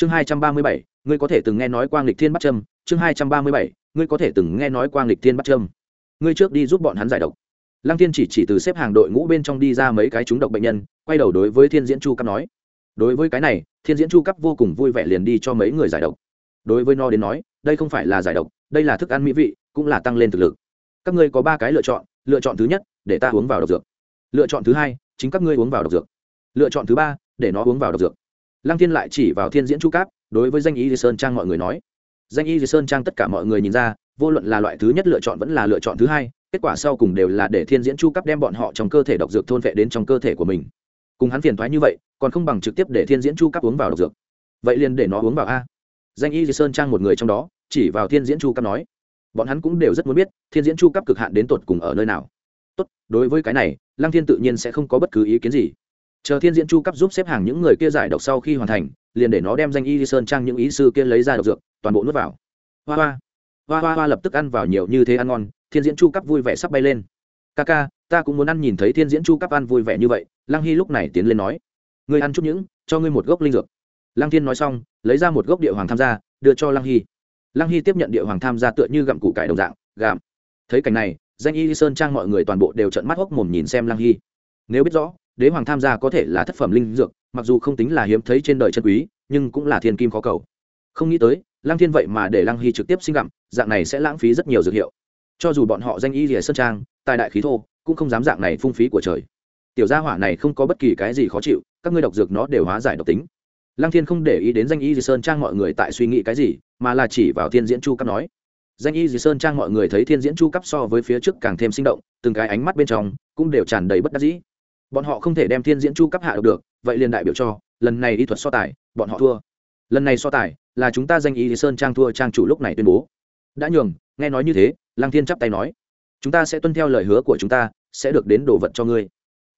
chương hai trăm ba mươi bảy, ngươi có thể từng nghe nói quang lịch thiên bắt châm. Chương hai trăm ba mươi bảy, ngươi có thể từng nghe nói quang lịch thiên bắt châm. Ngươi trước đi giúp bọn hắn giải độc. Lăng thiên chỉ chỉ từ xếp hàng đội ngũ bên trong đi ra mấy cái trúng độc bệnh nhân, quay đầu đối với thiên diễn chu cấp nói. Đối với cái này, thiên diễn chu cấp vô cùng vui vẻ liền đi cho mấy người giải độc. Đối với nó đến nói, đây không phải là giải độc, đây là thức ăn mỹ vị, cũng là tăng lên thực lực. Các ngươi có ba cái lựa chọn lựa chọn thứ nhất, để ta uống vào độc dược. Lựa chọn thứ hai, chính các ngươi uống vào độc dược. Lựa chọn thứ ba, để nó uống vào độc dược lăng thiên lại chỉ vào thiên diễn chu cáp, đối với danh y di sơn trang mọi người nói. Danh y di sơn trang tất cả mọi người nhìn ra, vô luận là loại thứ nhất lựa chọn vẫn là lựa chọn thứ hai, kết quả sau cùng đều là để thiên diễn chu cấp đem bọn họ trong cơ thể độc dược thôn vệ đến trong cơ thể của mình. Cùng hắn phiền thoái như vậy, còn không bằng trực tiếp để thiên diễn chu cấp uống vào độc dược. Vậy liền để nó uống vào a. Danh y di sơn trang một người trong đó, chỉ vào thiên diễn chu cấp nói. Bọn hắn cũng đều rất muốn biết, thiên diễn chu cấp cực hạn đến tột cùng ở nơi nào. Tốt, đối với cái này, lăng thiên tự nhiên sẽ không có bất cứ ý kiến gì chờ thiên diễn chu cấp giúp xếp hàng những người kia giải độc sau khi hoàn thành, liền để nó đem danh y di sơn trang những ý sư kia lấy ra độc dược, toàn bộ nuốt vào. Hoa hoa. Hoa hoa hoa lập tức ăn vào nhiều như thế ăn ngon, thiên diễn chu cấp vui vẻ sắp bay lên. Ca ca, ta cũng muốn ăn nhìn thấy thiên diễn chu cấp ăn vui vẻ như vậy, lăng hy lúc này tiến lên nói. Ngươi ăn chút những, cho ngươi một gốc linh dược. Lăng thiên nói xong, lấy ra một gốc địa hoàng tham gia, đưa cho lăng hy. Lăng hy tiếp nhận địa hoàng tham gia tựa như gặm củ cải đồng dạng, gặm. Thấy cảnh này, danh y sơn trang mọi người toàn bộ đều trận mắt hốc mồm nhìn xem lăng hy. Nếu biết rõ đế hoàng tham gia có thể là thất phẩm linh dược, mặc dù không tính là hiếm thấy trên đời chân quý, nhưng cũng là thiên kim khó cầu. Không nghĩ tới, lăng thiên vậy mà để lăng hy trực tiếp sinh gặm, dạng này sẽ lãng phí rất nhiều dược hiệu. Cho dù bọn họ danh y rìa sơn trang, tài đại khí thô, cũng không dám dạng này phung phí của trời. Tiểu gia hỏa này không có bất kỳ cái gì khó chịu, các ngươi độc dược nó đều hóa giải độc tính. Lăng thiên không để ý đến danh y rìa sơn trang mọi người tại suy nghĩ cái gì, mà là chỉ vào thiên diễn chu cấp nói. Danh y rìa sơn trang mọi người thấy thiên diễn chu cấp so với phía trước càng thêm sinh động, từng cái ánh mắt bên trong cũng đều tràn đầy bất đắc dĩ bọn họ không thể đem thiên diễn chu cấp hạ được, vậy liền đại biểu cho, lần này y thuật so tài, bọn họ thua. Lần này so tài, là chúng ta danh y sơn trang thua trang chủ lúc này tuyên bố. Đã nhường, nghe nói như thế, lăng thiên chắp tay nói, chúng ta sẽ tuân theo lời hứa của chúng ta, sẽ được đến đồ vật cho ngươi.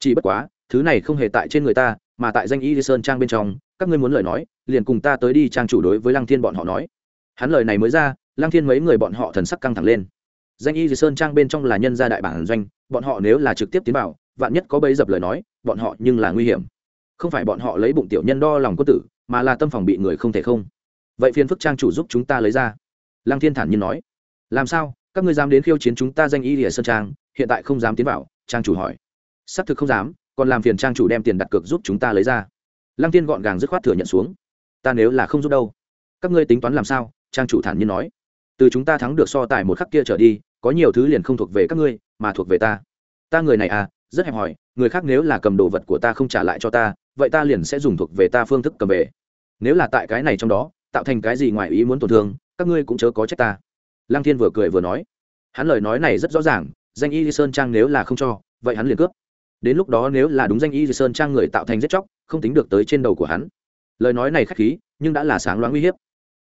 Chỉ bất quá, thứ này không hề tại trên người ta, mà tại danh y sơn trang bên trong, các ngươi muốn lời nói, liền cùng ta tới đi trang chủ đối với lăng thiên bọn họ nói. Hắn lời này mới ra, lăng thiên mấy người bọn họ thần sắc căng thẳng lên. Danh y sơn trang bên trong là nhân gia đại bản doanh, bọn họ nếu là trực tiếp tiến vào vạn nhất có bấy dập lời nói, bọn họ nhưng là nguy hiểm. Không phải bọn họ lấy bụng tiểu nhân đo lòng quân tử, mà là tâm phòng bị người không thể không. Vậy phiền phức trang chủ giúp chúng ta lấy ra. Lăng thiên thản nhiên nói. Làm sao? Các ngươi dám đến khiêu chiến chúng ta danh y lìa sơn trang, hiện tại không dám tiến vào? Trang chủ hỏi. Xác thực không dám, còn làm phiền trang chủ đem tiền đặt cược giúp chúng ta lấy ra. Lăng tiên gọn gàng dứt khoát thừa nhận xuống. Ta nếu là không giúp đâu? Các ngươi tính toán làm sao? Trang chủ thản nhiên nói. Từ chúng ta thắng được so tài một khắc kia trở đi, có nhiều thứ liền không thuộc về các ngươi, mà thuộc về ta. Ta người này à rất hẹp hòi, người khác nếu là cầm đồ vật của ta không trả lại cho ta, vậy ta liền sẽ dùng thuộc về ta phương thức cầm về. Nếu là tại cái này trong đó, tạo thành cái gì ngoài ý muốn tổn thương, các ngươi cũng chớ có trách ta. Lăng thiên vừa cười vừa nói. Hắn lời nói này rất rõ ràng, danh y sơn trang nếu là không cho, vậy hắn liền cướp. Đến lúc đó nếu là đúng danh y sơn trang người tạo thành giết chóc, không tính được tới trên đầu của hắn. Lời nói này k h á c h khí, nhưng đã là sáng loáng uy hiếp.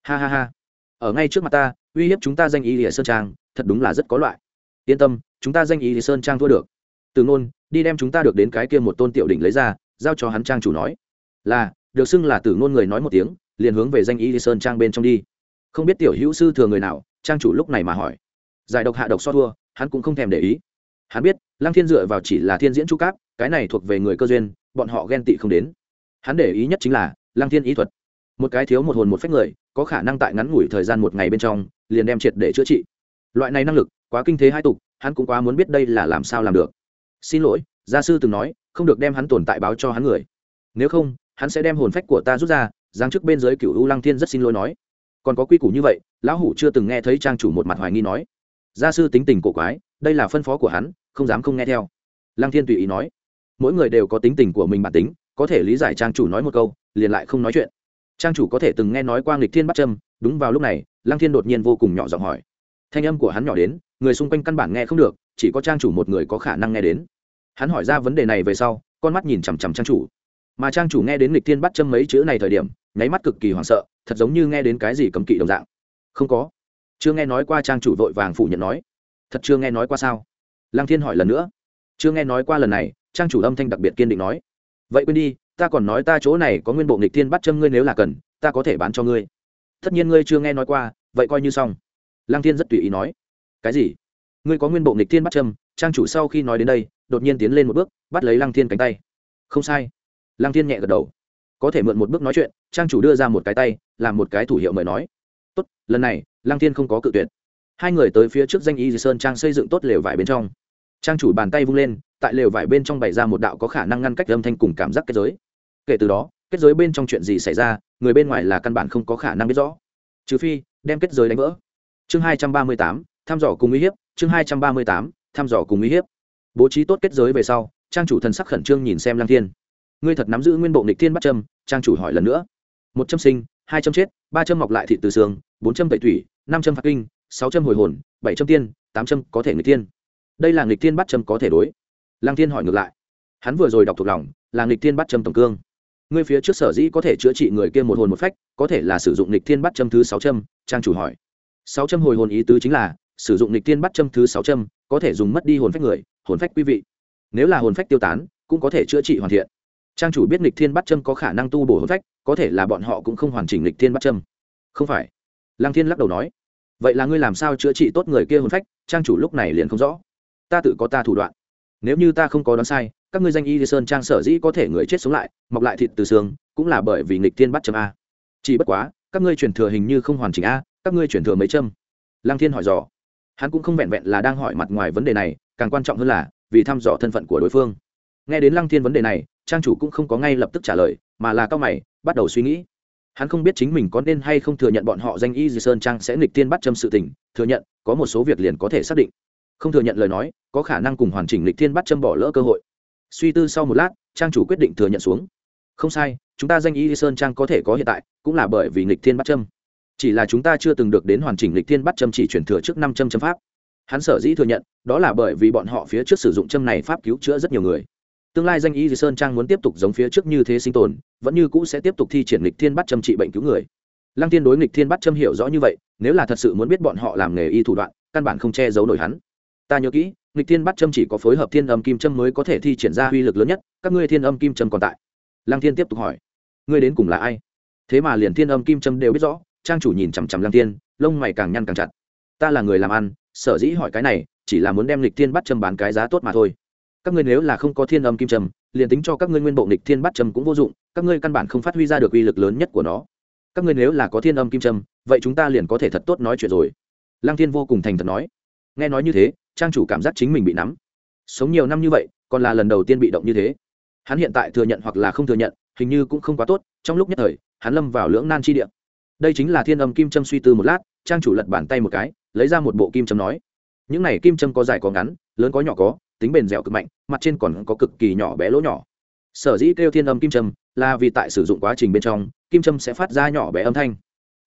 Ha ha ha. Ở ngay trước mặt ta, uy hiếp chúng ta danh y sơn trang, thật đúng là rất có loại. Yên tâm, chúng ta danh y sơn trang thua được. Từ ngôn đi đem chúng ta được đến cái kia một tôn tiểu đỉnh lấy ra, giao cho hắn trang chủ nói. Là, được xưng là tử ngôn người nói một tiếng, liền hướng về danh y sơn trang bên trong đi. Không biết tiểu hữu sư thừa người nào, trang chủ lúc này mà hỏi. Giải độc hạ độc so thua, hắn cũng không thèm để ý. Hắn biết, lăng thiên dựa vào chỉ là thiên diễn chu cáp cái này thuộc về người cơ duyên, bọn họ ghen tị không đến. Hắn để ý nhất chính là lăng thiên ý thuật. Một cái thiếu một hồn một phách người, có khả năng tại ngắn ngủi thời gian một ngày bên trong, liền đem triệt để chữa trị. Loại này năng lực, quá kinh thế hai tục, hắn cũng quá muốn biết đây là làm sao làm được xin lỗi, gia sư từng nói, không được đem hắn tồn tại báo cho hắn người. Nếu không, hắn sẽ đem hồn phách của ta rút ra, giáng chức bên dưới cựu u lăng thiên rất xin lỗi nói. Còn có quy củ như vậy, lão hủ chưa từng nghe thấy trang chủ một mặt hoài nghi nói. Gia sư tính tình cổ quái, đây là phân phó của hắn, không dám không nghe theo. Lăng thiên tùy ý nói. Mỗi người đều có tính tình của mình bản tính, có thể lý giải trang chủ nói một câu, liền lại không nói chuyện. Trang chủ có thể từng nghe nói qua nghịch thiên bắt châm, đúng vào lúc này, lăng thiên đột nhiên vô cùng nhỏ giọng hỏi. Thanh âm của hắn nhỏ đến người xung quanh căn bản nghe không được, chỉ có trang chủ một người có khả năng nghe đến. Hắn hỏi ra vấn đề này về sau, con mắt nhìn chằm chằm trang chủ. Mà trang chủ nghe đến lịch thiên bắt châm mấy chữ này thời điểm, nháy mắt cực kỳ hoảng sợ, thật giống như nghe đến cái gì cấm kỵ đồng dạng. Không có. Chưa nghe nói qua trang chủ vội vàng phủ nhận nói. Thật chưa nghe nói qua sao? Lăng thiên hỏi lần nữa. Chưa nghe nói qua lần này, trang chủ âm thanh đặc biệt kiên định nói. Vậy quên đi, ta còn nói ta chỗ này có nguyên bộ nghịch thiên bắt châm ngươi nếu là cần, ta có thể bán cho ngươi. Tất nhiên ngươi chưa nghe nói qua, vậy coi như xong. Lăng thiên rất tùy ý nói cái gì? Ngươi có nguyên bộ nghịch thiên bắt châm, trang chủ sau khi nói đến đây, đột nhiên tiến lên một bước, bắt lấy lăng thiên cánh tay. Không sai. Lăng thiên nhẹ gật đầu. Có thể mượn một bước nói chuyện, trang chủ đưa ra một cái tay, làm một cái thủ hiệu mời nói. Tốt, lần này, lăng thiên không có cự tuyệt. Hai người tới phía trước danh y di sơn trang xây dựng tốt lều vải bên trong. Trang chủ bàn tay vung lên, tại lều vải bên trong bày ra một đạo có khả năng ngăn cách âm thanh cùng cảm giác kết giới. Kể từ đó, kết giới bên trong chuyện gì xảy ra, người bên ngoài là căn bản không có khả năng biết rõ. Trừ phi, đem kết giới đánh vỡ. Chương hai trăm ba mươi tám thăm dò cùng uy hiếp, chương hai trăm ba mươi tám thăm dò cùng uy hiếp. Bố trí tốt kết giới về sau, trang chủ thần sắc khẩn trương nhìn xem lăng thiên. Ngươi thật nắm giữ nguyên bộ nghịch thiên bắt châm, trang chủ hỏi lần nữa. Một châm sinh, hai châm chết, ba châm mọc lại thị từ xương, bốn châm tẩy thủy năm châm phạt kinh, sáu châm hồi hồn, bảy châm tiên, tám châm có thể nghịch tiên đây là nghịch thiên bắt châm có thể đối. Lăng thiên hỏi ngược lại. Hắn vừa rồi đọc thuộc lòng, là nghịch thiên bắt châm tổng cương. Ngươi phía trước sở dĩ có thể chữa trị người kia một hồn một phách, có thể là sử dụng nghịch thiên bắt châm thứ sáu châm, trang chủ hỏi. Sáu châm hồi hồn ý tứ chính là sử dụng lịch thiên bắt châm thứ sáu châm, có thể dùng mất đi hồn phách người, hồn phách quý vị. Nếu là hồn phách tiêu tán, cũng có thể chữa trị hoàn thiện. Trang chủ biết lịch thiên bắt châm có khả năng tu bổ hồn phách, có thể là bọn họ cũng không hoàn chỉnh lịch thiên bắt châm. Không phải. Lăng thiên lắc đầu nói. Vậy là ngươi làm sao chữa trị tốt người kia hồn phách? Trang chủ lúc này liền không rõ. Ta tự có ta thủ đoạn. Nếu như ta không có đoán sai, các ngươi danh y sơn trang sở dĩ có thể người chết sống lại, mọc lại thịt từ xương, cũng là bởi vì nghịch thiên bắt châm a. Chỉ bất quá, các ngươi chuyển thừa hình như không hoàn chỉnh a, các ngươi chuyển thừa mấy châm? Lăng thiên hỏi dò hắn cũng không vẹn vẹn là đang hỏi mặt ngoài vấn đề này, càng quan trọng hơn là vì thăm dò thân phận của đối phương. Nghe đến lăng thiên vấn đề này, trang chủ cũng không có ngay lập tức trả lời, mà là cao mày, bắt đầu suy nghĩ. Hắn không biết chính mình có nên hay không thừa nhận bọn họ danh y di sơn trang sẽ nghịch tiên bắt châm sự tình, thừa nhận, có một số việc liền có thể xác định. Không thừa nhận lời nói, có khả năng cùng hoàn chỉnh lịch thiên bắt châm bỏ lỡ cơ hội. Suy tư sau một lát, trang chủ quyết định thừa nhận xuống. Không sai, chúng ta danh y Di sơn trang có thể có hiện tại, cũng là bởi vì nghịch thiên bắt châm chỉ là chúng ta chưa từng được đến hoàn chỉnh lịch thiên bắt châm chỉ chuyển thừa trước năm châm châm pháp. Hắn sở dĩ thừa nhận, đó là bởi vì bọn họ phía trước sử dụng châm này pháp cứu chữa rất nhiều người. Tương lai danh y sơn trang muốn tiếp tục giống phía trước như thế sinh tồn, vẫn như cũ sẽ tiếp tục thi triển lịch thiên bắt châm trị bệnh cứu người. Lăng tiên đối nghịch thiên bắt châm hiểu rõ như vậy, nếu là thật sự muốn biết bọn họ làm nghề y thủ đoạn, căn bản không che giấu nổi hắn. Ta nhớ kỹ nghịch thiên bắt châm chỉ có phối hợp thiên âm kim châm mới có thể thi triển ra uy lực lớn nhất, các ngươi thiên âm kim châm còn tại. Lăng thiên tiếp tục hỏi, ngươi đến cùng là ai? Thế mà liền thiên âm kim châm đều biết rõ trang chủ nhìn chằm chằm lăng thiên, lông mày càng nhăn càng chặt. Ta là người làm ăn, sở dĩ hỏi cái này, chỉ là muốn đem lịch thiên bắt châm bán cái giá tốt mà thôi. Các ngươi nếu là không có thiên âm kim trầm, liền tính cho các ngươi nguyên bộ lịch thiên bắt trầm cũng vô dụng, các ngươi căn bản không phát huy ra được uy lực lớn nhất của nó. Các ngươi nếu là có thiên âm kim trầm, vậy chúng ta liền có thể thật tốt nói chuyện rồi. Lăng thiên vô cùng thành thật nói. Nghe nói như thế, trang chủ cảm giác chính mình bị nắm. Sống nhiều năm như vậy, còn là lần đầu tiên bị động như thế. Hắn hiện tại thừa nhận hoặc là không thừa nhận, hình như cũng không quá tốt, trong lúc nhất thời, hắn lâm vào lưỡng nan chi địa đây chính là thiên âm kim châm suy tư một lát, trang chủ lật bàn tay một cái, lấy ra một bộ kim châm nói. Những này kim châm có dài có ngắn, lớn có nhỏ có, tính bền dẻo cực mạnh, mặt trên còn có cực kỳ nhỏ bé lỗ nhỏ. Sở dĩ kêu thiên âm kim châm là vì tại sử dụng quá trình bên trong, kim châm sẽ phát ra nhỏ bé âm thanh.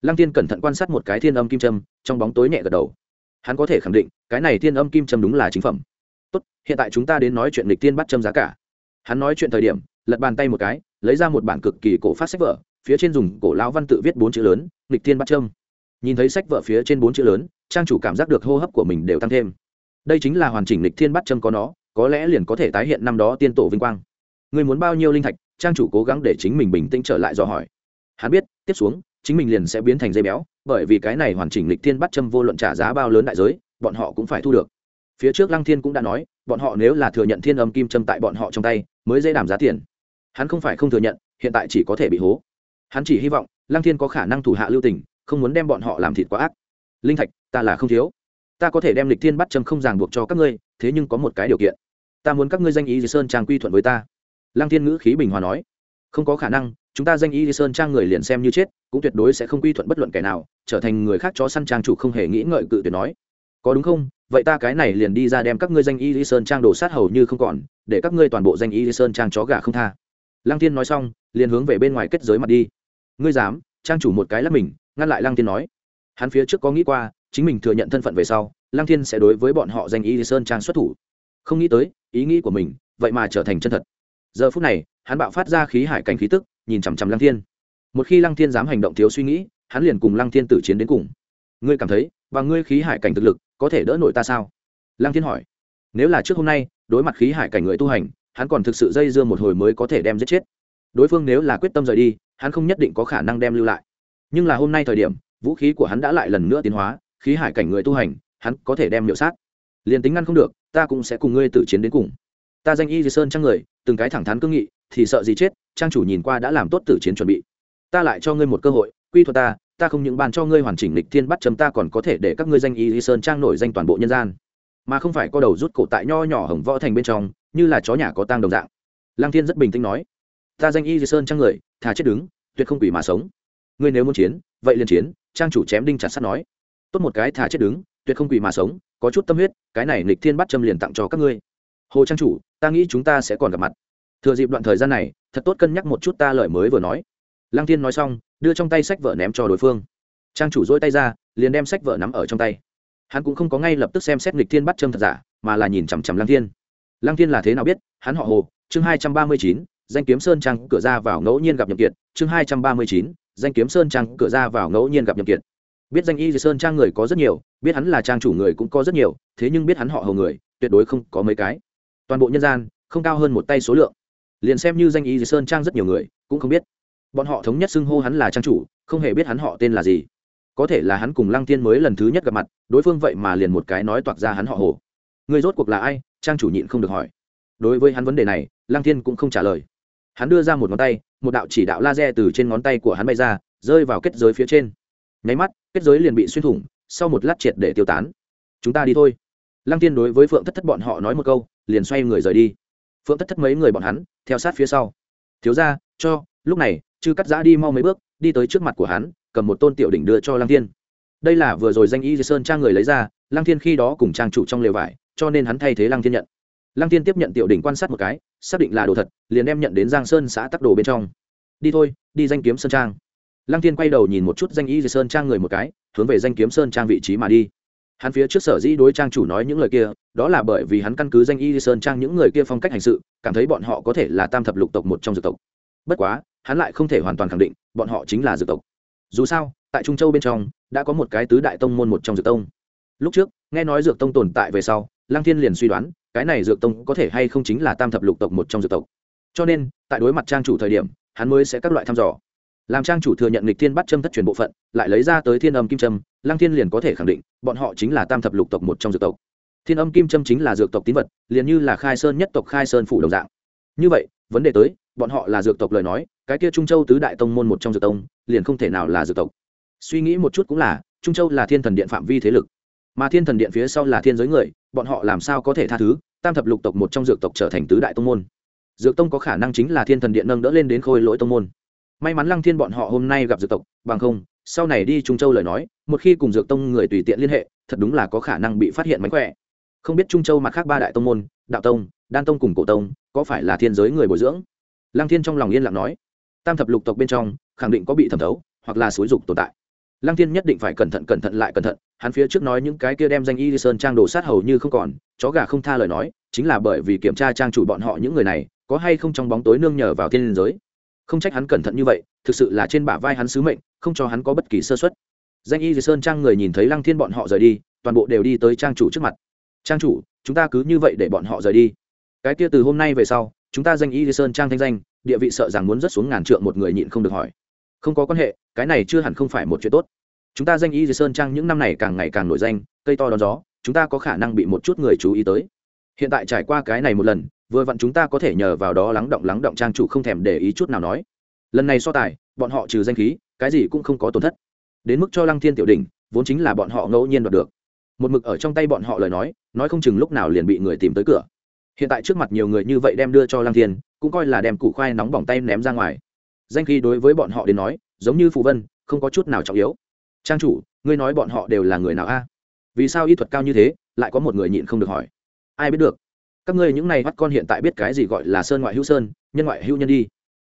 Lăng tiên cẩn thận quan sát một cái thiên âm kim châm, trong bóng tối nhẹ gật đầu. Hắn có thể khẳng định, cái này thiên âm kim châm đúng là chính phẩm. Tốt, hiện tại chúng ta đến nói chuyện lịch tiên bắt châm giá cả. Hắn nói chuyện thời điểm, lật bàn tay một cái, lấy ra một bản cực kỳ cổ phát sách vở phía trên dùng cổ lão văn tự viết bốn chữ lớn lịch thiên bắt châm. Nhìn thấy sách vở phía trên bốn chữ lớn, trang chủ cảm giác được hô hấp của mình đều tăng thêm. Đây chính là hoàn chỉnh lịch thiên bắt châm có nó, có lẽ liền có thể tái hiện năm đó tiên tổ vinh quang. Người muốn bao nhiêu linh thạch, trang chủ cố gắng để chính mình bình tĩnh trở lại do hỏi. Hắn biết, tiếp xuống, chính mình liền sẽ biến thành dây béo, bởi vì cái này hoàn chỉnh lịch thiên bắt châm vô luận trả giá bao lớn đại giới, bọn họ cũng phải thu được. Phía trước lăng thiên cũng đã nói, bọn họ nếu là thừa nhận thiên âm kim châm tại bọn họ trong tay, mới dễ đảm giá tiền. Hắn không phải không thừa nhận, hiện tại chỉ có thể bị hố hắn chỉ hy vọng, lăng thiên có khả năng thủ hạ lưu tình, không muốn đem bọn họ làm thịt quá ác. Linh thạch, ta là không thiếu. Ta có thể đem lịch thiên bắt châm không ràng buộc cho các ngươi, thế nhưng có một cái điều kiện. Ta muốn các ngươi danh ý di sơn trang quy thuận với ta. Lăng thiên ngữ khí bình hòa nói. Không có khả năng, chúng ta danh ý di sơn trang người liền xem như chết, cũng tuyệt đối sẽ không quy thuận bất luận kẻ nào, trở thành người khác chó săn trang chủ không hề nghĩ ngợi cự tuyệt nói. Có đúng không? Vậy ta cái này liền đi ra đem các ngươi danh y di sơn trang đổ sát hầu như không còn, để các ngươi toàn bộ danh y di sơn trang chó gà không tha. Lăng thiên nói xong, liền hướng về bên ngoài kết giới mặt đi ngươi dám, trang chủ một cái lắp mình, ngăn lại lăng thiên nói. Hắn phía trước có nghĩ qua, chính mình thừa nhận thân phận về sau, lăng thiên sẽ đối với bọn họ danh y sơn trang xuất thủ. Không nghĩ tới, ý nghĩ của mình, vậy mà trở thành chân thật. Giờ phút này, hắn bạo phát ra khí hải cảnh khí tức, nhìn chằm chằm lăng thiên. Một khi lăng thiên dám hành động thiếu suy nghĩ, hắn liền cùng lăng thiên tử chiến đến cùng. Ngươi cảm thấy và ngươi khí hải cảnh thực lực, có thể đỡ nổi ta sao? Lăng thiên hỏi. Nếu là trước hôm nay, đối mặt khí hải cảnh người tu hành, hắn còn thực sự dây dưa một hồi mới có thể đem giết chết. Đối phương nếu là quyết tâm rời đi hắn không nhất định có khả năng đem lưu lại. Nhưng là hôm nay thời điểm, vũ khí của hắn đã lại lần nữa tiến hóa, khí hải cảnh người tu hành, hắn có thể đem miệu sát. Liền tính ngăn không được, ta cũng sẽ cùng ngươi tử chiến đến cùng. Ta danh y di sơn trang người, từng cái thẳng thắn cương nghị, thì sợ gì chết, trang chủ nhìn qua đã làm tốt tử chiến chuẩn bị. Ta lại cho ngươi một cơ hội, quy thuật ta ta không những ban cho ngươi hoàn chỉnh lịch thiên bắt chấm, ta còn có thể để các ngươi danh y Di sơn trang nổi danh toàn bộ nhân gian. Mà không phải có đầu rút cổ tại nho nhỏ hồng võ thành bên trong, như là chó nhà có tang đồng dạng. Lăng thiên rất bình tĩnh nói ta danh y di sơn trang người, thà chết đứng, tuyệt không quỷ mà sống. Ngươi nếu muốn chiến, vậy liền chiến, trang chủ chém đinh chặt sắt nói. Tốt một cái thà chết đứng, tuyệt không quỷ mà sống, có chút tâm huyết, cái này nịch thiên bắt châm liền tặng cho các ngươi. Hồ trang chủ, ta nghĩ chúng ta sẽ còn gặp mặt. Thừa dịp đoạn thời gian này, thật tốt cân nhắc một chút ta lời mới vừa nói. Lăng thiên nói xong, đưa trong tay sách vợ ném cho đối phương. Trang chủ dỗi tay ra, liền đem sách vợ nắm ở trong tay. Hắn cũng không có ngay lập tức xem xét nghịch thiên bắt châm thật giả, mà là nhìn chằm chằm lăng thiên. Lăng thiên là thế nào biết? Hắn họ hồ, chương hai trăm ba mươi chín danh kiếm sơn trang cửa ra vào ngẫu nhiên gặp nhậm kiệt, chương hai trăm ba mươi chín, danh kiếm sơn trang cửa ra vào ngẫu nhiên gặp nhậm kiệt. Biết danh y sơn trang người có rất nhiều, biết hắn là trang chủ người cũng có rất nhiều, thế nhưng biết hắn họ hầu người, tuyệt đối không có mấy cái. Toàn bộ nhân gian, không cao hơn một tay số lượng. Liền xem như danh y sơn trang rất nhiều người, cũng không biết. Bọn họ thống nhất xưng hô hắn là trang chủ, không hề biết hắn họ tên là gì. Có thể là hắn cùng lăng tiên mới lần thứ nhất gặp mặt, đối phương vậy mà liền một cái nói toạc ra hắn họ hồ. Người rốt cuộc là ai? Trang chủ nhịn không được hỏi. Đối với hắn vấn đề này, lăng tiên cũng không trả lời hắn đưa ra một ngón tay, một đạo chỉ đạo laser từ trên ngón tay của hắn bay ra, rơi vào kết giới phía trên. Nháy mắt, kết giới liền bị xuyên thủng, sau một lát triệt để tiêu tán. Chúng ta đi thôi. Lăng tiên đối với phượng thất thất bọn họ nói một câu, liền xoay người rời đi. Phượng thất thất mấy người bọn hắn, theo sát phía sau. Thiếu ra cho, lúc này, chư cắt giã đi mau mấy bước, đi tới trước mặt của hắn, cầm một tôn tiểu đỉnh đưa cho lăng tiên. đây là vừa rồi danh y sơn trang người lấy ra, lăng thiên khi đó cùng trang chủ trong lều vải, cho nên hắn thay thế lăng thiên nhận lăng Tiên tiếp nhận tiểu đỉnh quan sát một cái, xác định là đồ thật, liền đem nhận đến giang sơn xã tắc đồ bên trong. Đi thôi, đi danh kiếm sơn trang. Lăng Tiên quay đầu nhìn một chút danh y sơn trang người một cái, hướng về danh kiếm sơn trang vị trí mà đi. Hắn phía trước sở dĩ đối trang chủ nói những lời kia, đó là bởi vì hắn căn cứ danh y sơn trang những người kia phong cách hành sự, cảm thấy bọn họ có thể là tam thập lục tộc một trong dược tộc. Bất quá, hắn lại không thể hoàn toàn khẳng định, bọn họ chính là dược tộc. Dù sao, tại trung châu bên trong, đã có một cái tứ đại tông môn một trong dược tông. Lúc trước, nghe nói dược tông tồn tại về sau lăng thiên liền suy đoán, cái này dược tông có thể hay không chính là tam thập lục tộc một trong dược tộc. Cho nên, tại đối mặt trang chủ thời điểm, hắn mới sẽ các loại thăm dò. Làm trang chủ thừa nhận lịch thiên bắt châm thất truyền bộ phận, lại lấy ra tới thiên âm kim trâm lăng thiên liền có thể khẳng định, bọn họ chính là tam thập lục tộc một trong dược tộc. Thiên âm kim trâm chính là dược tộc tín vật, liền như là khai sơn nhất tộc khai sơn phủ đồng dạng. Như vậy, vấn đề tới, bọn họ là dược tộc lời nói, cái kia trung châu tứ đại tông môn một trong dược tông, liền không thể nào là dược tộc. Suy nghĩ một chút cũng là, trung châu là thiên thần điện phạm vi thế lực. Mà thiên thần điện phía sau là thiên giới người bọn họ làm sao có thể tha thứ, tam thập lục tộc một trong dược tộc trở thành tứ đại tông môn. Dược tông có khả năng chính là thiên thần điện nâng đỡ lên đến khôi lỗi tông môn. May mắn lăng thiên bọn họ hôm nay gặp dược tộc, bằng không, sau này đi trung châu lời nói, một khi cùng dược tông người tùy tiện liên hệ, thật đúng là có khả năng bị phát hiện mánh khỏe. Không biết trung châu mặt khác ba đại tông môn, đạo tông, đan tông cùng cổ tông, có phải là thiên giới người bồi dưỡng? Lăng thiên trong lòng yên lặng nói. Tam thập lục tộc bên trong, khẳng định có bị thẩm thấu, hoặc là xúi dục tồn tại lăng thiên nhất định phải cẩn thận cẩn thận lại cẩn thận, hắn phía trước nói những cái kia đem danh y sơn trang đồ sát hầu như không còn, chó gà không tha lời nói, chính là bởi vì kiểm tra trang chủ bọn họ những người này, có hay không trong bóng tối nương nhờ vào thiên giới. Không trách hắn cẩn thận như vậy, thực sự là trên bả vai hắn sứ mệnh, không cho hắn có bất kỳ sơ xuất danh y sơn trang người nhìn thấy lăng thiên bọn họ rời đi, toàn bộ đều đi tới trang chủ trước mặt. Trang chủ, chúng ta cứ như vậy để bọn họ rời đi. Cái kia từ hôm nay về sau, chúng ta danh y sơn trang thanh danh, địa vị sợ rằng muốn rất xuống ngàn trượng một người nhịn không được hỏi không có quan hệ, cái này chưa hẳn không phải một chuyện tốt. Chúng ta danh y sơn trang những năm này càng ngày càng nổi danh, cây to đón gió, chúng ta có khả năng bị một chút người chú ý tới. Hiện tại trải qua cái này một lần, vừa vặn chúng ta có thể nhờ vào đó lắng động lắng động trang chủ không thèm để ý chút nào nói. Lần này so tài, bọn họ trừ danh khí, cái gì cũng không có tổn thất. Đến mức cho lăng thiên tiểu đình vốn chính là bọn họ ngẫu nhiên đoạt được. Một mực ở trong tay bọn họ lời nói nói không chừng lúc nào liền bị người tìm tới cửa. Hiện tại trước mặt nhiều người như vậy đem đưa cho lăng thiên, cũng coi là đem củ khoai nóng bỏng tay ném ra ngoài danh khí đối với bọn họ đến nói, giống như phù vân, không có chút nào trọng yếu. Trang chủ, ngươi nói bọn họ đều là người nào a? Vì sao y thuật cao như thế, lại có một người nhịn không được hỏi. Ai biết được? Các ngươi những này bắt con hiện tại biết cái gì gọi là sơn ngoại hữu sơn, nhân ngoại hữu nhân đi.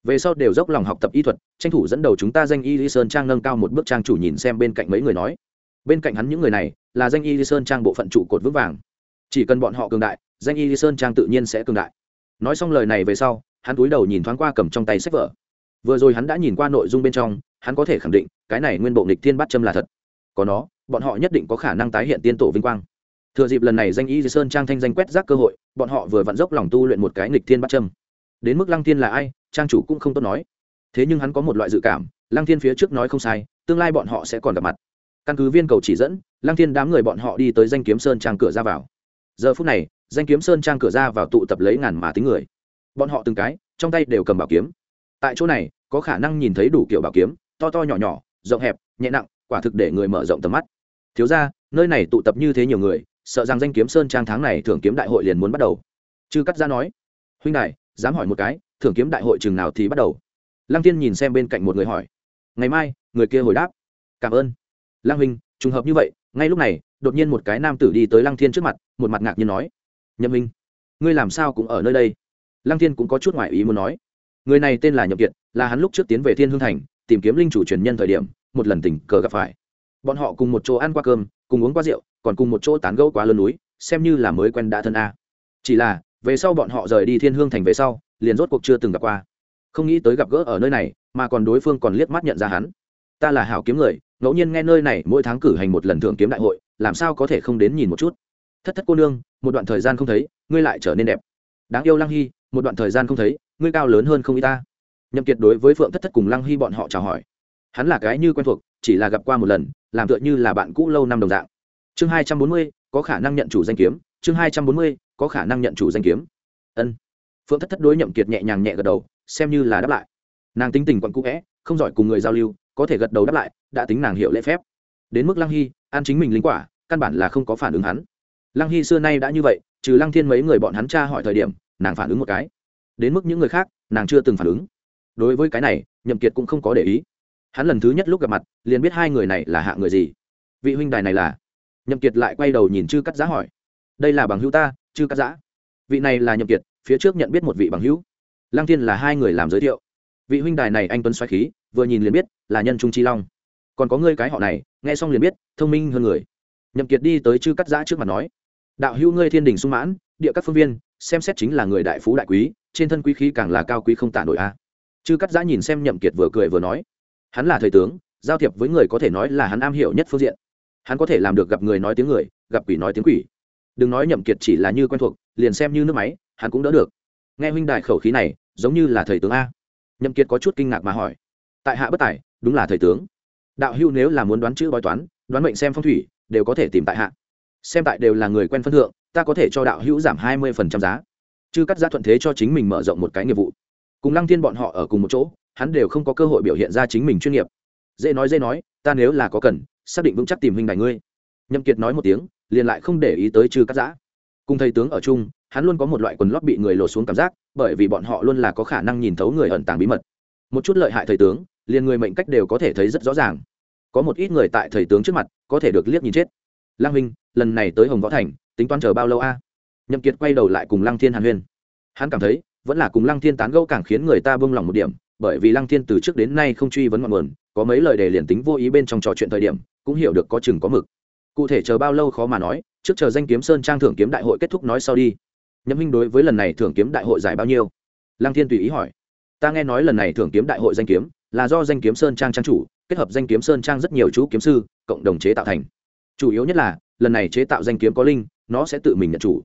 Về sau đều dốc lòng học tập y thuật, tranh thủ dẫn đầu chúng ta danh y lý sơn trang nâng cao một bước trang chủ nhìn xem bên cạnh mấy người nói. Bên cạnh hắn những người này, là danh y lý sơn trang bộ phận trụ cột vững vàng. Chỉ cần bọn họ cường đại, danh y lý sơn trang tự nhiên sẽ cường đại. Nói xong lời này về sau, hắn cúi đầu nhìn thoáng qua cầm trong tay sách vở vừa rồi hắn đã nhìn qua nội dung bên trong, hắn có thể khẳng định, cái này nguyên bộ nghịch thiên bắt châm là thật. Có nó, bọn họ nhất định có khả năng tái hiện tiên tổ vinh quang. Thừa dịp lần này danh y sơn trang thanh danh quét rác cơ hội, bọn họ vừa vặn dốc lòng tu luyện một cái nghịch thiên bắt châm. Đến mức lăng thiên là ai, trang chủ cũng không tốt nói. Thế nhưng hắn có một loại dự cảm, lăng thiên phía trước nói không sai, tương lai bọn họ sẽ còn gặp mặt. Căn cứ viên cầu chỉ dẫn, lăng thiên đám người bọn họ đi tới danh kiếm sơn trang cửa ra vào. Giờ phút này, danh kiếm sơn trang cửa ra vào tụ tập lấy ngàn mà tính người. Bọn họ từng cái, trong tay đều cầm bảo kiếm tại chỗ này, có khả năng nhìn thấy đủ kiểu bảo kiếm, to to nhỏ nhỏ, rộng hẹp, nhẹ nặng, quả thực để người mở rộng tầm mắt. Thiếu ra nơi này tụ tập như thế nhiều người, sợ rằng danh kiếm sơn trang tháng này thưởng kiếm đại hội liền muốn bắt đầu. Chư cắt ra nói, huynh đại dám hỏi một cái, thưởng kiếm đại hội chừng nào thì bắt đầu? Lăng tiên nhìn xem bên cạnh một người hỏi. Ngày mai, người kia hồi đáp. Cảm ơn. Lăng huynh, trùng hợp như vậy, ngay lúc này, đột nhiên một cái nam tử đi tới lăng thiên trước mặt, một mặt ngạc nhiên nói. Nhậm huynh, ngươi làm sao cũng ở nơi đây? Lăng thiên cũng có chút ngoại ý muốn nói người này tên là nhậm kiệt, là hắn lúc trước tiến về thiên hương thành, tìm kiếm linh chủ truyền nhân thời điểm, một lần tình cờ gặp phải. Bọn họ cùng một chỗ ăn qua cơm, cùng uống qua rượu, còn cùng một chỗ tán gẫu quá lớn núi, xem như là mới quen đã thân a. Chỉ là, về sau bọn họ rời đi thiên hương thành về sau, liền rốt cuộc chưa từng gặp qua. Không nghĩ tới gặp gỡ ở nơi này, mà còn đối phương còn liếc mắt nhận ra hắn. Ta là hảo kiếm người, ngẫu nhiên nghe nơi này mỗi tháng cử hành một lần thưởng kiếm đại hội, làm sao có thể không đến nhìn một chút. Thất thất cô nương, một đoạn thời gian không thấy, ngươi lại trở nên đẹp. Đáng yêu lăng hy một đoạn thời gian không thấy, ngươi cao lớn hơn không y ta. Nhậm kiệt đối với phượng thất thất cùng lăng hy bọn họ chào hỏi. Hắn là cái như quen thuộc, chỉ là gặp qua một lần, làm tựa như là bạn cũ lâu năm đồng dạng. Chương hai trăm bốn mươi, có khả năng nhận chủ danh kiếm. Chương hai trăm bốn mươi, có khả năng nhận chủ danh kiếm. Ân. Phượng thất thất đối nhậm kiệt nhẹ nhàng nhẹ gật đầu, xem như là đáp lại. Nàng tính tình quặn cũ vẽ, không giỏi cùng người giao lưu, có thể gật đầu đáp lại, đã tính nàng hiểu lễ phép. Đến mức lăng hy, an chính mình linh quả, căn bản là không có phản ứng hắn. Lăng hy xưa nay đã như vậy, trừ lăng thiên mấy người bọn hắn tra hỏi thời điểm nàng phản ứng một cái. Đến mức những người khác, nàng chưa từng phản ứng. Đối với cái này, nhậm kiệt cũng không có để ý. Hắn lần thứ nhất lúc gặp mặt, liền biết hai người này là hạ người gì. Vị huynh đài này là? Nhậm kiệt lại quay đầu nhìn chư cắt giã hỏi. Đây là bằng hữu ta, chư cắt giã. Vị này là nhậm kiệt, phía trước nhận biết một vị bằng hữu. Lăng thiên là hai người làm giới thiệu. Vị huynh đài này anh tuấn xoáy khí, vừa nhìn liền biết là nhân trung chi long. Còn có ngươi cái họ này, nghe xong liền biết, thông minh hơn người. Nhậm kiệt đi tới chư cắt giã trước mặt nói. Đạo hữu ngươi thiên đình sung mãn, địa các phương viên xem xét chính là người đại phú đại quý, trên thân quý khí càng là cao quý không tả nổi a. Chư cắt giã nhìn xem nhậm kiệt vừa cười vừa nói, hắn là thầy tướng, giao thiệp với người có thể nói là hắn am hiểu nhất phương diện. Hắn có thể làm được gặp người nói tiếng người, gặp quỷ nói tiếng quỷ. Đừng nói nhậm kiệt chỉ là như quen thuộc, liền xem như nước máy, hắn cũng đỡ được. Nghe huynh đại khẩu khí này, giống như là thầy tướng a. Nhậm kiệt có chút kinh ngạc mà hỏi, tại hạ bất tài, đúng là thầy tướng. Đạo hưu nếu là muốn đoán chữ bói toán, đoán mệnh xem phong thủy, đều có thể tìm tại hạ. Xem tại đều là người quen phân thượng ta có thể cho đạo hữu giảm hai mươi phần trăm giá. Chứ cắt giá thuận thế cho chính mình mở rộng một cái nghiệp vụ. Cùng lăng thiên bọn họ ở cùng một chỗ hắn đều không có cơ hội biểu hiện ra chính mình chuyên nghiệp. Dễ nói dễ nói ta nếu là có cần xác định vững chắc tìm hình đại ngươi. Nhậm kiệt nói một tiếng liền lại không để ý tới chư cắt giã cùng thầy tướng ở chung hắn luôn có một loại quần lót bị người lột xuống cảm giác bởi vì bọn họ luôn là có khả năng nhìn thấu người ẩn tàng bí mật. Một chút lợi hại thầy tướng liền người mệnh cách đều có thể thấy rất rõ ràng. Có một ít người tại thầy tướng trước mặt có thể được liếc nhìn chết. Lang minh, lần này tới hồng võ thành tính toán chờ bao lâu a? Nhậm kiệt quay đầu lại cùng lăng thiên hàn huyên. Hắn cảm thấy, vẫn là cùng lăng thiên tán gẫu càng khiến người ta buông lòng một điểm, bởi vì lăng thiên từ trước đến nay không truy vấn ngọn nguồn, có mấy lời để liền tính vô ý bên trong trò chuyện thời điểm, cũng hiểu được có chừng có mực. Cụ thể chờ bao lâu khó mà nói, trước chờ danh kiếm sơn trang thưởng kiếm đại hội kết thúc nói sau đi. Nhậm minh đối với lần này thưởng kiếm đại hội giải bao nhiêu? Lăng thiên tùy ý hỏi. Ta nghe nói lần này thưởng kiếm đại hội danh kiếm, là do danh kiếm sơn trang trang chủ, kết hợp danh kiếm sơn trang rất nhiều chú kiếm sư, cộng đồng chế tạo thành. Chủ yếu nhất là, lần này chế tạo danh kiếm có linh nó sẽ tự mình nhận chủ.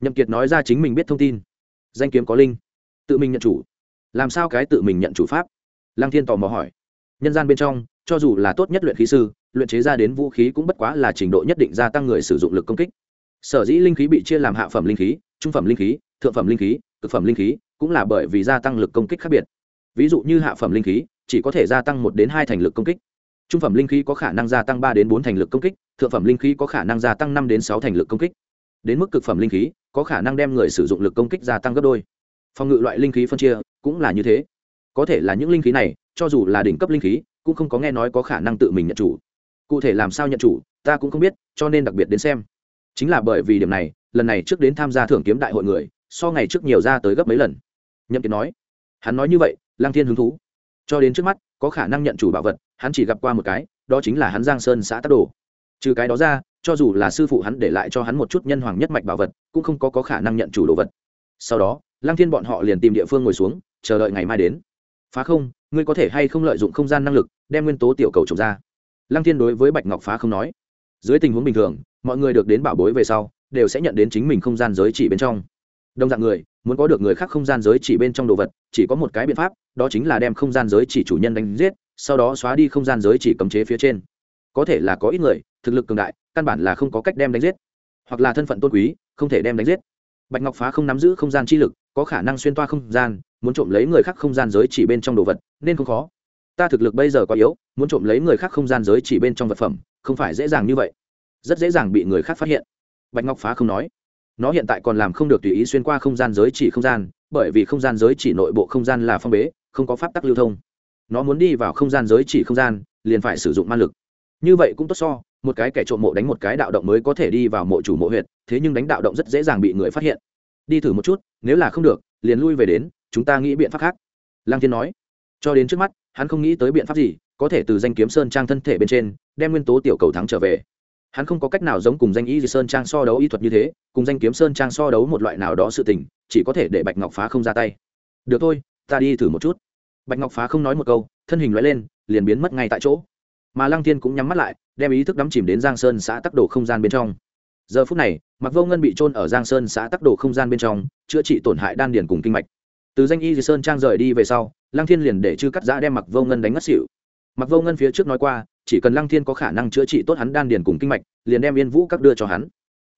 Nhậm kiệt nói ra chính mình biết thông tin. Danh kiếm có linh. Tự mình nhận chủ. Làm sao cái tự mình nhận chủ pháp? Lăng thiên tò mò hỏi. Nhân gian bên trong, cho dù là tốt nhất luyện khí sư, luyện chế ra đến vũ khí cũng bất quá là trình độ nhất định gia tăng người sử dụng lực công kích. Sở dĩ linh khí bị chia làm hạ phẩm linh khí, trung phẩm linh khí, thượng phẩm linh khí, cực phẩm linh khí cũng là bởi vì gia tăng lực công kích khác biệt. Ví dụ như hạ phẩm linh khí, chỉ có thể gia tăng một đến hai thành lực công kích. Trung phẩm linh khí có khả năng gia tăng ba đến bốn thành lực công kích, thượng phẩm linh khí có khả năng gia tăng năm đến sáu thành lực công kích đến mức cực phẩm linh khí, có khả năng đem người sử dụng lực công kích gia tăng gấp đôi. Phòng ngự loại linh khí phân chia cũng là như thế. Có thể là những linh khí này, cho dù là đỉnh cấp linh khí, cũng không có nghe nói có khả năng tự mình nhận chủ. Cụ thể làm sao nhận chủ, ta cũng không biết, cho nên đặc biệt đến xem. Chính là bởi vì điểm này, lần này trước đến tham gia thưởng kiếm đại hội người, so ngày trước nhiều ra tới gấp mấy lần. Nhậm kiệt nói, hắn nói như vậy lang thiên hứng thú. Cho đến trước mắt, có khả năng nhận chủ bảo vật, hắn chỉ gặp qua một cái, đó chính là hắn giang sơn xã tắc đồ. Trừ cái đó ra cho dù là sư phụ hắn để lại cho hắn một chút nhân hoàng nhất mạch bảo vật cũng không có, có khả năng nhận chủ đồ vật. Sau đó lăng thiên bọn họ liền tìm địa phương ngồi xuống chờ đợi ngày mai đến. Phá không ngươi có thể hay không lợi dụng không gian năng lực đem nguyên tố tiểu cầu trồng ra? Lăng thiên đối với bạch ngọc phá không nói. Dưới tình huống bình thường mọi người được đến bảo bối về sau đều sẽ nhận đến chính mình không gian giới chỉ bên trong. Đồng dạng người muốn có được người khác không gian giới chỉ bên trong đồ vật chỉ có một cái biện pháp đó chính là đem không gian giới chỉ chủ nhân đánh giết sau đó xóa đi không gian giới chỉ cấm chế phía trên có thể là có ít người, thực lực cường đại, căn bản là không có cách đem đánh giết. Hoặc là thân phận tôn quý, không thể đem đánh giết. Bạch ngọc phá không nắm giữ không gian chi lực, có khả năng xuyên toa không gian, muốn trộm lấy người khác không gian giới chỉ bên trong đồ vật, nên không khó. Ta thực lực bây giờ quá yếu, muốn trộm lấy người khác không gian giới chỉ bên trong vật phẩm, không phải dễ dàng như vậy. Rất dễ dàng bị người khác phát hiện. Bạch ngọc phá không nói. Nó hiện tại còn làm không được tùy ý xuyên qua không gian giới chỉ không gian, bởi vì không gian giới chỉ nội bộ không gian là phong bế, không có pháp tắc lưu thông. Nó muốn đi vào không gian giới chỉ không gian, liền phải sử dụng ma lực như vậy cũng tốt so, một cái kẻ trộm mộ đánh một cái đạo động mới có thể đi vào mộ chủ mộ huyệt, thế nhưng đánh đạo động rất dễ dàng bị người phát hiện. Đi thử một chút, nếu là không được, liền lui về đến, chúng ta nghĩ biện pháp khác. Lang thiên nói. Cho đến trước mắt, hắn không nghĩ tới biện pháp gì, có thể từ danh kiếm sơn trang thân thể bên trên, đem nguyên tố tiểu cầu thắng trở về. Hắn không có cách nào giống cùng danh y sơn trang so đấu y thuật như thế, cùng danh kiếm sơn trang so đấu một loại nào đó sự tình, chỉ có thể để bạch ngọc phá không ra tay. Được thôi, ta đi thử một chút. Bạch ngọc phá không nói một câu, thân hình loại lên, liền biến mất ngay tại chỗ mà lăng thiên cũng nhắm mắt lại, đem ý thức đắm chìm đến giang sơn xã tắc đồ không gian bên trong. Giờ phút này mặc vô ngân bị trôn ở giang sơn xã tắc đồ không gian bên trong, chữa trị tổn hại đan điền cùng kinh mạch. Từ danh y sơn trang rời đi về sau, lăng thiên liền để chư cắt giã đem mặc vô ngân đánh ngất xỉu. Mặc vô ngân phía trước nói qua, chỉ cần lăng thiên có khả năng chữa trị tốt hắn đan điền cùng kinh mạch, liền đem yên vũ các đưa cho hắn.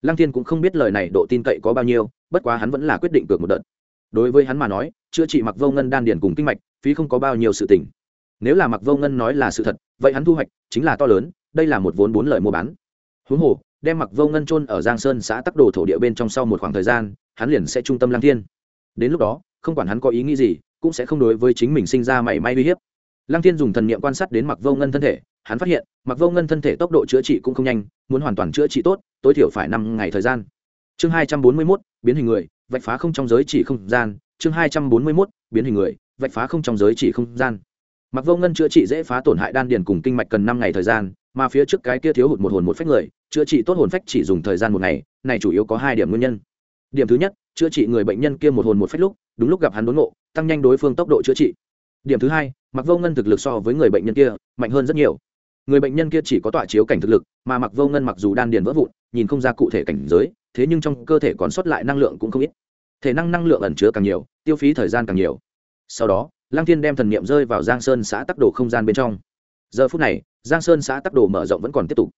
Lăng thiên cũng không biết lời này độ tin cậy có bao nhiêu, bất quá hắn vẫn là quyết định cược một đợt. Đối với hắn mà nói, chữa trị mặc vô ngân đan điền cùng kinh mạch, phí không có bao nhiêu sự tình nếu là mặc vô ngân nói là sự thật, vậy hắn thu hoạch chính là to lớn, đây là một vốn bốn lời mua bán. Huống hồ, đem mặc vô ngân trôn ở giang sơn xã tắc đồ thổ địa bên trong sau một khoảng thời gian, hắn liền sẽ trung tâm lăng thiên. Đến lúc đó, không quản hắn có ý nghĩ gì, cũng sẽ không đối với chính mình sinh ra mảy may uy hiếp. Lăng thiên dùng thần niệm quan sát đến mặc vô ngân thân thể, hắn phát hiện, mặc vô ngân thân thể tốc độ chữa trị cũng không nhanh, muốn hoàn toàn chữa trị tốt, tối thiểu phải năm ngày thời gian. Chương hai trăm bốn mươi mốt, biến hình người, vạch phá không trong giới chỉ không gian. Chương hai trăm bốn mươi mốt, biến hình người, vạch phá không trong giới chỉ không gian mặc vô ngân chữa trị dễ phá tổn hại đan điền cùng kinh mạch cần năm ngày thời gian, mà phía trước cái kia thiếu hụt một hồn một phách người, chữa trị tốt hồn phách chỉ dùng thời gian một ngày, này chủ yếu có hai điểm nguyên nhân. Điểm thứ nhất, chữa trị người bệnh nhân kia một hồn một phách lúc, đúng lúc gặp hắn đốn ngộ, tăng nhanh đối phương tốc độ chữa trị. Điểm thứ hai, mặc vô ngân thực lực so với người bệnh nhân kia, mạnh hơn rất nhiều. Người bệnh nhân kia chỉ có tọa chiếu cảnh thực lực, mà mặc vô ngân mặc dù đan điền vỡ vụn, nhìn không ra cụ thể cảnh giới, thế nhưng trong cơ thể còn sót lại năng lượng cũng không ít. Thể năng năng lượng ẩn chứa càng nhiều, tiêu phí thời gian càng nhiều. Sau đó lăng thiên đem thần niệm rơi vào giang sơn xã tắc đồ không gian bên trong. Giờ phút này, giang sơn xã tắc đồ mở rộng vẫn còn tiếp tục.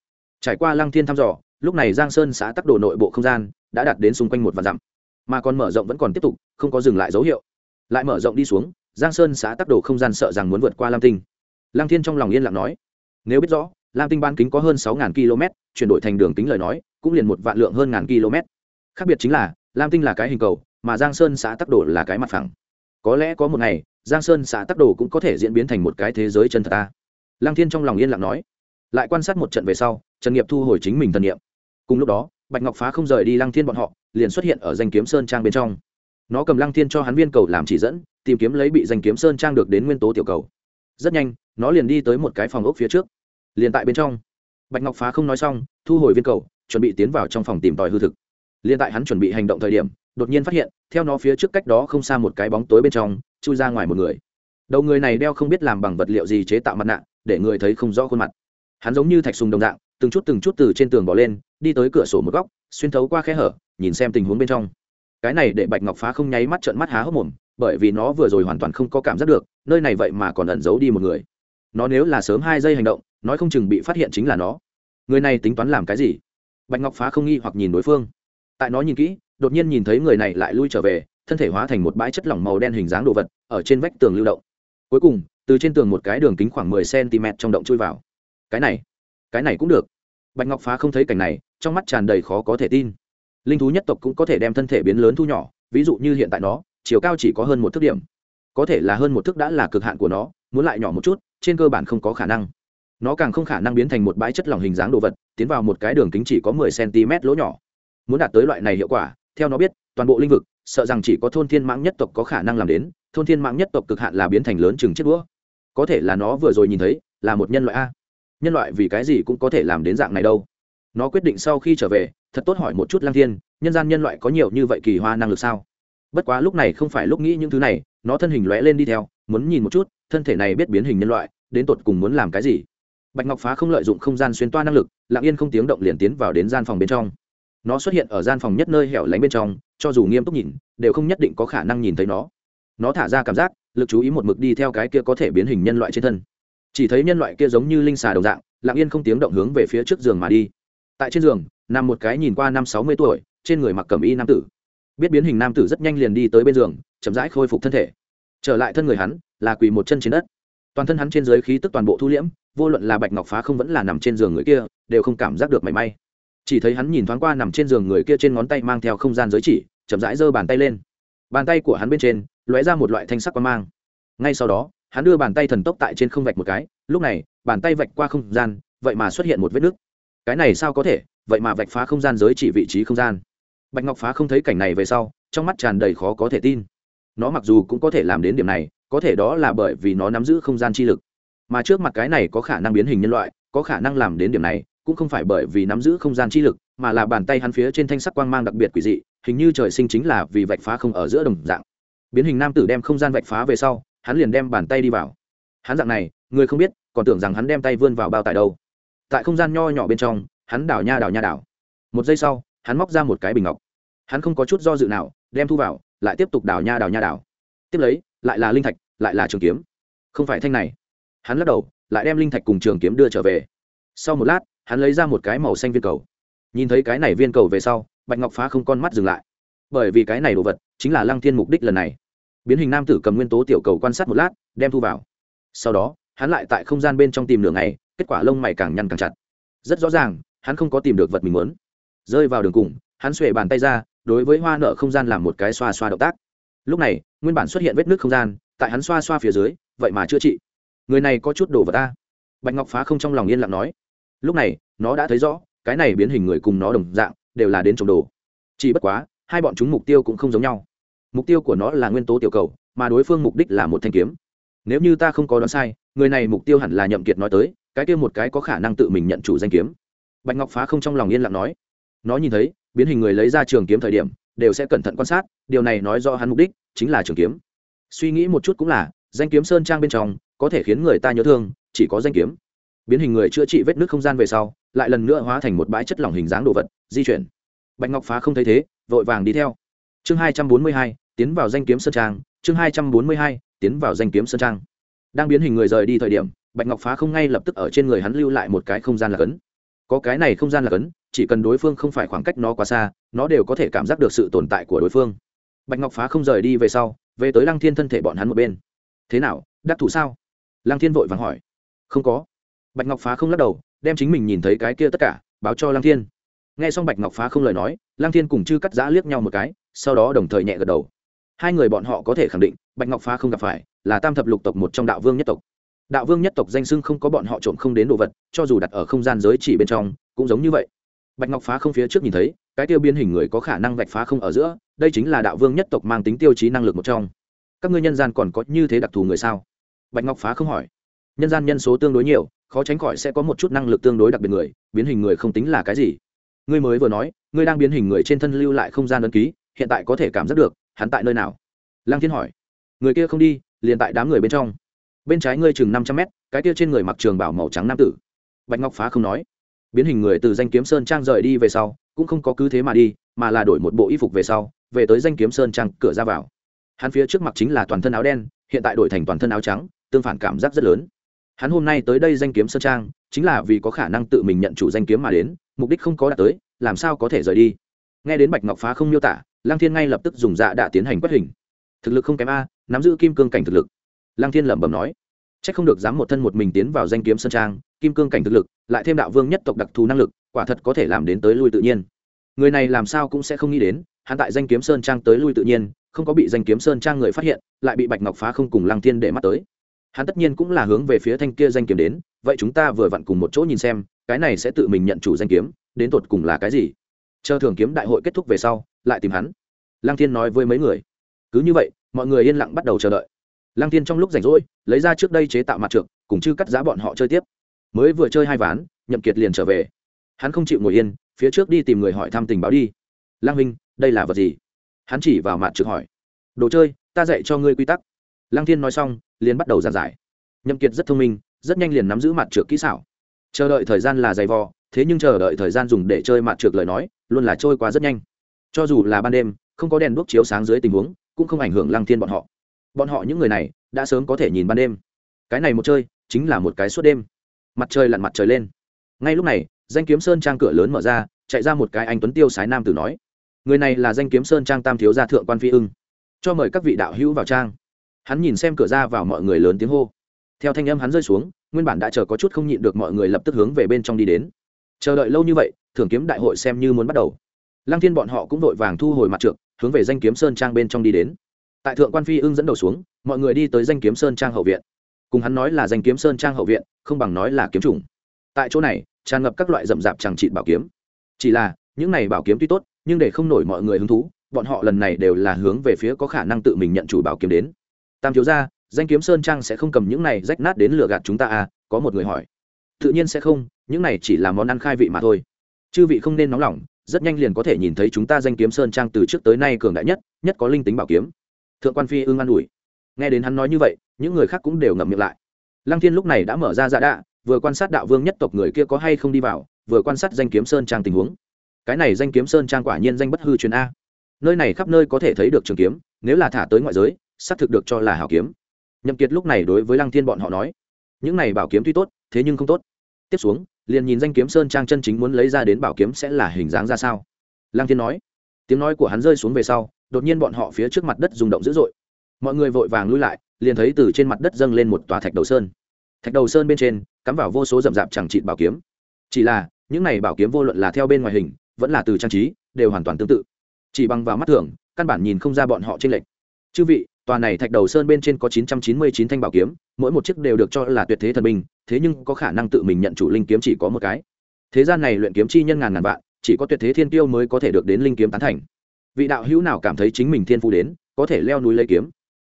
Trải qua lăng thiên thăm dò, lúc này giang sơn xã tắc đồ nội bộ không gian đã đạt đến xung quanh một vạn dặm. Mà còn mở rộng vẫn còn tiếp tục, không có dừng lại dấu hiệu. Lại mở rộng đi xuống, giang sơn xã tắc đồ không gian sợ rằng muốn vượt qua lam tinh. Lăng thiên trong lòng yên lặng nói, nếu biết rõ, lam tinh bán kính có hơn sáu km, chuyển đổi thành đường kính lời nói, cũng liền một vạn lượng hơn ngàn km. Khác biệt chính là, lam tinh là cái hình cầu, mà giang sơn xã tắc đồ là cái mặt phẳng. Có lẽ có một ngày giang sơn xã tắc đồ cũng có thể diễn biến thành một cái thế giới chân thật ta. Lăng thiên trong lòng yên lặng nói. Lại quan sát một trận về sau, trần nghiệp thu hồi chính mình thần nghiệm cùng lúc đó, bạch ngọc phá không rời đi lăng thiên bọn họ, liền xuất hiện ở danh kiếm sơn trang bên trong. Nó cầm lăng thiên cho hắn viên cầu làm chỉ dẫn, tìm kiếm lấy bị danh kiếm sơn trang được đến nguyên tố tiểu cầu. Rất nhanh, nó liền đi tới một cái phòng ốc phía trước. Liền tại bên trong, bạch ngọc phá không nói xong, thu hồi viên cầu, chuẩn bị tiến vào trong phòng tìm tòi hư thực. Liền tại hắn chuẩn bị hành động thời điểm, đột nhiên phát hiện, theo nó phía trước cách đó không xa một cái bóng tối bên trong chui ra ngoài một người. Đầu người này đeo không biết làm bằng vật liệu gì chế tạo mặt nạ, để người thấy không rõ khuôn mặt. Hắn giống như thạch sùng đồng dạng, từng chút từng chút từ trên tường bỏ lên, đi tới cửa sổ một góc, xuyên thấu qua khe hở, nhìn xem tình huống bên trong. Cái này để bạch ngọc phá không nháy mắt trợn mắt há hốc mồm, bởi vì nó vừa rồi hoàn toàn không có cảm giác được, nơi này vậy mà còn ẩn giấu đi một người. Nó nếu là sớm hai giây hành động, nói không chừng bị phát hiện chính là nó. Người này tính toán làm cái gì? Bạch ngọc phá không nghi hoặc nhìn đối phương. Tại nó nhìn kỹ, đột nhiên nhìn thấy người này lại lui trở về thân thể hóa thành một bãi chất lỏng màu đen hình dáng đồ vật, ở trên vách tường lưu động. Cuối cùng, từ trên tường một cái đường kính khoảng mười cm trong động chui vào. Cái này cái này cũng được. Bạch ngọc phá không thấy cảnh này, trong mắt tràn đầy khó có thể tin. Linh thú nhất tộc cũng có thể đem thân thể biến lớn thu nhỏ, ví dụ như hiện tại nó, chiều cao chỉ có hơn một thước điểm. Có thể là hơn một thước đã là cực hạn của nó, muốn lại nhỏ một chút, trên cơ bản không có khả năng. Nó càng không khả năng biến thành một bãi chất lỏng hình dáng đồ vật, tiến vào một cái đường kính chỉ có mười cm lỗ nhỏ. Muốn đạt tới loại này hiệu quả, theo nó biết, toàn bộ lĩnh vực sợ rằng chỉ có thôn thiên mãng nhất tộc có khả năng làm đến, thôn thiên mãng nhất tộc cực hạn là biến thành lớn chừng chiếc đũa. Có thể là nó vừa rồi nhìn thấy, là một nhân loại a. Nhân loại vì cái gì cũng có thể làm đến dạng này đâu. Nó quyết định sau khi trở về, thật tốt hỏi một chút lang thiên, nhân gian nhân loại có nhiều như vậy kỳ hoa năng lực sao? Bất quá lúc này không phải lúc nghĩ những thứ này, nó thân hình lóe lên đi theo, muốn nhìn một chút, thân thể này biết biến hình nhân loại, đến tột cùng muốn làm cái gì? Bạch ngọc phá không lợi dụng không gian xuyên toa năng lực, lặng yên không tiếng động liền tiến vào đến gian phòng bên trong nó xuất hiện ở gian phòng nhất nơi hẻo lánh bên trong, cho dù nghiêm túc nhìn, đều không nhất định có khả năng nhìn thấy nó. Nó thả ra cảm giác, lực chú ý một mực đi theo cái kia có thể biến hình nhân loại trên thân. Chỉ thấy nhân loại kia giống như linh xà đồng dạng, lặng yên không tiếng động hướng về phía trước giường mà đi. Tại trên giường, nằm một cái nhìn qua năm sáu mươi tuổi, trên người mặc cẩm y nam tử. Biết biến hình nam tử rất nhanh liền đi tới bên giường, chậm rãi khôi phục thân thể. Trở lại thân người hắn, là quỳ một chân trên đất. Toàn thân hắn trên dưới khí tức toàn bộ thu liễm, vô luận là bạch ngọc phá không vẫn là nằm trên giường người kia, đều không cảm giác được mảy may chỉ thấy hắn nhìn thoáng qua nằm trên giường người kia trên ngón tay mang theo không gian giới chỉ, chậm rãi giơ bàn tay lên. Bàn tay của hắn bên trên, lóe ra một loại thanh sắc quang mang. Ngay sau đó, hắn đưa bàn tay thần tốc tại trên không vạch một cái, lúc này, bàn tay vạch qua không gian, vậy mà xuất hiện một vết nứt cái này sao có thể, vậy mà vạch phá không gian giới chỉ vị trí không gian. Bạch ngọc phá không thấy cảnh này về sau, trong mắt tràn đầy khó có thể tin. Nó mặc dù cũng có thể làm đến điểm này, có thể đó là bởi vì nó nắm giữ không gian chi lực. Mà trước mặt cái này có khả năng biến hình nhân loại, có khả năng làm đến điểm này cũng không phải bởi vì nắm giữ không gian chi lực, mà là bàn tay hắn phía trên thanh sắc quang mang đặc biệt quỷ dị, hình như trời sinh chính là vì vạch phá không ở giữa đồng dạng. Biến hình nam tử đem không gian vạch phá về sau, hắn liền đem bàn tay đi vào. Hắn dạng này, người không biết, còn tưởng rằng hắn đem tay vươn vào bao tải đâu. Tại không gian nho nhỏ bên trong, hắn đảo nha đảo nha đảo. Một giây sau, hắn móc ra một cái bình ngọc. Hắn không có chút do dự nào, đem thu vào, lại tiếp tục đảo nha đảo nha đảo. Tiếp lấy, lại là linh thạch, lại là trường kiếm. Không phải thanh này. Hắn lắc đầu, lại đem linh thạch cùng trường kiếm đưa trở về. Sau một lát hắn lấy ra một cái màu xanh viên cầu. Nhìn thấy cái này viên cầu về sau, bạch ngọc phá không con mắt dừng lại. Bởi vì cái này đồ vật chính là lăng thiên mục đích lần này. Biến hình nam tử cầm nguyên tố tiểu cầu quan sát một lát, đem thu vào. Sau đó, hắn lại tại không gian bên trong tìm đường này kết quả lông mày càng nhăn càng chặt. Rất rõ ràng, hắn không có tìm được vật mình muốn. Rơi vào đường cùng, hắn xuề bàn tay ra, đối với hoa nợ không gian làm một cái xoa xoa động tác. Lúc này, nguyên bản xuất hiện vết nước không gian, tại hắn xoa xoa phía dưới, vậy mà chữa trị. Người này có chút đồ vào ta bạch ngọc phá không trong lòng yên lặng nói lúc này, nó đã thấy rõ, cái này biến hình người cùng nó đồng dạng, đều là đến trồng đồ. Chỉ bất quá, hai bọn chúng mục tiêu cũng không giống nhau. Mục tiêu của nó là nguyên tố tiểu cầu, mà đối phương mục đích là một thanh kiếm. Nếu như ta không có đoán sai, người này mục tiêu hẳn là nhậm kiệt nói tới, cái kia một cái có khả năng tự mình nhận chủ danh kiếm. Bạch ngọc phá không trong lòng yên lặng nói. Nó nhìn thấy, biến hình người lấy ra trường kiếm thời điểm, đều sẽ cẩn thận quan sát, điều này nói rõ hắn mục đích chính là trường kiếm. Suy nghĩ một chút cũng là, danh kiếm sơn trang bên trong, có thể khiến người ta nhớ thương, chỉ có danh kiếm biến hình người chữa trị vết nước không gian về sau, lại lần nữa hóa thành một bãi chất lỏng hình dáng đồ vật, di chuyển. Bạch ngọc phá không thấy thế, vội vàng đi theo. Chương hai trăm bốn mươi hai, tiến vào danh kiếm sơn trang. Chương hai trăm bốn mươi hai, tiến vào danh kiếm sơn trang. Đang biến hình người rời đi thời điểm, bạch ngọc phá không ngay lập tức ở trên người hắn lưu lại một cái không gian là cấn. Có cái này không gian là cấn, chỉ cần đối phương không phải khoảng cách nó quá xa, nó đều có thể cảm giác được sự tồn tại của đối phương. Bạch ngọc phá không rời đi về sau, về tới lăng thiên thân thể bọn hắn một bên. Thế nào, đắc thủ sao? Lăng thiên vội vàng hỏi. Không có bạch ngọc phá không lắc đầu, đem chính mình nhìn thấy cái kia tất cả, báo cho lăng thiên. Nghe xong bạch ngọc phá không lời nói, lăng thiên cùng chư cắt giã liếc nhau một cái, sau đó đồng thời nhẹ gật đầu. Hai người bọn họ có thể khẳng định, bạch ngọc phá không gặp phải, là tam thập lục tộc một trong đạo vương nhất tộc. Đạo vương nhất tộc danh sưng không có bọn họ trộm không đến đồ vật, cho dù đặt ở không gian giới chỉ bên trong, cũng giống như vậy. Bạch ngọc phá không phía trước nhìn thấy, cái tiêu biên hình người có khả năng vạch phá không ở giữa, đây chính là đạo vương nhất tộc mang tính tiêu chí năng lực một trong. Các ngươi nhân gian còn có như thế đặc thù người sao? Bạch ngọc phá không hỏi. Nhân gian nhân số tương đối nhiều khó tránh khỏi sẽ có một chút năng lực tương đối đặc biệt người, biến hình người không tính là cái gì. Ngươi mới vừa nói, ngươi đang biến hình người trên thân lưu lại không gian ấn ký, hiện tại có thể cảm giác được, hắn tại nơi nào? Lăng thiên hỏi. Người kia không đi, liền tại đám người bên trong. Bên trái ngươi chừng năm trăm mét, cái kia trên người mặc trường bảo màu trắng nam tử. Bạch ngọc phá không nói. Biến hình người từ danh kiếm sơn trang rời đi về sau, cũng không có cứ thế mà đi, mà là đổi một bộ y phục về sau, về tới danh kiếm sơn trang cửa ra vào. Hắn phía trước mặt chính là toàn thân áo đen, hiện tại đổi thành toàn thân áo trắng, tương phản cảm giác rất lớn hắn hôm nay tới đây danh kiếm sơn trang, chính là vì có khả năng tự mình nhận chủ danh kiếm mà đến, mục đích không có đạt tới, làm sao có thể rời đi? Nghe đến bạch ngọc phá không miêu tả lang thiên ngay lập tức dùng dạ đã tiến hành quất hình. Thực lực không kém a, nắm giữ kim cương cảnh thực lực. Lang thiên lẩm bẩm nói c h ắ c không được dám một thân một mình tiến vào danh kiếm sơn trang, kim cương cảnh thực lực, lại thêm đạo vương nhất tộc đặc thù năng lực, quả thật có thể làm đến tới lui tự nhiên. Người này làm sao cũng sẽ không nghĩ đến, hắn tại danh kiếm sơn trang tới lui tự nhiên, không có bị danh kiếm sơn trang người phát hiện, lại bị bạch ngọc phá không cùng lang thiên để mắt tới hắn tất nhiên cũng là hướng về phía thanh kia danh kiếm đến, vậy chúng ta vừa vặn cùng một chỗ nhìn xem, cái này sẽ tự mình nhận chủ danh kiếm, đến tột cùng là cái gì? Chờ thường kiếm đại hội kết thúc về sau, lại tìm hắn. Lăng thiên nói với mấy người. Cứ như vậy, mọi người yên lặng bắt đầu chờ đợi. Lăng thiên trong lúc rảnh rỗi, lấy ra trước đây chế tạo mặt trượng, cùng chư cắt giá bọn họ chơi tiếp. Mới vừa chơi hai ván, nhậm kiệt liền trở về. Hắn không chịu ngồi yên, phía trước đi tìm người hỏi thăm tình báo đi. Lăng huynh, đây là vật gì? Hắn chỉ vào mặt trượng hỏi. Đồ chơi, ta dạy cho ngươi quy tắc lăng thiên nói xong, liền bắt đầu giảng giải. Nhậm kiệt rất thông minh, rất nhanh liền nắm giữ mặt trượt kỹ xảo. Chờ đợi thời gian là dày vò, thế nhưng chờ đợi thời gian dùng để chơi mặt trượt lời nói, luôn là trôi qua rất nhanh. Cho dù là ban đêm, không có đèn đuốc chiếu sáng dưới tình huống, cũng không ảnh hưởng lăng thiên bọn họ. Bọn họ những người này, đã sớm có thể nhìn ban đêm. Cái này một chơi, chính là một cái suốt đêm. Mặt trời lặn mặt trời lên. Ngay lúc này, danh kiếm sơn trang cửa lớn mở ra, chạy ra một cái anh tuấn tiêu sái nam tử nói, người này là danh kiếm sơn trang tam thiếu gia thượng quan phi ưng. Cho mời các vị đạo hữu vào trang hắn nhìn xem cửa ra vào mọi người lớn tiếng hô. Theo thanh âm hắn rơi xuống, nguyên bản đã chờ có chút không nhịn được mọi người lập tức hướng về bên trong đi đến. Chờ đợi lâu như vậy, thưởng kiếm đại hội xem như muốn bắt đầu. Lăng thiên bọn họ cũng vội vàng thu hồi mặt trượng, hướng về danh kiếm sơn trang bên trong đi đến. Tại thượng quan phi ưng dẫn đầu xuống, mọi người đi tới danh kiếm sơn trang hậu viện. Cùng hắn nói là danh kiếm sơn trang hậu viện, không bằng nói là kiếm trùng tại chỗ này, tràn ngập các loại rậm rạp chẳng trị bảo kiếm. Chỉ là, những này bảo kiếm tuy tốt, nhưng để không nổi mọi người hứng thú, bọn họ lần này đều là hướng về phía có khả năng tự mình nhận chủ bảo kiếm đến tam thiếu gia, danh kiếm sơn trang sẽ không cầm những này rách nát đến lừa gạt chúng ta à? Có một người hỏi. Tự nhiên sẽ không, những này chỉ là món ăn khai vị mà thôi. Chư vị không nên nóng lòng, rất nhanh liền có thể nhìn thấy chúng ta danh kiếm sơn trang từ trước tới nay cường đại nhất nhất có linh tính bảo kiếm. Thượng quan phi ưng an ủi. Nghe đến hắn nói như vậy, những người khác cũng đều ngậm miệng lại. Lăng thiên lúc này đã mở ra dạ đạ, vừa quan sát đạo vương nhất tộc người kia có hay không đi vào, vừa quan sát danh kiếm sơn trang tình huống. Cái này danh kiếm sơn trang quả nhiên danh bất hư truyền a. Nơi này khắp nơi có thể thấy được trường kiếm, nếu là thả tới ngoại giới xác thực được cho là hảo kiếm. Nhậm kiệt lúc này đối với lăng thiên bọn họ nói, những này bảo kiếm tuy tốt, thế nhưng không tốt. Tiếp xuống, liền nhìn danh kiếm sơn trang chân chính muốn lấy ra đến bảo kiếm sẽ là hình dáng ra sao. Lăng thiên nói, tiếng nói của hắn rơi xuống về sau, đột nhiên bọn họ phía trước mặt đất rung động dữ dội. Mọi người vội vàng lui lại, liền thấy từ trên mặt đất dâng lên một tòa thạch đầu sơn. Thạch đầu sơn bên trên, cắm vào vô số rậm rạp chẳng trị bảo kiếm. Chỉ là, những này bảo kiếm vô luận là theo bên ngoài hình, vẫn là từ trang trí, đều hoàn toàn tương tự. Chỉ bằng vào mắt thường, căn bản nhìn không ra bọn họ trên lệnh chư vị tòa này thạch đầu sơn bên trên có chín trăm chín mươi chín thanh bảo kiếm, mỗi một chiếc đều được cho là tuyệt thế thần binh, thế nhưng có khả năng tự mình nhận chủ linh kiếm chỉ có một cái. Thế gian này luyện kiếm chi nhân ngàn ngàn vạn, chỉ có tuyệt thế thiên tiêu mới có thể được đến linh kiếm tán thành. Vị đạo hữu nào cảm thấy chính mình thiên phú đến, có thể leo núi lấy kiếm?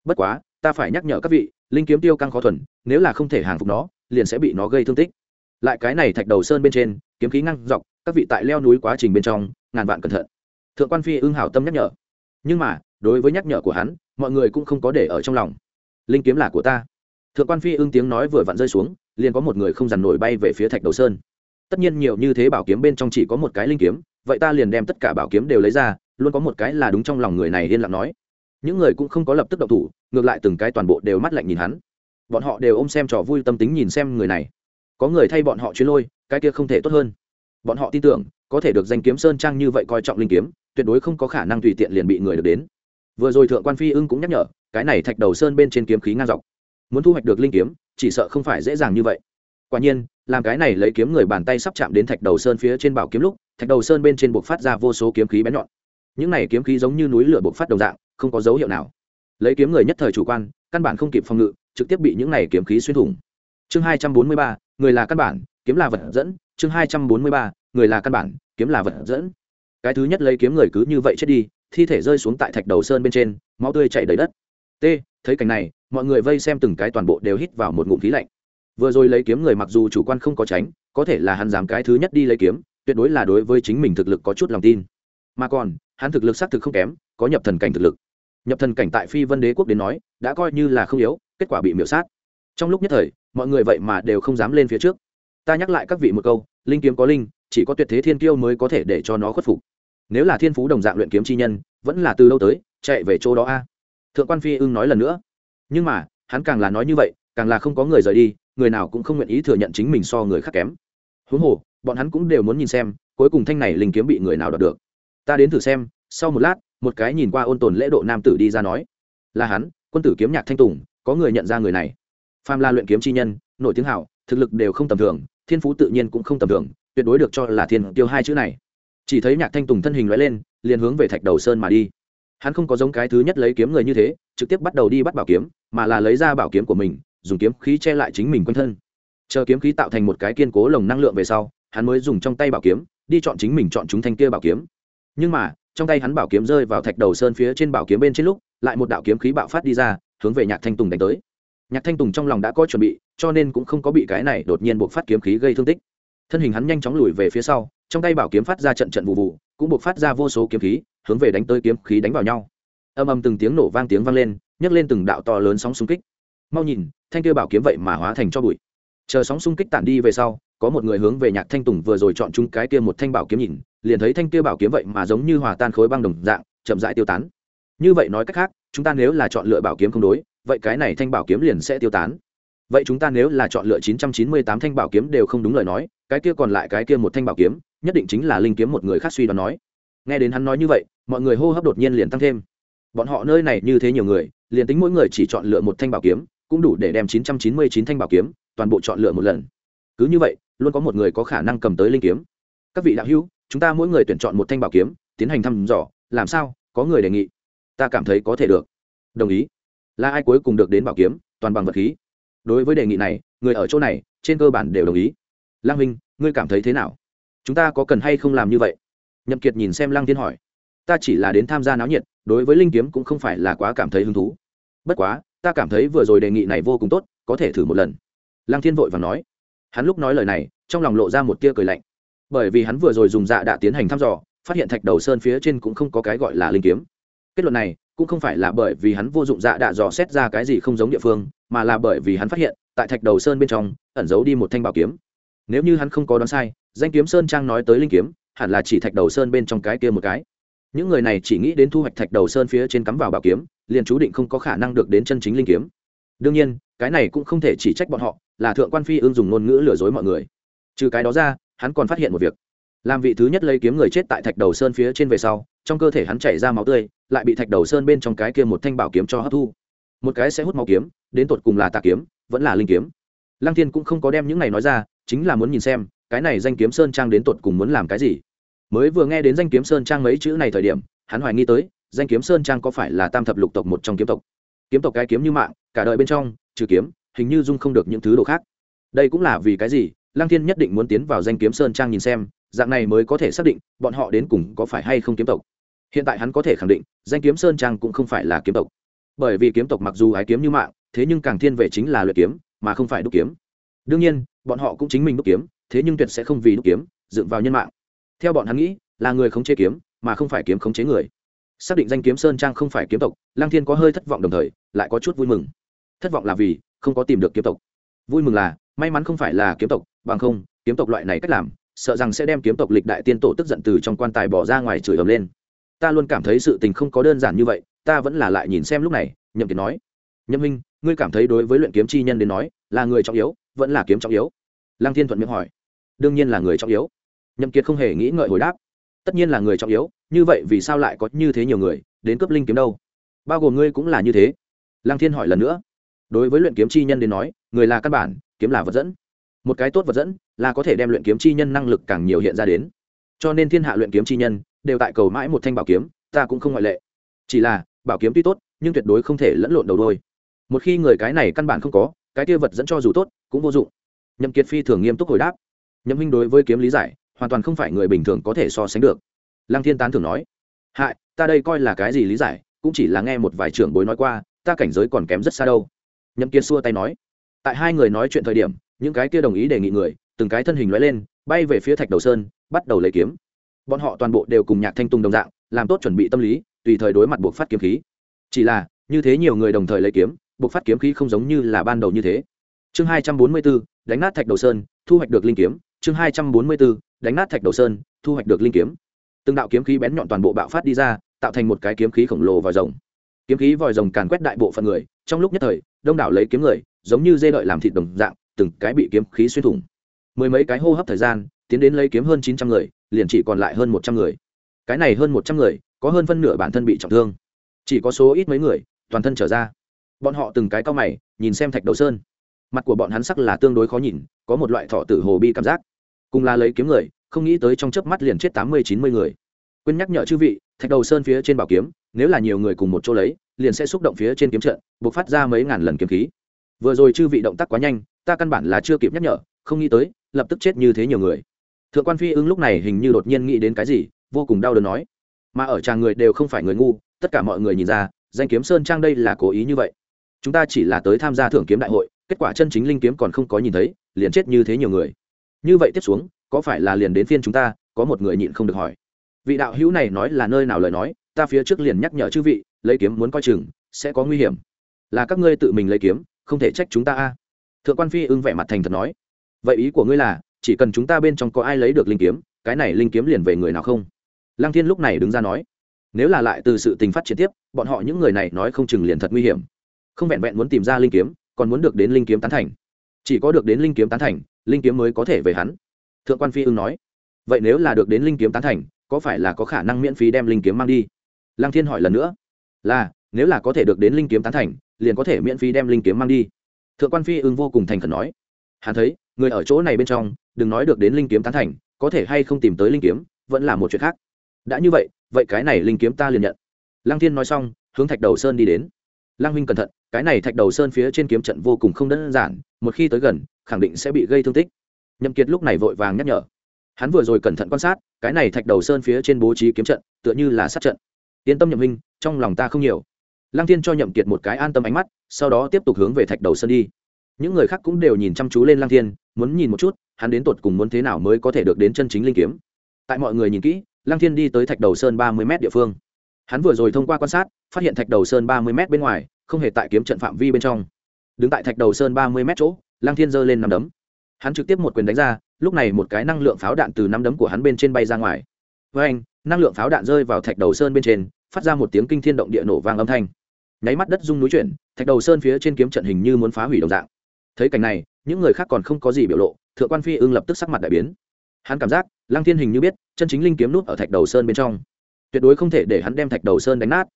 Bất quá, ta phải nhắc nhở các vị, linh kiếm tiêu căng khó thuần, nếu là không thể hàng phục nó, liền sẽ bị nó gây thương tích. Lại cái này thạch đầu sơn bên trên, kiếm khí ngăn dọc, các vị tại leo núi quá trình bên trong, ngàn vạn cẩn thận. Thượng quan phi ưng hảo tâm nhắc nhở. Nhưng mà đối với nhắc nhở của hắn, mọi người cũng không có để ở trong lòng. Linh kiếm là của ta. Thượng quan phi ưng tiếng nói vừa vặn rơi xuống, liền có một người không dằn nổi bay về phía thạch đầu sơn. Tất nhiên nhiều như thế bảo kiếm bên trong chỉ có một cái linh kiếm, vậy ta liền đem tất cả bảo kiếm đều lấy ra, luôn có một cái là đúng trong lòng người này yên lặng nói. Những người cũng không có lập tức động thủ, ngược lại từng cái toàn bộ đều mắt lạnh nhìn hắn. Bọn họ đều ôm xem trò vui tâm tính nhìn xem người này. Có người thay bọn họ chuyên lôi, cái kia không thể tốt hơn. Bọn họ tin tưởng, có thể được danh kiếm sơn trang như vậy coi trọng linh kiếm, tuyệt đối không có khả năng tùy tiện liền bị người được đến vừa rồi thượng quan phi ưng cũng nhắc nhở, cái này thạch đầu sơn bên trên kiếm khí ngang dọc. Muốn thu hoạch được linh kiếm, chỉ sợ không phải dễ dàng như vậy. Quả nhiên, làm cái này lấy kiếm người bàn tay sắp chạm đến thạch đầu sơn phía trên bảo kiếm lúc, thạch đầu sơn bên trên buộc phát ra vô số kiếm khí bén nhọn. Những này kiếm khí giống như núi lửa buộc phát đồng dạng, không có dấu hiệu nào. Lấy kiếm người nhất thời chủ quan, căn bản không kịp phòng ngự, trực tiếp bị những này kiếm khí xuyên thủng. Chương hai trăm bốn mươi ba, người là căn bản, kiếm là vật dẫn. Chương hai trăm bốn mươi ba, người là căn bản, kiếm là vật dẫn. Cái thứ nhất lấy kiếm người cứ như vậy chết đi thi thể rơi xuống tại thạch đầu sơn bên trên, máu tươi chảy đầy đất. T, thấy cảnh này, mọi người vây xem từng cái toàn bộ đều hít vào một ngụm khí lạnh. Vừa rồi lấy kiếm người mặc dù chủ quan không có tránh, có thể là hắn dám cái thứ nhất đi lấy kiếm, tuyệt đối là đối với chính mình thực lực có chút lòng tin. Mà còn, hắn thực lực xác thực không kém, có nhập thần cảnh thực lực. Nhập thần cảnh tại phi vân đế quốc đến nói, đã coi như là không yếu, kết quả bị miễu sát. Trong lúc nhất thời, mọi người vậy mà đều không dám lên phía trước. Ta nhắc lại các vị một câu, linh kiếm có linh, chỉ có tuyệt thế thiên kiêu mới có thể để cho nó khuất phục nếu là thiên phú đồng dạng luyện kiếm chi nhân, vẫn là từ lâu tới, chạy về chỗ đó a? Thượng quan phi ưng nói lần nữa. Nhưng mà, hắn càng là nói như vậy, càng là không có người rời đi, người nào cũng không nguyện ý thừa nhận chính mình so người khác kém. Huống hồ, bọn hắn cũng đều muốn nhìn xem, cuối cùng thanh này linh kiếm bị người nào đoạt được. Ta đến thử xem, sau một lát, một cái nhìn qua ôn tồn lễ độ nam tử đi ra nói. Là hắn, quân tử kiếm nhạc thanh tùng, có người nhận ra người này. Pham la luyện kiếm chi nhân, nổi tiếng hảo, thực lực đều không tầm thường, thiên phú tự nhiên cũng không tầm thường, tuyệt đối được cho là thiên tiêu hai chữ này chỉ thấy nhạc thanh tùng thân hình loại lên, liền hướng về thạch đầu sơn mà đi. Hắn không có giống cái thứ nhất lấy kiếm người như thế, trực tiếp bắt đầu đi bắt bảo kiếm, mà là lấy ra bảo kiếm của mình, dùng kiếm khí che lại chính mình quanh thân. Chờ kiếm khí tạo thành một cái kiên cố lồng năng lượng về sau, hắn mới dùng trong tay bảo kiếm, đi chọn chính mình chọn chúng thanh kia bảo kiếm. Nhưng mà, trong tay hắn bảo kiếm rơi vào thạch đầu sơn phía trên bảo kiếm bên trên lúc, lại một đạo kiếm khí bạo phát đi ra, hướng về nhạc thanh tùng đánh tới. Nhạc thanh tùng trong lòng đã có chuẩn bị, cho nên cũng không có bị cái này đột nhiên buộc phát kiếm khí gây thương tích. Thân hình hắn nhanh chóng lùi về phía sau trong tay bảo kiếm phát ra trận trận vụ vụ, cũng buộc phát ra vô số kiếm khí, hướng về đánh tới kiếm khí đánh vào nhau. Âm âm từng tiếng nổ vang tiếng vang lên, nhấc lên từng đạo to lớn sóng xung kích. Mau nhìn, thanh kia bảo kiếm vậy mà hóa thành cho bụi. Chờ sóng xung kích tản đi về sau, có một người hướng về nhạc thanh tùng vừa rồi chọn chung cái kia một thanh bảo kiếm nhìn, liền thấy thanh kia bảo kiếm vậy mà giống như hòa tan khối băng đồng dạng, chậm rãi tiêu tán. Như vậy nói cách khác, chúng ta nếu là chọn lựa bảo kiếm không đối, vậy cái này thanh bảo kiếm liền sẽ tiêu tán. Vậy chúng ta nếu là chọn lựa 998 thanh bảo kiếm đều không đúng lời nói, cái kia còn lại cái kia một thanh bảo kiếm nhất định chính là linh kiếm một người khác suy đoán nói. Nghe đến hắn nói như vậy, mọi người hô hấp đột nhiên liền tăng thêm. Bọn họ nơi này như thế nhiều người, liền tính mỗi người chỉ chọn lựa một thanh bảo kiếm, cũng đủ để đem 999 thanh bảo kiếm toàn bộ chọn lựa một lần. Cứ như vậy, luôn có một người có khả năng cầm tới linh kiếm. Các vị đạo hữu, chúng ta mỗi người tuyển chọn một thanh bảo kiếm, tiến hành thăm dò, làm sao, có người đề nghị. Ta cảm thấy có thể được. Đồng ý. Là ai cuối cùng được đến bảo kiếm, toàn bằng vật khí? Đối với đề nghị này, người ở chỗ này, trên cơ bản đều đồng ý. Lang huynh, ngươi cảm thấy thế nào? Chúng ta có cần hay không làm như vậy? Nhậm kiệt nhìn xem lăng thiên hỏi. Ta chỉ là đến tham gia náo nhiệt, đối với linh kiếm cũng không phải là quá cảm thấy hứng thú. Bất quá, ta cảm thấy vừa rồi đề nghị này vô cùng tốt, có thể thử một lần. Lăng thiên vội và nói. Hắn lúc nói lời này, trong lòng lộ ra một tia cười lạnh. Bởi vì hắn vừa rồi dùng dạ đã tiến hành thăm dò, phát hiện thạch đầu sơn phía trên cũng không có cái gọi là linh kiếm. Kết luận này, cũng không phải là bởi vì hắn vô dụng dạ đã dò xét ra cái gì không giống địa phương, mà là bởi vì hắn phát hiện, tại thạch đầu sơn bên trong, ẩn giấu đi một thanh bảo kiếm. Nếu như hắn không có đoán sai danh kiếm sơn trang nói tới linh kiếm, hẳn là chỉ thạch đầu sơn bên trong cái kia một cái. Những người này chỉ nghĩ đến thu hoạch thạch đầu sơn phía trên cắm vào bảo kiếm, liền chú định không có khả năng được đến chân chính linh kiếm. Đương nhiên, cái này cũng không thể chỉ trách bọn họ, là thượng quan phi ương dùng ngôn ngữ lừa dối mọi người. Trừ cái đó ra, hắn còn phát hiện một việc. Làm vị thứ nhất lấy kiếm người chết tại thạch đầu sơn phía trên về sau, trong cơ thể hắn chảy ra máu tươi, lại bị thạch đầu sơn bên trong cái kia một thanh bảo kiếm cho hấp thu. Một cái sẽ hút máu kiếm, đến tột cùng là tà kiếm, vẫn là linh kiếm. Lăng thiên cũng không có đem những này nói ra, chính là muốn nhìn xem cái này danh kiếm sơn trang đến tột cùng muốn làm cái gì? Mới vừa nghe đến danh kiếm sơn trang mấy chữ này thời điểm, hắn hoài nghi tới, danh kiếm sơn trang có phải là tam thập lục tộc một trong kiếm tộc? Kiếm tộc cái kiếm như mạng, cả đời bên trong, trừ kiếm, hình như dung không được những thứ đồ khác. Đây cũng là vì cái gì? Lăng thiên nhất định muốn tiến vào danh kiếm sơn trang nhìn xem, dạng này mới có thể xác định bọn họ đến cùng có phải hay không kiếm tộc. Hiện tại hắn có thể khẳng định, danh kiếm sơn trang cũng không phải là kiếm tộc. Bởi vì kiếm tộc mặc dù ái kiếm như mạng, thế nhưng càng thiên về chính là luyện kiếm, mà không phải đúc kiếm. Đương nhiên, bọn họ cũng chính mình đúc kiếm thế nhưng tuyệt sẽ không vì đúc kiếm, dựng vào nhân mạng. Theo bọn hắn nghĩ, là người khống chế kiếm, mà không phải kiếm khống chế người. Xác định danh kiếm sơn trang không phải kiếm tộc lang thiên có hơi thất vọng đồng thời, lại có chút vui mừng. Thất vọng là vì, không có tìm được kiếm tộc. Vui mừng là, may mắn không phải là kiếm tộc, bằng không, kiếm tộc loại này cách làm, sợ rằng sẽ đem kiếm tộc lịch đại tiên tổ tức giận từ trong quan tài bỏ ra ngoài chửi ầm lên. Ta luôn cảm thấy sự tình không có đơn giản như vậy, ta vẫn là lại nhìn xem lúc này, nhậm kiệt nói. Nhậm minh ngươi cảm thấy đối với luyện kiếm chi nhân đến nói, là người trọng yếu, vẫn là kiếm trọng yếu? Lang thiên thuận miệng hỏi đương nhiên là người trọng yếu. Nhậm kiệt không hề nghĩ ngợi hồi đáp. Tất nhiên là người trọng yếu, như vậy vì sao lại có như thế nhiều người đến cướp linh kiếm đâu? Bao gồm ngươi cũng là như thế. Lăng thiên hỏi lần nữa. Đối với luyện kiếm chi nhân đến nói, người là căn bản, kiếm là vật dẫn. Một cái tốt vật dẫn là có thể đem luyện kiếm chi nhân năng lực càng nhiều hiện ra đến. Cho nên thiên hạ luyện kiếm chi nhân đều tại cầu mãi một thanh bảo kiếm, ta cũng không ngoại lệ. Chỉ là, bảo kiếm tuy tốt, nhưng tuyệt đối không thể lẫn lộn đầu đôi. Một khi người cái này căn bản không có, cái kia vật dẫn cho dù tốt, cũng vô dụng. Nhậm kiệt phi thường nghiêm túc hồi đáp nhậm minh đối với kiếm lý giải hoàn toàn không phải người bình thường có thể so sánh được. Lăng thiên tán thường nói hại ta đây coi là cái gì lý giải cũng chỉ là nghe một vài trưởng bối nói qua ta cảnh giới còn kém rất xa đâu. Nhậm kiệt xua tay nói tại hai người nói chuyện thời điểm những cái kia đồng ý đề nghị người từng cái thân hình lóe lên bay về phía thạch đầu sơn bắt đầu lấy kiếm. Bọn họ toàn bộ đều cùng nhạc thanh tùng đồng dạng làm tốt chuẩn bị tâm lý tùy thời đối mặt buộc phát kiếm khí. Chỉ là như thế nhiều người đồng thời lấy kiếm buộc phát kiếm khí không giống như là ban đầu như thế. Chương hai trăm bốn mươi bốn, đánh nát thạch đầu sơn thu hoạch được linh kiếm chương hai trăm bốn mươi 244, đánh nát thạch đầu sơn thu hoạch được linh kiếm. Từng đạo kiếm khí bén nhọn toàn bộ bạo phát đi ra tạo thành một cái kiếm khí khổng lồ vòi rồng. Kiếm khí vòi rồng càn quét đại bộ phận người trong lúc nhất thời đông đảo lấy kiếm người giống như dê đợi làm thịt đồng dạng từng cái bị kiếm khí xuyên thủng. Mười mấy cái hô hấp thời gian tiến đến lấy kiếm hơn chín trăm người liền chỉ còn lại hơn một trăm người. Cái này hơn một trăm người có hơn phân nửa bản thân bị trọng thương. Chỉ có số ít mấy người toàn thân trở ra. Bọn họ từng cái cao mày nhìn xem thạch đầu sơn. Mặt của bọn hắn sắc là tương đối khó nhìn có một loại thọ tử hồ bi cảm giác cùng là lấy kiếm người, không nghĩ tới trong chớp mắt liền chết tám mươi, chín mươi người. Quên nhắc nhở chư vị, thạch đầu sơn phía trên bảo kiếm, nếu là nhiều người cùng một chỗ lấy, liền sẽ xúc động phía trên kiếm trận, buộc phát ra mấy ngàn lần kiếm khí. Vừa rồi chư vị động tác quá nhanh, ta căn bản là chưa kịp nhắc nhở, không nghĩ tới, lập tức chết như thế nhiều người. Thượng quan phi ưng lúc này hình như đột nhiên nghĩ đến cái gì, vô cùng đau đớn nói. Mà ở tràng người đều không phải người ngu, tất cả mọi người nhìn ra, danh kiếm sơn trang đây là cố ý như vậy. Chúng ta chỉ là tới tham gia thưởng kiếm đại hội, kết quả chân chính linh kiếm còn không có nhìn thấy, liền chết như thế nhiều người như vậy tiếp xuống, có phải là liền đến phiên chúng ta, có một người nhịn không được hỏi. Vị đạo hữu này nói là nơi nào lời nói, ta phía trước liền nhắc nhở chư vị, lấy kiếm muốn coi chừng, sẽ có nguy hiểm. Là các ngươi tự mình lấy kiếm, không thể trách chúng ta a. Thượng quan phi ưng vẻ mặt thành thật nói. Vậy ý của ngươi là, chỉ cần chúng ta bên trong có ai lấy được linh kiếm, cái này linh kiếm liền về người nào không? Lăng thiên lúc này đứng ra nói. Nếu là lại từ sự tình phát triển tiếp, bọn họ những người này nói không chừng liền thật nguy hiểm. Không vẹn vẹn muốn tìm ra linh kiếm, còn muốn được đến linh kiếm tán thành. Chỉ có được đến linh kiếm tán thành linh kiếm mới có thể về hắn. Thượng quan phi ưng nói, vậy nếu là được đến linh kiếm tán thành, có phải là có khả năng miễn phí đem linh kiếm mang đi? Lăng thiên hỏi lần nữa, là, nếu là có thể được đến linh kiếm tán thành, liền có thể miễn phí đem linh kiếm mang đi. Thượng quan phi ưng vô cùng thành khẩn nói, hắn thấy, người ở chỗ này bên trong, đừng nói được đến linh kiếm tán thành, có thể hay không tìm tới linh kiếm, vẫn là một chuyện khác. Đã như vậy vậy cái này linh kiếm ta liền nhận. Lăng thiên nói xong, hướng thạch đầu sơn đi đến. Lang huynh cẩn thận, cái này thạch đầu sơn phía trên kiếm trận vô cùng không đơn giản, một khi tới gần, khẳng định sẽ bị gây thương tích. Nhậm kiệt lúc này vội vàng nhắc nhở. Hắn vừa rồi cẩn thận quan sát, cái này thạch đầu sơn phía trên bố trí kiếm trận, tựa như là sát trận. Yên tâm nhậm huynh, trong lòng ta không nhiều. Lang thiên cho nhậm kiệt một cái an tâm ánh mắt, sau đó tiếp tục hướng về thạch đầu sơn đi. Những người khác cũng đều nhìn chăm chú lên Lang thiên, muốn nhìn một chút, hắn đến tột cùng muốn thế nào mới có thể được đến chân chính linh kiếm. Tại mọi người nhìn kỹ, Lang thiên đi tới thạch đầu sơn ba mươi m địa phương hắn vừa rồi thông qua quan sát, phát hiện thạch đầu sơn ba mươi m bên ngoài, không hề tại kiếm trận phạm vi bên trong. Đứng tại thạch đầu sơn ba mươi m chỗ, lăng thiên giơ lên nằm đấm. Hắn trực tiếp một quyền đánh ra, lúc này một cái năng lượng pháo đạn từ nắm đấm của hắn bên trên bay ra ngoài. Với anh, năng lượng pháo đạn rơi vào thạch đầu sơn bên trên, phát ra một tiếng kinh thiên động địa nổ vang âm thanh. Nháy mắt đất rung núi chuyển, thạch đầu sơn phía trên kiếm trận hình như muốn phá hủy đồng dạng. Thấy cảnh này, những người khác còn không có gì biểu lộ, thượng quan phi ưng lập tức sắc mặt đại biến. Hắn cảm giác, lăng thiên hình như biết, chân chính linh kiếm nút ở thạch đầu sơn bên trong tuyệt đối không thể để hắn đem thạch đầu sơn đánh nát.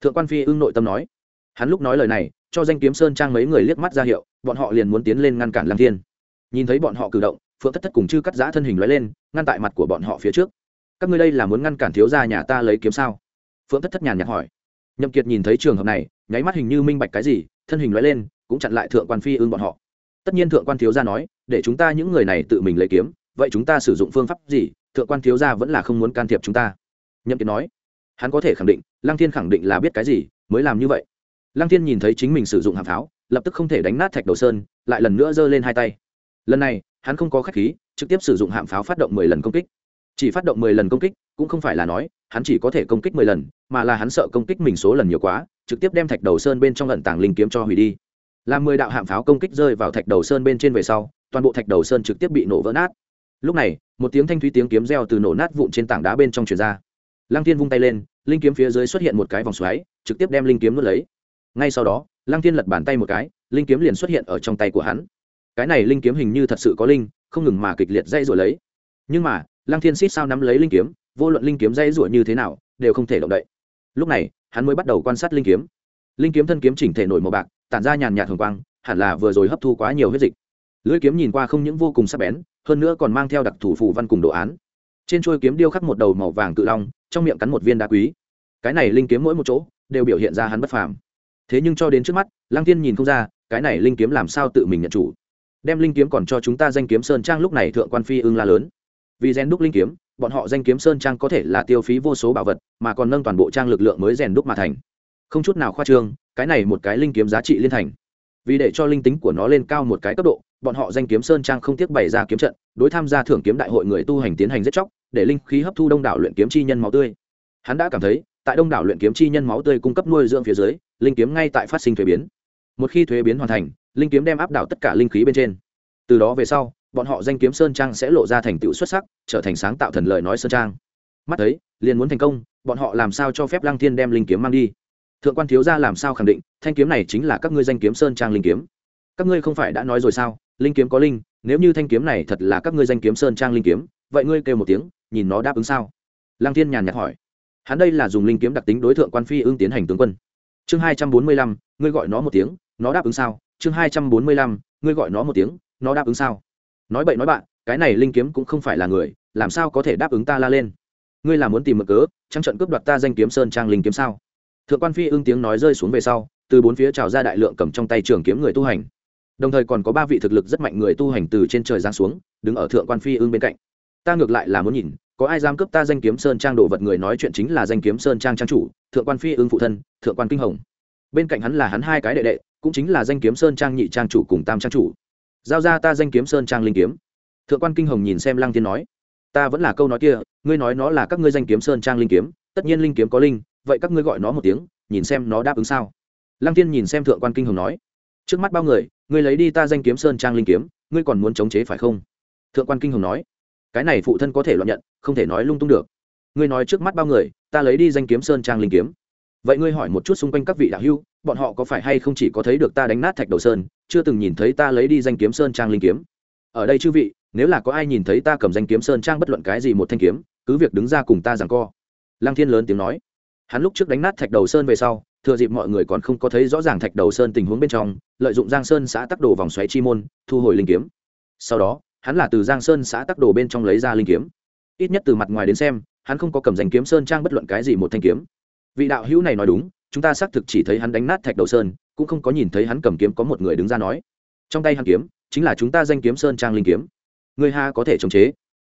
Thượng quan phi ưng nội tâm nói. Hắn lúc nói lời này, cho danh kiếm sơn trang mấy người liếc mắt ra hiệu, bọn họ liền muốn tiến lên ngăn cản lăng thiên. Nhìn thấy bọn họ cử động, phượng thất thất cùng chư cắt giã thân hình lóe lên, ngăn tại mặt của bọn họ phía trước. Các ngươi đây là muốn ngăn cản thiếu gia nhà ta lấy kiếm sao? Phượng thất thất nhàn nhạt hỏi. Nhậm kiệt nhìn thấy trường hợp này, nháy mắt hình như minh bạch cái gì, thân hình lóe lên, cũng chặn lại thượng quan phi ưng bọn họ. Tất nhiên thượng quan thiếu gia nói, để chúng ta những người này tự mình lấy kiếm, vậy chúng ta sử dụng phương pháp gì? Thượng quan thiếu gia vẫn là không muốn can thiệp chúng ta nhậm kiệt nói, hắn có thể khẳng định, lăng thiên khẳng định là biết cái gì mới làm như vậy. Lăng thiên nhìn thấy chính mình sử dụng hàm pháo, lập tức không thể đánh nát thạch đầu sơn, lại lần nữa giơ lên hai tay. Lần này, hắn không có khách khí, trực tiếp sử dụng hạm pháo phát động mười lần công kích. Chỉ phát động mười lần công kích, cũng không phải là nói, hắn chỉ có thể công kích mười lần, mà là hắn sợ công kích mình số lần nhiều quá, trực tiếp đem thạch đầu sơn bên trong lận tảng linh kiếm cho hủy đi. Làm mười đạo hạm pháo công kích rơi vào thạch đầu sơn bên trên về sau, toàn bộ thạch đầu sơn trực tiếp bị nổ vỡ nát. Lúc này, một tiếng thanh thúy tiếng kiếm reo từ nổ nát vụn trên tảng đá bên trong truyền ra lăng thiên vung tay lên, linh kiếm phía dưới xuất hiện một cái vòng xoáy, trực tiếp đem linh kiếm nuốt lấy. Ngay sau đó, lăng thiên lật bàn tay một cái, linh kiếm liền xuất hiện ở trong tay của hắn. Cái này linh kiếm hình như thật sự có linh, không ngừng mà kịch liệt dây rồi lấy. Nhưng mà, lăng thiên xít sao nắm lấy linh kiếm, vô luận linh kiếm dây rủa như thế nào, đều không thể động đậy. Lúc này, hắn mới bắt đầu quan sát linh kiếm. Linh kiếm thân kiếm chỉnh thể nổi màu bạc, tản ra nhàn nhạt hồng quang, hẳn là vừa rồi hấp thu quá nhiều huyết dịch. Lưỡi kiếm nhìn qua không những vô cùng sắc bén, hơn nữa còn mang theo đặc thủ phù văn cùng đồ án. Trên chuôi kiếm điêu khắc một đầu màu vàng cự long trong miệng cắn một viên đá quý. Cái này linh kiếm mỗi một chỗ đều biểu hiện ra hắn bất phàm. Thế nhưng cho đến trước mắt, lăng tiên nhìn không ra, cái này linh kiếm làm sao tự mình nhận chủ. Đem linh kiếm còn cho chúng ta danh kiếm sơn trang lúc này thượng quan phi ưng la lớn. Vì rèn đúc linh kiếm, bọn họ danh kiếm sơn trang có thể là tiêu phí vô số bảo vật, mà còn nâng toàn bộ trang lực lượng mới rèn đúc mà thành. Không chút nào khoa trương, cái này một cái linh kiếm giá trị liên thành vì để cho linh tính của nó lên cao một cái cấp độ, bọn họ danh kiếm sơn trang không tiếc bày ra kiếm trận, đối tham gia thưởng kiếm đại hội người tu hành tiến hành giết chóc, để linh khí hấp thu đông đảo luyện kiếm chi nhân máu tươi. Hắn đã cảm thấy, tại đông đảo luyện kiếm chi nhân máu tươi cung cấp nuôi dưỡng phía dưới, linh kiếm ngay tại phát sinh thuế biến. Một khi thuế biến hoàn thành, linh kiếm đem áp đảo tất cả linh khí bên trên. Từ đó về sau, bọn họ danh kiếm sơn trang sẽ lộ ra thành tựu xuất sắc, trở thành sáng tạo thần lời nói sơn trang. Mắt thấy, liền muốn thành công, bọn họ làm sao cho phép lăng thiên đem linh kiếm mang đi? Thượng quan thiếu gia làm sao khẳng định, thanh kiếm này chính là các ngươi danh kiếm sơn trang linh kiếm. Các ngươi không phải đã nói rồi sao? Linh kiếm có linh, nếu như thanh kiếm này thật là các ngươi danh kiếm sơn trang linh kiếm, vậy ngươi kêu một tiếng, nhìn nó đáp ứng sao? Lăng thiên nhàn nhạt hỏi. Hắn đây là dùng linh kiếm đặc tính đối tượng quan phi ương tiến hành tướng quân. Chương hai trăm bốn mươi lăm, ngươi gọi nó một tiếng, nó đáp ứng sao? Chương hai trăm bốn mươi lăm, ngươi gọi nó một tiếng, nó đáp ứng sao? Nói bậy nói bạn, cái này linh kiếm cũng không phải là người, làm sao có thể đáp ứng ta la lên? Ngươi là muốn tìm mực cớ trăng trận cướp đoạt ta danh kiếm sơn trang linh kiếm sao? Thượng quan phi ưng tiếng nói rơi xuống về sau, từ bốn phía trào ra đại lượng cầm trong tay trường kiếm người tu hành. Đồng thời còn có ba vị thực lực rất mạnh người tu hành từ trên trời giáng xuống, đứng ở thượng quan phi ưng bên cạnh. Ta ngược lại là muốn nhìn, có ai dám cướp ta danh kiếm sơn trang đồ vật người nói chuyện chính là danh kiếm sơn trang trang chủ, thượng quan phi ưng phụ thân, thượng quan kinh hồng. Bên cạnh hắn là hắn hai cái đệ đệ, cũng chính là danh kiếm sơn trang nhị trang chủ cùng tam trang chủ. Giao ra ta danh kiếm sơn trang linh kiếm. Thượng quan kinh hồng nhìn xem lăng thiên nói, ta vẫn là câu nói kia, ngươi nói nó là các ngươi danh kiếm sơn trang linh kiếm, tất nhiên linh kiếm có linh vậy các ngươi gọi nó một tiếng, nhìn xem nó đáp ứng sao. Lăng thiên nhìn xem thượng quan kinh hồng nói, trước mắt bao người, ngươi lấy đi ta danh kiếm sơn trang linh kiếm, ngươi còn muốn chống chế phải không? Thượng quan kinh hồng nói, cái này phụ thân có thể loạn nhận, không thể nói lung tung được. Ngươi nói trước mắt bao người, ta lấy đi danh kiếm sơn trang linh kiếm. Vậy ngươi hỏi một chút xung quanh các vị đạo hữu, bọn họ có phải hay không chỉ có thấy được ta đánh nát thạch đầu sơn, chưa từng nhìn thấy ta lấy đi danh kiếm sơn trang linh kiếm? Ở đây chư vị, nếu là có ai nhìn thấy ta cầm danh kiếm sơn trang bất luận cái gì một thanh kiếm, cứ việc đứng ra cùng ta rằng co. Lăng thiên lớn tiếng nói hắn lúc trước đánh nát thạch đầu sơn về sau, thừa dịp mọi người còn không có thấy rõ ràng thạch đầu sơn tình huống bên trong, lợi dụng giang sơn xã tắc đồ vòng xoáy chi môn, thu hồi linh kiếm. Sau đó, hắn là từ giang sơn xã tắc đồ bên trong lấy ra linh kiếm. Ít nhất từ mặt ngoài đến xem, hắn không có cầm danh kiếm sơn trang bất luận cái gì một thanh kiếm. Vị đạo hữu này nói đúng, chúng ta xác thực chỉ thấy hắn đánh nát thạch đầu sơn, cũng không có nhìn thấy hắn cầm kiếm có một người đứng ra nói. Trong tay hắn kiếm, chính là chúng ta danh kiếm sơn trang linh kiếm. Người ha có thể chống chế.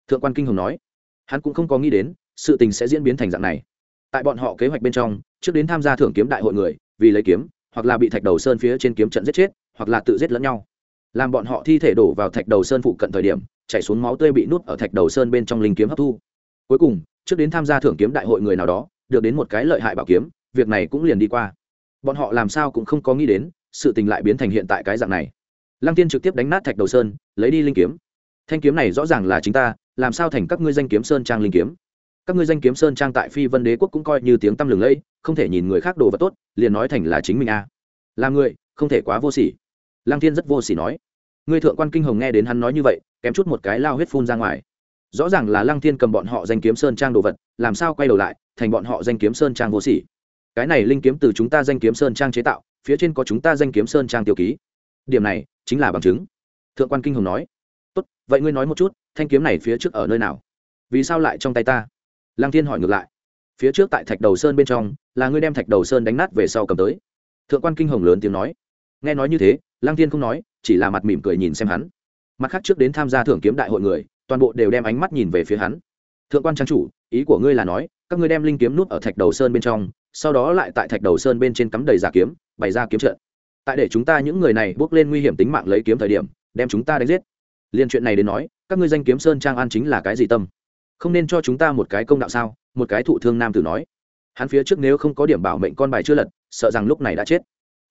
Thượng quan kinh hồng nói. Hắn cũng không có nghĩ đến, sự tình sẽ diễn biến thành dạng này tại bọn họ kế hoạch bên trong, trước đến tham gia thưởng kiếm đại hội người, vì lấy kiếm, hoặc là bị thạch đầu sơn phía trên kiếm trận giết chết, hoặc là tự giết lẫn nhau. Làm bọn họ thi thể đổ vào thạch đầu sơn phụ cận thời điểm, chảy xuống máu tươi bị nuốt ở thạch đầu sơn bên trong linh kiếm hấp thu. Cuối cùng, trước đến tham gia thưởng kiếm đại hội người nào đó, được đến một cái lợi hại bảo kiếm, việc này cũng liền đi qua. Bọn họ làm sao cũng không có nghĩ đến, sự tình lại biến thành hiện tại cái dạng này. Lăng tiên trực tiếp đánh nát thạch đầu sơn, lấy đi linh kiếm. Thanh kiếm này rõ ràng là chính ta, làm sao thành các ngươi danh kiếm sơn trang linh kiếm? Các ngươi danh kiếm sơn trang tại phi vân đế quốc cũng coi như tiếng tăm lừng lẫy, không thể nhìn người khác đồ vật tốt, liền nói thành là chính mình a. À. làm người, không thể quá vô sỉ. Lăng thiên rất vô sỉ nói. Ngươi thượng quan kinh hồng nghe đến hắn nói như vậy, kém chút một cái lao huyết phun ra ngoài. Rõ ràng là lăng thiên cầm bọn họ danh kiếm sơn trang đồ vật, làm sao quay đầu lại, thành bọn họ danh kiếm sơn trang vô sỉ. Cái này linh kiếm từ chúng ta danh kiếm sơn trang chế tạo, phía trên có chúng ta danh kiếm sơn trang tiêu ký. Điểm này, chính là bằng chứng. Thượng quan kinh hồng nói. Tốt, vậy ngươi nói một chút, thanh kiếm này phía trước ở nơi nào? Vì sao lại trong tay ta? Lăng thiên hỏi ngược lại. Phía trước tại thạch đầu sơn bên trong, là ngươi đem thạch đầu sơn đánh nát về sau cầm tới. Thượng quan kinh hồng lớn tiếng nói. Nghe nói như thế, lăng thiên không nói, chỉ là mặt mỉm cười nhìn xem hắn. Mặt khác trước đến tham gia thưởng kiếm đại hội người, toàn bộ đều đem ánh mắt nhìn về phía hắn. Thượng quan trang chủ, ý của ngươi là nói, các ngươi đem linh kiếm nút ở thạch đầu sơn bên trong, sau đó lại tại thạch đầu sơn bên trên cắm đầy giả kiếm, bày ra kiếm trận. Tại để chúng ta những người này bước lên nguy hiểm tính mạng lấy kiếm thời điểm, đem chúng ta đánh giết. Liên chuyện này đến nói, các ngươi danh kiếm sơn trang an chính là cái gì tâm? Không nên cho chúng ta một cái công đạo sao? Một cái thụ thương nam tử nói. Hắn phía trước nếu không có điểm bảo mệnh con bài chưa lật, sợ rằng lúc này đã chết.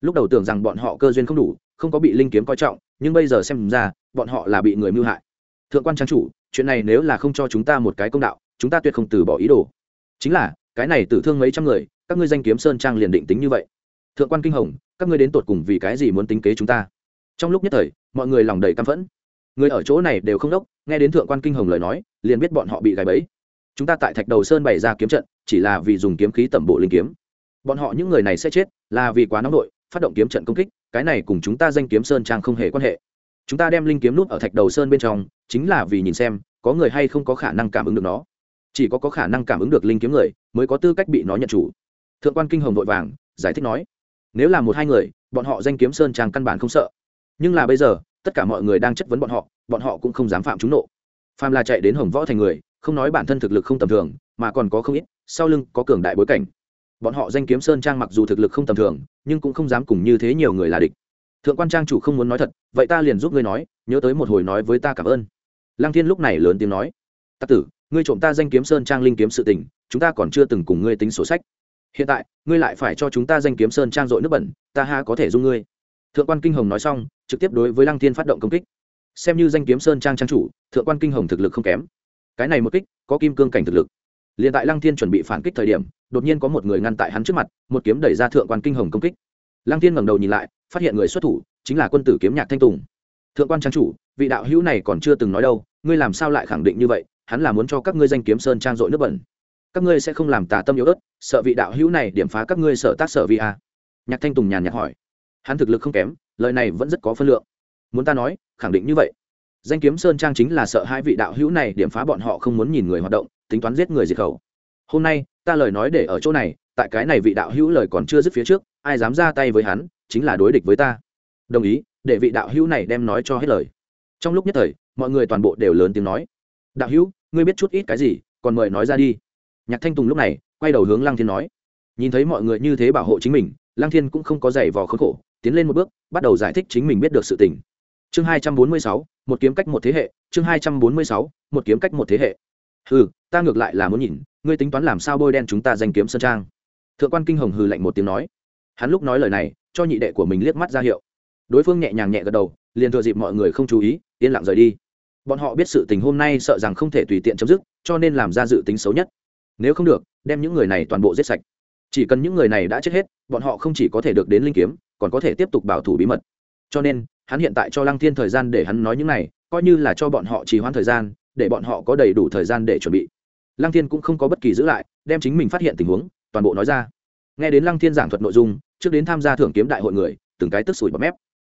Lúc đầu tưởng rằng bọn họ cơ duyên không đủ, không có bị linh kiếm coi trọng, nhưng bây giờ xem ra, bọn họ là bị người mưu hại. Thượng quan trang chủ, chuyện này nếu là không cho chúng ta một cái công đạo, chúng ta tuyệt không từ bỏ ý đồ. Chính là, cái này tử thương mấy trăm người, các ngươi danh kiếm sơn trang liền định tính như vậy. Thượng quan kinh hồng, các ngươi đến tột cùng vì cái gì muốn tính kế chúng ta? Trong lúc nhất thời, mọi người lòng đầy căm phẫn người ở chỗ này đều không đốc, nghe đến thượng quan kinh hồng lời nói, liền biết bọn họ bị gài bẫy. Chúng ta tại thạch đầu sơn bày ra kiếm trận, chỉ là vì dùng kiếm khí tẩm bộ linh kiếm. Bọn họ những người này sẽ chết, là vì quá nóng đội phát động kiếm trận công kích, cái này cùng chúng ta danh kiếm sơn trang không hề quan hệ. Chúng ta đem linh kiếm nút ở thạch đầu sơn bên trong, chính là vì nhìn xem, có người hay không có khả năng cảm ứng được nó. Chỉ có có khả năng cảm ứng được linh kiếm người, mới có tư cách bị nó nhận chủ. Thượng quan kinh hồng vội vàng, giải thích nói, nếu là một hai người, bọn họ danh kiếm sơn trang căn bản không sợ. Nhưng là bây giờ tất cả mọi người đang chất vấn bọn họ bọn họ cũng không dám phạm chúng nộ. Phàm là chạy đến hồng võ thành người, không nói bản thân thực lực không tầm thường, mà còn có không ít, sau lưng có cường đại bối cảnh. Bọn họ danh kiếm sơn trang mặc dù thực lực không tầm thường, nhưng cũng không dám cùng như thế nhiều người là địch. Thượng quan trang chủ không muốn nói thật, vậy ta liền giúp ngươi nói, nhớ tới một hồi nói với ta cảm ơn. Lăng thiên lúc này lớn tiếng nói tắc tử, ngươi trộm ta danh kiếm sơn trang linh kiếm sự tình, chúng ta còn chưa từng cùng ngươi tính sổ sách. Hiện tại, ngươi lại phải cho chúng ta danh kiếm sơn trang dội nước bẩn, ta ha có thể dung ngươi? Thượng quan kinh hồng nói xong, trực tiếp đối với lăng thiên phát động công kích. Xem như danh kiếm sơn trang trang chủ, thượng quan kinh hồng thực lực không kém. Cái này một kích, có kim cương cảnh thực lực. Liền tại lăng thiên chuẩn bị phản kích thời điểm, đột nhiên có một người ngăn tại hắn trước mặt, một kiếm đẩy ra thượng quan kinh hồng công kích. Lăng thiên ngẩng đầu nhìn lại, phát hiện người xuất thủ chính là quân tử kiếm nhạc thanh tùng. Thượng quan trang chủ, vị đạo hữu này còn chưa từng nói đâu, ngươi làm sao lại khẳng định như vậy, hắn là muốn cho các ngươi danh kiếm sơn trang dội nước bẩn. Các ngươi sẽ không làm tà tâm yếu ớt, sợ vị đạo hữu này điểm phá các ngươi sợ tác sở vi a. Nhạc thanh tùng nhàn nhạt hỏi hắn thực lực không kém, lời này vẫn rất có phân lượng. Muốn ta nói, khẳng định như vậy. Danh kiếm sơn trang chính là sợ hai vị đạo hữu này điểm phá bọn họ không muốn nhìn người hoạt động, tính toán giết người diệt khẩu. Hôm nay, ta lời nói để ở chỗ này, tại cái này vị đạo hữu lời còn chưa dứt phía trước, ai dám ra tay với hắn, chính là đối địch với ta. Đồng ý, để vị đạo hữu này đem nói cho hết lời. Trong lúc nhất thời, mọi người toàn bộ đều lớn tiếng nói. Đạo hữu, ngươi biết chút ít cái gì, còn mời nói ra đi. Nhạc thanh tùng lúc này, quay đầu hướng lăng thiên nói. Nhìn thấy mọi người như thế bảo hộ chính mình, lăng thiên cũng không có giày vò khốn khổ tiến lên một bước, bắt đầu giải thích chính mình biết được sự tình. Chương hai trăm bốn mươi sáu, một kiếm cách một thế hệ, chương hai trăm bốn mươi sáu, một kiếm cách một thế hệ. Hừ, ta ngược lại là muốn nhìn, ngươi tính toán làm sao bôi đen chúng ta danh kiếm sơn trang. Thượng quan kinh hồng hừ lạnh một tiếng nói. Hắn lúc nói lời này, cho nhị đệ của mình liếc mắt ra hiệu. Đối phương nhẹ nhàng nhẹ gật đầu, liền thừa dịp mọi người không chú ý, yên lặng rời đi. Bọn họ biết sự tình hôm nay sợ rằng không thể tùy tiện chấm dứt, cho nên làm ra dự tính xấu nhất. Nếu không được, đem những người này toàn bộ giết sạch. Chỉ cần những người này đã chết hết, bọn họ không chỉ có thể được đến linh kiếm còn có thể tiếp tục bảo thủ bí mật. Cho nên, hắn hiện tại cho lăng thiên thời gian để hắn nói những này, coi như là cho bọn họ trì hoãn thời gian, để bọn họ có đầy đủ thời gian để chuẩn bị. Lăng thiên cũng không có bất kỳ giữ lại, đem chính mình phát hiện tình huống, toàn bộ nói ra. Nghe đến lăng thiên giảng thuật nội dung, trước đến tham gia thưởng kiếm đại hội người, từng cái tức sủi bọt mép.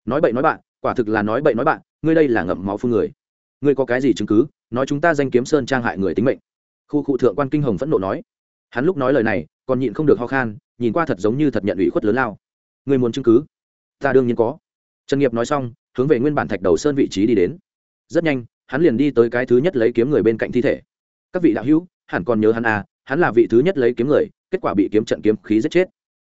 Nói bậy nói bạn, quả thực là nói bậy nói bạn, ngươi đây là ngậm máu phương người. Ngươi có cái gì chứng cứ, nói chúng ta danh kiếm sơn trang hại người tính mệnh. Khu cụ thượng quan kinh hồng phẫn nộ nói. Hắn lúc nói lời này, còn nhịn không được ho khan, nhìn qua thật giống như thật nhận ủy khuất lớn lao ngươi muốn chứng cứ? Ta đương nhiên có. Trần nghiệp nói xong, hướng về nguyên bản thạch đầu sơn vị trí đi đến. Rất nhanh, hắn liền đi tới cái thứ nhất lấy kiếm người bên cạnh thi thể. Các vị đạo hữu, hẳn còn nhớ hắn à hắn là vị thứ nhất lấy kiếm người, kết quả bị kiếm trận kiếm khí giết chết.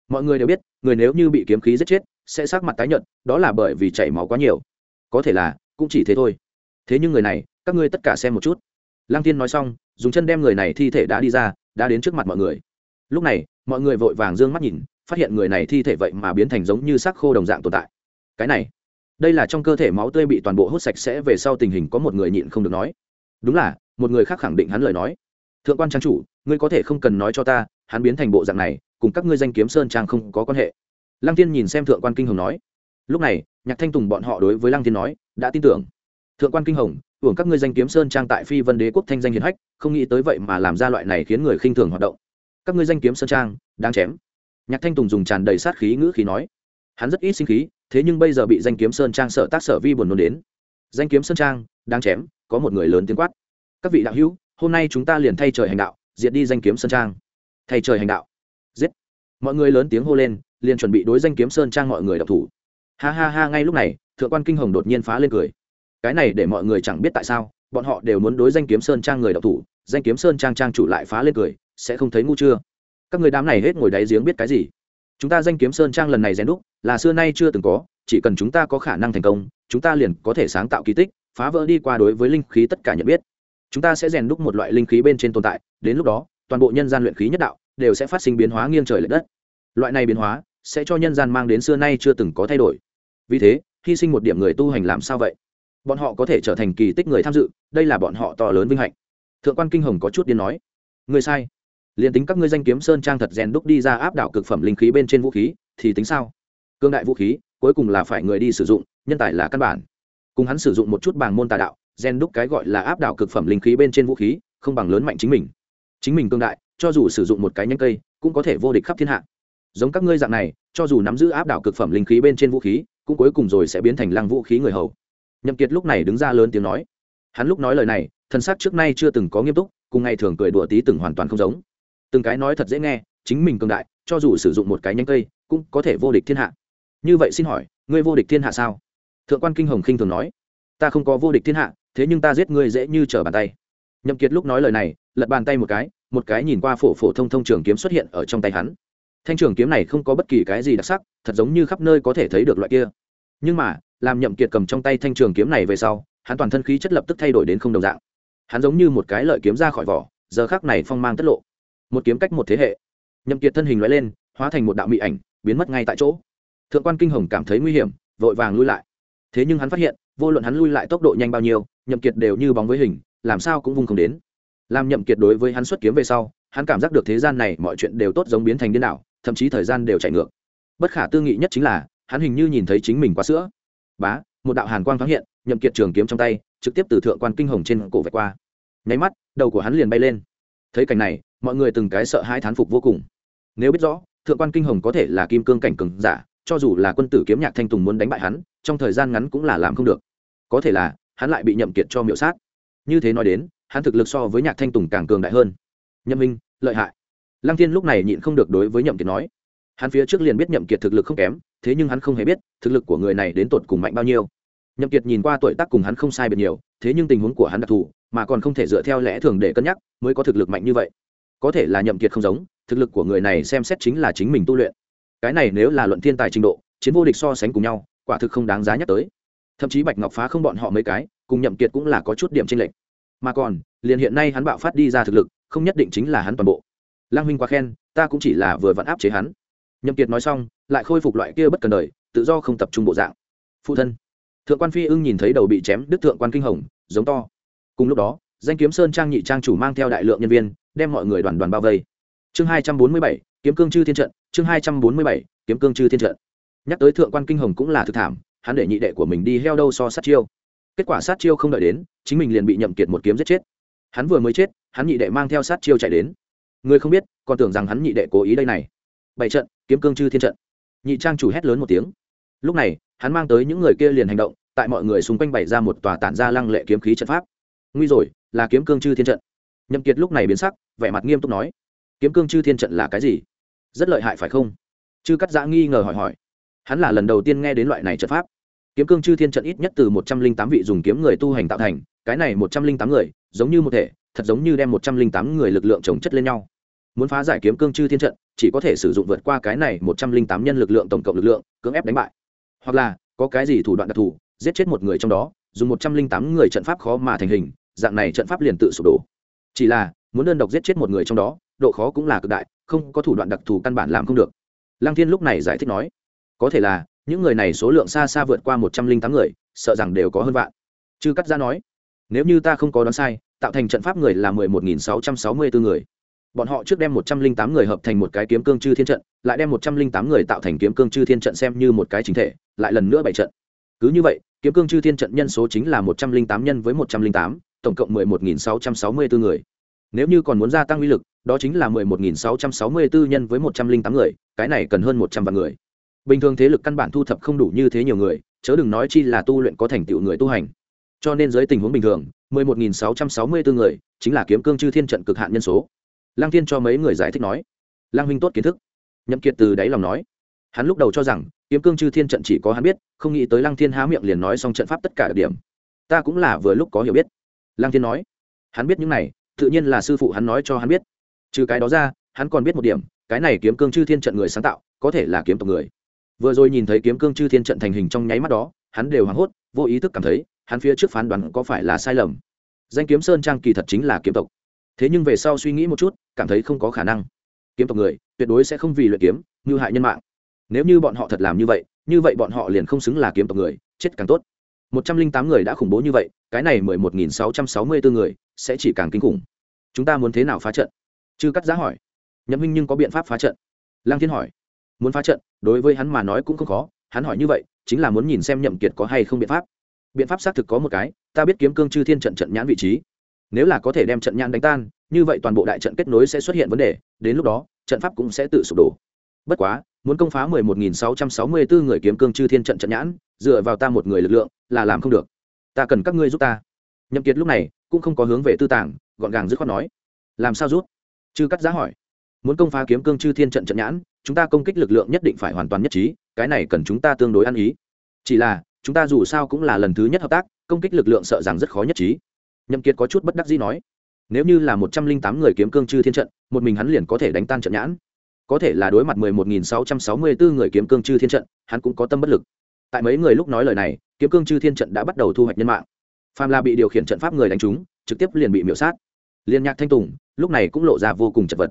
Mọi người đều biết, người nếu như bị kiếm khí giết chết, sẽ sắc mặt tái nhợt, đó là bởi vì chảy máu quá nhiều. Có thể là, cũng chỉ thế thôi. Thế nhưng người này, các ngươi tất cả xem một chút. Lăng tiên nói xong, dùng chân đem người này thi thể đã đi ra, đã đến trước mặt mọi người. Lúc này, mọi người vội vàng d ư ơ n g mắt nhìn phát hiện người này thi thể vậy mà biến thành giống như xác khô đồng dạng tồn tại. Cái này, đây là trong cơ thể máu tươi bị toàn bộ hút sạch sẽ về sau tình hình có một người nhịn không được nói. Đúng là, một người khác khẳng định hắn lời nói. Thượng quan trang chủ, ngươi có thể không cần nói cho ta, hắn biến thành bộ dạng này, cùng các ngươi danh kiếm sơn trang không có quan hệ. Lăng tiên nhìn xem thượng quan kinh hồng nói. Lúc này, nhạc thanh tùng bọn họ đối với lăng tiên nói, đã tin tưởng. Thượng quan kinh hồng, hưởng các ngươi danh kiếm sơn trang tại phi vân đế quốc thanh danh hiền hách, không nghĩ tới vậy mà làm ra loại này khiến người khinh thường hoạt động. Các ngươi danh kiếm sơn trang đang chém nhạc thanh tùng dùng tràn đầy sát khí ngữ khí nói, hắn rất ít sinh khí, thế nhưng bây giờ bị danh kiếm sơn trang sợ tác sở vi buồn nôn đến. Danh kiếm sơn trang đang chém, có một người lớn tiếng quát. Các vị đạo hữu, hôm nay chúng ta liền thay trời hành đạo, diệt đi danh kiếm sơn trang. Thay trời hành đạo. Giết. Mọi người lớn tiếng hô lên, liền chuẩn bị đối danh kiếm sơn trang mọi người đọc thủ. Ha ha ha, ngay lúc này, thượng quan kinh hồng đột nhiên phá lên cười. Cái này để mọi người chẳng biết tại sao, bọn họ đều muốn đối danh kiếm sơn trang người đọc thủ. Danh kiếm sơn trang trang chủ lại phá lên cười, sẽ không thấy ngu chưa? Các người đám này hết ngồi đáy giếng biết cái gì? Chúng ta danh kiếm sơn trang lần này rèn đúc, là xưa nay chưa từng có, chỉ cần chúng ta có khả năng thành công, chúng ta liền có thể sáng tạo kỳ tích, phá vỡ đi qua đối với linh khí tất cả nhận biết. Chúng ta sẽ rèn đúc một loại linh khí bên trên tồn tại, đến lúc đó, toàn bộ nhân gian luyện khí nhất đạo đều sẽ phát sinh biến hóa nghiêng trời l ệ đất. Loại này biến hóa sẽ cho nhân gian mang đến xưa nay chưa từng có thay đổi. Vì thế, hy sinh một điểm người tu hành làm sao vậy? Bọn họ có thể trở thành kỳ tích người tham dự, đây là bọn họ to lớn vinh hạnh. Thượng quan kinh hồng có chút điên nói. Người sai liền tính các ngươi danh kiếm sơn trang thật rèn đúc đi ra áp đảo cực phẩm linh khí bên trên vũ khí, thì tính sao? Cương đại vũ khí, cuối cùng là phải người đi sử dụng, nhân tài là căn bản. Cùng hắn sử dụng một chút bảng môn tà đạo, rèn đúc cái gọi là áp đảo cực phẩm linh khí bên trên vũ khí, không bằng lớn mạnh chính mình. Chính mình cương đại, cho dù sử dụng một cái nhánh cây, cũng có thể vô địch khắp thiên hạ. Giống các ngươi dạng này, cho dù nắm giữ áp đảo cực phẩm linh khí bên trên vũ khí, cũng cuối cùng rồi sẽ biến thành lăng vũ khí người hầu. Nhậm kiệt lúc này đứng ra lớn tiếng nói. Hắn lúc nói lời này, thân sắc trước nay chưa từng có nghiêm túc, cùng ngày thường cười đùa tí từng hoàn toàn không giống từng cái nói thật dễ nghe, chính mình cường đại, cho dù sử dụng một cái nhánh cây, cũng có thể vô địch thiên hạ. Như vậy xin hỏi, ngươi vô địch thiên hạ sao? Thượng quan kinh hồng khinh thường nói. Ta không có vô địch thiên hạ, thế nhưng ta giết ngươi dễ như trở bàn tay. Nhậm kiệt lúc nói lời này, lật bàn tay một cái một cái nhìn qua phổ phổ thông thông trường kiếm xuất hiện ở trong tay hắn. Thanh trường kiếm này không có bất kỳ cái gì đặc sắc, thật giống như khắp nơi có thể thấy được loại kia. Nhưng mà, làm nhậm kiệt cầm trong tay thanh trường kiếm này về sau, hắn toàn thân khí chất lập tức thay đổi đến không đồng dạng. Hắn giống như một cái lợi kiếm ra khỏi vỏ, giờ khắc này phong mang tất lộ một kiếm cách một thế hệ. Nhậm kiệt thân hình lóe lên, hóa thành một đạo mị ảnh, biến mất ngay tại chỗ. Thượng quan kinh hồng cảm thấy nguy hiểm, vội vàng lui lại. Thế nhưng hắn phát hiện, vô luận hắn lui lại tốc độ nhanh bao nhiêu, nhậm kiệt đều như bóng với hình, làm sao cũng vung không đến. Làm nhậm kiệt đối với hắn xuất kiếm về sau, hắn cảm giác được thế gian này mọi chuyện đều tốt giống biến thành điên đảo, thậm chí thời gian đều chạy ngược. Bất khả tư nghị nhất chính là, hắn hình như nhìn thấy chính mình quá sữa. Bá, một đạo hàn quang thoáng hiện, nhậm kiệt trường kiếm trong tay, trực tiếp từ thượng quan kinh hồng trên cổ vạch qua. Nháy mắt, đầu của hắn liền bay lên thấy cảnh này, mọi người từng cái sợ hãi thán phục vô cùng. Nếu biết rõ, thượng quan kinh hồng có thể là kim cương cảnh cường giả, cho dù là quân tử kiếm nhạc thanh tùng muốn đánh bại hắn, trong thời gian ngắn cũng là làm không được. Có thể là, hắn lại bị nhậm kiệt cho miệu sát. Như thế nói đến, hắn thực lực so với nhạc thanh tùng càng cường đại hơn. Nhậm minh, lợi hại. Lăng thiên lúc này nhịn không được đối với nhậm kiệt nói. Hắn phía trước liền biết nhậm kiệt thực lực không kém, thế nhưng hắn không hề biết, thực lực của người này đến tột cùng mạnh bao nhiêu. Nhậm kiệt nhìn qua tuổi tác cùng hắn không sai biệt nhiều, thế nhưng tình huống của hắn đặc thù mà còn không thể dựa theo lẽ thường để cân nhắc, mới có thực lực mạnh như vậy. Có thể là nhậm kiệt không giống, thực lực của người này xem xét chính là chính mình tu luyện. Cái này nếu là luận thiên tài trình độ, chiến vô địch so sánh cùng nhau, quả thực không đáng giá nhắc tới. Thậm chí bạch ngọc phá không bọn họ mấy cái, cùng nhậm kiệt cũng là có chút điểm trên lệch. Mà còn, liền hiện nay hắn bạo phát đi ra thực lực, không nhất định chính là hắn toàn bộ. Lang huynh quá khen, ta cũng chỉ là vừa vặn áp chế hắn. Nhậm kiệt nói xong, lại khôi phục loại kia bất cần đời, tự do không tập trung bộ dạng. Phụ thân. Thượng quan phi ưng nhìn thấy đầu bị chém, đứt thượng quan kinh hồng, giống to cùng lúc đó, danh kiếm sơn trang nhị trang chủ mang theo đại lượng nhân viên, đem mọi người đoàn đoàn bao vây. Chương hai trăm bốn mươi bảy, kiếm cương chư thiên trận, chương hai trăm bốn mươi bảy, kiếm cương chư thiên trận. Nhắc tới thượng quan kinh hồng cũng là thực thảm, hắn để nhị đệ của mình đi heo đâu so sát chiêu. Kết quả sát chiêu không đợi đến, chính mình liền bị nhậm kiệt một kiếm giết chết. Hắn vừa mới chết, hắn nhị đệ mang theo sát chiêu chạy đến. Người không biết, còn tưởng rằng hắn nhị đệ cố ý đây này. Bảy trận, kiếm cương chư thiên trận. Nhị trang chủ hét lớn một tiếng. Lúc này, hắn mang tới những người kia liền hành động, tại mọi người xung quanh bày ra một tòa tản ra lăng lệ kiếm khí trận pháp nguy rồi, là kiếm cương chư thiên trận. Nhậm kiệt lúc này biến sắc, vẻ mặt nghiêm túc nói, kiếm cương chư thiên trận là cái gì? Rất lợi hại phải không? Chư cắt giã nghi ngờ hỏi hỏi. Hắn là lần đầu tiên nghe đến loại này trận pháp. Kiếm cương chư thiên trận ít nhất từ một trăm linh tám vị dùng kiếm người tu hành tạo thành, cái này một trăm linh tám người, giống như một thể, thật giống như đem một trăm linh tám người lực lượng chống chất lên nhau. Muốn phá giải kiếm cương chư thiên trận, chỉ có thể sử dụng vượt qua cái này một trăm linh tám nhân lực lượng tổng cộng lực lượng, cưỡng ép đánh bại. Hoặc là, có cái gì thủ đoạn đặc thù giết chết một người trong đó, dùng một trăm linh tám người trận pháp khó mà thành hình, dạng này trận pháp liền tự sụp đổ. Chỉ là, muốn đơn độc giết chết một người trong đó, độ khó cũng là cực đại, không có thủ đoạn đặc thù căn bản làm không được. Lăng thiên lúc này giải thích nói, có thể là, những người này số lượng xa xa vượt qua một trăm linh tám người, sợ rằng đều có hơn vạn. Chư cắt ra nói, nếu như ta không có đoán sai, tạo thành trận pháp người là mười một nghìn sáu trăm sáu mươi bốn người. Bọn họ trước đem một trăm linh tám người hợp thành một cái kiếm cương chư thiên trận, lại đem một trăm linh tám người tạo thành kiếm cương chư thiên trận xem như một cái chính thể, lại lần nữa bảy trận. Cứ như vậy kiếm cương chư thiên trận nhân số chính là một trăm linh tám nhân với một trăm linh tám, tổng cộng mười một nghìn sáu trăm sáu mươi bốn người. Nếu như còn muốn gia tăng uy lực, đó chính là mười một nghìn sáu trăm sáu mươi bốn nhân với một trăm linh tám người, cái này cần hơn một trăm vạn người. Bình thường thế lực căn bản thu thập không đủ như thế nhiều người, chớ đừng nói chi là tu luyện có thành tựu người tu hành. Cho nên dưới tình huống bình thường, mười một nghìn sáu trăm sáu mươi bốn người chính là kiếm cương chư thiên trận cực hạn nhân số. Lăng thiên cho mấy người giải thích nói. Lăng huynh tốt kiến thức. Nhậm kiệt từ đáy lòng nói. Hắn lúc đầu cho rằng kiếm cương chư thiên trận chỉ có hắn biết, không nghĩ tới lăng thiên há miệng liền nói xong trận pháp tất cả đặc điểm. Ta cũng là vừa lúc có hiểu biết. Lăng thiên nói, hắn biết những này, tự nhiên là sư phụ hắn nói cho hắn biết. Trừ cái đó ra, hắn còn biết một điểm, cái này kiếm cương chư thiên trận người sáng tạo, có thể là kiếm tộc người. Vừa rồi nhìn thấy kiếm cương chư thiên trận thành hình trong nháy mắt đó, hắn đều hoảng hốt, vô ý thức cảm thấy, hắn phía trước phán đoán có phải là sai lầm. Danh kiếm sơn trang kỳ thật chính là kiếm tộc. Thế nhưng về sau suy nghĩ một chút, cảm thấy không có khả năng. Kiếm tộc người, tuyệt đối sẽ không vì luyện kiếm, như hại nhân mạng nếu như bọn họ thật làm như vậy như vậy bọn họ liền không xứng là kiếm tộc người, chết càng tốt. Một trăm linh tám người đã khủng bố như vậy, cái này mười một nghìn sáu trăm sáu mươi bốn người sẽ chỉ càng kinh khủng. Chúng ta muốn thế nào phá trận? Chư cắt giá hỏi. Nhậm minh nhưng có biện pháp phá trận. Lang thiên hỏi. Muốn phá trận, đối với hắn mà nói cũng không khó. Hắn hỏi như vậy, chính là muốn nhìn xem nhậm kiệt có hay không biện pháp. Biện pháp xác thực có một cái, ta biết kiếm cương chư thiên trận trận nhãn vị trí. Nếu là có thể đem trận nhãn đánh tan, như vậy toàn bộ đại trận kết nối sẽ xuất hiện vấn đề, đến lúc đó, trận pháp cũng sẽ tự sụp đổ. Bất quá muốn công phá 11.664 người kiếm cương chư thiên trận trận nhãn, dựa vào ta một người lực lượng, là làm không được. Ta cần các ngươi giúp ta. Nhậm kiệt lúc này cũng không có hướng về tư tàng, gọn gàng dứt khoát nói, làm sao giúp? Chư cắt giá hỏi. Muốn công phá kiếm cương chư thiên trận trận nhãn, chúng ta công kích lực lượng nhất định phải hoàn toàn nhất trí, cái này cần chúng ta tương đối ăn ý. Chỉ là, chúng ta dù sao cũng là lần thứ nhất hợp tác, công kích lực lượng sợ rằng rất khó nhất trí. Nhậm kiệt có chút bất đắc dĩ nói, nếu như là một trăm linh tám người kiếm cương chư thiên trận, một mình hắn liền có thể đánh tan trận nhãn có thể là đối mặt mười một nghìn sáu trăm sáu mươi bốn người kiếm cương chư thiên trận, hắn cũng có tâm bất lực. Tại mấy người lúc nói lời này, kiếm cương chư thiên trận đã bắt đầu thu hoạch nhân mạng. Phàm là bị điều khiển trận pháp người đánh trúng, trực tiếp liền bị miễu sát. Liên nhạc thanh tùng, lúc này cũng lộ ra vô cùng chật vật.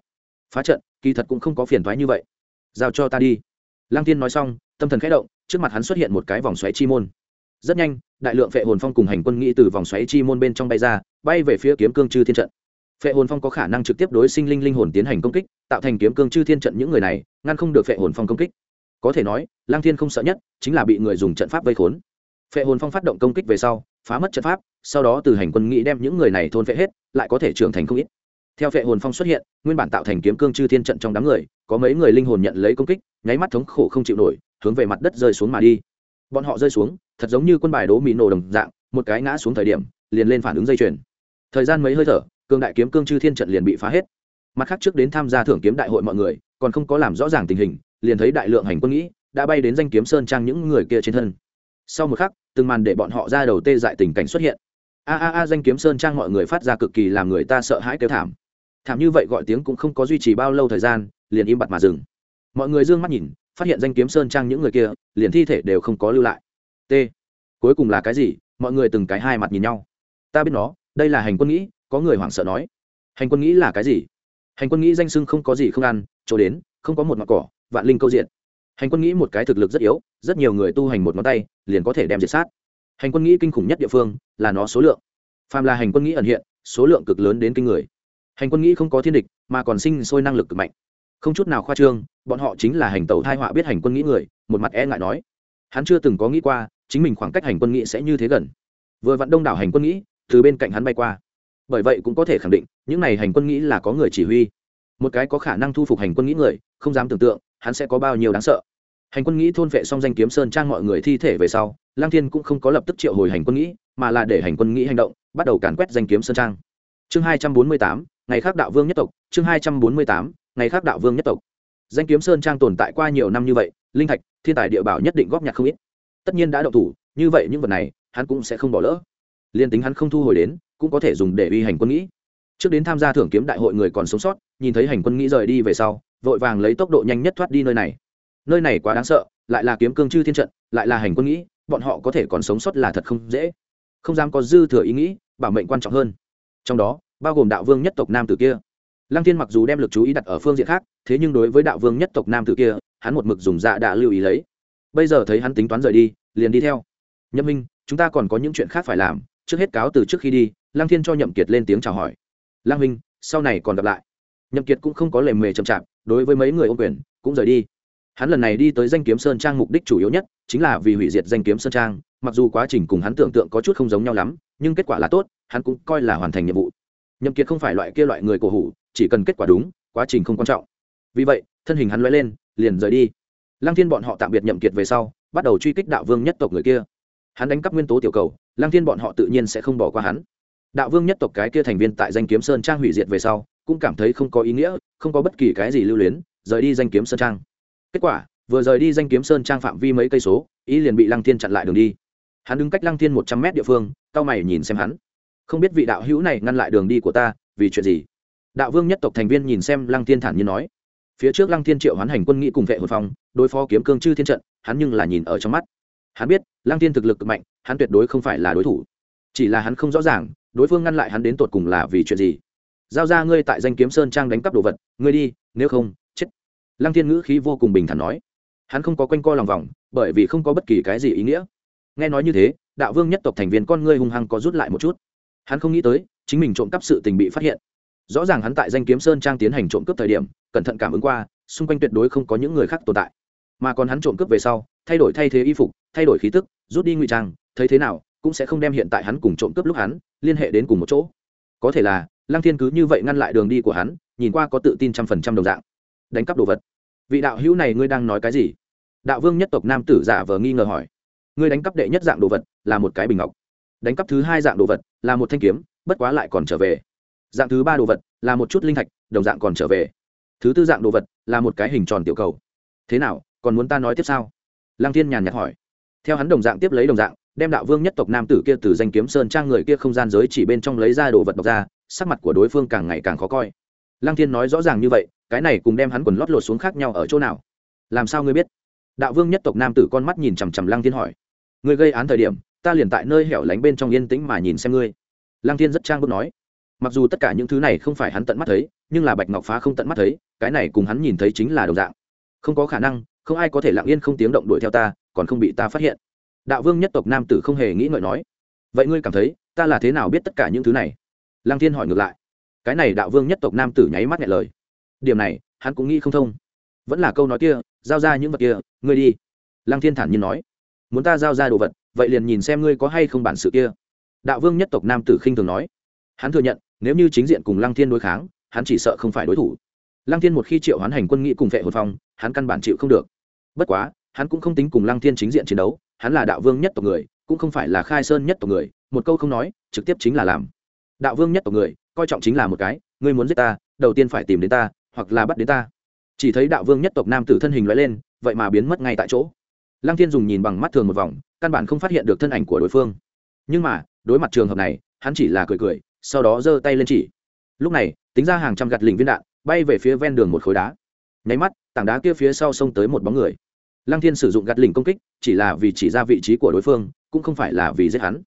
Phá trận, kỳ thật cũng không có phiền thoái như vậy. Giao cho ta đi. Lăng tiên nói xong, tâm thần khẽ động, trước mặt hắn xuất hiện một cái vòng xoáy chi môn. Rất nhanh, đại lượng phệ hồn phong cùng hành quân nghĩ từ vòng xoáy chi môn bên trong bay ra, bay về phía kiếm cương chư thiên trận phệ hồn phong có khả năng trực tiếp đối sinh linh linh hồn tiến hành công kích, tạo thành kiếm cương chư thiên trận những người này, ngăn không được phệ hồn phong công kích. Có thể nói, lang thiên không sợ nhất chính là bị người dùng trận pháp vây khốn. Phệ hồn phong phát động công kích về sau, phá mất trận pháp, sau đó từ hành quân nghĩ đem những người này thôn phệ hết, lại có thể trưởng thành không ít. Theo phệ hồn phong xuất hiện, nguyên bản tạo thành kiếm cương chư thiên trận trong đám người, có mấy người linh hồn nhận lấy công kích, nháy mắt thống khổ không chịu nổi, hướng về mặt đất rơi xuống mà đi. Bọn họ rơi xuống, thật giống như quân bài đố mỹ nổ đồng dạng, một cái ngã xuống thời điểm, liền lên phản ứng dây chuyền. Thời gian mấy hơi thở cương đại kiếm cương chư thiên trận liền bị phá hết. Mặt khác trước đến tham gia thưởng kiếm đại hội mọi người, còn không có làm rõ ràng tình hình, liền thấy đại lượng hành quân nghĩ, đã bay đến danh kiếm sơn trang những người kia trên thân. Sau một khắc, từng màn để bọn họ ra đầu tê dại tình cảnh xuất hiện. A a a, danh kiếm sơn trang mọi người phát ra cực kỳ làm người ta sợ hãi kêu thảm. Thảm như vậy gọi tiếng cũng không có duy trì bao lâu thời gian, liền im bặt mà dừng. Mọi người d ư ơ n g mắt nhìn, phát hiện danh kiếm sơn trang những người kia, liền thi thể đều không có lưu lại. T. Cuối cùng là cái gì? Mọi người từng cái hai mặt nhìn nhau. Ta biết nó, đây là hành quân nghĩ có người hoảng sợ nói, hành quân nghĩ là cái gì? Hành quân nghĩ danh sưng không có gì không ăn, chỗ đến, không có một mặt cỏ, vạn linh câu diện hành quân nghĩ một cái thực lực rất yếu, rất nhiều người tu hành một ngón tay, liền có thể đem diệt sát. Hành quân nghĩ kinh khủng nhất địa phương là nó số lượng. Phàm là hành quân nghĩ ẩn hiện, số lượng cực lớn đến kinh người. Hành quân nghĩ không có thiên địch, mà còn sinh sôi năng lực cực mạnh. Không chút nào khoa trương, bọn họ chính là hành tẩu thai họa biết hành quân nghĩ người, một mặt e ngại nói. Hắn chưa từng có nghĩ qua, chính mình khoảng cách hành quân nghĩ sẽ như thế gần. Vừa vặn đông đảo hành quân nghĩ, từ bên cạnh hắn bay qua bởi vậy cũng có thể khẳng định, những này hành quân nghĩ là có người chỉ huy. Một cái có khả năng thu phục hành quân nghĩ người, không dám tưởng tượng, hắn sẽ có bao nhiêu đáng sợ. Hành quân nghĩ thôn vệ xong danh kiếm sơn trang mọi người thi thể về sau lang thiên cũng không có lập tức triệu hồi hành quân nghĩ, mà là để hành quân nghĩ hành động, bắt đầu càn quét danh kiếm sơn trang. Chương hai trăm bốn mươi tám, ngày khác đạo vương nhất tộc, chương hai trăm bốn mươi tám, ngày khác đạo vương nhất tộc. Danh kiếm sơn trang tồn tại qua nhiều năm như vậy, linh thạch, thiên tài địa bảo nhất định góp nhặt không ít. Tất nhiên đã động thủ, như vậy những vật này, hắn cũng sẽ không bỏ lỡ liên tính hắn không thu hồi đến, cũng có thể dùng để uy hành quân nghĩ. Trước đến tham gia thưởng kiếm đại hội người còn sống sót, nhìn thấy hành quân nghĩ rời đi về sau, vội vàng lấy tốc độ nhanh nhất thoát đi nơi này. Nơi này quá đáng sợ, lại là kiếm cương chư thiên trận, lại là hành quân nghĩ, bọn họ có thể còn sống sót là thật không dễ. Không dám có dư thừa ý nghĩ, bảo mệnh quan trọng hơn. Trong đó, bao gồm đạo vương nhất tộc nam tử kia. Lăng thiên mặc dù đem lực chú ý đặt ở phương diện khác, thế nhưng đối với đạo vương nhất tộc nam tử kia, hắn một mực dùng dạ đã lưu ý lấy. Bây giờ thấy hắn tính toán rời đi, liền đi theo. Nhậm minh, chúng ta còn có những chuyện khác phải làm trước hết cáo từ trước khi đi, lăng thiên cho nhậm kiệt lên tiếng chào hỏi. Lăng minh sau này còn gặp lại. Nhậm kiệt cũng không có lề mề chậm chạp, đối với mấy người ô quyền, cũng rời đi. Hắn lần này đi tới danh kiếm sơn trang mục đích chủ yếu nhất chính là vì hủy diệt danh kiếm sơn trang, mặc dù quá trình cùng hắn tưởng tượng có chút không giống nhau lắm, nhưng kết quả là tốt, hắn cũng coi là hoàn thành nhiệm vụ. Nhậm kiệt không phải loại kia loại người cổ hủ, chỉ cần kết quả đúng, quá trình không quan trọng. Vì vậy, thân hình hắn lóe lên, liền rời đi. Lăng thiên bọn họ tạm biệt nhậm kiệt về sau, bắt đầu truy kích đạo vương nhất tộc người kia. Hắn đánh cắp nguyên tố tiểu cầu lăng thiên bọn họ tự nhiên sẽ không bỏ qua hắn. Đạo vương nhất tộc cái kia thành viên tại danh kiếm sơn trang hủy diệt về sau, cũng cảm thấy không có ý nghĩa, không có bất kỳ cái gì lưu luyến, rời đi danh kiếm sơn trang. Kết quả, vừa rời đi danh kiếm sơn trang phạm vi mấy cây số, ý liền bị lăng thiên chặn lại đường đi. Hắn đứng cách lăng thiên một trăm mét địa phương, cao mày nhìn xem hắn. Không biết vị đạo hữu này ngăn lại đường đi của ta, vì chuyện gì? Đạo vương nhất tộc thành viên nhìn xem lăng thiên thản nhiên nói. Phía trước lăng thiên triệu hoán hành quân nghị cùng vệ hồn phòng đối phó kiếm cương chư thiên trận, hắn nhưng là nhìn ở trong mắt hắn biết, lăng thiên thực lực mạnh, hắn tuyệt đối không phải là đối thủ. Chỉ là hắn không rõ ràng, đối phương ngăn lại hắn đến tột cùng là vì chuyện gì. Giao ra ngươi tại danh kiếm sơn trang đánh cắp đồ vật, ngươi đi, nếu không, chết. Lăng thiên ngữ khí vô cùng bình thản nói. Hắn không có quanh co lòng vòng, bởi vì không có bất kỳ cái gì ý nghĩa. Nghe nói như thế, đạo vương nhất tộc thành viên con ngươi hung hăng có rút lại một chút. Hắn không nghĩ tới, chính mình trộm cắp sự tình bị phát hiện. Rõ ràng hắn tại danh kiếm sơn trang tiến hành trộm cướp thời điểm, cẩn thận cảm ứng qua, xung quanh tuyệt đối không có những người khác tồn tại. Mà còn hắn trộm cướp về sau thay đổi thay thế y phục, thay đổi khí tức, rút đi ngụy trang, thấy thế nào, cũng sẽ không đem hiện tại hắn cùng trộm cướp lúc hắn, liên hệ đến cùng một chỗ. Có thể là, lăng thiên cứ như vậy ngăn lại đường đi của hắn, nhìn qua có tự tin trăm phần trăm đồng dạng. Đánh cắp đồ vật. Vị đạo hữu này ngươi đang nói cái gì? Đạo vương nhất tộc nam tử giả vờ nghi ngờ hỏi. Ngươi đánh cắp đệ nhất dạng đồ vật, là một cái bình ngọc. Đánh cắp thứ hai dạng đồ vật, là một thanh kiếm, bất quá lại còn trở về. Dạng thứ ba đồ vật, là một chút linh thạch, đồng dạng còn trở về. Thứ tư dạng đồ vật, là một cái hình tròn tiểu cầu. Thế nào, còn muốn ta nói tiếp sao? Lăng thiên nhàn nhạt hỏi. Theo hắn đồng dạng tiếp lấy đồng dạng, đem đạo vương nhất tộc nam tử kia từ danh kiếm sơn trang người kia không gian giới chỉ bên trong lấy ra đồ vật đọc ra, sắc mặt của đối phương càng ngày càng khó coi. Lăng thiên nói rõ ràng như vậy, cái này cùng đem hắn quần lót lột xuống khác nhau ở chỗ nào? Làm sao ngươi biết? Đạo vương nhất tộc nam tử con mắt nhìn chằm chằm lăng thiên hỏi. Ngươi gây án thời điểm, ta liền tại nơi hẻo lánh bên trong yên tĩnh mà nhìn xem ngươi. Lăng thiên rất trang bức nói. Mặc dù tất cả những thứ này không phải hắn tận mắt thấy, nhưng là bạch ngọc phá không tận mắt thấy, cái này cùng hắn nhìn thấy chính là đồng dạng. Không có khả năng không ai có thể lặng yên không tiếng động đuổi theo ta, còn không bị ta phát hiện. Đạo vương nhất tộc nam tử không hề nghĩ ngợi nói, vậy ngươi cảm thấy, ta là thế nào biết tất cả những thứ này? Lăng thiên hỏi ngược lại, cái này đạo vương nhất tộc nam tử nháy mắt nhẹ lời. Điểm này, hắn cũng nghĩ không thông. Vẫn là câu nói kia, giao ra những vật kia, ngươi đi. Lăng thiên thản nhiên nói, muốn ta giao ra đồ vật, vậy liền nhìn xem ngươi có hay không bản sự kia. Đạo vương nhất tộc nam tử khinh thường nói, hắn thừa nhận, nếu như chính diện cùng lăng thiên đối kháng, hắn chỉ sợ không phải đối thủ. Lăng thiên một khi triệu hoán hành quân nghị cùng vệ hồn phong, hắn căn bản chịu không được bất quá, hắn cũng không tính cùng lăng thiên chính diện chiến đấu, hắn là đạo vương nhất tộc người, cũng không phải là khai sơn nhất tộc người, một câu không nói, trực tiếp chính là làm. Đạo vương nhất tộc người, coi trọng chính là một cái, ngươi muốn giết ta, đầu tiên phải tìm đến ta, hoặc là bắt đến ta. Chỉ thấy đạo vương nhất tộc nam tử thân hình loại lên, vậy mà biến mất ngay tại chỗ. Lăng thiên dùng nhìn bằng mắt thường một vòng, căn bản không phát hiện được thân ảnh của đối phương. Nhưng mà, đối mặt trường hợp này, hắn chỉ là cười cười, sau đó giơ tay lên chỉ. Lúc này, tính ra hàng trăm gạt lình viên đạn, bay về phía ven đường một khối đá. Nháy mắt, tảng đá kia phía sau xông tới một bóng người lăng thiên sử dụng gạt lình công kích, chỉ là vì chỉ ra vị trí của đối phương, cũng không phải là vì giết hắn.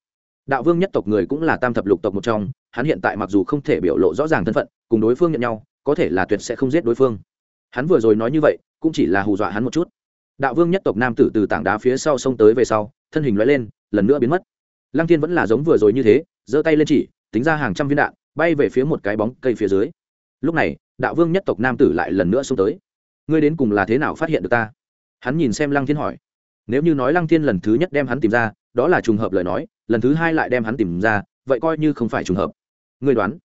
Đạo vương nhất tộc người cũng là tam thập lục tộc một trong, hắn hiện tại mặc dù không thể biểu lộ rõ ràng thân phận, cùng đối phương nhận nhau, có thể là tuyệt sẽ không giết đối phương. Hắn vừa rồi nói như vậy, cũng chỉ là hù dọa hắn một chút. Đạo vương nhất tộc nam tử từ tảng đá phía sau xông tới về sau, thân hình loại lên, lần nữa biến mất. Lăng thiên vẫn là giống vừa rồi như thế, giơ tay lên chỉ, tính ra hàng trăm viên đạn, bay về phía một cái bóng cây phía dưới. Lúc này, đạo vương nhất tộc nam tử lại lần nữa xông tới. Ngươi đến cùng là thế nào phát hiện được ta? Hắn nhìn xem lăng thiên hỏi, nếu như nói lăng thiên lần thứ nhất đem hắn tìm ra, đó là trùng hợp lời nói, lần thứ hai lại đem hắn tìm ra, vậy coi như không phải trùng hợp. Ngươi đoán?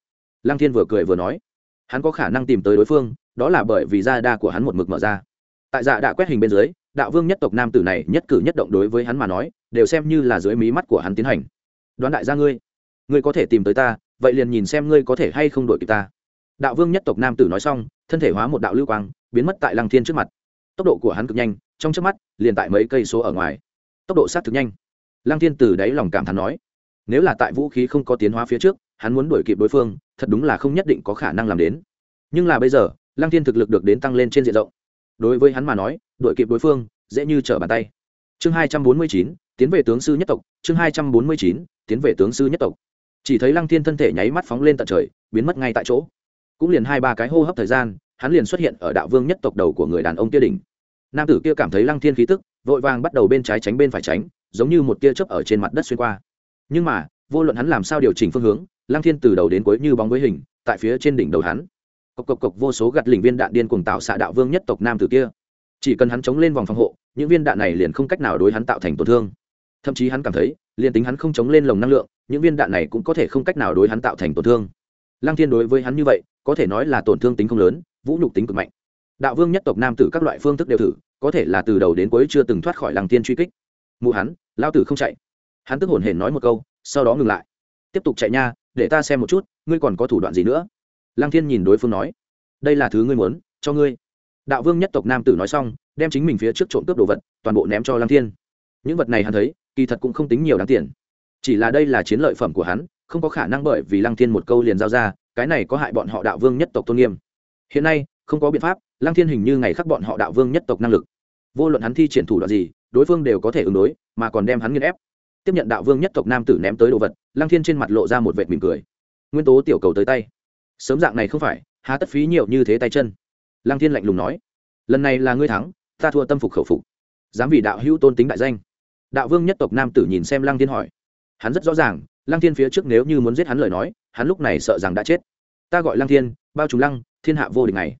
Lăng thiên vừa cười vừa nói, hắn có khả năng tìm tới đối phương, đó là bởi vì da đa của hắn một mực mở ra. Tại dạ đã quét hình bên dưới, đạo vương nhất tộc nam tử này nhất cử nhất động đối với hắn mà nói, đều xem như là dưới mí mắt của hắn tiến hành. Đoán đại gia ngươi ngươi có thể tìm tới ta, vậy liền nhìn xem ngươi có thể hay không đuổi kịp ta. Đạo vương nhất tộc nam tử nói xong, thân thể hóa một đạo lưu quang, biến mất tại lăng thiên trước mặt tốc độ của hắn cực nhanh, trong trước mắt, liền tại mấy cây số ở ngoài. Tốc độ sát thực nhanh. Lăng thiên từ đáy lòng cảm thán nói, nếu là tại vũ khí không có tiến hóa phía trước, hắn muốn đuổi kịp đối phương, thật đúng là không nhất định có khả năng làm đến. Nhưng là bây giờ, lăng thiên thực lực được đến tăng lên trên diện rộng. Đối với hắn mà nói, đuổi kịp đối phương, dễ như trở bàn tay. Chương hai trăm bốn mươi chín, tiến về tướng sư nhất tộc. Chương hai trăm bốn mươi chín, tiến về tướng sư nhất tộc. Chỉ thấy lăng thiên thân thể nháy mắt phóng lên tận trời, biến mất ngay tại chỗ. Cũng liền hai ba cái hô hấp thời gian hắn liền xuất hiện ở đạo vương nhất tộc đầu của người đàn ông kia đỉnh. Nam tử kia cảm thấy lăng thiên khí tức, vội vàng bắt đầu bên trái tránh bên phải tránh, giống như một tia chớp ở trên mặt đất xuyên qua. Nhưng mà, vô luận hắn làm sao điều chỉnh phương hướng, lăng thiên từ đầu đến cuối như bóng với hình, tại phía trên đỉnh đầu hắn. Cộc cộc cộc, vô số gạt lình viên đạn điên cuồng tạo xạ đạo vương nhất tộc nam tử kia. Chỉ cần hắn chống lên vòng phòng hộ, những viên đạn này liền không cách nào đối hắn tạo thành tổn thương. Thậm chí hắn cảm thấy, liền tính hắn không chống lên lồng năng lượng, những viên đạn này cũng có thể không cách nào đối hắn tạo thành tổn thương. Lăng thiên đối với hắn như vậy, có thể nói là tổn thương tính không lớn vũ nhục tính cực mạnh. Đạo vương nhất tộc nam tử các loại phương thức đều thử, có thể là từ đầu đến cuối chưa từng thoát khỏi làng tiên truy kích. Mụ hắn, lao tử không chạy. Hắn tức hồn hển nói một câu, sau đó ngừng lại. Tiếp tục chạy nha, để ta xem một chút, ngươi còn có thủ đoạn gì nữa? Lăng thiên nhìn đối phương nói, đây là thứ ngươi muốn, cho ngươi. Đạo vương nhất tộc nam tử nói xong, đem chính mình phía trước trộm cướp đồ vật, toàn bộ ném cho lăng thiên. Những vật này hắn thấy, kỳ thật cũng không tính nhiều đáng tiền. Chỉ là đây là chiến lợi phẩm của hắn, không có khả năng bởi vì lăng thiên một câu liền giao ra, cái này có hại bọn họ đạo vương nhất tộc tôn nghiêm hiện nay, không có biện pháp, lăng thiên hình như ngày khắc bọn họ đạo vương nhất tộc năng lực. Vô luận hắn thi triển thủ đoạn gì, đối phương đều có thể ứng đối, mà còn đem hắn nghiên ép. Tiếp nhận đạo vương nhất tộc nam tử ném tới đồ vật, lăng thiên trên mặt lộ ra một vệt mỉm cười. Nguyên tố tiểu cầu tới tay. Sớm dạng này không phải, há tất phí nhiều như thế tay chân. Lăng thiên lạnh lùng nói. Lần này là ngươi thắng, ta thua tâm phục khẩu phục. Dám vì đạo hữu tôn tính đại danh. Đạo vương nhất tộc nam tử nhìn xem lăng thiên hỏi. Hắn rất rõ ràng, lăng thiên phía trước nếu như muốn giết hắn lời nói, hắn lúc này sợ rằng đã chết. Ta gọi lăng thiên, bao trùm lăng thiên hạ vô địch này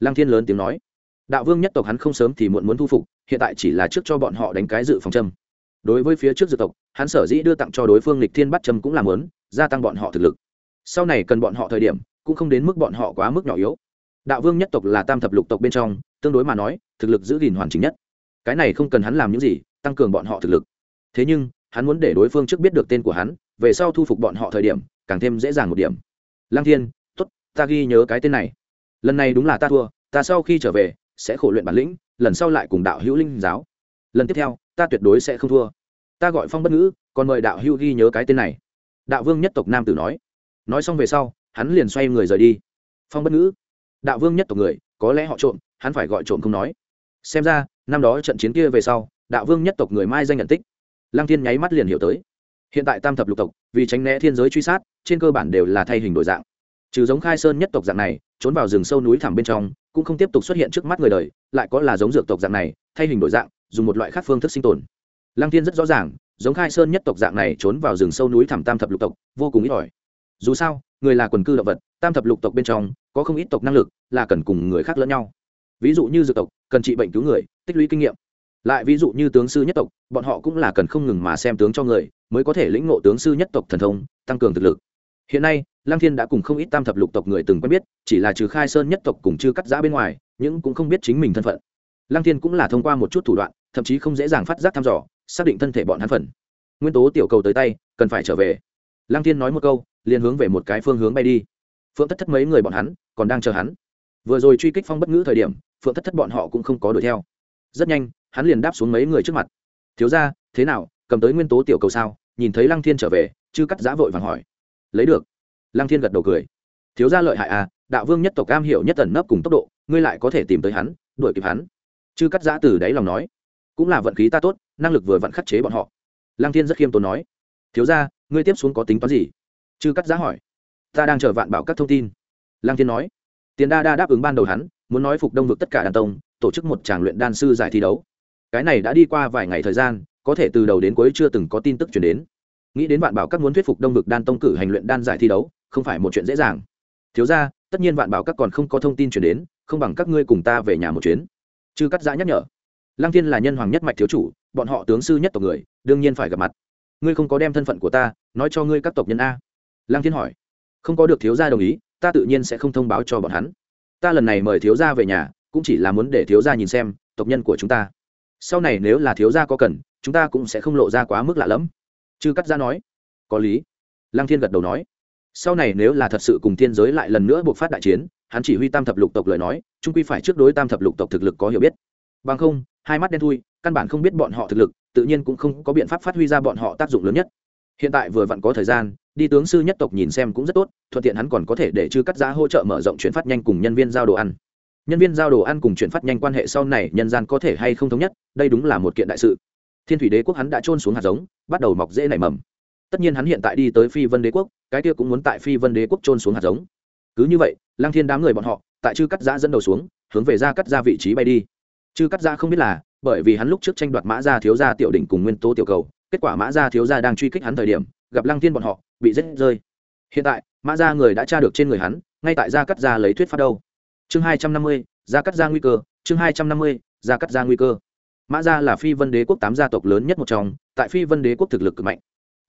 lăng thiên lớn tiếng nói, đạo vương nhất tộc hắn không sớm thì muộn muốn thu phục, hiện tại chỉ là trước cho bọn họ đánh cái dự phòng châm. Đối với phía trước dự tộc, hắn sở dĩ đưa tặng cho đối phương lịch thiên bắt châm cũng làm lớn gia tăng bọn họ thực lực. Sau này cần bọn họ thời điểm, cũng không đến mức bọn họ quá mức nhỏ yếu. Đạo vương nhất tộc là tam thập lục tộc bên trong, tương đối mà nói, thực lực giữ gìn hoàn chỉnh nhất. Cái này không cần hắn làm những gì, tăng cường bọn họ thực lực. Thế nhưng, hắn muốn để đối phương trước biết được tên của hắn, về sau thu phục bọn họ thời điểm, càng thêm dễ dàng một điểm. Lăng thiên t ố t ta ghi nhớ cái tên này lần này đúng là ta thua, ta sau khi trở về, sẽ khổ luyện bản lĩnh, lần sau lại cùng đạo hữu linh giáo. Lần tiếp theo, ta tuyệt đối sẽ không thua. Ta gọi phong bất ngữ, còn mời đạo hữu ghi nhớ cái tên này. Đạo vương nhất tộc nam tử nói. Nói xong về sau, hắn liền xoay người rời đi. Phong bất ngữ. Đạo vương nhất tộc người, có lẽ họ trộm, hắn phải gọi trộm không nói. Xem ra, năm đó trận chiến kia về sau, đạo vương nhất tộc người mai danh nhận tích. Lăng thiên nháy mắt liền hiểu tới. Hiện tại tam thập lục tộc, vì tránh né thiên giới truy sát, trên cơ bản đều là thay hình đổi dạng trừ giống khai sơn nhất tộc dạng này, trốn vào rừng sâu núi thẳm bên trong, cũng không tiếp tục xuất hiện trước mắt người đời, lại có là giống dược tộc dạng này, thay hình đổi dạng, dùng một loại khác phương thức sinh tồn. Lăng thiên rất rõ ràng, giống khai sơn nhất tộc dạng này trốn vào rừng sâu núi thẳm tam thập lục tộc, vô cùng ít ỏi. Dù sao, người là quần cư động vật, tam thập lục tộc bên trong, có không ít tộc năng lực, là cần cùng người khác lẫn nhau. Ví dụ như dược tộc, cần trị bệnh cứu người, tích lũy kinh nghiệm. Lại ví dụ như tướng sư nhất tộc, bọn họ cũng là cần không ngừng mà xem tướng cho người, mới có thể lĩnh ngộ tướng sư nhất tộc thần thông, tăng cường thực lực. Hiện nay lang thiên đã cùng không ít tam thập lục tộc người từng quen biết, chỉ là trừ khai sơn nhất tộc cùng chưa cắt giã bên ngoài nhưng cũng không biết chính mình thân phận. Lang thiên cũng là thông qua một chút thủ đoạn, thậm chí không dễ dàng phát giác thăm dò, xác định thân thể bọn hắn phần. Nguyên tố tiểu cầu tới tay, cần phải trở về. Lang thiên nói một câu, liền hướng về một cái phương hướng bay đi. Phượng thất thất mấy người bọn hắn, còn đang chờ hắn. Vừa rồi truy kích phong bất ngữ thời điểm, phượng thất thất bọn họ cũng không có đuổi theo. Rất nhanh, hắn liền đáp xuống mấy người trước mặt. Thiếu ra thế nào? Cầm tới nguyên tố tiểu cầu sao? Nhìn thấy lăng thiên trở về chứ cắt giã vội vàng hỏi. Lấy được lăng thiên gật đầu cười. Thiếu ra lợi hại à đạo vương nhất tộc cam hiểu nhất tần nấp cùng tốc độ, ngươi lại có thể tìm tới hắn, đuổi kịp hắn. Chư cắt giã từ đáy lòng nói. Cũng là vận khí ta tốt, năng lực vừa vặn khắc chế bọn họ. Lăng thiên rất khiêm tốn nói. Thiếu ra ngươi tiếp xuống có tính toán gì? Chư cắt giã hỏi. Ta đang chờ vạn bảo các thông tin. Lăng thiên nói. Tiền đa đa đáp ứng ban đầu hắn, muốn nói phục đông vực tất cả đàn tông, tổ chức một tràng luyện đan sư giải thi đấu. Cái này đã đi qua vài ngày thời gian, có thể từ đầu đến cuối chưa từng có tin tức chuyển đến. Nghĩ đến vạn bảo các muốn thuyết phục đông vực đan tông cử hành luyện đan giải thi đấu không phải một chuyện dễ dàng. Thiếu ra tất nhiên vạn bảo các còn không có thông tin chuyển đến, không bằng các ngươi cùng ta về nhà một chuyến. Chư cắt giã nhắc nhở. Lăng thiên là nhân hoàng nhất mạch thiếu chủ, bọn họ tướng sư nhất tộc người, đương nhiên phải gặp mặt. Ngươi không có đem thân phận của ta, nói cho ngươi các tộc nhân a. Lăng thiên hỏi. Không có được thiếu gia đồng ý, ta tự nhiên sẽ không thông báo cho bọn hắn. Ta lần này mời thiếu gia về nhà, cũng chỉ là muốn để thiếu gia nhìn xem tộc nhân của chúng ta. Sau này nếu là thiếu gia có cần, chúng ta cũng sẽ không lộ ra quá mức lạ lẫm. Chư cắt gia nói. Có lý. Lăng thiên gật đầu nói sau này nếu là thật sự cùng thiên giới lại lần nữa buộc phát đại chiến, hắn chỉ huy tam thập lục tộc lời nói trung quy phải trước đối tam thập lục tộc thực lực có hiểu biết. Bằng không, hai mắt đen thui, căn bản không biết bọn họ thực lực, tự nhiên cũng không có biện pháp phát huy ra bọn họ tác dụng lớn nhất. Hiện tại vừa vặn có thời gian, đi tướng sư nhất tộc nhìn xem cũng rất tốt, thuận tiện hắn còn có thể để chư cắt giá hỗ trợ mở rộng chuyển phát nhanh cùng nhân viên giao đồ ăn. Nhân viên giao đồ ăn cùng chuyển phát nhanh quan hệ sau này nhân gian có thể hay không thống nhất, đây đúng là một kiện đại sự. Thiên thủy đế quốc hắn đã trôn xuống hạt giống, bắt đầu mọc dễ nảy mầm tất nhiên hắn hiện tại đi tới phi vân đế quốc, cái kia cũng muốn tại phi vân đế quốc trôn xuống hạt giống. Cứ như vậy, lang thiên đám người bọn họ, tại chư cắt giã dẫn đầu xuống, hướng về ra cắt ra vị trí bay đi. Chư cắt giã không biết là, bởi vì hắn lúc trước tranh đoạt mã gia thiếu gia tiểu đỉnh cùng nguyên tố tiểu cầu, kết quả mã gia thiếu gia đang truy kích hắn thời điểm, gặp lăng thiên bọn họ, bị giết rơi. Hiện tại, mã gia người đã tra được trên người hắn, ngay tại gia cắt gia lấy thuyết phát đâu. Chương hai trăm năm mươi, gia cắt gia nguy cơ, chương hai trăm năm mươi, gia cắt gia nguy cơ. Mã gia là phi vân đế quốc tám gia tộc lớn nhất một trong, tại phi vân đế quốc thực lực cực mạnh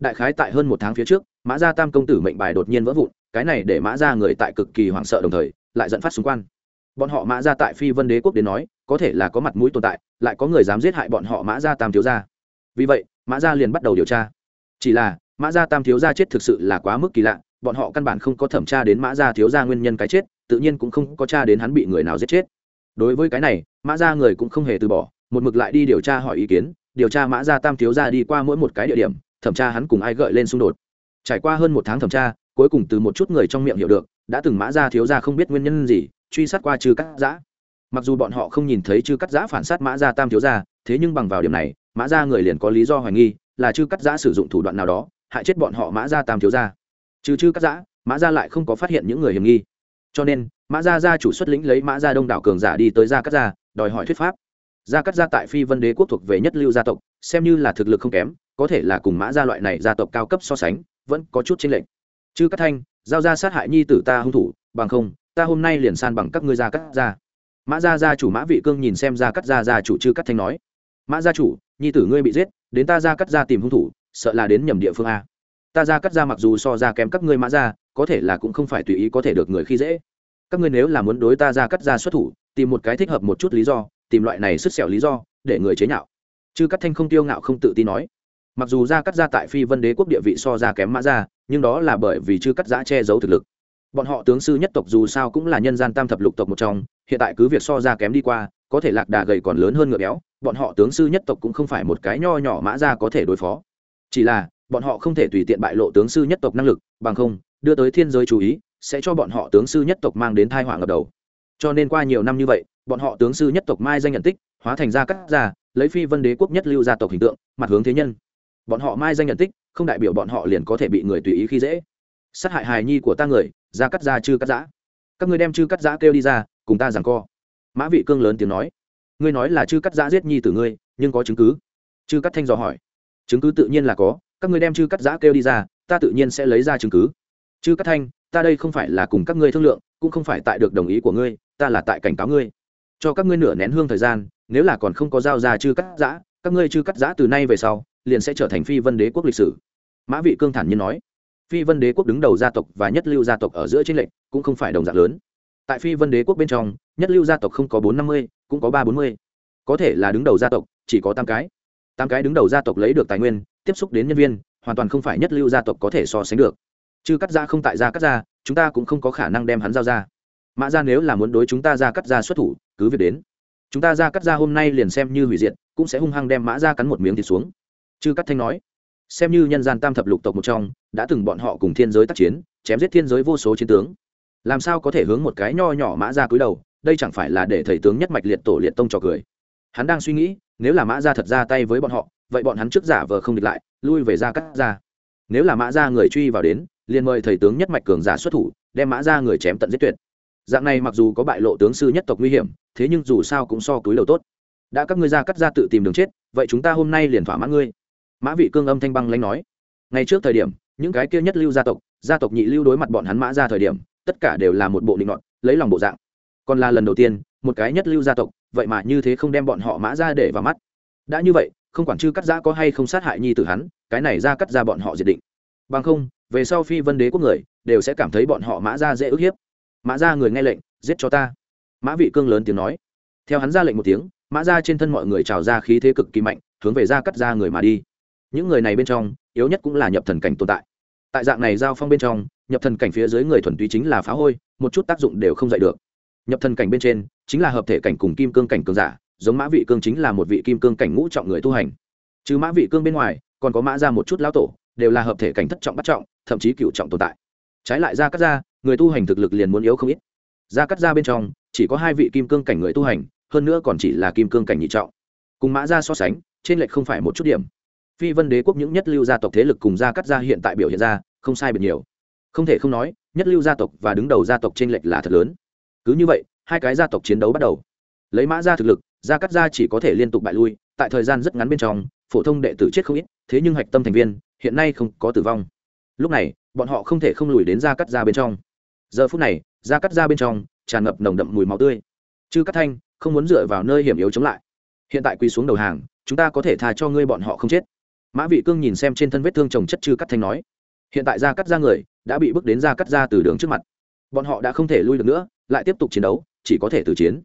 đại khái tại hơn một tháng phía trước, mã gia tam công tử mệnh bài đột nhiên vỡ vụn, cái này để mã gia người tại cực kỳ hoảng sợ đồng thời, lại dẫn phát xung quan bọn họ mã gia tại phi vân đế quốc đến nói, có thể là có mặt mũi tồn tại, lại có người dám giết hại bọn họ mã gia tam thiếu gia. Vì vậy, mã gia liền bắt đầu điều tra. Chỉ là, mã gia tam thiếu gia chết thực sự là quá mức kỳ lạ, bọn họ căn bản không có thẩm tra đến mã gia thiếu gia nguyên nhân cái chết, tự nhiên cũng không có tra đến hắn bị người nào giết chết. Đối với cái này, mã gia người cũng không hề từ bỏ, một mực lại đi điều tra hỏi ý kiến, điều tra mã gia tam thiếu gia đi qua mỗi một cái địa điểm thẩm tra hắn cùng ai gợi lên xung đột. Trải qua hơn một tháng thẩm tra, cuối cùng từ một chút người trong miệng hiểu được, đã từng mã gia thiếu gia không biết nguyên nhân gì, truy sát qua trừ cắt giã. Mặc dù bọn họ không nhìn thấy chư cắt giã phản sát mã gia tam thiếu gia, thế nhưng bằng vào điểm này, mã gia người liền có lý do hoài nghi, là chư cắt giã sử dụng thủ đoạn nào đó, hại chết bọn họ mã gia tam thiếu gia. Trừ chư cắt giã, mã gia lại không có phát hiện những người hiểm nghi. Cho nên, mã gia gia chủ xuất lĩnh lấy mã gia đông đảo cường giả đi tới gia cắt gia, đòi hỏi thuyết pháp. Gia cắt gia tại phi vân đế quốc thuộc về nhất lưu gia tộc, xem như là thực lực không kém có thể là cùng mã gia loại này gia tộc cao cấp so sánh, vẫn có chút chênh lệch. Chư Cát thanh, giao ra sát hại nhi tử ta hung thủ, bằng không, ta hôm nay liền san bằng các ngươi gia cắt gia. Mã gia gia chủ mã vị cương nhìn xem gia cắt gia gia chủ chư cắt thanh nói, mã gia chủ, nhi tử ngươi bị giết, đến ta gia cắt gia tìm hung thủ, sợ là đến nhầm địa phương a. Ta gia cắt gia mặc dù so ra kém các ngươi mã gia, có thể là cũng không phải tùy ý có thể được người khi dễ. Các ngươi nếu là muốn đối ta gia cắt gia xuất thủ, tìm một cái thích hợp một chút lý do, tìm loại này sứt xẻo lý do, để người chế nhạo. Chư cắt thanh không tiêu ngạo không tự tin nói mặc dù gia cắt gia tại phi vân đế quốc địa vị so ra kém mã gia, nhưng đó là bởi vì chưa cắt giã che giấu thực lực. Bọn họ tướng sư nhất tộc dù sao cũng là nhân gian tam thập lục tộc một trong, hiện tại cứ việc so ra kém đi qua, có thể lạc đà gầy còn lớn hơn ngựa béo, bọn họ tướng sư nhất tộc cũng không phải một cái nho nhỏ mã ra có thể đối phó. Chỉ là, bọn họ không thể tùy tiện bại lộ tướng sư nhất tộc năng lực, bằng không, đưa tới thiên giới chú ý, sẽ cho bọn họ tướng sư nhất tộc mang đến thai họa ngập đầu. Cho nên qua nhiều năm như vậy, bọn họ tướng sư nhất tộc mai danh nhận tích, hóa thành ra cắt ra, lấy phi vân đế quốc nhất lưu gia tộc hình tượng, mặt hướng thế nhân bọn họ mai danh nhận tích, không đại biểu bọn họ liền có thể bị người tùy ý khi dễ. Sát hại hài nhi của ta người, ra cắt ra chư cắt giã. Các ngươi đem chư cắt giã kêu đi ra, cùng ta rằng co. Mã vị cương lớn tiếng nói. Ngươi nói là chư cắt giã giết nhi tử ngươi, nhưng có chứng cứ? Chư cắt thanh dò hỏi. Chứng cứ tự nhiên là có, các ngươi đem chư cắt giã kêu đi ra, ta tự nhiên sẽ lấy ra chứng cứ. Chư cắt thanh, ta đây không phải là cùng các ngươi thương lượng, cũng không phải tại được đồng ý của ngươi, ta là tại cảnh cáo ngươi. Cho các ngươi nửa nén hương thời gian, nếu là còn không có giao ra chư cắt giã, các ngươi chư cắt giã từ nay về sau liền sẽ trở thành phi vân đế quốc lịch sử. Mã vị cương thản nhiên nói, phi vân đế quốc đứng đầu gia tộc và nhất lưu gia tộc ở giữa trên lệnh cũng không phải đồng dạng lớn. Tại phi vân đế quốc bên trong, nhất lưu gia tộc không có bốn năm mươi, cũng có ba bốn mươi. Có thể là đứng đầu gia tộc, chỉ có tám cái. Tám cái đứng đầu gia tộc lấy được tài nguyên, tiếp xúc đến nhân viên, hoàn toàn không phải nhất lưu gia tộc có thể so sánh được. Chứ cắt ra không tại gia cắt ra, chúng ta cũng không có khả năng đem hắn giao ra. Mã ra nếu là muốn đối chúng ta ra cắt ra xuất thủ, cứ việc đến. Chúng ta ra cắt ra hôm nay liền xem như hủy diệt, cũng sẽ hung hăng đem mã ra cắn một miếng thịt xuống chư cắt thanh nói, xem như nhân gian tam thập lục tộc một trong, đã từng bọn họ cùng thiên giới tác chiến, chém giết thiên giới vô số chiến tướng. Làm sao có thể hướng một cái nho nhỏ mã ra cúi đầu, đây chẳng phải là để thầy tướng nhất mạch liệt tổ liệt tông trò cười. Hắn đang suy nghĩ, nếu là mã ra thật ra tay với bọn họ, vậy bọn hắn trước giả vờ không địch lại, lui về ra cắt ra nếu là mã ra người truy vào đến, liền mời thầy tướng nhất mạch cường giả xuất thủ, đem mã ra người chém tận giết tuyệt. Dạng này mặc dù có bại lộ tướng sư nhất tộc nguy hiểm, thế nhưng dù sao cũng so túi đầu tốt. Đã các ngươi ra cắt ra tự tìm đường chết, vậy chúng ta hôm nay liền thỏa mãn ngươi mã vị cương âm thanh băng lãnh nói. Ngay trước thời điểm, những cái kia nhất lưu gia tộc gia tộc nhị lưu đối mặt bọn hắn mã ra thời điểm, tất cả đều là một bộ định luận lấy lòng bộ dạng. Còn là lần đầu tiên, một cái nhất lưu gia tộc, vậy mà như thế không đem bọn họ mã ra để vào mắt. Đã như vậy, không quản chư cắt giã có hay không sát hại nhi tử hắn, cái này ra cắt ra bọn họ diệt định. Bằng không, về sau phi vân đế quốc người, đều sẽ cảm thấy bọn họ mã ra dễ ức hiếp. Mã ra người nghe lệnh, giết cho ta. Mã vị cương lớn tiếng nói. Theo hắn ra lệnh một tiếng, mã ra trên thân mọi người trào ra khí thế cực kỳ mạnh, hướng về ra cắt ra người mà đi những người này bên trong, yếu nhất cũng là nhập thần cảnh tồn tại. Tại dạng này giao phong bên trong, nhập thần cảnh phía dưới người thuần túy chính là phá hôi, một chút tác dụng đều không dạy được. Nhập thần cảnh bên trên, chính là hợp thể cảnh cùng kim cương cảnh cường giả, giống mã vị cương chính là một vị kim cương cảnh ngũ trọng người tu hành. Chứ mã vị cương bên ngoài, còn có mã ra một chút lão tổ, đều là hợp thể cảnh thất trọng bắt trọng, thậm chí cựu trọng tồn tại. Trái lại ra cắt ra, người tu hành thực lực liền muốn yếu không ít. Ra cắt ra bên trong, chỉ có hai vị kim cương cảnh người tu hành, hơn nữa còn chỉ là kim cương cảnh nhị trọng. Cùng mã ra so sánh, trên lệch không phải một chút điểm phi vân đế quốc những nhất lưu gia tộc thế lực cùng gia cắt gia hiện tại biểu hiện ra không sai biệt nhiều. Không thể không nói, nhất lưu gia tộc và đứng đầu gia tộc trên lệch là thật lớn. Cứ như vậy, hai cái gia tộc chiến đấu bắt đầu. Lấy mã gia thực lực, gia cắt gia chỉ có thể liên tục bại lui, tại thời gian rất ngắn bên trong, phổ thông đệ tử chết không ít, thế nhưng hạch tâm thành viên, hiện nay không có tử vong. Lúc này, bọn họ không thể không lùi đến gia cắt gia bên trong. Giờ phút này, gia cắt gia bên trong, tràn ngập nồng đậm mùi máu tươi. Chư cắt thanh, không muốn dựa vào nơi hiểm yếu chống lại. Hiện tại quỳ xuống đầu hàng, chúng ta có thể tha cho ngươi bọn họ không chết mã vị cương nhìn xem trên thân vết thương chồng chất chư cắt thanh nói, hiện tại gia cắt ra người, đã bị bước đến gia cắt ra từ đường trước mặt. Bọn họ đã không thể lui được nữa, lại tiếp tục chiến đấu, chỉ có thể từ chiến.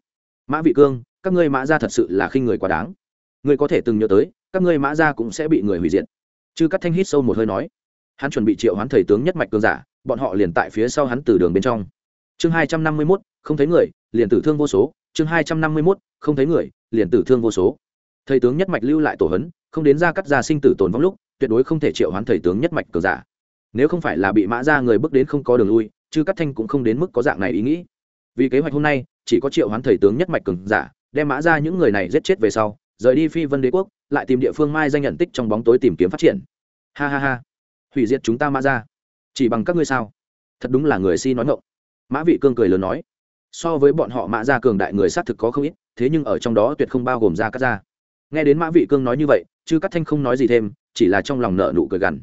Mã vị cương, các ngươi mã ra thật sự là khinh người quá đáng. Ngươi có thể từng nhớ tới, các ngươi mã ra cũng sẽ bị người hủy diệt. Chư cắt thanh hít sâu một hơi nói, hắn chuẩn bị triệu hoán thầy tướng nhất mạch cương giả, bọn họ liền tại phía sau hắn từ đường bên trong. Chương hai trăm năm mươi mốt, không thấy người, liền tử thương vô số. Chương hai trăm năm mươi mốt, không thấy người, liền tử thương vô số. Thầy tướng nhất mạch lưu lại tổ hấn không đến ra cắt ra sinh tử tồn vong lúc, tuyệt đối không thể triệu hoán thầy tướng nhất mạch cờ giả. Nếu không phải là bị mã ra người bước đến không có đường lui chứ cắt thanh cũng không đến mức có dạng này ý nghĩ. Vì kế hoạch hôm nay, chỉ có triệu hoán thầy tướng nhất mạch cường giả, đem mã ra những người này giết chết về sau, rời đi phi vân đế quốc, lại tìm địa phương mai danh nhận tích trong bóng tối tìm kiếm phát triển. Ha ha ha. Hủy diệt chúng ta mã ra chỉ bằng các ngươi sao? Thật đúng là người si nói ngộng mã vị cương cười lớn nói. So với bọn họ mã ra cường đại người xác thực có không ít, thế nhưng ở trong đó tuyệt không bao gồm ra cắt ra nghe đến mã vị cương nói như vậy chứ cắt thanh không nói gì thêm, chỉ là trong lòng nợ nụ cười gằn.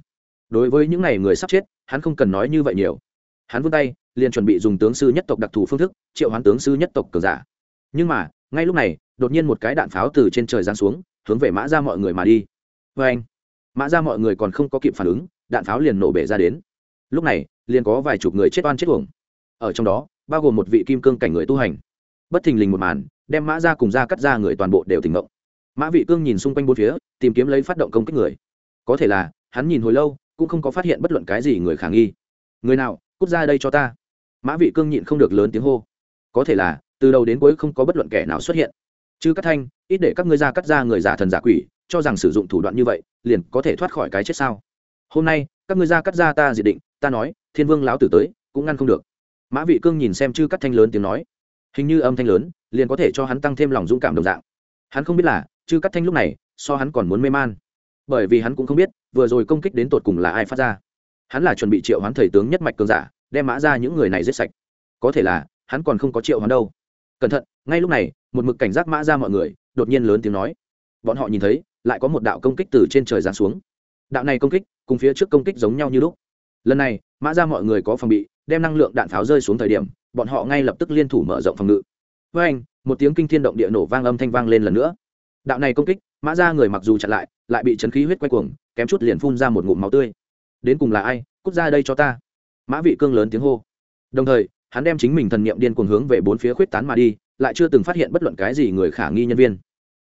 Đối với những n à y người sắp chết, hắn không cần nói như vậy nhiều. Hắn vươn tay, liền chuẩn bị dùng tướng sư nhất tộc đặc thù phương thức, triệu hoán tướng sư nhất tộc cường giả. Nhưng mà, ngay lúc này, đột nhiên một cái đạn pháo từ trên trời giáng xuống, hướng về mã ra mọi người mà đi. Vê anh, mã ra mọi người còn không có kịp phản ứng, đạn pháo liền nổ bể ra đến. Lúc này, liền có vài chục người chết oan chết uổng. Ở trong đó, bao gồm một vị kim cương cảnh người tu hành. Bất thình lình một màn, đem mã ra cùng ra cắt ra người toàn bộ đều tỉnh ngộng mã vị cương nhìn xung quanh bốn phía tìm kiếm lấy phát động công kích người. Có thể là, hắn nhìn hồi lâu, cũng không có phát hiện bất luận cái gì người khả nghi. Người nào, cút ra đây cho ta. Mã vị cương nhịn không được lớn tiếng hô. Có thể là, từ đầu đến cuối không có bất luận kẻ nào xuất hiện. Chứ cắt thanh, ít để các ngươi ra cắt ra người giả thần giả quỷ, cho rằng sử dụng thủ đoạn như vậy, liền có thể thoát khỏi cái chết sao? Hôm nay, các ngươi ra cắt ra ta diệt định, ta nói, thiên vương lão tử tới, cũng ngăn không được. Mã vị cương nhìn xem chư cắt thanh lớn tiếng nói. Hình như âm thanh lớn, liền có thể cho hắn tăng thêm lòng dũng cảm đồng dạng. Hắn không biết là, chư cắt thanh lúc này so hắn còn muốn mê man. Bởi vì hắn cũng không biết, vừa rồi công kích đến tột cùng là ai phát ra. Hắn là chuẩn bị triệu hoán thầy tướng nhất mạch cường giả, đem mã ra những người này giết sạch. Có thể là, hắn còn không có triệu hoán đâu. Cẩn thận, ngay lúc này, một mực cảnh giác mã ra mọi người, đột nhiên lớn tiếng nói. Bọn họ nhìn thấy, lại có một đạo công kích từ trên trời giáng xuống. Đạo này công kích, cùng phía trước công kích giống nhau như lúc. Lần này, mã ra mọi người có phòng bị, đem năng lượng đạn pháo rơi xuống thời điểm, bọn họ ngay lập tức liên thủ mở rộng phòng ngự. Với anh một tiếng kinh thiên động địa nổ vang âm thanh vang lên lần nữa. Đạo này công kích mã ra người mặc dù chặn lại lại bị chấn khí huyết quay cuồng, kém chút liền phun ra một ngụm máu tươi. Đến cùng là ai? Cút ra đây cho ta. Mã vị cương lớn tiếng hô. Đồng thời, hắn đem chính mình thần niệm điên cuồng hướng về bốn phía khuyết tán mà đi, lại chưa từng phát hiện bất luận cái gì người khả nghi nhân viên.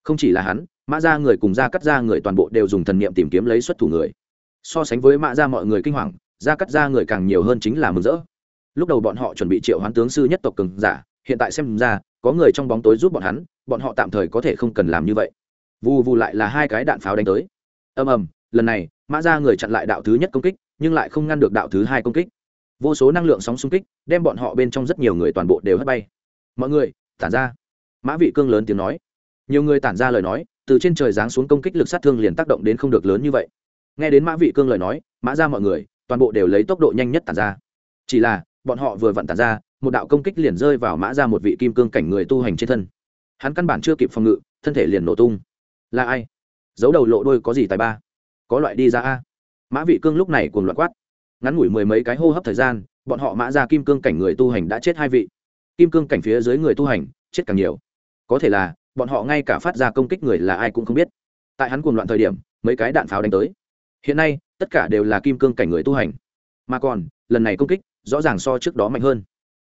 Không chỉ là hắn, mã ra người cùng ra cắt ra người toàn bộ đều dùng thần niệm tìm kiếm lấy xuất thủ người. So sánh với mã ra mọi người kinh hoàng, ra cắt ra người càng nhiều hơn chính là mừng rỡ. Lúc đầu bọn họ chuẩn bị triệu hoán tướng sư nhất tộc cường giả, hiện tại xem ra, có người trong bóng tối giúp bọn hắn, bọn họ tạm thời có thể không cần làm như vậy vù vù lại là hai cái đạn pháo đánh tới. Ầm ầm, lần này, mã ra người chặn lại đạo thứ nhất công kích, nhưng lại không ngăn được đạo thứ hai công kích. Vô số năng lượng sóng xung kích, đem bọn họ bên trong rất nhiều người toàn bộ đều hất bay. Mọi người, tản ra. Mã vị cương lớn tiếng nói. Nhiều người tản ra lời nói, từ trên trời giáng xuống công kích lực sát thương liền tác động đến không được lớn như vậy. Nghe đến mã vị cương lời nói, mã ra mọi người, toàn bộ đều lấy tốc độ nhanh nhất tản ra. Chỉ là, bọn họ vừa vặn tản ra, một đạo công kích liền rơi vào mã ra một vị kim cương cảnh người tu hành trên thân. Hắn căn bản chưa kịp phòng ngự, thân thể liền nổ tung là ai? Giấu đầu lộ đôi có gì tài ba? Có loại đi ra a. Mã vị cương lúc này cùng loạn quát. Ngắn ngủi mười mấy cái hô hấp thời gian, bọn họ mã ra kim cương cảnh người tu hành đã chết hai vị. Kim cương cảnh phía dưới người tu hành, chết càng nhiều. Có thể là, bọn họ ngay cả phát ra công kích người là ai cũng không biết. Tại hắn cuồng loạn thời điểm, mấy cái đạn pháo đánh tới. Hiện nay, tất cả đều là kim cương cảnh người tu hành. Mà còn, lần này công kích, rõ ràng so trước đó mạnh hơn.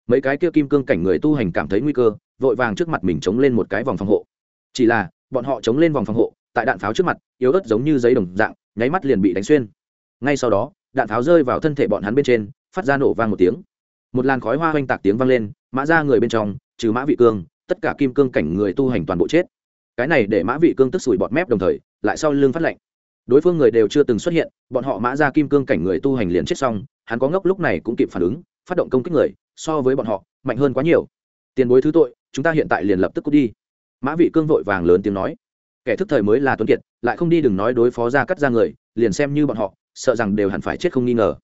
Mấy cái kia kim cương cảnh người tu hành cảm thấy nguy cơ, vội vàng trước mặt mình chống lên một cái vòng phòng hộ. Chỉ là bọn họ chống lên vòng phòng hộ, tại đạn pháo trước mặt, yếu ớt giống như giấy đồng dạng, nháy mắt liền bị đánh xuyên. Ngay sau đó, đạn pháo rơi vào thân thể bọn hắn bên trên, phát ra nổ vang một tiếng. Một làn khói hoa oanh tạc tiếng vang lên, mã ra người bên trong, trừ mã vị cương, tất cả kim cương cảnh người tu hành toàn bộ chết. Cái này để mã vị cương tức sủi bọt mép đồng thời, lại sau lưng phát lệnh đối phương người đều chưa từng xuất hiện, bọn họ mã ra kim cương cảnh người tu hành liền chết xong, hắn có ngốc lúc này cũng kịp phản ứng, phát động công kích người, so với bọn họ, mạnh hơn quá nhiều. Tiền bối thứ tội, chúng ta hiện tại liền lập tức cút đi mã vị cương vội vàng lớn tiếng nói, kẻ thức thời mới là tuấn kiệt, lại không đi đừng nói đối phó ra cắt ra người, liền xem như bọn họ, sợ rằng đều hẳn phải chết không nghi ngờ.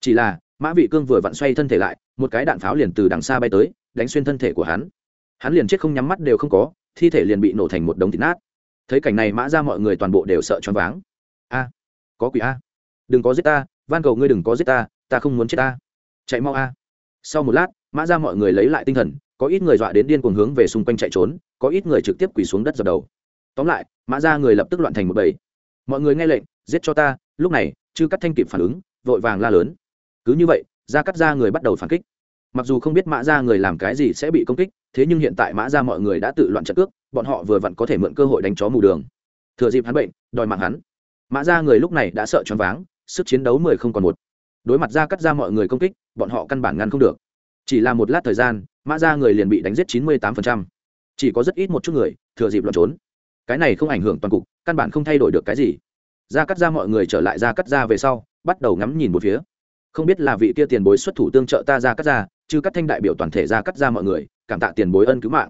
Chỉ là, mã vị cương vừa vặn xoay thân thể lại, một cái đạn pháo liền từ đằng xa bay tới, đánh xuyên thân thể của hắn. Hắn liền chết không nhắm mắt đều không có, thi thể liền bị nổ thành một đống thịt nát. Thấy cảnh này, mã ra mọi người toàn bộ đều sợ choáng váng. A, có quỷ a, đừng có giết ta, van cầu ngươi đừng có giết ta ta không muốn chết ta. Chạy mau a. Sau một lát, mã ra mọi người lấy lại tinh thần có ít người dọa đến điên cuồng hướng về xung quanh chạy trốn, có ít người trực tiếp quỳ xuống đất dập đầu. Tóm lại, mã ra người lập tức loạn thành một bầy. Mọi người nghe lệnh, giết cho ta! Lúc này, chư cắt thanh kịp phản ứng, vội vàng la lớn. Cứ như vậy ra cắt ra người bắt đầu phản kích. Mặc dù không biết mã ra người làm cái gì sẽ bị công kích, thế nhưng hiện tại mã ra mọi người đã tự loạn trận cước, bọn họ vừa vặn có thể mượn cơ hội đánh chó mù đường. Thừa dịp hắn bệnh, đòi mạng hắn. Mã ra người lúc này đã sợ choáng váng, sức chiến đấu mười không còn một. Đối mặt ra cắt ra mọi người công kích, bọn họ căn bản ngăn không được. Chỉ là một lát thời gian mã ra người liền bị đánh giết chín mươi tám chỉ có rất ít một chút người thừa dịp lẩn trốn. Cái này không ảnh hưởng toàn cục, căn bản không thay đổi được cái gì. Ra cắt ra mọi người trở lại ra cắt ra về sau, bắt đầu ngắm nhìn một phía. Không biết là vị kia tiền bối xuất thủ tương trợ ta ra cắt ra, chứ các thanh đại biểu toàn thể ra cắt ra mọi người, cảm tạ tiền bối ân cứu mạng.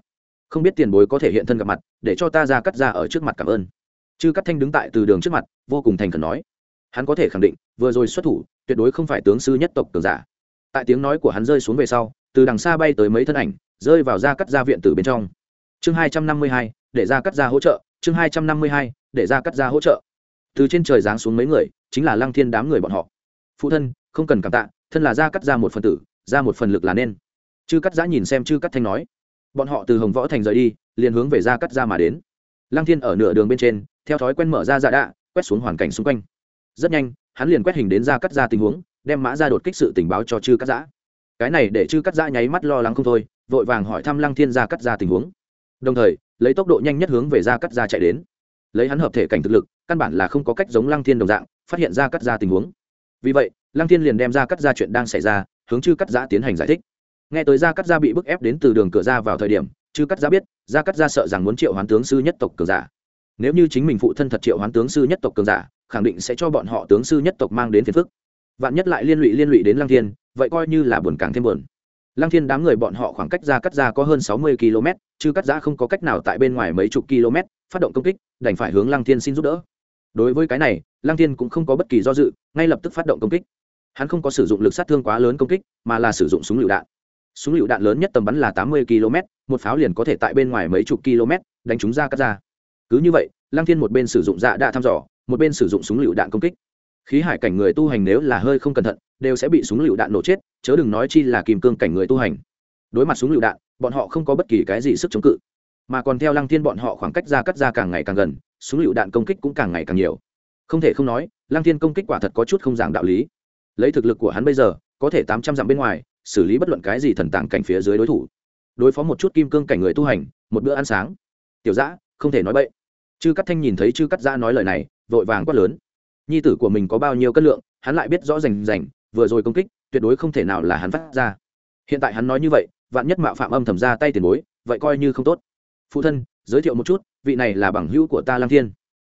Không biết tiền bối có thể hiện thân gặp mặt, để cho ta ra cắt ra ở trước mặt cảm ơn. Chư cắt thanh đứng tại từ đường trước mặt, vô cùng thành khẩn nói. Hắn có thể khẳng định, vừa rồi xuất thủ, tuyệt đối không phải tướng sư nhất tộc cường giả. Tại tiếng nói của hắn rơi xuống về sau từ đằng xa bay tới mấy thân ảnh, rơi vào ra cắt ra viện từ bên trong. Chương hai trăm năm mươi hai, để ra cắt ra hỗ trợ. Chương hai trăm năm mươi hai, để ra cắt ra hỗ trợ. Từ trên trời giáng xuống mấy người, chính là lăng thiên đám người bọn họ. Phụ thân, không cần cảm tạ, thân là ra cắt ra một phần tử ra một phần lực là nên. Chư cắt giã nhìn xem chư cắt thanh nói. Bọn họ từ hồng võ thành rời đi, liền hướng về ra cắt ra mà đến. Lăng thiên ở nửa đường bên trên, theo thói quen mở ra dạ đạ, quét xuống hoàn cảnh xung quanh. Rất nhanh, hắn liền quét hình đến ra cắt ra tình huống, đem mã ra đột kích sự tình báo cho chư cắt giã cái này để chư cắt giã nháy mắt lo lắng không thôi, vội vàng hỏi thăm lăng thiên ra cắt ra tình huống. Đồng thời, lấy tốc độ nhanh nhất hướng về ra cắt ra chạy đến. Lấy hắn hợp thể cảnh thực lực, căn bản là không có cách giống lăng thiên đồng dạng, phát hiện ra cắt ra tình huống. Vì vậy, lăng thiên liền đem ra cắt ra chuyện đang xảy ra, hướng chư cắt giã tiến hành giải thích. Nghe tới ra cắt ra bị bức ép đến từ đường cửa ra vào thời điểm, chư cắt giã biết ra cắt ra sợ rằng muốn triệu hoán tướng sư nhất tộc cường giả. Nếu như chính mình phụ thân thật triệu hoán tướng sư nhất tộc cường giả, khẳng định sẽ cho bọn họ tướng sư nhất tộc mang đến phiền phức. Vạn nhất lại liên lụy liên lụy đến lăng thiên vậy coi như là buồn càng thêm buồn. Lăng thiên đám người bọn họ khoảng cách ra cắt ra có hơn sáu mươi km, chứ cắt giã không có cách nào tại bên ngoài mấy chục km, phát động công kích, đành phải hướng lăng thiên xin giúp đỡ. Đối với cái này, lăng thiên cũng không có bất kỳ do dự, ngay lập tức phát động công kích. Hắn không có sử dụng lực sát thương quá lớn công kích, mà là sử dụng súng lựu đạn. Súng lựu đạn lớn nhất tầm bắn là tám mươi km, một pháo liền có thể tại bên ngoài mấy chục km, đánh chúng ra cắt ra cứ như vậy, lăng thiên một bên sử dụng dạ đạ thăm dò, một bên sử dụng súng lựu đạn công kích khí hải cảnh người tu hành nếu là hơi không cẩn thận, đều sẽ bị súng lựu đạn nổ chết, chớ đừng nói chi là kìm cương cảnh người tu hành. Đối mặt súng lựu đạn, bọn họ không có bất kỳ cái gì sức chống cự. Mà còn theo lăng thiên bọn họ khoảng cách ra cắt ra càng ngày càng gần, súng lựu đạn công kích cũng càng ngày càng nhiều. Không thể không nói, lăng thiên công kích quả thật có chút không giảng đạo lý. Lấy thực lực của hắn bây giờ, có thể tám trăm dặm bên ngoài, xử lý bất luận cái gì thần tàng cảnh phía dưới đối thủ. Đối phó một chút kim cương cảnh người tu hành, một bữa ăn sáng. Tiểu giã không thể nói bậy. Chư cắt thanh nhìn thấy chư cắt giã nói lời này, vội vàng quát lớn nhi tử của mình có bao nhiêu cân lượng, hắn lại biết rõ rành rành, vừa rồi công kích, tuyệt đối không thể nào là hắn phát ra. Hiện tại hắn nói như vậy, vạn nhất mạo phạm âm thầm ra tay tiền bối, vậy coi như không tốt. Phụ thân, giới thiệu một chút, vị này là bằng hữu của ta Lang thiên.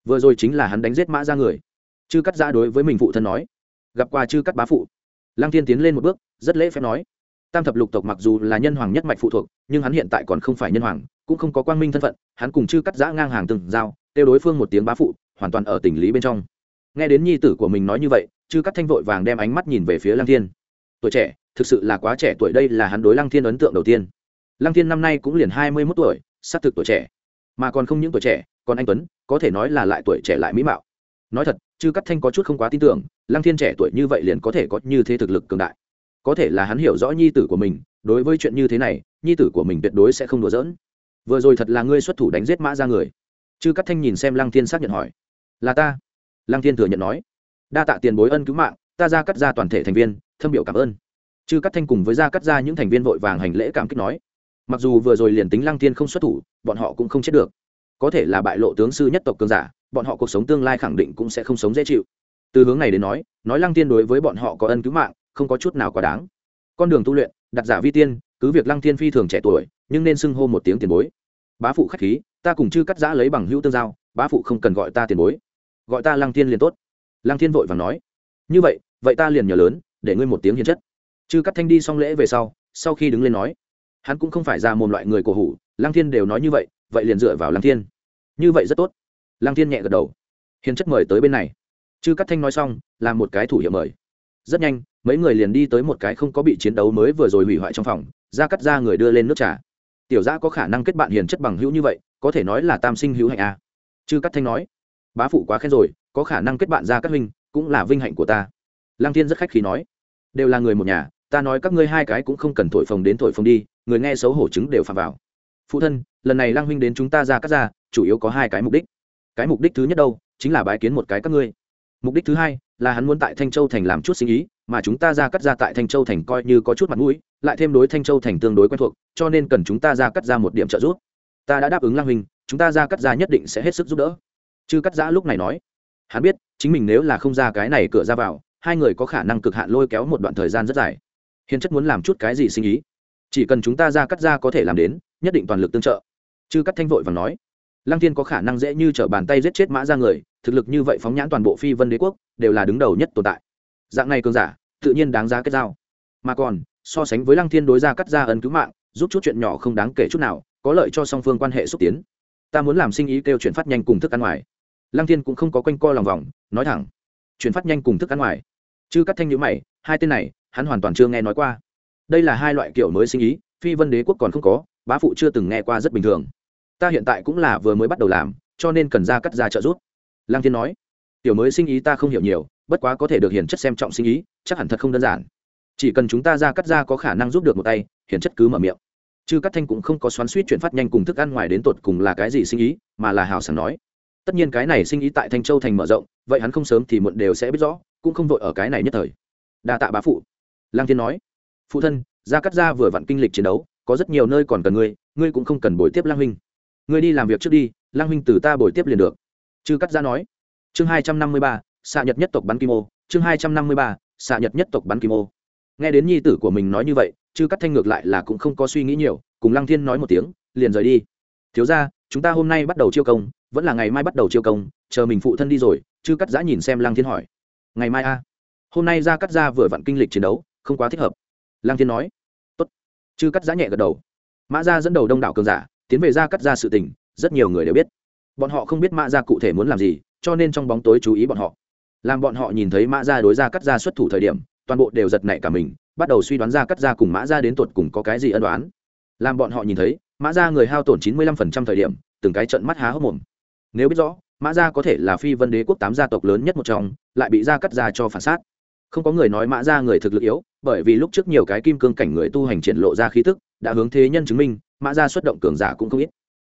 Vừa rồi chính là hắn đánh giết mã ra người. Chư cắt ra đối với mình phụ thân nói. Gặp qua chư cắt bá phụ. Lang thiên tiến lên một bước, rất lễ phép nói. Tam thập lục tộc mặc dù là nhân hoàng nhất mạch phụ thuộc, nhưng hắn hiện tại còn không phải nhân hoàng, cũng không có quang minh thân phận, hắn cùng chư cắt giã ngang hàng từng giao, kêu đối phương một tiếng bá phụ, hoàn toàn ở tình lý bên trong nghe đến nhi tử của mình nói như vậy, chư cắt thanh vội vàng đem ánh mắt nhìn về phía lăng thiên. Tuổi trẻ, thực sự là quá trẻ tuổi đây là hắn đối lăng thiên ấn tượng đầu tiên. Lăng thiên năm nay cũng liền hai mươi mốt tuổi s á c thực tuổi trẻ. Mà còn không những tuổi trẻ, còn anh tuấn, có thể nói là lại tuổi trẻ lại mỹ mạo. Nói thật, chư cắt thanh có chút không quá tin tưởng, lăng thiên trẻ tuổi như vậy liền có thể có như thế thực lực cường đại. Có thể là hắn hiểu rõ nhi tử của mình, đối với chuyện như thế này, nhi tử của mình tuyệt đối sẽ không đùa giỡn. Vừa rồi thật là ngươi xuất thủ đánh giết mã ra người. Chư cắt thanh nhìn xem lăng thiên xác nhận hỏi, là ta lăng thiên thừa nhận nói, đa tạ tiền bối ân cứu mạng, ta ra cắt ra toàn thể thành viên, thâm biểu cảm ơn. Chư cắt thanh cùng với gia cắt ra những thành viên vội vàng hành lễ cảm kích nói, mặc dù vừa rồi liền tính lăng Thiên không xuất thủ, bọn họ cũng không chết được. Có thể là bại lộ tướng sư nhất tộc cường giả, bọn họ cuộc sống tương lai khẳng định cũng sẽ không sống dễ chịu. Từ hướng này đến nói nói lăng tiên đối với bọn họ có ân cứu mạng, không có chút nào quá đáng. Con đường tu luyện, đặt giả vi tiên, cứ việc lăng tiên phi thường trẻ tuổi, nhưng nên xưng hô một tiếng tiền bối. Bá phụ khách khí, ta cùng chư cắt giã lấy bằng hữu tương giao, bá phụ không cần gọi ta tiền bối gọi ta lăng Thiên liền tốt. Lăng Thiên vội và nói, như vậy vậy ta liền nhờ lớn, để ngươi một tiếng hiền chất. Chư cắt thanh đi xong lễ về sau sau khi đứng lên nói, hắn cũng không phải ra mồm loại người cổ hủ, lăng thiên đều nói như vậy vậy liền dựa vào lăng thiên. Như vậy rất tốt. Lăng thiên nhẹ gật đầu. Hiền chất mời tới bên này. Chư cắt thanh nói xong, là một cái thủ hiệu mời. Rất nhanh, mấy người liền đi tới một cái không có bị chiến đấu mới vừa rồi hủy hoại trong phòng, ra cắt ra người đưa lên nước trà. Tiểu gia có khả năng kết bạn hiền chất bằng hữu như vậy, có thể nói là tam sinh hữu hạnh a à. chư cắt thanh nói bá phụ quá khen rồi, có khả năng kết bạn ra các huynh, cũng là vinh hạnh của ta. Lăng thiên rất khách khí nói, đều là người một nhà, ta nói các ngươi hai cái cũng không cần thổi phồng đến thổi phồng đi, người nghe xấu hổ chứng đều phạm vào. Phụ thân, lần này lăng huynh đến chúng ta ra cắt ra, chủ yếu có hai cái mục đích. Cái mục đích thứ nhất đâu, chính là bái kiến một cái các ngươi. Mục đích thứ hai là hắn muốn tại thanh châu thành làm chút sinh ý, mà chúng ta ra cắt ra tại thanh châu thành coi như có chút mặt mũi, lại thêm đối thanh châu thành tương đối quen thuộc, cho nên cần chúng ta ra cắt ra một điểm trợ giúp. Ta đã đáp ứng lăng huynh, chúng ta ra cắt ra nhất định sẽ hết sức giúp đỡ chư cắt giã lúc này nói, hắn biết, chính mình nếu là không ra cái này cửa ra vào, hai người có khả năng cực hạn lôi kéo một đoạn thời gian rất dài. Hiền chất muốn làm chút cái gì sinh ý? Chỉ cần chúng ta ra cắt ra có thể làm đến, nhất định toàn lực tương trợ. Chư cắt thanh vội và nói, lăng thiên có khả năng dễ như t r ở bàn tay giết chết mã ra người, thực lực như vậy phóng nhãn toàn bộ phi vân đế quốc, đều là đứng đầu nhất tồn tại. Dạng này cường giả, tự nhiên đáng giá kết giao. Mà còn, so sánh với lăng thiên đối ra cắt ra ấn cứu mạng, giúp chút chuyện nhỏ không đáng kể chút nào, có lợi cho song phương quan hệ xúc tiến. Ta muốn làm sinh ý kêu chuyển phát nhanh cùng thức ăn ngoài lăng thiên cũng không có quanh co lòng vòng, nói thẳng, chuyển phát nhanh cùng thức ăn ngoài. Chứ cắt thanh nhữ mày, hai tên này, hắn hoàn toàn chưa nghe nói qua. Đây là hai loại kiểu mới sinh ý, phi vân đế quốc còn không có, bá phụ chưa từng nghe qua rất bình thường. Ta hiện tại cũng là vừa mới bắt đầu làm, cho nên cần ra cắt ra trợ giúp. Lăng thiên nói, tiểu mới sinh ý ta không hiểu nhiều, bất quá có thể được hiển chất xem trọng sinh ý, chắc hẳn thật không đơn giản. Chỉ cần chúng ta ra cắt ra có khả năng giúp được một tay, hiển chất cứ mở miệng. Chứ cắt thanh cũng không có xoắn suýt chuyển phát nhanh cùng thức ăn ngoài đến tột cùng là cái gì sinh ý, mà là hào sảng nói tất nhiên cái này sinh ý tại thanh châu thành mở rộng, vậy hắn không sớm thì muộn đều sẽ biết rõ, cũng không vội ở cái này nhất thời. Đa tạ bá phụ. Lang thiên nói, phụ thân, gia cắt gia vừa vặn kinh lịch chiến đấu, có rất nhiều nơi còn cần ngươi ngươi cũng không cần bồi tiếp lang huynh. Ngươi đi làm việc trước đi lang huynh từ ta bồi tiếp liền được. Chư cắt gia nói, chương hai trăm năm mươi ba, xạ nhật nhất tộc bắn kim ô, chương hai trăm năm mươi ba, xạ nhật nhất tộc bắn kim ô. Nghe đến nhi tử của mình nói như vậy, chư cắt thanh ngược lại là cũng không có suy nghĩ nhiều, cùng lăng thiên nói một tiếng, liền rời đi. Thiếu ra chúng ta hôm nay bắt đầu chiêu công vẫn là ngày mai bắt đầu chiêu công, chờ mình phụ thân đi rồi, chư cắt giã nhìn xem lăng thiên hỏi. Ngày mai a? Hôm nay ra cắt ra vừa vặn kinh lịch chiến đấu, không quá thích hợp. Lăng thiên nói. Tốt. Chư cắt giã nhẹ gật đầu. Mã gia dẫn đầu đông đảo cường giả, tiến về ra cắt ra sự tình, rất nhiều người đều biết. Bọn họ không biết mã gia cụ thể muốn làm gì, cho nên trong bóng tối chú ý bọn họ. Làm bọn họ nhìn thấy mã gia đối ra cắt ra xuất thủ thời điểm, toàn bộ đều giật nảy cả mình, bắt đầu suy đoán ra cắt ra cùng mã gia đến tuột cùng có cái gì ân đoán làm bọn họ nhìn thấy, mã gia người hao tổn chín mươi lăm phần trăm thời điểm, từng cái trận mắt há hốc mồm nếu biết rõ, mã gia có thể là phi vân đế quốc tám gia tộc lớn nhất một trong, lại bị gia cắt ra cho phản sát. Không có người nói mã gia người thực lực yếu, bởi vì lúc trước nhiều cái kim cương cảnh người tu hành triển lộ ra khí tức, đã hướng thế nhân chứng minh, mã gia xuất động cường giả cũng không ít.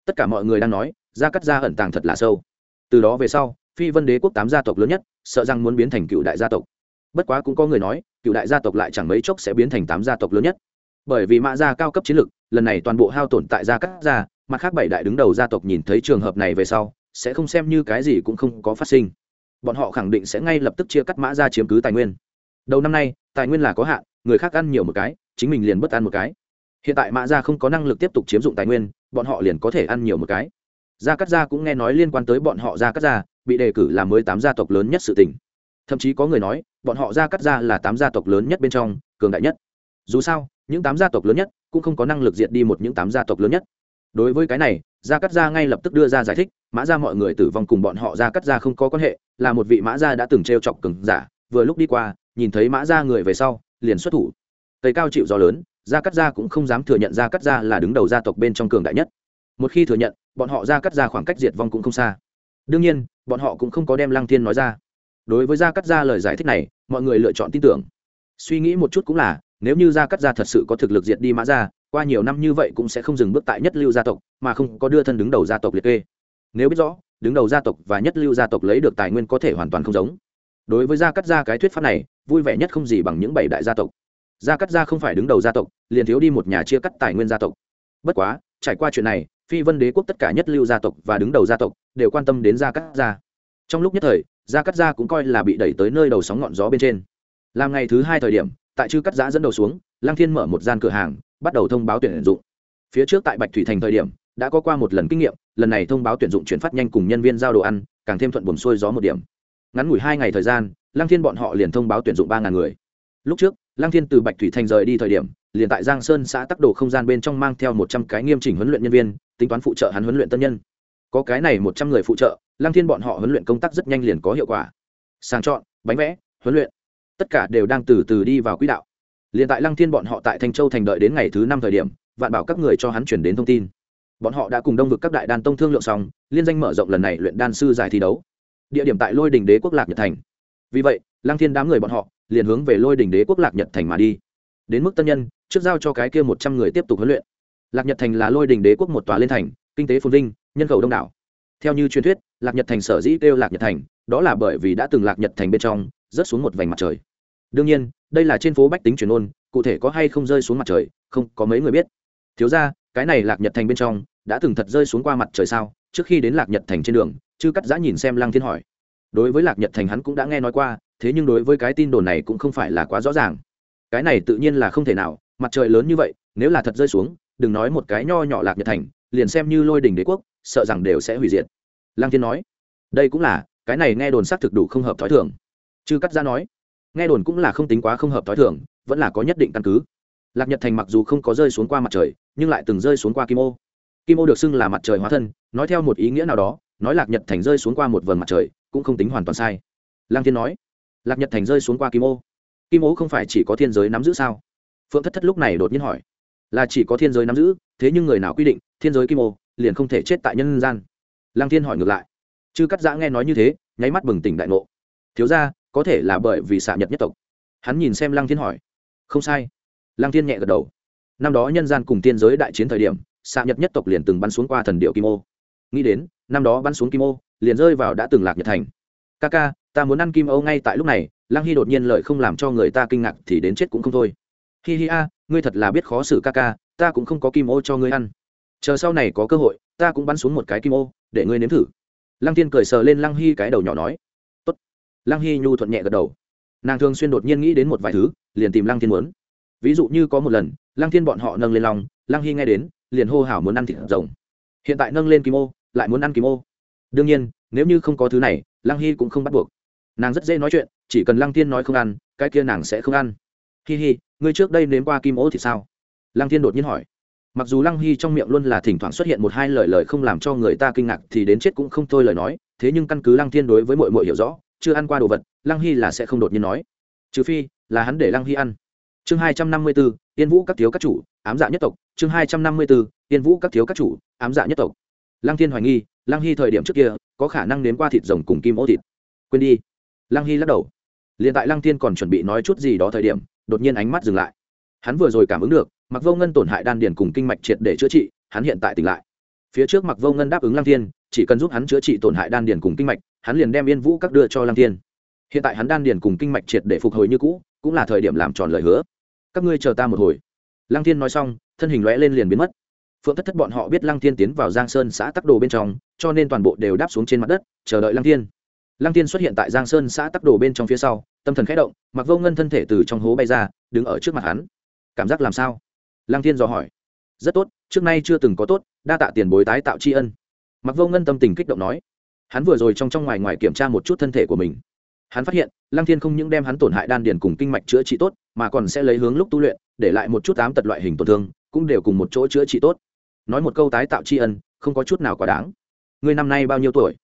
Tất cả mọi người đang nói, gia cắt gia ẩn tàng thật là sâu. Từ đó về sau, phi vân đế quốc tám gia tộc lớn nhất, sợ rằng muốn biến thành cựu đại gia tộc. Bất quá cũng có người nói, cựu đại gia tộc lại chẳng mấy chốc sẽ biến thành tám gia tộc lớn nhất. Bởi vì mã gia cao cấp chiến lực, lần này toàn bộ hao tổn tại gia cắt gia, mặt khác bảy đại đứng đầu gia tộc nhìn thấy trường hợp này về sau sẽ không xem như cái gì cũng không có phát sinh. Bọn họ khẳng định sẽ ngay lập tức chia cắt mã ra chiếm cứ tài nguyên. Đầu năm nay, tài nguyên là có hạn, người khác ăn nhiều một cái, chính mình liền bất ăn một cái. Hiện tại mã ra không có năng lực tiếp tục chiếm dụng tài nguyên, bọn họ liền có thể ăn nhiều một cái. Gia cắt gia cũng nghe nói liên quan tới bọn họ gia cắt gia, bị đề cử là mới tám gia tộc lớn nhất sự tỉnh thậm chí có người nói, bọn họ gia cắt gia là tám gia tộc lớn nhất bên trong, cường đại nhất. Dù sao, những tám gia tộc lớn nhất cũng không có năng lực diệt đi một những tám gia tộc lớn nhất. Đối với cái này gia cắt gia ngay lập tức đưa ra giải thích, mã gia mọi người tử vong cùng bọn họ gia cắt gia không có quan hệ, là một vị mã gia đã từng t r e o chọc cừng giả, vừa lúc đi qua, nhìn thấy mã gia người về sau, liền xuất thủ. Tây cao chịu gió lớn, gia cắt gia cũng không dám thừa nhận gia cắt gia là đứng đầu gia tộc bên trong cường đại nhất. Một khi thừa nhận, bọn họ gia cắt gia khoảng cách diệt vong cũng không xa. Đương nhiên, bọn họ cũng không có đem lăng thiên nói ra. Đối với gia cắt gia lời giải thích này, mọi người lựa chọn tin tưởng. Suy nghĩ một chút cũng là, nếu như gia cắt gia thật sự có thực lực diệt đi mã gia qua nhiều năm như vậy cũng sẽ không dừng bước tại nhất lưu gia tộc, mà không có đưa thân đứng đầu gia tộc liệt kê. Nếu biết rõ, đứng đầu gia tộc và nhất lưu gia tộc lấy được tài nguyên có thể hoàn toàn không giống. Đối với gia cắt gia cái thuyết pháp này, vui vẻ nhất không gì bằng những bảy đại gia tộc. Gia cắt gia không phải đứng đầu gia tộc, liền thiếu đi một nhà chia cắt tài nguyên gia tộc. Bất quá, trải qua chuyện này, phi vân đế quốc tất cả nhất lưu gia tộc và đứng đầu gia tộc đều quan tâm đến gia cắt gia. Trong lúc nhất thời, gia cắt gia cũng coi là bị đẩy tới nơi đầu sóng ngọn gió bên trên. Làm ngày thứ hai thời điểm, tại chư cắt giã dẫn đầu xuống lang thiên mở một gian cửa hàng bắt đầu thông báo tuyển dụng. Phía trước tại bạch thủy thành thời điểm, đã có qua một lần kinh nghiệm, lần này thông báo tuyển dụng chuyển phát nhanh cùng nhân viên giao đồ ăn, càng thêm thuận buồm xuôi gió một điểm. Ngắn ngủi hai ngày thời gian lang thiên bọn họ liền thông báo tuyển dụng ba ngàn người. Lúc trước lang thiên từ bạch thủy thành rời đi thời điểm, liền tại giang sơn xã tắc đồ không gian bên trong mang theo một trăm cái nghiêm chỉnh huấn luyện nhân viên, tính toán phụ trợ hắn huấn luyện tân nhân. Có cái này một trăm người phụ trợ lang thiên bọn họ huấn luyện công tác rất nhanh liền có hiệu quả. Sàng chọn, bánh vẽ, huấn luyện, tất cả đều đang từ từ đi vào quỹ đạo liền tại lăng thiên bọn họ tại thanh châu thành đợi đến ngày thứ năm thời điểm, vạn bảo các người cho hắn chuyển đến thông tin. Bọn họ đã cùng đông vực các đại đan tông thương lượng xong, liên danh mở rộng lần này luyện đan sư giải thi đấu. Địa điểm tại lôi đình đế quốc lạc nhật thành. Vì vậy, lăng thiên đám người bọn họ liền hướng về lôi đình đế quốc lạc nhật thành mà đi. Đến mức tân nhân, trước giao cho cái kia một trăm người tiếp tục huấn luyện. Lạc nhật thành là lôi đình đế quốc một tòa lên thành, kinh tế phồn vinh, nhân khẩu đông đảo. Theo như truyền thuyết, lạc nhật thành sở dĩ kêu lạc nhật thành, đó là bởi vì đã từng lạc nhật thành bên trong, rớt xuống một vành mặt trời đương nhiên, đây là trên phố bách tính truyền ôn, cụ thể có hay không rơi xuống mặt trời, không có mấy người biết. Thiếu ra cái này lạc nhật thành bên trong, đã từng thật rơi xuống qua mặt trời sao? Trước khi đến lạc nhật thành trên đường, chư cắt giã nhìn xem lăng thiên hỏi. Đối với lạc nhật thành hắn cũng đã nghe nói qua, thế nhưng đối với cái tin đồn này cũng không phải là quá rõ ràng. Cái này tự nhiên là không thể nào, mặt trời lớn như vậy, nếu là thật rơi xuống, đừng nói một cái nho nhỏ lạc nhật thành, liền xem như lôi đình đế quốc, sợ rằng đều sẽ hủy diệt. Lăng thiên nói, đây cũng là, cái này nghe đồn xác thực đủ không hợp thói thường. Chư cắt giã nói nghe đồn cũng là không tính quá không hợp thói thường, vẫn là có nhất định căn cứ. Lạc nhật thành mặc dù không có rơi xuống qua mặt trời, nhưng lại từng rơi xuống qua kim ô. Kim ô được xưng là mặt trời hóa thân, nói theo một ý nghĩa nào đó, nói lạc nhật thành rơi xuống qua một vầng mặt trời, cũng không tính hoàn toàn sai. Lang thiên nói, lạc nhật thành rơi xuống qua kim ô? Kim ô không phải chỉ có thiên giới nắm giữ sao? Phượng thất thất lúc này đột nhiên hỏi, là chỉ có thiên giới nắm giữ, thế nhưng người nào quy định thiên giới kim ô liền không thể chết tại nhân gian? Lang thiên hỏi ngược lại, chư cắt giã nghe nói như thế, nháy mắt bừng tỉnh đại ngộ. Thiếu ra có thể là bởi vì xạ nhật nhất tộc. Hắn nhìn xem lăng thiên hỏi. Không sai. Lăng thiên nhẹ gật đầu. Năm đó nhân gian cùng tiên giới đại chiến thời điểm, xạ nhật nhất tộc liền từng bắn xuống qua thần điệu kim ô. Nghĩ đến, năm đó bắn xuống kim ô, liền rơi vào đã từng lạc nhật thành. Ca ca ta muốn ăn kim ô ngay tại lúc này, lăng hy đột nhiên lợi không làm cho người ta kinh ngạc thì đến chết cũng không thôi. Hi hi a, ngươi thật là biết khó xử ca ca ta cũng không có kim ô cho ngươi ăn. Chờ sau này có cơ hội, ta cũng bắn xuống một cái kim ô, để ngươi nếm thử. Lăng tiên cười sờ lên lăng hy cái đầu nhỏ nói lăng hy nhu thuận nhẹ gật đầu. Nàng thường xuyên đột nhiên nghĩ đến một vài thứ, liền tìm lăng thiên muốn. Ví dụ như có một lần, lăng thiên bọn họ nâng lên lòng, lăng hy nghe đến, liền hô hào muốn ăn thịt rồng. Hiện tại nâng lên kim ô, lại muốn ăn kim ô. Đương nhiên, nếu như không có thứ này, lăng hy cũng không bắt buộc. Nàng rất dễ nói chuyện, chỉ cần lăng thiên nói không ăn, cái kia nàng sẽ không ăn. Hi hi, ngươi trước đây nếm qua kim ô thì sao? Lăng thiên đột nhiên hỏi. Mặc dù lăng hy trong miệng luôn là thỉnh thoảng xuất hiện một hai lời lời không làm cho người ta kinh ngạc thì đến chết cũng không thôi lời nói, thế nhưng căn cứ lăng thiên đối với mọi mọi hiểu rõ chưa ăn qua đồ vật, lăng hy là sẽ không đột nhiên nói. Trừ phi, là hắn để lăng hy ăn. Chương hai trăm năm mươi bốn, yên vũ các thiếu các chủ, ám dạ nhất tộc. Chương hai trăm năm mươi bốn, yên vũ các thiếu các chủ, ám dạ nhất tộc. Lăng thiên hoài nghi, lăng hy thời điểm trước kia, có khả năng nếm qua thịt rồng cùng kim ô thịt. Quên đi. Lăng hy lắc đầu. L i ệ n tại lăng thiên còn chuẩn bị nói chút gì đó thời điểm, đột nhiên ánh mắt dừng lại. Hắn vừa rồi cảm ứng được mặc vô ngân tổn hại đan điền cùng kinh mạch triệt để chữa trị, hắn hiện tại tỉnh lại. Phía trước mặc vô ngân đáp ứng lăng thiên chỉ cần giúp hắn chữa trị tổn hại đan điền cùng kinh mạch, hắn liền đem yên vũ các đưa cho lăng thiên. Hiện tại hắn đan điền cùng kinh mạch triệt để phục hồi như cũ, cũng là thời điểm làm tròn lời hứa. Các ngươi chờ ta một hồi. Lăng thiên nói xong, thân hình lõe lên liền biến mất. Phượng thất thất bọn họ biết lăng thiên tiến vào giang sơn xã tắc đồ bên trong, cho nên toàn bộ đều đáp xuống trên mặt đất, chờ đợi lăng thiên. Lăng thiên xuất hiện tại giang sơn xã tắc đồ bên trong phía sau, tâm thần khẽ động, mặc vô ngân thân thể từ trong hố bay ra, đứng ở trước mặt hắn. Cảm giác làm sao? Lăng thiên dò hỏi. Rất tốt, trước nay chưa từng có tốt, đa tạ tiền bối tái tạo tri ân mặc vô ngân tâm tình kích động nói, hắn vừa rồi trong trong ngoài ngoài kiểm tra một chút thân thể của mình. Hắn phát hiện, lăng thiên không những đem hắn tổn hại đan điền cùng kinh mạch chữa trị tốt, mà còn sẽ lấy hướng lúc tu luyện, để lại một chút tám tật loại hình tổn thương, cũng đều cùng một chỗ chữa trị tốt. Nói một câu tái tạo tri ân, không có chút nào quá đáng. Người năm nay bao nhiêu tuổi?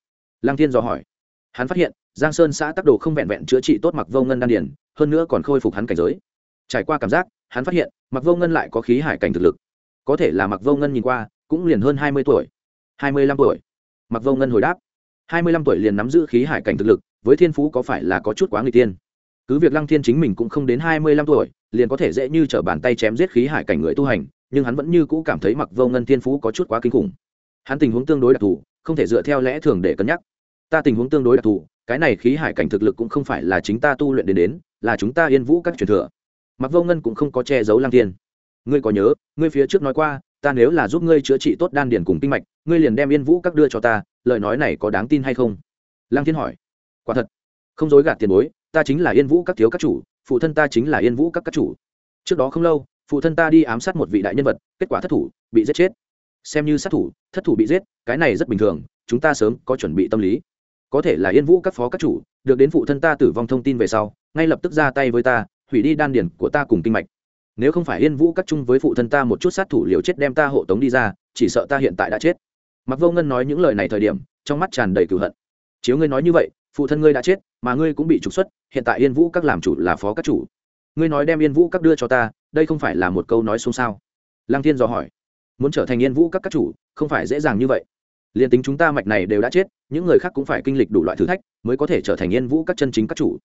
Lăng thiên dò hỏi. Hắn phát hiện, giang sơn xã tắc đồ không vẹn vẹn chữa trị tốt mặc vô ngân đan điền, hơn nữa còn khôi phục hắn cảnh giới. Trải qua cảm giác, hắn phát hiện mặc vô ngân lại có khí hải cảnh thực lực. Có thể là mặc vô ngân nhìn qua, cũng liền hơn hai mươi tuổi hai mươi lăm tuổi. Mặc vô ngân hồi đáp. Hai mươi lăm tuổi liền nắm giữ khí hải cảnh thực lực, với thiên phú có phải là có chút quá người tiên? Cứ việc lăng thiên chính mình cũng không đến hai mươi lăm tuổi, liền có thể dễ như t r ở bàn tay chém giết khí hải cảnh người tu hành, nhưng hắn vẫn như cũ cảm thấy mặc vô ngân thiên phú có chút quá kinh khủng. Hắn tình huống tương đối đặc thù, không thể dựa theo lẽ thường để cân nhắc. Ta tình huống tương đối đặc thù, cái này khí hải cảnh thực lực cũng không phải là chính ta tu luyện đến đến, là chúng ta yên vũ các truyền thừa. Mặc vô ngân cũng không có che giấu lăng thiên. Ngươi có nhớ, ngươi phía trước nói qua, ta nếu là giúp ngươi chữa trị tốt đan điền cùng kinh mạch ngươi liền đem yên vũ các đưa cho ta, lời nói này có đáng tin hay không? Lăng thiên hỏi. Quả thật. Không dối gạt tiền bối, ta chính là yên vũ các thiếu các chủ, phụ thân ta chính là yên vũ các các chủ. Trước đó không lâu, phụ thân ta đi ám sát một vị đại nhân vật, kết quả thất thủ, bị giết chết. Xem như sát thủ, thất thủ bị giết, cái này rất bình thường, chúng ta sớm có chuẩn bị tâm lý. Có thể là yên vũ các phó các chủ, được đến phụ thân ta tử vong thông tin về sau, ngay lập tức ra tay với ta, hủy đi đan điển của ta cùng kinh mạch. Nếu không phải yên vũ các chung với phụ thân ta một chút sát thủ liều chết đem ta hộ tống đi ra, chỉ sợ ta hiện tại đã chết mặc vô ngân nói những lời này thời điểm, trong mắt tràn đầy cựu hận. Chiếu ngươi nói như vậy, phụ thân ngươi đã chết, mà ngươi cũng bị trục xuất, hiện tại yên vũ các làm chủ là phó các chủ. Ngươi nói đem yên vũ các đưa cho ta, đây không phải là một câu nói xôn xao. lăng thiên dò hỏi. Muốn trở thành yên vũ các các chủ, không phải dễ dàng như vậy. Liền tính chúng ta mạch này đều đã chết, những người khác cũng phải kinh lịch đủ loại thử thách, mới có thể trở thành yên vũ các chân chính các chủ.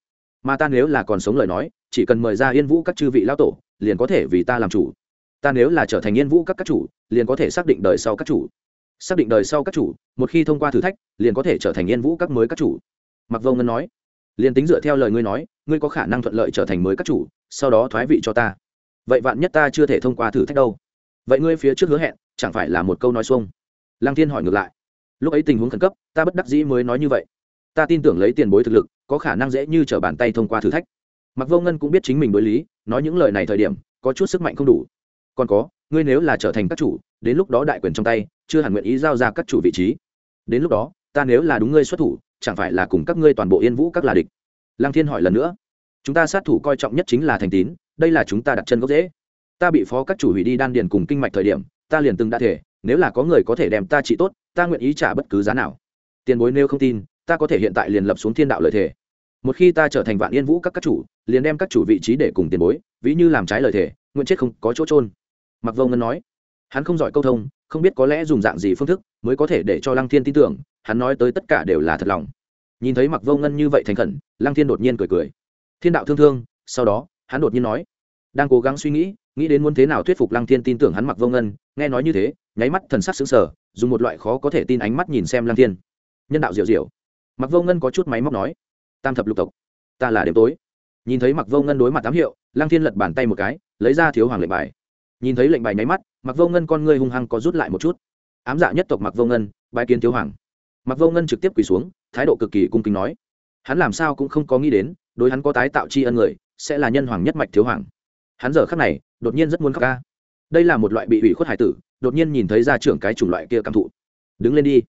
Mà ta nếu là còn sống lời nói, chỉ cần mời ra yên vũ các chư vị lao tổ, liền có thể vì ta làm chủ. Ta nếu là trở thành yên vũ các các chủ, liền có thể xác định đời sau các chủ xác định đời sau các chủ, một khi thông qua thử thách, liền có thể trở thành yên vũ các mới các chủ. Mặc vô ngân nói, liền tính dựa theo lời ngươi nói, ngươi có khả năng thuận lợi trở thành mới các chủ, sau đó thoái vị cho ta. Vậy vạn nhất ta chưa thể thông qua thử thách đâu? Vậy ngươi phía trước hứa hẹn, chẳng phải là một câu nói xuông? Lăng thiên hỏi ngược lại, lúc ấy tình huống khẩn cấp, ta bất đắc dĩ mới nói như vậy. Ta tin tưởng lấy tiền bối thực lực, có khả năng dễ như t r ở bàn tay thông qua thử thách. Mặc vô ngân cũng biết chính mình đối lý, nói những lời này thời điểm, có chút sức mạnh không đủ. Còn có, ngươi nếu là trở thành các chủ, đến lúc đó đại quyền trong tay chưa hẳn nguyện ý giao ra các chủ vị trí. Đến lúc đó, ta nếu là đúng ngươi xuất thủ, chẳng phải là cùng các ngươi toàn bộ yên vũ các là địch? Lăng thiên hỏi lần nữa. Chúng ta sát thủ coi trọng nhất chính là thành tín, đây là chúng ta đặt chân gốc dễ ta bị phó các chủ hủy đi đan điền cùng kinh mạch thời điểm, ta liền từng đã thể, nếu là có người có thể đem ta trị tốt, ta nguyện ý trả bất cứ giá nào. Tiền bối nếu không tin, ta có thể hiện tại liền lập xuống thiên đạo lợi thể. Một khi ta trở thành vạn yên vũ các các chủ, liền đem các chủ vị trí để cùng tiền bối, ví như làm trái lời thể, nguyện chết không có chỗ trôn mặc vô ngân nói hắn không giỏi câu thông, không biết có lẽ dùng dạng gì phương thức mới có thể để cho lăng thiên tin tưởng, hắn nói tới tất cả đều là thật lòng. Nhìn thấy mặc vô ngân như vậy thành khẩn, lăng thiên đột nhiên cười cười. Thiên đạo thương thương, sau đó, hắn đột nhiên nói, đang cố gắng suy nghĩ nghĩ đến muốn thế nào thuyết phục lăng thiên tin tưởng hắn mặc vô ngân, nghe nói như thế, nháy mắt thần sắc xứng sở dùng một loại khó có thể tin ánh mắt nhìn xem lăng thiên. Nhân đạo diệu diệu. Mặc vô ngân có chút máy móc nói, tam thập lục tộc, ta là đêm tối. Nhìn thấy mặc vô ngân đối mặt tám hiệu, lăng thiên lật bàn tay một cái, lấy ra thiếu hoàng lệnh bài. Nhìn thấy lệnh bài nháy mắt mặc vô ngân con ngươi hung hăng có rút lại một chút. Ám dạ nhất tộc mặc vô ngân bãi kiến thiếu hoàng. Mặc vô ngân trực tiếp quỳ xuống, thái độ cực kỳ cung kính nói. Hắn làm sao cũng không có nghĩ đến, đối hắn có tái tạo tri ân người, sẽ là nhân hoàng nhất mạch thiếu hoàng. Hắn giờ khắc này, đột nhiên rất muốn khóc ca. Đây là một loại bị ủy khuất hải tử, đột nhiên nhìn thấy ra trưởng cái chủng loại kia cảm thụ. Đứng lên đi.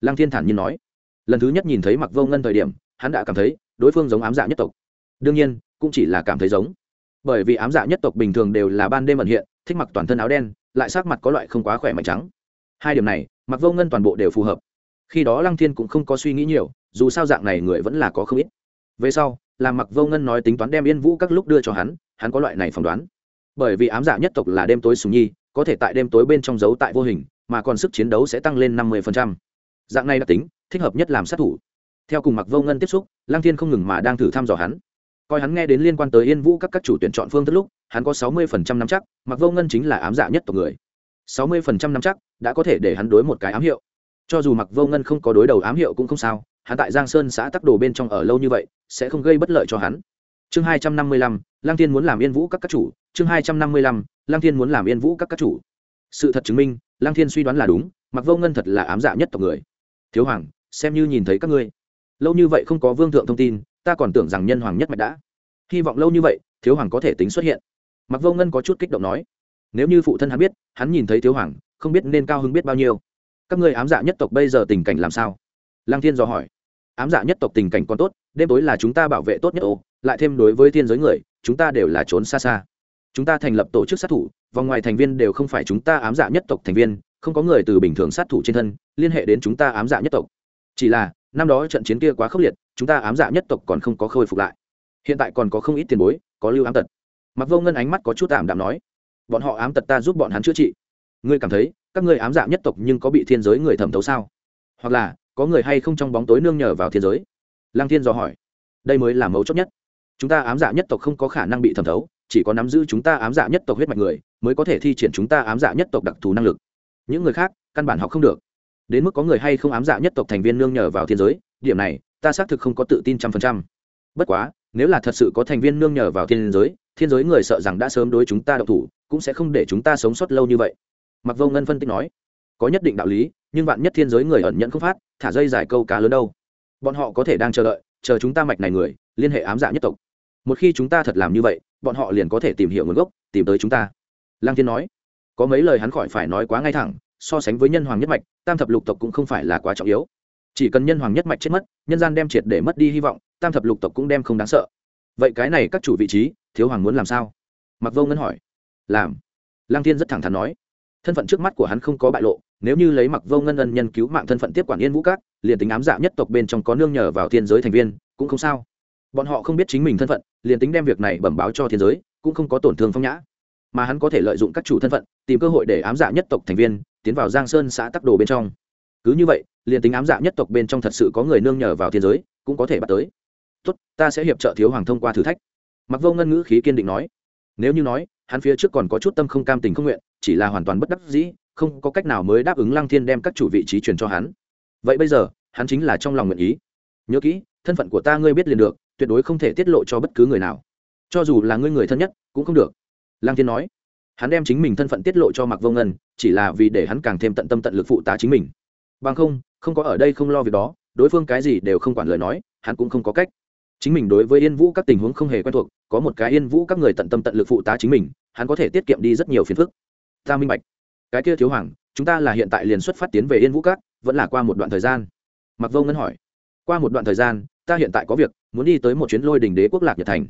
Lăng thiên thản nhiên nói. Lần thứ nhất nhìn thấy mặc vô ngân thời điểm, hắn đã cảm thấy, đối phương giống ám dạ nhất tộc. Đương nhiên, cũng chỉ là cảm thấy giống. Bởi vì ám dạ nhất tộc bình thường đều là ban đêm ẩn hiện, thích mặc toàn thân áo đen lại sắc mặt có loại không quá khỏe mạnh trắng. Hai điểm này, mặc vô ngân toàn bộ đều phù hợp. Khi đó lăng thiên cũng không có suy nghĩ nhiều, dù sao dạng này người vẫn là có không ít. Về sau là mặc vô ngân nói tính toán đem yên vũ các lúc đưa cho hắn hắn có loại này phỏng đoán. Bởi vì ám dạ nhất tộc là đêm tối sùng nhi, có thể tại đêm tối bên trong giấu tại vô hình, mà còn sức chiến đấu sẽ tăng lên năm mươi dạng này đặc tính, thích hợp nhất làm sát thủ. Theo cùng mặc vô ngân tiếp xúc lang thiên không ngừng mà đang thử thăm dò hắn coi hắn nghe đến liên quan tới yên vũ các các chủ tuyển chọn phương thức lúc, hắn có sáu mươi phần trăm năm chắc, mặc vô ngân chính là ám dạ nhất tộc người. sáu mươi phần trăm năm chắc, đã có thể để hắn đối một cái ám hiệu. Cho dù mặc vô ngân không có đối đầu ám hiệu cũng không sao, hắn tại giang sơn xã tắc đồ bên trong ở lâu như vậy, sẽ không gây bất lợi cho hắn. Chương hai trăm năm mươi lăm lang thiên muốn làm yên vũ các các chủ. Chương hai trăm năm mươi lăm lang thiên muốn làm yên vũ các các chủ. Sự thật chứng minh lang thiên suy đoán là đúng, mặc vô ngân thật là ám dạ nhất tộc người. Thiếu hoàng, xem như nhìn thấy các ngươi. Lâu như vậy không có vương thượng thông tin ta còn tưởng rằng nhân hoàng nhất mạch đã. Hy vọng lâu như vậy, thiếu hoàng có thể tính xuất hiện. Mặc vô ngân có chút kích động nói. Nếu như phụ thân hắn biết, hắn nhìn thấy thiếu hoàng, không biết nên cao hứng biết bao nhiêu. Các ngươi ám dạ nhất tộc bây giờ tình cảnh làm sao? Lang thiên dò hỏi. Ám dạ nhất tộc tình cảnh còn tốt, đêm tối là chúng ta bảo vệ tốt nhất ô, lại thêm đối với thiên giới người, chúng ta đều là trốn xa xa. Chúng ta thành lập tổ chức sát thủ, vòng ngoài thành viên đều không phải chúng ta ám dạ nhất tộc thành viên, không có người từ bình thường sát thủ trên thân, liên hệ đến chúng ta ám dạ nhất tộc chỉ là, năm đó trận chiến kia quá khốc liệt, chúng ta ám dạ nhất tộc còn không có khôi phục lại. Hiện tại còn có không ít tiền bối, có lưu ám tật. Mặc vô ngân ánh mắt có chút tạm đạm nói, bọn họ ám tật ta giúp bọn hắn chữa trị. Ngươi cảm thấy, các ngươi ám dạ nhất tộc nhưng có bị thiên giới người thẩm thấu sao? Hoặc là, có người hay không trong bóng tối nương nhờ vào thiên giới? Lăng thiên dò hỏi, đây mới là mấu chốt nhất. Chúng ta ám dạ nhất tộc không có khả năng bị thẩm thấu, chỉ có nắm giữ chúng ta ám dạ nhất tộc huyết mạch người, mới có thể thi triển chúng ta ám dạ nhất tộc đặc thù năng lực. Những người khác, căn bản học không được đến mức có người hay không ám dạ nhất tộc thành viên nương nhờ vào thiên giới, điểm này, ta xác thực không có tự tin trăm phần trăm. Bất quá, nếu là thật sự có thành viên nương nhờ vào thiên giới thiên giới người sợ rằng đã sớm đối chúng ta độc thủ, cũng sẽ không để chúng ta sống sót lâu như vậy. Mặc vô ngân phân tích nói, có nhất định đạo lý, nhưng vạn nhất thiên giới người ẩn nhận không phát, thả dây giải câu cá lớn đâu. Bọn họ có thể đang chờ đợi, chờ chúng ta mạch này người, liên hệ ám dạ nhất tộc. Một khi chúng ta thật làm như vậy, bọn họ liền có thể tìm hiểu nguồn gốc, tìm tới chúng ta. Lang thiên nói, có mấy lời hắn khỏi phải nói quá ngay thẳng so sánh với nhân hoàng nhất mạch, tam thập lục tộc cũng không phải là quá trọng yếu. Chỉ cần nhân hoàng nhất mạch chết mất, nhân gian đem triệt để mất đi hy vọng, tam thập lục tộc cũng đem không đáng sợ. Vậy cái này các chủ vị trí, thiếu hoàng muốn làm sao? Mặc vô ngân hỏi. Làm. Lang thiên rất thẳng thắn nói. Thân phận trước mắt của hắn không có bại lộ, nếu như lấy mặc vô ngân ân nhân cứu mạng thân phận tiếp quản yên vũ cát liền tính ám dạ nhất tộc bên trong có nương nhờ vào thiên giới thành viên, cũng không sao. Bọn họ không biết chính mình thân phận, liền tính đem việc này bẩm báo cho thiên giới, cũng không có tổn thương phong nhã. Mà hắn có thể lợi dụng các chủ thân phận, tìm cơ hội để ám dạ nhất tộc thành viên tiến vào giang sơn xã tắc đồ bên trong. Cứ như vậy, liền tính ám dạ nhất tộc bên trong thật sự có người nương nhờ vào thiên giới, cũng có thể bắt tới. Tốt, ta sẽ hiệp trợ thiếu hoàng thông qua thử thách. Mặc vô ngân ngữ khí kiên định nói. Nếu như nói, hắn phía trước còn có chút tâm không cam tình không nguyện, chỉ là hoàn toàn bất đắc dĩ, không có cách nào mới đáp ứng lăng thiên đem các chủ vị trí truyền cho hắn. Vậy bây giờ, hắn chính là trong lòng nguyện ý. Nhớ kỹ, thân phận của ta ngươi biết liền được, tuyệt đối không thể tiết lộ cho bất cứ người nào. Cho dù là ngươi người thân nhất, cũng không được. Lăng thiên nói hắn đem chính mình thân phận tiết lộ cho mặc vô ngân, chỉ là vì để hắn càng thêm tận tâm tận lực phụ tá chính mình. Bằng không không có ở đây không lo việc đó, đối phương cái gì đều không quản lời nói, hắn cũng không có cách. Chính mình đối với yên vũ các tình huống không hề quen thuộc, có một cái yên vũ các người tận tâm tận lực phụ tá chính mình, hắn có thể tiết kiệm đi rất nhiều phiền phức. Ta minh bạch. Cái kia thiếu hoàng, chúng ta là hiện tại liền xuất phát tiến về yên vũ các, vẫn là qua một đoạn thời gian? Mặc vô ngân hỏi. Qua một đoạn thời gian, ta hiện tại có việc, muốn đi tới một chuyến lôi đình đế quốc lạc nhật thành.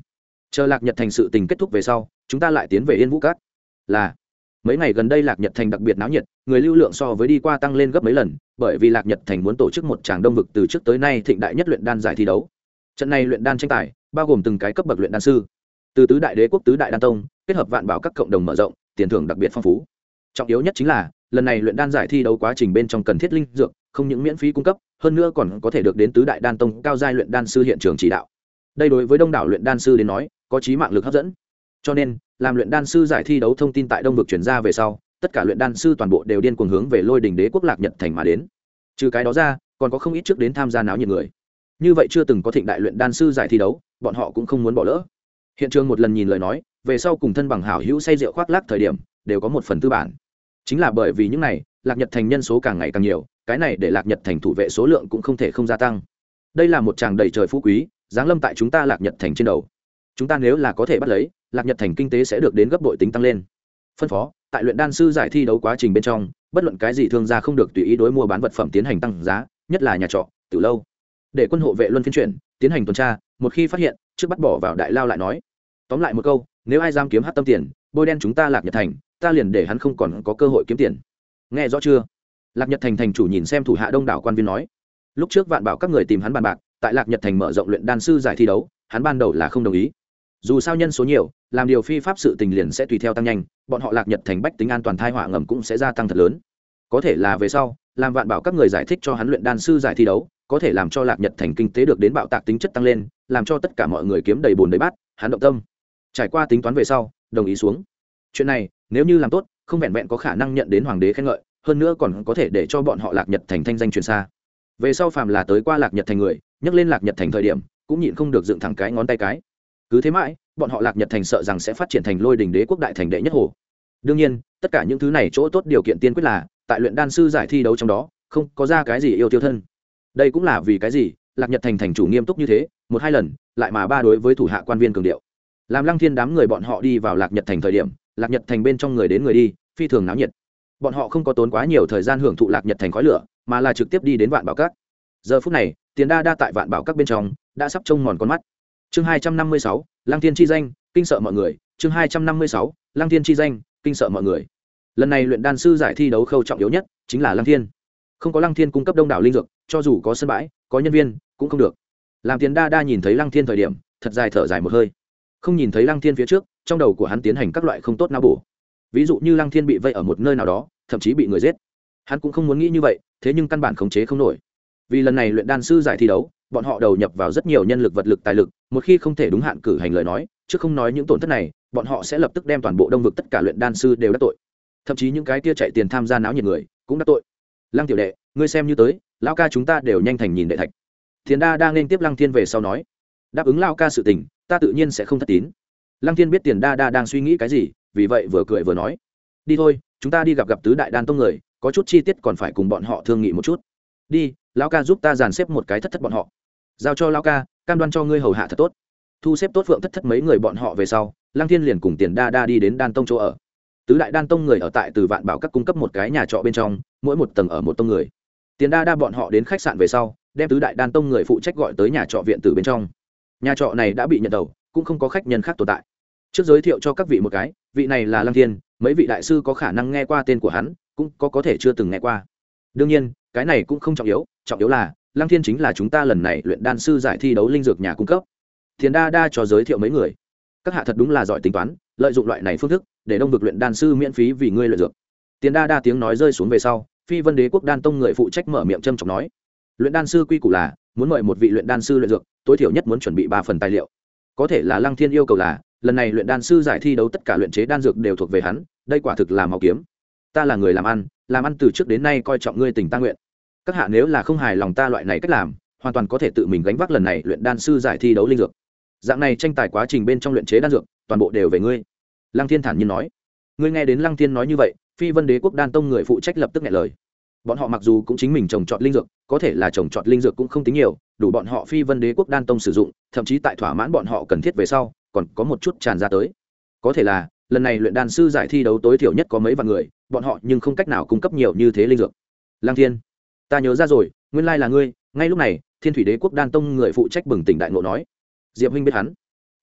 Chờ lạc nhật thành sự tình kết thúc về sau, chúng ta lại tiến về yên vũ các là, mấy ngày gần đây lạc nhật thành đặc biệt náo nhiệt, người lưu lượng so với đi qua tăng lên gấp mấy lần, bởi vì lạc nhật thành muốn tổ chức một tràng đông vực từ trước tới nay thịnh đại nhất luyện đan giải thi đấu. Trận này luyện đan tranh tài, bao gồm từng cái cấp bậc luyện đan sư. Từ tứ đại đế quốc, tứ đại đan tông, kết hợp vạn bảo các cộng đồng mở rộng, tiền thưởng đặc biệt phong phú. Trọng yếu nhất chính là, lần này luyện đan giải thi đấu quá trình bên trong cần thiết linh dược, không những miễn phí cung cấp, hơn nữa còn có thể được đến tứ đại đan tông cao giai luyện đan sư hiện trường chỉ đạo. Đây đối với đông đảo luyện đan sư đến nói, có trí mạng lực hấp dẫn. Cho nên làm luyện đan sư giải thi đấu thông tin tại đông vực chuyển ra về sau, tất cả luyện đan sư toàn bộ đều điên cuồng hướng về lôi đình đế quốc lạc nhật thành mà đến. Trừ cái đó ra, còn có không ít trước đến tham gia náo nhiệt người. Như vậy chưa từng có thịnh đại luyện đan sư giải thi đấu, bọn họ cũng không muốn bỏ lỡ. Hiện trường một lần nhìn lời nói, về sau cùng thân bằng hảo hữu say rượu khoác lác thời điểm, đều có một phần tư bản. Chính là bởi vì những này, lạc nhật thành nhân số càng ngày càng nhiều, cái này để lạc nhật thành thủ vệ số lượng cũng không thể không gia tăng. Đây là một tràng đầy trời phú quý, giáng lâm tại chúng ta lạc nhật thành trên đầu. Chúng ta nếu là có thể bắt lấy lạc nhật thành kinh tế sẽ được đến gấp đội tính tăng lên. Phân phó, tại luyện đan sư giải thi đấu quá trình bên trong, bất luận cái gì thương gia không được tùy ý đối mua bán vật phẩm tiến hành tăng giá, nhất là nhà trọ từ lâu. Để quân hộ vệ luân phiên chuyển, tiến hành tuần tra, một khi phát hiện, trước bắt bỏ vào đại lao lại nói. Tóm lại một câu, nếu ai dám kiếm hát tâm tiền, bôi đen chúng ta lạc nhật thành, ta liền để hắn không còn có cơ hội kiếm tiền. Nghe rõ chưa? Lạc nhật thành thành chủ nhìn xem thủ hạ đông đảo quan viên nói. Lúc trước vạn bảo các người tìm hắn bàn bạc, tại lạc nhật thành mở rộng luyện đan sư giải thi đấu, hắn ban đầu là không đồng ý dù sao nhân số nhiều, làm điều phi pháp sự tình liền sẽ tùy theo tăng nhanh, bọn họ lạc nhật thành bách tính an toàn thai họa ngầm cũng sẽ gia tăng thật lớn. Có thể là về sau, làm vạn bảo các người giải thích cho hắn luyện đan sư giải thi đấu, có thể làm cho lạc nhật thành kinh tế được đến bạo tạc tính chất tăng lên, làm cho tất cả mọi người kiếm đầy bồn đầy bát, hắn động tâm. Trải qua tính toán về sau, đồng ý xuống. Chuyện này, nếu như làm tốt, không vẹn vẹn có khả năng nhận đến hoàng đế khen ngợi, hơn nữa còn có thể để cho bọn họ lạc nhật thành thanh danh truyền xa. Về sau phàm là tới qua lạc nhật thành người, nhắc lên lạc nhật thành thời điểm, cũng nhịn không được dựng thẳng cái ngón tay cái cứ thế mãi, bọn họ lạc nhật thành sợ rằng sẽ phát triển thành lôi đình đế quốc đại thành đệ nhất hồ. Đương nhiên, tất cả những thứ này chỗ tốt điều kiện tiên quyết là, tại luyện đan sư giải thi đấu trong đó, không có ra cái gì yêu tiêu thân. Đây cũng là vì cái gì, lạc nhật thành thành chủ nghiêm túc như thế, một hai lần, lại mà ba đối với thủ hạ quan viên cường điệu. Làm lăng thiên đám người bọn họ đi vào lạc nhật thành thời điểm, lạc nhật thành bên trong người đến người đi, phi thường náo nhiệt. Bọn họ không có tốn quá nhiều thời gian hưởng thụ lạc nhật thành khói lửa, mà là trực tiếp đi đến vạn bảo các. Giờ phút này, tiền đa đa tại vạn bảo các bên trong, đã sắp trông mòn con mắt chương hai trăm năm mươi sáu, lăng thiên chi danh, kinh sợ mọi người. Chương hai trăm năm mươi sáu, lăng thiên chi danh, kinh sợ mọi người. Lần này luyện đan sư giải thi đấu khâu trọng yếu nhất chính là lăng thiên. Không có lăng thiên cung cấp đông đảo linh dược, cho dù có sân bãi, có nhân viên, cũng không được. Làm tiền đa đa nhìn thấy lăng thiên thời điểm, thật dài thở dài một hơi. Không nhìn thấy lăng thiên phía trước, trong đầu của hắn tiến hành các loại không tốt não bổ. Ví dụ như lăng thiên bị vây ở một nơi nào đó, thậm chí bị người giết. Hắn cũng không muốn nghĩ như vậy, thế nhưng căn bản khống chế không nổi. Vì lần này luyện đan sư giải thi đấu bọn họ đầu nhập vào rất nhiều nhân lực vật lực tài lực, một khi không thể đúng hạn cử hành lời nói, chứ không nói những tổn thất này, bọn họ sẽ lập tức đem toàn bộ đông vực tất cả luyện đan sư đều đắc tội. Thậm chí những cái kia chạy tiền tham gia náo nhiệt người cũng đắc tội. Lăng tiểu đệ, ngươi xem như tới, lão ca chúng ta đều nhanh thành nhìn đệ thạch. Thiền đa đang nên tiếp lăng thiên về sau nói, đáp ứng lao ca sự tình, ta tự nhiên sẽ không thất tín. Lăng thiên biết tiền đa đa đang suy nghĩ cái gì, vì vậy vừa cười vừa nói, đi thôi, chúng ta đi gặp gặp tứ đại đan tông người, có chút chi tiết còn phải cùng bọn họ thương nghị một chút. Đi, lão ca giúp ta dàn xếp một cái thất thất bọn họ giao cho lão ca, cam đoan cho ngươi hầu hạ thật tốt. Thu xếp tốt phượng thất thất mấy người bọn họ về sau, lăng thiên liền cùng tiền đa đa đi đến đan tông chỗ ở. Tứ đại đan tông người ở tại từ vạn bảo các cung cấp một cái nhà trọ bên trong, mỗi một tầng ở một tông người. Tiền đa đa bọn họ đến khách sạn về sau, đem tứ đại đan tông người phụ trách gọi tới nhà trọ viện từ bên trong. Nhà trọ này đã bị nhận đầu, cũng không có khách nhân khác tồn tại. Trước giới thiệu cho các vị một cái, vị này là lăng thiên, mấy vị đại sư có khả năng nghe qua tên của hắn, cũng có có thể chưa từng nghe qua. Đương nhiên, cái này cũng không trọng yếu trọng yếu là lăng thiên chính là chúng ta lần này luyện đan sư giải thi đấu linh dược nhà cung cấp. Thiền đa đa cho giới thiệu mấy người. Các hạ thật đúng là giỏi tính toán, lợi dụng loại này phương thức để đông vực luyện đan sư miễn phí vì ngươi luyện dược. Tiền đa đa tiếng nói rơi xuống về sau, phi vân đế quốc đan tông người phụ trách mở miệng trâm trọng nói, luyện đan sư quy củ là, muốn mời một vị luyện đan sư luyện dược, tối thiểu nhất muốn chuẩn bị ba phần tài liệu. Có thể là lăng thiên yêu cầu là, lần này luyện đan sư giải thi đấu tất cả luyện chế đan dược đều thuộc về hắn, đây quả thực là màu kiếm. Ta là người làm ăn làm ăn từ trước đến nay coi trọng ngươi tình ta nguyện các hạ nếu là không hài lòng ta loại này cách làm, hoàn toàn có thể tự mình gánh vác lần này luyện đan sư giải thi đấu linh dược. Dạng này tranh tài quá trình bên trong luyện chế đan dược, toàn bộ đều về ngươi. Lăng thiên thản nhiên nói. Ngươi nghe đến lăng thiên nói như vậy, phi vân đế quốc đan tông người phụ trách lập tức nghe lời. Bọn họ mặc dù cũng chính mình trồng trọt linh dược, có thể là trồng trọt linh dược cũng không tính nhiều, đủ bọn họ phi vân đế quốc đan tông sử dụng, thậm chí tại thỏa mãn bọn họ cần thiết về sau, còn có một chút tràn ra tới. Có thể là, lần này luyện đan sư giải thi đấu tối thiểu nhất có mấy vạn người, bọn họ nhưng không cách nào cung cấp nhiều như thế linh dược. Lang thiên ta nhớ ra rồi, nguyên lai là ngươi, ngay lúc này, thiên thủy đế quốc đan tông người phụ trách bừng tỉnh đại ngộ nói. Diệp huynh biết hắn.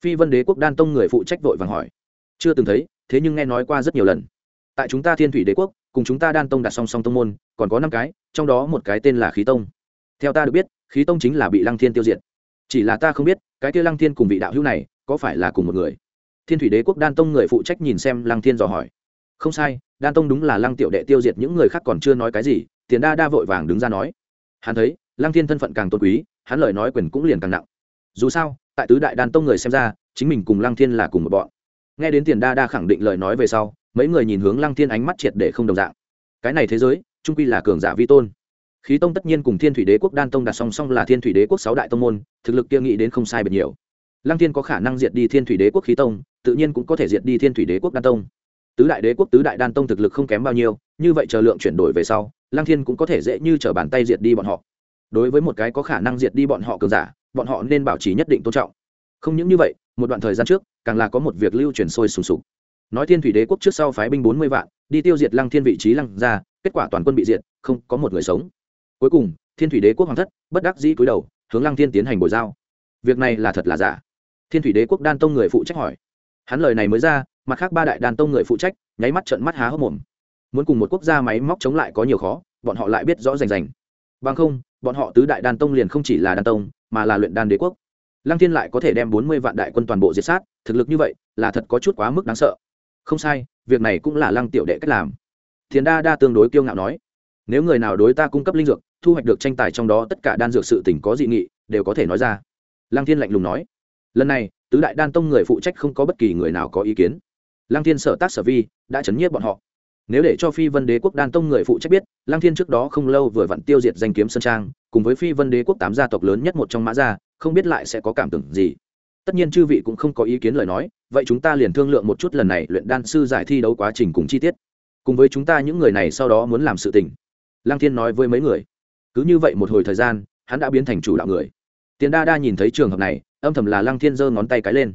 Phi vân đế quốc đan tông người phụ trách vội vàng hỏi. Chưa từng thấy, thế nhưng nghe nói qua rất nhiều lần. Tại chúng ta thiên thủy đế quốc, cùng chúng ta đan tông đặt song song tông môn, còn có năm cái, trong đó một cái tên là khí tông. Theo ta được biết, khí tông chính là bị lăng thiên tiêu diệt. Chỉ là ta không biết, cái kia lăng thiên cùng vị đạo hữu này, có phải là cùng một người? Thiên thủy đế quốc đan tông người phụ trách nhìn xem lăng thiên dò hỏi. Không sai, đan tông đúng là lăng tiểu đệ tiêu diệt những người khác còn chưa nói cái gì tiền đa đa vội vàng đứng ra nói. Hắn thấy, lăng thiên thân phận càng tôn quý, hắn lời nói quyền cũng liền càng nặng. Dù sao, tại tứ đại đan tông người xem ra, chính mình cùng lăng thiên là cùng một bọn. Nghe đến tiền đa đa khẳng định lời nói về sau, mấy người nhìn hướng lăng thiên ánh mắt triệt để không đồng dạng. Cái này thế giới, trung quy là cường giả vi tôn. Khí tông tất nhiên cùng thiên thủy đế quốc đan tông đặt song song là thiên thủy đế quốc sáu đại tông môn, thực lực kia nghĩ đến không sai biệt nhiều. Lăng thiên có khả năng diệt đi thiên thủy đế quốc khí tông, tự nhiên cũng có thể diệt đi thiên thủy đế quốc đan tông. Tứ đại đế quốc, tứ đại đan tông thực lực không kém bao nhiêu, như vậy chờ lượng chuyển đổi về sau Lang thiên cũng có thể dễ như t r ở bàn tay diệt đi bọn họ. Đối với một cái có khả năng diệt đi bọn họ cường giả, bọn họ nên bảo trì nhất định tôn trọng. Không những như vậy, một đoạn thời gian trước, càng là có một việc lưu truyền sôi sùng sục. Nói thiên thủy đế quốc trước sau phái binh bốn mươi vạn, đi tiêu diệt lăng thiên vị trí lăng ra kết quả toàn quân bị diệt, không có một người sống. Cuối cùng, thiên thủy đế quốc hoàng thất, bất đắc dĩ cúi đầu, hướng lăng thiên tiến hành bồi giao. Việc này là thật là giả? Thiên thủy đế quốc đan tông người phụ trách hỏi. Hắn lời này mới ra, mặt khác ba đại đan tông người phụ trách, nháy mắt trận mắt há hốc mồm muốn cùng một quốc gia máy móc chống lại có nhiều khó, bọn họ lại biết rõ rành rành. Bằng không, bọn họ tứ đại đan tông liền không chỉ là đan tông, mà là luyện đan đế quốc. Lăng thiên lại có thể đem bốn mươi vạn đại quân toàn bộ diệt sát, thực lực như vậy là thật có chút quá mức đáng sợ. Không sai, việc này cũng là lăng tiểu đệ cách làm. Thiền đa đa tương đối kiêu ngạo nói, nếu người nào đối ta cung cấp linh dược, thu hoạch được tranh tài trong đó tất cả đan dược sự tỉnh có dị nghị, đều có thể nói ra. Lăng thiên lạnh lùng nói, lần này, tứ đại đan tông người phụ trách không có bất kỳ người nào có ý kiến. Lăng thiên sở tác sở vi, đã chấn nhiếp bọn họ nếu để cho phi vân đế quốc đan tông người phụ trách biết lang thiên trước đó không lâu vừa vặn tiêu diệt danh kiếm sơn trang, cùng với phi vân đế quốc tám gia tộc lớn nhất một trong mã gia, không biết lại sẽ có cảm tưởng gì. Tất nhiên chư vị cũng không có ý kiến lời nói, vậy chúng ta liền thương lượng một chút lần này luyện đan sư giải thi đấu quá trình cùng chi tiết. Cùng với chúng ta những người này sau đó muốn làm sự tình. Lang thiên nói với mấy người. Cứ như vậy một hồi thời gian, hắn đã biến thành chủ đạo người. Tiền đa đa nhìn thấy trường hợp này, âm thầm là lang thiên giơ ngón tay cái lên.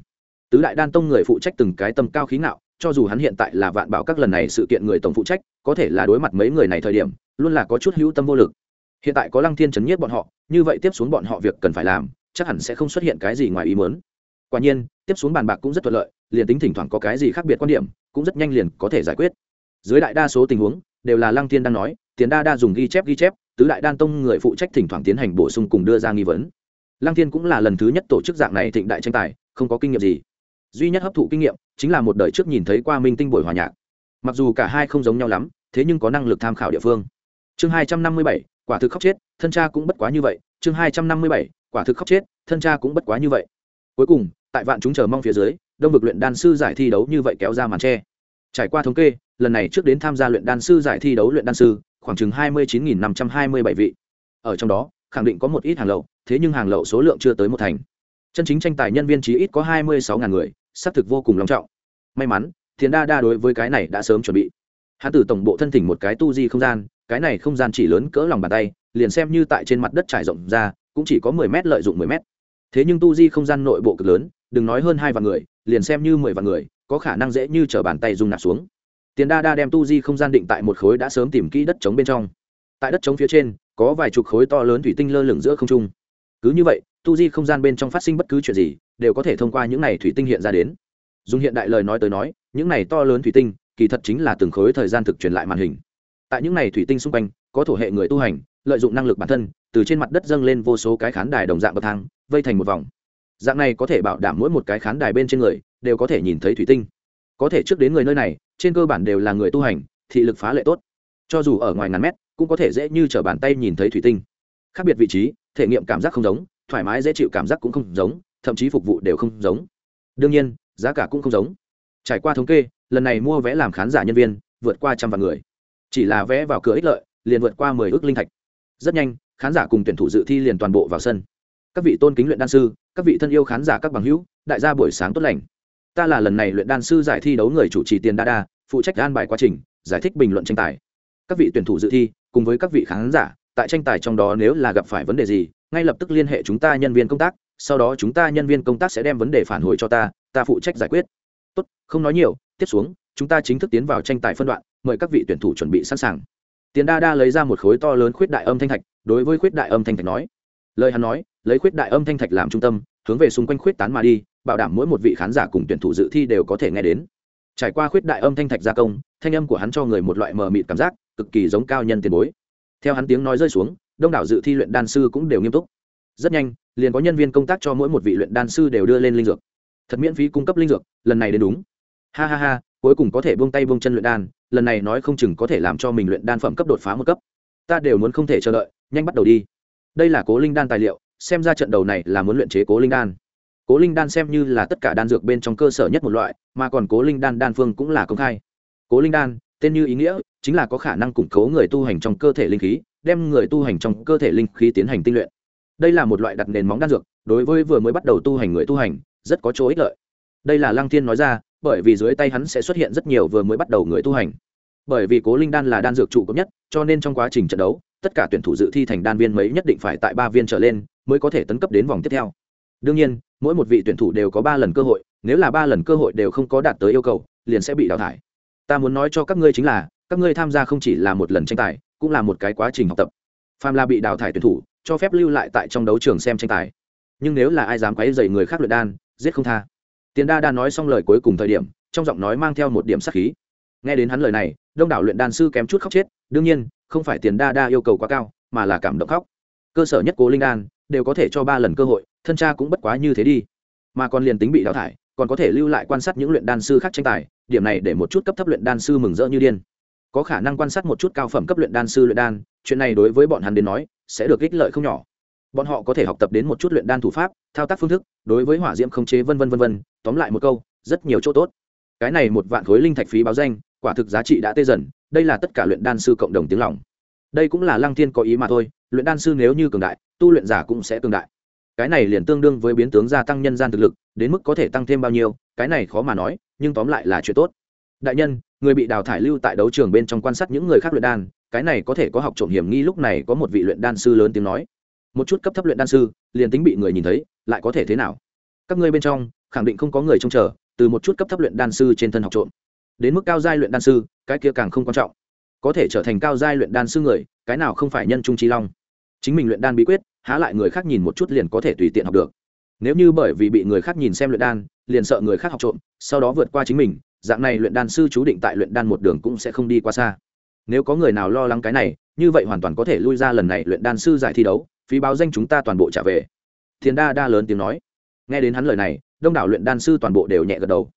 Tứ đại đan tông người phụ trách từng cái tâm cao khí ngạo cho dù hắn hiện tại là vạn bảo các lần này sự kiện người tổng phụ trách, có thể là đối mặt mấy người này thời điểm, luôn là có chút hữu tâm vô lực. Hiện tại có lăng thiên chấn nhiếp bọn họ, như vậy tiếp xuống bọn họ việc cần phải làm, chắc hẳn sẽ không xuất hiện cái gì ngoài ý muốn. Quả nhiên, tiếp xuống bàn bạc cũng rất thuận lợi, liền tính thỉnh thoảng có cái gì khác biệt quan điểm, cũng rất nhanh liền có thể giải quyết. Dưới đại đa số tình huống, đều là lăng thiên đang nói, tiền đa đa dùng ghi chép ghi chép, tứ đại đan tông người phụ trách thỉnh thoảng tiến hành bổ sung cùng đưa ra nghi vấn. Lăng thiên cũng là lần thứ nhất tổ chức dạng này thịnh đại tranh tài, không có kinh nghiệm gì duy nhất hấp thụ kinh nghiệm chính là một đời trước nhìn thấy qua minh tinh buổi hòa nhạc. Mặc dù cả hai không giống nhau lắm, thế nhưng có năng lực tham khảo địa phương. Chương hai trăm năm mươi bảy, quả thực khóc chết, thân cha cũng bất quá như vậy. Chương hai trăm năm mươi bảy, quả thực khóc chết, thân cha cũng bất quá như vậy. Cuối cùng, tại vạn chúng chờ mong phía dưới, đông vực luyện đan sư giải thi đấu như vậy kéo ra màn tre. Trải qua thống kê, lần này trước đến tham gia luyện đan sư giải thi đấu luyện đan sư, khoảng chừng hai mươi chín năm trăm hai mươi bảy vị. Ở trong đó, khẳng định có một ít hàng lậu, thế nhưng hàng lậu số lượng chưa tới một thành. Chân chính tranh tài nhân viên chí ít có hai mươi sáu ngàn người xác thực vô cùng long trọng. May mắn, thiền đa đa đối với cái này đã sớm chuẩn bị. Hắn từ tổng bộ thân thỉnh một cái tu di không gian, cái này không gian chỉ lớn cỡ lòng bàn tay, liền xem như tại trên mặt đất trải rộng ra, cũng chỉ có mười mét lợi dụng mười mét. Thế nhưng tu di không gian nội bộ cực lớn, đừng nói hơn hai vạn người, liền xem như mười vạn người, có khả năng dễ như trở bàn tay dùng nạp xuống. Tiền đa đa đem tu di không gian định tại một khối đã sớm tìm kỹ đất trống bên trong. Tại đất trống phía trên, có vài chục khối to lớn thủy tinh lơ lửng giữa không trung. Cứ như vậy, tu di không gian bên trong phát sinh bất cứ chuyện gì đều có thể thông qua những này thủy tinh hiện ra đến. Dùng hiện đại lời nói tới nói, những này to lớn thủy tinh, kỳ thật chính là từng khối thời gian thực truyền lại màn hình. Tại những này thủy tinh xung quanh, có thổ hệ người tu hành, lợi dụng năng lực bản thân, từ trên mặt đất dâng lên vô số cái khán đài đồng dạng bậc thang, vây thành một vòng. Dạng này có thể bảo đảm mỗi một cái khán đài bên trên người đều có thể nhìn thấy thủy tinh. Có thể trước đến người nơi này, trên cơ bản đều là người tu hành, thị lực phá lệ tốt. Cho dù ở ngoài ngàn mét, cũng có thể dễ như t r ở bàn tay nhìn thấy thủy tinh. Khác biệt vị trí, thể nghiệm cảm giác không giống, thoải mái dễ chịu cảm giác cũng không giống thậm chí phục vụ đều không giống. Đương nhiên, giá cả cũng không giống. Trải qua thống kê, lần này mua vé làm khán giả nhân viên vượt qua trăm vạn người. Chỉ là vé vào cửa ích lợi, liền vượt qua mười ước linh thạch. Rất nhanh, khán giả cùng tuyển thủ dự thi liền toàn bộ vào sân. Các vị tôn kính luyện đan sư, các vị thân yêu khán giả các bằng hữu, đại gia buổi sáng tốt lành. Ta là lần này luyện đan sư giải thi đấu người chủ trì tiền đa đa, phụ trách an bài quá trình, giải thích bình luận tranh tài. Các vị tuyển thủ dự thi, cùng với các vị khán giả, tại tranh tài trong đó nếu là gặp phải vấn đề gì, ngay lập tức liên hệ chúng ta nhân viên công tác sau đó chúng ta nhân viên công tác sẽ đem vấn đề phản hồi cho ta ta phụ trách giải quyết. Tốt, không nói nhiều, tiếp xuống, chúng ta chính thức tiến vào tranh tài phân đoạn, mời các vị tuyển thủ chuẩn bị sẵn sàng. Tiền đa đa lấy ra một khối to lớn khuyết đại âm thanh thạch, đối với khuyết đại âm thanh thạch nói. Lời hắn nói, lấy khuyết đại âm thanh thạch làm trung tâm, hướng về xung quanh khuyết tán mà đi, bảo đảm mỗi một vị khán giả cùng tuyển thủ dự thi đều có thể nghe đến. Trải qua khuyết đại âm thanh thạch gia công, thanh âm của hắn cho người một loại mờ mịt cảm giác, cực kỳ giống cao nhân tiền bối. Theo hắn tiếng nói rơi xuống, đông đảo dự thi luyện đan sư cũng đều nghiêm túc. Rất nhanh liền có nhân viên công tác cho mỗi một vị luyện đan sư đều đưa lên linh dược. Thật miễn phí cung cấp linh dược, lần này đến đúng. Ha ha ha, cuối cùng có thể buông tay buông chân luyện đan, lần này nói không chừng có thể làm cho mình luyện đan phẩm cấp đột phá một cấp. Ta đều muốn không thể chờ đợi, nhanh bắt đầu đi. Đây là cố linh đan tài liệu, xem ra trận đầu này là muốn luyện chế cố linh đan. Cố linh đan xem như là tất cả đan dược bên trong cơ sở nhất một loại, mà còn cố linh đan đan phương cũng là công khai. Cố linh đan, tên như ý nghĩa, chính là có khả năng củng cố người tu hành trong cơ thể linh khí, đem người tu hành trong cơ thể linh khí tiến hành tinh luyện đây là một loại đặt nền móng đan dược, đối với vừa mới bắt đầu tu hành người tu hành, rất có chỗ ích lợi. Đây là lăng thiên nói ra, bởi vì dưới tay hắn sẽ xuất hiện rất nhiều vừa mới bắt đầu người tu hành. Bởi vì cố linh đan là đan dược trụ cấp nhất, cho nên trong quá trình trận đấu, tất cả tuyển thủ dự thi thành đan viên mấy nhất định phải tại ba viên trở lên, mới có thể tấn cấp đến vòng tiếp theo. Đương nhiên, mỗi một vị tuyển thủ đều có ba lần cơ hội, nếu là ba lần cơ hội đều không có đạt tới yêu cầu, liền sẽ bị đào thải. Ta muốn nói cho các ngươi chính là, các ngươi tham gia không chỉ là một lần tranh tài, cũng là một cái quá trình học tập. Phàm là bị đào thải tuyển thủ cho phép lưu lại tại trong đấu trường xem tranh tài. Nhưng nếu là ai dám quấy dày người khác luyện đan, giết không tha. Tiền đa đa nói xong lời cuối cùng thời điểm, trong giọng nói mang theo một điểm sắc khí. Nghe đến hắn lời này, đông đảo luyện đan sư kém chút khóc chết, đương nhiên, không phải tiền đa đa yêu cầu quá cao, mà là cảm động khóc. Cơ sở nhất cố linh đan, đều có thể cho ba lần cơ hội, thân cha cũng bất quá như thế đi. Mà còn liền tính bị đào thải, còn có thể lưu lại quan sát những luyện đan sư khác tranh tài, điểm này để một chút cấp thấp luyện đan sư mừng rỡ như điên. Có khả năng quan sát một chút cao phẩm cấp luyện đan sư luyện đan, chuyện này đối với bọn hắn đến nói sẽ được ích lợi không nhỏ. Bọn họ có thể học tập đến một chút luyện đan thủ pháp, thao tác phương thức, đối với hỏa diễm không chế vân vân vân vân, tóm lại một câu, rất nhiều chỗ tốt. Cái này một vạn khối linh thạch phí báo danh, quả thực giá trị đã tê dần, đây là tất cả luyện đan sư cộng đồng tiếng lòng. Đây cũng là lăng thiên có ý mà thôi, luyện đan sư nếu như cường đại, tu luyện giả cũng sẽ cường đại. Cái này liền tương đương với biến tướng gia tăng nhân gian thực lực, đến mức có thể tăng thêm bao nhiêu, cái này khó mà nói, nhưng tóm lại là chuyện tốt. Đại nhân, người bị đào thải lưu tại đấu trường bên trong quan sát những người khác luyện đan cái này có thể có học trộm hiểm nghi lúc này có một vị luyện đan sư lớn tiếng nói. Một chút cấp thấp luyện đan sư, liền tính bị người nhìn thấy, lại có thể thế nào? Các ngươi bên trong, khẳng định không có người trông chờ, từ một chút cấp thấp luyện đan sư trên thân học trộm. Đến mức cao giai luyện đan sư, cái kia càng không quan trọng. Có thể trở thành cao giai luyện đan sư người, cái nào không phải nhân trung trí long? Chính mình luyện đan bí quyết, há lại người khác nhìn một chút liền có thể tùy tiện học được. Nếu như bởi vì bị người khác nhìn xem luyện đan, liền sợ người khác học trộm, sau đó vượt qua chính mình, dạng này luyện đan sư chú định tại luyện đan một đường cũng sẽ không đi qua xa nếu có người nào lo lắng cái này, như vậy hoàn toàn có thể lui ra lần này luyện đan sư giải thi đấu, phí báo danh chúng ta toàn bộ trả về. Thiền đa đa lớn tiếng nói. Nghe đến hắn lời này, đông đảo luyện đan sư toàn bộ đều nhẹ gật đầu.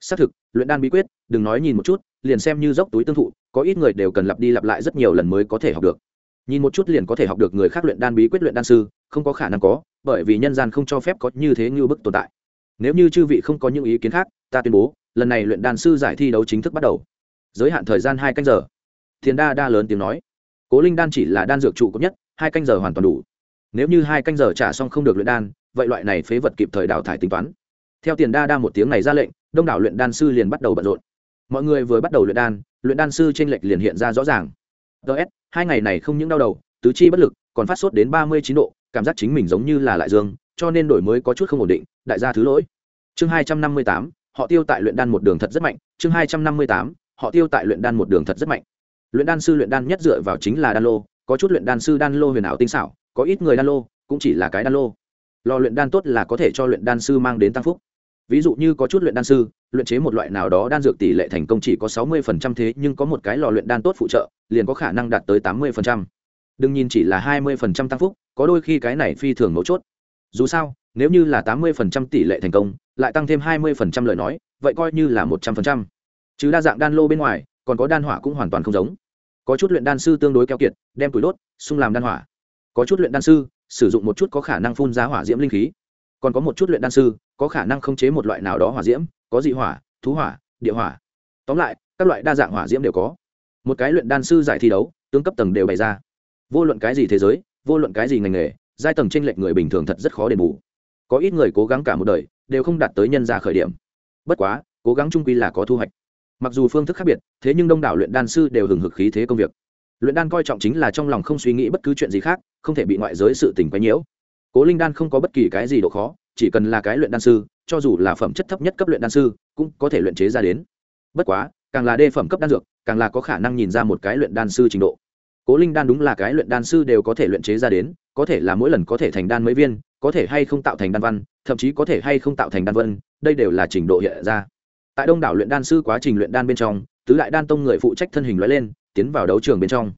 Xác thực, luyện đan bí quyết, đừng nói nhìn một chút, liền xem như dốc túi tương thụ, có ít người đều cần lặp đi lặp lại rất nhiều lần mới có thể học được. Nhìn một chút liền có thể học được người khác luyện đan bí quyết luyện đan sư, không có khả năng có, bởi vì nhân gian không cho phép có như thế như bức tồn tại. Nếu như chư vị không có những ý kiến khác, ta tuyên bố, lần này luyện đan sư giải thi đấu chính thức bắt đầu. Giới hạn thời gian hai canh giờ thiền đa đa lớn tiếng nói. Cố linh đan chỉ là đan dược trụ cấp nhất, hai canh giờ hoàn toàn đủ. Nếu như hai canh giờ trả xong không được luyện đan, vậy loại này phế vật kịp thời đào thải tính toán. Theo tiền đa đa một tiếng này ra lệnh, đông đảo luyện đan sư liền bắt đầu bận rộn. Mọi người vừa bắt đầu luyện đan luyện đan sư trên lệch liền hiện ra rõ ràng. Ts hai ngày này không những đau đầu, tứ chi bất lực, còn phát sốt đến ba mươi chín độ, cảm giác chính mình giống như là lại dương, cho nên đổi mới có chút không ổn định, đại gia thứ lỗi. Chương hai trăm năm mươi tám, họ tiêu tại luyện đan một đường thật rất mạnh, chương hai trăm năm mươi tám, họ tiêu tại luyện đan một đường thật rất mạnh luyện đan sư luyện đan nhất dựa vào chính là đan lô, có chút luyện đan sư đan lô huyền ảo tinh xảo, có ít người đan lô, cũng chỉ là cái đan lô. Lò luyện đan tốt là có thể cho luyện đan sư mang đến tăng phúc. Ví dụ như có chút luyện đan sư, luyện chế một loại nào đó đan dược tỷ lệ thành công chỉ có sáu mươi phần trăm thế nhưng có một cái lò luyện đan tốt phụ trợ, liền có khả năng đạt tới tám mươi phần trăm. Đừng nhìn chỉ là hai mươi phần trăm tăng phúc, có đôi khi cái này phi thường mấu chốt. Dù sao, nếu như là tám mươi phần trăm tỷ lệ thành công, lại tăng thêm hai mươi phần trăm lời nói, vậy coi như là một trăm phần trăm. Chứ đa dạng đan lô bên ngoài, còn có đan hỏa cũng hoàn toàn không giống có chút luyện đan sư tương đối keo kiệt, đem túi đốt xung làm đan hỏa. Có chút luyện đan sư, sử dụng một chút có khả năng phun ra hỏa diễm linh khí. Còn có một chút luyện đan sư, có khả năng khống chế một loại nào đó hỏa diễm, có dị hỏa, thú hỏa, địa hỏa. Tóm lại, các loại đa dạng hỏa diễm đều có. Một cái luyện đan sư giải thi đấu tương cấp tầng đều bày ra. Vô luận cái gì thế giới, vô luận cái gì ngành nghề, giai tầng tranh lệch người bình thường thật rất khó đền bù. Có ít người cố gắng cả một đời, đều không đạt tới nhân gia khởi điểm. Bất quá, cố gắng trung quy là có thu hoạch mặc dù phương thức khác biệt, thế nhưng đông đảo luyện đan sư đều hừng hực khí thế công việc. Luyện đan coi trọng chính là trong lòng không suy nghĩ bất cứ chuyện gì khác, không thể bị ngoại giới sự tình quấy nhiễu. Cố linh đan không có bất kỳ cái gì độ khó, chỉ cần là cái luyện đan sư, cho dù là phẩm chất thấp nhất cấp luyện đan sư, cũng có thể luyện chế ra đến. Bất quá, càng là đê phẩm cấp đan dược, càng là có khả năng nhìn ra một cái luyện đan sư trình độ. Cố linh đan đúng là cái luyện đan sư đều có thể luyện chế ra đến, có thể là mỗi lần có thể thành đan mấy viên, có thể hay không tạo thành đan văn, thậm chí có thể hay không tạo thành đan vân, đây đều là trình độ hiện ra tại đông đảo luyện đan sư quá trình luyện đan bên trong, tứ đại đan tông người phụ trách thân hình loại lên, tiến vào đấu trường bên trong.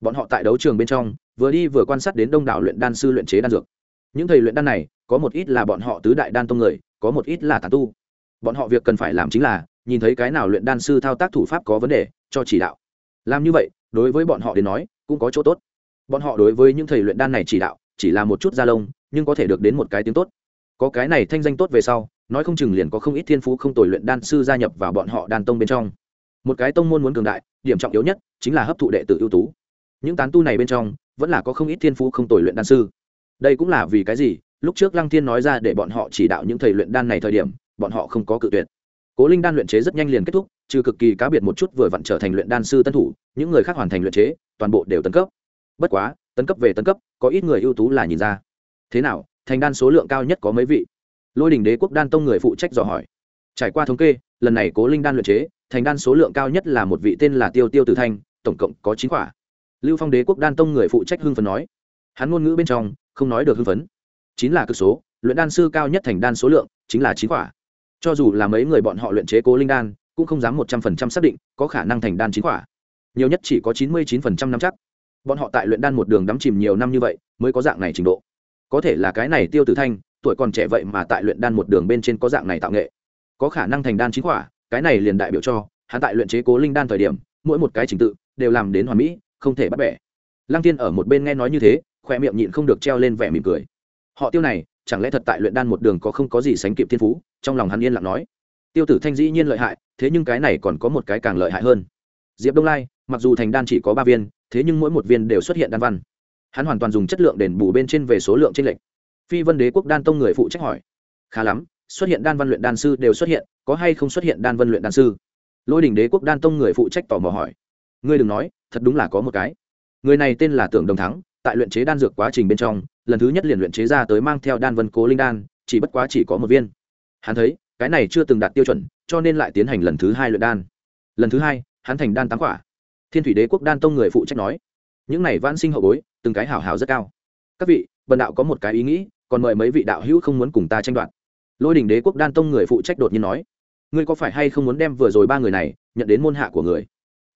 Bọn họ tại đấu trường bên trong, vừa đi vừa quan sát đến đông đảo luyện đan sư luyện chế đan dược. Những thầy luyện đan này, có một ít là bọn họ tứ đại đan tông người, có một ít là tàn tu. Bọn họ việc cần phải làm chính là, nhìn thấy cái nào luyện đan sư thao tác thủ pháp có vấn đề, cho chỉ đạo. Làm như vậy, đối với bọn họ đến nói, cũng có chỗ tốt. Bọn họ đối với những thầy luyện đan này chỉ đạo, chỉ là một chút da lông, nhưng có thể được đến một cái tiếng tốt. Có cái này thanh danh tốt về sau nói không chừng liền có không ít thiên phú không tồi luyện đan sư gia nhập vào bọn họ đan tông bên trong. Một cái tông môn muốn cường đại, điểm trọng yếu nhất chính là hấp thụ đệ tử ưu tú. Những tán tu này bên trong, vẫn là có không ít thiên phú không tồi luyện đan sư. Đây cũng là vì cái gì? Lúc trước lăng thiên nói ra để bọn họ chỉ đạo những thầy luyện đan này thời điểm, bọn họ không có cự tuyệt. Cố linh đan luyện chế rất nhanh liền kết thúc, trừ cực kỳ cá biệt một chút vừa vặn trở thành luyện đan sư tân thủ, những người khác hoàn thành luyện chế, toàn bộ đều tấn cấp. Bất quá, tấn cấp về tấn cấp, có ít người ưu tú là nhìn ra. Thế nào, thành đan số lượng cao nhất có mấy vị? Lôi đình đế quốc đan tông người phụ trách dò hỏi. Trải qua thống kê, lần này cố linh đan luyện chế, thành đan số lượng cao nhất là một vị tên là tiêu tiêu tử thanh, tổng cộng có chín quả. Lưu phong đế quốc đan tông người phụ trách hưng phấn nói. Hắn ngôn ngữ bên trong, không nói được hưng phấn. Chín là cực số, luyện đan sư cao nhất thành đan số lượng, chính là chín quả. Cho dù là mấy người bọn họ luyện chế cố linh đan, cũng không dám một trăm phần trăm xác định có khả năng thành đan chín quả. Nhiều nhất chỉ có chín mươi chín phần trăm năm chắc. Bọn họ tại luyện đan một đường đắm chìm nhiều năm như vậy, mới có dạng này trình độ. Có thể là cái này tiêu tử thanh tuổi còn trẻ vậy mà tại luyện đan một đường bên trên có dạng này tạo nghệ. Có khả năng thành đan chính quả cái này liền đại biểu cho, hắn tại luyện chế cố linh đan thời điểm, mỗi một cái trình tự đều làm đến hoàn mỹ, không thể bắt bẻ. Lăng tiên ở một bên nghe nói như thế khoe miệng nhịn không được treo lên vẻ mỉm cười. Họ tiêu này, chẳng lẽ thật tại luyện đan một đường có không có gì sánh kịp thiên phú? Trong lòng hắn yên lặng nói. Tiêu tử thanh dĩ nhiên lợi hại, thế nhưng cái này còn có một cái càng lợi hại hơn. Diệp đông lai, mặc dù thành đan chỉ có ba viên, thế nhưng mỗi một viên đều xuất hiện đan văn. Hắn hoàn toàn dùng chất lượng đền bù bên trên về số lượng trên lệnh phi vân đế quốc đan tông người phụ trách hỏi. Khá lắm, xuất hiện đan văn luyện đan sư đều xuất hiện, có hay không xuất hiện đan văn luyện đan sư? Lôi đình đế quốc đan tông người phụ trách tò mò hỏi. Ngươi đừng nói, thật đúng là có một cái. Người này tên là tưởng đồng thắng, tại luyện chế đan dược quá trình bên trong, lần thứ nhất liền luyện chế ra tới mang theo đan vân cố linh đan, chỉ bất quá chỉ có một viên. Hắn thấy, cái này chưa từng đạt tiêu chuẩn, cho nên lại tiến hành lần thứ hai luyện đan. Lần thứ hai, hắn thành đan tám quả. Thiên thủy đế quốc đan tông người phụ trách nói, những này vãn sinh hậu bối, từng cái hảo hảo rất cao. Các vị, bần đạo có một cái ý nghĩ còn mời mấy vị đạo hữu không muốn cùng ta tranh đoạt. Lôi đình đế quốc đan tông người phụ trách đột nhiên nói, ngươi có phải hay không muốn đem vừa rồi ba người này nhận đến môn hạ của người?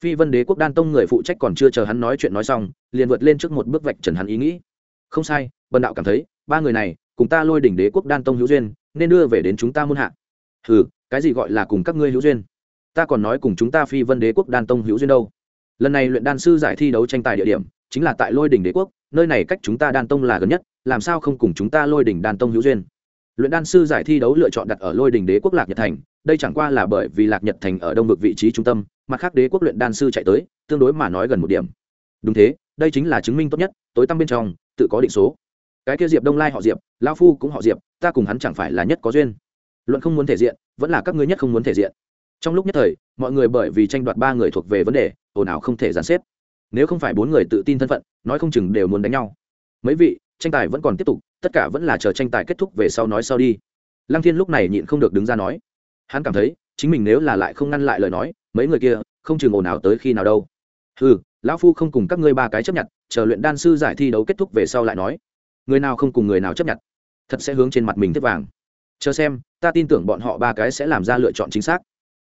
Phi vân đế quốc đan tông người phụ trách còn chưa chờ hắn nói chuyện nói xong, liền vượt lên trước một bước vạch trần hắn ý nghĩ. Không sai bần đạo cảm thấy, ba người này cùng ta lôi đỉnh đế quốc đan tông hữu duyên, nên đưa về đến chúng ta môn hạ. Ừ cái gì gọi là cùng các ngươi hữu duyên? Ta còn nói cùng chúng ta phi vân đế quốc đan tông hữu duyên đâu. Lần này luyện đan sư giải thi đấu tranh tài địa điểm, chính là tại lôi đỉnh đế quốc nơi này cách chúng ta đan tông là gần nhất, làm sao không cùng chúng ta lôi đỉnh đan tông hữu duyên? Luyện đan sư giải thi đấu lựa chọn đặt ở lôi đỉnh đế quốc lạc nhật thành, đây chẳng qua là bởi vì lạc nhật thành ở đông vực vị trí trung tâm, mặt khác đế quốc luyện đan sư chạy tới, tương đối mà nói gần một điểm. Đúng thế, đây chính là chứng minh tốt nhất, tối tăm bên trong, tự có định số. Cái kia diệp đông lai họ diệp lao phu cũng họ diệp, ta cùng hắn chẳng phải là nhất có duyên. Luận không muốn thể diện, vẫn là các ngươi nhất không muốn thể diện. Trong lúc nhất thời, mọi người bởi vì tranh đoạt ba người thuộc về vấn đề, ồn ào không thể giàn xếp nếu không phải bốn người tự tin thân phận, nói không chừng đều muốn đánh nhau. Mấy vị, tranh tài vẫn còn tiếp tục, tất cả vẫn là chờ tranh tài kết thúc về sau nói sau đi. Lăng thiên lúc này nhịn không được đứng ra nói. Hắn cảm thấy, chính mình nếu là lại không ngăn lại lời nói, mấy người kia, không chừng ồn ào tới khi nào đâu. Ừ lão phu không cùng các ngươi ba cái chấp nhận, chờ luyện đan sư giải thi đấu kết thúc về sau lại nói. Người nào không cùng người nào chấp nhận, thật sẽ hướng trên mặt mình tiếp vàng. Chờ xem, ta tin tưởng bọn họ ba cái sẽ làm ra lựa chọn chính xác.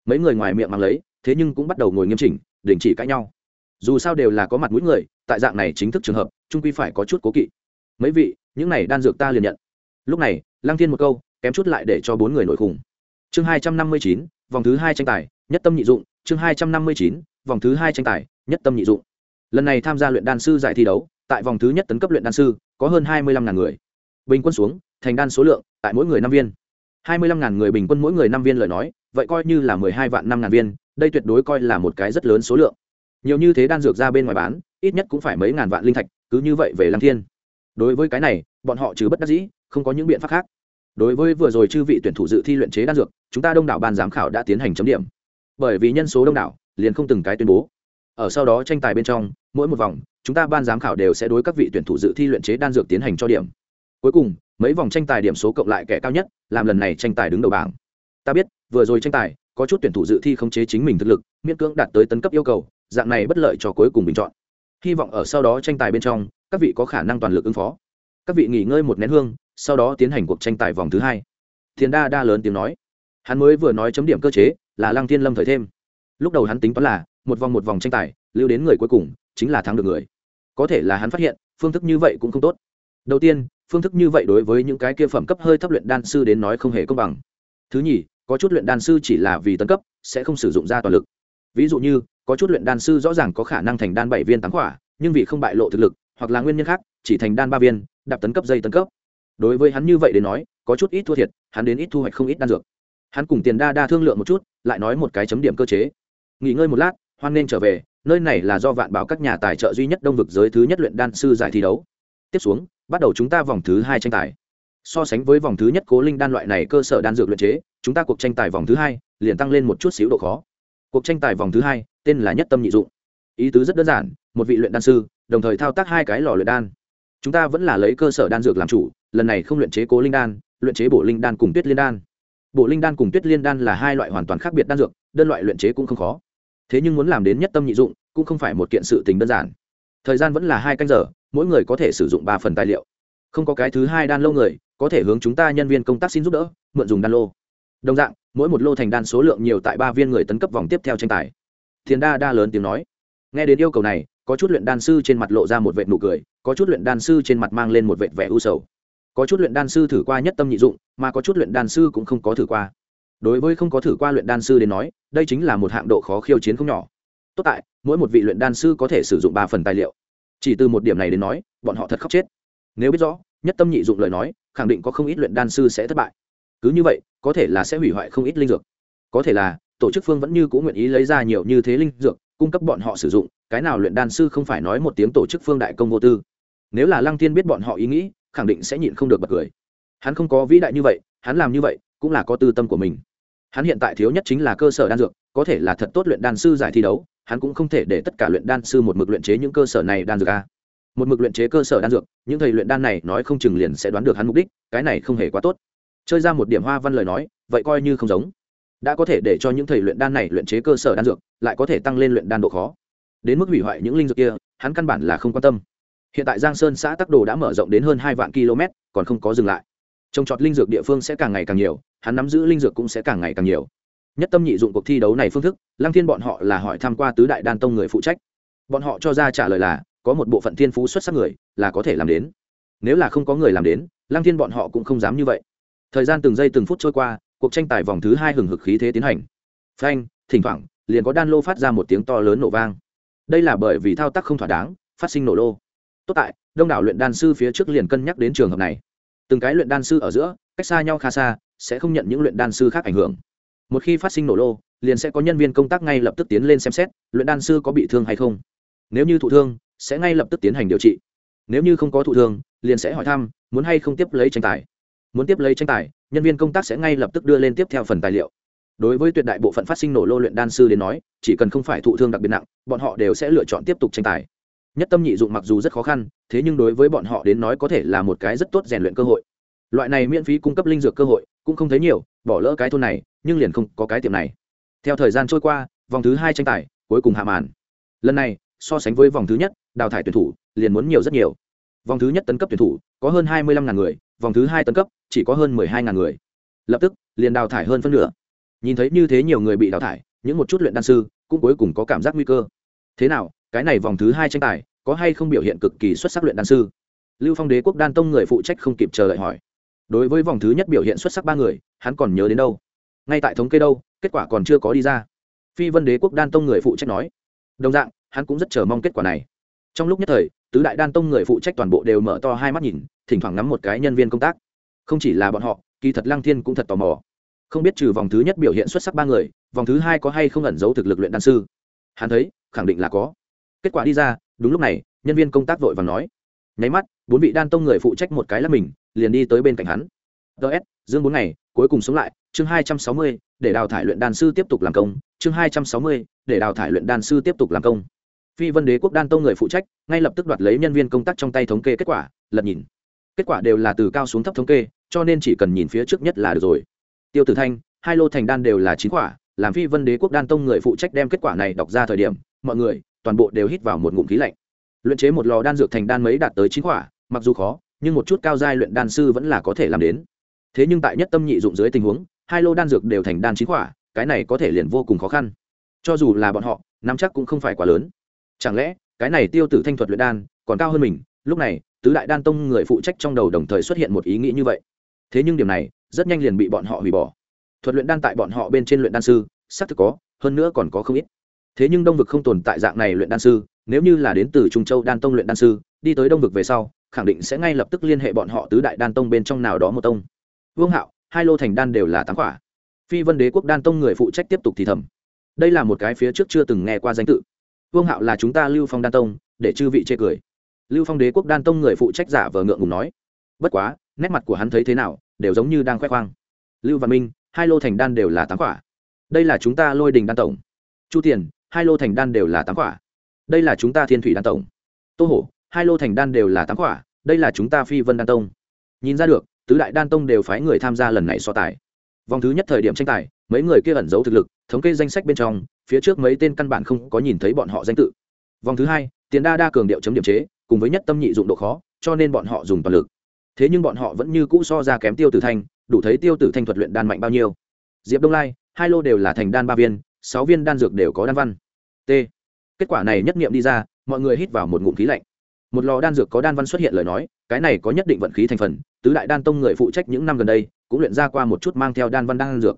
Mấy người ngoài miệng mang lấy, thế nhưng cũng bắt đầu ngồi nghiêm chỉnh, đình chỉ cãi nhau dù sao đều là có mặt mũi người, tại dạng này chính thức trường hợp, trung quy phải có chút cố kỵ. Mấy vị, những này đan dược ta liền nhận. Lúc này, lăng thiên một câu, kém chút lại để cho bốn người nổi khủng chương hai trăm năm mươi chín, vòng thứ hai tranh tài, nhất tâm nhị dụng. Chương hai trăm năm mươi chín, vòng thứ hai tranh tài, nhất tâm nhị dụng. Lần này tham gia luyện đan sư giải thi đấu, tại vòng thứ nhất tấn cấp luyện đan sư, có hơn hai mươi lăm ngàn người. Bình quân xuống, thành đan số lượng, tại mỗi người năm viên. Hai mươi lăm ngàn người bình quân mỗi người năm viên lời nói, vậy coi như là mười hai vạn năm ngàn viên, đây tuyệt đối coi là một cái rất lớn số lượng nhiều như thế đan dược ra bên ngoài bán, ít nhất cũng phải mấy ngàn vạn linh thạch, cứ như vậy về lăng thiên. Đối với cái này, bọn họ trừ bất đắc dĩ, không có những biện pháp khác. Đối với vừa rồi chư vị tuyển thủ dự thi luyện chế đan dược, chúng ta đông đảo ban giám khảo đã tiến hành chấm điểm. Bởi vì nhân số đông đảo, liền không từng cái tuyên bố. Ở sau đó tranh tài bên trong, mỗi một vòng, chúng ta ban giám khảo đều sẽ đối các vị tuyển thủ dự thi luyện chế đan dược tiến hành cho điểm. Cuối cùng, mấy vòng tranh tài điểm số cộng lại kẻ cao nhất, làm lần này tranh tài đứng đầu bảng. Ta biết, vừa rồi tranh tài, có chút tuyển thủ dự thi khống chế chính mình thực lực, miễn cưỡng đạt tới tấn cấp yêu cầu dạng này bất lợi cho cuối cùng bình chọn. Hy vọng ở sau đó tranh tài bên trong, các vị có khả năng toàn lực ứng phó. Các vị nghỉ ngơi một nén hương, sau đó tiến hành cuộc tranh tài vòng thứ hai. Thiền đa đa lớn tiếng nói. Hắn mới vừa nói chấm điểm cơ chế, là lăng thiên lâm thời thêm. Lúc đầu hắn tính toán là, một vòng một vòng tranh tài, lưu đến người cuối cùng, chính là thắng được người. Có thể là hắn phát hiện, phương thức như vậy cũng không tốt. Đầu tiên, phương thức như vậy đối với những cái kia phẩm cấp hơi thấp luyện đan sư đến nói không hề công bằng. Thứ nhì, có chút luyện đan sư chỉ là vì tấn cấp, sẽ không sử dụng ra toàn lực ví dụ như, có chút luyện đan sư rõ ràng có khả năng thành đan bảy viên tám quả, nhưng vì không bại lộ thực lực, hoặc là nguyên nhân khác, chỉ thành đan ba viên, đạp tấn cấp dây tấn cấp. Đối với hắn như vậy đến nói, có chút ít thua thiệt, hắn đến ít thu hoạch không ít đan dược. Hắn cùng tiền đa đa thương lượng một chút, lại nói một cái chấm điểm cơ chế. Nghỉ ngơi một lát, hoan nên trở về, nơi này là do vạn bảo các nhà tài trợ duy nhất đông vực giới thứ nhất luyện đan sư giải thi đấu. Tiếp xuống, bắt đầu chúng ta vòng thứ hai tranh tài. So sánh với vòng thứ nhất cố linh đan loại này cơ sở đan dược luyện chế, chúng ta cuộc tranh tài vòng thứ hai liền tăng lên một chút xíu độ khó cuộc tranh tài vòng thứ hai, tên là nhất tâm nhị dụng. Ý tứ rất đơn giản, một vị luyện đan sư, đồng thời thao tác hai cái lò luyện đan. Chúng ta vẫn là lấy cơ sở đan dược làm chủ, lần này không luyện chế cố linh đan, luyện chế bổ linh đan cùng tuyết liên đan. Bộ linh đan cùng tuyết liên đan là hai loại hoàn toàn khác biệt đan dược, đơn loại luyện chế cũng không khó. Thế nhưng muốn làm đến nhất tâm nhị dụng, cũng không phải một kiện sự tình đơn giản. Thời gian vẫn là hai canh giờ, mỗi người có thể sử dụng ba phần tài liệu. Không có cái thứ hai đan lâu người, có thể hướng chúng ta nhân viên công tác xin giúp đỡ, mượn dùng đan lô. Đồng dạng mỗi một lô thành đan số lượng nhiều tại ba viên người tấn cấp vòng tiếp theo tranh tài. Thiền đa đa lớn tiếng nói. Nghe đến yêu cầu này, có chút luyện đan sư trên mặt lộ ra một vệt nụ cười, có chút luyện đan sư trên mặt mang lên một vệt vẻ u sầu. Có chút luyện đan sư thử qua nhất tâm nhị dụng, mà có chút luyện đan sư cũng không có thử qua. Đối với không có thử qua luyện đan sư đến nói, đây chính là một hạng độ khó khiêu chiến không nhỏ. Tốt tại, mỗi một vị luyện đan sư có thể sử dụng ba phần tài liệu. Chỉ từ một điểm này đến nói, bọn họ thật khóc chết. Nếu biết rõ, nhất tâm nhị dụng lời nói, khẳng định có không ít luyện đan sư sẽ thất bại cứ như vậy, có thể là sẽ hủy hoại không ít linh dược. Có thể là, tổ chức phương vẫn như cũng nguyện ý lấy ra nhiều như thế linh dược, cung cấp bọn họ sử dụng, cái nào luyện đan sư không phải nói một tiếng tổ chức phương đại công vô tư. Nếu là lăng tiên biết bọn họ ý nghĩ, khẳng định sẽ nhịn không được bật cười. Hắn không có vĩ đại như vậy, hắn làm như vậy, cũng là có tư tâm của mình. Hắn hiện tại thiếu nhất chính là cơ sở đan dược, có thể là thật tốt luyện đan sư giải thi đấu, hắn cũng không thể để tất cả luyện đan sư một mực luyện chế những cơ sở này đan dược a. Một mực luyện chế cơ sở đan dược, những thầy luyện đan này nói không chừng liền sẽ đoán được hắn mục đích, cái này không hề quá tốt chơi ra một điểm hoa văn lời nói, vậy coi như không giống. Đã có thể để cho những thầy luyện đan này luyện chế cơ sở đan dược, lại có thể tăng lên luyện đan độ khó. Đến mức hủy hoại những linh dược kia, hắn căn bản là không quan tâm. Hiện tại giang sơn xã tắc đồ đã mở rộng đến hơn hai vạn km, còn không có dừng lại. Trồng trọt linh dược địa phương sẽ càng ngày càng nhiều, hắn nắm giữ linh dược cũng sẽ càng ngày càng nhiều. Nhất tâm nhị dụng cuộc thi đấu này phương thức, lăng thiên bọn họ là hỏi tham q u a tứ đại đan tông người phụ trách. Bọn họ cho ra trả lời là, có một bộ phận thiên phú xuất sắc người là có thể làm đến. Nếu là không có người làm đến, lăng thiên bọn họ cũng không dám như vậy thời gian từng giây từng phút trôi qua, cuộc tranh tài vòng thứ hai hừng hực khí thế tiến hành. Phanh, thỉnh thoảng, liền có đan lô phát ra một tiếng to lớn nổ vang. Đây là bởi vì thao tác không thỏa đáng, phát sinh nổ lô. Tốt tại, đông đảo luyện đan sư phía trước liền cân nhắc đến trường hợp này. Từng cái luyện đan sư ở giữa, cách xa nhau khá xa, sẽ không nhận những luyện đan sư khác ảnh hưởng. Một khi phát sinh nổ lô, liền sẽ có nhân viên công tác ngay lập tức tiến lên xem xét, luyện đan sư có bị thương hay không. Nếu như thụ thương, sẽ ngay lập tức tiến hành điều trị. Nếu như không có thụ thương, liền sẽ hỏi thăm, muốn hay không tiếp lấy tranh tài muốn tiếp lấy tranh tài, nhân viên công tác sẽ ngay lập tức đưa lên tiếp theo phần tài liệu. Đối với tuyệt đại bộ phận phát sinh nổ lô luyện đan sư đến nói, chỉ cần không phải thụ thương đặc biệt nặng, bọn họ đều sẽ lựa chọn tiếp tục tranh tài. Nhất tâm nhị dụng mặc dù rất khó khăn, thế nhưng đối với bọn họ đến nói có thể là một cái rất tốt rèn luyện cơ hội. Loại này miễn phí cung cấp linh dược cơ hội, cũng không thấy nhiều, bỏ lỡ cái thôn này, nhưng liền không có cái tiệm này. Theo thời gian trôi qua, vòng thứ hai tranh tài, cuối cùng hạ màn. Lần này, so sánh với vòng thứ nhất, đào thải tuyển thủ, liền muốn nhiều rất nhiều vòng thứ nhất tấn cấp tuyển thủ, có hơn hai mươi lăm người, vòng thứ hai tấn cấp, chỉ có hơn mười hai người. Lập tức, liền đào thải hơn phân nửa. Nhìn thấy như thế nhiều người bị đào thải, những một chút luyện đan sư cũng cuối cùng có cảm giác nguy cơ. Thế nào, cái này vòng thứ hai tranh tài có hay không biểu hiện cực kỳ xuất sắc luyện đan sư? Lưu phong đế quốc đan tông người phụ trách không kịp chờ đợi hỏi. Đối với vòng thứ nhất biểu hiện xuất sắc ba người, hắn còn nhớ đến đâu? Ngay tại thống kê đâu, kết quả còn chưa có đi ra. Phi vân đế quốc đan tông người phụ trách nói. Đồng dạng, hắn cũng rất chờ mong kết quả này trong lúc nhất thời, tứ đại đan tông người phụ trách toàn bộ đều mở to hai mắt nhìn, thỉnh thoảng ngắm một cái nhân viên công tác. Không chỉ là bọn họ, kỳ thật lăng thiên cũng thật tò mò. Không biết trừ vòng thứ nhất biểu hiện xuất sắc ba người, vòng thứ hai có hay không ẩn giấu thực lực luyện đan sư. Hắn thấy, khẳng định là có. Kết quả đi ra, đúng lúc này, nhân viên công tác vội và nói. Nháy mắt, bốn vị đan tông người phụ trách một cái là mình, liền đi tới bên cạnh hắn. Ts dương bốn ngày, cuối cùng sống lại, chương hai trăm sáu mươi, để đào thải luyện đan sư tiếp tục làm công, chương hai trăm sáu mươi, để đào thải luyện đan sư tiếp tục làm công phi vân đế quốc đan tông người phụ trách, ngay lập tức đoạt lấy nhân viên công tác trong tay thống kê kết quả, lật nhìn. Kết quả đều là từ cao xuống thấp thống kê, cho nên chỉ cần nhìn phía trước nhất là được rồi. Tiêu tử thanh, hai lô thành đan đều là chín quả, làm phi vân đế quốc đan tông người phụ trách đem kết quả này đọc ra thời điểm, mọi người, toàn bộ đều hít vào một ngụm khí lạnh. Luyện chế một lò đan dược thành đan mấy đạt tới chín quả, mặc dù khó, nhưng một chút cao giai luyện đan sư vẫn là có thể làm đến. Thế nhưng tại nhất tâm nhị dụng dưới tình huống, hai lô đan dược đều thành đan chín quả, cái này có thể liền vô cùng khó khăn. Cho dù là bọn họ, nắm chắc cũng không phải quá lớn chẳng lẽ, cái này tiêu tử thanh thuật luyện đan còn cao hơn mình? Lúc này, tứ đại đan tông người phụ trách trong đầu đồng thời xuất hiện một ý nghĩ như vậy. Thế nhưng điểm này, rất nhanh liền bị bọn họ hủy bỏ. Thuật luyện đan tại bọn họ bên trên luyện đan sư, xác thực có, hơn nữa còn có không ít. Thế nhưng đông vực không tồn tại dạng này luyện đan sư, nếu như là đến từ trung châu đan tông luyện đan sư, đi tới đông vực về sau, khẳng định sẽ ngay lập tức liên hệ bọn họ tứ đại đan tông bên trong nào đó một tông. Vương hạo, hai lô thành đan đều là tám quả. Phi vân đế quốc đan tông người phụ trách tiếp tục thì thầm. Đây là một cái phía trước chưa từng nghe qua danh tự vương hạo là chúng ta lưu phong đan tông, để chư vị chê cười. Lưu phong đế quốc đan tông người phụ trách giả vờ ngượng ngùng nói. Bất quá, nét mặt của hắn thấy thế nào, đều giống như đang khoe khoang. Lưu văn minh, hai lô thành đan đều là tám quả. Đây là chúng ta lôi đình đan tổng. Chu tiền, hai lô thành đan đều là tám quả. Đây là chúng ta thiên thủy đan tổng. Tô hổ, hai lô thành đan đều là tám quả, đây là chúng ta phi vân đan tông. Nhìn ra được, tứ đại đan tông đều phái người tham gia lần này so tài. Vòng thứ nhất thời điểm tranh tài, mấy người kia ẩn giấu thực lực, thống kê danh sách bên trong phía trước mấy tên căn bản không có nhìn thấy bọn họ danh tự. Vòng thứ hai, tiền đa đa cường điệu chấm điểm chế, cùng với nhất tâm nhị dụng độ khó, cho nên bọn họ dùng toàn lực. Thế nhưng bọn họ vẫn như cũ so ra kém tiêu tử thanh, đủ thấy tiêu tử thanh thuật luyện đan mạnh bao nhiêu. Diệp đông lai, hai lô đều là thành đan ba viên, sáu viên đan dược đều có đan văn. T. Kết quả này nhất nghiệm đi ra, mọi người hít vào một ngụm khí lạnh. Một lò đan dược có đan văn xuất hiện lời nói, cái này có nhất định vận khí thành phần, tứ đại đan tông người phụ trách những năm gần đây, cũng luyện ra qua một chút mang theo đan văn đan dược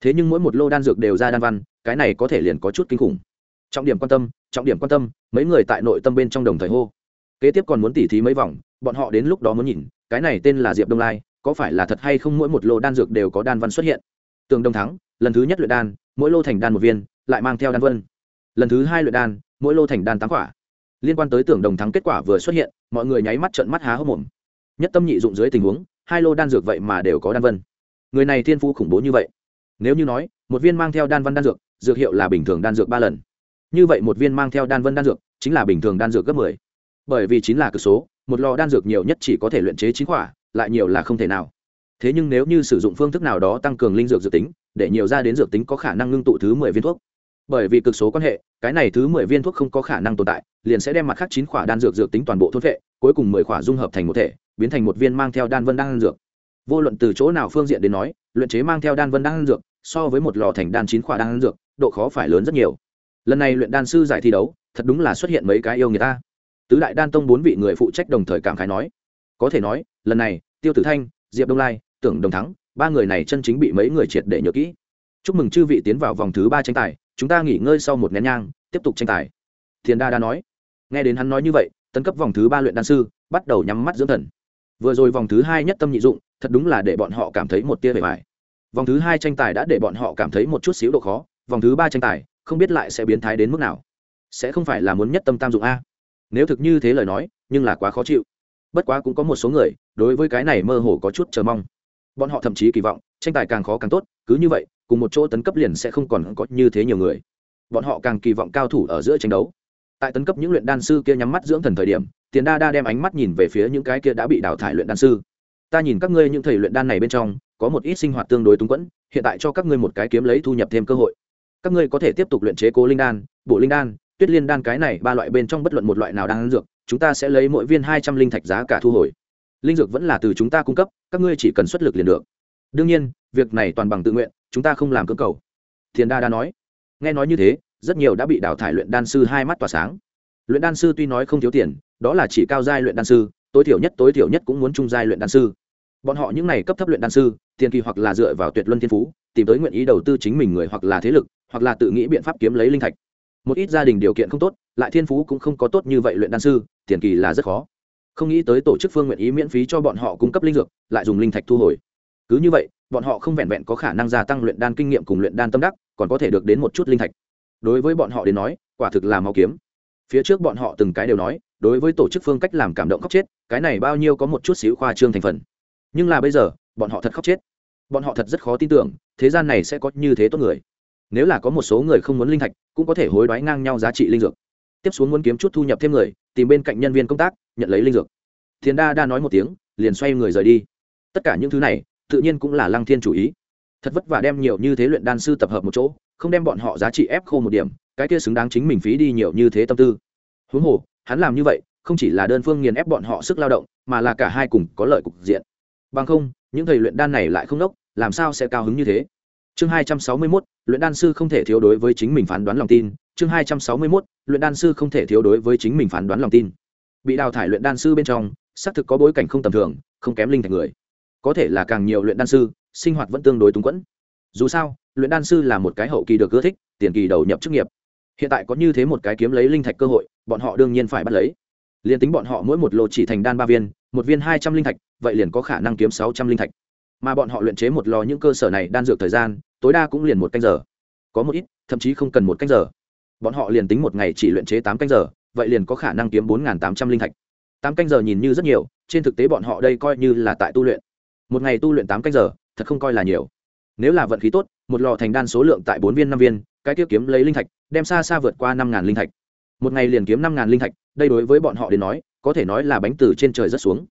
thế nhưng mỗi một lô đan dược đều ra đan văn, cái này có thể liền có chút kinh khủng. Trọng điểm quan tâm, trọng điểm quan tâm, mấy người tại nội tâm bên trong đồng thời hô. Kế tiếp còn muốn tỉ thí mấy vòng, bọn họ đến lúc đó muốn nhìn, cái này tên là diệp đông lai, có phải là thật hay không mỗi một lô đan dược đều có đan văn xuất hiện. Tường đông thắng, lần thứ nhất luyện đan, mỗi lô thành đan một viên, lại mang theo đan vân. Lần thứ hai luyện đan, mỗi lô thành đan tám quả. Liên quan tới tưởng đồng thắng kết quả vừa xuất hiện, mọi người nháy mắt trận mắt há hốc mồm. Nhất tâm nhị dụng dưới tình huống, hai lô đan dược vậy mà đều có đan vân. Người này thiên phú khủng bố như vậy nếu như nói, một viên mang theo đan văn đan dược dược hiệu là bình thường đan dược ba lần. Như vậy một viên mang theo đan vân đan dược, chính là bình thường đan dược gấp mười. Bởi vì chính là cực số, một lò đan dược nhiều nhất chỉ có thể luyện chế chín quả, lại nhiều là không thể nào. Thế nhưng nếu như sử dụng phương thức nào đó tăng cường linh dược dược tính, để nhiều ra đến dược tính có khả năng ngưng tụ thứ mười viên thuốc. Bởi vì cực số quan hệ, cái này thứ mười viên thuốc không có khả năng tồn tại, liền sẽ đem mặt khác chín khỏa đan dược dược tính toàn bộ thốt vệ, cuối cùng mười khỏa dung hợp thành một thể, biến thành một viên mang theo đan vân đan dược. Vô luận từ chỗ nào phương diện đến nói, luyện chế mang theo đan vân đan dược so với một lò thành đan chín khỏa đan dược, độ khó phải lớn rất nhiều. Lần này luyện đan sư giải thi đấu, thật đúng là xuất hiện mấy cái yêu người ta. Tứ đại đan tông bốn vị người phụ trách đồng thời cảm khái nói. Có thể nói, lần này, tiêu tử thanh, diệp đông lai, tưởng đồng thắng, ba người này chân chính bị mấy người triệt để nhớ kỹ. Chúc mừng chư vị tiến vào vòng thứ ba tranh tài, chúng ta nghỉ ngơi sau một nén nhang, tiếp tục tranh tài. Thiền đa đã nói. Nghe đến hắn nói như vậy, tấn cấp vòng thứ ba luyện đan sư, bắt đầu nhắm mắt dưỡng thần. Vừa rồi vòng thứ hai nhất tâm nhị dụng, thật đúng là để bọn họ cảm thấy một tia vẻ vải vòng thứ hai tranh tài đã để bọn họ cảm thấy một chút xíu độ khó, vòng thứ ba tranh tài, không biết lại sẽ biến thái đến mức nào. Sẽ không phải là muốn nhất tâm tam dụng a. Nếu thực như thế lời nói, nhưng là quá khó chịu. Bất quá cũng có một số người, đối với cái này mơ hồ có chút chờ mong. Bọn họ thậm chí kỳ vọng, tranh tài càng khó càng tốt, cứ như vậy, cùng một chỗ tấn cấp liền sẽ không còn có như thế nhiều người. Bọn họ càng kỳ vọng cao thủ ở giữa tranh đấu. Tại tấn cấp những luyện đan sư kia nhắm mắt dưỡng thần thời điểm, tiền đa đa đem ánh mắt nhìn về phía những cái kia đã bị đào thải luyện đan sư. Ta nhìn các ngươi những thầy luyện đan này bên trong có một ít sinh hoạt tương đối túng quẫn, hiện tại cho các ngươi một cái kiếm lấy thu nhập thêm cơ hội. Các ngươi có thể tiếp tục luyện chế cố linh đan bộ linh đan, tuyết liên đan cái này ba loại bên trong bất luận một loại nào đang dược, chúng ta sẽ lấy mỗi viên hai trăm linh thạch giá cả thu hồi. Linh dược vẫn là từ chúng ta cung cấp, các ngươi chỉ cần xuất lực liền được. Đương nhiên, việc này toàn bằng tự nguyện, chúng ta không làm cơ cầu. Thiền đa đã nói. Nghe nói như thế, rất nhiều đã bị đào thải luyện đan sư hai mắt tỏa sáng. Luyện đan sư tuy nói không thiếu tiền, đó là chỉ cao giai luyện đan sư, tối thiểu nhất, tối thiểu nhất cũng muốn trung giai luyện đan sư bọn họ những này cấp thấp luyện đan sư, tiền kỳ hoặc là dựa vào tuyệt luân thiên phú, tìm tới nguyện ý đầu tư chính mình người hoặc là thế lực, hoặc là tự nghĩ biện pháp kiếm lấy linh thạch. Một ít gia đình điều kiện không tốt, lại thiên phú cũng không có tốt như vậy luyện đan sư, tiền kỳ là rất khó. Không nghĩ tới tổ chức phương nguyện ý miễn phí cho bọn họ cung cấp linh dược, lại dùng linh thạch thu hồi. Cứ như vậy, bọn họ không vẹn vẹn có khả năng gia tăng luyện đan kinh nghiệm cùng luyện đan tâm đắc, còn có thể được đến một chút linh thạch. Đối với bọn họ đến nói, quả thực là máu kiếm. Phía trước bọn họ từng cái đều nói, đối với tổ chức phương cách làm cảm động khóc chết, cái này bao nhiêu có một chút xíu khoa trương thành phần nhưng là bây giờ, bọn họ thật khóc chết. Bọn họ thật rất khó tin tưởng, thế gian này sẽ có như thế tốt người. Nếu là có một số người không muốn linh thạch, cũng có thể hối đoái ngang nhau giá trị linh dược. Tiếp xuống muốn kiếm chút thu nhập thêm người, tìm bên cạnh nhân viên công tác, nhận lấy linh dược. Thiền đa đa nói một tiếng, liền xoay người rời đi. Tất cả những thứ này, tự nhiên cũng là lăng thiên chủ ý. Thật vất vả đem nhiều như thế luyện đan sư tập hợp một chỗ, không đem bọn họ giá trị ép khô một điểm, cái kia xứng đáng chính mình phí đi nhiều như thế tâm tư. Huống hồ, hắn làm như vậy, không chỉ là đơn phương nghiền ép bọn họ sức lao động, mà là cả hai cùng có lợi cục diện bằng không, những thầy luyện đan này lại không đốc, làm sao sẽ cao hứng như thế? Chương hai trăm sáu mươi mốt, luyện đan sư không thể thiếu đối với chính mình phán đoán lòng tin. Chương hai trăm sáu mươi mốt, luyện đan sư không thể thiếu đối với chính mình phán đoán lòng tin. Bị đào thải luyện đan sư bên trong, xác thực có bối cảnh không tầm thường, không kém linh thành người. Có thể là càng nhiều luyện đan sư, sinh hoạt vẫn tương đối túng quẫn. Dù sao, luyện đan sư là một cái hậu kỳ được ưa thích, tiền kỳ đầu nhập chức nghiệp. Hiện tại có như thế một cái kiếm lấy linh thạch cơ hội, bọn họ đương nhiên phải bắt lấy. Liền tính bọn họ mỗi một lô chỉ thành đan ba viên một viên hai trăm linh thạch, vậy liền có khả năng kiếm sáu trăm linh thạch. Mà bọn họ luyện chế một lò những cơ sở này đan dược thời gian, tối đa cũng liền một canh giờ. Có một ít, thậm chí không cần một canh giờ. Bọn họ liền tính một ngày chỉ luyện chế tám canh giờ, vậy liền có khả năng kiếm bốn tám trăm linh thạch. Tám canh giờ nhìn như rất nhiều, trên thực tế bọn họ đây coi như là tại tu luyện. Một ngày tu luyện tám canh giờ, thật không coi là nhiều. Nếu là vận khí tốt, một lò thành đan số lượng tại bốn viên năm viên, cái tiêu kiếm lấy linh thạch, đem xa xa vượt qua năm ngàn linh thạch một ngày liền kiếm năm ngàn linh thạch, đây đối với bọn họ đến nói, có thể nói là bánh từ trên trời rất xuống.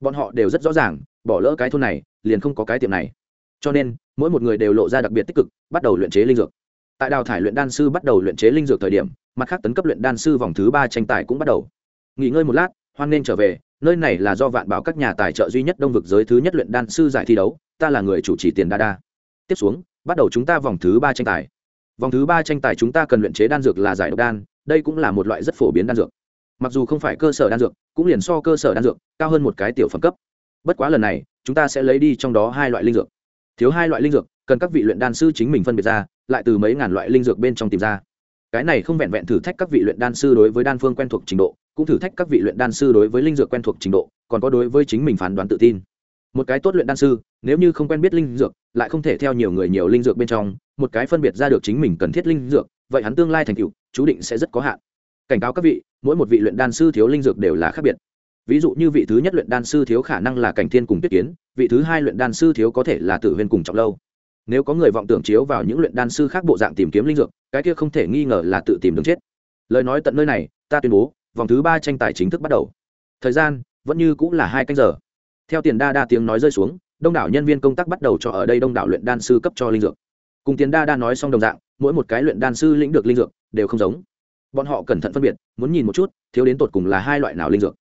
Bọn họ đều rất rõ ràng, bỏ lỡ cái thôn này, liền không có cái tiệm này. Cho nên, mỗi một người đều lộ ra đặc biệt tích cực, bắt đầu luyện chế linh dược. Tại đào thải luyện đan sư bắt đầu luyện chế linh dược thời điểm, mặt khác tấn cấp luyện đan sư vòng thứ ba tranh tài cũng bắt đầu. Nghỉ ngơi một lát, hoan nên trở về, nơi này là do vạn bảo các nhà tài trợ duy nhất đông vực giới thứ nhất luyện đan sư giải thi đấu, ta là người chủ trì tiền đa đa. Tiếp xuống, bắt đầu chúng ta vòng thứ ba tranh tài. Vòng thứ ba tranh tài chúng ta cần luyện chế đan dược là giải độc đan đây cũng là một loại rất phổ biến đan dược. Mặc dù không phải cơ sở đan dược, cũng liền so cơ sở đan dược cao hơn một cái tiểu phẩm cấp. Bất quá lần này, chúng ta sẽ lấy đi trong đó hai loại linh dược. Thiếu hai loại linh dược, cần các vị luyện đan sư chính mình phân biệt ra, lại từ mấy ngàn loại linh dược bên trong tìm ra. Cái này không vẹn vẹn thử thách các vị luyện đan sư đối với đan phương quen thuộc trình độ, cũng thử thách các vị luyện đan sư đối với linh dược quen thuộc trình độ, còn có đối với chính mình phán đoán tự tin. Một cái tốt luyện đan sư, nếu như không quen biết linh dược, lại không thể theo nhiều người nhiều linh dược bên trong, một cái phân biệt ra được chính mình cần thiết linh dược vậy hắn tương lai thành tựu, chú định sẽ rất có hạn. Cảnh cáo các vị, mỗi một vị luyện đan sư thiếu linh dược đều là khác biệt. Ví dụ như vị thứ nhất luyện đan sư thiếu khả năng là cảnh thiên cùng tuyết kiến, vị thứ hai luyện đan sư thiếu có thể là tử huyên cùng trọng lâu. Nếu có người vọng tưởng chiếu vào những luyện đan sư khác bộ dạng tìm kiếm linh dược, cái kia không thể nghi ngờ là tự tìm đường chết. Lời nói tận nơi này, ta tuyên bố, vòng thứ ba tranh tài chính thức bắt đầu. Thời gian, vẫn như cũng là hai canh giờ. Theo tiền đa đa tiếng nói rơi xuống, đông đảo nhân viên công tác bắt đầu cho ở đây đông đảo luyện đan sư cấp cho linh dược. Cùng tiền đa đa nói xong đồng dạng mỗi một cái luyện đan sư lĩnh được linh dược đều không giống. Bọn họ cẩn thận phân biệt, muốn nhìn một chút, thiếu đến tột cùng là hai loại nào linh dược.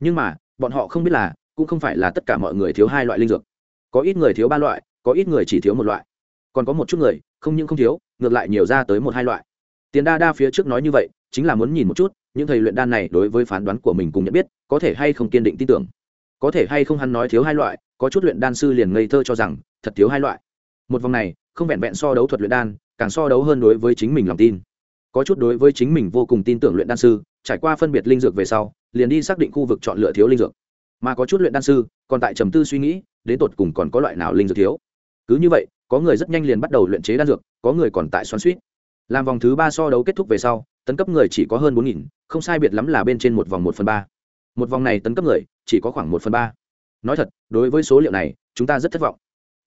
Nhưng mà, bọn họ không biết là, cũng không phải là tất cả mọi người thiếu hai loại linh dược. Có ít người thiếu ba loại, có ít người chỉ thiếu một loại. Còn có một chút người, không những không thiếu, ngược lại nhiều ra tới một hai loại. Tiền đa đa phía trước nói như vậy, chính là muốn nhìn một chút, những thầy luyện đan này đối với phán đoán của mình cùng nhận biết, có thể hay không kiên định tin tưởng. Có thể hay không hắn nói thiếu hai loại, có chút luyện đan sư liền ngây thơ cho rằng, thật thiếu hai loại. Một vòng này, không vẹn vẹn so đấu thuật luyện đan càng so đấu hơn đối với chính mình lòng tin. Có chút đối với chính mình vô cùng tin tưởng luyện đan sư, trải qua phân biệt linh dược về sau, liền đi xác định khu vực chọn lựa thiếu linh dược. Mà có chút luyện đan sư, còn tại trầm tư suy nghĩ, đến tột cùng còn có loại nào linh dược thiếu. Cứ như vậy, có người rất nhanh liền bắt đầu luyện chế đan dược, có người còn tại xoắn suýt làm vòng thứ ba so đấu kết thúc về sau, tấn cấp người chỉ có hơn bốn nghìn, không sai biệt lắm là bên trên một vòng một phần ba. Một vòng này tấn cấp người, chỉ có khoảng một phần ba. Nói thật, đối với số liệu này, chúng ta rất thất vọng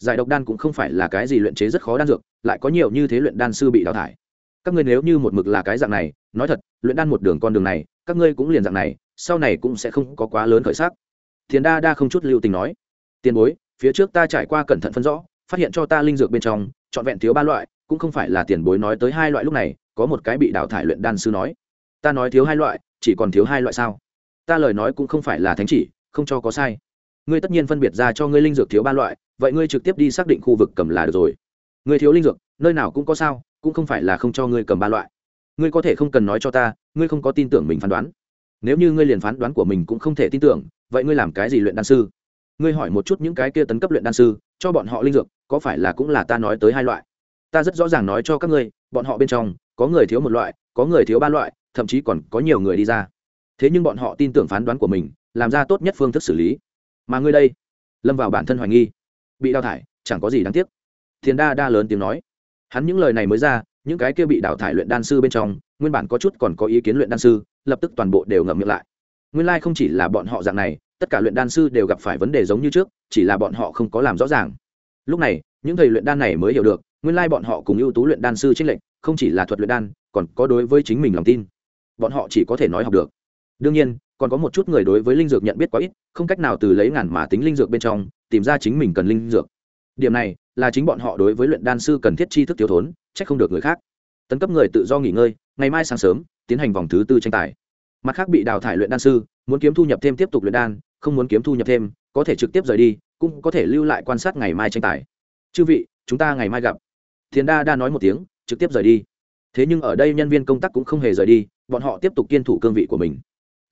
giải độc đan cũng không phải là cái gì luyện chế rất khó đan dược, lại có nhiều như thế luyện đan sư bị đào thải. Các ngươi nếu như một mực là cái dạng này, nói thật, luyện đan một đường con đường này, các ngươi cũng liền dạng này, sau này cũng sẽ không có quá lớn khởi sắc. Thiền đa đa không chút lưu tình nói, tiền bối, phía trước ta trải qua cẩn thận phân rõ, phát hiện cho ta linh dược bên trong, trọn vẹn thiếu ba loại, cũng không phải là tiền bối nói tới hai loại lúc này, có một cái bị đào thải luyện đan sư nói, ta nói thiếu hai loại, chỉ còn thiếu hai loại sao? Ta lời nói cũng không phải là thánh chỉ, không cho có sai ngươi tất nhiên phân biệt ra cho ngươi linh dược thiếu ba loại, vậy ngươi trực tiếp đi xác định khu vực cầm là được rồi. Ngươi thiếu linh dược, nơi nào cũng có sao, cũng không phải là không cho ngươi cầm ba loại. Ngươi có thể không cần nói cho ta, ngươi không có tin tưởng mình phán đoán. Nếu như ngươi liền phán đoán của mình cũng không thể tin tưởng, vậy ngươi làm cái gì luyện đan sư? Ngươi hỏi một chút những cái kia tấn cấp luyện đan sư, cho bọn họ linh dược, có phải là cũng là ta nói tới hai loại? Ta rất rõ ràng nói cho các ngươi, bọn họ bên trong, có người thiếu một loại, có người thiếu ba loại, thậm chí còn có nhiều người đi ra. Thế nhưng bọn họ tin tưởng phán đoán của mình, làm ra tốt nhất phương thức xử lý mà ngươi đây, lâm vào bản thân hoài nghi, bị đào thải, chẳng có gì đáng tiếc. Thiền đa đa lớn tiếng nói. Hắn những lời này mới ra, những cái kia bị đào thải luyện đan sư bên trong, nguyên bản có chút còn có ý kiến luyện đan sư, lập tức toàn bộ đều ngậm miệng lại. Nguyên lai、like、không chỉ là bọn họ dạng này, tất cả luyện đan sư đều gặp phải vấn đề giống như trước, chỉ là bọn họ không có làm rõ ràng. Lúc này, những thầy luyện đan này mới hiểu được, nguyên lai、like、bọn họ cùng ưu tú luyện đan sư trích lệnh không chỉ là thuật luyện đan, còn có đối với chính mình lòng tin. Bọn họ chỉ có thể nói học được. Đương nhiên còn có một chút người đối với linh dược nhận biết quá ít, không cách nào từ lấy ngàn mà tính linh dược bên trong, tìm ra chính mình cần linh dược. Điểm này là chính bọn họ đối với luyện đan sư cần thiết tri thức thiếu thốn, trách không được người khác. Tấn cấp người tự do nghỉ ngơi, ngày mai sáng sớm, tiến hành vòng thứ tư tranh tài. Mặt khác bị đào thải luyện đan sư, muốn kiếm thu nhập thêm tiếp tục luyện đan, không muốn kiếm thu nhập thêm, có thể trực tiếp rời đi, cũng có thể lưu lại quan sát ngày mai tranh tài. Chư vị, chúng ta ngày mai gặp. Thiền đa đa nói một tiếng, trực tiếp rời đi. Thế nhưng ở đây nhân viên công tác cũng không hề rời đi, bọn họ tiếp tục kiên thủ cương vị của mình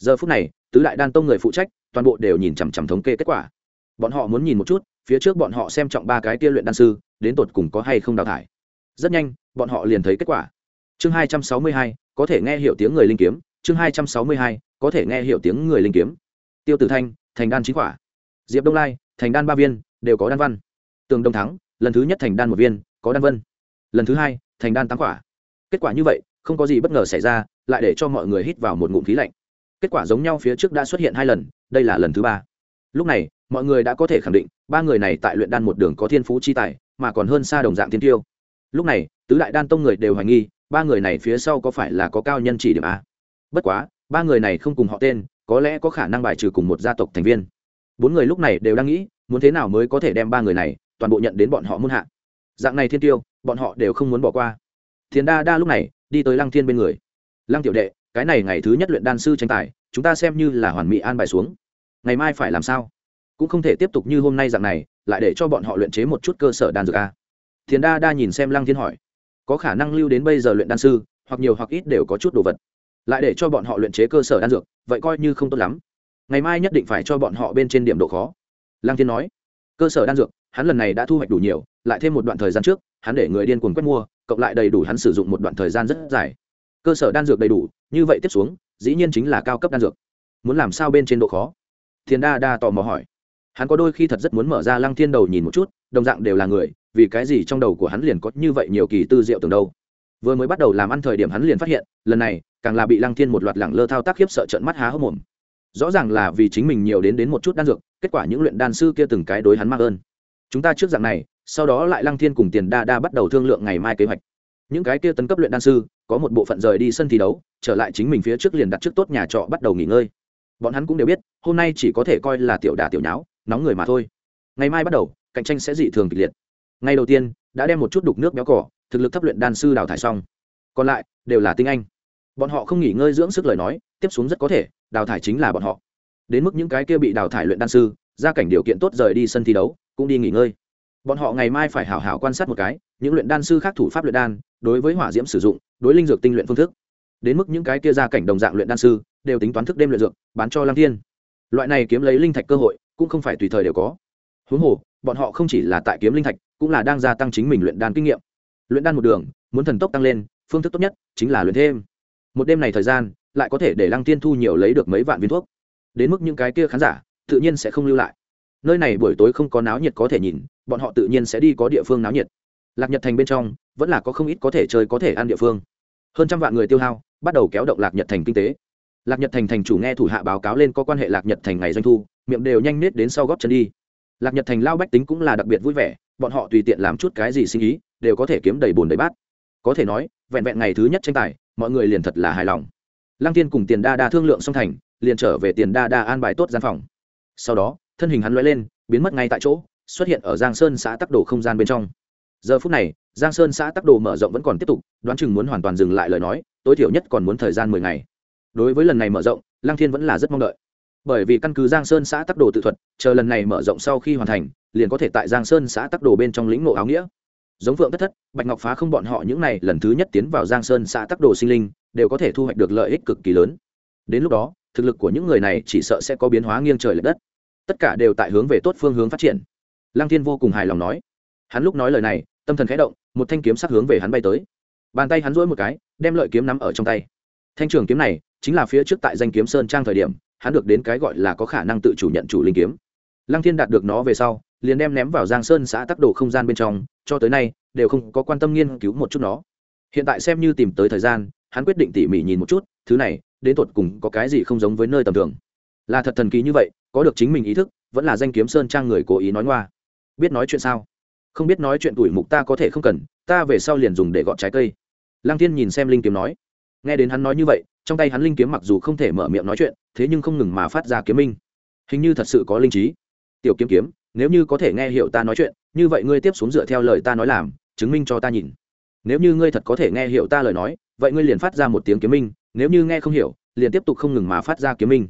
giờ phút này, tứ đại đan tông người phụ trách, toàn bộ đều nhìn chằm chằm thống kê kết quả. Bọn họ muốn nhìn một chút, phía trước bọn họ xem trọng ba cái kia luyện đan sư, đến tột cùng có hay không đào thải. Rất nhanh, bọn họ liền thấy kết quả. Chương hai trăm sáu mươi hai, có thể nghe hiểu tiếng người linh kiếm. Chương hai trăm sáu mươi hai, có thể nghe hiểu tiếng người linh kiếm. Tiêu tử thanh, thành đan chín quả. Diệp đông lai, thành đan ba viên, đều có đan văn. Tường đông thắng, lần thứ nhất thành đan một viên, có đan vân lần thứ hai, thành đan tám quả. Kết quả như vậy, không có gì bất ngờ xảy ra, lại để cho mọi người hít vào một ngụm khí lạnh kết quả giống nhau phía trước đã xuất hiện hai lần, đây là lần thứ ba. Lúc này, mọi người đã có thể khẳng định, ba người này tại luyện đan một đường có thiên phú chi tài, mà còn hơn xa đồng dạng thiên tiêu. Lúc này, tứ đại đan tông người đều hoài nghi, ba người này phía sau có phải là có cao nhân chỉ điểm a? Bất quá, ba người này không cùng họ tên, có lẽ có khả năng bài trừ cùng một gia tộc thành viên. Bốn người lúc này đều đang nghĩ, muốn thế nào mới có thể đem ba người này toàn bộ nhận đến bọn họ muôn hạ. Dạng này thiên tiêu, bọn họ đều không muốn bỏ qua. Thiền đa đa lúc này, đi tới lăng thiên bên người. Lăng tiểu đệ cái này ngày thứ nhất luyện đan sư tranh tài, chúng ta xem như là hoàn mỹ an bài xuống. Ngày mai phải làm sao? Cũng không thể tiếp tục như hôm nay dạng này, lại để cho bọn họ luyện chế một chút cơ sở đan dược a. Thiền đa đa nhìn xem lăng thiên hỏi, có khả năng lưu đến bây giờ luyện đan sư, hoặc nhiều hoặc ít đều có chút đồ vật. Lại để cho bọn họ luyện chế cơ sở đan dược, vậy coi như không tốt lắm. Ngày mai nhất định phải cho bọn họ bên trên điểm độ khó. Lăng thiên nói, cơ sở đan dược, hắn lần này đã thu hoạch đủ nhiều, lại thêm một đoạn thời gian trước, hắn để người điên cuồng quét mua, cộng lại đầy đủ hắn sử dụng một đoạn thời gian rất dài cơ sở đan dược đầy đủ, như vậy tiếp xuống, dĩ nhiên chính là cao cấp đan dược. Muốn làm sao bên trên độ khó? Thiên đa đa tò mò hỏi. Hắn có đôi khi thật rất muốn mở ra lăng thiên đầu nhìn một chút, đồng dạng đều là người, vì cái gì trong đầu của hắn liền có như vậy nhiều kỳ tư diệu tưởng đâu? Vừa mới bắt đầu làm ăn thời điểm hắn liền phát hiện, lần này, càng là bị lăng thiên một loạt lẳng lơ thao tác khiếp sợ trận mắt há hốc mồm. Rõ ràng là vì chính mình nhiều đến đến một chút đan dược, kết quả những luyện đan sư kia từng cái đối hắn mắc ơn. Chúng ta trước dạng này, sau đó lại lăng thiên cùng tiền đa đa bắt đầu thương lượng ngày mai kế hoạch. Những cái kia tấn cấp luyện đan sư có một bộ phận rời đi sân thi đấu, trở lại chính mình phía trước liền đặt trước tốt nhà trọ bắt đầu nghỉ ngơi. Bọn hắn cũng đều biết, hôm nay chỉ có thể coi là tiểu đà tiểu nháo, nóng người mà thôi. Ngày mai bắt đầu, cạnh tranh sẽ dị thường kịch liệt. Ngày đầu tiên, đã đem một chút đục nước béo cỏ, thực lực thấp luyện đan sư đào thải xong. Còn lại, đều là tinh anh. Bọn họ không nghỉ ngơi dưỡng sức lời nói, tiếp xuống rất có thể, đào thải chính là bọn họ. Đến mức những cái kia bị đào thải luyện đan sư ra cảnh điều kiện tốt rời đi sân thi đấu, cũng đi nghỉ ngơi. Bọn họ ngày mai phải hảo hảo quan sát một cái, những luyện đan sư khác thủ pháp luyện đan, đối với hỏa diễm sử dụng đối linh dược tinh luyện phương thức. Đến mức những cái kia ra cảnh đồng dạng luyện đan sư, đều tính toán thức đêm luyện dược, bán cho lăng thiên. Loại này kiếm lấy linh thạch cơ hội, cũng không phải tùy thời đều có. Huống hồ, bọn họ không chỉ là tại kiếm linh thạch, cũng là đang gia tăng chính mình luyện đan kinh nghiệm. Luyện đan một đường, muốn thần tốc tăng lên, phương thức tốt nhất chính là luyện thêm. Một đêm này thời gian, lại có thể để lăng tiên thu nhiều lấy được mấy vạn viên thuốc. Đến mức những cái kia khán giả, tự nhiên sẽ không lưu lại. Nơi này buổi tối không có náo nhiệt có thể nhìn, bọn họ tự nhiên sẽ đi có địa phương náo nhiệt. Lạc nhật thành bên trong, vẫn là có không ít có thể chơi, có thể ăn địa phương hơn trăm vạn người tiêu hao, bắt đầu kéo động lạc nhật thành kinh tế. Lạc nhật thành thành chủ nghe thủ hạ báo cáo lên có quan hệ lạc nhật thành ngày doanh thu, miệng đều nhanh nết đến sau gót chân đi. Lạc nhật thành lao bách tính cũng là đặc biệt vui vẻ, bọn họ tùy tiện làm chút cái gì sinh ý, đều có thể kiếm đầy bồn đầy bát. Có thể nói, vẹn vẹn ngày thứ nhất tranh tài, mọi người liền thật là hài lòng. Lăng tiên cùng tiền đa đa thương lượng song thành, liền trở về tiền đa đa an bài tốt gian phòng. Sau đó, thân hình hắn l lên, biến mất ngay tại chỗ, xuất hiện ở giang sơn xã tắc đổ không gian bên trong giờ phút này, giang sơn xã tắc đồ mở rộng vẫn còn tiếp tục, đoán chừng muốn hoàn toàn dừng lại lời nói, tối thiểu nhất còn muốn thời gian mười ngày. Đối với lần này mở rộng, lăng thiên vẫn là rất mong đợi. Bởi vì căn cứ giang sơn xã tắc đồ tự thuật, chờ lần này mở rộng sau khi hoàn thành, liền có thể tại giang sơn xã tắc đồ bên trong lĩnh ngộ áo nghĩa. Giống phượng thất thất, bạch ngọc phá không bọn họ những này lần thứ nhất tiến vào giang sơn xã tắc đồ sinh linh, đều có thể thu hoạch được lợi ích cực kỳ lớn. Đến lúc đó, thực lực của những người này chỉ sợ sẽ có biến hóa nghiêng trời l ệ đất. Tất cả đều tại hướng về tốt phương hướng phát triển. Lăng thiên vô cùng hài lòng nói. Hắn lúc nói lời này tâm thần khẽ động, một thanh kiếm sắc hướng về hắn bay tới. Bàn tay hắn rỗi một cái, đem lợi kiếm nắm ở trong tay. Thanh trường kiếm này chính là phía trước tại danh kiếm sơn trang thời điểm, hắn được đến cái gọi là có khả năng tự chủ nhận chủ linh kiếm. Lăng thiên đạt được nó về sau, liền đem ném vào giang sơn xã tắc đồ không gian bên trong, cho tới nay đều không có quan tâm nghiên cứu một chút nó. Hiện tại xem như tìm tới thời gian, hắn quyết định tỉ mỉ nhìn một chút, thứ này, đến tột cùng có cái gì không giống với nơi tầm thường. Là thật thần kỳ như vậy, có được chính mình ý thức, vẫn là danh kiếm sơn trang người cố ý nói ngoa. Biết nói chuyện sao? Không biết nói chuyện tuổi mục ta có thể không cần, ta về sau liền dùng để gọt trái cây. Lăng Thiên nhìn xem linh kiếm nói. Nghe đến hắn nói như vậy, trong tay hắn linh kiếm mặc dù không thể mở miệng nói chuyện, thế nhưng không ngừng mà phát ra kiếm minh. Hình như thật sự có linh trí. Tiểu kiếm kiếm, nếu như có thể nghe hiểu ta nói chuyện, như vậy ngươi tiếp xuống dựa theo lời ta nói làm, chứng minh cho ta nhìn. Nếu như ngươi thật có thể nghe hiểu ta lời nói, vậy ngươi liền phát ra một tiếng kiếm minh, nếu như nghe không hiểu, liền tiếp tục không ngừng mà phát ra kiếm minh.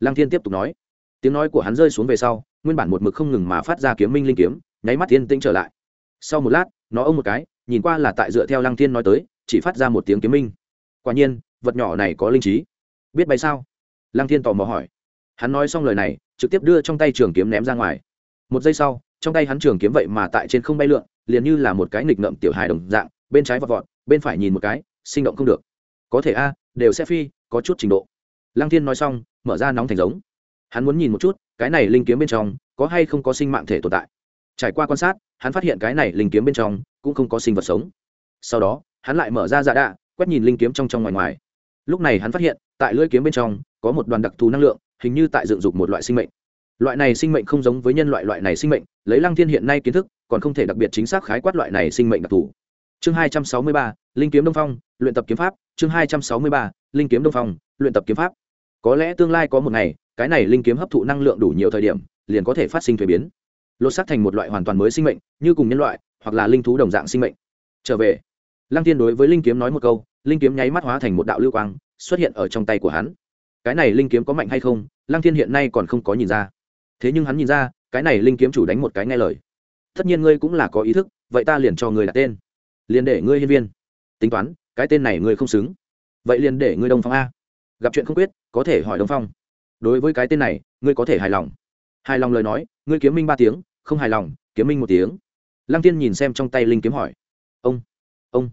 Lăng thiên tiếp tục nói. Tiếng nói của hắn rơi xuống về sau, nguyên bản một mực không ngừng mà phát ra kiếm minh linh kiếm nháy mắt thiên tinh trở lại. Sau một lát, nó ông một cái, nhìn qua là tại dựa theo lăng thiên nói tới, chỉ phát ra một tiếng kiếm minh. Quả nhiên, vật nhỏ này có linh trí. Biết bay sao? Lăng thiên tò mò hỏi. Hắn nói xong lời này, trực tiếp đưa trong tay trường kiếm ném ra ngoài. Một giây sau, trong tay hắn trường kiếm vậy mà tại trên không bay lượn, liền như là một cái nghịch ngợm tiểu hài đồng dạng, bên trái vọt vọt, bên phải nhìn một cái, sinh động không được. Có thể a, đều sẽ phi, có chút trình độ. Lăng thiên nói xong, mở ra nóng thành giống. Hắn muốn nhìn một chút, cái này linh kiếm bên trong, có hay không có sinh mạng thể tồn tại trải qua quan sát, hắn phát hiện cái này linh kiếm bên trong cũng không có sinh vật sống. Sau đó, hắn lại mở ra dạ đạ, quét nhìn linh kiếm trong trong ngoài ngoài. Lúc này hắn phát hiện, tại lưỡi kiếm bên trong có một đoàn đặc thù năng lượng, hình như tại dựng dục một loại sinh mệnh. Loại này sinh mệnh không giống với nhân loại loại này sinh mệnh, lấy lăng thiên hiện nay kiến thức, còn không thể đặc biệt chính xác khái quát loại này sinh mệnh đặc thù. Chương hai trăm sáu mươi ba, linh kiếm đông phong, luyện tập kiếm pháp. Chương hai trăm sáu mươi ba, linh kiếm đông phong, luyện tập kiếm pháp. Có lẽ tương lai có một ngày, cái này linh kiếm hấp thụ năng lượng đủ nhiều thời điểm, liền có thể phát sinh thuế biến lột xác thành một loại hoàn toàn mới sinh mệnh, như cùng nhân loại, hoặc là linh thú đồng dạng sinh mệnh. Trở về. Lăng tiên đối với linh kiếm nói một câu, linh kiếm nháy mắt hóa thành một đạo lưu quang, xuất hiện ở trong tay của hắn. Cái này linh kiếm có mạnh hay không, lăng thiên hiện nay còn không có nhìn ra. Thế nhưng hắn nhìn ra, cái này linh kiếm chủ đánh một cái nghe lời. Tất nhiên ngươi cũng là có ý thức, vậy ta liền cho ngươi đặt tên. Liền để ngươi hiên viên. Tính toán, cái tên này ngươi không xứng. Vậy liền để ngươi đông phong a. Gặp chuyện không quyết, có thể hỏi đông phong. Đối với cái tên này, ngươi có thể hài lòng. Hài lòng lời nói, ngươi kiếm minh ba tiếng không hài lòng, kiếm minh một tiếng. Lăng tiên nhìn xem trong tay linh kiếm hỏi. Ông ông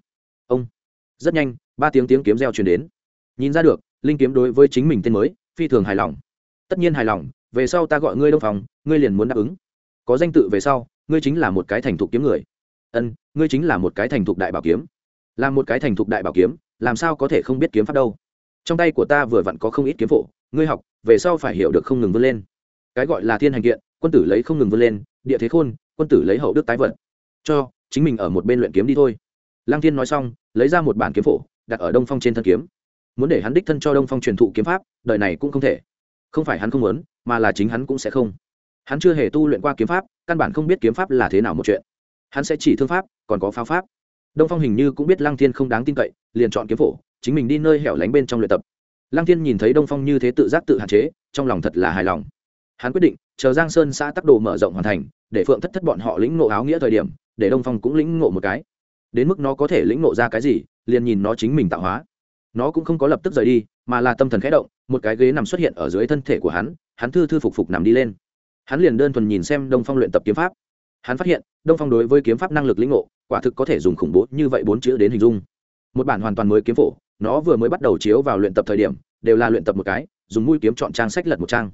ông. Rất nhanh, ba tiếng tiếng kiếm reo truyền đến. Nhìn ra được, linh kiếm đối với chính mình tên mới, phi thường hài lòng. Tất nhiên hài lòng, về sau ta gọi ngươi đông phòng ngươi liền muốn đáp ứng. Có danh tự về sau, ngươi chính là một cái thành thục kiếm người. Ân, ngươi chính là một cái thành thục đại bảo kiếm. Làm một cái thành thục đại bảo kiếm, làm sao có thể không biết kiếm pháp đâu? Trong tay của ta vừa vặn có không ít kiếm phổ, ngươi học, về sau phải hiểu được không ngừng vươn lên. Cái gọi là thiên hành kiện, quân tử lấy không ngừng vươn lên địa thế khôn, quân tử lấy hậu đức tái vận cho, chính mình ở một bên luyện kiếm đi thôi. Lăng thiên nói xong, lấy ra một bản kiếm phổ, đặt ở đông phong trên thân kiếm. Muốn để hắn đích thân cho đông phong truyền thụ kiếm pháp, đời này cũng không thể. Không phải hắn không muốn, mà là chính hắn cũng sẽ không. Hắn chưa hề tu luyện qua kiếm pháp, căn bản không biết kiếm pháp là thế nào một chuyện. Hắn sẽ chỉ thương pháp, còn có pháo pháp. Đông phong hình như cũng biết lăng thiên không đáng tin cậy, liền chọn kiếm phổ, chính mình đi nơi hẻo lánh bên trong luyện tập. Lăng thiên nhìn thấy đông phong như thế tự giác tự hạn chế, trong lòng thật là hài lòng. Hắn quyết định chờ giang sơn xã tắc đồ mở rộng hoàn thành, để phượng thất thất bọn họ lĩnh ngộ áo nghĩa thời điểm, để đông phong cũng lĩnh ngộ một cái. Đến mức nó có thể lĩnh ngộ ra cái gì, liền nhìn nó chính mình tạo hóa. Nó cũng không có lập tức rời đi, mà là tâm thần khẽ động, một cái ghế nằm xuất hiện ở dưới thân thể của hắn hắn thư thư phục phục nằm đi lên. Hắn liền đơn thuần nhìn xem đông phong luyện tập kiếm pháp. Hắn phát hiện, đông phong đối với kiếm pháp năng lực lĩnh ngộ, quả thực có thể dùng khủng bố như vậy bốn chữ đến hình dung. Một bản hoàn toàn mới kiếm phổ, nó vừa mới bắt đầu chiếu vào luyện tập thời điểm, đều là luyện tập một cái, dùng mũi kiếm chọn trang sách lật một trang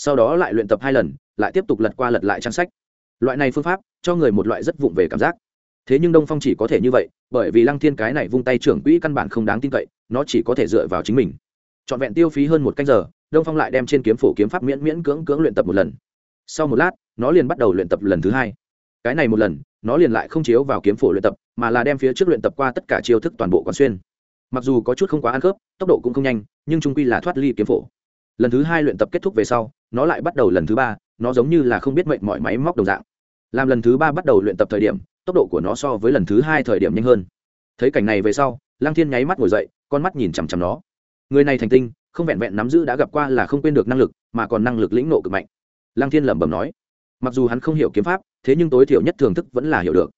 sau đó lại luyện tập hai lần, lại tiếp tục lật qua lật lại trang sách. Loại này phương pháp cho người một loại rất vụng về cảm giác. Thế nhưng đông phong chỉ có thể như vậy, bởi vì lăng thiên cái này vung tay trưởng quỹ căn bản không đáng tin cậy, nó chỉ có thể dựa vào chính mình. Trọn vẹn tiêu phí hơn một canh giờ, đông phong lại đem trên kiếm phổ kiếm pháp miễn miễn cưỡng cưỡng luyện tập một lần. Sau một lát, nó liền bắt đầu luyện tập lần thứ hai. Cái này một lần, nó liền lại không chiếu vào kiếm phổ luyện tập, mà là đem phía trước luyện tập qua tất cả chiêu thức toàn bộ quán xuyên. Mặc dù có chút không quá ăn khớp, tốc độ cũng không nhanh, nhưng trung quy là thoát ly kiếm phổ. Lần thứ hai luyện tập kết thúc về sau nó lại bắt đầu lần thứ ba, nó giống như là không biết mệnh mọi máy móc đồng dạng. Làm lần thứ ba bắt đầu luyện tập thời điểm, tốc độ của nó so với lần thứ hai thời điểm nhanh hơn. Thấy cảnh này về sau, lăng thiên nháy mắt ngồi dậy, con mắt nhìn chằm chằm nó. Người này thành tinh, không vẹn vẹn nắm giữ đã gặp qua là không quên được năng lực, mà còn năng lực lĩnh nộ cực mạnh. Lăng thiên lẩm bẩm nói. Mặc dù hắn không hiểu kiếm pháp, thế nhưng tối thiểu nhất thưởng thức vẫn là hiểu được.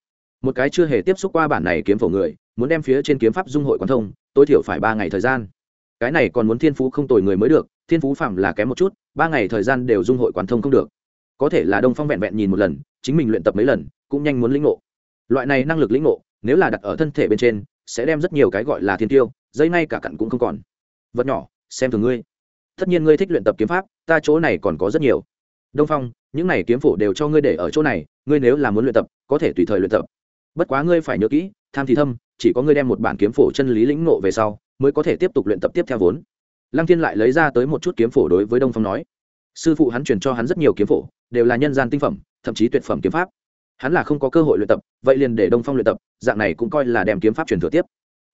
Một cái chưa hề tiếp xúc qua bản này kiếm phổ người, muốn đem phía trên kiếm pháp dung hội quán thông, tối thiểu phải ba ngày thời gian. Cái này còn muốn thiên phú không tồi người mới được thiên phú phạm là kém một chút, ba ngày thời gian đều dung hội quán thông không được. Có thể là đông phong vẹn vẹn nhìn một lần, chính mình luyện tập mấy lần, cũng nhanh muốn lĩnh ngộ. Loại này năng lực lĩnh ngộ, nếu là đặt ở thân thể bên trên, sẽ đem rất nhiều cái gọi là thiên tiêu, dây ngay cả cặn cũng không còn. Vật nhỏ, xem thường ngươi. Tất nhiên ngươi thích luyện tập kiếm pháp, ta chỗ này còn có rất nhiều. Đông phong, những này kiếm phổ đều cho ngươi để ở chỗ này, ngươi nếu là muốn luyện tập, có thể tùy thời luyện tập. Bất quá ngươi phải nhớ kỹ, tham thì thâm, chỉ có ngươi đem một bản kiếm phổ chân lý lĩnh ngộ về sau, mới có thể tiếp tục luyện tập tiếp theo vốn lăng thiên lại lấy ra tới một chút kiếm phổ đối với đông phong nói. Sư phụ hắn truyền cho hắn rất nhiều kiếm phổ, đều là nhân gian tinh phẩm, thậm chí tuyệt phẩm kiếm pháp. Hắn là không có cơ hội luyện tập, vậy liền để đông phong luyện tập, dạng này cũng coi là đem kiếm pháp truyền thừa tiếp.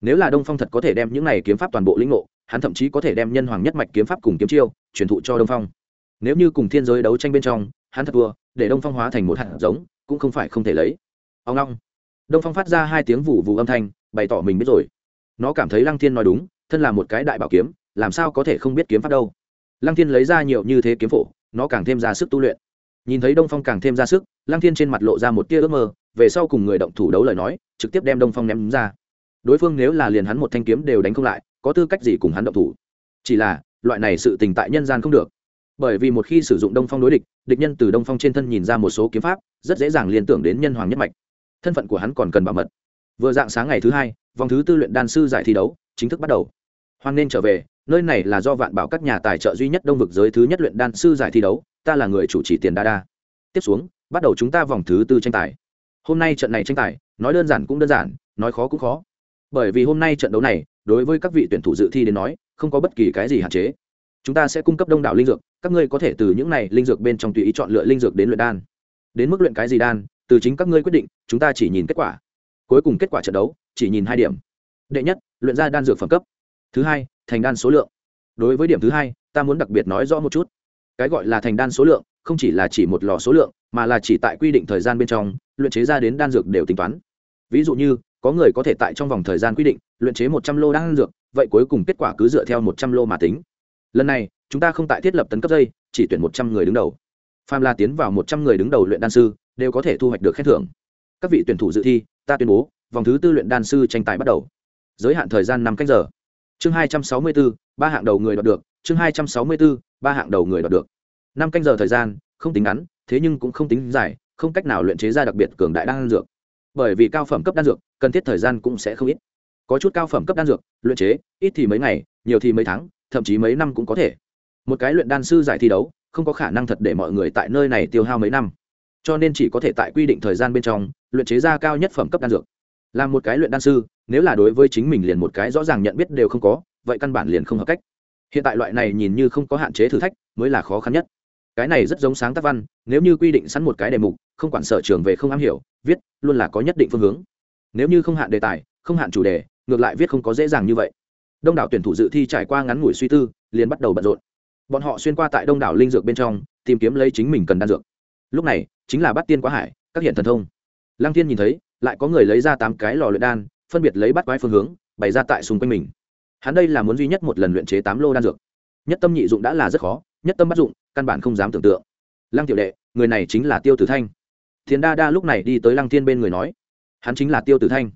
Nếu là đông phong thật có thể đem những này kiếm pháp toàn bộ lĩnh ngộ, hắn thậm chí có thể đem nhân hoàng nhất mạch kiếm pháp cùng kiếm chiêu truyền thụ cho đông phong. Nếu như cùng thiên giới đấu tranh bên trong, hắn thật thua, để đông phong hóa thành một hạt giống, cũng không phải không thể lấy. Ông long. Đông phong phát ra hai tiếng vụ vụ âm thanh, bày tỏ mình biết rồi. Nó cảm thấy lăng thiên nói đúng, thân là một cái đại bảo kiếm làm sao có thể không biết kiếm pháp đâu. Lăng thiên lấy ra nhiều như thế kiếm phổ, nó càng thêm ra sức tu luyện. Nhìn thấy đông phong càng thêm ra sức, lăng thiên trên mặt lộ ra một tia ước mơ, về sau cùng người động thủ đấu lời nói, trực tiếp đem đông phong ném ra. Đối phương nếu là liền hắn một thanh kiếm đều đánh không lại, có tư cách gì cùng hắn động thủ? Chỉ là, loại này sự tình tại nhân gian không được. Bởi vì một khi sử dụng đông phong đối địch địch nhân từ đông phong trên thân nhìn ra một số kiếm pháp, rất dễ dàng liên tưởng đến nhân hoàng nhất mạch. Thân phận của hắn còn cần bảo mật. Vừa dạng sáng ngày thứ hai, vòng thứ tư luyện đan sư giải thi đấu, chính thức bắt đầu. Hoan nên trở về nơi này là do vạn bảo các nhà tài trợ duy nhất đông vực giới thứ nhất luyện đan sư giải thi đấu, ta là người chủ trì tiền đa đa. Tiếp xuống, bắt đầu chúng ta vòng thứ tư tranh tài. Hôm nay trận này tranh tài, nói đơn giản cũng đơn giản, nói khó cũng khó. Bởi vì hôm nay trận đấu này, đối với các vị tuyển thủ dự thi đến nói, không có bất kỳ cái gì hạn chế. Chúng ta sẽ cung cấp đông đảo linh dược, các ngươi có thể từ những này linh dược bên trong tùy ý chọn lựa linh dược đến luyện đan. Đến mức luyện cái gì đan, từ chính các ngươi quyết định, chúng ta chỉ nhìn kết quả. Cuối cùng kết quả trận đấu, chỉ nhìn hai điểm. Đệ nhất, luyện ra đan dược phẩm cấp. Thứ hai thành đan số lượng. Đối với điểm thứ hai, ta muốn đặc biệt nói rõ một chút. Cái gọi là thành đan số lượng, không chỉ là chỉ một lò số lượng, mà là chỉ tại quy định thời gian bên trong, luyện chế ra đến đan dược đều tính toán. Ví dụ như, có người có thể tại trong vòng thời gian quy định, luyện chế một trăm lô đan dược, vậy cuối cùng kết quả cứ dựa theo một trăm lô mà tính. Lần này, chúng ta không tại thiết lập tấn cấp dây, chỉ tuyển một trăm người đứng đầu. Phàm la tiến vào một trăm người đứng đầu luyện đan sư, đều có thể thu hoạch được khen thưởng. Các vị tuyển thủ dự thi, ta tuyên bố, vòng thứ tư luyện đan sư tranh tài bắt đầu. Giới hạn thời gian năm cách giờ chương hai trăm sáu mươi bốn ba hạng đầu người đoạt được. Chương hai trăm sáu mươi bốn ba hạng đầu người đoạt được. Năm canh giờ thời gian, không tính ngắn, thế nhưng cũng không tính dài, không cách nào luyện chế ra đặc biệt cường đại đan dược. Bởi vì cao phẩm cấp đan dược, cần thiết thời gian cũng sẽ không ít. Có chút cao phẩm cấp đan dược, luyện chế, ít thì mấy ngày, nhiều thì mấy tháng, thậm chí mấy năm cũng có thể. Một cái luyện đan sư giải thi đấu, không có khả năng thật để mọi người tại nơi này tiêu hao mấy năm. Cho nên chỉ có thể tại quy định thời gian bên trong, luyện chế ra cao nhất phẩm cấp đan dược. Làm một cái luyện đan sư nếu là đối với chính mình liền một cái rõ ràng nhận biết đều không có, vậy căn bản liền không hợp cách. Hiện tại loại này nhìn như không có hạn chế thử thách, mới là khó khăn nhất. Cái này rất giống sáng tác văn, nếu như quy định sẵn một cái đề mục, không quản sở trường về không am hiểu, viết, luôn là có nhất định phương hướng. Nếu như không hạn đề tài, không hạn chủ đề, ngược lại viết không có dễ dàng như vậy. Đông đảo tuyển thủ dự thi trải qua ngắn ngủi suy tư, liền bắt đầu bận rộn. Bọn họ xuyên qua tại đông đảo linh dược bên trong, tìm kiếm lấy chính mình cần đan dược. Lúc này, chính là bắt tiên quá hải, các hiện thần thông. Lăng tiên nhìn thấy, lại có người lấy ra tám cái lò luyện đan phân biệt lấy bắt quái phương hướng, bày ra tại xung quanh mình. Hắn đây là muốn duy nhất một lần luyện chế tám lô đan dược. Nhất tâm nhị dụng đã là rất khó, nhất tâm bắt dụng, căn bản không dám tưởng tượng. Lăng tiểu đệ, người này chính là tiêu tử thanh. Thiên đa đa lúc này đi tới lăng thiên bên người nói, hắn chính là tiêu tử thanh.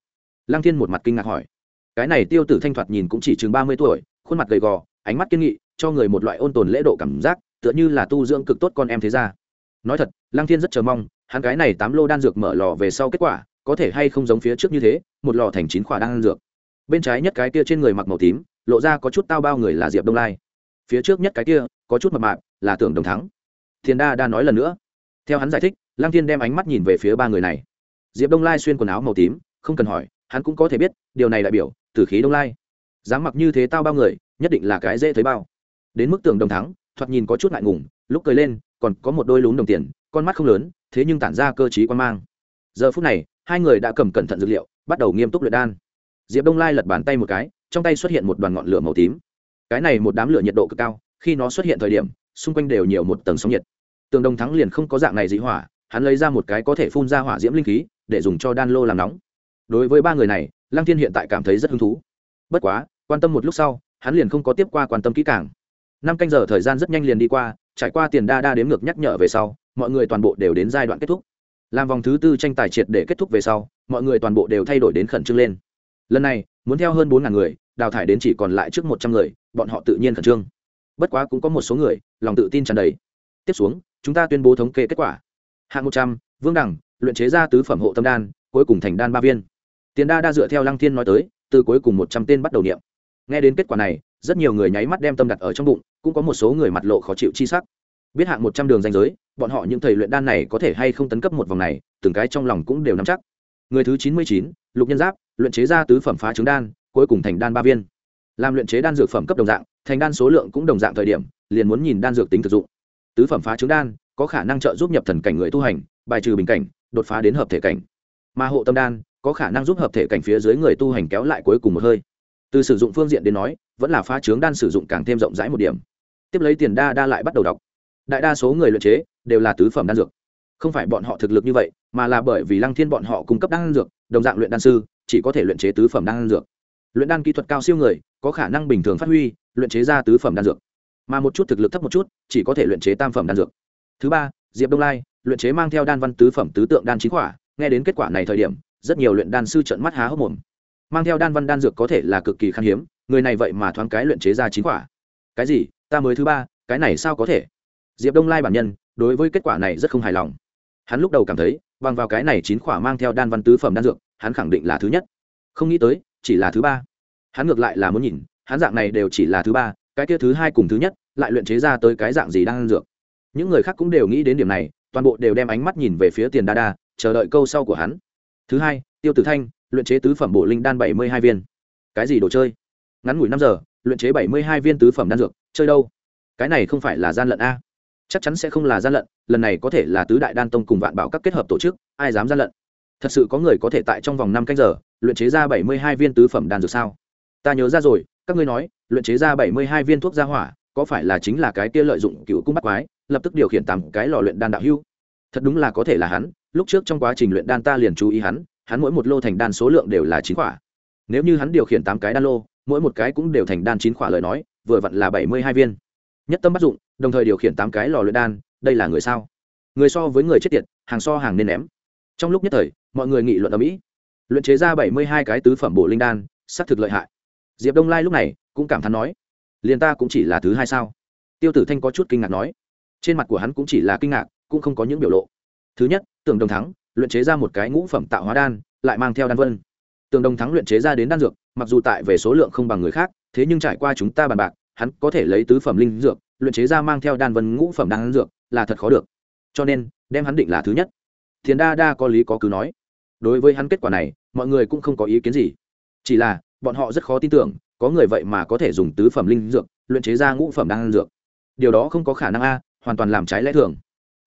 Lăng thiên một mặt kinh ngạc hỏi. Cái này tiêu tử thanh thoạt nhìn cũng chỉ chừng ba mươi tuổi, khuôn mặt gầy gò, ánh mắt kiên nghị, cho người một loại ôn tồn lễ độ cảm giác, tựa như là tu dưỡng cực tốt con em thế ra nói thật, lăng thiên rất chờ mong, hắn cái này tám lô đan dược mở lò về sau kết quả có thể hay không giống phía trước như thế, một lò thành chín khỏa đang ăn dược. Bên trái nhất cái kia trên người mặc màu tím, lộ ra có chút tao bao người là diệp đông lai. Phía trước nhất cái kia, có chút mập mạp, là tưởng đồng thắng. Thiền đa đa nói lần nữa. Theo hắn giải thích, lăng thiên đem ánh mắt nhìn về phía ba người này. Diệp đông lai xuyên quần áo màu tím, không cần hỏi, hắn cũng có thể biết, điều này đại biểu, tử khí đông lai. Dám mặc như thế tao bao người, nhất định là cái dễ thấy bao. Đến mức tưởng đồng thắng, thoạt nhìn có chút ngại ngùng, lúc cười lên, còn có một đôi lún đồng tiền, con mắt không lớn, thế nhưng tản ra cơ t quan mang. Giờ phút này hai người đã cầm cẩn thận dược liệu, bắt đầu nghiêm túc luyện đan. Diệp đông lai lật bàn tay một cái, trong tay xuất hiện một đoàn ngọn lửa màu tím. Cái này một đám lửa nhiệt độ cực cao, khi nó xuất hiện thời điểm, xung quanh đều nhiều một tầng sóng nhiệt. Tường đồng thắng liền không có dạng này dị hỏa, hắn lấy ra một cái có thể phun ra hỏa diễm linh khí, để dùng cho đan lô làm nóng. Đối với ba người này, lăng thiên hiện tại cảm thấy rất hứng thú. Bất quá, quan tâm một lúc sau, hắn liền không có tiếp qua quan tâm kỹ càng. Năm canh giờ thời gian rất nhanh liền đi qua, trải qua tiền đa đa đếm ngược nhắc nhở về sau, mọi người toàn bộ đều đến giai đoạn kết thúc làm vòng thứ tư tranh tài triệt để kết thúc về sau, mọi người toàn bộ đều thay đổi đến khẩn trương lên. Lần này, muốn theo hơn bốn ngàn người, đào thải đến chỉ còn lại trước một trăm người, bọn họ tự nhiên khẩn trương. Bất quá cũng có một số người, lòng tự tin tràn đầy. Tiếp xuống, chúng ta tuyên bố thống kê kết quả. Hạng một trăm, vương đẳng, luyện chế ra tứ phẩm hộ tâm đan, cuối cùng thành đan ba viên. Tiền đa đa dựa theo lăng thiên nói tới, từ cuối cùng một trăm tên bắt đầu niệm. Nghe đến kết quả này, rất nhiều người nháy mắt đem tâm đặt ở trong bụng, cũng có một số người mặt lộ khó chịu chi sắc biết hạng một trăm đường danh giới, bọn họ những thầy luyện đan này có thể hay không tấn cấp một vòng này, từng cái trong lòng cũng đều nắm chắc. Người thứ chín mươi chín, lục nhân giáp, luyện chế ra tứ phẩm phá trứng đan, cuối cùng thành đan ba viên. Làm luyện chế đan dược phẩm cấp đồng dạng, thành đan số lượng cũng đồng dạng thời điểm, liền muốn nhìn đan dược tính thực dụng. Tứ phẩm phá trứng đan, có khả năng trợ giúp nhập thần cảnh người tu hành, bài trừ bình cảnh, đột phá đến hợp thể cảnh. Mà hộ tâm đan, có khả năng giúp hợp thể cảnh phía dưới người tu hành kéo lại cuối cùng một hơi. Từ sử dụng phương diện đến nói, vẫn là phá trướng đan sử dụng càng thêm rộng rãi một điểm. Tiếp lấy tiền đa đa lại bắt đầu đọc đại đa số người luyện chế đều là tứ phẩm đan dược. Không phải bọn họ thực lực như vậy, mà là bởi vì lăng thiên bọn họ cung cấp đan dược, đồng dạng luyện đan sư, chỉ có thể luyện chế tứ phẩm đan dược. Luyện đan kỹ thuật cao siêu người, có khả năng bình thường phát huy, luyện chế ra tứ phẩm đan dược. Mà một chút thực lực thấp một chút, chỉ có thể luyện chế tam phẩm đan dược. Thứ ba, diệp đông lai, luyện chế mang theo đan văn tứ phẩm tứ tượng đan chính quả. Nghe đến kết quả này thời điểm, rất nhiều luyện đan sư trợn mắt há hốc mồm. Mang theo đan văn đan dược có thể là cực kỳ khan hiếm, người này vậy mà thoáng cái luyện chế ra chính quả. Cái gì? Ta mới thứ ba, cái này sao có thể? Diệp đông lai bản nhân, đối với kết quả này rất không hài lòng. Hắn lúc đầu cảm thấy, bằng vào cái này chín quả mang theo đan văn tứ phẩm đan dược, hắn khẳng định là thứ nhất. Không nghĩ tới, chỉ là thứ ba. Hắn ngược lại là muốn nhìn, hắn dạng này đều chỉ là thứ ba, cái kia thứ hai cùng thứ nhất, lại luyện chế ra tới cái dạng gì đang ăn dược. Những người khác cũng đều nghĩ đến điểm này, toàn bộ đều đem ánh mắt nhìn về phía tiền đa đa, chờ đợi câu sau của hắn. Thứ hai, tiêu tử thanh, luyện chế tứ phẩm bộ linh đan bảy mươi hai viên. Cái gì đồ chơi? Ngắn ngủi năm giờ, luyện chế bảy mươi hai viên tứ phẩm đan dược, chơi đâu? Cái này không phải là gian lận a chắc chắn sẽ không là gian lận, lần này có thể là tứ đại đan tông cùng vạn bảo các kết hợp tổ chức, ai dám gian lận? Thật sự có người có thể tại trong vòng năm canh giờ, luyện chế ra bảy mươi hai viên tứ phẩm đan dược sao? Ta nhớ ra rồi, các ngươi nói, luyện chế ra bảy mươi hai viên thuốc gia hỏa, có phải là chính là cái kia lợi dụng cựu cung bắt quái, lập tức điều khiển tám cái lò luyện đan đạo hưu? Thật đúng là có thể là hắn, lúc trước trong quá trình luyện đan ta liền chú ý hắn hắn mỗi một lô thành đan số lượng đều là chín quả. Nếu như hắn điều khiển tám cái đan lô, mỗi một cái cũng đều thành đan chín quả lời nói, vừa vặn là bảy mươi hai viên nhất tâm bắt dụng, đồng thời điều khiển tám cái lò luyện đan, đây là người sao? Người so với người chết tiệt, hàng so hàng nên ném. Trong lúc nhất thời, mọi người nghị luận ở mỹ. Luyện chế ra bảy mươi hai cái tứ phẩm bộ linh đan, xác thực lợi hại. Diệp đông lai lúc này cũng cảm thán nói, liền ta cũng chỉ là thứ hai sao? Tiêu tử thanh có chút kinh ngạc nói. Trên mặt của hắn cũng chỉ là kinh ngạc, cũng không có những biểu lộ. Thứ nhất, tưởng đồng thắng luyện chế ra một cái ngũ phẩm tạo hóa đan, lại mang theo đan vân. Tường đồng thắng luyện chế ra đến đan dược, mặc dù tại về số lượng không bằng người khác, thế nhưng trải qua chúng ta bàn bạc hắn có thể lấy tứ phẩm linh dược, luyện chế ra mang theo đan vân ngũ phẩm đan dược là thật khó được. Cho nên, đem hắn định là thứ nhất. Thiền đa đa có lý có cứ nói. Đối với hắn kết quả này, mọi người cũng không có ý kiến gì. Chỉ là, bọn họ rất khó tin tưởng, có người vậy mà có thể dùng tứ phẩm linh dược, luyện chế ra ngũ phẩm đan dược. Điều đó không có khả năng a, hoàn toàn làm trái lẽ thường.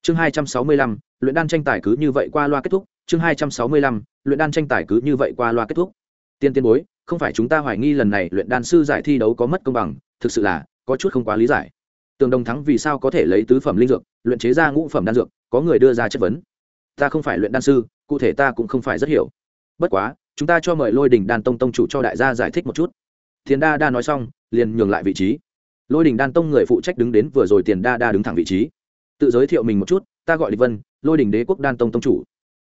Chương hai trăm sáu mươi lăm, luyện đan tranh tài cứ như vậy qua loa kết thúc. Chương hai trăm sáu mươi lăm, luyện đan tranh tài cứ như vậy qua loa kết thúc. Tiên tiên bối, không phải chúng ta hoài nghi lần này luyện đan sư giải thi đấu có mất công bằng thực sự là có chút không quá lý giải. Tường đồng thắng vì sao có thể lấy tứ phẩm linh dược, luyện chế ra ngũ phẩm đan dược, có người đưa ra chất vấn. Ta không phải luyện đan sư, cụ thể ta cũng không phải rất hiểu. Bất quá, chúng ta cho mời lôi đình đan tông tông chủ cho đại gia giải thích một chút. Thiền đa đa nói xong, liền nhường lại vị trí. Lôi đình đan tông người phụ trách đứng đến vừa rồi tiền đa đa đứng thẳng vị trí. Tự giới thiệu mình một chút, ta gọi địch vân, lôi đình đế quốc đan tông tông chủ.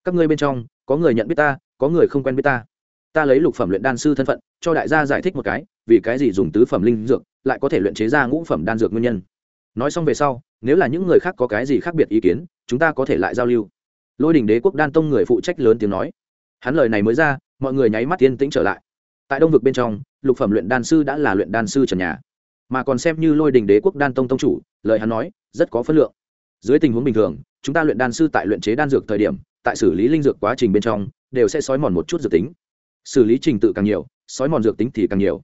Các ngươi bên trong, có người nhận biết ta, có người không quen biết ta. Ta lấy lục phẩm luyện đan sư thân phận, cho đại gia giải thích một cái, vì cái gì dùng tứ phẩm linh dược lại có thể luyện chế ra ngũ phẩm đan dược nguyên nhân. Nói xong về sau, nếu là những người khác có cái gì khác biệt ý kiến, chúng ta có thể lại giao lưu. Lôi đình đế quốc đan tông người phụ trách lớn tiếng nói. Hắn lời này mới ra, mọi người nháy mắt yên tĩnh trở lại. Tại đông vực bên trong, lục phẩm luyện đan sư đã là luyện đan sư trần nhà. Mà còn xem như lôi đình đế quốc đan tông tông chủ, lời hắn nói, rất có phân lượng. Dưới tình huống bình thường, chúng ta luyện đan sư tại luyện chế đan dược thời điểm, tại xử lý linh dược quá trình bên trong, đều sẽ xói mòn một chút dược tính. Xử lý trình tự càng nhiều xói mòn dược tính thì càng nhiều.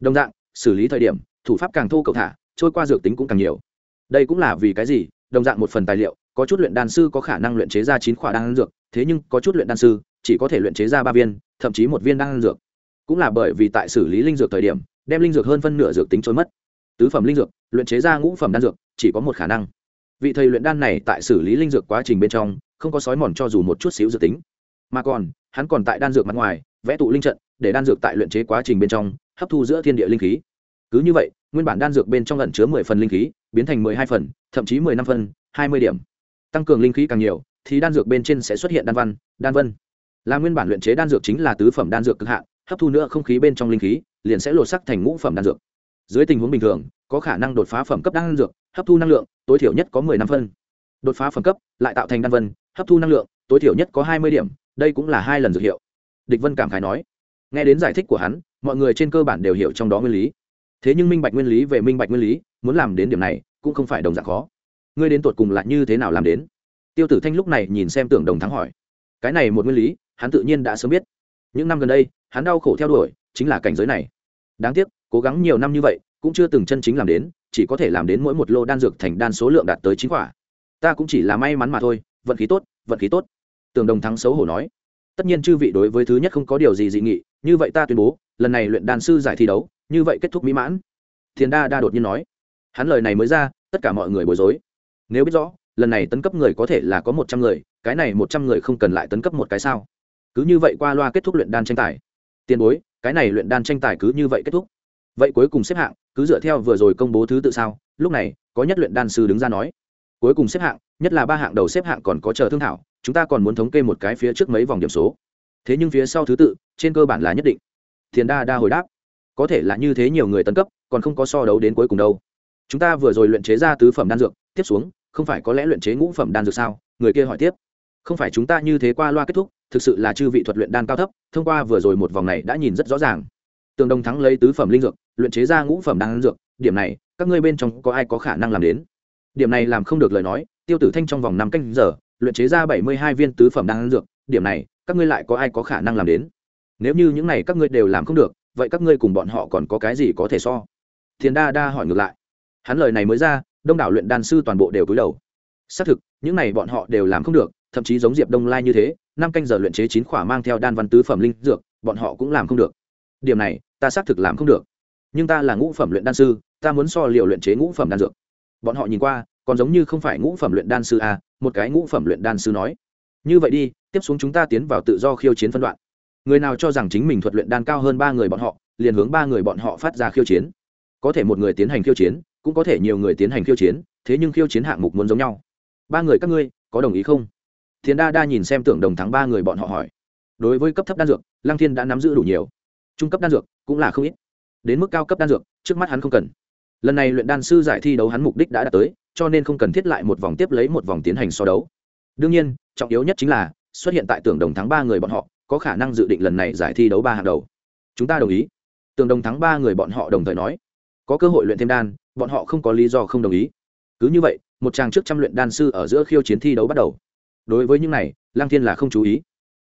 Đồng dạng, xử lý thời điểm thủ pháp càng thô cậu thả, trôi qua dược tính cũng càng nhiều. Đây cũng là vì cái gì? Đồng dạng một phần tài liệu, có chút luyện đan sư có khả năng luyện chế ra chín khỏa đan dược, thế nhưng có chút luyện đan sư chỉ có thể luyện chế ra ba viên, thậm chí một viên đan dược. Cũng là bởi vì tại xử lý linh dược thời điểm, đem linh dược hơn phân nửa dược tính trôi mất. Tứ phẩm linh dược, luyện chế ra ngũ phẩm đan dược, chỉ có một khả năng. Vị thầy luyện đan này tại xử lý linh dược quá trình bên trong, không có sói mòn cho dù một chút xíu dược tính. Mà còn, hắn còn tại đan dược mặt ngoài, vẽ tụ linh trận, để đan dược tại luyện chế quá trình bên trong, hấp thu giữa thiên địa linh khí cứ như vậy, nguyên bản đan dược bên trong lẩn chứa mười phần linh khí, biến thành mười hai phần, thậm chí mười năm phần, hai mươi điểm. Tăng cường linh khí càng nhiều, thì đan dược bên trên sẽ xuất hiện đan văn, đan vân. Là nguyên bản luyện chế đan dược chính là tứ phẩm đan dược cực hạn, hấp thu nữa không khí bên trong linh khí, liền sẽ lột sắc thành ngũ phẩm đan dược. Dưới tình huống bình thường, có khả năng đột phá phẩm cấp đan dược, hấp thu năng lượng, tối thiểu nhất có mười năm phân đột phá phẩm cấp, lại tạo thành đan vân, hấp thu năng lượng, tối thiểu nhất có hai mươi điểm, đây cũng là hai lần dược hiệu. Địch vân cảm khái nói. Nghe đến giải thích của hắn, mọi người trên cơ bản đều hiểu trong đó nguyên lý thế nhưng minh bạch nguyên lý về minh bạch nguyên lý, muốn làm đến điểm này, cũng không phải đồng dạng khó. Ngươi đến tột cùng là như thế nào làm đến? Tiêu tử thanh lúc này nhìn xem tưởng đồng thắng hỏi. Cái này một nguyên lý, hắn tự nhiên đã sớm biết. Những năm gần đây, hắn đau khổ theo đuổi, chính là cảnh giới này. Đáng tiếc, cố gắng nhiều năm như vậy, cũng chưa từng chân chính làm đến, chỉ có thể làm đến mỗi một lô đan dược thành đan số lượng đạt tới chín quả. Ta cũng chỉ là may mắn mà thôi, vận khí tốt, vận khí tốt. Tường đồng thắng xấu hổ nói. Tất nhiên chư vị đối với thứ nhất không có điều gì dị nghị, như vậy ta tuyên bố, lần này luyện đan sư giải thi đấu như vậy kết thúc mỹ mãn. Thiền đa đa đột nhiên nói, hắn lời này mới ra, tất cả mọi người bối rối. Nếu biết rõ, lần này tấn cấp người có thể là có một trăm người, cái này một trăm người không cần lại tấn cấp một cái sao? Cứ như vậy qua loa kết thúc luyện đan tranh tài. Tiền bối, cái này luyện đan tranh tài cứ như vậy kết thúc. Vậy cuối cùng xếp hạng, cứ dựa theo vừa rồi công bố thứ tự sao? Lúc này, có nhất luyện đan sư đứng ra nói, cuối cùng xếp hạng, nhất là ba hạng đầu xếp hạng còn có chờ thương thảo, chúng ta còn muốn thống kê một cái phía trước mấy vòng điểm số. Thế nhưng phía sau thứ tự, trên cơ bản là nhất định. Thiền đa đa hồi đáp có thể là như thế nhiều người tấn cấp, còn không có so đấu đến cuối cùng đâu. Chúng ta vừa rồi luyện chế ra tứ phẩm đan dược, tiếp xuống, không phải có lẽ luyện chế ngũ phẩm đan dược sao? Người kia hỏi tiếp. Không phải chúng ta như thế qua loa kết thúc, thực sự là chư vị thuật luyện đan cao thấp, thông qua vừa rồi một vòng này đã nhìn rất rõ ràng. Tường đồng thắng lấy tứ phẩm linh dược, luyện chế ra ngũ phẩm đan dược, điểm này, các ngươi bên trong có ai có khả năng làm đến? Điểm này làm không được lời nói, tiêu tử thanh trong vòng năm canh giờ, luyện chế ra bảy mươi hai viên tứ phẩm đan dược, điểm này, các ngươi lại có ai có khả năng làm đến? Nếu như những này các ngươi đều làm không được vậy các ngươi cùng bọn họ còn có cái gì có thể so? Thiền đa đa hỏi ngược lại. Hắn lời này mới ra, đông đảo luyện đan sư toàn bộ đều cúi đầu. Xác thực, những này bọn họ đều làm không được, thậm chí giống diệp đông lai như thế, năm canh giờ luyện chế chín khỏa mang theo đan văn tứ phẩm linh dược, bọn họ cũng làm không được. Điểm này, ta xác thực làm không được. Nhưng ta là ngũ phẩm luyện đan sư, ta muốn so liệu luyện chế ngũ phẩm đan dược. Bọn họ nhìn qua, còn giống như không phải ngũ phẩm luyện đan sư a một cái ngũ phẩm luyện đan sư nói. Như vậy đi, tiếp xuống chúng ta tiến vào tự do khiêu chiến phân đoạn người nào cho rằng chính mình thuật luyện đan cao hơn ba người bọn họ, liền hướng ba người bọn họ phát ra khiêu chiến. Có thể một người tiến hành khiêu chiến, cũng có thể nhiều người tiến hành khiêu chiến, thế nhưng khiêu chiến hạng mục muốn giống nhau. Ba người các ngươi, có đồng ý không? Thiên đa đa nhìn xem tưởng đồng thắng ba người bọn họ hỏi. Đối với cấp thấp đan dược, lăng thiên đã nắm giữ đủ nhiều. Trung cấp đan dược cũng là không ít. Đến mức cao cấp đan dược, trước mắt hắn không cần. Lần này luyện đan sư giải thi đấu hắn mục đích đã đạt tới, cho nên không cần thiết lại một vòng tiếp lấy một vòng tiến hành so đấu. Đương nhiên, trọng yếu nhất chính là, xuất hiện tại tưởng đồng thắng ba người bọn họ có khả năng dự định lần này giải thi đấu ba hàng đầu. Chúng ta đồng ý. Tường đồng thắng ba người bọn họ đồng thời nói. Có cơ hội luyện thêm đan, bọn họ không có lý do không đồng ý. Cứ như vậy, một chàng trước trăm luyện đan sư ở giữa khiêu chiến thi đấu bắt đầu. Đối với những này lang thiên là không chú ý.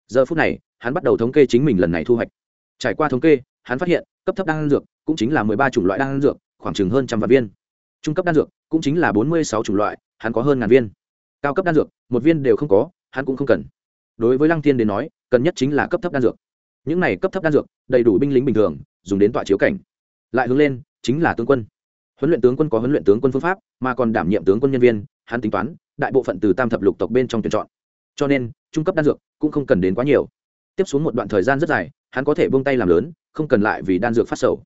Giờ phút này, hắn bắt đầu thống kê chính mình lần này thu hoạch. Trải qua thống kê, hắn phát hiện, cấp thấp đan dược cũng chính là mười ba chủng loại đan dược, khoảng chừng hơn trăm vạn viên. Trung cấp đan dược cũng chính là bốn mươi sáu chủng loại, hắn có hơn ngàn viên. Cao cấp đan dược, một viên đều không có, hắn cũng không cần. Đối với lăng thiên đến nói cần nhất chính là cấp thấp đan dược. Những này cấp thấp đan dược, đầy đủ binh lính bình thường, dùng đến tọa chiếu cảnh. Lại hướng lên, chính là tướng quân. Huấn luyện tướng quân có huấn luyện tướng quân phương pháp, mà còn đảm nhiệm tướng quân nhân viên, hắn tính toán, đại bộ phận từ tam thập lục tộc bên trong tuyển chọn. Cho nên, trung cấp đan dược cũng không cần đến quá nhiều. Tiếp xuống một đoạn thời gian rất dài, hắn có thể buông tay làm lớn, không cần lại vì đan dược phát sầu.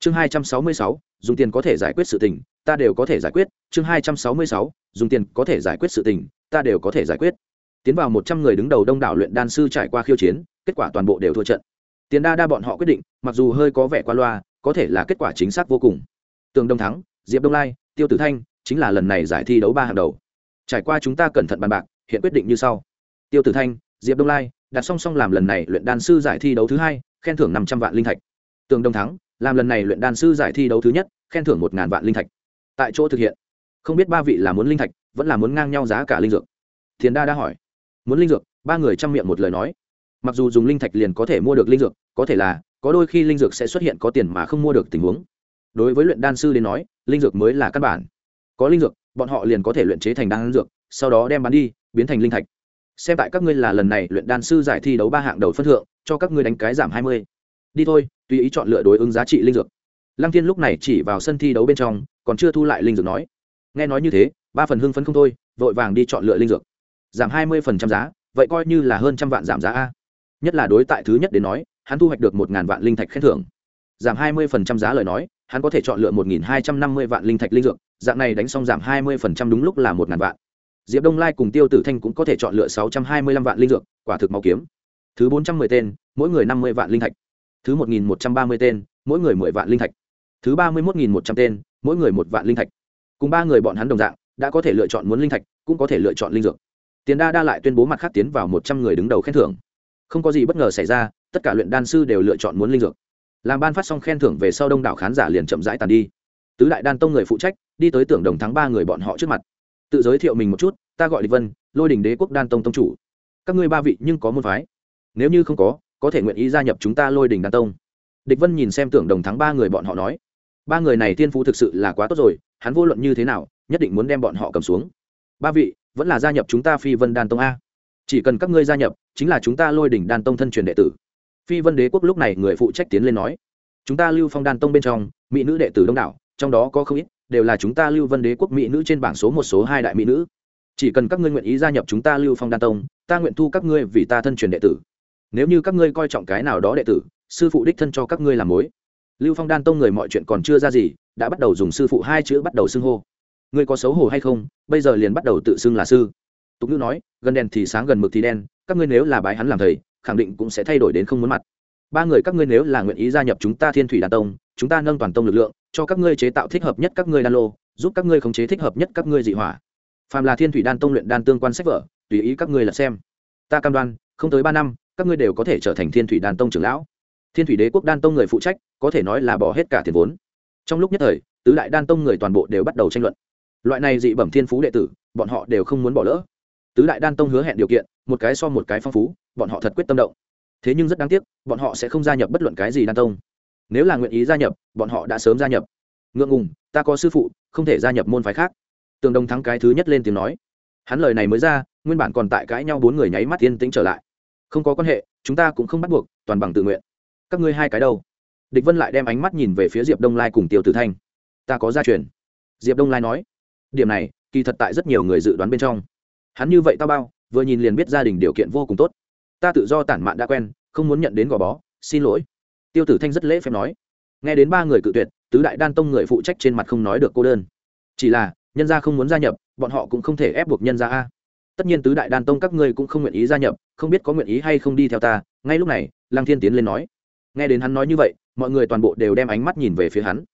Chương hai trăm sáu mươi sáu, dùng tiền có thể giải quyết sự tình, ta đều có thể giải quyết. Chương hai trăm sáu mươi sáu, dùng tiền có thể giải quyết sự tình, ta đều có thể giải quyết tiến vào một trăm người đứng đầu đông đảo luyện đan sư trải qua khiêu chiến, kết quả toàn bộ đều thua trận. Tiền đa đa bọn họ quyết định, mặc dù hơi có vẻ qua loa, có thể là kết quả chính xác vô cùng. Tường đông thắng, diệp đông lai, tiêu tử thanh, chính là lần này giải thi đấu ba hàng đầu. Trải qua chúng ta cẩn thận bàn bạc, hiện quyết định như sau. Tiêu tử thanh, diệp đông lai, đặt song song làm lần này luyện đan sư giải thi đấu thứ hai, khen thưởng năm trăm vạn linh thạch. Tường đông thắng, làm lần này luyện đan sư giải thi đấu thứ nhất, khen thưởng một ngàn vạn linh thạch. Tại chỗ thực hiện. Không biết ba vị là muốn linh thạch, vẫn là muốn ngang nhau giá cả linh dược. Thiền đa đã hỏi muốn linh dược, ba người chăm miệng một lời nói. Mặc dù dùng linh thạch liền có thể mua được linh dược, có thể là, có đôi khi linh dược sẽ xuất hiện có tiền mà không mua được tình huống. Đối với luyện đan sư đến nói, linh dược mới là căn bản. Có linh dược, bọn họ liền có thể luyện chế thành đan dược, sau đó đem bán đi, biến thành linh thạch. Xem tại các ngươi là lần này luyện đan sư giải thi đấu ba hạng đầu phân thượng, cho các ngươi đánh cái giảm hai mươi. Đi thôi, tùy ý chọn lựa đối ứng giá trị linh dược. Lăng thiên lúc này chỉ vào sân thi đấu bên trong, còn chưa thu lại linh dược nói. Nghe nói như thế, ba phần hưng phấn không thôi, vội vàng đi chọn lựa linh dược giảm hai mươi phần trăm giá, vậy coi như là hơn trăm vạn giảm giá a. Nhất là đối tại thứ nhất đến nói, hắn thu hoạch được một ngàn vạn linh thạch khen thưởng. Giảm hai mươi phần trăm giá lời nói, hắn có thể chọn lựa một nghìn hai trăm năm mươi vạn linh thạch linh dược, dạng này đánh xong giảm hai mươi phần trăm đúng lúc là một ngàn vạn. Diệp đông lai cùng tiêu tử thanh cũng có thể chọn lựa sáu trăm hai mươi lăm vạn linh dược, quả thực máu kiếm. Thứ bốn trăm mười tên, mỗi người năm mươi vạn linh thạch. Thứ một nghìn một trăm ba mươi tên, mỗi người mười vạn linh thạch. Thứ ba mươi một nghìn một trăm tên, mỗi người một vạn linh thạch. Cùng ba người bọn hắn đồng dạng, đã có thể lựa chọn muốn linh thạch, cũng có thể lựa chọn linh dược tiền đa đa lại tuyên bố mặt khác tiến vào một trăm người đứng đầu khen thưởng. Không có gì bất ngờ xảy ra, tất cả luyện đan sư đều lựa chọn muốn linh dược. Làm ban phát xong khen thưởng về sau đông đảo khán giả liền chậm rãi tàn đi. Tứ đại đan tông người phụ trách, đi tới tưởng đồng thắng ba người bọn họ trước mặt. Tự giới thiệu mình một chút, ta gọi địch vân, lôi đình đế quốc đan tông tông chủ. Các ngươi ba vị nhưng có môn phái. Nếu như không có có thể nguyện ý gia nhập chúng ta lôi đình đan tông. Địch vân nhìn xem tưởng đồng thắng ba người bọn họ nói. Ba người này tiên phú thực sự là quá tốt rồi, hắn vô luận như thế nào, nhất định muốn đem bọn họ cầm xuống. Ba vị vẫn là gia nhập chúng ta phi vân đan tông a. Chỉ cần các ngươi gia nhập, chính là chúng ta lôi đỉnh đan tông thân truyền đệ tử. Phi vân đế quốc lúc này người phụ trách tiến lên nói, chúng ta lưu phong đan tông bên trong, mỹ nữ đệ tử đông đảo, trong đó có không ít đều là chúng ta lưu vân đế quốc mỹ nữ trên bảng số một số hai đại mỹ nữ. Chỉ cần các ngươi nguyện ý gia nhập chúng ta lưu phong đan tông, ta nguyện thu các ngươi vì ta thân truyền đệ tử. Nếu như các ngươi coi trọng cái nào đó đệ tử, sư phụ đích thân cho các ngươi làm mối. Lưu phong đan tông người mọi chuyện còn chưa ra gì, đã bắt đầu dùng sư phụ hai chữ bắt đầu xưng hô ngươi có xấu hổ hay không, bây giờ liền bắt đầu tự xưng là sư. Tục ngữ nói, gần đèn thì sáng gần mực thì đen, các ngươi nếu là bái hắn làm thầy, khẳng định cũng sẽ thay đổi đến không muốn mặt. Ba người các ngươi nếu là nguyện ý gia nhập chúng ta thiên thủy đan tông, chúng ta nâng toàn tông lực lượng, cho các ngươi chế tạo thích hợp nhất các ngươi đan lô, giúp các ngươi khống chế thích hợp nhất các ngươi dị hỏa. Phàm là thiên thủy đan tông luyện đan tương quan sách vở, tùy ý các ngươi là xem. Ta cam đoan, không tới ba năm, các ngươi đều có thể trở thành thiên thủy đan tông trưởng lão. Thiên thủy đế quốc đan tông người phụ trách, có thể nói là bỏ hết cả tiền vốn. Trong lúc nhất thời, tứ đại đan tông người toàn bộ đều bắt đầu tranh luận loại này dị bẩm thiên phú đệ tử, bọn họ đều không muốn bỏ lỡ. Tứ đại đan tông hứa hẹn điều kiện, một cái so một cái phong phú, bọn họ thật quyết tâm động. Thế nhưng rất đáng tiếc, bọn họ sẽ không gia nhập bất luận cái gì đan tông. Nếu là nguyện ý gia nhập, bọn họ đã sớm gia nhập. Ngượng ngùng, ta có sư phụ, không thể gia nhập môn phái khác. Tường đồng thắng cái thứ nhất lên tiếng nói. Hắn lời này mới ra, nguyên bản còn tại cãi nhau bốn người nháy mắt yên tĩnh trở lại. Không có quan hệ, chúng ta cũng không bắt buộc, toàn bằng tự nguyện. Các ngươi hai cái đâu? Địch vân lại đem ánh mắt nhìn về phía diệp đông lai cùng tiêu tử thanh. Ta có gia truyền. Diệp đông lai nói điểm này, kỳ thật tại rất nhiều người dự đoán bên trong. Hắn như vậy tao bao, vừa nhìn liền biết gia đình điều kiện vô cùng tốt. Ta tự do tản mạn đã quen, không muốn nhận đến gò bó, xin lỗi. Tiêu tử thanh rất lễ phép nói. Nghe đến ba người cự tuyệt, tứ đại đan tông người phụ trách trên mặt không nói được cô đơn. Chỉ là, nhân gia không muốn gia nhập, bọn họ cũng không thể ép buộc nhân gia a. Tất nhiên tứ đại đan tông các ngươi cũng không nguyện ý gia nhập, không biết có nguyện ý hay không đi theo ta. Ngay lúc này, lăng thiên tiến lên nói. Nghe đến hắn nói như vậy, mọi người toàn bộ đều đem ánh mắt nhìn về phía hắn.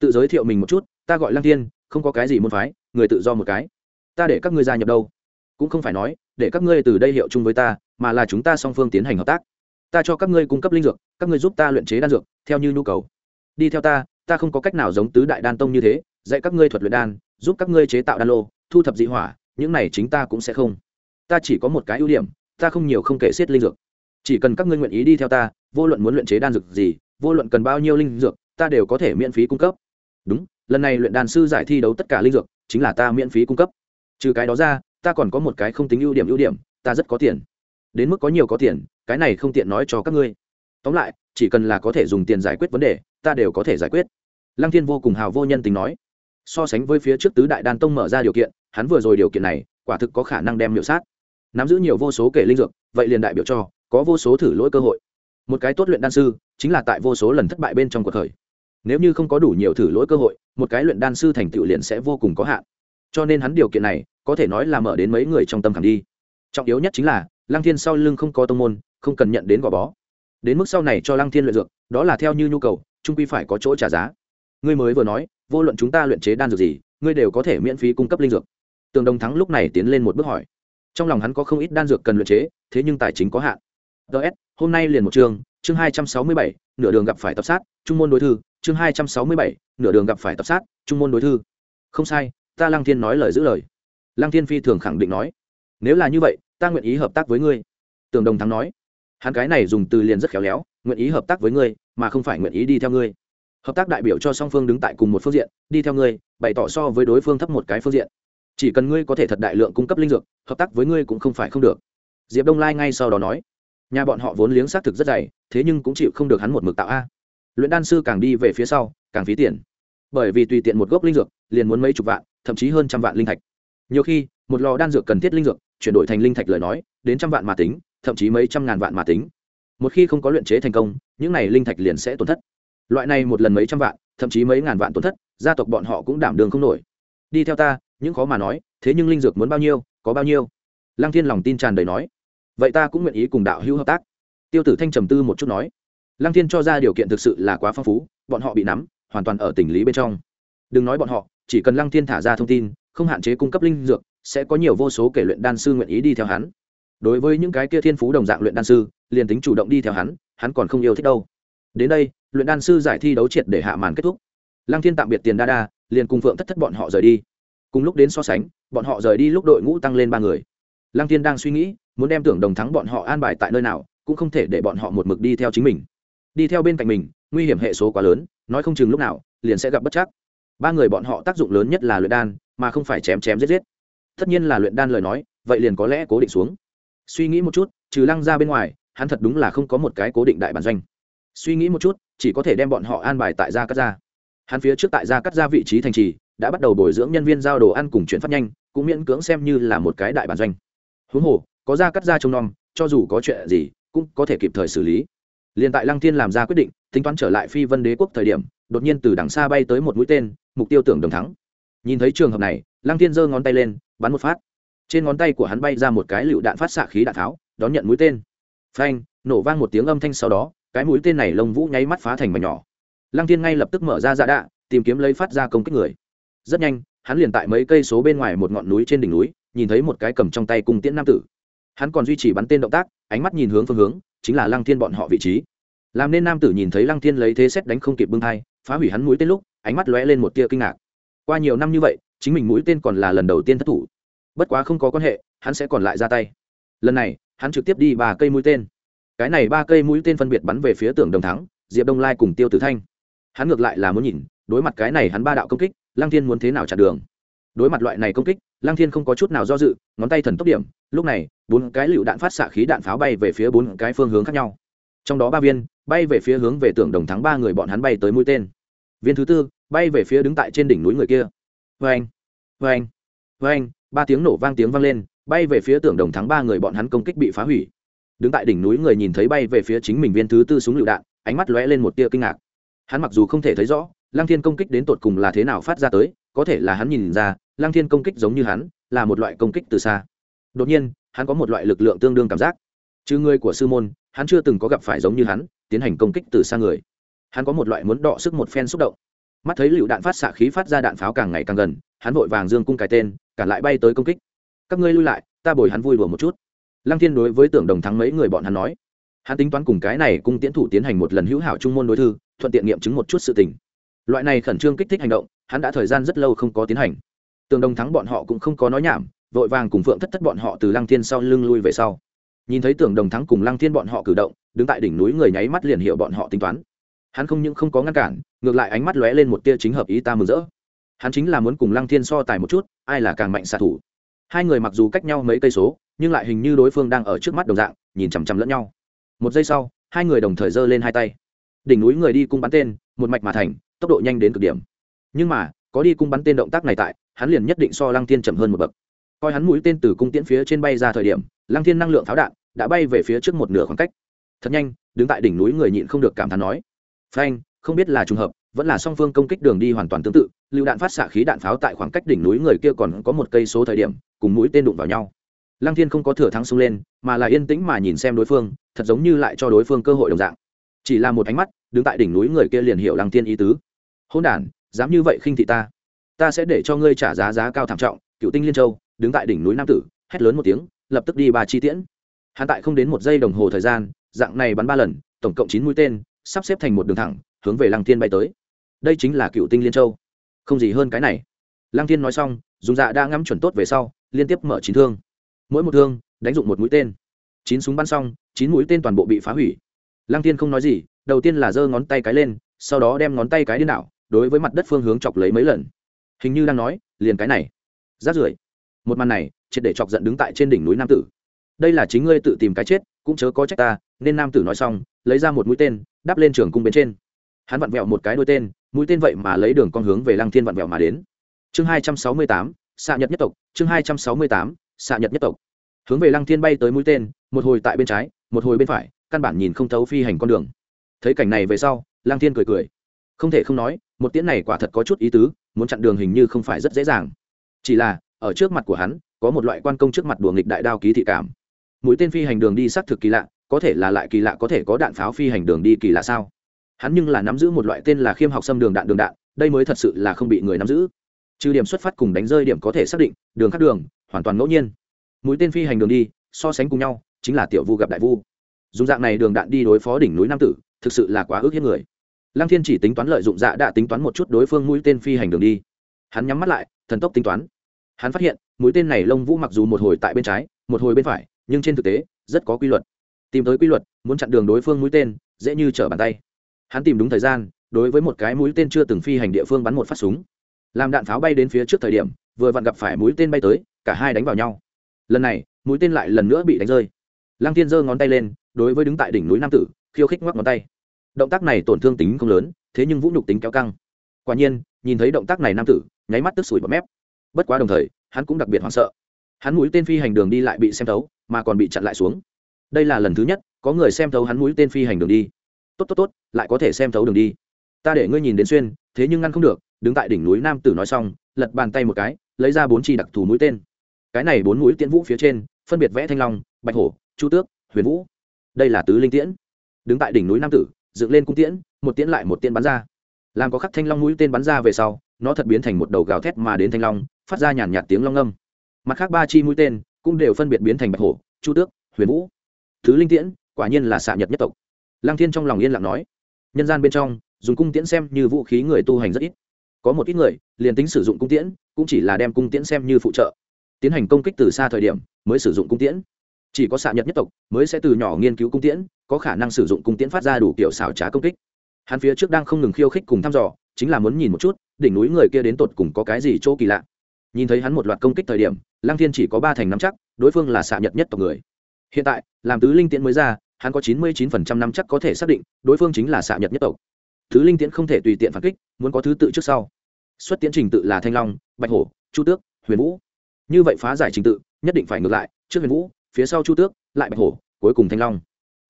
Tự giới thiệu mình một chút, ta gọi lăng thiên, không có cái gì muốn phái người tự do một cái. Ta để các ngươi gia nhập đâu? Cũng không phải nói, để các ngươi từ đây hiệu chung với ta, mà là chúng ta song phương tiến hành hợp tác. Ta cho các ngươi cung cấp linh dược, các ngươi giúp ta luyện chế đan dược, theo như nhu cầu. Đi theo ta ta không có cách nào giống tứ đại đan tông như thế, dạy các ngươi thuật luyện đan, giúp các ngươi chế tạo đan lô, thu thập dị hỏa, những này chính ta cũng sẽ không. Ta chỉ có một cái ưu điểm, ta không nhiều không kể xiết linh dược. Chỉ cần các ngươi nguyện ý đi theo ta, vô luận muốn luyện chế đan dược gì, vô luận cần bao nhiêu linh dược, ta đều có thể miễn phí cung cấp. Đúng, lần này luyện đan sư giải thi đấu tất cả linh dược chính là ta miễn phí cung cấp. Trừ cái đó ra, ta còn có một cái không tính ưu điểm ưu điểm, ta rất có tiền. Đến mức có nhiều có tiền, cái này không tiện nói cho các ngươi. Tóm lại, chỉ cần là có thể dùng tiền giải quyết vấn đề, ta đều có thể giải quyết. Lăng thiên vô cùng hào vô nhân tình nói. So sánh với phía trước tứ đại đan tông mở ra điều kiện, hắn vừa rồi điều kiện này, quả thực có khả năng đem miệu sát. Nắm giữ nhiều vô số kể linh dược, vậy liền đại biểu cho có vô số thử lỗi cơ hội. Một cái tốt luyện đan sư, chính là tại vô số lần thất bại bên trong cuộc khởi nếu như không có đủ nhiều thử lỗi cơ hội, một cái luyện đan sư thành tựu liền sẽ vô cùng có hạn. Cho nên hắn điều kiện này, có thể nói là mở đến mấy người trong tâm khảm đi. Trọng yếu nhất chính là, lăng thiên sau lưng không có tông môn, không cần nhận đến gò bó. Đến mức sau này cho lăng thiên luyện dược, đó là theo như nhu cầu, trung quy phải có chỗ trả giá. Ngươi mới vừa nói, vô luận chúng ta luyện chế đan dược gì, ngươi đều có thể miễn phí cung cấp linh dược. Tường đồng thắng lúc này tiến lên một bước hỏi. Trong lòng hắn có không ít đan dược cần luyện chế, thế nhưng tài chính có hạn. Ts hôm nay liền một chương chương hai trăm sáu mươi bảy, nửa đường gặp phải tập sát, trung môn đối thư chương hai trăm sáu mươi bảy, nửa đường gặp phải tập sát, trung môn đối thư. Không sai, ta lăng thiên nói lời giữ lời. Lăng thiên phi thường khẳng định nói, nếu là như vậy, ta nguyện ý hợp tác với ngươi. Tường đồng thắng nói, hắn cái này dùng từ liền rất khéo léo, nguyện ý hợp tác với ngươi, mà không phải nguyện ý đi theo ngươi. Hợp tác đại biểu cho song phương đứng tại cùng một phương diện, đi theo ngươi, bày tỏ so với đối phương thấp một cái phương diện. Chỉ cần ngươi có thể thật đại lượng cung cấp linh dược, hợp tác với ngươi cũng không phải không được. Diệp đông lai ngay sau đó nói, nhà bọn họ vốn liếng xác thực rất dày, thế nhưng cũng chịu không được hắn một mực tạo a luyện đan sư càng đi về phía sau, càng phí tiền. Bởi vì tùy tiện một gốc linh dược, liền muốn mấy chục vạn, thậm chí hơn trăm vạn linh thạch. Nhiều khi, một lò đan dược cần thiết linh dược, chuyển đổi thành linh thạch lời nói, đến trăm vạn mà tính, thậm chí mấy trăm ngàn vạn mà tính. Một khi không có luyện chế thành công, những này linh thạch liền sẽ tổn thất. Loại này một lần mấy trăm vạn, thậm chí mấy ngàn vạn tổn thất, gia tộc bọn họ cũng đảm đường không nổi. Đi theo ta, những khó mà nói, thế nhưng linh dược muốn bao nhiêu, có bao nhiêu? Lăng thiên lòng tin tràn đầy nói. Vậy ta cũng nguyện ý cùng đạo hữu hợp tác. Tiêu tử thanh trầm tư một chút nói lăng thiên cho ra điều kiện thực sự là quá phong phú, bọn họ bị nắm, hoàn toàn ở tình lý bên trong. Đừng nói bọn họ, chỉ cần lăng thiên thả ra thông tin, không hạn chế cung cấp linh dược, sẽ có nhiều vô số kể luyện đan sư nguyện ý đi theo hắn. Đối với những cái kia thiên phú đồng dạng luyện đan sư, liền tính chủ động đi theo hắn hắn còn không yêu thích đâu. Đến đây, luyện đan sư giải thi đấu triệt để hạ màn kết thúc. Lăng thiên tạm biệt tiền đa đa, liền cùng phượng thất thất bọn họ rời đi. Cùng lúc đến so sánh, bọn họ rời đi lúc đội ngũ tăng lên ba người. Lăng thiên đang suy nghĩ, muốn đem tưởng đồng thắng bọn họ an bài tại nơi nào, cũng không thể để bọn họ một mực đi theo chính mình đi theo bên cạnh mình, nguy hiểm hệ số quá lớn, nói không chừng lúc nào, liền sẽ gặp bất chắc. Ba người bọn họ tác dụng lớn nhất là luyện đan, mà không phải chém chém giết giết. Tất nhiên là luyện đan lời nói, vậy liền có lẽ cố định xuống. Suy nghĩ một chút, trừ lăng ra bên ngoài, hắn thật đúng là không có một cái cố định đại bản doanh. Suy nghĩ một chút, chỉ có thể đem bọn họ an bài tại gia cắt ra hắn phía trước tại gia cắt ra vị trí thành trì, đã bắt đầu bồi dưỡng nhân viên giao đồ ăn cùng chuyển phát nhanh, cũng miễn cưỡng xem như là một cái đại bản doanh. Huống hồ, có gia cắt ra trông nom, cho dù có chuyện gì, cũng có thể kịp thời xử lý liền tại lăng thiên làm ra quyết định, tính toán trở lại phi vân đế quốc thời điểm, đột nhiên từ đằng xa bay tới một mũi tên, mục tiêu tưởng đồng thắng. Nhìn thấy trường hợp này, lăng thiên giơ ngón tay lên, bắn một phát. Trên ngón tay của hắn bay ra một cái lựu đạn phát xạ khí đạn tháo, đón nhận mũi tên. Phanh, nổ vang một tiếng âm thanh sau đó, cái mũi tên này lông vũ nháy mắt phá thành mảnh nhỏ. Lăng thiên ngay lập tức mở ra dạ đạ, tìm kiếm lấy phát ra công kích người. Rất nhanh, hắn liền tại mấy cây số bên ngoài một ngọn núi trên đỉnh núi, nhìn thấy một cái cầm trong tay cung tiễn nam tử. Hắn còn duy trì bắn tên động tác, ánh mắt nhìn hướng phương hướng chính là lăng thiên bọn họ vị trí. Làm nên nam tử nhìn thấy lăng thiên lấy thế xét đánh không kịp bưng thai, phá hủy hắn mũi tên lúc, ánh mắt lóe lên một tia kinh ngạc. Qua nhiều năm như vậy, chính mình mũi tên còn là lần đầu tiên thất thủ. Bất quá không có quan hệ, hắn sẽ còn lại ra tay. Lần này, hắn trực tiếp đi ba cây mũi tên. Cái này ba cây mũi tên phân biệt bắn về phía tưởng đồng thắng, diệp đông lai cùng tiêu tử thanh. Hắn ngược lại là muốn nhìn, đối mặt cái này hắn ba đạo công kích, lăng thiên muốn thế nào chặn đường. Đối mặt loại này công kích, lăng thiên không có chút nào do dự, ngón tay thần tốc điểm lúc này, bốn cái lựu đạn phát xạ khí đạn pháo bay về phía bốn cái phương hướng khác nhau. Trong đó ba viên bay về phía hướng về tưởng đồng thắng ba người bọn hắn bay tới mũi tên. Viên thứ tư bay về phía đứng tại trên đỉnh núi người kia. Vê anh vê anh vê anh ba tiếng nổ vang tiếng vang lên, bay về phía tưởng đồng thắng ba người bọn hắn công kích bị phá hủy. Đứng tại đỉnh núi người nhìn thấy bay về phía chính mình viên thứ tư súng lựu đạn, ánh mắt lóe lên một tia kinh ngạc. Hắn mặc dù không thể thấy rõ, lăng thiên công kích đến tột cùng là thế nào phát ra tới, có thể là hắn nhìn ra, lăng thiên công kích giống như hắn, là một loại công kích từ xa đột nhiên, hắn có một loại lực lượng tương đương cảm giác. Chứ người của sư môn, hắn chưa từng có gặp phải giống như hắn, tiến hành công kích từ xa người. Hắn có một loại muốn đọ sức một phen xúc động. Mắt thấy lựu đạn phát xạ khí phát ra đạn pháo càng ngày càng gần, hắn vội vàng dương cung cái tên, cản lại bay tới công kích. Các ngươi lui lại, ta bồi hắn vui đùa một chút. Lăng thiên đối với tưởng đồng thắng mấy người bọn hắn nói. Hắn tính toán cùng cái này cung tiến thủ tiến hành một lần hữu hảo trung môn đối thư, thuận tiện nghiệm chứng một chút sự tình. Loại này khẩn trương kích thích hành động, hắn đã thời gian rất lâu không có tiến hành. Tường đồng thắng bọn họ cũng không có nói nhảm vội vàng cùng phượng thất thất bọn họ từ lăng thiên sau lưng lui về sau. Nhìn thấy tưởng đồng thắng cùng lăng thiên bọn họ cử động, đứng tại đỉnh núi người nháy mắt liền hiệu bọn họ tính toán. Hắn không những không có ngăn cản, ngược lại ánh mắt lóe lên một tia chính hợp ý ta mừng rỡ. Hắn chính là muốn cùng lăng thiên so tài một chút, ai là càng mạnh xạ thủ. Hai người mặc dù cách nhau mấy cây số, nhưng lại hình như đối phương đang ở trước mắt đồng dạng, nhìn chằm chằm lẫn nhau. Một giây sau, hai người đồng thời giơ lên hai tay. Đỉnh núi người đi cung bắn tên, một mạch mà thành, tốc độ nhanh đến cực điểm. Nhưng mà, có đi cung bắn tên động tác này tại, hắn liền nhất định so lăng thiên chậm hơn một bậc coi hắn mũi tên từ cung tiễn phía trên bay ra thời điểm, lăng thiên năng lượng pháo đạn đã bay về phía trước một nửa khoảng cách. Thật nhanh, đứng tại đỉnh núi người nhịn không được cảm thán nói, phanh, không biết là trùng hợp, vẫn là song phương công kích đường đi hoàn toàn tương tự, lựu đạn phát xạ khí đạn pháo tại khoảng cách đỉnh núi người kia còn có một cây số thời điểm, cùng mũi tên đụng vào nhau. Lăng thiên không có thừa thắng xông lên, mà là yên tĩnh mà nhìn xem đối phương, thật giống như lại cho đối phương cơ hội đồng dạng. Chỉ là một ánh mắt, đứng tại đỉnh núi người kia liền hiểu lăng thiên ý tứ. Hôn đản, dám như vậy khinh thị ta. Ta sẽ để cho ngươi trả giá giá cao thảm trọng, cựu tinh liên châu đứng tại đỉnh núi nam tử, hét lớn một tiếng, lập tức đi ba chi tiễn. Hắn tại không đến một giây đồng hồ thời gian, dạng này bắn ba lần, tổng cộng chín mũi tên, sắp xếp thành một đường thẳng, hướng về lăng thiên bay tới. Đây chính là cựu tinh liên châu. Không gì hơn cái này. Lăng thiên nói xong, dùng dạ đã ngắm chuẩn tốt về sau, liên tiếp mở chín thương. Mỗi một thương, đánh dụng một mũi tên. Chín súng bắn xong, chín mũi tên toàn bộ bị phá hủy. Lăng thiên không nói gì, đầu tiên là giơ ngón tay cái lên, sau đó đem ngón tay cái điên đảo, đối với mặt đất phương hướng chọc lấy mấy lần. Hình như đang nói, liền cái này. Rát rưởi một màn này, triệt để chọc giận đứng tại trên đỉnh núi nam tử. Đây là chính ngươi tự tìm cái chết, cũng chớ có trách ta, nên nam tử nói xong, lấy ra một mũi tên, đắp lên trường cung bên trên. Hắn vặn vẹo một cái đôi tên, mũi tên vậy mà lấy đường con hướng về lăng thiên vặn vẹo mà đến. Chương hai trăm sáu mươi tám, xạ nhật nhất tộc, chương hai trăm sáu mươi tám, xạ nhật nhất tộc. Hướng về lăng thiên bay tới mũi tên, một hồi tại bên trái, một hồi bên phải, căn bản nhìn không thấu phi hành con đường. Thấy cảnh này về sau, lăng thiên cười cười. Không thể không nói, một tiễn này quả thật có chút ý tứ, muốn chặn đường hình như không phải rất dễ dàng. Chỉ là ở trước mặt của hắn, có một loại quan công trước mặt đùa nghịch đại đao ký thị cảm. Mũi tên phi hành đường đi xác thực kỳ lạ, có thể là lại kỳ lạ có thể có đạn pháo phi hành đường đi kỳ lạ sao? Hắn nhưng là nắm giữ một loại tên là khiêm học xâm đường đạn đường đạn, đây mới thật sự là không bị người nắm giữ. Trừ điểm xuất phát cùng đánh rơi điểm có thể xác định, đường khác đường, hoàn toàn ngẫu nhiên. Mũi tên phi hành đường đi, so sánh cùng nhau, chính là tiểu vu gặp đại vu. Dùng dạng này đường đạn đi đối phó đỉnh núi nam tử, thực sự là quá ước hiếp người. Lăng thiên chỉ tính toán lợi dụng dạ đã tính toán một chút đối phương mũi tên phi hành đường đi. Hắn nhắm mắt lại, thần tốc tính toán hắn phát hiện, mũi tên này lông vũ mặc dù một hồi tại bên trái, một hồi bên phải, nhưng trên thực tế, rất có quy luật. Tìm tới quy luật, muốn chặn đường đối phương mũi tên, dễ như trở bàn tay. Hắn tìm đúng thời gian, đối với một cái mũi tên chưa từng phi hành địa phương bắn một phát súng. Làm đạn pháo bay đến phía trước thời điểm, vừa vặn gặp phải mũi tên bay tới, cả hai đánh vào nhau. Lần này, mũi tên lại lần nữa bị đánh rơi. Lăng tiên giơ ngón tay lên, đối với đứng tại đỉnh núi nam tử, khiêu khích ngoắc ngón tay. Động tác này tổn thương tính không lớn, thế nhưng vũ nhục tính kéo căng. Quả nhiên, nhìn thấy động tác này nam tử, nháy mắt tức sủi bọt mép bất quá đồng thời, hắn cũng đặc biệt hoảng sợ. Hắn mũi tên phi hành đường đi lại bị xem thấu, mà còn bị chặn lại xuống. Đây là lần thứ nhất, có người xem thấu hắn mũi tên phi hành đường đi. Tốt tốt tốt, lại có thể xem thấu đường đi. Ta để ngươi nhìn đến xuyên, thế nhưng ngăn không được, đứng tại đỉnh núi nam tử nói xong, lật bàn tay một cái, lấy ra bốn chi đặc thù mũi tên. Cái này bốn mũi tiễn vũ phía trên, phân biệt vẽ thanh long, bạch hổ, chu tước, huyền vũ. Đây là tứ linh tiễn. Đứng tại đỉnh núi nam tử, dựng lên cung tiễn, một tiễn lại một tiễn bắn ra. Làm có khắc thanh long mũi tên bắn ra về sau, nó thật biến thành một đầu gào thét mà đến thanh long phát ra nhàn nhạt tiếng long âm mặt khác ba chi mũi tên cũng đều phân biệt biến thành bạch hổ, chu tước, huyền vũ. Thứ linh tiễn quả nhiên là xạ nhật nhất tộc. Lăng thiên trong lòng yên lặng nói, nhân gian bên trong, dùng cung tiễn xem như vũ khí người tu hành rất ít. Có một ít người liền tính sử dụng cung tiễn, cũng chỉ là đem cung tiễn xem như phụ trợ. Tiến hành công kích từ xa thời điểm mới sử dụng cung tiễn. Chỉ có xạ nhật nhất tộc mới sẽ từ nhỏ nghiên cứu cung tiễn, có khả năng sử dụng cung tiễn phát ra đủ kiểu xảo trá công kích. Hắn phía trước đang không ngừng khiêu khích cùng thăm dò, chính là muốn nhìn một chút, đỉnh núi người kia đến tột cùng có cái gì chỗ kỳ lạ nhìn thấy hắn một loạt công kích thời điểm, lăng thiên chỉ có ba thành nắm chắc, đối phương là xạ nhật nhất tộc người. Hiện tại, làm tứ linh tiễn mới ra, hắn có chín mươi chín phần trăm năm chắc có thể xác định, đối phương chính là xạ nhật nhất tộc. Tứ linh tiễn không thể tùy tiện phản kích, muốn có thứ tự trước sau. Xuất tiến trình tự là thanh long, bạch hổ, chu tước, huyền vũ. Như vậy phá giải trình tự, nhất định phải ngược lại, trước huyền vũ, phía sau chu tước, lại bạch hổ, cuối cùng thanh long.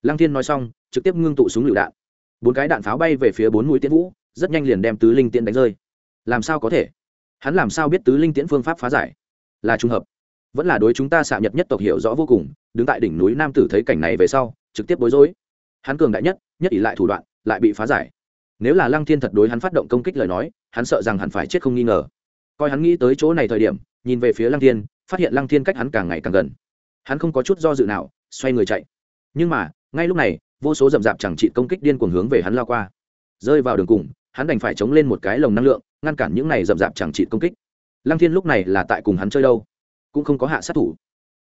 Lăng thiên nói xong, trực tiếp ngưng tụ súng lựu đạn. Bốn cái đạn pháo bay về phía bốn mũi tiễn vũ, rất nhanh liền đem tứ linh tiễn đánh rơi. Làm sao có thể? Hắn làm sao biết tứ linh tiễn phương pháp phá giải? Là trùng hợp. Vẫn là đối chúng ta xạ nhật nhất tộc hiểu rõ vô cùng, đứng tại đỉnh núi nam tử thấy cảnh này về sau, trực tiếp bối rối. Hắn cường đại nhất nhất ỷ lại thủ đoạn, lại bị phá giải. Nếu là lăng thiên thật đối hắn phát động công kích lời nói, hắn sợ rằng hắn phải chết không nghi ngờ. Coi hắn nghĩ tới chỗ này thời điểm, nhìn về phía lăng thiên, phát hiện lăng thiên cách hắn càng ngày càng gần. Hắn không có chút do dự nào, xoay người chạy. Nhưng mà, ngay lúc này, vô số rậm rạp chẳng trị công kích điên cuồng hướng về hắn lao qua. Rơi vào đường cùng, hắn đành phải chống lên một cái lồng năng lượng ngăn cản những này rậm rạp chẳng trị công kích. Lăng thiên lúc này là tại cùng hắn chơi đâu, cũng không có hạ sát thủ.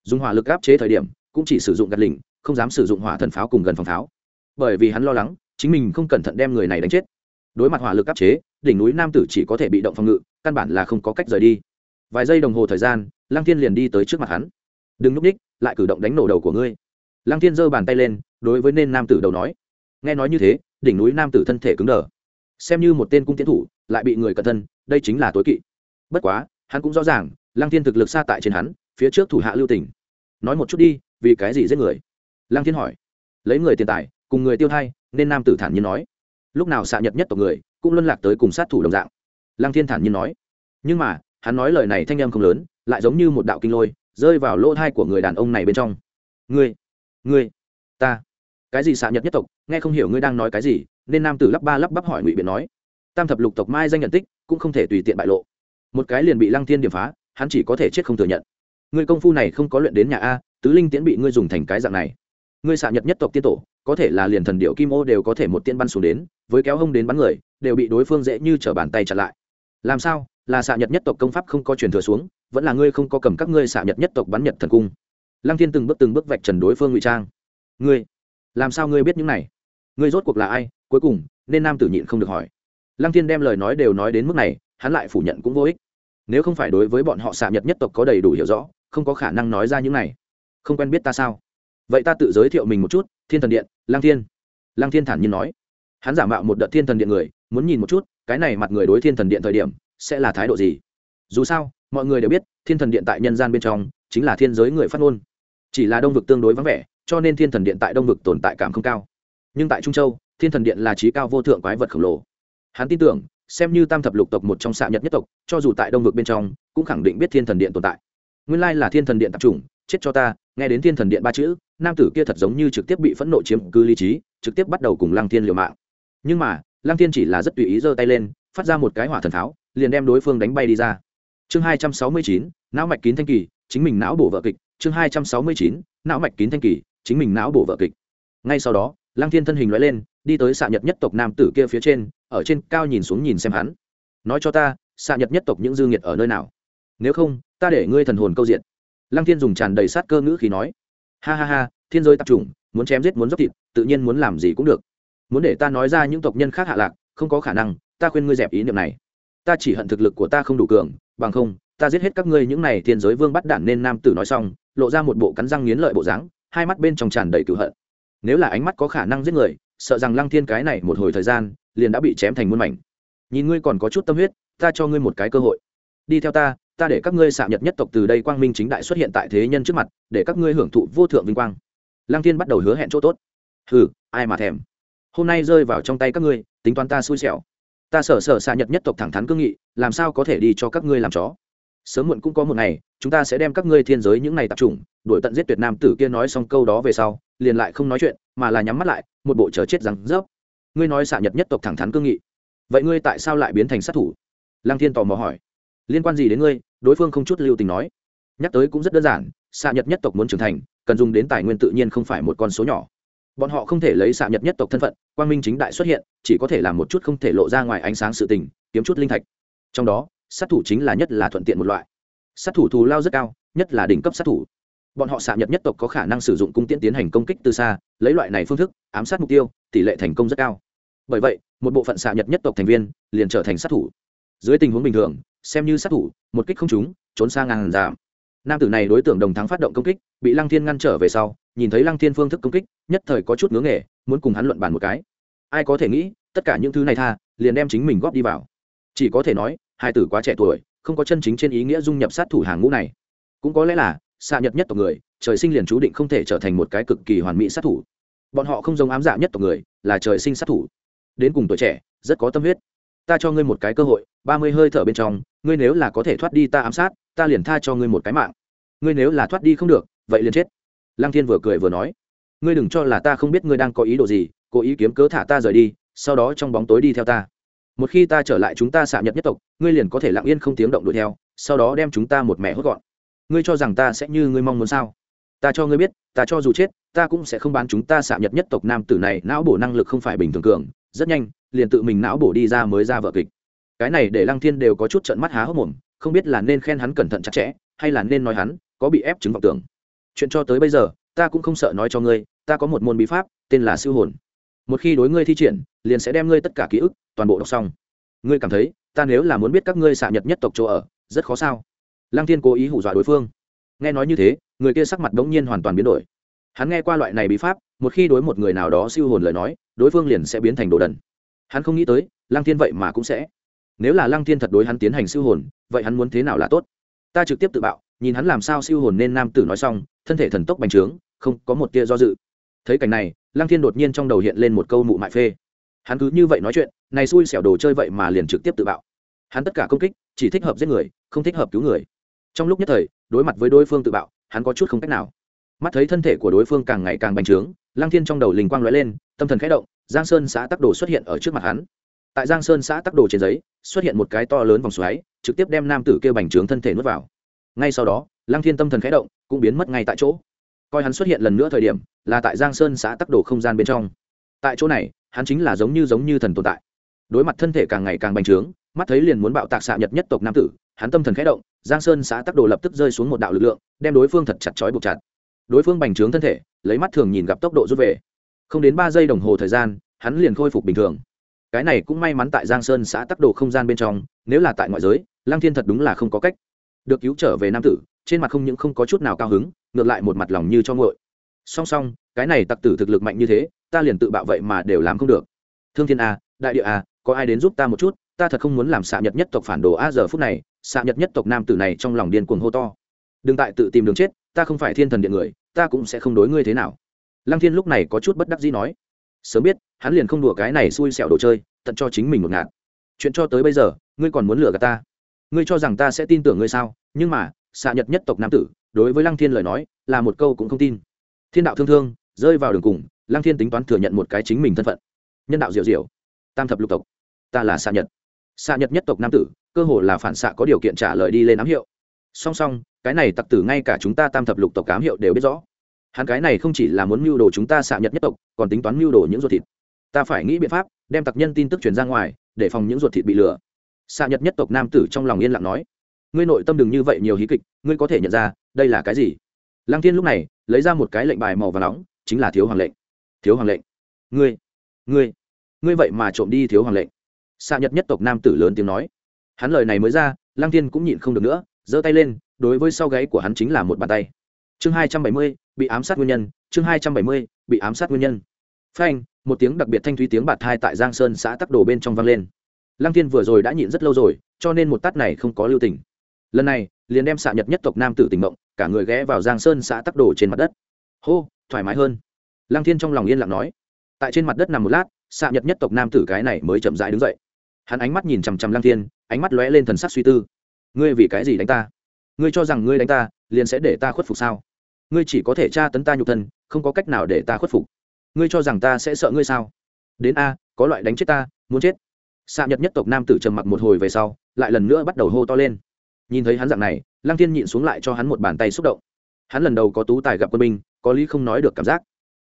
Dùng hỏa lực áp chế thời điểm, cũng chỉ sử dụng gạt lỉnh, không dám sử dụng hỏa thần pháo cùng gần phòng pháo. Bởi vì hắn lo lắng, chính mình không cẩn thận đem người này đánh chết. Đối mặt hỏa lực áp chế, đỉnh núi nam tử chỉ có thể bị động phòng ngự, căn bản là không có cách rời đi. Vài giây đồng hồ thời gian, lăng thiên liền đi tới trước mặt hắn. Đừng núp ních, lại cử động đánh nổ đầu của ngươi. Lăng thiên giơ bàn tay lên, đối với nên nam tử đầu nói. Nghe nói như thế, đỉnh núi nam tử thân thể cứng đờ. Xem như một tên cung tiến thủ lại bị người cận thân, đây chính là tối kỵ. Bất quá, hắn cũng rõ ràng, lăng thiên thực lực xa tại trên hắn, phía trước thủ hạ lưu tỉnh nói một chút đi, vì cái gì giết người? Lăng thiên hỏi. Lấy người tiền tài, cùng người tiêu thay nên nam tử thản nhiên nói. Lúc nào xạ nhật nhất tộc người, cũng luân lạc tới cùng sát thủ đồng dạng. Lăng thiên thản nhiên nói. Nhưng mà, hắn nói lời này thanh em không lớn, lại giống như một đạo kinh lôi, rơi vào lỗ thai của người đàn ông này bên trong. Ngươi ngươi, ta. Cái gì xạ nhật nhất tộc, nghe không hiểu ngươi đang nói cái gì, nên nam tử lắp ba lắp bắp hỏi ngụy biện nói tam thập lục tộc mai danh nhận tích cũng không thể tùy tiện bại lộ. Một cái liền bị lăng thiên điểm phá, hắn chỉ có thể chết không thừa nhận. Ngươi công phu này không có luyện đến nhà a, tứ linh tiễn bị ngươi dùng thành cái dạng này. Ngươi xạ nhật nhất tộc tiên tổ, có thể là liền thần điệu kim ô đều có thể một tiên bắn xuống đến, với kéo hông đến bắn người, đều bị đối phương dễ như t bàn tay chặn lại. Làm sao? Là xạ nhật nhất tộc công pháp không có truyền thừa xuống, vẫn là ngươi không có cầm các ngươi xạ nhật nhất tộc bắn nhật thần cung. Lăng thiên từng bước từng bước vạch trần đối phương ngụy trang. Ngươi, làm sao ngươi biết những này? Ngươi rốt cuộc là ai? Cuối cùng, nên nam tử nhịn không được hỏi lăng thiên đem lời nói đều nói đến mức này, hắn lại phủ nhận cũng vô ích. Nếu không phải đối với bọn họ xạ nhật nhất tộc có đầy đủ hiểu rõ, không có khả năng nói ra những này. Không quen biết ta sao? Vậy ta tự giới thiệu mình một chút, thiên thần điện, lăng thiên. Lăng thiên thản nhiên nói. Hắn giả mạo một đợt thiên thần điện người, muốn nhìn một chút, cái này mặt người đối thiên thần điện thời điểm, sẽ là thái độ gì? Dù sao, mọi người đều biết, thiên thần điện tại nhân gian bên trong, chính là thiên giới người phát ngôn. Chỉ là đông vực tương đối vắng vẻ, cho nên thiên thần điện tại đông vực tồn tại cảm không cao. Nhưng tại trung châu, thiên thần điện là trí cao vô thượng quái vật khổng lồ hắn tin tưởng, xem như tam thập lục tộc một trong xạ nhật nhất tộc, cho dù tại đông vực bên trong, cũng khẳng định biết thiên thần điện tồn tại. Nguyên lai là thiên thần điện tập trung chết cho ta, nghe đến thiên thần điện ba chữ, nam tử kia thật giống như trực tiếp bị phẫn nộ chiếm cư lý trí, trực tiếp bắt đầu cùng lăng thiên liều mạng. Nhưng mà, lăng thiên chỉ là rất tùy ý giơ tay lên, phát ra một cái hỏa thần tháo, liền đem đối phương đánh bay đi ra. Chương hai trăm sáu mươi chín, não mạch kín thanh kỳ, chính mình não bổ vợ kịch. Chương hai trăm sáu mươi chín, não mạch kín thanh kỳ, chính mình não bổ vợ kịch. Ngay sau đó, lăng thiên thân hình loại lên, đi tới xạ nhật nhất tộc nam tử kia phía trên ở trên cao nhìn xuống nhìn xem hắn. Nói cho ta, xạ nhật nhất tộc những dư nghiệt ở nơi nào? Nếu không, ta để ngươi thần hồn câu diện. Lăng thiên dùng tràn đầy sát cơ ngữ khí nói. Ha ha ha, thiên giới tập trung muốn chém giết muốn dốc thịt, tự nhiên muốn làm gì cũng được. Muốn để ta nói ra những tộc nhân khác hạ lạc, không có khả năng, ta khuyên ngươi dẹp ý niệm này. Ta chỉ hận thực lực của ta không đủ cường, bằng không, ta giết hết các ngươi những này thiên giới vương bắt đản nên nam tử nói xong, lộ ra một bộ cắn răng nghiến lợi bộ dáng, hai mắt bên trong tràn đầy cựu hận. Nếu là ánh mắt có khả năng giết người, sợ rằng lăng thiên cái này một hồi thời gian liền đã bị chém thành muôn mảnh. Nhìn ngươi còn có chút tâm huyết ta cho ngươi một cái cơ hội. Đi theo ta ta để các ngươi xạ nhật nhất tộc từ đây quang minh chính đại xuất hiện tại thế nhân trước mặt để các ngươi hưởng thụ vô thượng vinh quang. Lăng thiên bắt đầu hứa hẹn chỗ tốt. Hừ, ai mà thèm. Hôm nay rơi vào trong tay các ngươi tính toán ta xui xẻo. Ta sở sở xạ nhật nhất tộc thẳng thắn cương nghị làm sao có thể đi cho các ngươi làm chó? Sớm muộn cũng có một ngày chúng ta sẽ đem các ngươi thiên giới những này tập trung đuổi tận giết tuyệt nam tử kia nói xong câu đó về sau liền lại không nói chuyện mà là nhắm mắt lại một bộ chờ chết rằng rớp ngươi nói xạ nhật nhất tộc thẳng thắn cương nghị. Vậy ngươi tại sao lại biến thành sát thủ? Lăng thiên tò mò hỏi. Liên quan gì đến ngươi? Đối phương không chút lưu tình nói. Nhắc tới cũng rất đơn giản, xạ nhật nhất tộc muốn trưởng thành, cần dùng đến tài nguyên tự nhiên không phải một con số nhỏ. Bọn họ không thể lấy xạ nhật nhất tộc thân phận, quang minh chính đại xuất hiện, chỉ có thể làm một chút không thể lộ ra ngoài ánh sáng sự tình, kiếm chút linh thạch. Trong đó, sát thủ chính là nhất là thuận tiện một loại. Sát thủ thù lao rất cao, nhất là đỉnh cấp sát thủ bọn họ xạ nhật nhất tộc có khả năng sử dụng cung tiễn tiến hành công kích từ xa, lấy loại này phương thức, ám sát mục tiêu, tỷ lệ thành công rất cao. Bởi vậy, một bộ phận xạ nhật nhất tộc thành viên liền trở thành sát thủ. Dưới tình huống bình thường, xem như sát thủ, một kích không trúng, trốn sang ngàn giảm nam tử này đối tượng đồng thắng phát động công kích, bị lăng thiên ngăn trở về sau, nhìn thấy lăng thiên phương thức công kích, nhất thời có chút ngưỡng nghề, muốn cùng hắn luận bàn một cái. Ai có thể nghĩ, tất cả những thứ này tha, liền đem chính mình góp đi vào. Chỉ có thể nói, hai tử quá trẻ tuổi, không có chân chính trên ý nghĩa dung nhập sát thủ hàng ngũ này. Cũng có lẽ là xạ nhật nhất tộc người, trời sinh liền chú định không thể trở thành một cái cực kỳ hoàn mỹ sát thủ. Bọn họ không giống ám dạ nhất tộc người, là trời sinh sát thủ. Đến cùng tuổi trẻ, rất có tâm huyết. Ta cho ngươi một cái cơ hội, ba mươi hơi thở bên trong, ngươi nếu là có thể thoát đi ta ám sát, ta liền tha cho ngươi một cái mạng. Ngươi nếu là thoát đi không được, vậy liền chết. Lăng thiên vừa cười vừa nói. Ngươi đừng cho là ta không biết ngươi đang có ý đồ gì, cố ý kiếm cớ thả ta rời đi, sau đó trong bóng tối đi theo ta. Một khi ta trở lại chúng ta xạ nhật nhất tộc, ngươi liền có thể lặng yên không tiếng động đuổi theo, sau đó đem chúng ta một mẹ hốt gọn ngươi cho rằng ta sẽ như ngươi mong muốn sao? Ta cho ngươi biết, ta cho dù chết, ta cũng sẽ không bán chúng ta xạ nhật nhất tộc nam tử này, não bổ năng lực không phải bình thường cường. Rất nhanh, liền tự mình não bổ đi ra mới ra vợ kịch. Cái này để lăng thiên đều có chút trận mắt há hốc mồm, không biết là nên khen hắn cẩn thận chặt chẽ, hay là nên nói hắn có bị ép chứng vọng tưởng. Chuyện cho tới bây giờ, ta cũng không sợ nói cho ngươi, ta có một môn bí pháp, tên là siêu hồn. Một khi đối ngươi thi triển, liền sẽ đem ngươi tất cả ký ức, toàn bộ đọc xong. Ngươi cảm thấy, ta nếu là muốn biết các ngươi xạ nhật nhất tộc chỗ ở, rất khó sao? Lăng thiên cố ý hù dọa đối phương. Nghe nói như thế, người kia sắc mặt đống nhiên hoàn toàn biến đổi. Hắn nghe qua loại này bí pháp, một khi đối một người nào đó siêu hồn lời nói, đối phương liền sẽ biến thành đồ đần. Hắn không nghĩ tới, lăng thiên vậy mà cũng sẽ. Nếu là lăng thiên thật đối hắn tiến hành siêu hồn, vậy hắn muốn thế nào là tốt? Ta trực tiếp tự bạo, nhìn hắn làm sao siêu hồn nên nam tử nói xong, thân thể thần tốc bành trướng, không có một tia do dự. Thấy cảnh này, lăng thiên đột nhiên trong đầu hiện lên một câu mụ mại phê. Hắn cứ như vậy nói chuyện, này xui xẻo đồ chơi vậy mà liền trực tiếp tự bạo. Hắn tất cả công kích, chỉ thích hợp giết người, không thích hợp cứu người trong lúc nhất thời, đối mặt với đối phương tự bạo, hắn có chút không cách nào. Mắt thấy thân thể của đối phương càng ngày càng bành trướng lang thiên trong đầu linh quang lóe lên, tâm thần khẽ động, giang sơn xã tắc đồ xuất hiện ở trước mặt hắn. Tại giang sơn xã tắc đồ trên giấy, xuất hiện một cái to lớn vòng xoáy, trực tiếp đem nam tử kêu bành trướng thân thể nuốt vào. Ngay sau đó lang thiên tâm thần khẽ động, cũng biến mất ngay tại chỗ. Coi hắn xuất hiện lần nữa thời điểm, là tại giang sơn xã tắc đồ không gian bên trong. Tại chỗ này, hắn chính là giống như giống như thần tồn tại. Đối mặt thân thể càng ngày càng bành trướng mắt thấy liền muốn bạo tạc xạ nhật nhất tộc nam tử, hắn tâm thần khẽ động, giang sơn xã tắc đồ lập tức rơi xuống một đạo lực lượng, đem đối phương thật chặt chói buộc chặt. Đối phương bành trướng thân thể, lấy mắt thường nhìn gặp tốc độ rút về. Không đến ba giây đồng hồ thời gian, hắn liền khôi phục bình thường. Cái này cũng may mắn tại giang sơn xã tắc đồ không gian bên trong, nếu là tại ngoại giới Lang thiên thật đúng là không có cách được cứu trở về nam tử, trên mặt không những không có chút nào cao hứng, ngược lại một mặt lòng như cho ngội song song, cái này tặc tử thực lực mạnh như thế, ta liền tự bạo vậy mà đều làm không được. Thương thiên a, đại địa a, có ai đến giúp ta một chút? Ta thật không muốn làm xạ nhật nhất tộc phản đồ a giờ phút này, xạ nhật nhất tộc nam tử này trong lòng điên cuồng hô to. Đừng tại tự tìm đường chết, ta không phải thiên thần điện người, ta cũng sẽ không đối ngươi thế nào. Lăng thiên lúc này có chút bất đắc dĩ nói. Sớm biết, hắn liền không đùa cái này xui xẻo đồ chơi, tận cho chính mình một ngạt. Chuyện cho tới bây giờ, ngươi còn muốn lừa gạt ta? Ngươi cho rằng ta sẽ tin tưởng ngươi sao? Nhưng mà, xạ nhật nhất tộc nam tử, đối với lăng thiên lời nói, là một câu cũng không tin. Thiên đạo thương thương, rơi vào đường cùng, lăng thiên tính toán thừa nhận một cái chính mình thân phận. Nhân đạo diệu diệu, tam thập lục tộc, ta là xạ nhật xạ nhật nhất tộc nam tử, cơ hồ là phản xạ có điều kiện trả lời đi lên ám hiệu. Song song, cái này tặc tử ngay cả chúng ta tam thập lục tộc ám hiệu đều biết rõ. Hắn cái này không chỉ là muốn mưu đồ chúng ta xạ nhật nhất tộc, còn tính toán mưu đồ những ruột thịt. Ta phải nghĩ biện pháp, đem tặc nhân tin tức truyền ra ngoài, để phòng những ruột thịt bị lừa. Xạ nhật nhất tộc nam tử trong lòng yên lặng nói. Ngươi nội tâm đừng như vậy nhiều hí kịch, ngươi có thể nhận ra, đây là cái gì? Lăng thiên lúc này, lấy ra một cái lệnh bài màu và nóng, chính là thiếu hoàng lệnh. Thiếu hoàng lệnh. Ngươi ngươi ngươi vậy mà trộm đi thiếu hoàng lệnh xạ nhật nhất tộc nam tử lớn tiếng nói. Hắn lời này mới ra, lăng thiên cũng nhịn không được nữa, giơ tay lên, đối với sau gáy của hắn chính là một bàn tay. Chương hai trăm bảy mươi, bị ám sát nguyên nhân, chương hai trăm bảy mươi, bị ám sát nguyên nhân. Phanh, một tiếng đặc biệt thanh thúy tiếng bạt thai tại giang sơn xã tắc đồ bên trong vang lên. Lăng thiên vừa rồi đã nhịn rất lâu rồi, cho nên một tát này không có lưu tình. Lần này, liền đem xạ nhật nhất tộc nam tử tỉnh mộng, cả người ghé vào giang sơn xã tắc đồ trên mặt đất. Hô, thoải mái hơn. Lăng thiên trong lòng yên lặng nói. Tại trên mặt đất nằm một lát, xạ nhật nhất tộc nam tử cái này mới chậm rãi đứng dậy hắn ánh mắt nhìn chằm chằm lăng thiên, ánh mắt lóe lên thần sắc suy tư. Ngươi vì cái gì đánh ta? Ngươi cho rằng ngươi đánh ta, liền sẽ để ta khuất phục sao? Ngươi chỉ có thể tra tấn ta nhục thân, không có cách nào để ta khuất phục. Ngươi cho rằng ta sẽ sợ ngươi sao? Đến a, có loại đánh chết ta, muốn chết. Xạ nhật nhất tộc nam tử trầm mặc một hồi về sau, lại lần nữa bắt đầu hô to lên. Nhìn thấy hắn dạng này, lăng thiên nhịn xuống lại cho hắn một bàn tay xúc động. Hắn lần đầu có tú tài gặp quân binh, có lý không nói được cảm giác.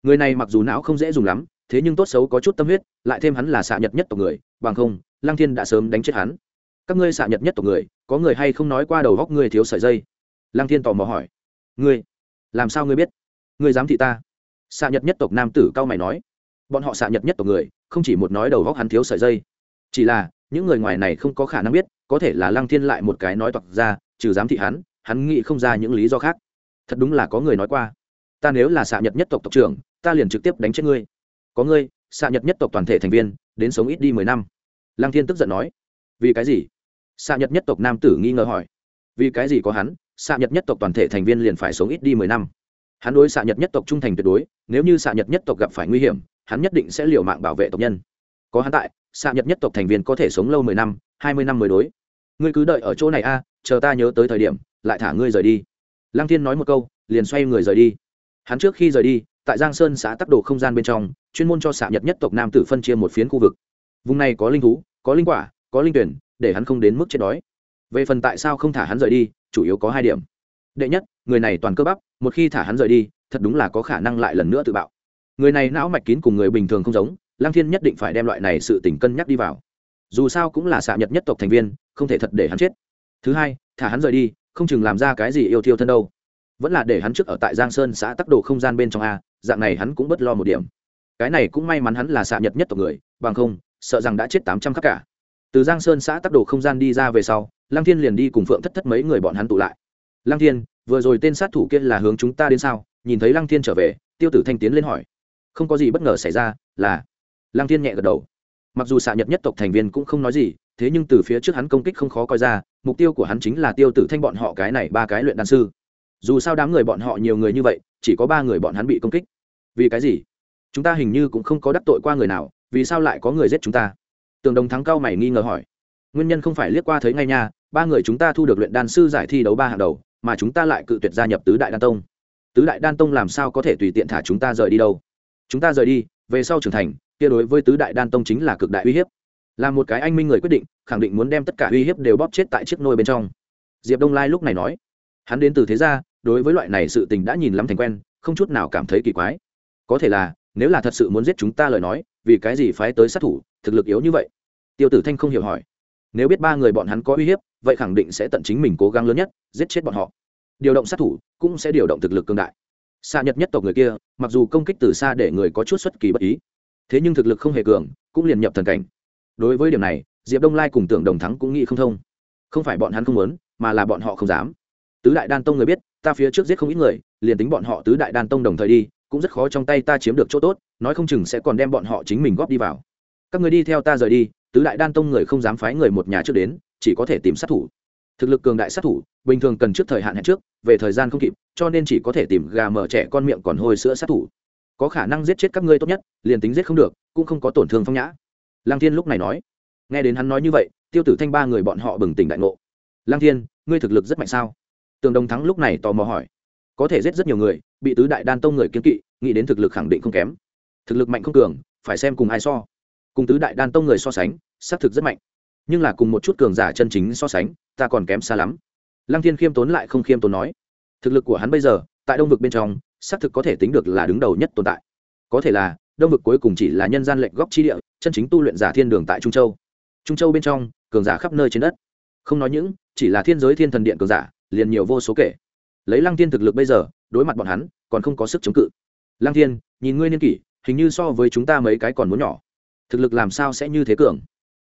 Người này mặc dù não không dễ dùng lắm, thế nhưng tốt xấu có chút tâm huyết, lại thêm hắn là xạ nhật nhất tộc người, bằng không lăng thiên đã sớm đánh chết hắn. Các ngươi xạ nhật nhất tộc người, có người hay không nói qua đầu góc ngươi thiếu sợi dây? Lăng thiên tò mò hỏi. Ngươi, làm sao ngươi biết? Ngươi dám thị ta? Xạ nhật nhất tộc nam tử cao mày nói. Bọn họ xạ nhật nhất tộc người, không chỉ một nói đầu góc hắn thiếu sợi dây. Chỉ là, những người ngoài này không có khả năng biết, có thể là lăng thiên lại một cái nói toạc ra, trừ dám thị hắn hắn nghĩ không ra những lý do khác. Thật đúng là có người nói qua. Ta nếu là xạ nhật nhất tộc tộc trưởng, ta liền trực tiếp đánh chết ngươi. Có ngươi, xạ nhật nhất tộc toàn thể thành viên, đến sống ít đi mười năm lăng thiên tức giận nói, vì cái gì? Xạ nhật nhất tộc nam tử nghi ngờ hỏi, vì cái gì có hắn? Xạ nhật nhất tộc toàn thể thành viên liền phải sống ít đi mười năm. Hắn đối xạ nhật nhất tộc trung thành tuyệt đối, nếu như xạ nhật nhất tộc gặp phải nguy hiểm, hắn nhất định sẽ liều mạng bảo vệ tộc nhân. Có hắn tại, xạ nhật nhất tộc thành viên có thể sống lâu mười năm, hai mươi năm mới đối. Ngươi cứ đợi ở chỗ này a, chờ ta nhớ tới thời điểm, lại thả ngươi rời đi. Lăng thiên nói một câu, liền xoay người rời đi. Hắn trước khi rời đi, tại giang sơn xã tắc đồ không gian bên trong, chuyên môn cho xạ nhật nhất tộc nam tử phân chia một phiến khu vực. Vùng này có linh thú có linh quả, có linh tuyển, để hắn không đến mức chết đói. Về phần tại sao không thả hắn rời đi, chủ yếu có hai điểm. Đệ nhất, người này toàn cơ bắp, một khi thả hắn rời đi, thật đúng là có khả năng lại lần nữa tự bạo. Người này não mạch kín cùng người bình thường không giống lang thiên nhất định phải đem loại này sự tỉnh cân nhắc đi vào. Dù sao cũng là xạ nhật nhất tộc thành viên, không thể thật để hắn chết. Thứ hai, thả hắn rời đi, không chừng làm ra cái gì yêu thiêu thân đâu. Vẫn là để hắn trước ở tại giang sơn xã tắc đồ không gian bên trong a, dạng này hắn cũng bất lo một điểm. Cái này cũng may mắn hắn là xạ nhật nhất tộc người, bằng không sợ rằng đã chết tám trăm khắc cả. Từ giang sơn xã tắc đồ không gian đi ra về sau, lăng thiên liền đi cùng phượng thất thất mấy người bọn hắn tụ lại. Lăng thiên, vừa rồi tên sát thủ kia là hướng chúng ta đến sao? Nhìn thấy lăng thiên trở về, tiêu tử thanh tiến lên hỏi. Không có gì bất ngờ xảy ra, là lăng thiên nhẹ gật đầu. Mặc dù xạ nhật nhất tộc thành viên cũng không nói gì, thế nhưng từ phía trước hắn công kích không khó coi ra, mục tiêu của hắn chính là tiêu tử thanh bọn họ cái này ba cái luyện đan sư. Dù sao đám người bọn họ nhiều người như vậy, chỉ có ba người bọn hắn bị công kích. Vì cái gì? Chúng ta hình như cũng không có đắc tội qua người nào vì sao lại có người giết chúng ta? Tường đồng thắng cao mày nghi ngờ hỏi. Nguyên nhân không phải liếc qua thấy ngay nha, ba người chúng ta thu được luyện đan sư giải thi đấu ba hàng đầu, mà chúng ta lại cự tuyệt gia nhập tứ đại đan tông. Tứ đại đan tông làm sao có thể tùy tiện thả chúng ta rời đi đâu? Chúng ta rời đi, về sau trưởng thành, kia đối với tứ đại đan tông chính là cực đại uy hiếp. Là một cái anh minh người quyết định, khẳng định muốn đem tất cả uy hiếp đều bóp chết tại chiếc nôi bên trong. Diệp đông lai lúc này nói. Hắn đến từ thế gia, đối với loại này sự tình đã nhìn lắm thành quen, không chút nào cảm thấy kỳ quái. Có thể là nếu là thật sự muốn giết chúng ta lời nói, vì cái gì phái tới sát thủ, thực lực yếu như vậy? Tiêu tử thanh không hiểu hỏi. Nếu biết ba người bọn hắn có uy hiếp, vậy khẳng định sẽ tận chính mình cố gắng lớn nhất, giết chết bọn họ. Điều động sát thủ cũng sẽ điều động thực lực cương đại. Xa nhật nhất tộc người kia, mặc dù công kích từ xa để người có chút xuất kỳ bất ý, thế nhưng thực lực không hề cường, cũng liền nhập thần cảnh. Đối với điểm này, diệp đông lai cùng tưởng đồng thắng cũng nghĩ không thông. Không phải bọn hắn không muốn, mà là bọn họ không dám. Tứ đại đan tông người biết, ta phía trước giết không ít người, liền tính bọn họ tứ đại đan tông đồng thời đi cũng rất khó trong tay ta chiếm được chỗ tốt, nói không chừng sẽ còn đem bọn họ chính mình góp đi vào. Các người đi theo ta rời đi, tứ đại đan tông người không dám phái người một nhà trước đến, chỉ có thể tìm sát thủ. Thực lực cường đại sát thủ, bình thường cần trước thời hạn hẹn trước, về thời gian không kịp, cho nên chỉ có thể tìm gà mở trẻ con miệng còn hôi sữa sát thủ. Có khả năng giết chết các ngươi tốt nhất, liền tính giết không được, cũng không có tổn thương phong nhã. Lăng thiên lúc này nói. Nghe đến hắn nói như vậy, tiêu tử thanh ba người bọn họ bừng tỉnh đại ngộ. Lăng thiên, ngươi thực lực rất mạnh sao? Tường đồng thắng lúc này tò mò hỏi có thể giết rất nhiều người, bị tứ đại đan tông người kiếm kỵ, nghĩ đến thực lực khẳng định không kém. Thực lực mạnh không cường, phải xem cùng ai so. Cùng tứ đại đan tông người so sánh, xác thực rất mạnh. Nhưng là cùng một chút cường giả chân chính so sánh, ta còn kém xa lắm. Lăng thiên khiêm tốn lại không khiêm tốn nói. Thực lực của hắn bây giờ, tại đông vực bên trong, xác thực có thể tính được là đứng đầu nhất tồn tại. Có thể là, đông vực cuối cùng chỉ là nhân gian lệnh góc chi địa, chân chính tu luyện giả thiên đường tại trung châu. Trung châu bên trong, cường giả khắp nơi trên đất. Không nói những, chỉ là thiên giới thiên thần điện cường giả, liền nhiều vô số kể lấy lăng thiên thực lực bây giờ, đối mặt bọn hắn, còn không có sức chống cự. Lăng thiên, nhìn ngươi niên kỷ, hình như so với chúng ta mấy cái còn muốn nhỏ. Thực lực làm sao sẽ như thế cường?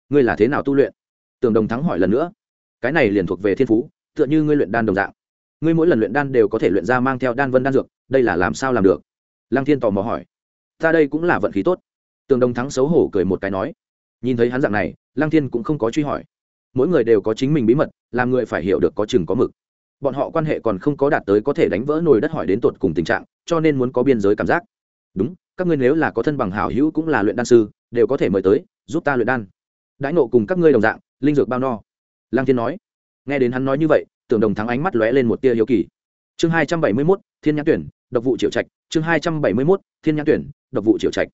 Ngươi là thế nào tu luyện? Tưởng đồng thắng hỏi lần nữa. Cái này liền thuộc về thiên phú, tựa như ngươi luyện đan đồng dạng. Ngươi mỗi lần luyện đan đều có thể luyện ra mang theo đan vân đan dược, đây là làm sao làm được? Lăng thiên tò mò hỏi. Ta đây cũng là vận khí tốt. Tường đồng thắng xấu hổ cười một cái nói. Nhìn thấy hắn dạng này, lăng thiên cũng không có truy hỏi. Mỗi người đều có chính mình bí mật, làm người phải hiểu được có chừng có mực bọn họ quan hệ còn không có đạt tới có thể đánh vỡ nồi đất hỏi đến tột cùng tình trạng, cho nên muốn có biên giới cảm giác. Đúng, các ngươi nếu là có thân bằng hảo hữu cũng là luyện đan sư, đều có thể mời tới, giúp ta luyện đan. Đãi nộ cùng các ngươi đồng dạng, linh dược bao no. Lang thiên nói. Nghe đến hắn nói như vậy, tưởng đồng thắng ánh mắt lóe lên một tia hiếu kỳ. Chương hai trăm bảy mươi mốt, thiên nhãn tuyển, độc vụ triệu trạch. Chương hai trăm bảy mươi mốt, thiên nhãn tuyển, độc vụ triệu trạch.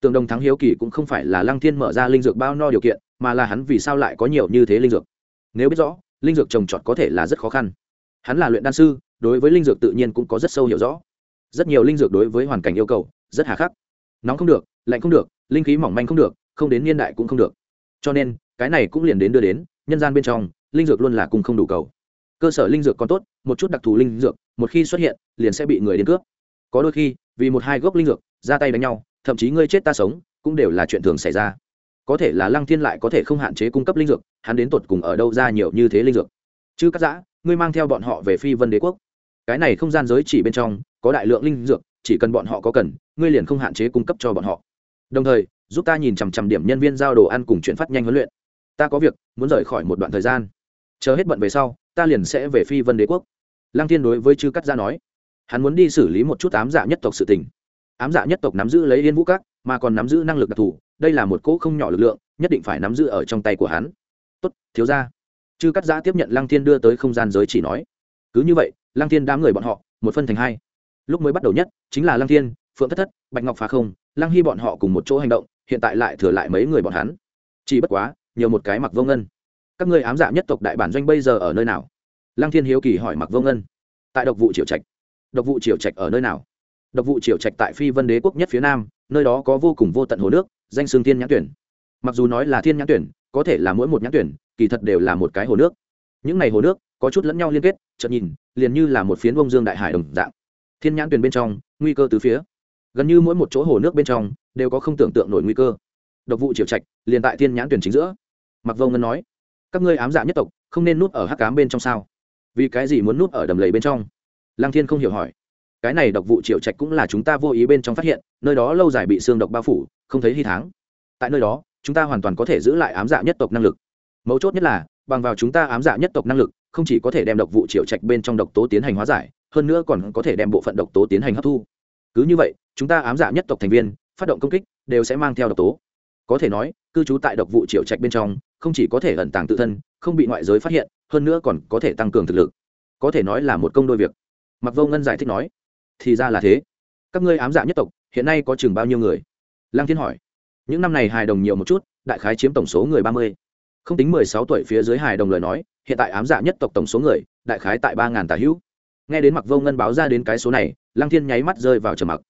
Tưởng đồng thắng hiếu kỳ cũng không phải là lăng thiên mở ra linh dược bao no điều kiện, mà là hắn vì sao lại có nhiều như thế linh dược. Nếu biết rõ, linh dược trồng trọt có thể là rất khó khăn hắn là luyện đan sư, đối với linh dược tự nhiên cũng có rất sâu hiểu rõ. Rất nhiều linh dược đối với hoàn cảnh yêu cầu, rất hà khắc. Nóng không được, lạnh không được, linh khí mỏng manh không được, không đến niên đại cũng không được. Cho nên, cái này cũng liền đến đưa đến, nhân gian bên trong, linh dược luôn là cùng không đủ cầu. Cơ sở linh dược còn tốt, một chút đặc thù linh dược, một khi xuất hiện, liền sẽ bị người đến cướp. Có đôi khi, vì một hai gốc linh dược, ra tay đánh nhau, thậm chí ngươi chết ta sống, cũng đều là chuyện thường xảy ra. Có thể là lăng thiên lại có thể không hạn chế cung cấp linh dược, hắn đến tột cùng ở đâu ra nhiều như thế linh dược? Chứ cắt giã ngươi mang theo bọn họ về phi vân đế quốc. Cái này không gian giới chỉ bên trong, có đại lượng linh dược, chỉ cần bọn họ có cần, ngươi liền không hạn chế cung cấp cho bọn họ. Đồng thời, giúp ta nhìn chằm chằm điểm nhân viên giao đồ ăn cùng chuyển phát nhanh huấn luyện. Ta có việc, muốn rời khỏi một đoạn thời gian. Chờ hết bận về sau, ta liền sẽ về phi vân đế quốc. Lăng thiên đối với chư cắt gia nói. Hắn muốn đi xử lý một chút ám dạ nhất tộc sự tình. Ám dạ nhất tộc nắm giữ lấy yên vũ các, mà còn nắm giữ năng lực đặc thù, đây là một cỗ không nhỏ lực lượng, nhất định phải nắm giữ ở trong tay của hắn. Tốt, thiếu ra chư cắt giã tiếp nhận lăng thiên đưa tới không gian giới chỉ nói, cứ như vậy, lăng thiên đám người bọn họ, một phân thành hai. Lúc mới bắt đầu nhất, chính là lăng thiên, phượng thất thất, bạch ngọc phá không, lăng hy bọn họ cùng một chỗ hành động, hiện tại lại thừa lại mấy người bọn hắn. Chỉ bất quá, nhiều một cái mặc vô ngân. Các ngươi ám dạ nhất tộc đại bản doanh bây giờ ở nơi nào? Lăng thiên hiếu kỳ hỏi mặc vô ngân. Tại độc vụ triều trạch. Độc vụ triều trạch ở nơi nào? Độc vụ triều trạch tại phi vân đế quốc nhất phía nam, nơi đó có vô cùng vô tận hồ nước, danh xương thiên nhãn tuyển. Mặc dù nói là thiên nhãn tuyển, có thể là mỗi một nhãn tuyển kỳ thật đều là một cái hồ nước. Những n à y hồ nước có chút lẫn nhau liên kết, chợt nhìn, liền như là một phiến bông dương đại hải đồng dạng. Thiên nhãn tuyển bên trong, nguy cơ từ phía. Gần như mỗi một chỗ hồ nước bên trong, đều có không tưởng tượng nổi nguy cơ. Độc vụ triều trạch, liền tại thiên nhãn tuyển chính giữa. Mặc vô ngân nói, các ngươi ám dạ nhất tộc, không nên núp ở hắc cám bên trong sao? Vì cái gì muốn núp ở đầm lầy bên trong? Lang thiên không hiểu hỏi. Cái này độc vụ triệu trạch cũng là chúng ta vô ý bên trong phát hiện, nơi đó lâu dài bị xương độc bao phủ, không thấy hy tháng. Tại nơi đó, chúng ta hoàn toàn có thể giữ lại ám dạ nhất tộc năng lực mấu chốt nhất là, bằng vào chúng ta ám dạ nhất tộc năng lực, không chỉ có thể đem độc vụ triệu trạch bên trong độc tố tiến hành hóa giải, hơn nữa còn có thể đem bộ phận độc tố tiến hành hấp thu. Cứ như vậy, chúng ta ám dạ nhất tộc thành viên, phát động công kích, đều sẽ mang theo độc tố. Có thể nói, cư trú tại độc vụ triệu trạch bên trong, không chỉ có thể ẩn tàng tự thân, không bị ngoại giới phát hiện, hơn nữa còn có thể tăng cường thực lực. Có thể nói là một công đôi việc. Mặc vô ngân giải thích nói, thì ra là thế. Các ngươi ám dạ nhất tộc, hiện nay có chừng bao nhiêu người? Lăng thiên hỏi. Những năm này hài đồng nhiều một chút, đại khái chiếm tổng số người ba mươi không tính mười sáu tuổi phía dưới hài đồng lời nói, hiện tại ám dạ nhất tộc tổng số người, đại khái tại ba ngàn tà hữu. Nghe đến mặc vô ngân báo ra đến cái số này, lăng thiên nháy mắt rơi vào trầm mặc.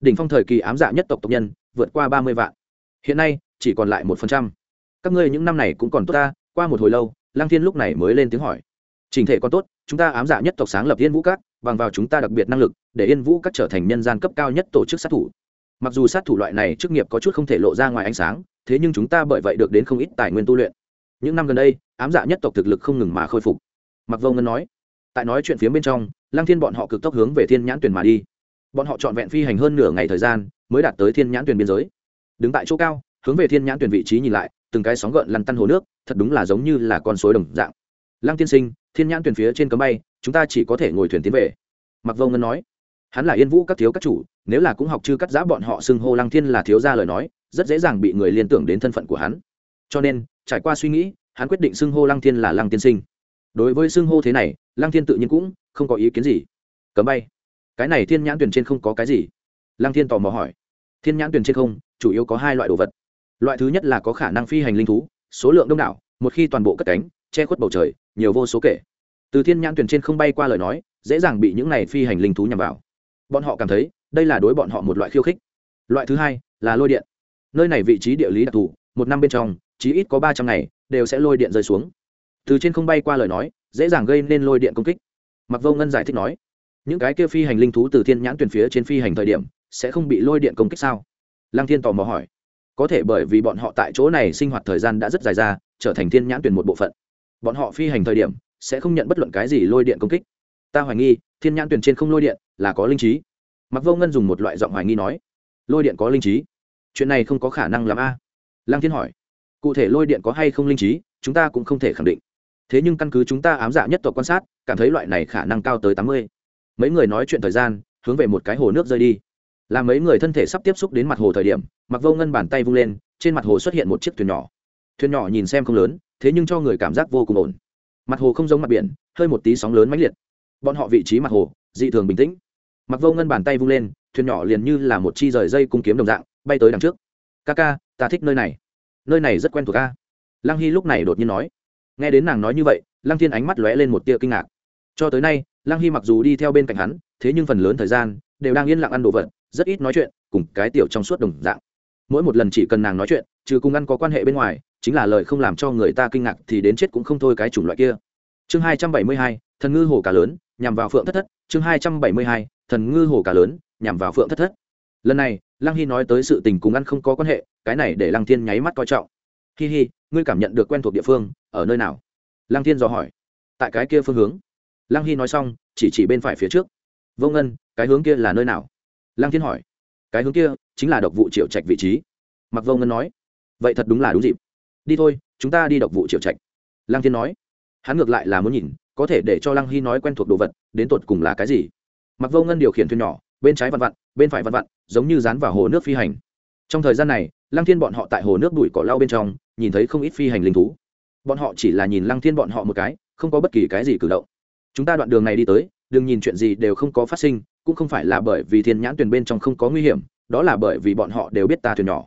Đỉnh phong thời kỳ ám dạ nhất tộc tộc nhân, vượt qua ba mươi vạn. Hiện nay, chỉ còn lại một phần trăm. Các ngươi những năm này cũng còn tốt ta, qua một hồi lâu, lăng thiên lúc này mới lên tiếng hỏi. Trình thể còn tốt, chúng ta ám dạ nhất tộc sáng lập yên vũ các, bằng vào chúng ta đặc biệt năng lực, để yên vũ các trở thành nhân gian cấp cao nhất tổ chức sát thủ. Mặc dù sát thủ loại này chức nghiệp có chút không thể lộ ra ngoài ánh sáng, thế nhưng chúng ta bởi vậy được đến không ít tài nguyên tu luyện những năm gần đây, ám dạ nhất tộc thực lực không ngừng mà khôi phục. Mặc vô ngân nói, tại nói chuyện phía bên trong, lăng thiên bọn họ cực tốc hướng về thiên nhãn tuyển mà đi. Bọn họ trọn vẹn phi hành hơn nửa ngày thời gian, mới đạt tới thiên nhãn tuyển biên giới. Đứng tại chỗ cao, hướng về thiên nhãn tuyển vị trí nhìn lại, từng cái sóng gợn lăn tăn hồ nước, thật đúng là giống như là con suối đồng dạng. Lăng tiên sinh, thiên nhãn tuyển phía trên cấm bay, chúng ta chỉ có thể ngồi thuyền tiến về. Mặc vô ngân nói, hắn là yên vũ các thiếu các chủ, nếu là cũng học chư cắt giã bọn họ xưng hô lăng thiên là thiếu gia lời nói, rất dễ dàng bị người liên tưởng đến thân phận của hắn. Cho nên trải qua suy nghĩ, hắn quyết định xưng hô lăng thiên là lăng tiên sinh. Đối với xưng hô thế này, lăng thiên tự nhiên cũng không có ý kiến gì. Cấm bay. Cái này thiên nhãn tuyển trên không có cái gì? Lăng thiên tò mò hỏi. Thiên nhãn tuyển trên không, chủ yếu có hai loại đồ vật. Loại thứ nhất là có khả năng phi hành linh thú, số lượng đông đảo, một khi toàn bộ cất cánh, che khuất bầu trời, nhiều vô số kể. Từ thiên nhãn tuyển trên không bay qua lời nói, dễ dàng bị những này phi hành linh thú nhằm vào. Bọn họ cảm thấy, đây là đối bọn họ một loại khiêu khích. Loại thứ hai là lôi điện. Nơi này vị trí địa lý đặc thù, một năm bên trong chí ít có ba trăm ngày, đều sẽ lôi điện rơi xuống. Từ trên không bay qua lời nói, dễ dàng gây nên lôi điện công kích. Mặc vô ngân giải thích nói, những cái kia phi hành linh thú từ thiên nhãn tuyển phía trên phi hành thời điểm, sẽ không bị lôi điện công kích sao? Lăng thiên tò mò hỏi. Có thể bởi vì bọn họ tại chỗ này sinh hoạt thời gian đã rất dài ra, trở thành thiên nhãn tuyển một bộ phận. Bọn họ phi hành thời điểm, sẽ không nhận bất luận cái gì lôi điện công kích. Ta hoài nghi, thiên nhãn tuyển trên không lôi điện là có linh trí. Mặc vô ngân dùng một loại giọng hoài nghi nói, lôi điện có linh trí? Chuyện này không có khả năng làm a. Lăng thiên hỏi cụ thể lôi điện có hay không linh trí, chúng ta cũng không thể khẳng định. Thế nhưng căn cứ chúng ta ám dạ nhất tộc quan sát, cảm thấy loại này khả năng cao tới tám mươi. Mấy người nói chuyện thời gian, hướng về một cái hồ nước rơi đi. Là mấy người thân thể sắp tiếp xúc đến mặt hồ thời điểm mặc vô ngân bàn tay vung lên, trên mặt hồ xuất hiện một chiếc thuyền nhỏ. Thuyền nhỏ nhìn xem không lớn, thế nhưng cho người cảm giác vô cùng ổn. Mặt hồ không giống mặt biển, hơi một tí sóng lớn mãnh liệt. Bọn họ vị trí mặt hồ, dị thường bình tĩnh. Mặc vô ngân bàn tay vung lên, thuyền nhỏ liền như là một chi rời dây cung kiếm đồng dạng, bay tới đằng trước. Ca ca, ta thích nơi này nơi này rất quen thuộc a. Lăng hy lúc này đột nhiên nói. Nghe đến nàng nói như vậy, lăng thiên ánh mắt lóe lên một tia kinh ngạc. Cho tới nay, lăng hy mặc dù đi theo bên cạnh hắn, thế nhưng phần lớn thời gian đều đang yên lặng ăn đồ vật, rất ít nói chuyện, cùng cái tiểu trong suốt đồng dạng. Mỗi một lần chỉ cần nàng nói chuyện, trừ cùng ăn có quan hệ bên ngoài, chính là lời không làm cho người ta kinh ngạc thì đến chết cũng không thôi cái chủng loại kia. Chương hai trăm bảy mươi hai, thần ngư hồ Cá lớn, nhằm vào phượng thất thất. Chương hai trăm bảy mươi hai, thần ngư hồ Cá lớn, nhằm vào phượng thất thất. Lần này, lăng hy nói tới sự tình cùng ăn không có quan hệ cái này để lăng thiên nháy mắt coi trọng. Hi hi, ngươi cảm nhận được quen thuộc địa phương, ở nơi nào? Lăng thiên dò hỏi. Tại cái kia phương hướng. Lăng hy nói xong, chỉ chỉ bên phải phía trước. Vô ngân, cái hướng kia là nơi nào? Lăng thiên hỏi. Cái hướng kia chính là độc vụ triệu trạch vị trí. Mặc vô ngân nói. Vậy thật đúng là đúng dịp. Đi thôi, chúng ta đi độc vụ triệu trạch. Lăng thiên nói. Hắn ngược lại là muốn nhìn, có thể để cho lăng hy nói quen thuộc đồ vật, đến tột cùng là cái gì? Mặc vô ngân điều khiển thuyền nhỏ, bên trái vặn vặn, bên phải vặn vặn, giống như dán vào hồ nước phi hành. Trong thời gian này lăng thiên bọn họ tại hồ nước bụi cỏ lau bên trong, nhìn thấy không ít phi hành linh thú. Bọn họ chỉ là nhìn lăng thiên bọn họ một cái, không có bất kỳ cái gì cử động. Chúng ta đoạn đường này đi tới, đừng nhìn chuyện gì đều không có phát sinh, cũng không phải là bởi vì thiên nhãn tuyển bên trong không có nguy hiểm, đó là bởi vì bọn họ đều biết ta thuyền nhỏ.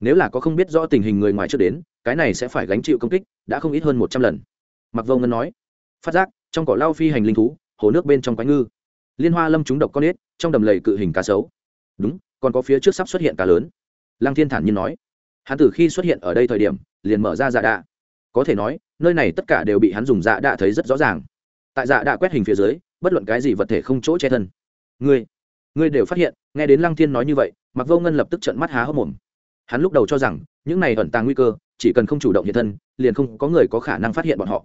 Nếu là có không biết rõ tình hình người ngoài trước đến, cái này sẽ phải gánh chịu công kích, đã không ít hơn một trăm lần. Mặc vô ngân nói, phát giác, trong cỏ lau phi hành linh thú, hồ nước bên trong quái ngư. Liên hoa lâm trúng độc con ếch, trong đầm lầy cự hình cá sấu. Đúng, còn có phía trước sắp xuất hiện cá lớn lăng thiên thản nhiên nói. Hắn từ khi xuất hiện ở đây thời điểm, liền mở ra dạ đạ. Có thể nói, nơi này tất cả đều bị hắn dùng dạ đạ thấy rất rõ ràng. Tại dạ đạ quét hình phía dưới, bất luận cái gì vật thể không chỗ che thân. Ngươi ngươi đều phát hiện, nghe đến lăng thiên nói như vậy mặc vô ngân lập tức trận mắt há hốc mồm. Hắn lúc đầu cho rằng, những này ẩn tàng nguy cơ, chỉ cần không chủ động hiện thân, liền không có người có khả năng phát hiện bọn họ.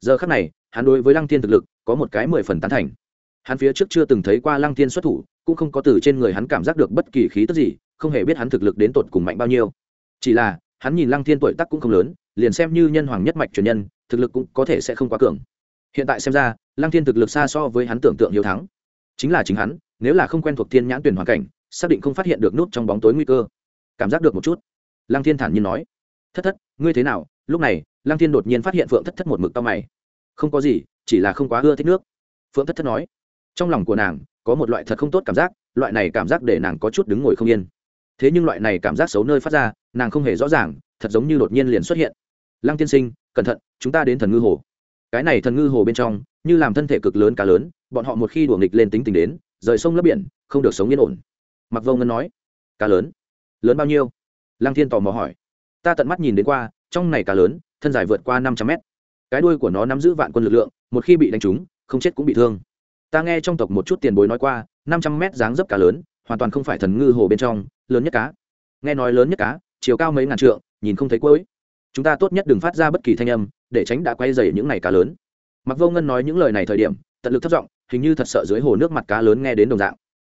Giờ khác này, hắn đối với lăng thiên thực lực, có một cái mười phần tán thành. Hắn phía trước chưa từng thấy qua lăng thiên xuất thủ, cũng không có từ trên người hắn cảm giác được bất kỳ khí tức gì không hề biết hắn thực lực đến tột cùng mạnh bao nhiêu. Chỉ là, hắn nhìn lăng thiên tuổi tác cũng không lớn, liền xem như nhân hoàng nhất mạch truyền nhân, thực lực cũng có thể sẽ không quá cường. Hiện tại xem ra, lăng thiên thực lực xa so với hắn tưởng tượng hiếu thắng. Chính là chính hắn, nếu là không quen thuộc thiên nhãn tuyển hoàn cảnh, xác định không phát hiện được nút trong bóng tối nguy cơ. Cảm giác được một chút. Lăng thiên thản nhiên nói. Thất thất, ngươi thế nào? Lúc này, lăng thiên đột nhiên phát hiện phượng thất thất một mực tao mày. Không có gì, chỉ là không quá ưa thích nước. Phượng thất thất nói. Trong lòng của nàng, có một loại thật không tốt cảm giác, loại này cảm giác để nàng có chút đứng ngồi không yên thế nhưng loại này cảm giác xấu nơi phát ra, nàng không hề rõ ràng, thật giống như đột nhiên liền xuất hiện. Lăng tiên sinh, cẩn thận, chúng ta đến thần ngư hồ. Cái này thần ngư hồ bên trong, như làm thân thể cực lớn cá lớn, bọn họ một khi đùa nghịch lên tính tình đến, rời sông lấp biển, không được sống yên ổn. Mặc vô ngân nói, cá lớn? Lớn bao nhiêu? Lăng thiên tò mò hỏi. Ta tận mắt nhìn đến qua, trong này cá lớn, thân dài vượt qua năm trăm mét. Cái đuôi của nó nắm giữ vạn quân lực lượng, một khi bị đánh trúng, không chết cũng bị thương. Ta nghe trong tộc một chút tiền bối nói qua, năm trăm mét dáng dấp cá lớn, hoàn toàn không phải thần ngư hồ bên trong lớn nhất cá. Nghe nói lớn nhất cá, chiều cao mấy ngàn trượng, nhìn không thấy cuối. Chúng ta tốt nhất đừng phát ra bất kỳ thanh âm, để tránh đã quay dày những này cá lớn. Mặc vô ngân nói những lời này thời điểm, tận lực thất giọng, hình như thật sợ dưới hồ nước mặt cá lớn nghe đến đồng dạng.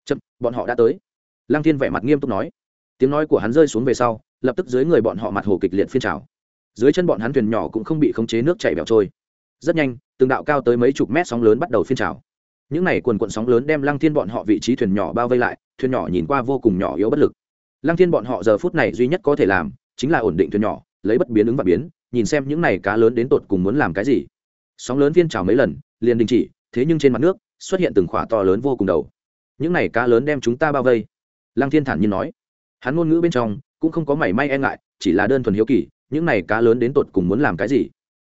Chậm, bọn họ đã tới. Lăng thiên vẻ mặt nghiêm túc nói. Tiếng nói của hắn rơi xuống về sau, lập tức dưới người bọn họ mặt hồ kịch liệt phiên trào. Dưới chân bọn hắn thuyền nhỏ cũng không bị khống chế nước chảy bẻo trôi. Rất nhanh, từng đạo cao tới mấy chục mét sóng lớn bắt đầu phiên trào. Những này quần quận sóng lớn đem lăng thiên bọn họ vị trí thuyền nhỏ bao vây lại, thuyền nhỏ nhìn qua vô cùng nhỏ yếu bất lực lăng thiên bọn họ giờ phút này duy nhất có thể làm chính là ổn định thuyền nhỏ, lấy bất biến ứng và biến, nhìn xem những này cá lớn đến tột cùng muốn làm cái gì. Sóng lớn viên trào mấy lần, liền đình chỉ, thế nhưng trên mặt nước xuất hiện từng khỏa to lớn vô cùng đầu. Những này cá lớn đem chúng ta bao vây. Lăng thiên thản nhiên nói. Hắn ngôn ngữ bên trong cũng không có mảy may e ngại, chỉ là đơn thuần hiếu kỳ, những này cá lớn đến tột cùng muốn làm cái gì.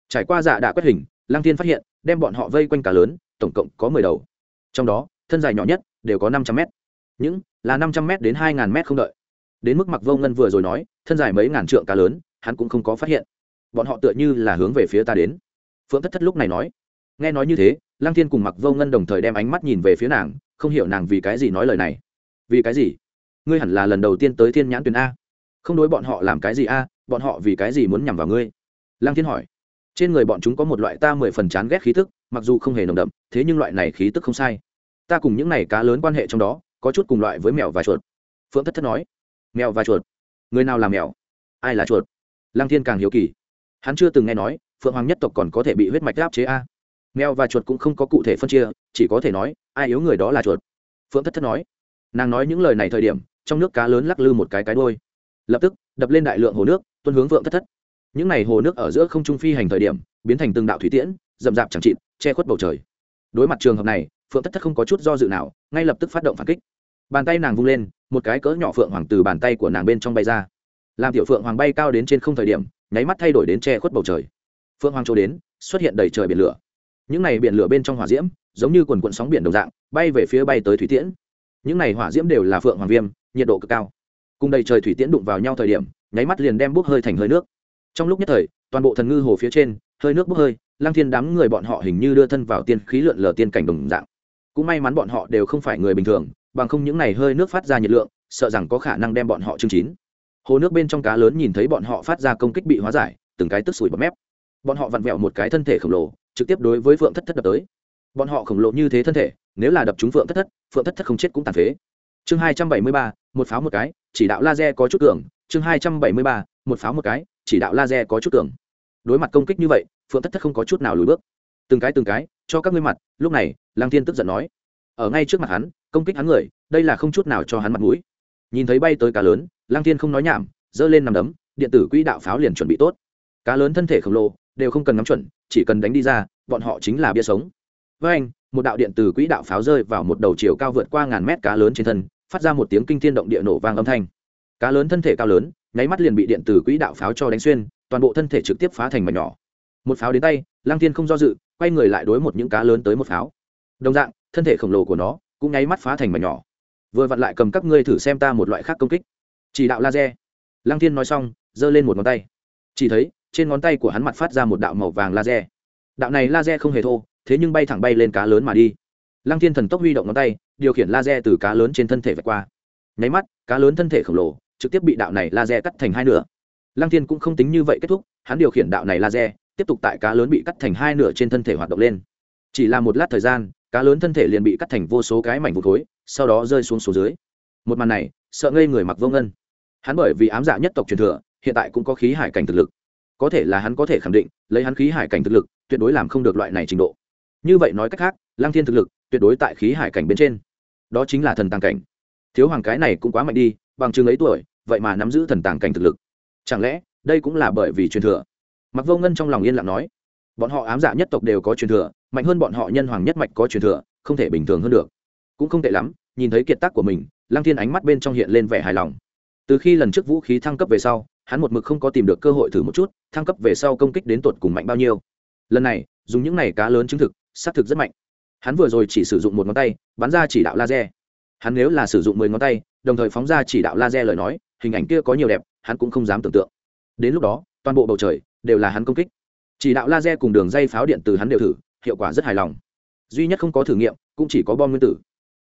Trải qua dạ đạ quét hình, lăng thiên phát hiện, đem bọn họ vây quanh cá lớn, tổng cộng có mười đầu. Trong đó, thân dài nhỏ nhất đều có năm trăm mét. Những là năm trăm m đến hai ngàn m không đợi đến mức mặc vô ngân vừa rồi nói, thân dài mấy ngàn trượng cá lớn, hắn cũng không có phát hiện. Bọn họ tựa như là hướng về phía ta đến. Phượng thất thất lúc này nói, nghe nói như thế, lăng thiên cùng mặc vô ngân đồng thời đem ánh mắt nhìn về phía nàng, không hiểu nàng vì cái gì nói lời này. Vì cái gì? Ngươi hẳn là lần đầu tiên tới thiên nhãn tuyến a. Không đối bọn họ làm cái gì a, bọn họ vì cái gì muốn nhằm vào ngươi? Lăng thiên hỏi. Trên người bọn chúng có một loại ta mười phần chán ghét khí tức, mặc dù không hề nồng đậm, thế nhưng loại này khí tức không sai. Ta cùng những này cá lớn quan hệ trong đó, có chút cùng loại với mèo và chuột. Phượng thất thất nói mèo và chuột. Người nào là mèo? Ai là chuột? Lăng thiên càng hiếu kỳ. Hắn chưa từng nghe nói, phượng hoàng nhất tộc còn có thể bị huyết mạch áp chế a. Mèo và chuột cũng không có cụ thể phân chia, chỉ có thể nói, ai yếu người đó là chuột. Phượng thất thất nói. Nàng nói những lời này thời điểm, trong nước cá lớn lắc lư một cái cái đôi lập tức, đập lên đại lượng hồ nước, tuân hướng phượng thất thất. Những n à y hồ nước ở giữa không trung phi hành thời điểm, biến thành từng đạo thủy tiễn, rậm rạp chẳng trịn che khuất bầu trời. Đối mặt trường hợp này, phượng thất thất không có chút do dự nào, ngay lập tức phát động phản kích. Bàn tay nàng vung lên một cái cỡ nhỏ phượng hoàng từ bàn tay của nàng bên trong bay ra. Làm tiểu phượng hoàng bay cao đến trên không thời điểm, nháy mắt thay đổi đến che khuất bầu trời. Phượng hoàng trôi đến, xuất hiện đầy trời biển lửa. Những này biển lửa bên trong hỏa diễm, giống như quần quận sóng biển đồng dạng, bay về phía bay tới thủy tiễn. Những này hỏa diễm đều là phượng hoàng viêm, nhiệt độ cực cao. Cùng đầy trời thủy tiễn đụng vào nhau thời điểm, nháy mắt liền đem bốc hơi thành hơi nước. Trong lúc nhất thời, toàn bộ thần ngư hồ phía trên, hơi nước bốc hơi lang thiên đám người bọn họ hình như đưa thân vào tiên khí lượn lờ tiên cảnh đồng dạng. Cũng may mắn bọn họ đều không phải người bình thường bằng không những này hơi nước phát ra nhiệt lượng, sợ rằng có khả năng đem bọn họ chương chín. Hồ nước bên trong cá lớn nhìn thấy bọn họ phát ra công kích bị hóa giải, từng cái tức sủi bọt mép. Bọn họ vặn vẹo một cái thân thể khổng lồ, trực tiếp đối với phượng thất thất đập tới. Bọn họ khổng lồ như thế thân thể, nếu là đập chúng phượng thất thất, phượng thất thất không chết cũng tàn phế. Chương hai trăm bảy mươi ba, một pháo một cái, chỉ đạo laser có chút cường. Chương hai trăm bảy mươi ba, một pháo một cái, chỉ đạo laser có chút cường. Đối mặt công kích như vậy, phượng thất thất không có chút nào lùi bước. Từng cái từng cái, cho các ngươi mặt, lúc này lang thiên tức giận nói. Ở ngay trước mặt hắn công kích hắn người, đây là không chút nào cho hắn mặt mũi. Nhìn thấy bay tới cá lớn lang thiên không nói nhảm, giơ lên nằm đấm, điện tử quỹ đạo pháo liền chuẩn bị tốt. Cá lớn thân thể khổng lồ, đều không cần ngắm chuẩn, chỉ cần đánh đi ra, bọn họ chính là bia sống. Với anh, một đạo điện từ quỹ đạo pháo rơi vào một đầu chiều cao vượt qua ngàn mét cá lớn trên thân, phát ra một tiếng kinh thiên động địa nổ vang âm thanh. Cá lớn thân thể cao lớn, nháy mắt liền bị điện từ quỹ đạo pháo cho đánh xuyên, toàn bộ thân thể trực tiếp phá thành mảnh nhỏ. Một pháo đến tay lang thiên không do dự, quay người lại đối một những cá lớn tới một pháo. Đồng dạng, thân thể khổng lồ của nó cũng nháy mắt phá thành mảnh nhỏ. Vừa vặn lại cầm các ngươi thử xem ta một loại khác công kích. Chỉ đạo laser. Lang thiên nói xong, giơ lên một ngón tay. Chỉ thấy, trên ngón tay của hắn mặt phát ra một đạo màu vàng laser. Đạo này laser không hề thô, thế nhưng bay thẳng bay lên cá lớn mà đi. Lăng thiên thần tốc huy động ngón tay, điều khiển laser từ cá lớn trên thân thể vạch qua. Nháy mắt, cá lớn thân thể khổng lồ, trực tiếp bị đạo này laser cắt thành hai nửa. Lăng thiên cũng không tính như vậy kết thúc, hắn điều khiển đạo này laser, tiếp tục tại cá lớn bị cắt thành hai nửa trên thân thể hoạt động lên. Chỉ là một lát thời gian cá lớn thân thể liền bị cắt thành vô số cái mảnh vụn khối, sau đó rơi xuống số dưới. Một màn này, sợ ngây người mặc vô ngân. Hắn bởi vì ám dạ nhất tộc truyền thừa, hiện tại cũng có khí hải cảnh thực lực. Có thể là hắn có thể khẳng định, lấy hắn khí hải cảnh thực lực, tuyệt đối làm không được loại này trình độ. Như vậy nói cách khác lang thiên thực lực, tuyệt đối tại khí hải cảnh bên trên. Đó chính là thần tàng cảnh. Thiếu hoàng cái này cũng quá mạnh đi, bằng chừng ấy tuổi, vậy mà nắm giữ thần tàng cảnh thực lực. Chẳng lẽ, đây cũng là bởi vì truyền thừa? Mặc vô ngân trong lòng yên lặng nói bọn họ ám dạ nhất tộc đều có truyền thừa, mạnh hơn bọn họ nhân hoàng nhất mạch có truyền thừa, không thể bình thường hơn được. Cũng không tệ lắm, nhìn thấy kiệt tác của mình, lăng thiên ánh mắt bên trong hiện lên vẻ hài lòng. Từ khi lần trước vũ khí thăng cấp về sau, hắn một mực không có tìm được cơ hội thử một chút, thăng cấp về sau công kích đến tột cùng mạnh bao nhiêu. Lần này, dùng những này cá lớn chứng thực, xác thực rất mạnh. Hắn vừa rồi chỉ sử dụng một ngón tay, bắn ra chỉ đạo laser. Hắn nếu là sử dụng mười ngón tay, đồng thời phóng ra chỉ đạo laser lời nói, hình ảnh kia có nhiều đẹp, hắn cũng không dám tưởng tượng. Đến lúc đó, toàn bộ bầu trời đều là hắn công kích chỉ đạo laser cùng đường dây pháo điện từ hắn đều thử, hiệu quả rất hài lòng. Duy nhất không có thử nghiệm, cũng chỉ có bom nguyên tử.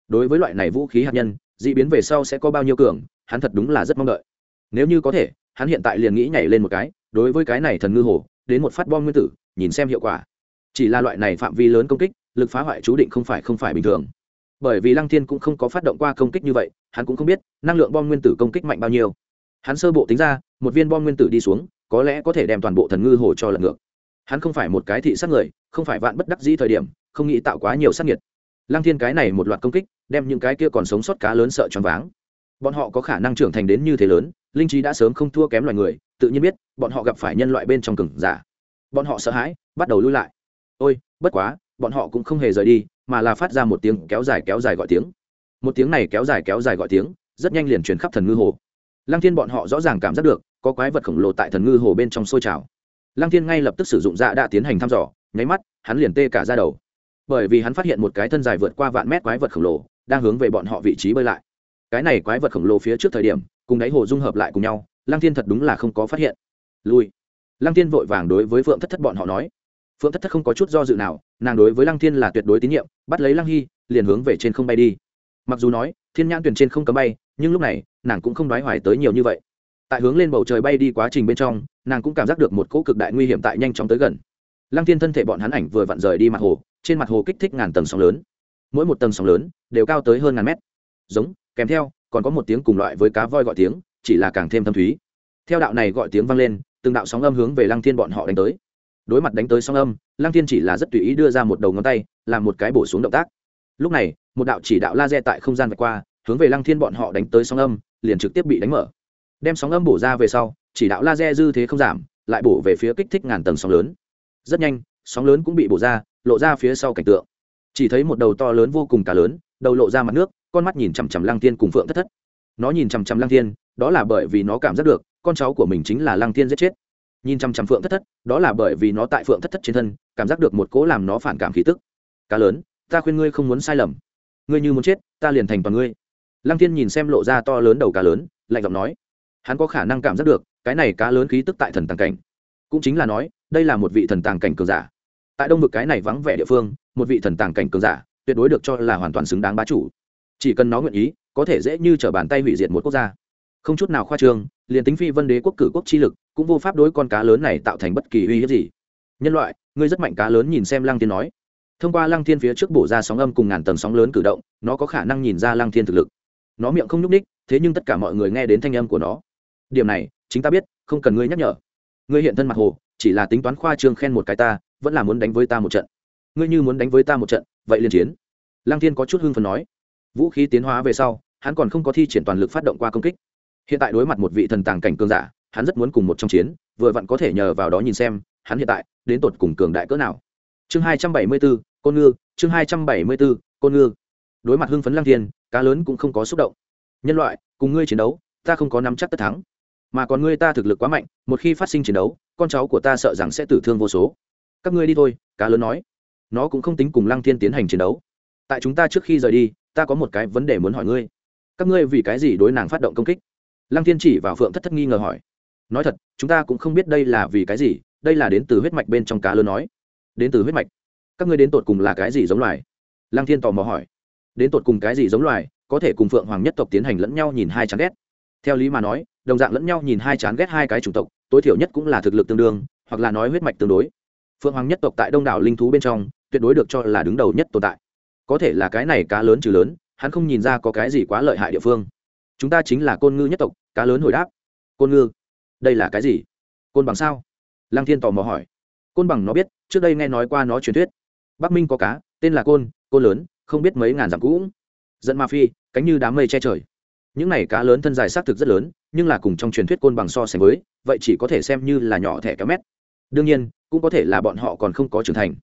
Đối với loại này vũ khí hạt nhân, d ị biến về sau sẽ có bao nhiêu cường, hắn thật đúng là rất mong đợi. Nếu như có thể, hắn hiện tại liền nghĩ nhảy lên một cái, đối với cái này thần ngư hồ, đến một phát bom nguyên tử, nhìn xem hiệu quả. Chỉ là loại này phạm vi lớn công kích, lực phá hoại chú định không phải không phải bình thường. Bởi vì lăng thiên cũng không có phát động qua công kích như vậy, hắn cũng không biết, năng lượng bom nguyên tử công kích mạnh bao nhiêu. Hắn sơ bộ tính ra, một viên bom nguyên tử đi xuống, có lẽ có thể đem toàn bộ thần ngư hồ cho lật ngược hắn không phải một cái thị sát người, không phải vạn bất đắc dĩ thời điểm, không nghĩ tạo quá nhiều sát nhiệt lăng thiên cái này một loạt công kích, đem những cái kia còn sống sót cá lớn sợ choáng váng. Bọn họ có khả năng trưởng thành đến như thế lớn, linh trí đã sớm không thua kém loài người, tự nhiên biết, bọn họ gặp phải nhân loại bên trong cừng giả. Bọn họ sợ hãi, bắt đầu lui lại. Ôi, bất quá, bọn họ cũng không hề rời đi, mà là phát ra một tiếng kéo dài kéo dài gọi tiếng. Một tiếng này kéo dài kéo dài gọi tiếng, rất nhanh liền chuyển khắp thần ngư hồ. Lăng thiên bọn họ rõ ràng cảm giác được, có quái vật khổng lồ tại thần ngư hồ bên trong sôi trào lăng thiên ngay lập tức sử dụng dạ đã tiến hành thăm dò, nháy mắt, hắn liền tê cả ra đầu. Bởi vì hắn phát hiện một cái thân dài vượt qua vạn mét quái vật khổng lồ, đang hướng về bọn họ vị trí bơi lại. Cái này quái vật khổng lồ phía trước thời điểm, cùng đáy hồ dung hợp lại cùng nhau, lăng thiên thật đúng là không có phát hiện. Lui. Lăng thiên vội vàng đối với phượng thất thất bọn họ nói. Phượng thất thất không có chút do dự nào, nàng đối với lăng thiên là tuyệt đối tín nhiệm, bắt lấy lăng hy, liền hướng về trên không bay đi. Mặc dù nói, thiên nhãn tuyển trên không cấm bay, nhưng lúc này, nàng cũng không đoái hoài tới nhiều như vậy tại hướng lên bầu trời bay đi quá trình bên trong, nàng cũng cảm giác được một cỗ cực đại nguy hiểm tại nhanh chóng tới gần. Lăng thiên thân thể bọn hắn ảnh vừa vặn rời đi mặt hồ, trên mặt hồ kích thích ngàn tầng sóng lớn. Mỗi một tầng sóng lớn đều cao tới hơn ngàn mét. Giống, kèm theo, còn có một tiếng cùng loại với cá voi gọi tiếng, chỉ là càng thêm thâm thúy. Theo đạo này gọi tiếng vang lên, từng đạo sóng âm hướng về lăng thiên bọn họ đánh tới. Đối mặt đánh tới sóng âm, lăng thiên chỉ là rất tùy ý đưa ra một đầu ngón tay, làm một cái bổ xuống động tác. Lúc này, một đạo chỉ đạo laser tại không gian vạch qua, hướng về lăng thiên bọn họ đánh tới sóng âm, liền trực tiếp bị đánh mở đem sóng âm bổ ra về sau, chỉ đạo laser dư thế không giảm, lại bổ về phía kích thích ngàn tầng sóng lớn. Rất nhanh, sóng lớn cũng bị bổ ra, lộ ra phía sau cảnh tượng. Chỉ thấy một đầu to lớn vô cùng cá lớn, đầu lộ ra mặt nước, con mắt nhìn chằm chằm lăng thiên cùng phượng thất thất. Nó nhìn chằm chằm lăng thiên, đó là bởi vì nó cảm giác được, con cháu của mình chính là lăng thiên giết chết. Nhìn chằm chằm phượng thất thất, đó là bởi vì nó tại phượng thất thất trên thân, cảm giác được một cố làm nó phản cảm khí tức. Cá lớn, ta khuyên ngươi không muốn sai lầm. Ngươi như muốn chết, ta liền thành toàn ngươi. Lăng thiên nhìn xem lộ ra to lớn đầu cá lớn, lạnh giọng nói hắn có khả năng cảm giác được, cái này cá lớn khí tức tại thần tàng cảnh. Cũng chính là nói, đây là một vị thần tàng cảnh cường giả. Tại đông vực cái này vắng vẻ địa phương, một vị thần tàng cảnh cường giả, tuyệt đối được cho là hoàn toàn xứng đáng bá chủ. Chỉ cần nó nguyện ý, có thể dễ như t r ở bàn tay hủy diệt một quốc gia. Không chút nào khoa trương, liền tính phi vân đế quốc cử quốc chi lực, cũng vô pháp đối con cá lớn này tạo thành bất kỳ uy hiếp gì. Nhân loại, ngươi rất mạnh cá lớn nhìn xem lăng thiên nói. Thông qua lăng thiên phía trước bổ ra sóng âm cùng ngàn tầng sóng lớn cử động, nó có khả năng nhìn ra lăng thiên thực lực. Nó miệng không nhúc ních thế nhưng tất cả mọi người nghe đến thanh âm của nó điểm này, chính ta biết, không cần ngươi nhắc nhở. Ngươi hiện thân mặt hồ, chỉ là tính toán khoa trương khen một cái ta, vẫn là muốn đánh với ta một trận. Ngươi như muốn đánh với ta một trận, vậy liền chiến. Lăng thiên có chút hưng phần nói. Vũ khí tiến hóa về sau, hắn còn không có thi triển toàn lực phát động qua công kích. Hiện tại đối mặt một vị thần tàng cảnh cường giả, hắn rất muốn cùng một trong chiến, vừa vặn có thể nhờ vào đó nhìn xem, hắn hiện tại, đến tột cùng cường đại cỡ nào. Chương hai trăm bảy mươi bốn côn ngư, chương hai trăm bảy mươi bốn côn ngư. Đối mặt hưng phấn lăng thiên, cá lớn cũng không có xúc động. Nhân loại, cùng ngươi chiến đấu, ta không có nắm chắc tất thắng mà còn ngươi ta thực lực quá mạnh, một khi phát sinh chiến đấu, con cháu của ta sợ rằng sẽ tử thương vô số. Các ngươi đi thôi, cá lớn nói. Nó cũng không tính cùng lăng thiên tiến hành chiến đấu. Tại chúng ta trước khi rời đi, ta có một cái vấn đề muốn hỏi ngươi. Các ngươi vì cái gì đối nàng phát động công kích? Lăng thiên chỉ vào phượng thất thất nghi ngờ hỏi. Nói thật, chúng ta cũng không biết đây là vì cái gì, đây là đến từ huyết mạch bên trong cá lớn nói. Đến từ huyết mạch. Các ngươi đến tột cùng là cái gì giống loài? Lăng thiên tò mò hỏi. Đến tột cùng cái gì giống loài, có thể cùng phượng hoàng nhất tộc tiến hành lẫn nhau nhìn hai chán ghét theo lý mà nói, đồng dạng lẫn nhau nhìn hai chán ghét hai cái chủng tộc, tối thiểu nhất cũng là thực lực tương đương, hoặc là nói huyết mạch tương đối. Phượng hoàng nhất tộc tại đông đảo linh thú bên trong, tuyệt đối được cho là đứng đầu nhất tồn tại. Có thể là cái này cá lớn trừ lớn, hắn không nhìn ra có cái gì quá lợi hại địa phương. Chúng ta chính là côn ngư nhất tộc, cá lớn hồi đáp. Côn ngư, đây là cái gì? Côn bằng sao? Lăng thiên tò mò hỏi. Côn bằng nó biết, trước đây nghe nói qua nó truyền thuyết. Bắc minh có cá, tên là côn côn lớn, không biết mấy ngàn dặm cũ dẫn ma phi, cánh như đám mây che trời những này cá lớn thân dài xác thực rất lớn, nhưng là cùng trong truyền thuyết côn bằng so sánh với, vậy chỉ có thể xem như là nhỏ thẻ kéo mét. Đương nhiên, cũng có thể là bọn họ còn không có trưởng thành.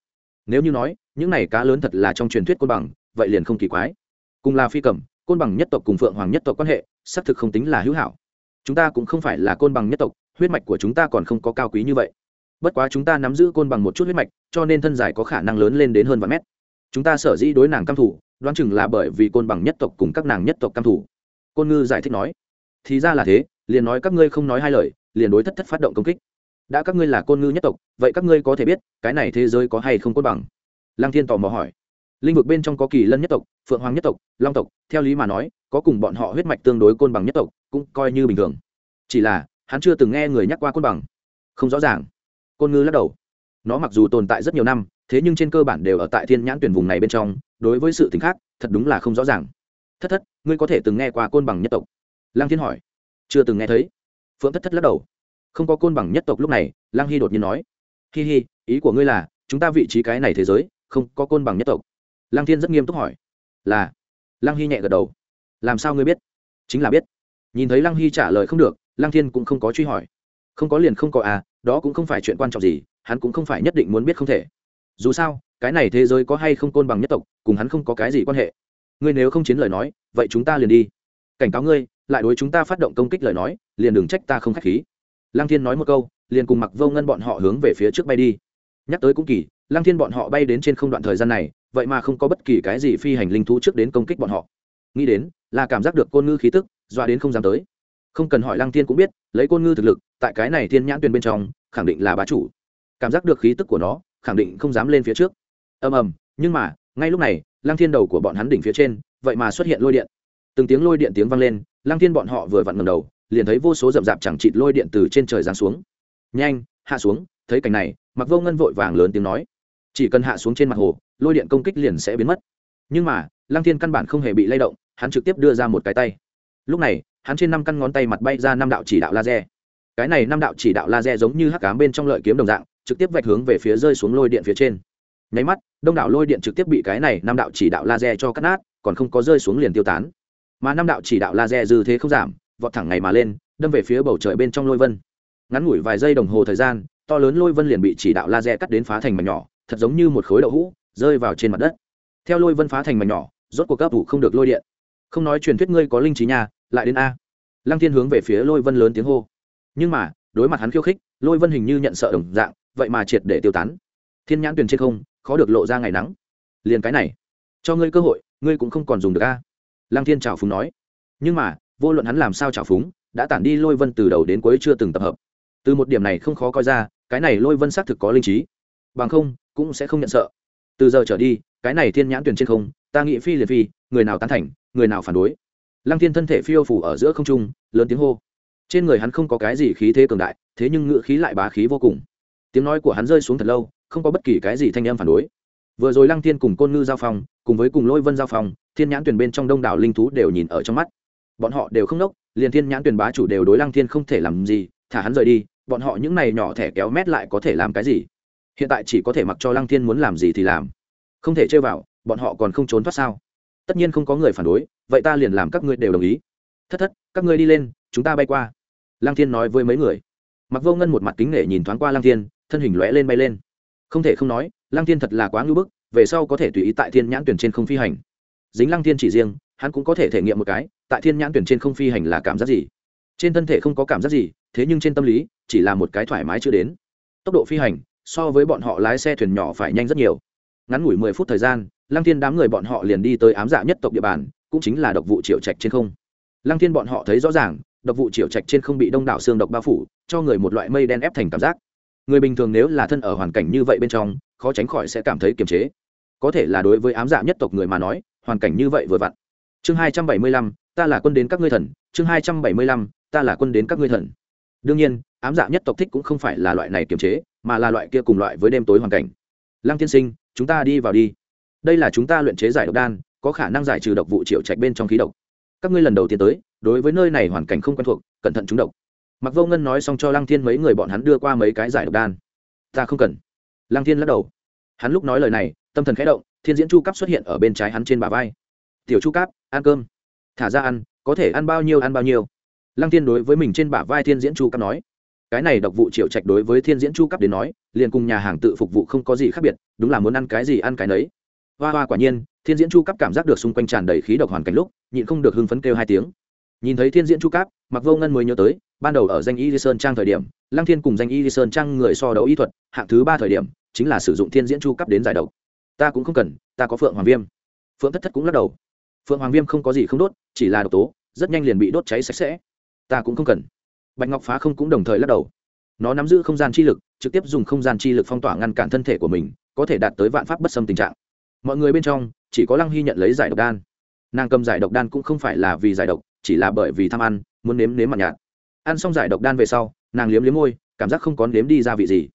Nếu như nói, những này cá lớn thật là trong truyền thuyết côn bằng, vậy liền không kỳ quái. Cùng là phi cầm, côn bằng nhất tộc cùng phượng hoàng nhất tộc quan hệ, xác thực không tính là hữu hảo. Chúng ta cũng không phải là côn bằng nhất tộc, huyết mạch của chúng ta còn không có cao quý như vậy. Bất quá chúng ta nắm giữ côn bằng một chút huyết mạch, cho nên thân dài có khả năng lớn lên đến hơn vài mét. Chúng ta sở dĩ đối nàng căm thủ đoán chừng là bởi vì côn bằng nhất tộc cùng các nàng nhất tộc căm thủ côn ngư giải thích nói, thì ra là thế, liền nói các ngươi không nói hai lời, liền đối thất thất phát động công kích. Đã các ngươi là côn ngư nhất tộc, vậy các ngươi có thể biết, cái này thế giới có hay không côn bằng? Lăng thiên tò mò hỏi. Linh vực bên trong có kỳ lân nhất tộc, phượng hoàng nhất tộc, long tộc, theo lý mà nói, có cùng bọn họ huyết mạch tương đối côn bằng nhất tộc, cũng coi như bình thường. Chỉ là, hắn chưa từng nghe người nhắc qua côn bằng. Không rõ ràng. Côn ngư lắc đầu. Nó mặc dù tồn tại rất nhiều năm, thế nhưng trên cơ bản đều ở tại thiên nhãn tuyển vùng này bên trong, đối với sự t khác, thật đúng là không rõ ràng thất thất, ngươi có thể từng nghe qua côn bằng nhất tộc? Lăng thiên hỏi. Chưa từng nghe thấy. Phượng thất thất lắc đầu. Không có côn bằng nhất tộc lúc này, lăng hy đột nhiên nói. Hi hi, ý của ngươi là, chúng ta vị trí cái này thế giới, không có côn bằng nhất tộc. Lăng thiên rất nghiêm túc hỏi. Là. Lăng hy nhẹ gật đầu. Làm sao ngươi biết? Chính là biết. Nhìn thấy lăng hy trả lời không được, lăng thiên cũng không có truy hỏi. Không có liền không có à đó cũng không phải chuyện quan trọng gì, hắn cũng không phải nhất định muốn biết không thể. Dù sao, cái này thế giới có hay không côn bằng nhất tộc, cùng hắn không có cái gì quan hệ ngươi nếu không chiến lời nói, vậy chúng ta liền đi. Cảnh cáo ngươi, lại đối chúng ta phát động công kích lời nói, liền đừng trách ta không k h á c h khí. Lăng thiên nói một câu, liền cùng mặc vô ngân bọn họ hướng về phía trước bay đi. Nhắc tới cũng kỳ, lăng thiên bọn họ bay đến trên không đoạn thời gian này, vậy mà không có bất kỳ cái gì phi hành linh thú trước đến công kích bọn họ. Nghĩ đến, là cảm giác được côn ngư khí tức, dọa đến không dám tới. Không cần hỏi lăng thiên cũng biết, lấy côn ngư thực lực, tại cái này thiên nhãn tuyền bên trong, khẳng định là bá chủ. Cảm giác được khí tức của nó, khẳng định không dám lên phía trước. Ầm ầm, nhưng mà, ngay lúc này lăng thiên đầu của bọn hắn đỉnh phía trên, vậy mà xuất hiện lôi điện. Từng tiếng lôi điện tiếng vang lên, lăng thiên bọn họ vừa vặn ngầm đầu, liền thấy vô số rậm rạp chẳng chịt lôi điện từ trên trời giáng xuống. Nhanh, hạ xuống, thấy cảnh này mặc vô ngân vội vàng lớn tiếng nói. Chỉ cần hạ xuống trên mặt hồ, lôi điện công kích liền sẽ biến mất. Nhưng mà, lăng thiên căn bản không hề bị lay động, hắn trực tiếp đưa ra một cái tay. Lúc này, hắn trên năm căn ngón tay mặt bay ra năm đạo chỉ đạo laser. Cái này năm đạo chỉ đạo laser giống như hắc cám bên trong lợi kiếm đồng dạng, trực tiếp vạch hướng về phía rơi xuống lôi điện phía trên nháy mắt, đông đảo lôi điện trực tiếp bị cái này năm đạo chỉ đạo laser cho cắt nát, còn không có rơi xuống liền tiêu tán. Mà năm đạo chỉ đạo laser dư thế không giảm, vọt thẳng ngày mà lên, đâm về phía bầu trời bên trong lôi vân. Ngắn ngủi vài giây đồng hồ thời gian, to lớn lôi vân liền bị chỉ đạo laser cắt đến phá thành mảnh nhỏ, thật giống như một khối đậu hũ, rơi vào trên mặt đất. Theo lôi vân phá thành mảnh nhỏ, rốt cuộc cấp vụ không được lôi điện. Không nói truyền thuyết ngươi có linh trí nhà lại đến a. Lăng thiên hướng về phía lôi vân lớn tiếng hô. Nhưng mà, đối mặt hắn khiêu khích, lôi vân hình như nhận sợ đồng dạng, vậy mà triệt để tiêu tán. Thiên nhãn tuyền trên không khó được lộ ra ngày nắng. Liền cái này, cho ngươi cơ hội, ngươi cũng không còn dùng được a. Lăng thiên trào phúng nói. Nhưng mà, vô luận hắn làm sao trào phúng, đã tản đi lôi vân từ đầu đến cuối chưa từng tập hợp. Từ một điểm này không khó coi ra, cái này lôi vân xác thực có linh trí. Bằng không, cũng sẽ không nhận sợ. Từ giờ trở đi, cái này thiên nhãn tuyển trên không, ta nghĩ phi liền phi, người nào tán thành, người nào phản đối. Lăng thiên thân thể phiêu phủ ở giữa không trung, lớn tiếng hô. Trên người hắn không có cái gì khí thế cường đại, thế nhưng ngựa khí lại bá khí vô cùng. Tiếng nói của hắn rơi xuống thật lâu không có bất kỳ cái gì thanh em phản đối. Vừa rồi lăng thiên cùng côn ngư giao phong, cùng với cùng lôi vân giao phong, thiên nhãn tuyển bên trong đông đảo linh thú đều nhìn ở trong mắt. Bọn họ đều không nốc, liền thiên nhãn tuyển bá chủ đều đối lăng thiên không thể làm gì, thả hắn rời đi, bọn họ những này nhỏ thẻ kéo mét lại có thể làm cái gì? Hiện tại chỉ có thể mặc cho lăng thiên muốn làm gì thì làm. Không thể chơi vào, bọn họ còn không trốn thoát sao? Tất nhiên không có người phản đối, vậy ta liền làm các ngươi đều đồng ý. Thất thất, các ngươi đi lên, chúng ta bay qua. Lăng thiên nói với mấy người. Mặc vô ngân một mặt kính nể nhìn thoáng qua lăng thiên, thân hình lóe lên bay lên không thể không nói, lăng thiên thật là quá ngưỡng bức, về sau có thể tùy ý tại thiên nhãn tuyển trên không phi hành. Dính lăng thiên chỉ riêng, hắn cũng có thể thể nghiệm một cái, tại thiên nhãn tuyển trên không phi hành là cảm giác gì? Trên thân thể không có cảm giác gì, thế nhưng trên tâm lý, chỉ là một cái thoải mái chưa đến. Tốc độ phi hành, so với bọn họ lái xe thuyền nhỏ phải nhanh rất nhiều. Ngắn ngủi mười phút thời gian, lăng thiên đám người bọn họ liền đi tới ám dạ nhất tộc địa bàn, cũng chính là độc vụ triệu trạch trên không. Lăng thiên bọn họ thấy rõ ràng, độc vụ triệu trạch trên không bị đông đảo xương độc bao phủ, cho người một loại mây đen ép thành cảm giác người bình thường nếu là thân ở hoàn cảnh như vậy bên trong, khó tránh khỏi sẽ cảm thấy kiềm chế. Có thể là đối với ám dạ nhất tộc người mà nói, hoàn cảnh như vậy vừa vặn. Chương hai trăm bảy mươi lăm, ta là quân đến các ngươi thần. Chương hai trăm bảy mươi lăm, ta là quân đến các ngươi thần. Đương nhiên, ám dạ nhất tộc thích cũng không phải là loại này kiềm chế, mà là loại kia cùng loại với đêm tối hoàn cảnh. Lăng tiên sinh, chúng ta đi vào đi. Đây là chúng ta luyện chế giải độc đan, có khả năng giải trừ độc vụ triệu trạch bên trong khí độc. Các ngươi lần đầu tiên tới, đối với nơi này hoàn cảnh không quen thuộc, cẩn thận chúng độc mặc vô ngân nói xong cho lăng thiên mấy người bọn hắn đưa qua mấy cái giải độc đan. Ta không cần. Lăng thiên lắc đầu. Hắn lúc nói lời này tâm thần khẽ động thiên diễn chu Cáp xuất hiện ở bên trái hắn trên bả vai. Tiểu chu cáp ăn cơm. Thả ra ăn có thể ăn bao nhiêu ăn bao nhiêu. Lăng thiên đối với mình trên bả vai thiên diễn chu Cáp nói. Cái này độc vụ triệu trạch đối với thiên diễn chu Cáp đến nói liền cùng nhà hàng tự phục vụ không có gì khác biệt đúng là muốn ăn cái gì ăn cái nấy. Hoa hoa quả nhiên thiên diễn chu Cáp cảm giác được xung quanh tràn đầy khí độc hoàn cảnh lúc nhịn không được hưng phấn kêu hai tiếng. Nhìn thấy thiên diễn chu Cáp, mặc vô ngân mới nhớ tới ban đầu ở danh y di sơn trang thời điểm, lăng thiên cùng danh y di sơn trang người so đấu y thuật, hạng thứ ba thời điểm, chính là sử dụng thiên diễn chu cấp đến giải độc. Ta cũng không cần, ta có phượng hoàng viêm. Phượng thất thất cũng lắc đầu. Phượng hoàng viêm không có gì không đốt, chỉ là độc tố, rất nhanh liền bị đốt cháy sạch sẽ. Ta cũng không cần. Bạch ngọc phá không cũng đồng thời lắc đầu. Nó nắm giữ không gian chi lực, trực tiếp dùng không gian chi lực phong tỏa ngăn cản thân thể của mình, có thể đạt tới vạn pháp bất xâm tình trạng. Mọi người bên trong, chỉ có lăng hy nhận lấy giải độc đan. Nàng cầm giải độc đan cũng không phải là vì giải độc, chỉ là bởi vì tham ăn, muốn nếm nếm mặt nhạt ăn xong giải độc đan về sau, nàng liếm liếm môi, cảm giác không có nếm đi ra vị gì.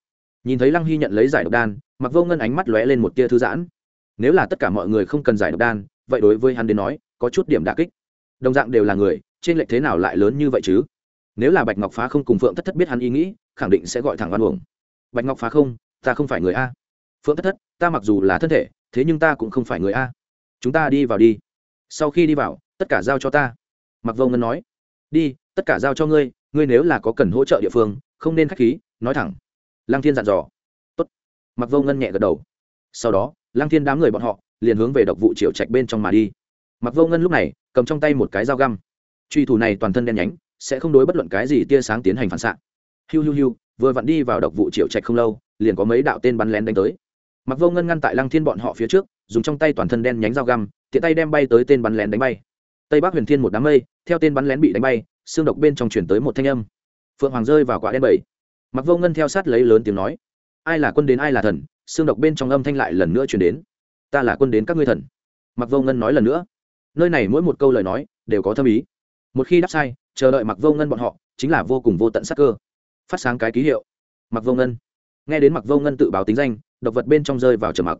Nhìn thấy lăng hy nhận lấy giải độc đan mặc vô ngân ánh mắt lóe lên một tia thư giãn. Nếu là tất cả mọi người không cần giải độc đan, vậy đối với hắn đến nói, có chút điểm đà kích. Đồng dạng đều là người, trên lệch thế nào lại lớn như vậy chứ? Nếu là bạch ngọc phá không cùng phượng thất thất biết hắn ý nghĩ, khẳng định sẽ gọi thẳng văn uổng. Bạch ngọc phá không, ta không phải người a. Phượng thất thất, ta mặc dù là thân thể, thế nhưng ta cũng không phải người a. Chúng ta đi vào đi. Sau khi đi vào, tất cả giao cho ta. Mặc vô ngân nói. Đi, tất cả giao cho ngươi ngươi nếu là có cần hỗ trợ địa phương, không nên k h á c h khí, nói thẳng. Lăng thiên dặn dò. Tốt. mặc vô ngân nhẹ gật đầu. Sau đó, lăng thiên đám người bọn họ liền hướng về độc vụ triệu trạch bên trong mà đi. Mặc vô ngân lúc này cầm trong tay một cái dao găm. Truy thủ này toàn thân đen nhánh, sẽ không đối bất luận cái gì tia sáng tiến hành phản xạ. Hiu hiu hiu, vừa vặn đi vào độc vụ triệu trạch không lâu, liền có mấy đạo tên bắn lén đánh tới. Mặc vô ngân ngăn tại lăng thiên bọn họ phía trước, dùng trong tay toàn thân đen nhánh dao găm, tiện tay đem bay tới tên bắn lén đánh bay. Tây bắc huyền thiên một đám mây, theo tên bắn lén bị đánh bay xương độc bên trong chuyển tới một thanh âm. Phượng hoàng rơi vào quả đen bảy mặc vô ngân theo sát lấy lớn tiếng nói, ai là quân đến, ai là thần? Xương độc bên trong âm thanh lại lần nữa chuyển đến, ta là quân đến các ngươi thần. Mặc vô ngân nói lần nữa, nơi này mỗi một câu lời nói đều có thâm ý. Một khi đáp sai, chờ đợi mặc vô ngân bọn họ chính là vô cùng vô tận sắc cơ. Phát sáng cái ký hiệu. Mặc vô ngân. Nghe đến mặc vô ngân tự báo tính danh, độc vật bên trong rơi vào trầm mặc.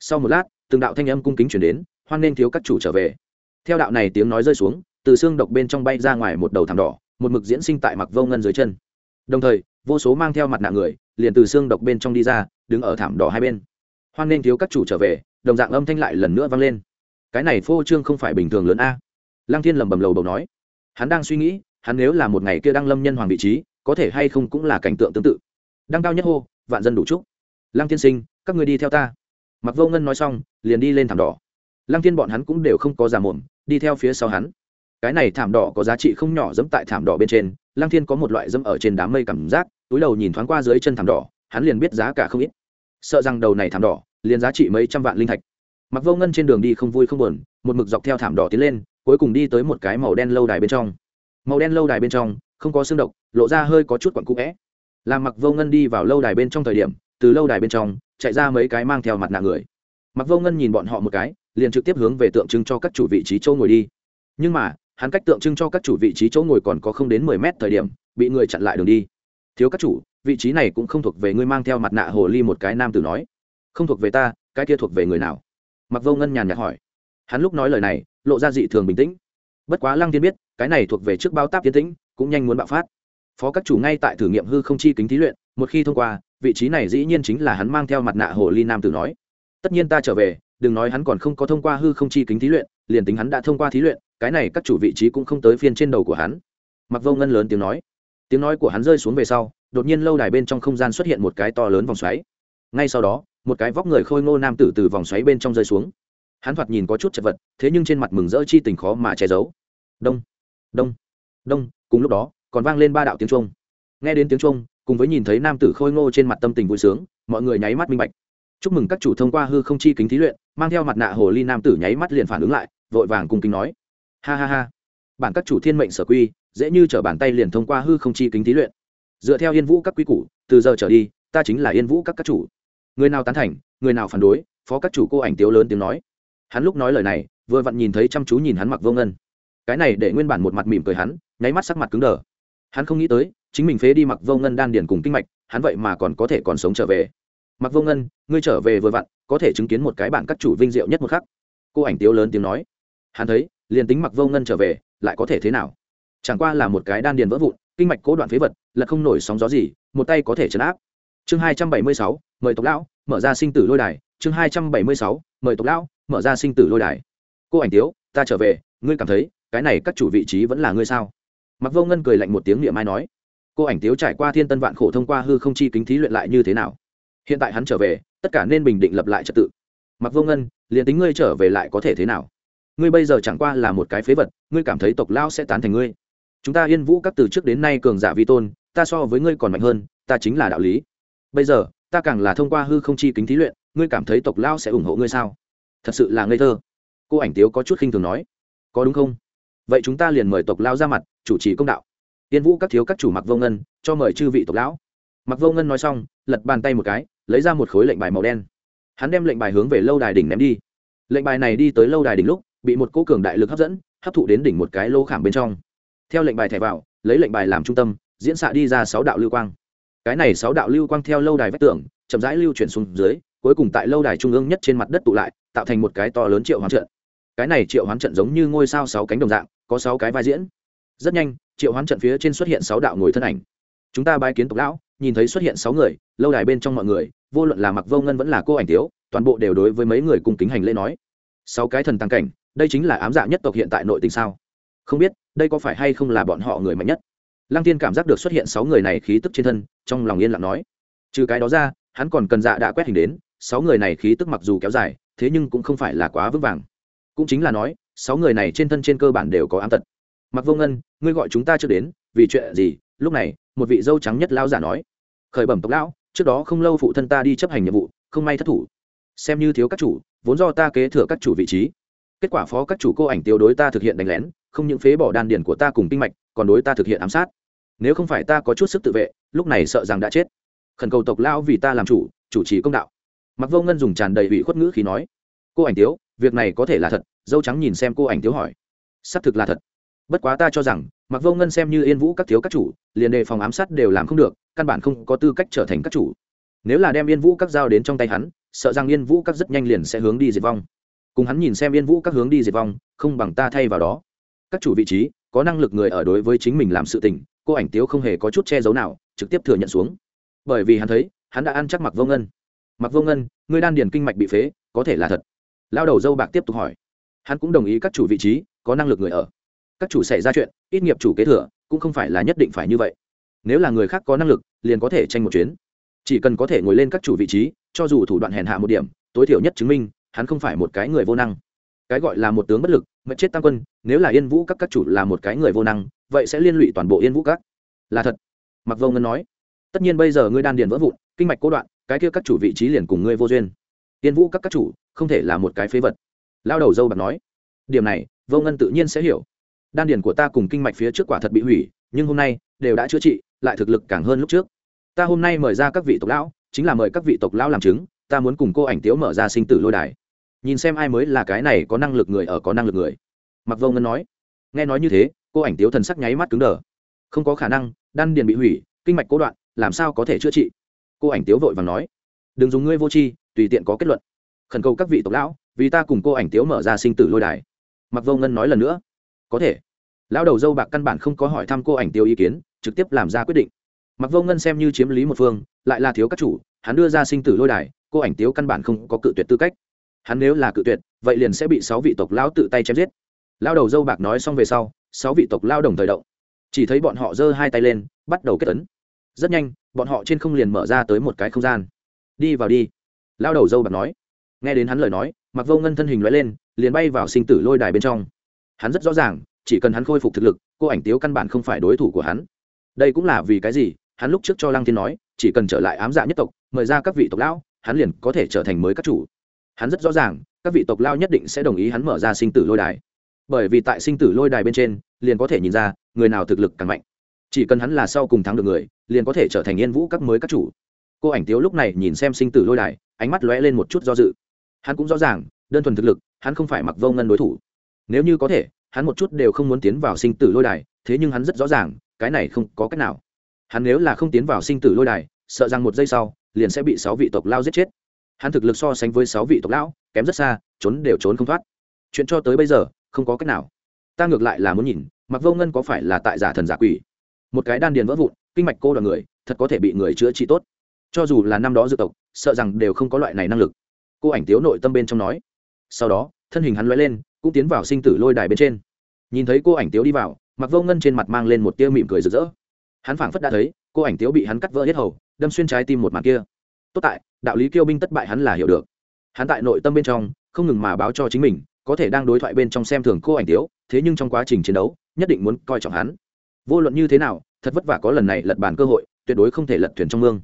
Sau một lát, từng đạo thanh âm cung kính chuyển đến, hoan nên thiếu các chủ trở về. Theo đạo này tiếng nói rơi xuống từ xương độc bên trong bay ra ngoài một đầu thảm đỏ, một mực diễn sinh tại mặc vô ngân dưới chân. Đồng thời, vô số mang theo mặt nạ người, liền từ xương độc bên trong đi ra, đứng ở thảm đỏ hai bên. Hoan nên thiếu các chủ trở về, đồng dạng âm thanh lại lần nữa vang lên. Cái này phô trương không phải bình thường lớn a? Lăng thiên lẩm bẩm lầu bầu nói. Hắn đang suy nghĩ, hắn nếu là một ngày kia đăng lâm nhân hoàng vị trí, có thể hay không cũng là cảnh tượng tương tự. Đăng cao nhất hô, vạn dân đủ chúc. Lăng tiên sinh, các người đi theo ta. Mặc vô ngân nói xong, liền đi lên thảm đỏ. Lăng thiên bọn hắn cũng đều không có giả mồm, đi theo phía sau hắn cái này thảm đỏ có giá trị không nhỏ dẫm tại thảm đỏ bên trên, lăng thiên có một loại dẫm ở trên đám mây cảm giác, túi đầu nhìn thoáng qua dưới chân thảm đỏ, hắn liền biết giá cả không ít. Sợ rằng đầu này thảm đỏ, liền giá trị mấy trăm vạn linh thạch. Mặc vô ngân trên đường đi không vui không buồn, một mực dọc theo thảm đỏ tiến lên, cuối cùng đi tới một cái màu đen lâu đài bên trong. Màu đen lâu đài bên trong, không có xương độc, lộ ra hơi có chút quặn cũ vẽ làm mặc vô ngân đi vào lâu đài bên trong thời điểm, từ lâu đài bên trong, chạy ra mấy cái mang theo mặt nạ người. Mặc vô ngân nhìn bọn họ một cái, liền trực tiếp hướng về tượng trưng cho các chủ vị trí châu ngồi đi. Nhưng mà hắn cách tượng trưng cho các chủ vị trí chỗ ngồi còn có không đến mười mét thời điểm, bị người chặn lại đường đi. Thiếu các chủ, vị trí này cũng không thuộc về ngươi mang theo mặt nạ hồ ly một cái nam tử nói. Không thuộc về ta, cái kia thuộc về người nào? Mặc vô ngân nhàn nhạt hỏi. Hắn lúc nói lời này, lộ ra dị thường bình tĩnh. Bất quá lăng tiên biết, cái này thuộc về trước bao táp tiến tĩnh, cũng nhanh muốn bạo phát. Phó các chủ ngay tại thử nghiệm hư không chi kính thí luyện, một khi thông qua, vị trí này dĩ nhiên chính là hắn mang theo mặt nạ hồ ly nam tử nói. Tất nhiên ta trở về, đừng nói hắn còn không có thông qua hư không chi kính thí luyện, liền tính hắn đã thông qua thí luyện cái này các chủ vị trí cũng không tới phiên trên đầu của hắn. Mặc vô ngân lớn tiếng nói. Tiếng nói của hắn rơi xuống về sau, đột nhiên lâu đài bên trong không gian xuất hiện một cái to lớn vòng xoáy. Ngay sau đó, một cái vóc người khôi ngô nam tử từ vòng xoáy bên trong rơi xuống. Hắn thoạt nhìn có chút chật vật, thế nhưng trên mặt mừng rỡ chi tình khó mà che giấu. Đông đông đông, cùng lúc đó, còn vang lên ba đạo tiếng trung nghe đến tiếng trung cùng với nhìn thấy nam tử khôi ngô trên mặt tâm tình vui sướng, mọi người nháy mắt minh bạch. Chúc mừng các chủ thông qua hư không chi kính thí luyện, mang theo mặt nạ hồ ly nam tử nháy mắt liền phản ứng lại, vội vàng cùng kính nói ha ha ha. Bản các chủ thiên mệnh sở quy, dễ như t r ở bàn tay liền thông qua hư không chi kính thí luyện. Dựa theo yên vũ các quy củ, từ giờ trở đi, ta chính là yên vũ các các chủ. Người nào tán thành, người nào phản đối, phó các chủ cô ảnh tiếu lớn tiếng nói. Hắn lúc nói lời này, vừa vặn nhìn thấy chăm chú nhìn hắn mặc vô ngân. Cái này để nguyên bản một mặt mỉm cười hắn, nháy mắt sắc mặt cứng đờ. Hắn không nghĩ tới, chính mình phế đi mặc vô ngân đan điền cùng kinh mạch, hắn vậy mà còn có thể còn sống trở về. Mặc vô ngân, ngươi trở về vừa vặn, có thể chứng kiến một cái bản các chủ vinh diệu nhất một khắc. Cô ảnh tiếu lớn tiếng nói. Hắn thấy liền tính mặc vô ngân trở về, lại có thể thế nào? Chẳng qua là một cái đan điền vỡ vụn, kinh mạch cố đoạn phế vật, là không nổi sóng gió gì, một tay có thể chấn áp. Chương hai trăm bảy mươi sáu, mời tộc lão, mở ra sinh tử lôi đài. Chương hai trăm bảy mươi sáu, mời tộc lão, mở ra sinh tử lôi đài. Cô ảnh tiếu, ta trở về, ngươi cảm thấy, cái này các chủ vị trí vẫn là ngươi sao? Mặc vô ngân cười lạnh một tiếng niệm mai nói. Cô ảnh tiếu trải qua thiên tân vạn khổ thông qua hư không chi kính thí luyện lại như thế nào? Hiện tại hắn trở về, tất cả nên bình định lập lại trật tự. Mặc vô ngân, liền tính ngươi trở về lại có thể thế nào? Ngươi bây giờ chẳng qua là một cái phế vật, ngươi cảm thấy tộc lao sẽ tán thành ngươi. Chúng ta yên vũ các từ trước đến nay cường giả vi tôn, ta so với ngươi còn mạnh hơn, ta chính là đạo lý. Bây giờ, ta càng là thông qua hư không chi kính thí luyện, ngươi cảm thấy tộc lao sẽ ủng hộ ngươi sao? Thật sự là ngây thơ. Cô ảnh tiếu có chút khinh thường nói. Có đúng không? Vậy chúng ta liền mời tộc lao ra mặt, chủ trì công đạo. Yên vũ các thiếu các chủ mặc vô ngân, cho mời chư vị tộc lão. Mặc vô ngân nói xong, lật bàn tay một cái, lấy ra một khối lệnh bài màu đen. Hắn đem lệnh bài hướng về lâu đài đỉnh ném đi. Lệnh bài này đi tới lâu đài đỉnh lúc bị một cỗ cường đại lực hấp dẫn, hấp thụ đến đỉnh một cái lô khảm bên trong. Theo lệnh bài thẻ vào, lấy lệnh bài làm trung tâm, diễn xạ đi ra sáu đạo lưu quang. Cái này sáu đạo lưu quang theo lâu đài vách tường, chậm rãi lưu chuyển xuống dưới, cuối cùng tại lâu đài trung ương nhất trên mặt đất tụ lại, tạo thành một cái to lớn triệu hoán trận. Cái này triệu hoán trận giống như ngôi sao sáu cánh đồng dạng, có sáu cái vai diễn. Rất nhanh, triệu hoán trận phía trên xuất hiện sáu đạo ngồi thân ảnh. Chúng ta bái kiến tộc lão, nhìn thấy xuất hiện sáu người, lâu đài bên trong mọi người, vô luận là mặc vô ngân vẫn là cô ảnh tiếu toàn bộ đều đối với mấy người cùng kính hành lễ nói. Sáu cái thần tăng cảnh đây chính là ám dạ nhất tộc hiện tại nội tình sao? Không biết, đây có phải hay không là bọn họ người mạnh nhất? Lăng tiên cảm giác được xuất hiện sáu người này khí tức trên thân, trong lòng yên lặng nói. Trừ cái đó ra, hắn còn cần dạ đã quét hình đến, sáu người này khí tức mặc dù kéo dài, thế nhưng cũng không phải là quá vững vàng. Cũng chính là nói, sáu người này trên thân trên cơ bản đều có ám tật. Mặc vô ngân, ngươi gọi chúng ta chưa đến, vì chuyện gì? Lúc này, một vị dâu trắng nhất lao giả nói. Khởi bẩm tộc lão, trước đó không lâu phụ thân ta đi chấp hành nhiệm vụ, không may thất thủ. Xem như thiếu các chủ, vốn do ta kế thừa các chủ vị trí kết quả phó các chủ cô ảnh tiêu đối ta thực hiện đánh lén, không những phế bỏ đan điền của ta cùng tinh mạch, còn đối ta thực hiện ám sát. Nếu không phải ta có chút sức tự vệ, lúc này sợ rằng đã chết. Khẩn cầu tộc lão vì ta làm chủ chủ trì công đạo. Mặc vô ngân dùng tràn đầy ủy khuất ngữ khí nói, cô ảnh tiếu, việc này có thể là thật? Dâu trắng nhìn xem cô ảnh tiếu hỏi. Xác thực là thật. Bất quá ta cho rằng mặc vô ngân xem như yên vũ các thiếu các chủ, liền đề phòng ám sát đều làm không được, căn bản không có tư cách trở thành các chủ. Nếu là đem yên vũ các giao đến trong tay hắn, sợ rằng yên vũ các rất nhanh liền sẽ hướng đi diệt vong cùng hắn nhìn xem yên vũ các hướng đi diệt vong, không bằng ta thay vào đó. Các chủ vị trí, có năng lực người ở đối với chính mình làm sự tình, cô ảnh tiếu không hề có chút che giấu nào, trực tiếp thừa nhận xuống. Bởi vì hắn thấy, hắn đã ăn chắc mặc vô ngân. Mặc vô ngân ngươi đan điền kinh mạch bị phế, có thể là thật. Lao đầu dâu bạc tiếp tục hỏi. Hắn cũng đồng ý các chủ vị trí, có năng lực người ở. Các chủ xảy ra chuyện, ít nghiệp chủ kế thừa, cũng không phải là nhất định phải như vậy. Nếu là người khác có năng lực, liền có thể tranh một chuyến. Chỉ cần có thể ngồi lên các chủ vị trí, cho dù thủ đoạn hèn hạ một điểm, tối thiểu nhất chứng minh hắn không phải một cái người vô năng. Cái gọi là một tướng bất lực mất chết tam quân, nếu là yên vũ các các chủ là một cái người vô năng, vậy sẽ liên lụy toàn bộ yên vũ các. Là thật. Mặc vô ngân nói. Tất nhiên bây giờ ngươi đan điền vỡ vụn, kinh mạch cố đoạn, cái kia các chủ vị trí liền cùng ngươi vô duyên. Yên vũ các các chủ, không thể là một cái phế vật. Lao đầu dâu bạc nói. Điểm này, vô ngân tự nhiên sẽ hiểu. Đan điền của ta cùng kinh mạch phía trước quả thật bị hủy, nhưng hôm nay, đều đã chữa trị, lại thực lực càng hơn lúc trước. Ta hôm nay mời ra các vị tộc lão, chính là mời các vị tộc lão làm chứng, ta muốn cùng cô ảnh tiếu mở ra sinh tử lôi đài nhìn xem ai mới là cái này có năng lực người ở có năng lực người. Mặc vô ngân nói. Nghe nói như thế, cô ảnh tiếu thần sắc nháy mắt cứng đờ. Không có khả năng, đan điền bị hủy, kinh mạch cố đoạn, làm sao có thể chữa trị? Cô ảnh tiếu vội và nói. Đừng dùng ngươi vô tri, tùy tiện có kết luận. Khẩn cầu các vị tộc lão, vì ta cùng cô ảnh tiếu mở ra sinh tử lôi đài. Mặc vô ngân nói lần nữa. Có thể. Lão đầu dâu bạc căn bản không có hỏi thăm cô ảnh tiêu ý kiến, trực tiếp làm ra quyết định. Mặc vô ngân xem như chiếm lý một phương, lại là thiếu các chủ, hắn đưa ra sinh tử lôi đài, cô ảnh tiếu căn bản không có cự tuyệt tư cách hắn nếu là cự tuyệt, vậy liền sẽ bị sáu vị tộc lão tự tay chém giết. Lao đầu dâu bạc nói xong về sau, sáu vị tộc lao đồng thời động. Chỉ thấy bọn họ giơ hai tay lên, bắt đầu kết tấn. Rất nhanh, bọn họ trên không liền mở ra tới một cái không gian. Đi vào đi. Lao đầu dâu bạc nói. Nghe đến hắn lời nói mặc vô ngân thân hình loại lên, liền bay vào sinh tử lôi đài bên trong. Hắn rất rõ ràng, chỉ cần hắn khôi phục thực lực, cô ảnh tiếu căn bản không phải đối thủ của hắn. Đây cũng là vì cái gì? Hắn lúc trước cho lăng thiên nói, chỉ cần trở lại ám dạ nhất tộc, mời ra các vị tộc lão, hắn liền có thể trở thành mới các chủ hắn rất rõ ràng, các vị tộc lao nhất định sẽ đồng ý hắn mở ra sinh tử lôi đài. Bởi vì tại sinh tử lôi đài bên trên, liền có thể nhìn ra, người nào thực lực càng mạnh. Chỉ cần hắn là sau cùng thắng được người, liền có thể trở thành yên vũ các mới các chủ. Cô ảnh tiếu lúc này nhìn xem sinh tử lôi đài, ánh mắt lóe lên một chút do dự. Hắn cũng rõ ràng, đơn thuần thực lực, hắn không phải mặc vô ngân đối thủ. Nếu như có thể, hắn một chút đều không muốn tiến vào sinh tử lôi đài, thế nhưng hắn rất rõ ràng, cái này không có cách nào. Hắn nếu là không tiến vào sinh tử lôi đài, sợ rằng một giây sau, liền sẽ bị sáu vị tộc lao giết chết hắn thực lực so sánh với sáu vị tộc lão, kém rất xa, trốn đều trốn không thoát. Chuyện cho tới bây giờ, không có cách nào. Ta ngược lại là muốn nhìn mặc vô ngân có phải là tại giả thần giả quỷ? Một cái đan điền vỡ vụn, kinh mạch cô đoàn người, thật có thể bị người chữa trị tốt. Cho dù là năm đó dự tộc, sợ rằng đều không có loại này năng lực. Cô ảnh tiếu nội tâm bên trong nói. Sau đó, thân hình hắn loay lên, cũng tiến vào sinh tử lôi đài bên trên. Nhìn thấy cô ảnh tiếu đi vào mặc vô ngân trên mặt mang lên một tia mỉm cười rực rỡ. Hắn phảng phất đã thấy, cô ảnh tiếu bị hắn cắt vỡ hết hầu, đâm xuyên trái tim một mặt kia tốt tại, đạo lý kiêu binh tất bại hắn là hiểu được. Hắn tại nội tâm bên trong, không ngừng mà báo cho chính mình, có thể đang đối thoại bên trong xem thường cô ảnh tiếu, thế nhưng trong quá trình chiến đấu, nhất định muốn coi trọng hắn. Vô luận như thế nào, thật vất vả có lần này lật bàn cơ hội, tuyệt đối không thể lật thuyền trong mương.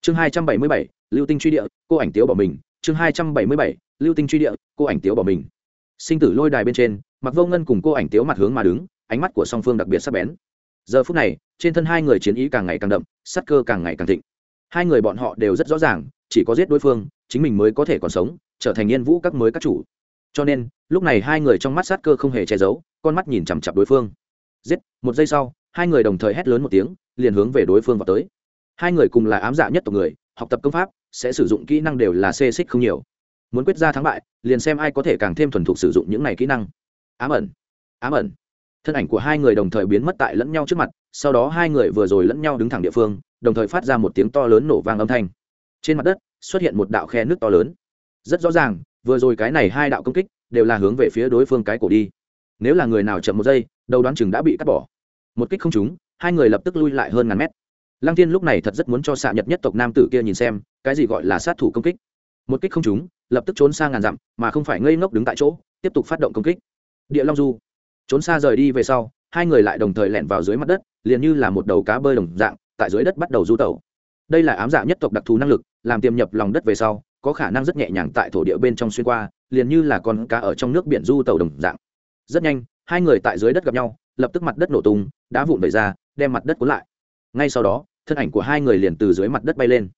Chương hai trăm bảy mươi bảy, lưu tinh truy địa, cô ảnh tiếu bỏ mình. Chương hai trăm bảy mươi bảy, lưu tinh truy địa, cô ảnh tiếu bỏ mình. Sinh tử lôi đài bên trên mặc vô ngân cùng cô ảnh tiếu mặt hướng mà đứng, ánh mắt của song phương đặc biệt sắc bén. Giờ phút này, trên thân hai người chiến ý càng ngày càng đậm, sắc cơ càng ngày càng thịnh hai người bọn họ đều rất rõ ràng, chỉ có giết đối phương, chính mình mới có thể còn sống, trở thành yên vũ các mới các chủ. Cho nên, lúc này hai người trong mắt sát cơ không hề che giấu, con mắt nhìn chằm chặp đối phương. Giết, một giây sau, hai người đồng thời hét lớn một tiếng, liền hướng về đối phương vào tới. Hai người cùng là ám dạ nhất tộc người, học tập công pháp, sẽ sử dụng kỹ năng đều là xê xích không nhiều. Muốn quyết ra thắng bại, liền xem ai có thể càng thêm thuần thục sử dụng những này kỹ năng. Ám ẩn ám ẩn. Thân ảnh của hai người đồng thời biến mất tại lẫn nhau trước mặt, sau đó hai người vừa rồi lẫn nhau đứng thẳng địa phương đồng thời phát ra một tiếng to lớn nổ vang âm thanh. Trên mặt đất xuất hiện một đạo khe nước to lớn. Rất rõ ràng, vừa rồi cái này hai đạo công kích đều là hướng về phía đối phương cái cổ đi. Nếu là người nào chậm một giây, đầu đoán chừng đã bị cắt bỏ. Một kích không trúng, hai người lập tức lui lại hơn ngàn mét. Lăng tiên lúc này thật rất muốn cho xạ nhật nhất tộc nam tử kia nhìn xem, cái gì gọi là sát thủ công kích. Một kích không trúng, lập tức trốn sang ngàn dặm, mà không phải ngây ngốc đứng tại chỗ, tiếp tục phát động công kích. Địa long du. Trốn xa rời đi về sau, hai người lại đồng thời lẻn vào dưới mặt đất, liền như là một đầu cá bơi đồng dạng tại dưới đất bắt đầu du tẩu. Đây là ám dạ nhất tộc đặc thù năng lực, làm tiềm nhập lòng đất về sau, có khả năng rất nhẹ nhàng tại thổ địa bên trong xuyên qua, liền như là con cá ở trong nước biển du tàu đồng dạng. Rất nhanh, hai người tại dưới đất gặp nhau, lập tức mặt đất nổ tung, đá vụn vẩy ra, đem mặt đất cuốn lại. Ngay sau đó, thân ảnh của hai người liền từ dưới mặt đất bay lên.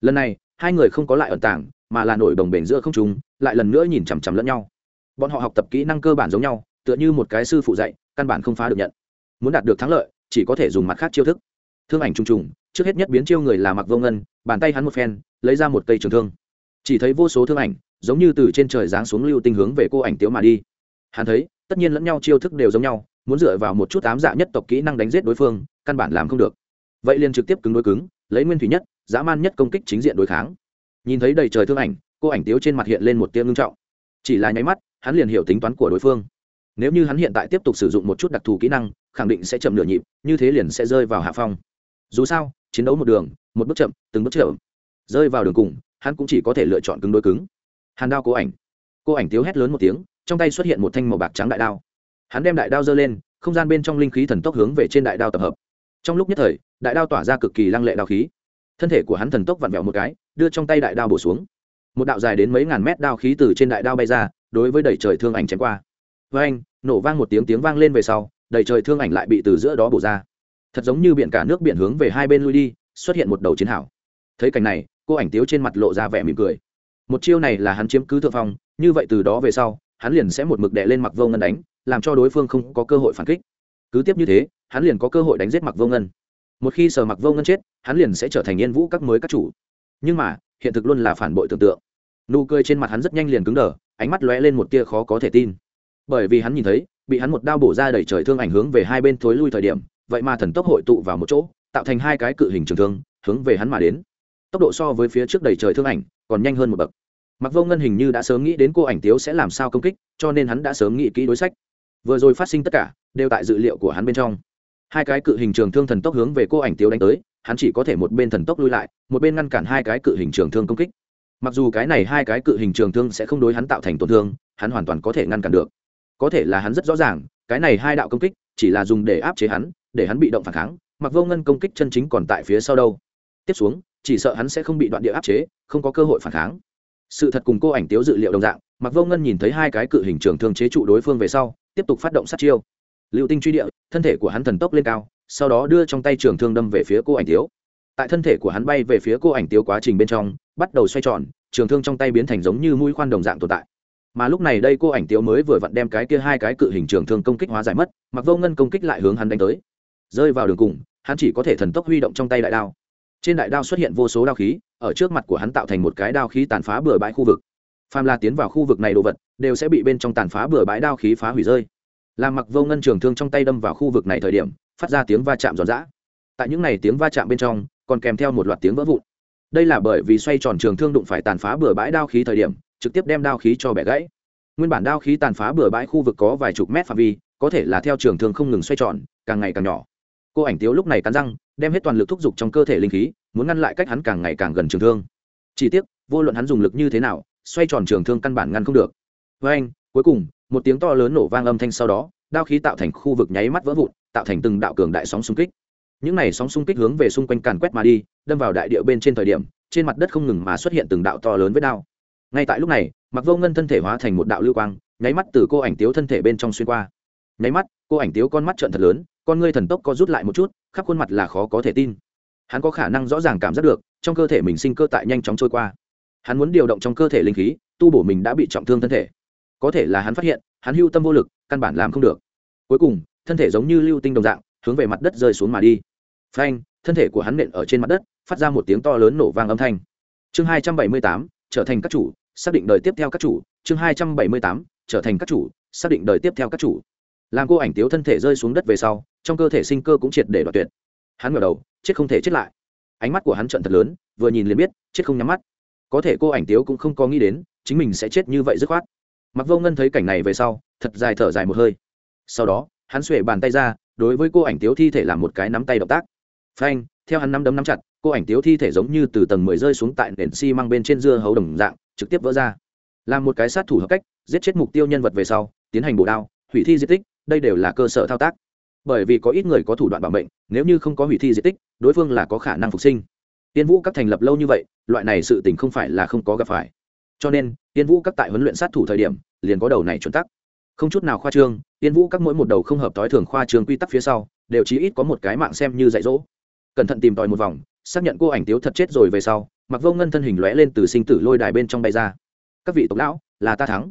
Lần này, hai người không có lại ẩn tảng mà là nổi đồng bền giữa không trung, lại lần nữa nhìn chằm chằm lẫn nhau. Bọn họ học tập kỹ năng cơ bản giống nhau, tựa như một cái sư phụ dạy, căn bản không phá được nhận. Muốn đạt được thắng lợi, chỉ có thể dùng mặt khác chiêu thức thương ảnh trùng trùng, trước hết nhất biến chiêu người là mặc vô ngân, bàn tay hắn một phen, lấy ra một cây trường thương. Chỉ thấy vô số thương ảnh, giống như từ trên trời giáng xuống lưu tinh hướng về cô ảnh tiếu mà đi. Hắn thấy, tất nhiên lẫn nhau chiêu thức đều giống nhau, muốn dựa vào một chút ám dạ nhất tộc kỹ năng đánh giết đối phương, căn bản làm không được. Vậy liền trực tiếp cứng đối cứng, lấy nguyên thủy nhất, dã man nhất công kích chính diện đối kháng. Nhìn thấy đầy trời thương ảnh, cô ảnh tiếu trên mặt hiện lên một tia ngưng trọng. Chỉ là nháy mắt, hắn liền hiểu tính toán của đối phương. Nếu như hắn hiện tại tiếp tục sử dụng một chút đặc thù kỹ năng, khẳng định sẽ chậm nửa nhịp, như thế liền sẽ rơi vào hạ phong dù sao, chiến đấu một đường, một bước chậm, từng bước chậm. Rơi vào đường cùng, hắn cũng chỉ có thể lựa chọn cứng đối cứng. Hàn đao cố ảnh. Cô ảnh tiếu hét lớn một tiếng, trong tay xuất hiện một thanh màu bạc trắng đại đao. Hắn đem đại đao giơ lên, không gian bên trong linh khí thần tốc hướng về trên đại đao tập hợp. Trong lúc nhất thời, đại đao tỏa ra cực kỳ lăng lệ đao khí. Thân thể của hắn thần tốc vặn vẹo một cái, đưa trong tay đại đao bổ xuống. Một đạo dài đến mấy ngàn mét đao khí từ trên đại đao bay ra, đối với đầy trời thương ảnh chém qua. Với anh nổ vang một tiếng tiếng vang lên về sau, đầy trời thương ảnh lại bị từ giữa đó bổ ra thật giống như biển cả nước biển hướng về hai bên lui đi, xuất hiện một đầu chiến hảo thấy cảnh này, cô ảnh tiếu trên mặt lộ ra vẻ mỉm cười. Một chiêu này là hắn chiếm cứ thượng phong, như vậy từ đó về sau, hắn liền sẽ một mực đệ lên mặc vô ngân đánh, làm cho đối phương không có cơ hội phản kích. Cứ tiếp như thế, hắn liền có cơ hội đánh giết mặc vô ngân. Một khi sờ mặc vô ngân chết, hắn liền sẽ trở thành yên vũ các mới các chủ. Nhưng mà, hiện thực luôn là phản bội tưởng tượng. Nụ cười trên mặt hắn rất nhanh liền cứng đờ, ánh mắt lóe lên một tia khó có thể tin. Bởi vì hắn nhìn thấy, bị hắn một đao bổ ra đẩy trời thương ảnh hướng về hai bên thối lui thời điểm vậy mà thần tốc hội tụ vào một chỗ, tạo thành hai cái cự hình trường thương, hướng về hắn mà đến. Tốc độ so với phía trước đầy trời thương ảnh, còn nhanh hơn một bậc. Mặc vô ngân hình như đã sớm nghĩ đến cô ảnh tiếu sẽ làm sao công kích, cho nên hắn đã sớm nghĩ kỹ đối sách. Vừa rồi phát sinh tất cả, đều tại dự liệu của hắn bên trong. Hai cái cự hình trường thương thần tốc hướng về cô ảnh tiếu đánh tới, hắn chỉ có thể một bên thần tốc lui lại, một bên ngăn cản hai cái cự hình trường thương công kích. Mặc dù cái này hai cái cự hình trường thương sẽ không đối hắn tạo thành tổn thương, hắn hoàn toàn có thể ngăn cản được. Có thể là hắn rất rõ ràng, cái này hai đạo công kích, chỉ là dùng để áp chế hắn để hắn bị động phản kháng mặc vô ngân công kích chân chính còn tại phía sau đâu. Tiếp xuống, chỉ sợ hắn sẽ không bị đoạn địa áp chế, không có cơ hội phản kháng. Sự thật cùng cô ảnh tiếu dự liệu đồng dạng mặc vô ngân nhìn thấy hai cái cự hình trường thương chế trụ đối phương về sau, tiếp tục phát động sát chiêu. Lưu tinh truy địa, thân thể của hắn thần tốc lên cao, sau đó đưa trong tay trường thương đâm về phía cô ảnh tiếu. Tại thân thể của hắn bay về phía cô ảnh tiếu quá trình bên trong, bắt đầu xoay tròn, trường thương trong tay biến thành giống như mũi khoan đồng dạng tồn tại. Mà lúc này đây cô ảnh tiếu mới vừa vặn đem cái kia hai cái cự hình trường thương công kích hóa giải mất mặc vô ngân công kích lại hướng hắn đánh tới rơi vào đường cùng, hắn chỉ có thể thần tốc huy động trong tay đại đao. Trên đại đao xuất hiện vô số đao khí, ở trước mặt của hắn tạo thành một cái đao khí tàn phá bừa bãi khu vực. Phàm la tiến vào khu vực này đồ vật, đều sẽ bị bên trong tàn phá bừa bãi đao khí phá hủy rơi. Làm mặc vô ngân trường thương trong tay đâm vào khu vực này thời điểm, phát ra tiếng va chạm giòn giã. Tại những n à y tiếng va chạm bên trong, còn kèm theo một loạt tiếng vỡ vụn. Đây là bởi vì xoay tròn trường thương đụng phải tàn phá bừa bãi đao khí thời điểm, trực tiếp đem đao khí cho bẻ gãy. Nguyên bản đao khí tàn phá bừa bãi khu vực có vài chục mét phạm vi, có thể là theo trường thương không ngừng xoay tròn, càng ngày càng nhỏ cô ảnh tiếu lúc này cắn răng, đem hết toàn lực thúc giục trong cơ thể linh khí, muốn ngăn lại cách hắn càng ngày càng gần trường thương. Chỉ tiếc, vô luận hắn dùng lực như thế nào, xoay tròn trường thương căn bản ngăn không được. Với anh, cuối cùng, một tiếng to lớn nổ vang âm thanh sau đó, đao khí tạo thành khu vực nháy mắt vỡ vụn, tạo thành từng đạo cường đại sóng xung kích. Những này sóng xung kích hướng về xung quanh càn quét mà đi, đâm vào đại địa bên trên thời điểm, trên mặt đất không ngừng mà xuất hiện từng đạo to lớn với đao. Ngay tại lúc này mặc vô ngân thân thể hóa thành một đạo lưu quang, nháy mắt từ cô ảnh tiếu thân thể bên trong xuyên qua. Nháy mắt, cô ảnh tiếu con mắt trợn thật lớn con ngươi thần tốc co rút lại một chút, khắp khuôn mặt là khó có thể tin. Hắn có khả năng rõ ràng cảm giác được, trong cơ thể mình sinh cơ tại nhanh chóng trôi qua. Hắn muốn điều động trong cơ thể linh khí, tu bổ mình đã bị trọng thương thân thể. Có thể là hắn phát hiện, hắn hưu tâm vô lực, căn bản làm không được. Cuối cùng, thân thể giống như lưu tinh đồng dạng, hướng về mặt đất rơi xuống mà đi. Phanh, thân thể của hắn nện ở trên mặt đất, phát ra một tiếng to lớn nổ vang âm thanh. Chương hai trăm bảy mươi tám, trở thành các chủ, xác định đời tiếp theo các chủ. Chương hai trăm bảy mươi tám, trở thành các chủ, xác định đời tiếp theo các chủ. Làm cô ảnh tiếu thân thể rơi xuống đất về sau trong cơ thể sinh cơ cũng triệt để đoạt tuyệt. Hắn ngờ đầu, chết không thể chết lại. Ánh mắt của hắn trận thật lớn, vừa nhìn liền biết, chết không nhắm mắt. Có thể cô ảnh tiếu cũng không có nghĩ đến, chính mình sẽ chết như vậy dứt khoát. Mặc vô ngân thấy cảnh này về sau, thật dài thở dài một hơi. Sau đó, hắn xuể bàn tay ra, đối với cô ảnh tiếu thi thể làm một cái nắm tay động tác. Phanh, theo hắn nắm đấm nắm chặt, cô ảnh tiếu thi thể giống như từ tầng mười rơi xuống tại nền xi măng bên trên dưa hấu đồng dạng, trực tiếp vỡ ra. Làm một cái sát thủ hợp cách, giết chết mục tiêu nhân vật về sau, tiến hành bổ đao, hủy thi di tích, đây đều là cơ sở thao tác bởi vì có ít người có thủ đoạn bảo mệnh, nếu như không có hủy thi di tích, đối phương là có khả năng phục sinh. Tiên vũ các thành lập lâu như vậy, loại này sự tình không phải là không có gặp phải. Cho nên, tiên vũ các tại huấn luyện sát thủ thời điểm, liền có đầu này chuẩn tắc. Không chút nào khoa trương, tiên vũ các mỗi một đầu không hợp t ố i thường khoa trương quy tắc phía sau, đều chí ít có một cái mạng xem như dạy dỗ. Cẩn thận tìm tòi một vòng, xác nhận cô ảnh tiếu thật chết rồi về sau mặc vô ngân thân hình lóe lên từ sinh tử lôi đài bên trong bay ra. Các vị tộc lão, là ta thắng.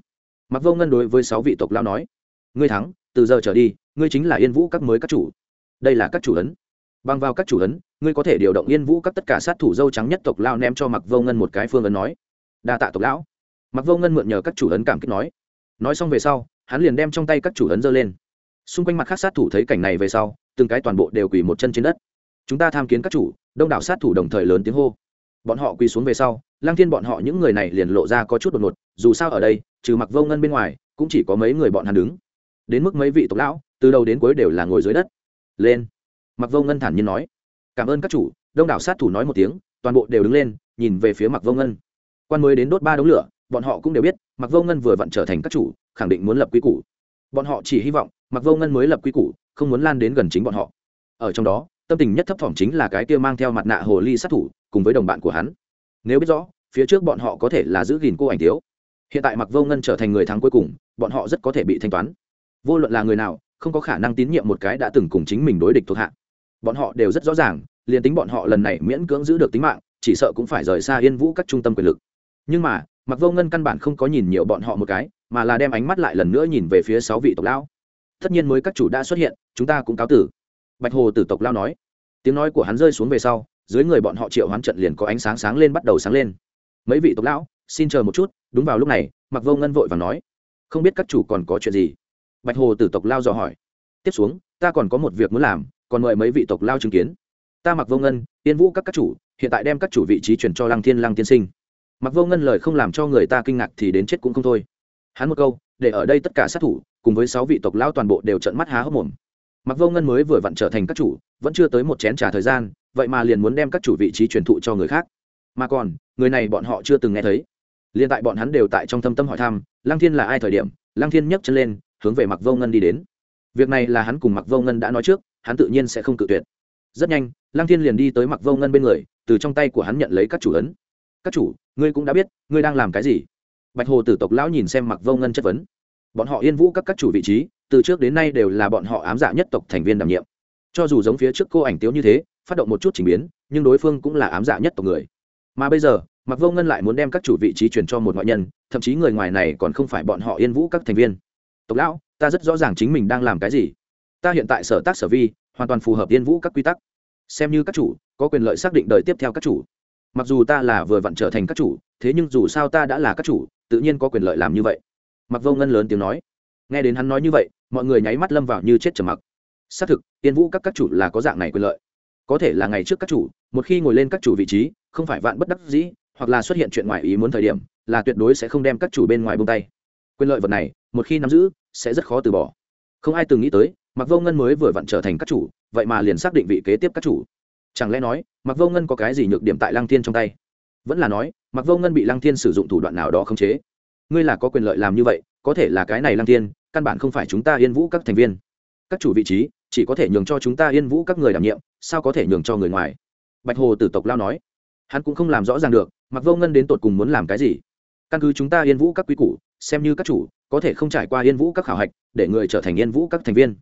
Mặc vô ngân đối với sáu vị tộc lão nói. Ngươi thắng, từ giờ trở đi ngươi chính là yên vũ các mới các chủ. Đây là các chủ ấn. Bằng vào các chủ ấn, ngươi có thể điều động yên vũ các tất cả sát thủ dâu trắng nhất tộc lao ném cho mặc vô ngân một cái phương ấn nói. Đa tạ tộc lão. Mặc vô ngân mượn nhờ các chủ ấn cảm kích nói. Nói xong về sau, hắn liền đem trong tay các chủ ấn giơ lên. Xung quanh mặt khác sát thủ thấy cảnh này về sau, từng cái toàn bộ đều quỳ một chân trên đất. Chúng ta tham kiến các chủ, đông đảo sát thủ đồng thời lớn tiếng hô. Bọn họ quỳ xuống về sau lang thiên bọn họ những người này liền lộ ra có chút đột ngột, dù sao ở đây, trừ mặc vô ngân bên ngoài, cũng chỉ có mấy người bọn hắn đứng. Đến mức mấy vị tộc lão từ đầu đến cuối đều là ngồi dưới đất. Lên. Mặc vô ngân thản nhiên nói. Cảm ơn các chủ, đông đảo sát thủ nói một tiếng, toàn bộ đều đứng lên, nhìn về phía mặc vô ngân. Quan mới đến đốt ba đống lửa, bọn họ cũng đều biết mặc vô ngân vừa vặn trở thành các chủ, khẳng định muốn lập quy củ. Bọn họ chỉ hy vọng mặc vô ngân mới lập quy củ, không muốn lan đến gần chính bọn họ. Ở trong đó, tâm tình nhất thấp thỏm chính là cái kia mang theo mặt nạ hồ ly sát thủ, cùng với đồng bạn của hắn. Nếu biết rõ, phía trước bọn họ có thể là giữ gìn cô ảnh tiếu hiện tại mặc vô ngân trở thành người thắng cuối cùng, bọn họ rất có thể bị thanh toán. Vô luận là người nào không có khả năng tín nhiệm một cái đã từng cùng chính mình đối địch thuộc hạ. Bọn họ đều rất rõ ràng, liền tính bọn họ lần này miễn cưỡng giữ được tính mạng, chỉ sợ cũng phải rời xa yên vũ các trung tâm quyền lực. Nhưng mà mặc vô ngân căn bản không có nhìn nhiều bọn họ một cái, mà là đem ánh mắt lại lần nữa nhìn về phía sáu vị tộc lão. Tất nhiên mới các chủ đã xuất hiện, chúng ta cũng cáo tử. Bạch hồ tử tộc lao nói. Tiếng nói của hắn rơi xuống về sau, dưới người bọn họ triệu hoán trận liền có ánh sáng sáng lên bắt đầu sáng lên. Mấy vị tộc lão, xin chờ một chút, đúng vào lúc này mặc vô ngân vội và nói. Không biết các chủ còn có chuyện gì bạch hồ tử tộc lao dò hỏi. Tiếp xuống, ta còn có một việc muốn làm, còn mời mấy vị tộc lao chứng kiến. Ta mặc vô ngân tiên vũ các các chủ, hiện tại đem các chủ vị trí chuyển cho lăng thiên lăng tiên sinh. Mặc vô ngân lời không làm cho người ta kinh ngạc thì đến chết cũng không thôi. Hắn một câu, để ở đây tất cả sát thủ, cùng với sáu vị tộc lao toàn bộ đều trận mắt há hốc mồm. Mặc vô ngân mới vừa vặn trở thành các chủ, vẫn chưa tới một chén t r à thời gian, vậy mà liền muốn đem các chủ vị trí truyền thụ cho người khác. Mà còn, người này bọn họ chưa từng nghe thấy. Liền tại bọn hắn đều tại trong thâm tâm hỏi thăm, lăng thiên là ai thời điểm, lăng thiên nhấc chân lên hướng về mặc vô ngân đi đến. Việc này là hắn cùng mặc vô ngân đã nói trước, hắn tự nhiên sẽ không cự tuyệt. Rất nhanh, lăng thiên liền đi tới mặc vô ngân bên người, từ trong tay của hắn nhận lấy các chủ ấn. Các chủ, ngươi cũng đã biết, ngươi đang làm cái gì? Bạch hồ tử tộc lão nhìn xem mặc vô ngân chất vấn. Bọn họ yên vũ các các chủ vị trí, từ trước đến nay đều là bọn họ ám dạ nhất tộc thành viên đảm nhiệm. Cho dù giống phía trước cô ảnh tiếu như thế, phát động một chút chỉnh biến, nhưng đối phương cũng là ám dạ nhất tộc người. Mà bây giờ mặc vô ngân lại muốn đem các chủ vị trí chuyển cho một ngoại nhân, thậm chí người ngoài này còn không phải bọn họ yên vũ các thành viên tộc lão, ta rất rõ ràng chính mình đang làm cái gì. Ta hiện tại sở tác sở vi, hoàn toàn phù hợp yên vũ các quy tắc. Xem như các chủ, có quyền lợi xác định đời tiếp theo các chủ. Mặc dù ta là vừa vặn trở thành các chủ, thế nhưng dù sao ta đã là các chủ, tự nhiên có quyền lợi làm như vậy. Mặc vô ngân lớn tiếng nói. Nghe đến hắn nói như vậy, mọi người nháy mắt lâm vào như chết trầm mặc. Xác thực, yên vũ các các chủ là có dạng này quyền lợi. Có thể là ngày trước các chủ, một khi ngồi lên các chủ vị trí, không phải vạn bất đắc dĩ, hoặc là xuất hiện chuyện ngoài ý muốn thời điểm, là tuyệt đối sẽ không đem các chủ bên ngoài bông tay quyền lợi vật này, một khi nắm giữ, sẽ rất khó từ bỏ. Không ai từng nghĩ tới mặc vô ngân mới vừa vặn trở thành các chủ, vậy mà liền xác định vị kế tiếp các chủ. Chẳng lẽ nói mặc vô ngân có cái gì nhược điểm tại lăng thiên trong tay? Vẫn là nói mặc vô ngân bị lăng thiên sử dụng thủ đoạn nào đó khống chế. Ngươi là có quyền lợi làm như vậy, có thể là cái này lăng thiên, căn bản không phải chúng ta yên vũ các thành viên. Các chủ vị trí, chỉ có thể nhường cho chúng ta yên vũ các người đảm nhiệm, sao có thể nhường cho người ngoài? Bạch hồ tử tộc lao nói. Hắn cũng không làm rõ ràng được mặc vô ngân đến tột cùng muốn làm cái gì? Căn cứ chúng ta yên vũ các quý củ, xem như các chủ, có thể không trải qua yên vũ các khảo hạch, để người trở thành yên vũ các thành viên.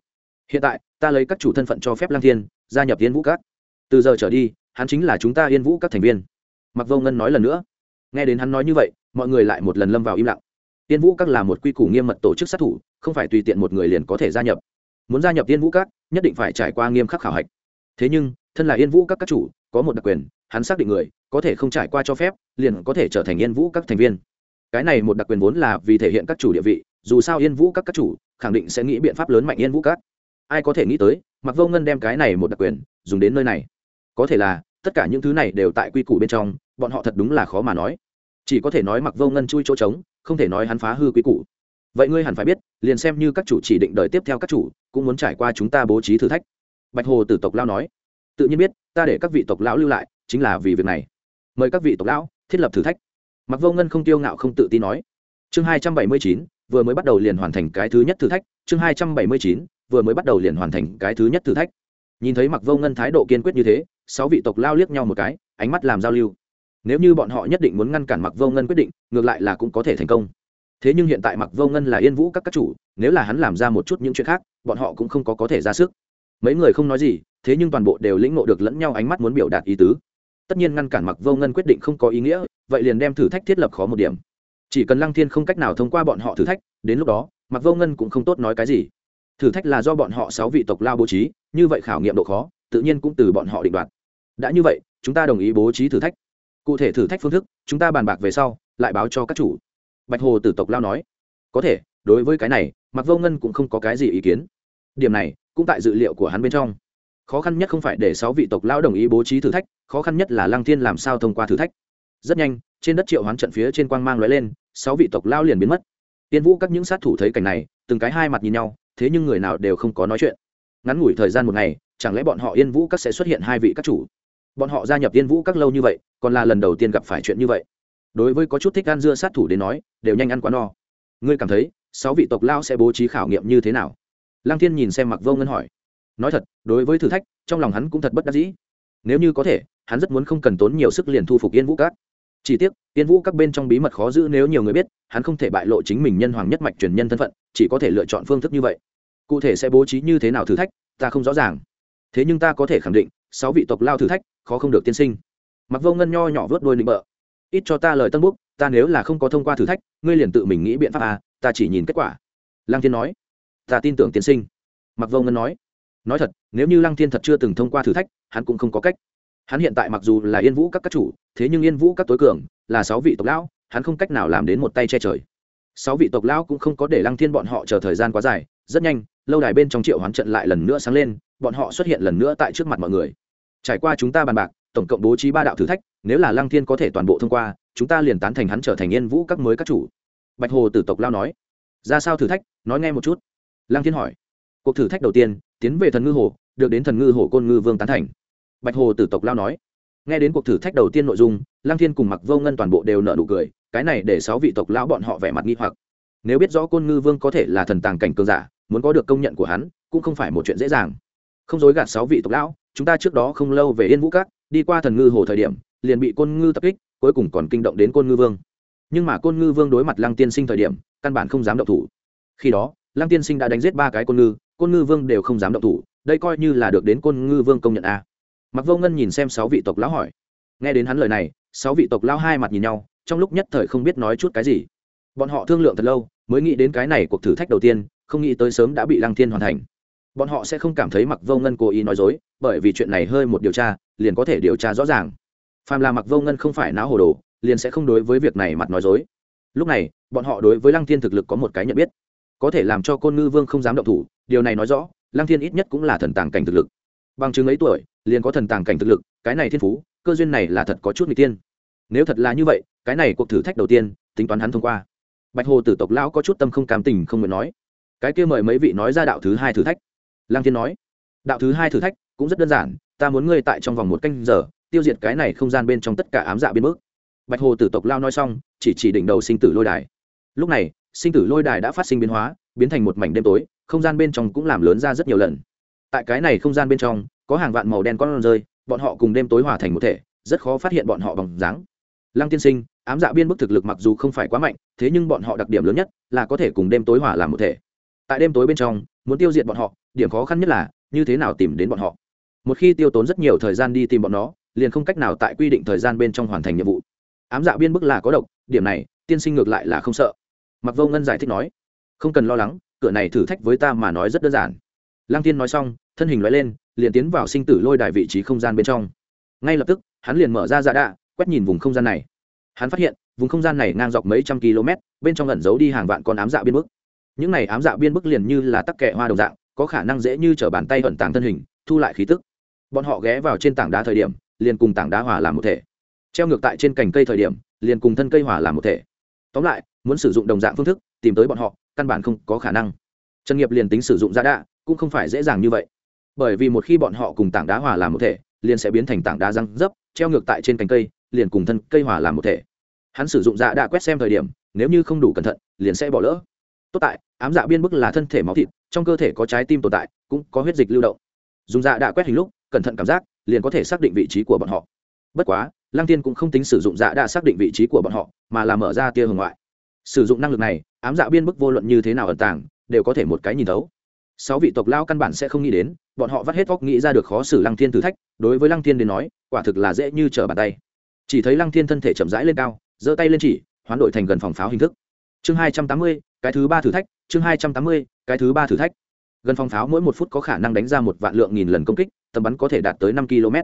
Hiện tại, ta lấy các chủ thân phận cho phép lang thiên gia nhập yên vũ các. Từ giờ trở đi, hắn chính là chúng ta yên vũ các thành viên. Mặc vô ngân nói lần nữa. Nghe đến hắn nói như vậy, mọi người lại một lần lâm vào im lặng. Yên vũ các là một quy củ nghiêm mật tổ chức sát thủ, không phải tùy tiện một người liền có thể gia nhập. Muốn gia nhập yên vũ các, nhất định phải trải qua nghiêm khắc khảo hạch. Thế nhưng, thân là yên vũ các các chủ, có một đặc quyền, hắn xác định người, có thể không trải qua cho phép, liền có thể trở thành yên vũ các thành viên cái này một đặc quyền vốn là vì thể hiện các chủ địa vị, dù sao yên vũ các các chủ khẳng định sẽ nghĩ biện pháp lớn mạnh yên vũ các. Ai có thể nghĩ tới mặc vô ngân đem cái này một đặc quyền dùng đến nơi này. Có thể là, tất cả những thứ này đều tại quy củ bên trong, bọn họ thật đúng là khó mà nói. Chỉ có thể nói mặc vô ngân chui chỗ trống, không thể nói hắn phá hư quy củ. Vậy ngươi hẳn phải biết, liền xem như các chủ chỉ định đời tiếp theo các chủ, cũng muốn trải qua chúng ta bố trí thử thách. Bạch hồ tử tộc lao nói. Tự nhiên biết, ta để các vị tộc lão lưu lại, chính là vì việc này. Mời các vị tộc lão thiết lập thử thách mặc vô ngân không tiêu ngạo không tự tin nói. Chương hai trăm bảy mươi chín, vừa mới bắt đầu liền hoàn thành cái thứ nhất thử thách. Chương hai trăm bảy mươi chín, vừa mới bắt đầu liền hoàn thành cái thứ nhất thử thách. Nhìn thấy mặc vô ngân thái độ kiên quyết như thế, sáu vị tộc lao liếc nhau một cái, ánh mắt làm giao lưu. Nếu như bọn họ nhất định muốn ngăn cản mặc vô ngân quyết định, ngược lại là cũng có thể thành công. Thế nhưng hiện tại mặc vô ngân là yên vũ các các chủ, nếu là hắn làm ra một chút những chuyện khác, bọn họ cũng không có có thể ra sức. Mấy người không nói gì, thế nhưng toàn bộ đều lĩnh ngộ được lẫn nhau ánh mắt muốn biểu đạt ý tứ tất nhiên ngăn cản mặc vô ngân quyết định không có ý nghĩa, vậy liền đem thử thách thiết lập khó một điểm. Chỉ cần lăng thiên không cách nào thông qua bọn họ thử thách, đến lúc đó mặc vô ngân cũng không tốt nói cái gì. Thử thách là do bọn họ sáu vị tộc lao bố trí, như vậy khảo nghiệm độ khó, tự nhiên cũng từ bọn họ định đoạt. Đã như vậy, chúng ta đồng ý bố trí thử thách. Cụ thể thử thách phương thức, chúng ta bàn bạc về sau, lại báo cho các chủ. Bạch hồ tử tộc lao nói. Có thể, đối với cái này mặc vô ngân cũng không có cái gì ý kiến. Điểm này, cũng tại dự liệu của hắn bên trong khó khăn nhất không phải để sáu vị tộc lão đồng ý bố trí thử thách, khó khăn nhất là lăng thiên làm sao thông qua thử thách. Rất nhanh, trên đất triệu hoán trận phía trên quang mang lóe lên, sáu vị tộc lão liền biến mất. Tiên vũ các những sát thủ thấy cảnh này, từng cái hai mặt nhìn nhau, thế nhưng người nào đều không có nói chuyện. Ngắn ngủi thời gian một ngày, chẳng lẽ bọn họ yên vũ các sẽ xuất hiện hai vị các chủ? Bọn họ gia nhập yên vũ các lâu như vậy, còn là lần đầu tiên gặp phải chuyện như vậy. Đối với có chút thích ăn dưa sát thủ đến nói, đều nhanh ăn quá no. Ngươi cảm thấy, sáu vị tộc lao sẽ bố trí khảo nghiệm như thế nào? Lăng thiên nhìn xem mặc vô ngân hỏi nói thật, đối với thử thách, trong lòng hắn cũng thật bất đắc dĩ. Nếu như có thể, hắn rất muốn không cần tốn nhiều sức liền thu phục yên vũ các. Chỉ tiếc, yên vũ các bên trong bí mật khó giữ nếu nhiều người biết, hắn không thể bại lộ chính mình nhân hoàng nhất mạch truyền nhân thân phận, chỉ có thể lựa chọn phương thức như vậy. Cụ thể sẽ bố trí như thế nào thử thách, ta không rõ ràng. Thế nhưng ta có thể khẳng định, sáu vị tộc lao thử thách, khó không được tiên sinh. Mặc vô ngân nho nhỏ vớt đôi nịnh bợ. Ít cho ta lời tân búc, ta nếu là không có thông qua thử thách, ngươi liền tự mình nghĩ biện pháp à ta chỉ nhìn kết quả. Lang thiên nói. Ta tin tưởng tiên sinh. Mặc vô ngân nói nói thật, nếu như lăng thiên thật chưa từng thông qua thử thách, hắn cũng không có cách. Hắn hiện tại mặc dù là yên vũ các các chủ, thế nhưng yên vũ các tối cường, là sáu vị tộc lão, hắn không cách nào làm đến một tay che trời. Sáu vị tộc lão cũng không có để lăng thiên bọn họ chờ thời gian quá dài, rất nhanh, lâu đài bên trong triệu hoán trận lại lần nữa sáng lên, bọn họ xuất hiện lần nữa tại trước mặt mọi người. Trải qua chúng ta bàn bạc, tổng cộng bố trí ba đạo thử thách, nếu là lăng thiên có thể toàn bộ thông qua, chúng ta liền tán thành hắn trở thành yên vũ các mới các chủ. Bạch hồ tử tộc lao nói. Ra sao thử thách? Nói nghe một chút. Lăng thiên hỏi cuộc thử thách đầu tiên, tiến về thần ngư hồ, được đến thần ngư hồ côn ngư vương tán thành. Bạch hồ tử tộc lao nói. Nghe đến cuộc thử thách đầu tiên nội dung lang thiên cùng mặc vô ngân toàn bộ đều nợ nụ cười, cái này để sáu vị tộc lão bọn họ vẻ mặt nghi hoặc. Nếu biết rõ côn ngư vương có thể là thần tàng cảnh cường giả, muốn có được công nhận của hắn, cũng không phải một chuyện dễ dàng. Không dối gạt sáu vị tộc lão, chúng ta trước đó không lâu về yên vũ cát đi qua thần ngư hồ thời điểm, liền bị côn ngư tập kích, cuối cùng còn kinh động đến côn ngư vương. Nhưng mà côn ngư vương đối mặt lăng tiên sinh thời điểm, căn bản không dám động thủ. Khi đó, lăng tiên sinh đã đánh giết ba cái côn ngư côn ngư vương đều không dám động thủ, đây coi như là được đến côn ngư vương công nhận a. Mặc vô ngân nhìn xem sáu vị tộc lão hỏi. Nghe đến hắn lời này, sáu vị tộc lão hai mặt nhìn nhau, trong lúc nhất thời không biết nói chút cái gì. Bọn họ thương lượng thật lâu, mới nghĩ đến cái này cuộc thử thách đầu tiên, không nghĩ tới sớm đã bị lăng thiên hoàn thành. Bọn họ sẽ không cảm thấy mặc vô ngân cố ý nói dối, bởi vì chuyện này hơi một điều tra, liền có thể điều tra rõ ràng. Phàm là mặc vô ngân không phải não hồ đồ, liền sẽ không đối với việc này mặt nói dối. Lúc này, bọn họ đối với lăng thiên thực lực có một cái nhận biết. Có thể làm cho côn ngư vương không dám động thủ điều này nói rõ, lăng thiên ít nhất cũng là thần tàng cảnh thực lực. Bằng chứng ấy tuổi, liền có thần tàng cảnh thực lực, cái này thiên phú, cơ duyên này là thật có chút người tiên. Nếu thật là như vậy, cái này cuộc thử thách đầu tiên, tính toán hắn thông qua. Bạch hồ tử tộc lão có chút tâm không cam tình không nguyện nói. Cái kia mời mấy vị nói ra đạo thứ hai thử thách. Lăng thiên nói, đạo thứ hai thử thách cũng rất đơn giản, ta muốn ngươi tại trong vòng một canh giờ, tiêu diệt cái này không gian bên trong tất cả ám dạ biến mức bạch hồ tử tộc lao nói xong, chỉ chỉ đỉnh đầu sinh tử lôi đài. Lúc này, sinh tử lôi đài đã phát sinh biến hóa, biến thành một mảnh đêm tối không gian bên trong cũng làm lớn ra rất nhiều lần. Tại cái này không gian bên trong, có hàng vạn màu đen con rơi, bọn họ cùng đêm tối hòa thành một thể, rất khó phát hiện bọn họ bằng dáng. Lăng tiên sinh, ám dạ biên bức thực lực mặc dù không phải quá mạnh, thế nhưng bọn họ đặc điểm lớn nhất là có thể cùng đêm tối hòa làm một thể. Tại đêm tối bên trong, muốn tiêu diệt bọn họ, điểm khó khăn nhất là, như thế nào tìm đến bọn họ. Một khi tiêu tốn rất nhiều thời gian đi tìm bọn nó, liền không cách nào tại quy định thời gian bên trong hoàn thành nhiệm vụ. Ám dạ biên bức là có độc, điểm này, tiên sinh ngược lại là không sợ. Mặc vô ngân giải thích nói, không cần lo lắng cửa này thử thách với ta mà nói rất đơn giản. Lăng tiên nói xong, thân hình loại lên, liền tiến vào sinh tử lôi đài vị trí không gian bên trong. Ngay lập tức, hắn liền mở ra dạ đạ, quét nhìn vùng không gian này. Hắn phát hiện, vùng không gian này ngang dọc mấy trăm km, bên trong ẩn giấu đi hàng vạn con ám dạ biên bức. Những này ám dạ biên bức liền như là tắc kẹ hoa đồng dạng, có khả năng dễ như t r ở bàn tay ẩn tàng thân hình, thu lại khí tức. Bọn họ ghé vào trên tảng đá thời điểm, liền cùng tảng đá hòa làm một thể. Treo ngược tại trên cành cây thời điểm, liền cùng thân cây hòa làm một thể. Tóm lại, muốn sử dụng đồng dạng phương thức, tìm tới bọn họ căn bản không có khả năng. Trần nghiệp liền tính sử dụng ra đạ, cũng không phải dễ dàng như vậy. Bởi vì một khi bọn họ cùng tảng đá hòa làm một thể, liền sẽ biến thành tảng đá răng dấp, treo ngược tại trên cành cây, liền cùng thân cây hòa làm một thể. Hắn sử dụng dạ đạ quét xem thời điểm, nếu như không đủ cẩn thận, liền sẽ bỏ lỡ. Tốt tại, ám dạ biên bức là thân thể máu thịt, trong cơ thể có trái tim tồn tại, cũng có huyết dịch lưu động. Dùng dạ đạ quét hình lúc, cẩn thận cảm giác, liền có thể xác định vị trí của bọn họ. Bất quá, lăng tiên cũng không tính sử dụng dạ đạ xác định vị trí của bọn họ, mà là mở ra tia hồng ngoại. Sử dụng năng lực này ám dạ biên bức vô luận như thế nào ẩn tàng, đều có thể một cái nhìn thấu. Sáu vị tộc lao căn bản sẽ không nghĩ đến, bọn họ vắt hết góc nghĩ ra được khó xử lăng thiên thử thách, đối với lăng thiên đến nói, quả thực là dễ như trở bàn tay. Chỉ thấy lăng thiên thân thể chậm rãi lên cao, giơ tay lên chỉ, hoán đổi thành gần phòng pháo hình thức. Chương hai trăm tám mươi, cái thứ ba thử thách, chương hai trăm tám mươi, cái thứ ba thử thách. Gần phòng pháo mỗi một phút có khả năng đánh ra một vạn lượng nghìn lần công kích, tầm bắn có thể đạt tới năm km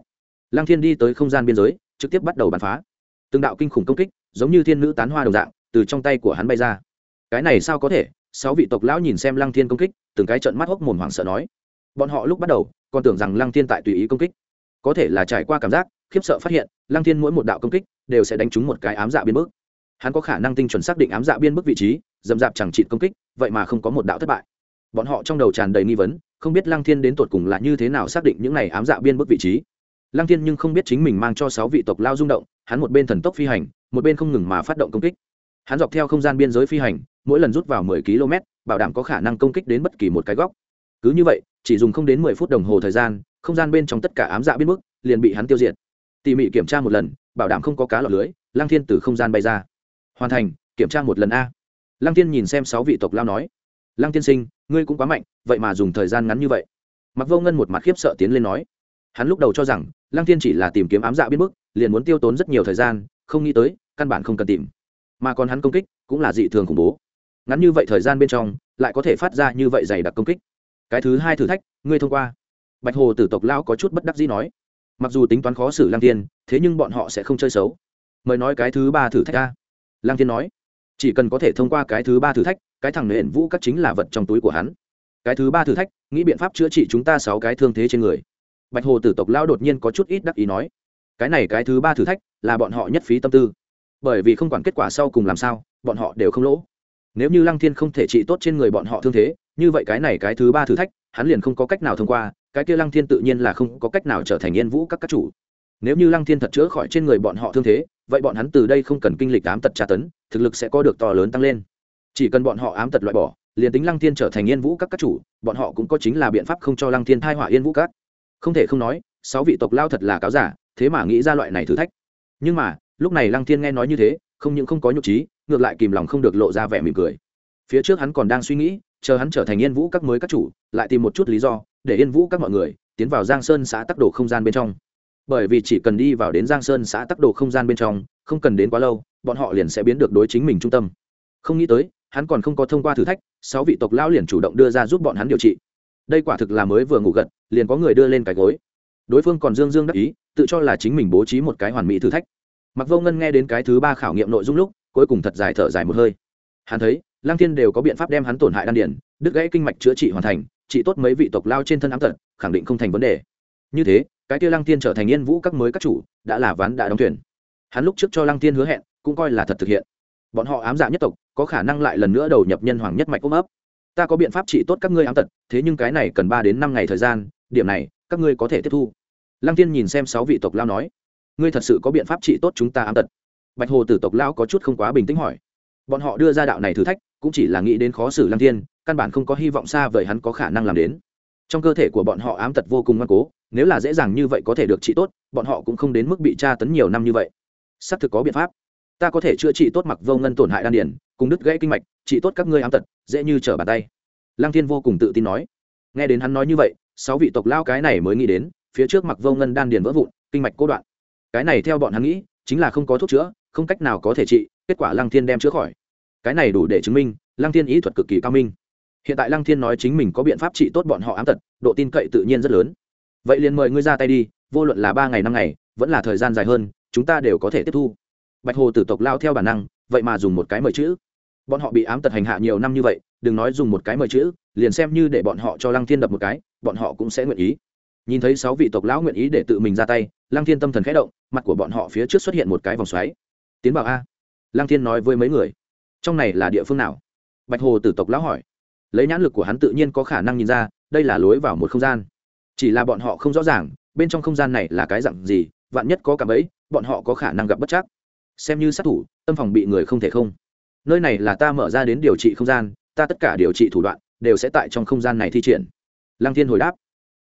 lăng thiên đi tới không gian biên giới, trực tiếp bắt đầu bắn phá. Từng đạo kinh khủng công kích, giống như thiên nữ tán hoa đồng dạng, từ trong tay của hắn bay ra cái này sao có thể? Sáu vị tộc lão nhìn xem lăng thiên công kích, từng cái trận mắt hốc mồm hoảng sợ nói. Bọn họ lúc bắt đầu, còn tưởng rằng lăng thiên tại tùy ý công kích. Có thể là trải qua cảm giác, khiếp sợ phát hiện, lăng thiên mỗi một đạo công kích, đều sẽ đánh trúng một cái ám dạ biên bức. Hắn có khả năng tinh chuẩn xác định ám dạ biên bức vị trí dầm dạp chẳng trị công kích, vậy mà không có một đạo thất bại. Bọn họ trong đầu tràn đầy nghi vấn, không biết lăng thiên đến tột cùng là như thế nào xác định những này ám dạ biên bức vị trí. Lăng thiên nhưng không biết chính mình mang cho sáu vị tộc lao rung động, hắn một bên thần tốc phi hành, một bên không ngừng mà phát động công kích. Hắn dọc theo không gian biên giới phi hành mỗi lần rút vào mười km bảo đảm có khả năng công kích đến bất kỳ một cái góc. Cứ như vậy chỉ dùng không đến mười phút đồng hồ thời gian không gian bên trong tất cả ám dạ biến mức, liền bị hắn tiêu diệt. Tỉ mỉ kiểm tra một lần bảo đảm không có cá lọt lưới lăng thiên từ không gian bay ra. Hoàn thành kiểm tra một lần a. Lăng thiên nhìn xem sáu vị tộc lao nói lăng tiên sinh ngươi cũng quá mạnh vậy mà dùng thời gian ngắn như vậy. Mặc vô ngân một mặt khiếp sợ tiến lên nói hắn lúc đầu cho rằng lăng thiên chỉ là tìm kiếm ám dạ biến mức, liền muốn tiêu tốn rất nhiều thời gian không nghĩ tới căn bản không cần tìm. Mà còn hắn công kích cũng là dị thường khủng bố ngắn như vậy thời gian bên trong, lại có thể phát ra như vậy dày đặc công kích. Cái thứ hai thử thách, ngươi thông qua. Bạch hồ tử tộc lao có chút bất đắc dĩ nói. Mặc dù tính toán khó xử lang tiên thế nhưng bọn họ sẽ không chơi xấu. Mời nói cái thứ ba thử thách ra. Lang tiên nói. Chỉ cần có thể thông qua cái thứ ba thử thách, cái thằng nện vũ các chính là vật trong túi của hắn. Cái thứ ba thử thách, nghĩ biện pháp chữa trị chúng ta sáu cái thương thế trên người. Bạch hồ tử tộc lao đột nhiên có chút ít đắc ý nói. Cái này cái thứ ba thử thách, là bọn họ nhất phí tâm tư. Bởi vì không quản kết quả sau cùng làm sao, bọn họ đều không lỗ nếu như lăng thiên không thể trị tốt trên người bọn họ thương thế, như vậy cái này cái thứ ba thử thách, hắn liền không có cách nào thông qua, cái kia lăng thiên tự nhiên là không có cách nào trở thành yên vũ các các chủ. Nếu như lăng thiên thật chữa khỏi trên người bọn họ thương thế, vậy bọn hắn từ đây không cần kinh lịch ám tật tra tấn, thực lực sẽ có được to lớn tăng lên. Chỉ cần bọn họ ám tật loại bỏ, liền tính lăng thiên trở thành yên vũ các các chủ, bọn họ cũng có chính là biện pháp không cho lăng thiên thai họa yên vũ các. Không thể không nói, sáu vị tộc lao thật là cáo giả, thế mà nghĩ ra loại này thử thách. Nhưng mà, lúc này lăng thiên nghe nói như thế, không những không có nhục trí ngược lại kìm lòng không được lộ ra vẻ mỉm cười. Phía trước hắn còn đang suy nghĩ, chờ hắn trở thành yên vũ các mới các chủ, lại tìm một chút lý do, để yên vũ các mọi người tiến vào giang sơn xã tắc đồ không gian bên trong. Bởi vì chỉ cần đi vào đến giang sơn xã tắc đồ không gian bên trong, không cần đến quá lâu, bọn họ liền sẽ biến được đối chính mình trung tâm. Không nghĩ tới, hắn còn không có thông qua thử thách, sáu vị tộc lão liền chủ động đưa ra giúp bọn hắn điều trị. Đây quả thực là mới vừa ngủ gật, liền có người đưa lên cái gối. Đối phương còn dương dương đắc ý, tự cho là chính mình bố trí một cái hoàn mỹ thử thách. Mặc vô ngân nghe đến cái thứ ba khảo nghiệm nội dung lúc cuối cùng thật dài thở dài một hơi. Hắn thấy, lăng thiên đều có biện pháp đem hắn tổn hại đan điển đứt gãy kinh mạch chữa trị hoàn thành, trị tốt mấy vị tộc lao trên thân ám tật, khẳng định không thành vấn đề. Như thế, cái kia lăng thiên trở thành yên vũ các mới các chủ, đã là ván đã đóng thuyền. Hắn lúc trước cho lăng thiên hứa hẹn, cũng coi là thật thực hiện. Bọn họ ám dạ nhất tộc, có khả năng lại lần nữa đầu nhập nhân hoàng nhất mạch ôm ấp. Ta có biện pháp trị tốt các ngươi ám tật, thế nhưng cái này cần ba đến năm ngày thời gian, điểm này, các ngươi có thể tiếp thu. Lăng tiên nhìn xem sáu vị tộc lao nói, ngươi thật sự có biện pháp trị tốt chúng ta ám tật? Bạch hồ tử tộc Lão có chút không quá bình tĩnh hỏi. Bọn họ đưa ra đạo này thử thách cũng chỉ là nghĩ đến khó xử lăng Thiên, căn bản không có hy vọng xa vời hắn có khả năng làm đến. Trong cơ thể của bọn họ ám tật vô cùng ngoan cố nếu là dễ dàng như vậy có thể được trị tốt bọn họ cũng không đến mức bị tra tấn nhiều năm như vậy. Xác thực có biện pháp. Ta có thể chữa trị tốt mặc vô ngân tổn hại đan điển cùng đứt gãy kinh mạch trị tốt các ngươi ám tật dễ như trở bàn tay. Lăng thiên vô cùng tự tin nói. Nghe đến hắn nói như vậy sáu vị tộc lao cái này mới nghĩ đến phía trước mặc vô ngân đan điền vỡ vụn kinh mạch cố đoạn. Cái này theo bọn hắn nghĩ chính là không có thuốc chữa không cách nào có thể trị, kết quả lăng thiên đem chữa khỏi. Cái này đủ để chứng minh, lăng thiên ý thuật cực kỳ cao minh. Hiện tại lăng thiên nói chính mình có biện pháp trị tốt bọn họ ám tật, độ tin cậy tự nhiên rất lớn. Vậy liền mời ngươi ra tay đi, vô luận là ba ngày, năm ngày, vẫn là thời gian dài hơn, chúng ta đều có thể tiếp thu. Bạch hồ tử tộc lao theo bản năng, vậy mà dùng một cái mời chữ. Bọn họ bị ám tật hành hạ nhiều năm như vậy, đừng nói dùng một cái mời chữ, liền xem như để bọn họ cho lăng thiên đập một cái, bọn họ cũng sẽ nguyện ý. Nhìn thấy sáu vị tộc lão nguyện ý để tự mình ra tay, lăng thiên tâm thần khẽ động, mặt của bọn họ phía trước xuất hiện một cái vòng xoáy tiến bảo a. Lăng thiên nói với mấy người, trong này là địa phương nào? Bạch hồ tử tộc lão hỏi. Lấy nhãn lực của hắn tự nhiên có khả năng nhìn ra, đây là lối vào một không gian. Chỉ là bọn họ không rõ ràng, bên trong không gian này là cái dặn gì, vạn nhất có cả ấy bọn họ có khả năng gặp bất chắc. Xem như sát thủ, tâm phòng bị người không thể không. Nơi này là ta mở ra đến điều trị không gian, ta tất cả điều trị thủ đoạn đều sẽ tại trong không gian này thi triển. Lăng thiên hồi đáp.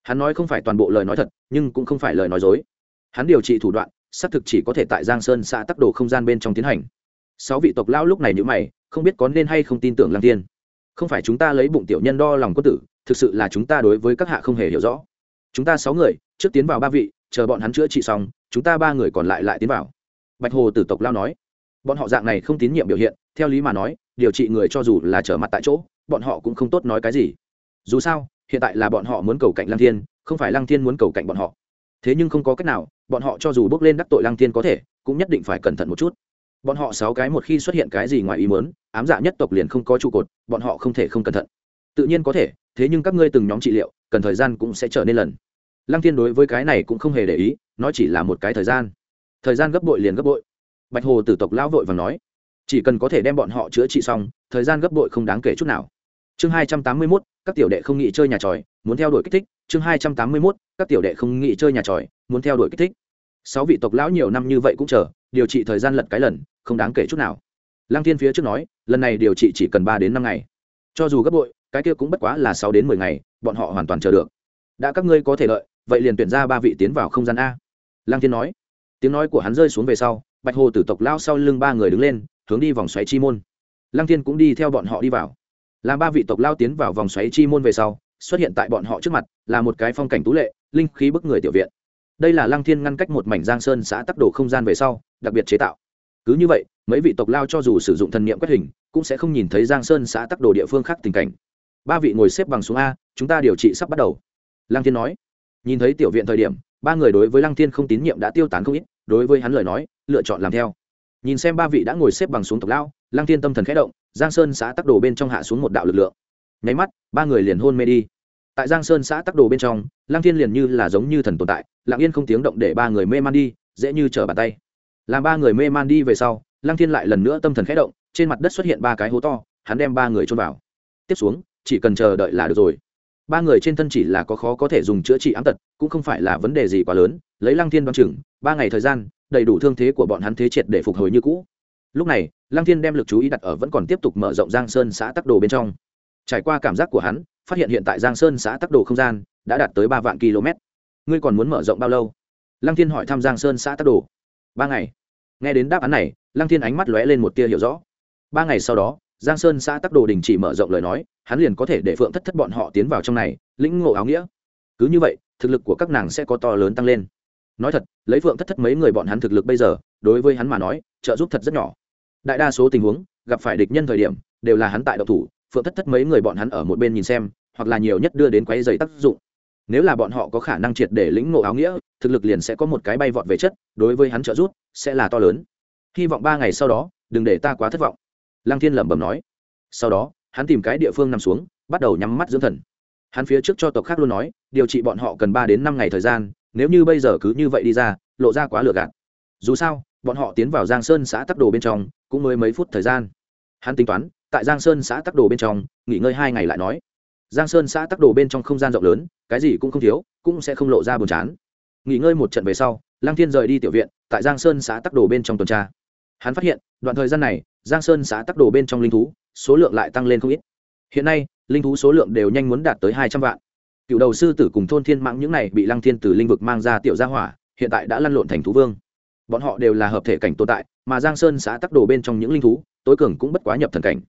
Hắn nói không phải toàn bộ lời nói thật, nhưng cũng không phải lời nói dối. Hắn điều trị thủ đoạn xác thực chỉ có thể tại giang sơn xã tắc đồ không gian bên trong tiến hành. Sáu vị tộc lão lúc này nhữ mày, không biết có nên hay không tin tưởng lăng thiên. Không phải chúng ta lấy bụng tiểu nhân đo lòng quân tử, thực sự là chúng ta đối với các hạ không hề hiểu rõ. Chúng ta sáu người, trước tiến vào ba vị, chờ bọn hắn chữa trị xong, chúng ta ba người còn lại lại tiến vào. Bạch hồ tử tộc lao nói. Bọn họ dạng này không tín nhiệm biểu hiện, theo lý mà nói, điều trị người cho dù là trở mặt tại chỗ, bọn họ cũng không tốt nói cái gì. Dù sao, hiện tại là bọn họ muốn cầu cạnh lăng thiên, không phải lăng thiên muốn cầu cạnh bọn họ. Thế nhưng không có cách nào bọn họ cho dù bước lên đắc tội lăng thiên có thể, cũng nhất định phải cẩn thận một chút. Bọn họ sáu cái một khi xuất hiện cái gì ngoài ý muốn, ám dạ nhất tộc liền không có trụ cột, bọn họ không thể không cẩn thận. Tự nhiên có thể, thế nhưng các ngươi từng nhóm trị liệu, cần thời gian cũng sẽ trở nên lần. Lăng thiên đối với cái này cũng không hề để ý, nó chỉ là một cái thời gian. Thời gian gấp bội liền gấp bội. Bạch hồ tử tộc lão vội và nói, chỉ cần có thể đem bọn họ chữa trị xong, thời gian gấp bội không đáng kể chút nào. Chương hai trăm tám mươi mốt, các tiểu đệ không nghĩ chơi nhà tròi, muốn theo đuổi kích thích. Chương hai trăm tám mươi mốt, các tiểu đệ không nghĩ chơi nhà tròi, muốn theo đuổi kích thích sáu vị tộc lão nhiều năm như vậy cũng chờ, điều trị thời gian lật cái lần, không đáng kể chút nào. Lăng thiên phía trước nói, lần này điều trị chỉ cần ba đến năm ngày. Cho dù gấp bội, cái kia cũng bất quá là sáu đến mười ngày, bọn họ hoàn toàn chờ được. Đã các ngươi có thể lợi, vậy liền tuyển ra ba vị tiến vào không gian a. Lăng thiên nói. Tiếng nói của hắn rơi xuống về sau, bạch hồ tử tộc lao sau lưng ba người đứng lên, hướng đi vòng xoáy chi môn. Lăng thiên cũng đi theo bọn họ đi vào. Làm ba vị tộc lao tiến vào vòng xoáy chi môn về sau, xuất hiện tại bọn họ trước mặt, là một cái phong cảnh tú lệ, linh khí bức người tiểu viện đây là lăng thiên ngăn cách một mảnh giang sơn xã tắc đồ không gian về sau, đặc biệt chế tạo. Cứ như vậy, mấy vị tộc lao cho dù sử dụng thần niệm quét hình, cũng sẽ không nhìn thấy giang sơn xã tắc đồ địa phương khác tình cảnh. Ba vị ngồi xếp bằng xuống a, chúng ta điều trị sắp bắt đầu. Lăng thiên nói. Nhìn thấy tiểu viện thời điểm, ba người đối với lăng thiên không tín nhiệm đã tiêu tán không ít, đối với hắn lời nói, lựa chọn làm theo. Nhìn xem ba vị đã ngồi xếp bằng xuống tộc lao, lăng thiên tâm thần khẽ động, giang sơn xã tắc đồ bên trong hạ xuống một đạo lực lượng. Nháy mắt, ba người liền hôn mê đi tại giang sơn xã tắc đồ bên trong Lang thiên liền như là giống như thần tồn tại, lặng yên không tiếng động để ba người mê man đi, dễ như trở bàn tay. Làm ba người mê man đi về sau Lang thiên lại lần nữa tâm thần khẽ động, trên mặt đất xuất hiện ba cái hố to, hắn đem ba người trôn vào. Tiếp xuống, chỉ cần chờ đợi là được rồi. Ba người trên thân chỉ là có khó có thể dùng chữa trị ám tật, cũng không phải là vấn đề gì quá lớn, lấy lăng thiên đoan chừng, ba ngày thời gian, đầy đủ thương thế của bọn hắn thế triệt để phục hồi như cũ. Lúc này, lăng thiên đem lực chú ý đặt ở vẫn còn tiếp tục mở rộng giang sơn xã tắc đồ bên trong. Trải qua cảm giác của hắn phát hiện hiện tại giang sơn xã tắc đồ không gian đã đạt tới ba vạn km. Ngươi còn muốn mở rộng bao lâu? Lăng thiên hỏi thăm giang sơn xã tắc đồ. Ba ngày. Nghe đến đáp án này, lăng thiên ánh mắt lóe lên một tia hiểu rõ. Ba ngày sau đó, giang sơn xã tắc đồ đình chỉ mở rộng lời nói, hắn liền có thể để phượng thất thất bọn họ tiến vào trong này, lĩnh ngộ áo nghĩa. Cứ như vậy, thực lực của các nàng sẽ có to lớn tăng lên. Nói thật, lấy phượng thất thất mấy người bọn hắn thực lực bây giờ, đối với hắn mà nói, trợ giúp thật rất nhỏ. Đại đa số tình huống, gặp phải địch nhân thời điểm, đều là hắn tại độc thủ phượng thất thất mấy người bọn hắn ở một bên nhìn xem, hoặc là nhiều nhất đưa đến quáy giày tác dụng. Nếu là bọn họ có khả năng triệt để lĩnh ngộ áo nghĩa, thực lực liền sẽ có một cái bay vọt về chất, đối với hắn trợ giúp sẽ là to lớn. Hy vọng ba ngày sau đó, đừng để ta quá thất vọng. Lăng thiên lẩm bẩm nói. Sau đó, hắn tìm cái địa phương nằm xuống, bắt đầu nhắm mắt dưỡng thần. Hắn phía trước cho tộc khác luôn nói, điều trị bọn họ cần ba đến năm ngày thời gian, nếu như bây giờ cứ như vậy đi ra, lộ ra quá lừa gạt. Dù sao, bọn họ tiến vào giang sơn xã tắc đồ bên trong, cũng mới mấy phút thời gian. Hắn tính toán tại giang sơn xã tắc đồ bên trong, nghỉ ngơi hai ngày lại nói. Giang sơn xã tắc đồ bên trong không gian rộng lớn, cái gì cũng không thiếu, cũng sẽ không lộ ra buồn chán. Nghỉ ngơi một trận về sau, lăng thiên rời đi tiểu viện, tại giang sơn xã tắc đồ bên trong tuần tra. Hắn phát hiện, đoạn thời gian này, giang sơn xã tắc đồ bên trong linh thú, số lượng lại tăng lên không ít. Hiện nay, linh thú số lượng đều nhanh muốn đạt tới hai trăm vạn. Cựu đầu sư tử cùng thôn thiên mãng những này bị lăng thiên từ linh vực mang ra tiểu gia hỏa, hiện tại đã lăn lộn thành thú vương. Bọn họ đều là hợp thể cảnh tồn tại, mà giang sơn xã tắc đồ bên trong những linh thú, tối cường cũng bất quá nhập thần cảnh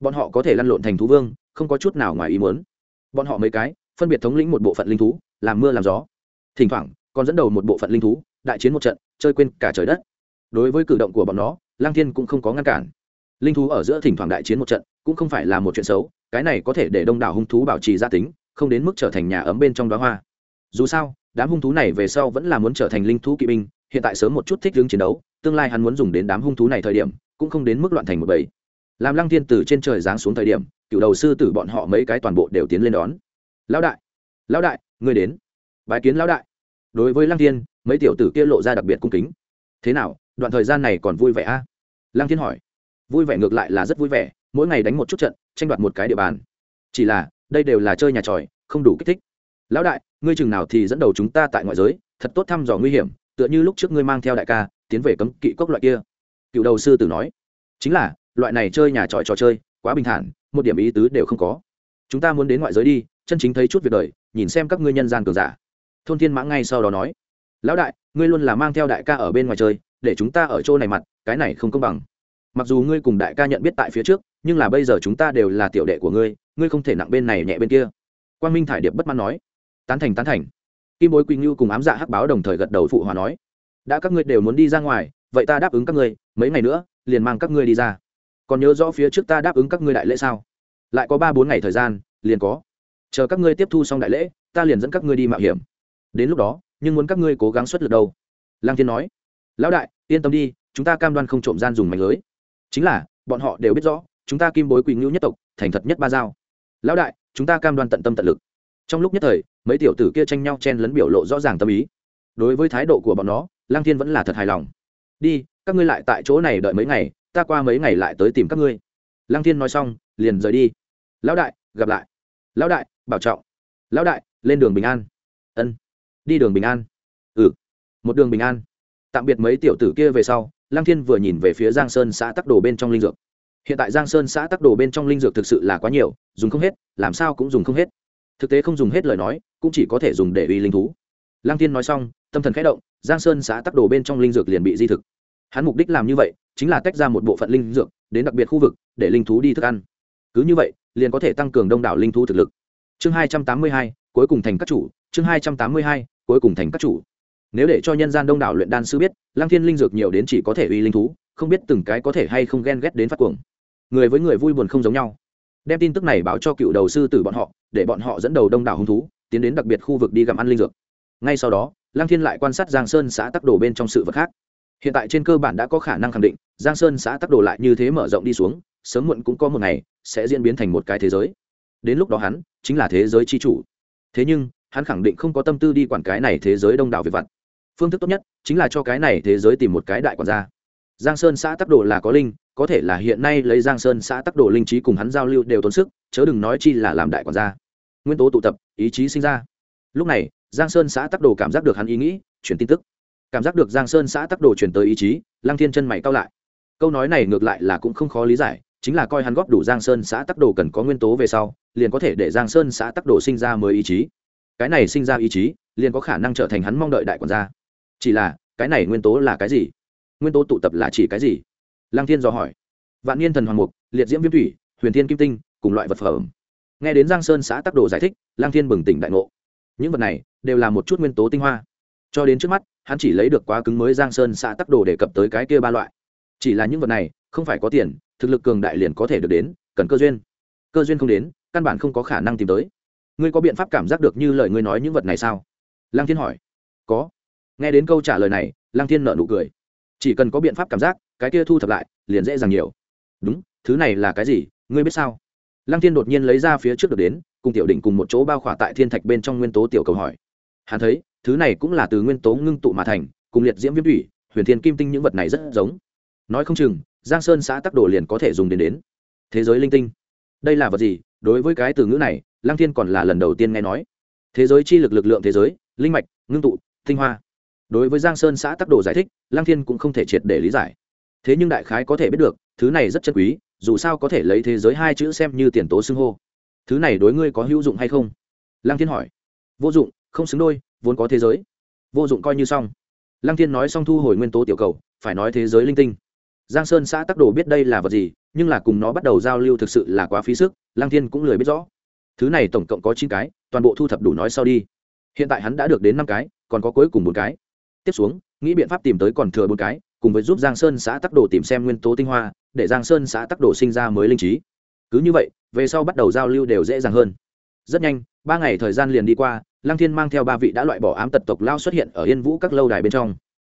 bọn họ có thể lăn lộn thành thú vương, không có chút nào ngoài ý muốn. Bọn họ mấy cái, phân biệt thống lĩnh một bộ phận linh thú, làm mưa làm gió. Thỉnh thoảng, còn dẫn đầu một bộ phận linh thú, đại chiến một trận, chơi quên cả trời đất. Đối với cử động của bọn nó lang thiên cũng không có ngăn cản. Linh thú ở giữa thỉnh thoảng đại chiến một trận, cũng không phải là một chuyện xấu, cái này có thể để đông đảo hung thú bảo trì gia tính, không đến mức trở thành nhà ấm bên trong đó hoa. Dù sao, đám hung thú này về sau vẫn là muốn trở thành linh thú kỵ binh, hiện tại sớm một chút thích hướng chiến đấu, tương lai hắn muốn dùng đến đám hung thú này thời điểm, cũng không đến mức loạn thành một bầy làm lăng thiên từ trên trời giáng xuống thời điểm, cựu đầu sư tử bọn họ mấy cái toàn bộ đều tiến lên đón. Lão đại lão đại người đến. Bài kiến lão đại. Đối với lăng thiên, mấy tiểu tử kia lộ ra đặc biệt cung kính. Thế nào, đoạn thời gian này còn vui vẻ a? À? lăng thiên hỏi. Vui vẻ ngược lại là rất vui vẻ, mỗi ngày đánh một chút trận, tranh đoạt một cái địa bàn. Chỉ là, đây đều là chơi nhà tròi, không đủ kích thích. Lão đại, ngươi chừng nào thì dẫn đầu chúng ta tại ngoại giới, thật tốt thăm dò nguy hiểm, tựa như lúc trước ngươi mang theo đại ca, tiến về cấm kỵ cốc loại kia. Cựu đầu sư tử nói. Chính là loại này chơi nhà tròi trò chơi, quá bình thản, một điểm ý tứ đều không có. Chúng ta muốn đến ngoại giới đi, chân chính thấy chút việc đời, nhìn xem các ngươi nhân gian cường giả. Thôn thiên mã ngay sau đó nói, lão đại, ngươi luôn là mang theo đại ca ở bên ngoài chơi, để chúng ta ở chỗ này mặt, cái này không công bằng. Mặc dù ngươi cùng đại ca nhận biết tại phía trước, nhưng là bây giờ chúng ta đều là tiểu đệ của ngươi ngươi không thể nặng bên này nhẹ bên kia. Quang minh thải điệp bất mãn nói. Tán thành tán thành. Kim bối quỳnh ngưu cùng ám dạ hắc báo đồng thời gật đầu phụ hòa nói, đã các ngươi đều muốn đi ra ngoài, vậy ta đáp ứng các ngươi, mấy ngày nữa, liền mang các ngươi đi ra còn nhớ rõ phía trước ta đáp ứng các ngươi đại lễ sao? Lại có ba bốn ngày thời gian, liền có. Chờ các ngươi tiếp thu xong đại lễ, ta liền dẫn các ngươi đi mạo hiểm. Đến lúc đó, nhưng muốn các ngươi cố gắng xuất lực đâu? Lang thiên nói. Lão đại, yên tâm đi, chúng ta cam đoan không trộm gian dùng mảnh lưới. Chính là, bọn họ đều biết rõ, chúng ta kim bối quỳnh ngữ nhất tộc, thành thật nhất ba giao. Lão đại, chúng ta cam đoan tận tâm tận lực. Trong lúc nhất thời, mấy tiểu tử kia tranh nhau chen lấn biểu lộ rõ ràng tâm ý. Đối với thái độ của bọn nó lang thiên vẫn là thật hài lòng. Đi, các ngươi lại tại chỗ này đợi mấy ngày ta qua mấy ngày lại tới tìm các ngươi. Lang thiên nói xong, liền rời đi. Lão đại, gặp lại. Lão đại, bảo trọng. Lão đại, lên đường bình an. Ân. Đi đường bình an. Ừ. Một đường bình an. Tạm biệt mấy tiểu tử kia về sau lang thiên vừa nhìn về phía giang sơn xã tắc đồ bên trong linh dược. Hiện tại giang sơn xã tắc đồ bên trong linh dược thực sự là quá nhiều, dùng không hết, làm sao cũng dùng không hết. Thực tế không dùng hết lời nói, cũng chỉ có thể dùng để uy linh thú. Lang thiên nói xong, tâm thần khẽ động, giang sơn xã tắc đồ bên trong linh dược liền bị di thực hắn mục đích làm như vậy chính là tách ra một bộ phận linh dược đến đặc biệt khu vực để linh thú đi thức ăn. Cứ như vậy, liền có thể tăng cường đông đảo linh thú thực lực. Chương hai trăm tám mươi hai, cuối cùng thành các chủ. Chương hai trăm tám mươi hai, cuối cùng thành các chủ. Nếu để cho nhân gian đông đảo luyện đan sư biết lang thiên linh dược nhiều đến chỉ có thể uy linh thú, không biết từng cái có thể hay không ghen ghét đến phát cuồng. Người với người vui buồn không giống nhau. Đem tin tức này báo cho cựu đầu sư tử bọn họ, để bọn họ dẫn đầu đông đảo hung thú, tiến đến đặc biệt khu vực đi gặm ăn linh dược. Ngay sau đó lang thiên lại quan sát giang sơn xã tắc đồ bên trong sự vật khác hiện tại trên cơ bản đã có khả năng khẳng định, giang sơn xã tắc đồ lại như thế mở rộng đi xuống, sớm muộn cũng có một ngày, sẽ diễn biến thành một cái thế giới. Đến lúc đó hắn, chính là thế giới c h i chủ. Thế nhưng, hắn khẳng định không có tâm tư đi quản cái này thế giới đông đảo về vặt. Phương thức tốt nhất, chính là cho cái này thế giới tìm một cái đại quản gia. Giang sơn xã tắc đồ là có linh, có thể là hiện nay lấy giang sơn xã tắc đồ linh trí cùng hắn giao lưu đều tốn sức, chớ đừng nói chi là làm đại quản gia. Nguyên tố tụ tập, ý chí sinh ra. Lúc này, giang sơn xã tắc đồ cảm giác được hắn ý nghĩ, chuyển tin tức cảm giác được giang sơn xã tắc đồ chuyển tới ý chí, lăng thiên chân mày cao lại. Câu nói này ngược lại là cũng không khó lý giải, chính là coi hắn góp đủ giang sơn xã tắc đồ cần có nguyên tố về sau, liền có thể để giang sơn xã tắc đồ sinh ra mới ý chí. Cái này sinh ra ý chí, liền có khả năng trở thành hắn mong đợi đại quản gia. Chỉ là, cái này nguyên tố là cái gì? Nguyên tố tụ tập là chỉ cái gì? Lăng thiên dò hỏi. Vạn niên thần hoàng mục, liệt diễm viêm thủy, huyền thiên kim tinh, cùng loại vật phẩm. Nghe đến giang sơn xã tắc đồ giải thích, lăng thiên bừng tỉnh đại ngộ. Những vật này đều là một chút nguyên tố tinh hoa cho đến trước mắt, hắn chỉ lấy được quá cứng mới giang sơn xã tắc đồ đề cập tới cái kia ba loại. Chỉ là những vật này, không phải có tiền, thực lực cường đại liền có thể được đến, cần cơ duyên. Cơ duyên không đến, căn bản không có khả năng tìm tới. Ngươi có biện pháp cảm giác được như lời ngươi nói những vật này sao? Lăng thiên hỏi. Có. Nghe đến câu trả lời này, lăng thiên nợ nụ cười. Chỉ cần có biện pháp cảm giác, cái kia thu thập lại, liền dễ dàng nhiều. Đúng, thứ này là cái gì, ngươi biết sao? Lăng thiên đột nhiên lấy ra phía trước được đến, cùng tiểu Đỉnh cùng một chỗ bao khỏa tại thiên thạch bên trong nguyên tố tiểu cầu hỏi. Hắn thấy thứ này cũng là từ nguyên tố ngưng tụ mà thành, cùng liệt diễm viêm thủy, huyền thiên kim tinh những vật này rất giống. Nói không chừng, giang sơn xã tắc đồ liền có thể dùng đến đến. Thế giới linh tinh. Đây là vật gì? Đối với cái từ ngữ này, lăng thiên còn là lần đầu tiên nghe nói. Thế giới chi lực lực lượng thế giới, linh mạch, ngưng tụ, tinh hoa. Đối với giang sơn xã tắc đồ giải thích, lăng thiên cũng không thể triệt để lý giải. Thế nhưng đại khái có thể biết được, thứ này rất chân quý, dù sao có thể lấy thế giới hai chữ xem như tiền tố xưng hô. Thứ này đối ngươi có hữu dụng hay không? Lăng thiên hỏi. Vô dụng, không xứng đôi vốn có thế giới. Vô dụng coi như xong. Lăng thiên nói xong thu hồi nguyên tố tiểu cầu, phải nói thế giới linh tinh. Giang sơn xã tắc đồ biết đây là vật gì, nhưng là cùng nó bắt đầu giao lưu thực sự là quá phí sức, lăng thiên cũng lười biết rõ. Thứ này tổng cộng có chín cái, toàn bộ thu thập đủ nói sau đi. Hiện tại hắn đã được đến năm cái, còn có cuối cùng một cái. Tiếp xuống, nghĩ biện pháp tìm tới còn thừa bốn cái, cùng với giúp giang sơn xã tắc đồ tìm xem nguyên tố tinh hoa, để giang sơn xã tắc đồ sinh ra mới linh trí. Cứ như vậy, về sau bắt đầu giao lưu đều dễ dàng hơn. Rất nhanh, ba ngày thời gian liền đi qua lăng thiên mang theo ba vị đã loại bỏ ám tật tộc lao xuất hiện ở yên vũ các lâu đài bên trong.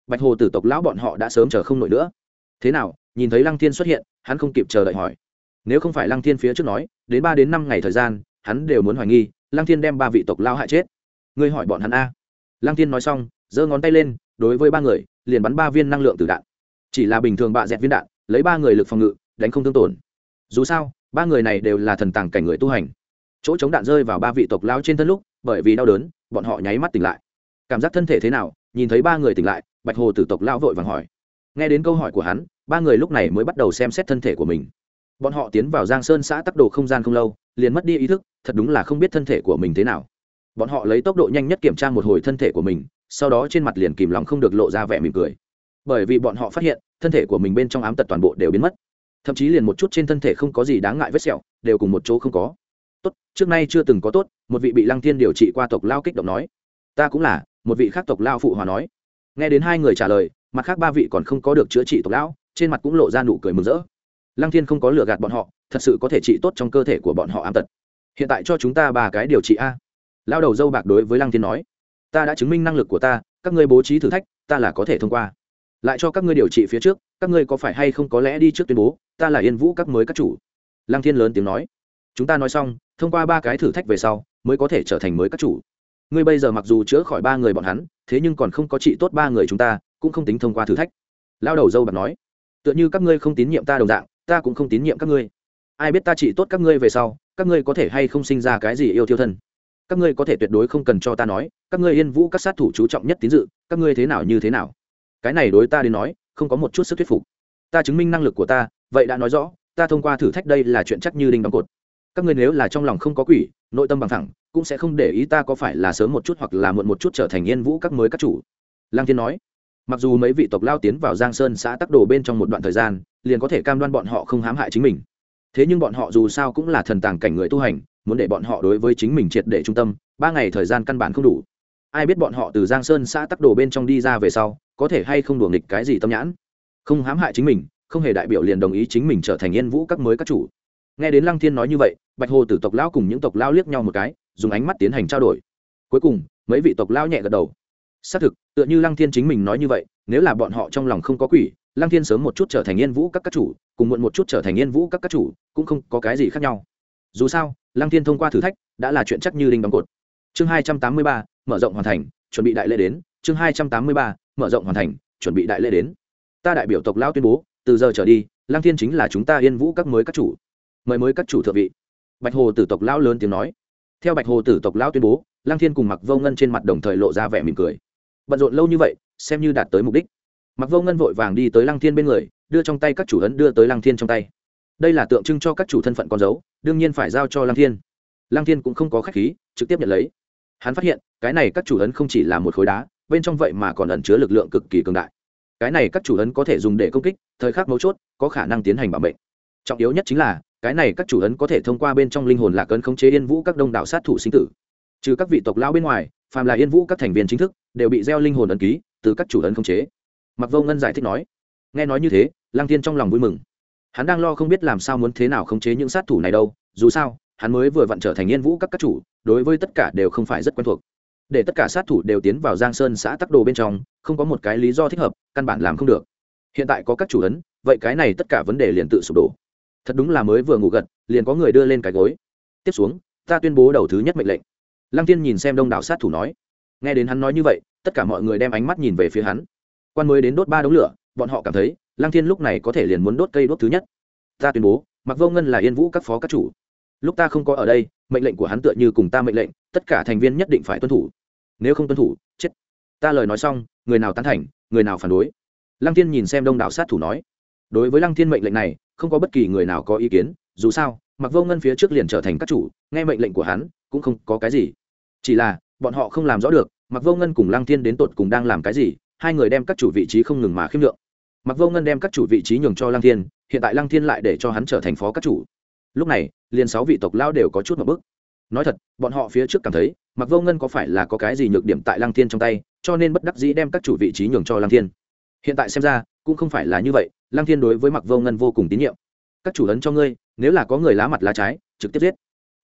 Bạch hồ tử tộc lão bọn họ đã sớm chờ không nổi nữa. Thế nào, nhìn thấy lăng thiên xuất hiện, hắn không kịp chờ đợi hỏi. Nếu không phải lăng thiên phía trước nói, đến ba đến năm ngày thời gian, hắn đều muốn hoài nghi, lăng thiên đem ba vị tộc lao hại chết. Ngươi hỏi bọn hắn a. Lăng thiên nói xong, giơ ngón tay lên, đối với ba người, liền bắn ba viên năng lượng từ đạn. Chỉ là bình thường bạ dẹt viên đạn, lấy ba người lực phòng ngự, đánh không thương tổn. Dù sao, ba người này đều là thần tàng cảnh người tu hành. Chỗ chống đạn rơi vào ba vị tộc lao trên thân lúc bởi vì đau đớn, bọn họ nháy mắt tỉnh lại. Cảm giác thân thể thế nào, nhìn thấy ba người tỉnh lại, bạch hồ tử tộc lao vội vàng hỏi. Nghe đến câu hỏi của hắn, ba người lúc này mới bắt đầu xem xét thân thể của mình. Bọn họ tiến vào giang sơn xã tắc đồ không gian không lâu, liền mất đi ý thức, thật đúng là không biết thân thể của mình thế nào. Bọn họ lấy tốc độ nhanh nhất kiểm tra một hồi thân thể của mình, sau đó trên mặt liền kìm lòng không được lộ ra vẻ mỉm cười. Bởi vì bọn họ phát hiện, thân thể của mình bên trong ám tật toàn bộ đều biến mất. Thậm chí liền một chút trên thân thể không có gì đáng ngại vết sẹo, đều cùng một chỗ không có. Tốt, trước nay chưa từng có tốt một vị bị lăng thiên điều trị qua tộc lao kích động nói, ta cũng là, một vị khác tộc lao phụ hòa nói. Nghe đến hai người trả lời, mặt khác ba vị còn không có được chữa trị tộc lão, trên mặt cũng lộ ra nụ cười mừng rỡ. Lăng thiên không có lừa gạt bọn họ, thật sự có thể trị tốt trong cơ thể của bọn họ ám tật. Hiện tại cho chúng ta ba cái điều trị a. Lao đầu dâu bạc đối với lăng thiên nói, ta đã chứng minh năng lực của ta, các ngươi bố trí thử thách, ta là có thể thông qua. Lại cho các ngươi điều trị phía trước, các ngươi có phải hay không có lẽ đi trước tuyên bố, ta là yên vũ các mới các chủ. Lăng thiên lớn tiếng nói, chúng ta nói xong, thông qua ba cái thử thách về sau mới có thể trở thành mới các chủ. Ngươi bây giờ mặc dù chữa khỏi ba người bọn hắn, thế nhưng còn không có trị tốt ba người chúng ta, cũng không tính thông qua thử thách. Lao đầu dâu bạc nói. Tựa như các ngươi không tín nhiệm ta đồng dạng, ta cũng không tín nhiệm các ngươi. Ai biết ta trị tốt các ngươi về sau, các ngươi có thể hay không sinh ra cái gì yêu thiêu thân? Các ngươi có thể tuyệt đối không cần cho ta nói, các ngươi yên vũ các sát thủ chú trọng nhất tín dự, các ngươi thế nào như thế nào? Cái này đối ta đến nói, không có một chút sức thuyết phục. Ta chứng minh năng lực của ta, vậy đã nói rõ, ta thông qua thử thách đây là chuyện chắc như đinh đóng cột các ngươi nếu là trong lòng không có quỷ, nội tâm bằng thẳng cũng sẽ không để ý ta có phải là sớm một chút hoặc là muộn một chút trở thành yên vũ các mới các chủ. Lang thiên nói. Mặc dù mấy vị tộc lao tiến vào giang sơn xã tắc đồ bên trong một đoạn thời gian, liền có thể cam đoan bọn họ không hãm hại chính mình. Thế nhưng bọn họ dù sao cũng là thần tàng cảnh người tu hành, muốn để bọn họ đối với chính mình triệt để trung tâm, ba ngày thời gian căn bản không đủ. Ai biết bọn họ từ giang sơn xã tắc đồ bên trong đi ra về sau, có thể hay không đùa nghịch cái gì tâm nhãn? Không hãm hại chính mình, không hề đại biểu liền đồng ý chính mình trở thành yên vũ các mới các chủ. Nghe đến lăng thiên nói như vậy bạch hồ tử tộc lão cùng những tộc lao liếc nhau một cái, dùng ánh mắt tiến hành trao đổi. Cuối cùng, mấy vị tộc lao nhẹ gật đầu. Xác thực, tựa như lăng thiên chính mình nói như vậy, nếu là bọn họ trong lòng không có quỷ, lăng thiên sớm một chút trở thành yên vũ các các chủ, cùng muộn một chút trở thành yên vũ các các chủ, cũng không có cái gì khác nhau. Dù sao, lăng thiên thông qua thử thách, đã là chuyện chắc như đinh đóng cột. Chương hai trăm tám mươi ba, mở rộng hoàn thành, chuẩn bị đại lễ đến. Chương hai trăm tám mươi ba, mở rộng hoàn thành, chuẩn bị đại lễ đến. Ta đại biểu tộc lao tuyên bố, từ giờ trở đi, lăng thiên chính là chúng ta yên vũ các mới các chủ. Mời mới các chủ thượng vị bạch hồ tử tộc lão lớn tiếng nói. Theo bạch hồ tử tộc lão tuyên bố Lang thiên cùng mặc vô ngân trên mặt đồng thời lộ ra vẻ mỉm cười. Bận rộn lâu như vậy, xem như đạt tới mục đích. Mặc vô ngân vội vàng đi tới Lang thiên bên người, đưa trong tay các chủ ấn đưa tới Lang thiên trong tay. Đây là tượng trưng cho các chủ thân phận con dấu, đương nhiên phải giao cho Lang thiên. Lang thiên cũng không có khách khí, trực tiếp nhận lấy. Hắn phát hiện, cái này các chủ ấn không chỉ là một khối đá, bên trong vậy mà còn ẩn chứa lực lượng cực kỳ cường đại. Cái này các chủ ấn có thể dùng để công kích, thời khắc mấu chốt, có khả năng tiến hành bảo mệnh. Trọng yếu nhất chính là cái này các chủ ấn có thể thông qua bên trong linh hồn lạc ấn khống chế yên vũ các đông đảo sát thủ sinh tử. Trừ các vị tộc lão bên ngoài, phàm là yên vũ các thành viên chính thức, đều bị gieo linh hồn ấn ký từ các chủ ấn khống chế. Mặc vô ngân giải thích nói, nghe nói như thế lang thiên trong lòng vui mừng. Hắn đang lo không biết làm sao muốn thế nào khống chế những sát thủ này đâu, dù sao, hắn mới vừa vặn trở thành yên vũ các các chủ, đối với tất cả đều không phải rất quen thuộc. Để tất cả sát thủ đều tiến vào giang sơn xã tắc đồ bên trong, không có một cái lý do thích hợp, căn bản làm không được. Hiện tại có các chủ ấn, vậy cái này tất cả vấn đề liền tự sụp đổ thật đúng là mới vừa ngủ gật, liền có người đưa lên cái gối. Tiếp xuống, ta tuyên bố đầu thứ nhất mệnh lệnh. Lăng tiên nhìn xem đông đảo sát thủ nói. Nghe đến hắn nói như vậy, tất cả mọi người đem ánh mắt nhìn về phía hắn. Quan mới đến đốt ba đống lửa, bọn họ cảm thấy, lăng thiên lúc này có thể liền muốn đốt cây đốt thứ nhất. Ta tuyên bố mặc vô ngân là yên vũ các phó các chủ. Lúc ta không có ở đây, mệnh lệnh của hắn tựa như cùng ta mệnh lệnh, tất cả thành viên nhất định phải tuân thủ. Nếu không tuân thủ, chết. Ta lời nói xong, người nào tán thành, người nào phản đối. Lăng thiên nhìn xem đông đảo sát thủ nói. Đối với lăng thiên mệnh lệnh này không có bất kỳ người nào có ý kiến, dù sao mặc vô ngân phía trước liền trở thành các chủ, nghe mệnh lệnh của hắn, cũng không có cái gì. Chỉ là, bọn họ không làm rõ được mặc vô ngân cùng lăng thiên đến tột cùng đang làm cái gì, hai người đem các chủ vị trí không ngừng mà khiêm lượng. Mặc vô ngân đem các chủ vị trí nhường cho lăng thiên, hiện tại lăng thiên lại để cho hắn trở thành phó các chủ. Lúc này, liền sáu vị tộc lao đều có chút một bức. Nói thật, bọn họ phía trước cảm thấy mặc vô ngân có phải là có cái gì nhược điểm tại lăng thiên trong tay, cho nên bất đắc dĩ đem các chủ vị trí nhường cho lăng thiên hiện tại xem ra, cũng không phải là như vậy, lăng thiên đối với mặc vô ngân vô cùng tín nhiệm. Các chủ ấn cho ngươi, nếu là có người lá mặt lá trái, trực tiếp giết.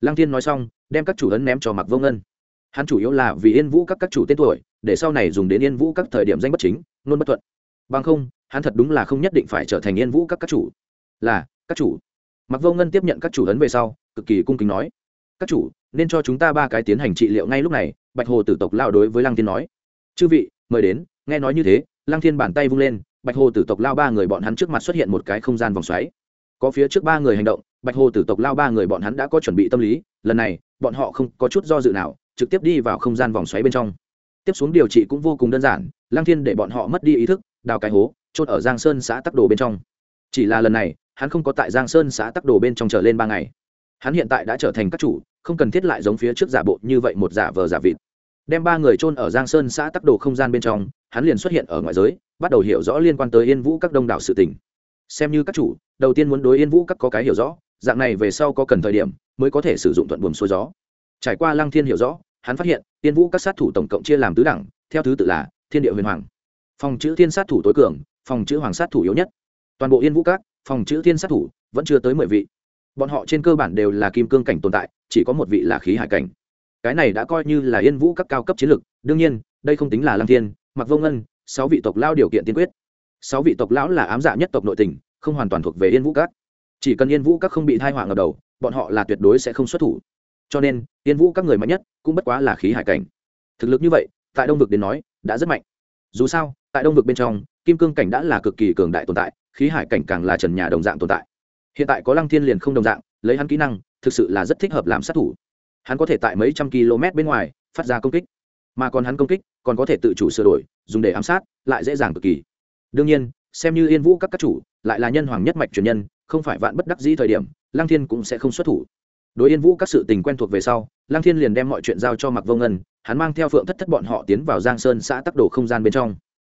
Lăng thiên nói xong, đem các chủ ấn ném cho mặc vô ngân. Hắn chủ yếu là vì yên vũ các các chủ tên tuổi, để sau này dùng đến yên vũ các thời điểm danh bất chính, nôn bất thuận. Bằng không, hắn thật đúng là không nhất định phải trở thành yên vũ các các chủ. Là, các chủ. Mặc vô ngân tiếp nhận các chủ ấn về sau, cực kỳ cung kính nói, các chủ, nên cho chúng ta ba cái tiến hành trị liệu ngay lúc này, bạch hồ tử tộc lao đối với lăng thiên nói. Chư vị, mời đến, nghe nói như thế lăng thiên bàn tay vung lên, bạch hồ tử tộc lao ba người bọn hắn trước mặt xuất hiện một cái không gian vòng xoáy. Có phía trước ba người hành động, bạch hồ tử tộc lao ba người bọn hắn đã có chuẩn bị tâm lý, lần này, bọn họ không có chút do dự nào, trực tiếp đi vào không gian vòng xoáy bên trong. Tiếp xuống điều trị cũng vô cùng đơn giản, lăng thiên để bọn họ mất đi ý thức, đào cái hố, chôn ở giang sơn xã tắc đồ bên trong. Chỉ là lần này, hắn không có tại giang sơn xã tắc đồ bên trong trở lên ba ngày. Hắn hiện tại đã trở thành các chủ, không cần thiết lại giống phía trước giả bộ như vậy một giả vờ giả vịt đem ba người trôn ở giang sơn xã tắc đồ không gian bên trong, hắn liền xuất hiện ở ngoại giới, bắt đầu hiểu rõ liên quan tới yên vũ các đông đảo sự tình. Xem như các chủ, đầu tiên muốn đối yên vũ các có cái hiểu rõ, dạng này về sau có cần thời điểm, mới có thể sử dụng thuận buồm xuôi gió. Trải qua lăng thiên hiểu rõ, hắn phát hiện, yên vũ các sát thủ tổng cộng chia làm tứ đẳng, theo thứ tự là thiên địa huyền hoàng. Phòng chữ thiên sát thủ tối cường, phòng chữ hoàng sát thủ yếu nhất. Toàn bộ yên vũ các, phòng chữ thiên sát thủ vẫn chưa tới mười vị. Bọn họ trên cơ bản đều là kim cương cảnh tồn tại, chỉ có một vị là khí hải cảnh cái này đã coi như là yên vũ các cao cấp chiến lược, đương nhiên, đây không tính là lăng thiên mặc vô ngân, sáu vị tộc lao điều kiện tiên quyết. Sáu vị tộc lão là ám dạ nhất tộc nội tình, không hoàn toàn thuộc về yên vũ các. Chỉ cần yên vũ các không bị thai họa ngập đầu, bọn họ là tuyệt đối sẽ không xuất thủ. Cho nên, yên vũ các người mạnh nhất cũng bất quá là khí hải cảnh. Thực lực như vậy, tại đông vực đến nói, đã rất mạnh. Dù sao, tại đông vực bên trong, kim cương cảnh đã là cực kỳ cường đại tồn tại, khí hải cảnh càng là trần nhà đồng dạng tồn tại. Hiện tại có lăng thiên liền không đồng dạng, lấy hắn kỹ năng, thực sự là rất thích hợp làm sát thủ hắn có thể tại mấy trăm km bên ngoài phát ra công kích, mà còn hắn công kích còn có thể tự chủ sửa đổi, dùng để ám sát lại dễ dàng cực kỳ. Đương nhiên, xem như yên vũ các các chủ, lại là nhân hoàng nhất mạch truyền nhân, không phải vạn bất đắc dĩ thời điểm lang thiên cũng sẽ không xuất thủ. Đối yên vũ các sự tình quen thuộc về sau lang thiên liền đem mọi chuyện giao cho mặc vô ngân, hắn mang theo phượng thất thất bọn họ tiến vào giang sơn xã tắc đồ không gian bên trong.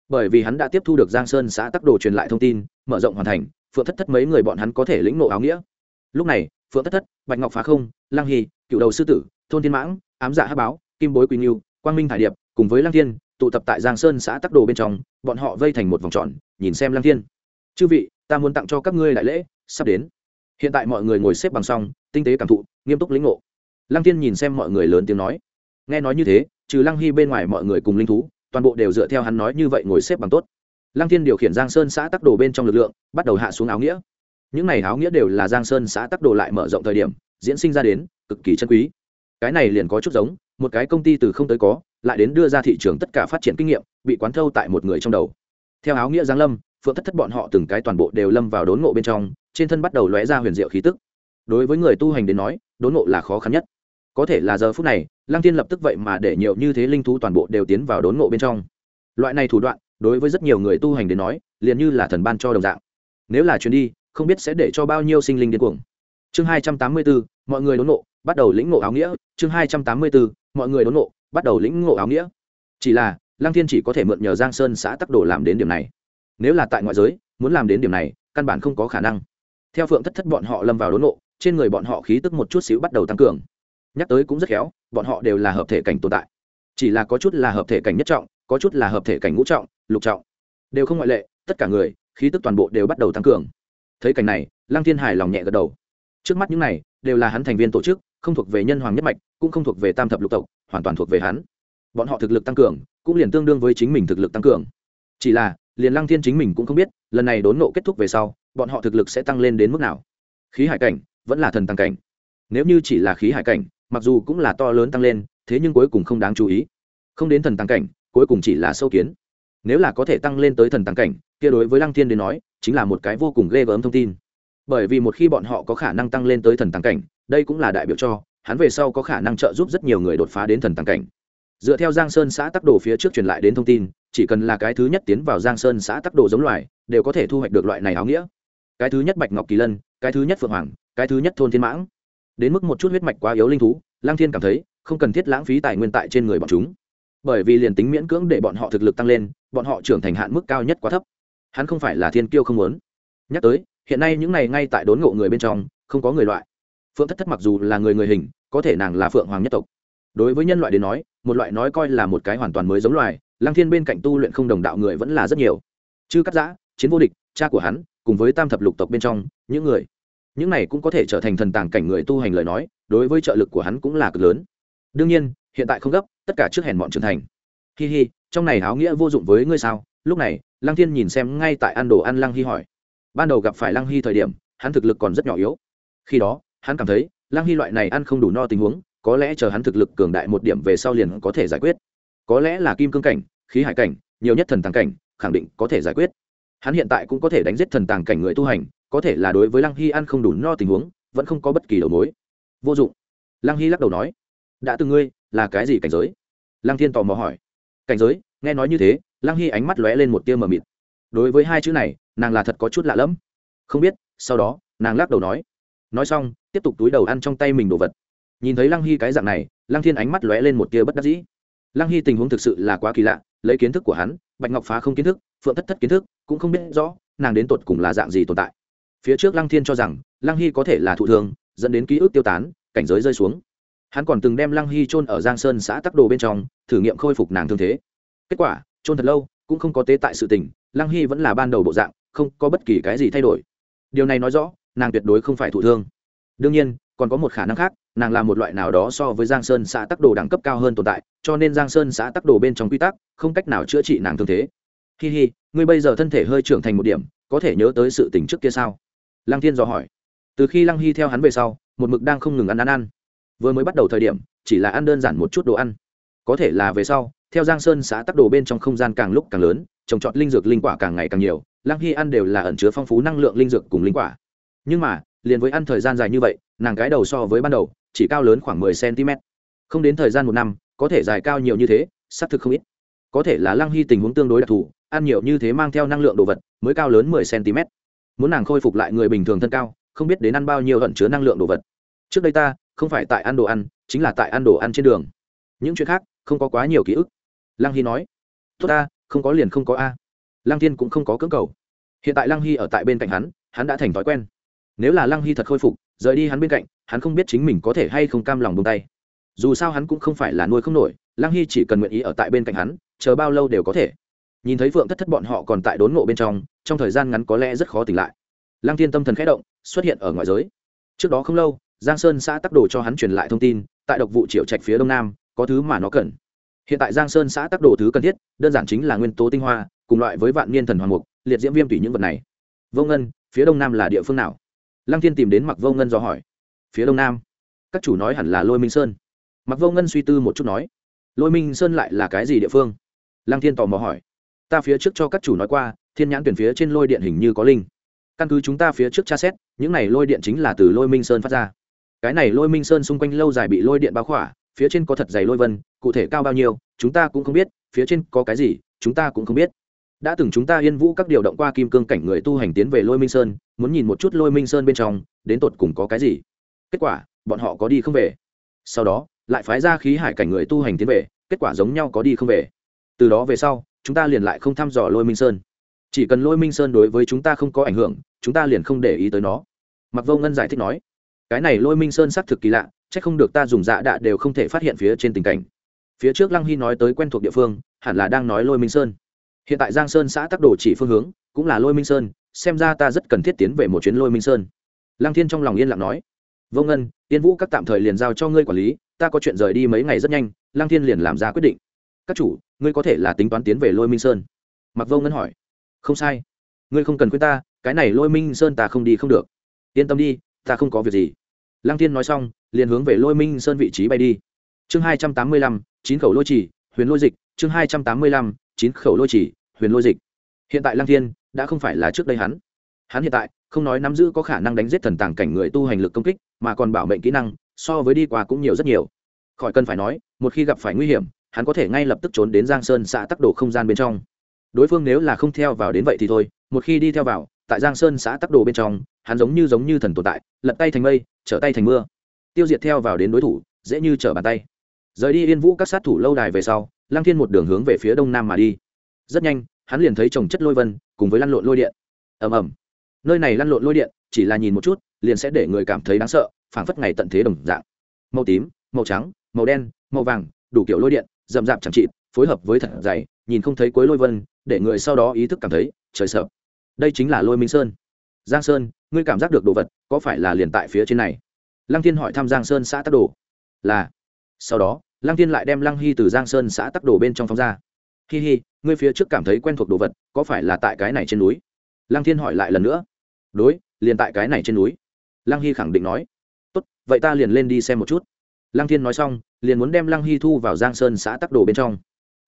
Bởi vì hắn đã tiếp thu được giang sơn xã tắc đồ truyền lại thông tin, mở rộng hoàn thành, phượng thất thất mấy người bọn hắn có thể lĩnh nộ áo nghĩa. Lúc này, phượng thất thất, bạch ngọc phá không lang hy cựu đầu sư tử, thôn thiên mãng, ám dạ hát báo, kim bối quỳ nghiêu quang minh thải điệp, cùng với lăng thiên, tụ tập tại giang sơn xã tắc đồ bên trong, bọn họ vây thành một vòng tròn, nhìn xem lăng thiên. Chư vị, ta muốn tặng cho các ngươi đại lễ, sắp đến. Hiện tại mọi người ngồi xếp bằng xong, tinh tế cảm thụ, nghiêm túc lĩnh ngộ. Lăng thiên nhìn xem mọi người lớn tiếng nói. Nghe nói như thế, trừ lăng hy bên ngoài mọi người cùng linh thú, toàn bộ đều dựa theo hắn nói như vậy ngồi xếp bằng tốt. Lăng thiên điều khiển giang sơn xã tắc đồ bên trong lực lượng, bắt đầu hạ xuống áo nghĩa. Những này áo nghĩa đều là giang sơn xã tắc đồ lại mở rộng thời điểm, diễn sinh ra đến cực kỳ chân quý. Cái này liền có chút giống, một cái công ty từ không tới có, lại đến đưa ra thị trường tất cả phát triển kinh nghiệm, bị quán thâu tại một người trong đầu. Theo áo nghĩa giang lâm, phượng thất thất bọn họ từng cái toàn bộ đều lâm vào đốn ngộ bên trong, trên thân bắt đầu lóe ra huyền diệu khí tức. Đối với người tu hành đến nói, đốn ngộ là khó khăn nhất. Có thể là giờ phút này, lăng tiên lập tức vậy mà để nhiều như thế linh thú toàn bộ đều tiến vào đốn ngộ bên trong. Loại này thủ đoạn, đối với rất nhiều người tu hành đến nói, liền như là thần ban cho đồng dạng. Nếu là chuyến đi, không biết sẽ để cho bao nhiêu sinh linh điên cuồng. Chương hai trăm tám mươi bốn, mọi người đốn ngộ bắt đầu lĩnh ngộ áo nghĩa, chương hai trăm tám mươi bốn, mọi người đốn ngộ, bắt đầu lĩnh ngộ áo nghĩa. Chỉ là, lăng thiên chỉ có thể mượn nhờ giang sơn xã tắc đồ làm đến điểm này. Nếu là tại ngoại giới, muốn làm đến điểm này, căn bản không có khả năng. Theo phượng thất thất bọn họ lâm vào đốn ngộ, trên người bọn họ khí tức một chút xíu bắt đầu tăng cường. Nhắc tới cũng rất khéo, bọn họ đều là hợp thể cảnh tồn tại. Chỉ là có chút là hợp thể cảnh nhất trọng, có chút là hợp thể cảnh ngũ trọng, lục trọng. Đều không ngoại lệ, tất cả người, khí tức toàn bộ đều bắt đầu tăng cường. Thấy cảnh này, lăng thiên hải lòng nhẹ gật đầu. Trước mắt những này, đều là hắn thành viên tổ chức không thuộc về nhân hoàng nhất mạch, cũng không thuộc về tam thập lục tộc, hoàn toàn thuộc về hắn. Bọn họ thực lực tăng cường, cũng liền tương đương với chính mình thực lực tăng cường. Chỉ là, liền lăng thiên chính mình cũng không biết, lần này đốn nộ kết thúc về sau, bọn họ thực lực sẽ tăng lên đến mức nào. Khí hải cảnh, vẫn là thần tăng cảnh. Nếu như chỉ là khí hải cảnh, mặc dù cũng là to lớn tăng lên, thế nhưng cuối cùng không đáng chú ý. Không đến thần tăng cảnh, cuối cùng chỉ là sâu kiến. Nếu là có thể tăng lên tới thần tăng cảnh, kia đối với lăng thiên đến nói, chính là một cái vô cùng ghê gớm thông tin bởi vì một khi bọn họ có khả năng tăng lên tới thần tăng cảnh, đây cũng là đại biểu cho, hắn về sau có khả năng trợ giúp rất nhiều người đột phá đến thần tăng cảnh. Dựa theo giang sơn xã tắc đồ phía trước truyền lại đến thông tin, chỉ cần là cái thứ nhất tiến vào giang sơn xã tắc đồ giống loài, đều có thể thu hoạch được loại này áo nghĩa. Cái thứ nhất bạch ngọc kỳ lân, cái thứ nhất phượng hoàng, cái thứ nhất thôn thiên mãng. Đến mức một chút huyết mạch quá yếu linh thú lang thiên cảm thấy, không cần thiết lãng phí tài nguyên tại trên người bọn chúng. Bởi vì liền tính miễn cưỡng để bọn họ thực lực tăng lên, bọn họ trưởng thành hạn mức cao nhất quá thấp. Hắn không phải là thiên kiêu không muốn. Nhắc tới hiện nay những này ngay tại đốn ngộ người bên trong, không có người loại. Phượng thất thất mặc dù là người người hình, có thể nàng là phượng hoàng nhất tộc. Đối với nhân loại đến nói, một loại nói coi là một cái hoàn toàn mới giống loài lang thiên bên cạnh tu luyện không đồng đạo người vẫn là rất nhiều. Chư cắt giã, chiến vô địch, cha của hắn, cùng với tam thập lục tộc bên trong, những người, những này cũng có thể trở thành thần tàng cảnh người tu hành lời nói, đối với trợ lực của hắn cũng là cực lớn. Đương nhiên, hiện tại không gấp, tất cả trước hèn bọn trưởng thành. Hi hi, trong này áo nghĩa vô dụng với ngươi sao? Lúc này, lăng thiên nhìn xem ngay tại ăn đồ ăn lăng hi hỏi ban đầu gặp phải lăng hy thời điểm, hắn thực lực còn rất nhỏ yếu. Khi đó, hắn cảm thấy, lăng hy loại này ăn không đủ no tình huống, có lẽ chờ hắn thực lực cường đại một điểm về sau liền có thể giải quyết. Có lẽ là kim cương cảnh, khí hải cảnh, nhiều nhất thần tàng cảnh, khẳng định có thể giải quyết. Hắn hiện tại cũng có thể đánh giết thần tàng cảnh người tu hành, có thể là đối với lăng hy ăn không đủ no tình huống, vẫn không có bất kỳ đầu mối. Vô dụng. Lăng hy lắc đầu nói, đã từng ngươi, là cái gì cảnh giới? Lăng thiên tò mò hỏi. Cảnh giới? Nghe nói như thế. Lăng hy ánh mắt lóe lên một tia mờ mịt. Đối với hai chữ này nàng là thật có chút lạ lẫm. Không biết, sau đó, nàng lắc đầu nói. Nói xong, tiếp tục túi đầu ăn trong tay mình đồ vật. Nhìn thấy lăng hy cái dạng này, lăng thiên ánh mắt lóe lên một tia bất đắc dĩ. Lăng hy tình huống thực sự là quá kỳ lạ, lấy kiến thức của hắn, bạch ngọc phá không kiến thức, phượng thất thất kiến thức, cũng không biết rõ, nàng đến tột cùng là dạng gì tồn tại. Phía trước lăng thiên cho rằng, lăng hy có thể là thụ thường dẫn đến ký ức tiêu tán, cảnh giới rơi xuống. Hắn còn từng đem lăng hy trôn ở giang sơn xã tắc đồ bên trong, thử nghiệm khôi phục nàng thương thế. Kết quả trôn thật lâu, cũng không có tế tại sự tình, lăng hy vẫn là ban đầu bộ dạng không có bất kỳ cái gì thay đổi. Điều này nói rõ, nàng tuyệt đối không phải thụ thương. Đương nhiên, còn có một khả năng khác, nàng là một loại nào đó so với giang sơn xã tắc đồ đẳng cấp cao hơn tồn tại, cho nên giang sơn xã tắc đồ bên trong quy tắc, không cách nào chữa trị nàng thương thế. Hi hi, ngươi bây giờ thân thể hơi trưởng thành một điểm, có thể nhớ tới sự tình trước kia sao? Lăng thiên dò hỏi. Từ khi lăng hy theo hắn về sau, một mực đang không ngừng ăn ăn ăn. Vừa mới bắt đầu thời điểm, chỉ là ăn đơn giản một chút đồ ăn. Có thể là về sau, theo giang sơn xã tắc đồ bên trong không gian càng lúc càng lớn, trồng trọt linh dược linh quả càng ngày càng nhiều lăng hy ăn đều là ẩn chứa phong phú năng lượng linh dược cùng linh quả. Nhưng mà, liền với ăn thời gian dài như vậy, nàng cái đầu so với ban đầu, chỉ cao lớn khoảng mười cm không đến thời gian một năm, có thể dài cao nhiều như thế, xác thực không ít. Có thể là lăng hy tình huống tương đối đặc thù, ăn nhiều như thế mang theo năng lượng đồ vật, mới cao lớn mười cm muốn nàng khôi phục lại người bình thường thân cao, không biết đến ăn bao nhiêu ẩn chứa năng lượng đồ vật. Trước đây ta, không phải tại ăn đồ ăn, chính là tại ăn đồ ăn trên đường. Những chuyện khác, không có quá nhiều ký ức. Lăng hy nói, tốt ta, không có liền không có a lăng thiên cũng không có cưỡng cầu. Hiện tại lăng hy ở tại bên cạnh hắn hắn đã thành thói quen. Nếu là lăng hy thật khôi phục, rời đi hắn bên cạnh, hắn không biết chính mình có thể hay không cam lòng bông tay. Dù sao hắn cũng không phải là nuôi không nổi, lăng hy chỉ cần nguyện ý ở tại bên cạnh hắn, chờ bao lâu đều có thể. Nhìn thấy phượng thất thất bọn họ còn tại đốn ngộ bên trong trong thời gian ngắn có lẽ rất khó tỉnh lại. Lăng thiên tâm thần khẽ động, xuất hiện ở ngoài giới. Trước đó không lâu, giang sơn xã tắc đồ cho hắn truyền lại thông tin, tại độc vụ triệu trạch phía đông nam, có thứ mà nó cần. Hiện tại giang sơn xã tắc đồ thứ cần thiết, đơn giản chính là nguyên tố tinh hoa cùng loại với vạn niên thần hoàng mục, liệt diễm viêm tùy những vật này. Vô ngân, phía đông nam là địa phương nào? Lăng thiên tìm đến mặc vô ngân do hỏi. Phía đông nam. Các chủ nói hẳn là lôi minh sơn. Mặc vô ngân suy tư một chút nói. Lôi minh sơn lại là cái gì địa phương? Lăng thiên tò mò hỏi. Ta phía trước cho các chủ nói qua, thiên nhãn tuyển phía trên lôi điện hình như có linh. Căn cứ chúng ta phía trước tra xét, những này lôi điện chính là từ lôi minh sơn phát ra. Cái này lôi minh sơn xung quanh lâu dài bị lôi điện bao khỏa, phía trên có thật dày lôi vân, cụ thể cao bao nhiêu, chúng ta cũng không biết, phía trên có cái gì, chúng ta cũng không biết đã từng chúng ta yên vũ các điều động qua kim cương cảnh người tu hành tiến về lôi minh sơn, muốn nhìn một chút lôi minh sơn bên trong, đến tột cùng có cái gì. Kết quả, bọn họ có đi không về. Sau đó, lại phái ra khí hải cảnh người tu hành tiến về, kết quả giống nhau có đi không về. Từ đó về sau, chúng ta liền lại không thăm dò lôi minh sơn. Chỉ cần lôi minh sơn đối với chúng ta không có ảnh hưởng, chúng ta liền không để ý tới nó. Mặc vô ngân giải thích nói, cái này lôi minh sơn xác thực kỳ lạ c h ắ c không được ta dùng dạ đạ đều không thể phát hiện phía trên tình cảnh. Phía trước lăng hy nói tới quen thuộc địa phương, hẳn là đang nói lôi minh sơn hiện tại giang sơn xã tắc đồ chỉ phương hướng cũng là lôi minh sơn, xem ra ta rất cần thiết tiến về một chuyến lôi minh sơn. Lăng thiên trong lòng yên lặng nói, vô ngân tiên vũ các tạm thời liền giao cho ngươi quản lý, ta có chuyện rời đi mấy ngày rất nhanh. Lăng thiên liền làm ra quyết định, các chủ, ngươi có thể là tính toán tiến về lôi minh sơn. Mặc vô ngân hỏi, không sai, ngươi không cần khuyên ta, cái này lôi minh sơn ta không đi không được. Yên tâm đi, ta không có việc gì. Lăng thiên nói xong, liền hướng về lôi minh sơn vị trí bay đi. Chương hai trăm tám mươi lăm, chín khẩu lôi chỉ huyền lôi dịch, chương hai trăm tám mươi lăm chín khẩu lôi chỉ, huyền lôi dịch. Hiện tại lăng thiên đã không phải là trước đây hắn. Hắn hiện tại không nói nắm giữ có khả năng đánh giết thần tàng cảnh người tu hành lực công kích, mà còn bảo mệnh kỹ năng, so với đi qua cũng nhiều rất nhiều. Khỏi cần phải nói, một khi gặp phải nguy hiểm, hắn có thể ngay lập tức trốn đến giang sơn xã tắc đồ không gian bên trong. Đối phương nếu là không theo vào đến vậy thì thôi, một khi đi theo vào, tại giang sơn xã tắc đồ bên trong, hắn giống như giống như thần tồn tại, lật tay thành mây, trở tay thành mưa. Tiêu diệt theo vào đến đối thủ, dễ như trở bàn tay rời đi yên vũ các sát thủ lâu đài về sau, lăng thiên một đường hướng về phía đông nam mà đi. Rất nhanh, hắn liền thấy trồng chất lôi vân, cùng với lăn lộn lôi điện. Ầm ầm. Nơi này lăn lộn lôi điện, chỉ là nhìn một chút, liền sẽ để người cảm thấy đáng sợ, phảng phất ngày tận thế đồng dạng. Màu tím, màu trắng, màu đen, màu vàng, đủ kiểu lôi điện, rậm rạp chẳng trị phối hợp với thật dày, nhìn không thấy cuối lôi vân, để người sau đó ý thức cảm thấy, trời sợ. Đây chính là lôi minh sơn. Giang sơn, ngươi cảm giác được đồ vật, có phải là liền tại phía trên này? Lăng thiên hỏi thăm giang sơn xã tắc đồ. Là sau đó, lăng thiên lại đem lăng hy từ giang sơn xã tắc đồ bên trong phóng ra. Hi hi, ngươi phía trước cảm thấy quen thuộc đồ vật, có phải là tại cái này trên núi? Lăng thiên hỏi lại lần nữa. Đối, liền tại cái này trên núi. Lăng hy khẳng định nói. Tốt, vậy ta liền lên đi xem một chút. Lăng thiên nói xong, liền muốn đem lăng hy thu vào giang sơn xã tắc đồ bên trong.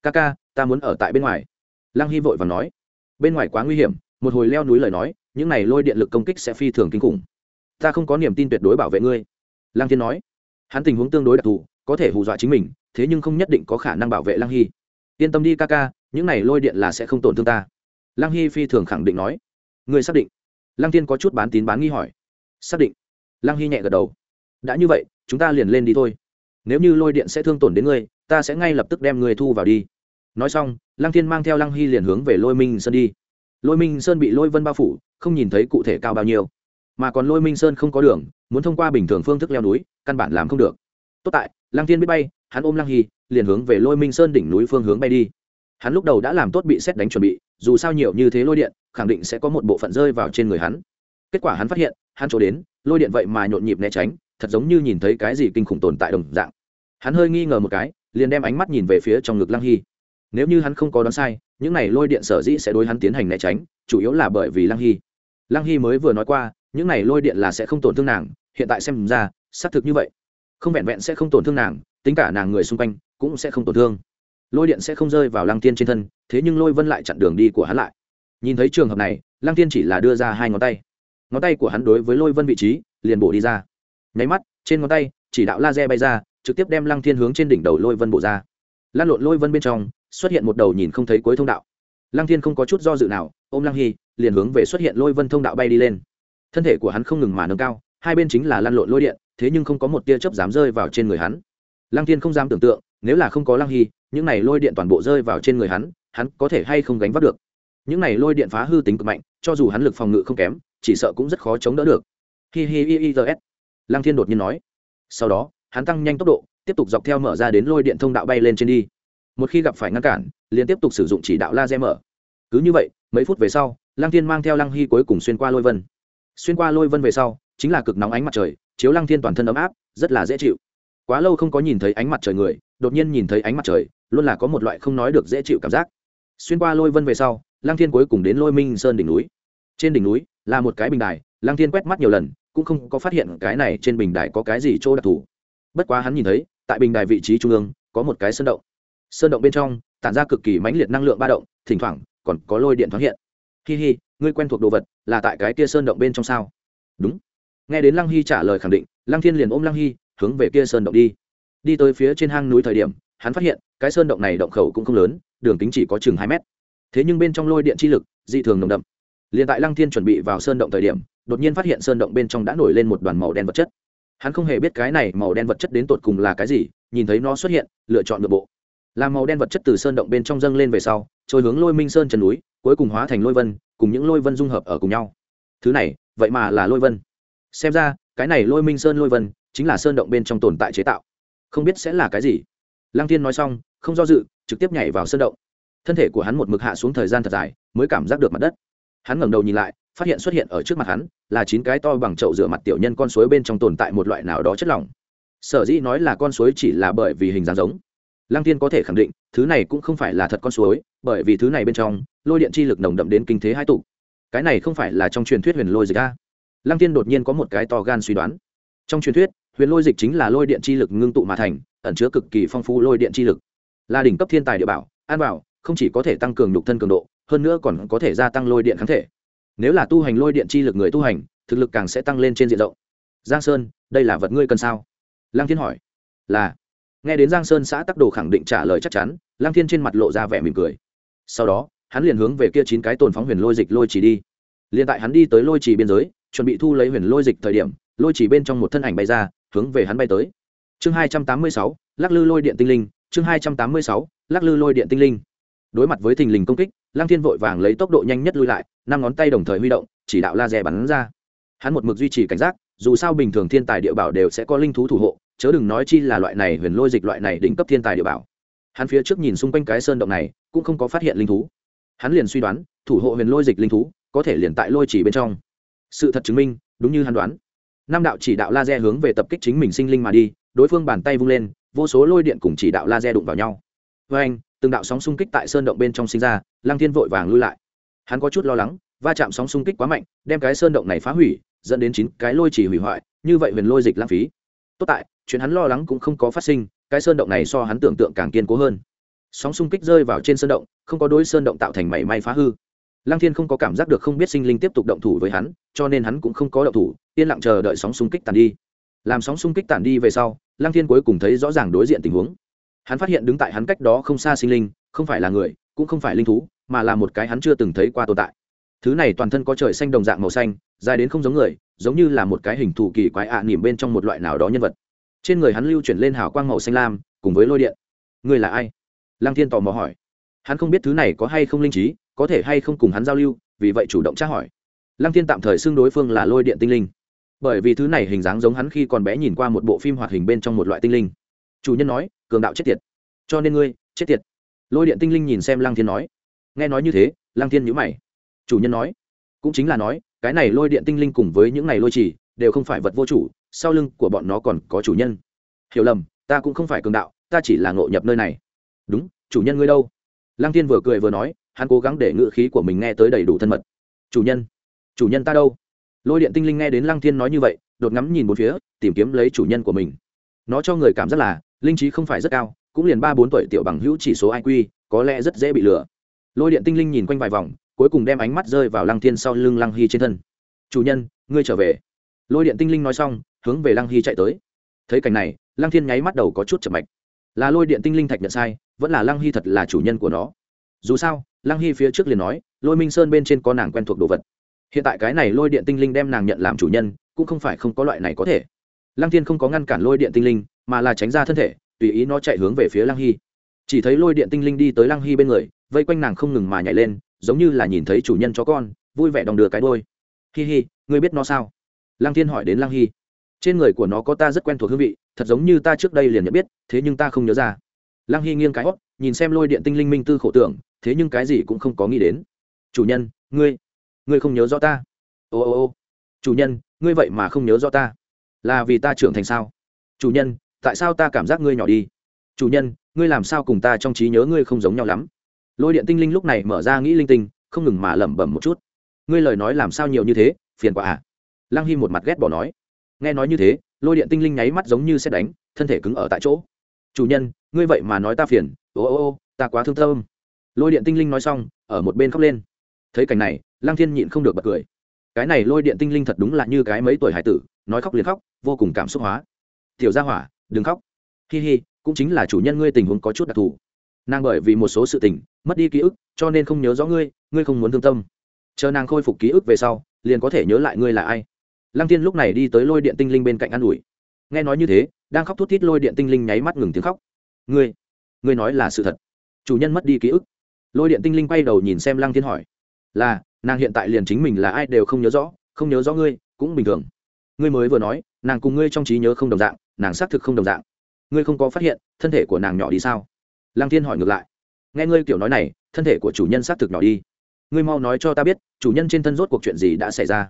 Ca ca, ta muốn ở tại bên ngoài. Lăng hy vội và nói. Bên ngoài quá nguy hiểm, một hồi leo núi lời nói, những này lôi điện lực công kích sẽ phi thường kinh khủng. Ta không có niềm tin tuyệt đối bảo vệ ngươi. Lăng thiên nói. Hắn tình huống tương đối đặc thù có thể hù dọa chính mình, thế nhưng không nhất định có khả năng bảo vệ lăng hy. Yên tâm đi ca ca, những này lôi điện là sẽ không tổn thương ta. Lăng hy phi thường khẳng định nói. Ngươi xác định. Lăng thiên có chút bán tín bán nghi hỏi. Xác định. Lăng hy nhẹ gật đầu. Đã như vậy, chúng ta liền lên đi thôi. Nếu như lôi điện sẽ thương tổn đến ngươi, ta sẽ ngay lập tức đem ngươi thu vào đi. Nói xong, lăng thiên mang theo lăng hy liền hướng về lôi minh sơn đi. Lôi minh sơn bị lôi vân bao phủ, không nhìn thấy cụ thể cao bao nhiêu. Mà còn lôi minh sơn không có đường, muốn thông qua bình thường phương thức leo núi, căn bản làm không được tốt tại, lăng thiên biết bay, hắn ôm lăng hy liền hướng về lôi minh sơn đỉnh núi phương hướng bay đi. Hắn lúc đầu đã làm tốt bị xét đánh chuẩn bị, dù sao nhiều như thế lôi điện, khẳng định sẽ có một bộ phận rơi vào trên người hắn. Kết quả hắn phát hiện, hắn chỗ đến, lôi điện vậy mà nhộn nhịp né tránh, thật giống như nhìn thấy cái gì kinh khủng tồn tại đồng dạng. Hắn hơi nghi ngờ một cái, liền đem ánh mắt nhìn về phía trong ngực lăng hy nếu như hắn không có đoán sai, những này lôi điện sở dĩ sẽ đối hắn tiến hành né tránh, chủ yếu là bởi vì lăng hy lăng hy mới vừa nói qua, những này lôi điện là sẽ không tổn thương nàng, hiện tại xem ra, xác thực như vậy không vẹn vẹn sẽ không tổn thương nàng, tính cả nàng người xung quanh cũng sẽ không tổn thương. Lôi điện sẽ không rơi vào lăng tiên trên thân, thế nhưng lôi vân lại chặn đường đi của hắn lại. Nhìn thấy trường hợp này, lăng tiên chỉ là đưa ra hai ngón tay. Ngón tay của hắn đối với lôi vân vị trí, liền bổ đi ra. Nháy mắt, trên ngón tay, chỉ đạo laser bay ra, trực tiếp đem lăng thiên hướng trên đỉnh đầu lôi vân bổ ra. Lan lộn lôi vân bên trong, xuất hiện một đầu nhìn không thấy cuối thông đạo. Lăng thiên không có chút do dự nào, ôm lăng hy, liền hướng về xuất hiện lôi vân thông đạo bay đi lên. Thân thể của hắn không ngừng mà nâng cao hai bên chính là lăn lộn lôi điện, thế nhưng không có một tia chớp dám rơi vào trên người hắn. Lăng thiên không dám tưởng tượng, nếu là không có lăng hy, những này lôi điện toàn bộ rơi vào trên người hắn hắn có thể hay không gánh vác được? Những này lôi điện phá hư tính cực mạnh, cho dù hắn lực phòng ngự không kém, chỉ sợ cũng rất khó chống đỡ được. Hi hi hi hi ts lăng thiên đột nhiên nói. Sau đó, hắn tăng nhanh tốc độ, tiếp tục dọc theo mở ra đến lôi điện thông đạo bay lên trên đi. Một khi gặp phải ngăn cản, liền tiếp tục sử dụng chỉ đạo laser mở. Cứ như vậy, mấy phút về sau, lăng thiên mang theo lăng hy cuối cùng xuyên qua lôi vân. Xuyên qua lôi vân về sau chính là cực nóng ánh mặt trời, chiếu lăng thiên toàn thân ấm áp, rất là dễ chịu. Quá lâu không có nhìn thấy ánh mặt trời người, đột nhiên nhìn thấy ánh mặt trời, luôn là có một loại không nói được dễ chịu cảm giác. Xuyên qua lôi vân về sau, lăng thiên cuối cùng đến lôi minh sơn đỉnh núi. Trên đỉnh núi, là một cái bình đài, lăng thiên quét mắt nhiều lần, cũng không có phát hiện cái này trên bình đài có cái gì chỗ đặc thù. Bất quá hắn nhìn thấy, tại bình đài vị trí trung ương, có một cái sơn động. Sơn động bên trong, tản ra cực kỳ mãnh liệt năng lượng ba động, thỉnh thoảng, còn có lôi điện thoáng hiện. Hi hi, ngươi quen thuộc đồ vật, là tại cái kia sơn động bên trong sao? Đúng nghe đến lăng hy trả lời khẳng định, lăng thiên liền ôm lăng hy, hướng về kia sơn động đi. Đi tới phía trên hang núi thời điểm, hắn phát hiện, cái sơn động này động khẩu cũng không lớn, đường kính chỉ có chừng hai mét. Thế nhưng bên trong lôi điện chi lực, dị thường nồng đậm. Liền tại lăng thiên chuẩn bị vào sơn động thời điểm, đột nhiên phát hiện sơn động bên trong đã nổi lên một đoàn màu đen vật chất. Hắn không hề biết cái này màu đen vật chất đến tột cùng là cái gì, nhìn thấy nó xuất hiện, lựa chọn nội bộ. Làm màu đen vật chất từ sơn động bên trong dâng lên về sau, trôi hướng lôi minh sơn trần núi, cuối cùng hóa thành lôi vân, cùng những lôi vân dung hợp ở cùng nhau. Thứ này, vậy mà là lôi vân xem ra, cái này lôi minh sơn lôi vân chính là sơn động bên trong tồn tại chế tạo. Không biết sẽ là cái gì. Lăng thiên nói xong, không do dự, trực tiếp nhảy vào sơn động. Thân thể của hắn một mực hạ xuống thời gian thật dài, mới cảm giác được mặt đất. Hắn ngẩng đầu nhìn lại, phát hiện xuất hiện ở trước mặt hắn là chín cái to bằng chậu rửa mặt tiểu nhân con suối bên trong tồn tại một loại nào đó chất lỏng. Sở dĩ nói là con suối chỉ là bởi vì hình dáng giống. Lăng thiên có thể khẳng định, thứ này cũng không phải là thật con suối, bởi vì thứ này bên trong, lôi điện chi lực nồng đậm đến kinh thế hai tụ. Cái này không phải là trong truyền thuyết huyền lôi dịch a? Lăng tiên đột nhiên có một cái to gan suy đoán. Trong truyền thuyết, huyền lôi dịch chính là lôi điện chi lực ngưng tụ mà thành, ẩn chứa cực kỳ phong phú lôi điện chi lực. Là đỉnh cấp thiên tài địa bảo, an bảo, không chỉ có thể tăng cường nhục thân cường độ, hơn nữa còn có thể gia tăng lôi điện kháng thể. Nếu là tu hành lôi điện chi lực người tu hành, thực lực càng sẽ tăng lên trên diện rộng. Giang sơn, đây là vật ngươi cần sao? Lăng thiên hỏi. Là. Nghe đến giang sơn xã tắc đồ khẳng định trả lời chắc chắn, lăng thiên trên mặt lộ ra vẻ mỉm cười. Sau đó, hắn liền hướng về kia chín cái tồn phóng huyền lôi dịch lôi chỉ đi. Liền tại hắn đi tới lôi trì biên giới chuẩn bị thu lấy huyền lôi dịch thời điểm, lôi chỉ bên trong một thân ảnh bay ra, hướng về hắn bay tới. Chương hai trăm tám mươi sáu, lắc lư lôi điện tinh linh, chương hai trăm tám mươi sáu, lắc lư lôi điện tinh linh. Đối mặt với thình lình công kích, lăng thiên vội vàng lấy tốc độ nhanh nhất lui lại, năm ngón tay đồng thời huy động, chỉ đạo laser bắn ra. Hắn một mực duy trì cảnh giác, dù sao bình thường thiên tài địa bảo đều sẽ có linh thú thủ hộ, chớ đừng nói chi là loại này huyền lôi dịch loại này đỉnh cấp thiên tài địa bảo. Hắn phía trước nhìn xung quanh cái sơn động này, cũng không có phát hiện linh thú. Hắn liền suy đoán, thủ hộ huyền lôi dịch linh thú, có thể liền tại lôi chỉ bên trong sự thật chứng minh, đúng như hắn đoán. Năm đạo chỉ đạo laser hướng về tập kích chính mình sinh linh mà đi, đối phương bàn tay vung lên, vô số lôi điện cùng chỉ đạo laser đụng vào nhau. Với anh, từng đạo sóng xung kích tại sơn động bên trong sinh ra, lăng thiên vội vàng lui lại. Hắn có chút lo lắng, va chạm sóng xung kích quá mạnh, đem cái sơn động này phá hủy, dẫn đến chín cái lôi chỉ hủy hoại, như vậy huyền lôi dịch lãng phí. Tốt tại, chuyện hắn lo lắng cũng không có phát sinh, cái sơn động này so hắn tưởng tượng càng kiên cố hơn. Sóng xung kích rơi vào trên sơn động, không có đối sơn động tạo thành mảy may phá hư lăng thiên không có cảm giác được không biết sinh linh tiếp tục động thủ với hắn, cho nên hắn cũng không có động thủ, yên lặng chờ đợi sóng xung kích tàn đi. Làm sóng xung kích tàn đi về sau, lăng thiên cuối cùng thấy rõ ràng đối diện tình huống. Hắn phát hiện đứng tại hắn cách đó không xa sinh linh, không phải là người, cũng không phải linh thú, mà là một cái hắn chưa từng thấy qua tồn tại. Thứ này toàn thân có trời xanh đồng dạng màu xanh, dài đến không giống người, giống như là một cái hình thù kỳ quái ạ à nỉm bên trong một loại nào đó nhân vật. Trên người hắn lưu chuyển lên hào quang màu xanh lam, cùng với lôi điện. Người là ai? Lăng thiên tò mò hỏi. Hắn không biết thứ này có hay không linh trí có thể hay không cùng hắn giao lưu, vì vậy chủ động tra hỏi. Lăng thiên tạm thời xưng đối phương là lôi điện tinh linh. Bởi vì thứ này hình dáng giống hắn khi còn bé nhìn qua một bộ phim hoạt hình bên trong một loại tinh linh. Chủ nhân nói, cường đạo chết tiệt. Cho nên ngươi, chết tiệt. Lôi điện tinh linh nhìn xem lăng thiên nói. Nghe nói như thế, lăng thiên nhữ mày. Chủ nhân nói, cũng chính là nói, cái này lôi điện tinh linh cùng với những này lôi trì, đều không phải vật vô chủ, sau lưng của bọn nó còn có chủ nhân. Hiểu lầm, ta cũng không phải cường đạo, ta chỉ là ngộ nhập nơi này. Đúng, chủ nhân ngươi đâu? Lăng thiên vừa cười vừa nói hắn cố gắng để ngự khí của mình nghe tới đầy đủ thân mật. Chủ nhân chủ nhân ta đâu? Lôi điện tinh linh nghe đến lăng thiên nói như vậy, đột ngắm nhìn một phía, tìm kiếm lấy chủ nhân của mình. Nó cho người cảm giác là, linh trí không phải rất cao, cũng liền ba bốn tuổi tiểu bằng hữu chỉ số iq có lẽ rất dễ bị lừa. Lôi điện tinh linh nhìn quanh vài vòng, cuối cùng đem ánh mắt rơi vào lăng thiên sau lưng lăng hy trên thân. Chủ nhân, ngươi trở về. Lôi điện tinh linh nói xong, hướng về lăng hy chạy tới. Thấy cảnh này, lăng thiên nháy mắt đầu có chút chậm mạch. Là lôi điện tinh linh thạch nhận sai, vẫn là lăng hy thật là chủ nhân của nó dù sao, lăng hy phía trước liền nói, lôi minh sơn bên trên có nàng quen thuộc đồ vật. Hiện tại cái này lôi điện tinh linh đem nàng nhận làm chủ nhân, cũng không phải không có loại này có thể. Lăng thiên không có ngăn cản lôi điện tinh linh, mà là tránh ra thân thể, tùy ý nó chạy hướng về phía lăng hy. Chỉ thấy lôi điện tinh linh đi tới lăng hy bên người, vây quanh nàng không ngừng mà nhảy lên, giống như là nhìn thấy chủ nhân chó con, vui vẻ đong đưa cái đôi hi hi, ngươi biết nó sao? Lăng thiên hỏi đến lăng hy. Trên người của nó có ta rất quen thuộc hương vị, thật giống như ta trước đây liền nhận biết, thế nhưng ta không nhớ ra. Lăng hy nghiêng cái hót nhìn xem lôi điện tinh linh minh tư khổ tưởng thế nhưng cái gì cũng không có nghĩ đến. Chủ nhân, ngươi ngươi không nhớ rõ ta. Ô ô ô. Chủ nhân, ngươi vậy mà không nhớ rõ ta. Là vì ta trưởng thành sao? Chủ nhân, tại sao ta cảm giác ngươi nhỏ đi? Chủ nhân, ngươi làm sao cùng ta trong trí nhớ ngươi không giống nhau lắm? Lôi điện tinh linh lúc này mở ra nghĩ linh tinh, không ngừng mà lẩm bẩm một chút. Ngươi lời nói làm sao nhiều như thế, phiền quả à? Lăng hy một mặt ghét bỏ nói. Nghe nói như thế, lôi điện tinh linh nháy mắt giống như xét đánh, thân thể cứng ở tại chỗ. Chủ nhân, ngươi vậy mà nói ta phiền. Ô ô ô, ta quá thương tâm lôi điện tinh linh nói xong, ở một bên khóc lên. Thấy cảnh này, lăng thiên nhịn không được bật cười. Cái này lôi điện tinh linh thật đúng là như cái mấy tuổi hải tử, nói khóc liền khóc, vô cùng cảm xúc hóa. Tiểu gia hỏa, đừng khóc. Hi hi, cũng chính là chủ nhân ngươi tình huống có chút đặc thù. Nàng bởi vì một số sự tình, mất đi ký ức, cho nên không nhớ rõ ngươi ngươi không muốn thương tâm. Chờ nàng khôi phục ký ức về sau, liền có thể nhớ lại ngươi là ai. Lăng tiên lúc này đi tới lôi điện tinh linh bên cạnh ă n ủi. Nghe nói như thế, đang khóc thút thít lôi điện tinh linh nháy mắt ngừng tiếng khóc. Ngươi ngươi nói là sự thật. Chủ nhân mất đi ký ức lôi điện tinh linh quay đầu nhìn xem lăng thiên hỏi, là, nàng hiện tại liền chính mình là ai đều không nhớ rõ, không nhớ rõ ngươi, cũng bình thường. Ngươi mới vừa nói, nàng cùng ngươi trong trí nhớ không đồng dạng, nàng xác thực không đồng dạng. Ngươi không có phát hiện, thân thể của nàng nhỏ đi sao? Lăng thiên hỏi ngược lại, nghe ngươi kiểu nói này, thân thể của chủ nhân xác thực nhỏ đi. Ngươi mau nói cho ta biết, chủ nhân trên thân rốt cuộc chuyện gì đã xảy ra?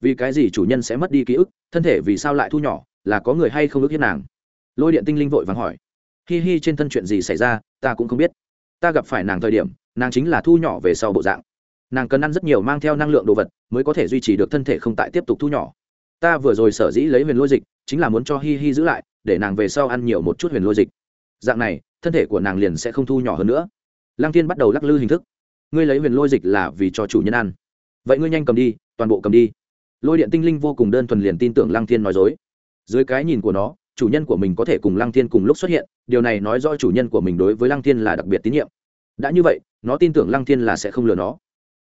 Vì cái gì chủ nhân sẽ mất đi ký ức, thân thể vì sao lại thu nhỏ, là có người hay không ước hiếp nàng? Lôi điện tinh linh vội vàng hỏi, hi hi, trên thân chuyện gì xảy ra, ta cũng không biết. Ta gặp phải nàng thời điểm nàng chính là thu nhỏ về sau bộ dạng. Nàng cần ăn rất nhiều mang theo năng lượng đồ vật mới có thể duy trì được thân thể không tại tiếp tục thu nhỏ. Ta vừa rồi sở dĩ lấy huyền lôi dịch chính là muốn cho hi hi giữ lại, để nàng về sau ăn nhiều một chút huyền lôi dịch. Dạng này, thân thể của nàng liền sẽ không thu nhỏ hơn nữa. Lăng tiên bắt đầu lắc lư hình thức. Ngươi lấy huyền lôi dịch là vì cho chủ nhân ăn. Vậy ngươi nhanh cầm đi, toàn bộ cầm đi. Lôi điện tinh linh vô cùng đơn thuần liền tin tưởng lăng thiên nói dối. Dưới cái nhìn của nó, chủ nhân của mình có thể cùng lăng thiên cùng lúc xuất hiện, điều này nói rõ chủ nhân của mình đối với lăng thiên là đặc biệt tín nhiệm. Đã như vậy nó tin tưởng lăng thiên là sẽ không lừa nó.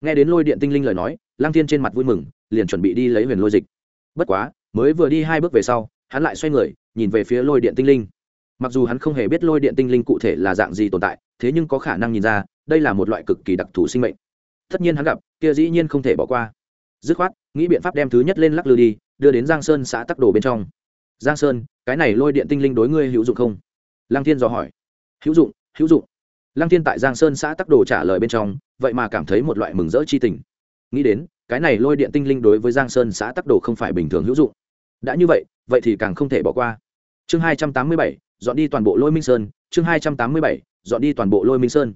Nghe đến lôi điện tinh linh lời nói, lăng thiên trên mặt vui mừng, liền chuẩn bị đi lấy huyền lôi dịch. Bất quá, mới vừa đi hai bước về sau, hắn lại xoay người, nhìn về phía lôi điện tinh linh. Mặc dù hắn không hề biết lôi điện tinh linh cụ thể là dạng gì tồn tại, thế nhưng có khả năng nhìn ra, đây là một loại cực kỳ đặc thù sinh mệnh. Tất nhiên hắn gặp, kia dĩ nhiên không thể bỏ qua. Dứt khoát, nghĩ biện pháp đem thứ nhất lên lắc lư đi, đưa đến giang sơn xã tắc đồ bên trong. Giang sơn, cái này lôi điện tinh linh đối ngươi hữu dụng không? Lăng thiên dò hỏi. Hữu dụng hữu dụng lăng thiên tại giang sơn xã tắc đồ trả lời bên trong, vậy mà cảm thấy một loại mừng rỡ chi tình. Nghĩ đến, cái này lôi điện tinh linh đối với giang sơn xã tắc đồ không phải bình thường hữu dụng. Đã như vậy vậy thì càng không thể bỏ qua. Chương hai trăm tám mươi bảy, dọn đi toàn bộ lôi minh sơn. Chương hai trăm tám mươi bảy, dọn đi toàn bộ lôi minh sơn.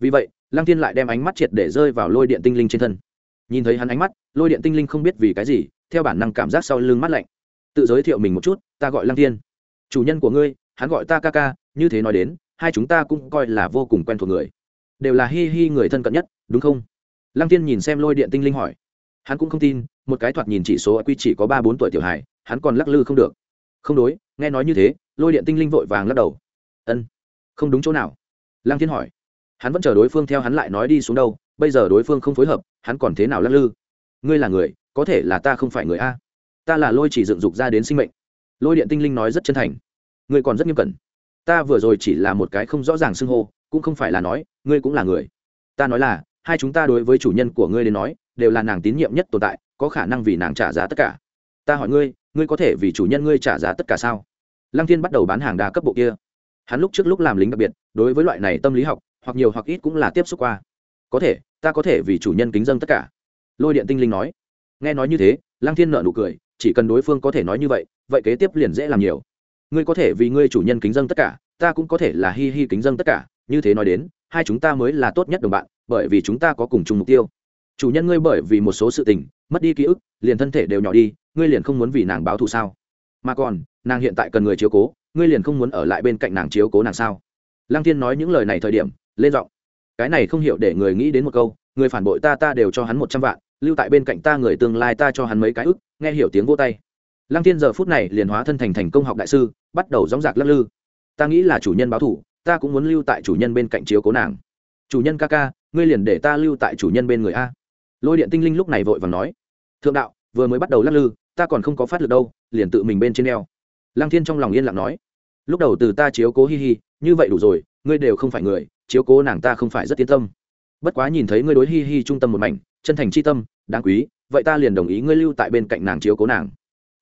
Vì vậy, lăng thiên lại đem ánh mắt triệt để rơi vào lôi điện tinh linh trên thân. Nhìn thấy hắn ánh mắt, lôi điện tinh linh không biết vì cái gì, theo bản năng cảm giác sau lưng mắt lạnh. Tự giới thiệu mình một chút, ta gọi lăng thiên. Chủ nhân của ngươi, hắn gọi ta ca ca, như thế nói đến hai chúng ta cũng coi là vô cùng quen thuộc người. Đều là hi hi người thân cận nhất, đúng không? Lăng tiên nhìn xem lôi điện tinh linh hỏi. Hắn cũng không tin, một cái thoạt nhìn chỉ số quy chỉ có ba bốn tuổi tiểu hài, hắn còn lắc lư không được. Không đối, nghe nói như thế, lôi điện tinh linh vội vàng lắc đầu. Ân, không đúng chỗ nào. Lăng thiên hỏi. Hắn vẫn chờ đối phương theo hắn lại nói đi xuống đâu, bây giờ đối phương không phối hợp, hắn còn thế nào lắc lư? Ngươi là người, có thể là ta không phải người a. Ta là lôi chỉ dựng dục ra đến sinh mệnh. Lôi điện tinh linh nói rất chân thành. Ngươi còn rất nghiêm cẩn ta vừa rồi chỉ là một cái không rõ ràng xưng hô, cũng không phải là nói, ngươi cũng là người. Ta nói là, hai chúng ta đối với chủ nhân của ngươi đến nói, đều là nàng tín nhiệm nhất tồn tại, có khả năng vì nàng trả giá tất cả. Ta hỏi ngươi ngươi có thể vì chủ nhân ngươi trả giá tất cả sao? Lăng thiên bắt đầu bán hàng đa cấp bộ kia. Hắn lúc trước lúc làm lính đặc biệt, đối với loại này tâm lý học, hoặc nhiều hoặc ít cũng là tiếp xúc qua. Có thể, ta có thể vì chủ nhân kính dân tất cả. Lôi điện tinh linh nói. Nghe nói như thế, lăng thiên nợ nụ cười, chỉ cần đối phương có thể nói như vậy vậy kế tiếp liền dễ làm nhiều ngươi có thể vì ngươi chủ nhân kính dân tất cả, ta cũng có thể là hi hi kính dân tất cả, như thế nói đến, hai chúng ta mới là tốt nhất đồng bạn, bởi vì chúng ta có cùng chung mục tiêu. Chủ nhân ngươi bởi vì một số sự tình, mất đi ký ức, liền thân thể đều nhỏ đi, ngươi liền không muốn vì nàng báo thù sao? Mà còn, nàng hiện tại cần người chiếu cố, ngươi liền không muốn ở lại bên cạnh nàng chiếu cố nàng sao? Lăng thiên nói những lời này thời điểm, lên giọng. Cái này không hiểu để người nghĩ đến một câu, người phản bội ta ta đều cho hắn một trăm vạn, lưu tại bên cạnh ta người tương lai ta cho hắn mấy cái ức, nghe hiểu tiếng vô tay lăng thiên giờ phút này liền hóa thân thành thành công học đại sư, bắt đầu dóng dạc lắc lư. Ta nghĩ là chủ nhân báo thủ, ta cũng muốn lưu tại chủ nhân bên cạnh chiếu cố nàng. Chủ nhân ca ca, ngươi liền để ta lưu tại chủ nhân bên người a. Lôi điện tinh linh lúc này vội và nói. Thượng đạo, vừa mới bắt đầu lắc lư, ta còn không có phát lực đâu, liền tự mình bên trên eo. Lăng thiên trong lòng yên lặng nói. Lúc đầu từ ta chiếu cố hi hi, như vậy đủ rồi, ngươi đều không phải người, chiếu cố nàng ta không phải rất yên tâm. Bất quá nhìn thấy ngươi đối hi hi trung tâm một mảnh, chân thành c h i tâm, đáng quý, vậy ta liền đồng ý ngươi lưu tại bên cạnh nàng chiếu cố nàng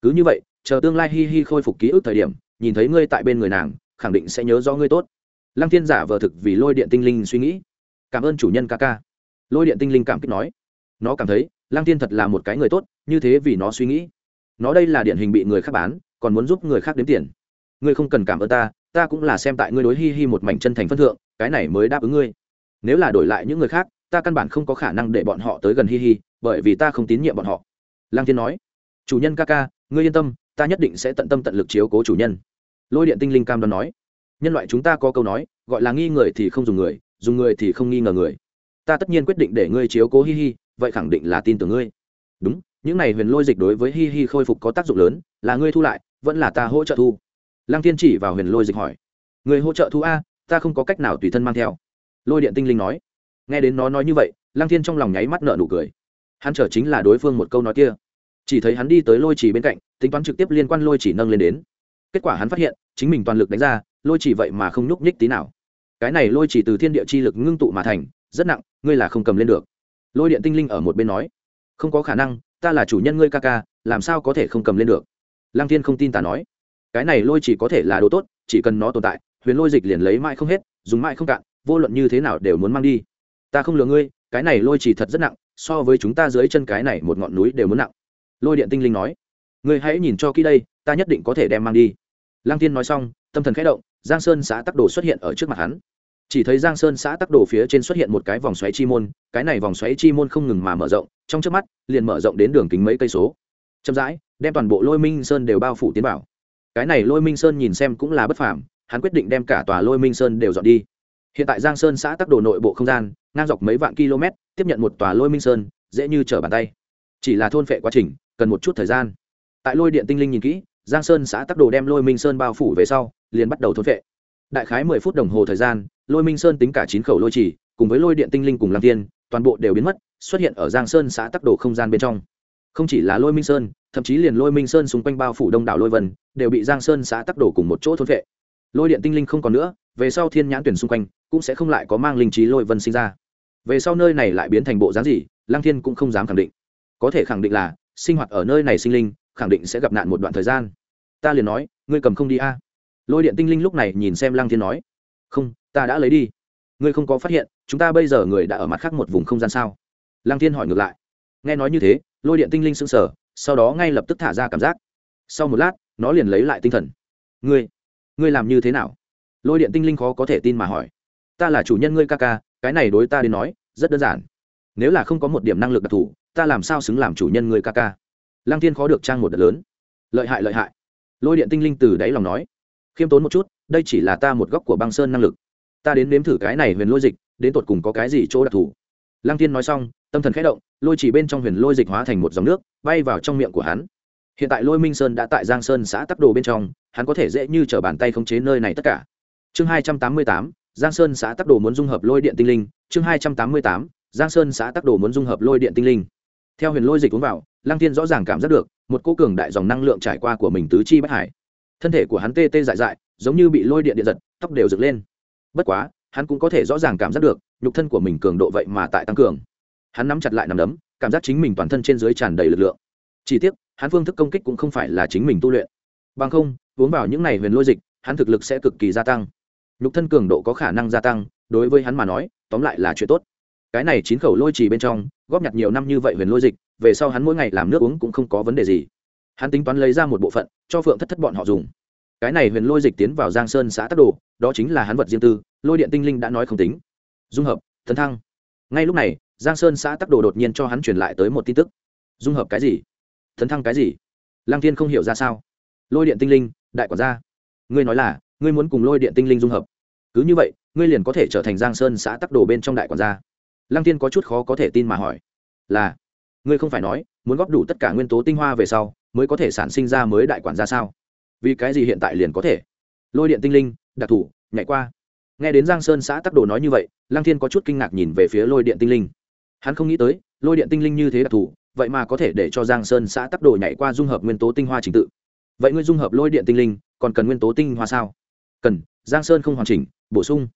cứ như vậy, chờ tương lai hi hi khôi phục ký ức thời điểm, nhìn thấy ngươi tại bên người nàng, khẳng định sẽ nhớ rõ ngươi tốt. Lăng thiên giả vờ thực vì lôi điện tinh linh suy nghĩ. Cảm ơn chủ nhân ca ca. Lôi điện tinh linh cảm kích nói. Nó cảm thấy, lăng thiên thật là một cái người tốt, như thế vì nó suy nghĩ. Nó đây là điển hình bị người khác bán, còn muốn giúp người khác đếm tiền. Ngươi không cần cảm ơn ta ta cũng là xem tại ngươi đối hi hi một mảnh chân thành phân thượng, cái này mới đáp ứng ngươi. Nếu là đổi lại những người khác, ta căn bản không có khả năng để bọn họ tới gần hi hi, bởi vì ta không tín nhiệm bọn họ. Lăng thiên nói. Chủ nhân ca ca ngươi yên tâm, ta nhất định sẽ tận tâm tận lực chiếu cố chủ nhân. Lôi điện tinh linh cam đoan nói. Nhân loại chúng ta có câu nói, gọi là nghi người thì không dùng người dùng người thì không nghi ngờ người. Ta tất nhiên quyết định để ngươi chiếu cố hi hi, vậy khẳng định là tin tưởng ngươi. Đúng, những này huyền lôi dịch đối với hi hi khôi phục có tác dụng lớn, là ngươi thu lại, vẫn là ta hỗ trợ thu. Lăng thiên chỉ vào huyền lôi dịch hỏi. Người hỗ trợ thu a, ta không có cách nào tùy thân mang theo. Lôi điện tinh linh nói. Nghe đến nó nói như vậy, lăng thiên trong lòng nháy mắt nợ nụ cười. Hắn trở chính là đối phương một câu nói kia chỉ thấy hắn đi tới lôi chỉ bên cạnh, tính toán trực tiếp liên quan lôi chỉ nâng lên đến. Kết quả hắn phát hiện, chính mình toàn lực đánh ra, lôi chỉ vậy mà không nhúc nhích tí nào. Cái này lôi chỉ từ thiên địa chi lực ngưng tụ mà thành, rất nặng, ngươi là không cầm lên được. Lôi điện tinh linh ở một bên nói, không có khả năng, ta là chủ nhân ngươi ca ca, làm sao có thể không cầm lên được? Lăng thiên không tin ta nói, cái này lôi chỉ có thể là đồ tốt, chỉ cần nó tồn tại, huyền lôi dịch liền lấy mãi không hết, dùng mãi không cạn, vô luận như thế nào đều muốn mang đi. Ta không lừa ngươi, cái này lôi chỉ thật rất nặng, so với chúng ta dưới chân cái này một ngọn núi đều muốn nặng lôi điện tinh linh nói, ngươi hãy nhìn cho kỹ đây, ta nhất định có thể đem mang đi. Lăng tiên nói xong, tâm thần khẽ động, giang sơn xã tắc đồ xuất hiện ở trước mặt hắn. Chỉ thấy giang sơn xã tắc đồ phía trên xuất hiện một cái vòng xoáy chi môn, cái này vòng xoáy chi môn không ngừng mà mở rộng, trong trước mắt, liền mở rộng đến đường kính mấy cây số. Chậm rãi, đem toàn bộ lôi minh sơn đều bao phủ tiến vào. Cái này lôi minh sơn nhìn xem cũng là bất phàm, hắn quyết định đem cả tòa lôi minh sơn đều dọn đi. Hiện tại giang sơn xã tắc đồ nội bộ không gian, ngang dọc mấy vạn km, tiếp nhận một tòa lôi minh sơn, dễ như trở bàn tay. Chỉ là thôn phệ quá trình cần một chút thời gian. Tại lôi điện tinh linh nhìn kỹ, giang sơn xã tắc đồ đem lôi minh sơn bao phủ về sau, liền bắt đầu thôn phệ đại khái mười phút đồng hồ thời gian, lôi minh sơn tính cả chín khẩu lôi chỉ, cùng với lôi điện tinh linh cùng làm tiên toàn bộ đều biến mất, xuất hiện ở giang sơn xã tắc đồ không gian bên trong. Không chỉ là lôi minh sơn, thậm chí liền lôi minh sơn xung quanh bao phủ đông đảo lôi vân, đều bị giang sơn xã tắc đồ cùng một chỗ thôn phệ lôi điện tinh linh không còn nữa, về sau thiên nhãn tuyển xung quanh, cũng sẽ không lại có mang linh trí lôi vân sinh ra. Về sau nơi này lại biến thành bộ dáng gì lang thiên cũng không dám khẳng định. Có thể khẳng định là sinh hoạt ở nơi này sinh linh, khẳng định sẽ gặp nạn một đoạn thời gian. Ta liền nói, ngươi cầm không đi a. Lôi điện tinh linh lúc này nhìn xem lăng thiên nói, không, ta đã lấy đi. Ngươi không có phát hiện, chúng ta bây giờ người đã ở mặt khác một vùng không gian sao? Lăng thiên hỏi ngược lại, nghe nói như thế, lôi điện tinh linh sững sờ, sau đó ngay lập tức thả ra cảm giác. Sau một lát, nó liền lấy lại tinh thần. Ngươi ngươi làm như thế nào? Lôi điện tinh linh khó có thể tin mà hỏi. Ta là chủ nhân ngươi ca ca, cái này đối ta đến nói, rất đơn giản. Nếu là không có một điểm năng lực đặc thù ta làm sao xứng làm chủ nhân ngươi ca ca? Lăng thiên khó được trang một đợt lớn. Lợi hại lợi hại. Lôi điện tinh linh từ đáy lòng nói. Khiêm tốn một chút, đây chỉ là ta một góc của băng sơn năng lực. Ta đến nếm thử cái này huyền lôi dịch, đến tột cùng có cái gì chỗ đặc thù? Lăng thiên nói xong, tâm thần khẽ động, lôi chỉ bên trong huyền lôi dịch hóa thành một dòng nước, bay vào trong miệng của hắn. Hiện tại lôi minh sơn đã tại giang sơn xã tắc đồ bên trong, hắn có thể dễ như t bàn tay khống chế nơi này tất cả. Chương hai trăm tám mươi tám, giang sơn xã tắc đồ muốn dung hợp lôi điện tinh linh. Chương hai trăm tám mươi tám, giang sơn xã tắc đồ muốn dung hợp lôi điện tinh linh theo huyền lôi dịch uống vào, lăng Thiên rõ ràng cảm giác được, một cô cường đại dòng năng lượng trải qua của mình tứ chi bất hải thân thể của hắn tê tê dại dại, giống như bị lôi điện điện giật, tóc đều dựng lên. Bất quá, hắn cũng có thể rõ ràng cảm giác được, nhục thân của mình cường độ vậy mà tại tăng cường. Hắn nắm chặt lại nằm đấm, cảm giác chính mình toàn thân trên dưới tràn đầy lực lượng. Chỉ tiếc, hắn phương thức công kích cũng không phải là chính mình tu luyện. Bằng không, uống vào những này huyền lôi dịch, hắn thực lực sẽ cực kỳ gia tăng. Nhục thân cường độ có khả năng gia tăng, đối với hắn mà nói, tóm lại là chuyện tốt. Cái này chín khẩu lôi trì bên trong góp nhặt nhiều năm như vậy huyền lôi dịch, về sau hắn mỗi ngày làm nước uống cũng không có vấn đề gì. Hắn tính toán lấy ra một bộ phận, cho phượng thất thất bọn họ dùng. Cái này huyền lôi dịch tiến vào giang sơn xã tắc đồ, đó chính là hắn vật riêng tư, lôi điện tinh linh đã nói không tính. Dung hợp, thần thăng. Ngay lúc này, giang sơn xã tắc đồ đột nhiên cho hắn truyền lại tới một tin tức. Dung hợp cái gì? Thần thăng cái gì? Lang thiên không hiểu ra sao. Lôi điện tinh linh, đại quản gia. Ngươi nói là, ngươi muốn cùng lôi điện tinh linh dung hợp. Cứ như vậy, ngươi liền có thể trở thành giang sơn xã tắc đồ bên trong đại quản gia lăng tiên có chút khó có thể tin mà hỏi, là, ngươi không phải nói muốn góp đủ tất cả nguyên tố tinh hoa về sau mới có thể sản sinh ra mới đại quản gia sao? Vì cái gì hiện tại liền có thể? Lôi điện tinh linh, đặc thù nhảy qua. Nghe đến giang sơn xã tắc đồ nói như vậy, lăng thiên có chút kinh ngạc nhìn về phía lôi điện tinh linh. Hắn không nghĩ tới, lôi điện tinh linh như thế đặc thù vậy mà có thể để cho giang sơn xã tắc đồ nhảy qua dung hợp nguyên tố tinh hoa trình tự. Vậy ngươi dung hợp lôi điện tinh linh, còn cần nguyên tố tinh hoa sao? Cần, giang sơn không hoàn chỉnh, bổ sung.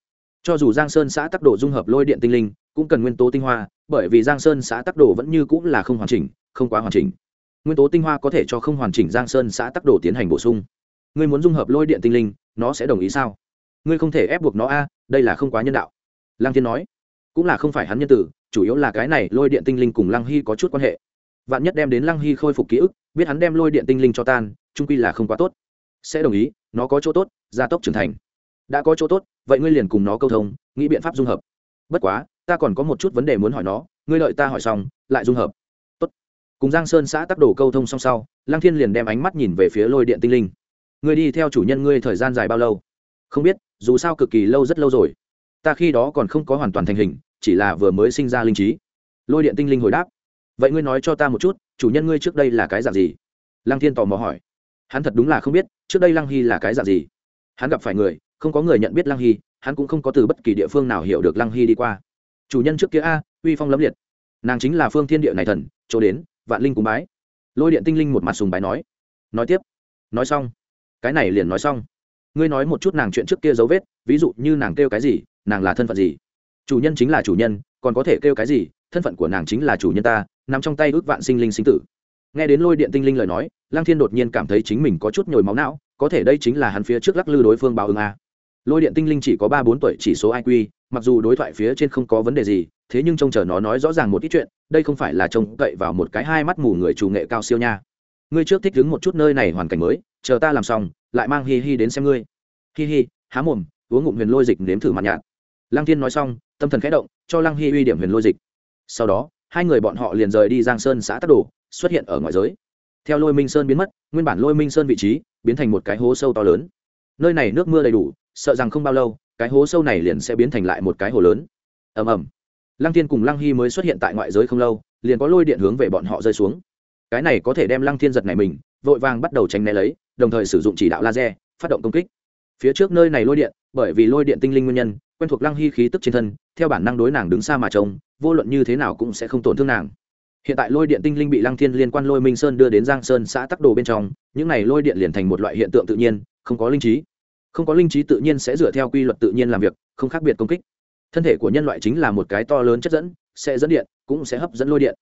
Cho dù giang sơn xã tắc đồ dung hợp lôi điện tinh linh cũng cần nguyên tố tinh hoa, bởi vì giang sơn xã tắc đồ vẫn như cũng là không hoàn chỉnh, không quá hoàn chỉnh. Nguyên tố tinh hoa có thể cho không hoàn chỉnh giang sơn xã tắc đồ tiến hành bổ sung. Ngươi muốn dung hợp lôi điện tinh linh, nó sẽ đồng ý sao? Ngươi không thể ép buộc nó a, đây là không quá nhân đạo. Lăng thiên nói, cũng là không phải hắn nhân tử, chủ yếu là cái này lôi điện tinh linh cùng lăng hy có chút quan hệ. Vạn nhất đem đến lăng hy khôi phục ký ức, biết hắn đem lôi điện tinh linh cho tan, trung quy là không quá tốt. Sẽ đồng ý, nó có chỗ tốt, gia tốc trưởng thành. Đã có chỗ tốt, vậy ngươi liền cùng nó câu thông, nghĩ biện pháp dung hợp. Bất quá ta còn có một chút vấn đề muốn hỏi nó, ngươi lợi ta hỏi xong, lại dung hợp. Tốt. cùng giang sơn xã tắc đồ câu thông xong sau, lăng thiên liền đem ánh mắt nhìn về phía lôi điện tinh linh. Ngươi đi theo chủ nhân ngươi thời gian dài bao lâu? Không biết, dù sao cực kỳ lâu rất lâu rồi. Ta khi đó còn không có hoàn toàn thành hình, chỉ là vừa mới sinh ra linh trí. Lôi điện tinh linh hồi đáp. Vậy ngươi nói cho ta một chút, chủ nhân ngươi trước đây là cái dạng gì? Lăng thiên tò mò hỏi. Hắn thật đúng là không biết, trước đây lăng hy là cái dạng gì? Hắn gặp phải người, không có người nhận biết lăng hy, hắn cũng không có từ bất kỳ địa phương nào hiểu được lăng hy đi qua chủ nhân trước kia a, uy phong lấm liệt. Nàng chính là phương thiên địa này thần, chỗ đến, vạn linh cúng bái. Lôi điện tinh linh một mặt sùng bái nói. Nói tiếp. Nói xong. Cái này liền nói xong. Ngươi nói một chút nàng chuyện trước kia dấu vết, ví dụ như nàng kêu cái gì, nàng là thân phận gì? Chủ nhân chính là chủ nhân, còn có thể kêu cái gì, thân phận của nàng chính là chủ nhân ta, nằm trong tay ước vạn sinh linh sinh tử. Nghe đến lôi điện tinh linh lời nói lang thiên đột nhiên cảm thấy chính mình có chút nhồi máu não, có thể đây chính là hắn phía trước lắc lư đối phương báo ứng a. Lôi điện tinh linh chỉ có ba bốn tuổi chỉ số iq mặc dù đối thoại phía trên không có vấn đề gì, thế nhưng trông chờ nó nói rõ ràng một ít chuyện, đây không phải là trông cậy vào một cái hai mắt mù người chủ nghệ cao siêu nha. Ngươi trước thích đứng một chút nơi này hoàn cảnh mới, chờ ta làm xong, lại mang hi hi đến xem ngươi. Hi hi, há mồm, uống ngụm huyền lôi dịch nếm thử mặt nhạt. Lăng thiên nói xong, tâm thần khẽ động, cho lăng hi uy điểm huyền lôi dịch. Sau đó, hai người bọn họ liền rời đi giang sơn xã tắc đồ, xuất hiện ở ngoài giới. Theo lôi minh sơn biến mất, nguyên bản lôi minh sơn vị trí biến thành một cái hố sâu to lớn. Nơi này nước mưa đầy đủ sợ rằng không bao lâu, cái hố sâu này liền sẽ biến thành lại một cái hồ lớn. Ầm ầm. Lăng thiên cùng lăng hy mới xuất hiện tại ngoại giới không lâu, liền có lôi điện hướng về bọn họ rơi xuống. Cái này có thể đem lăng thiên giật này mình, vội vàng bắt đầu tránh né lấy, đồng thời sử dụng chỉ đạo laser, phát động công kích. Phía trước nơi này lôi điện, bởi vì lôi điện tinh linh nguyên nhân, quen thuộc lăng hy khí tức trên thân, theo bản năng đối nàng đứng xa mà trông, vô luận như thế nào cũng sẽ không tổn thương nàng. Hiện tại lôi điện tinh linh bị lăng thiên liên quan lôi minh sơn đưa đến giang sơn xã tắc đồ bên trong, những này lôi điện liền thành một loại hiện tượng tự nhiên, không có linh trí không có linh trí tự nhiên sẽ dựa theo quy luật tự nhiên làm việc, không khác biệt công kích. Thân thể của nhân loại chính là một cái to lớn chất dẫn, sẽ dẫn điện, cũng sẽ hấp dẫn lôi điện.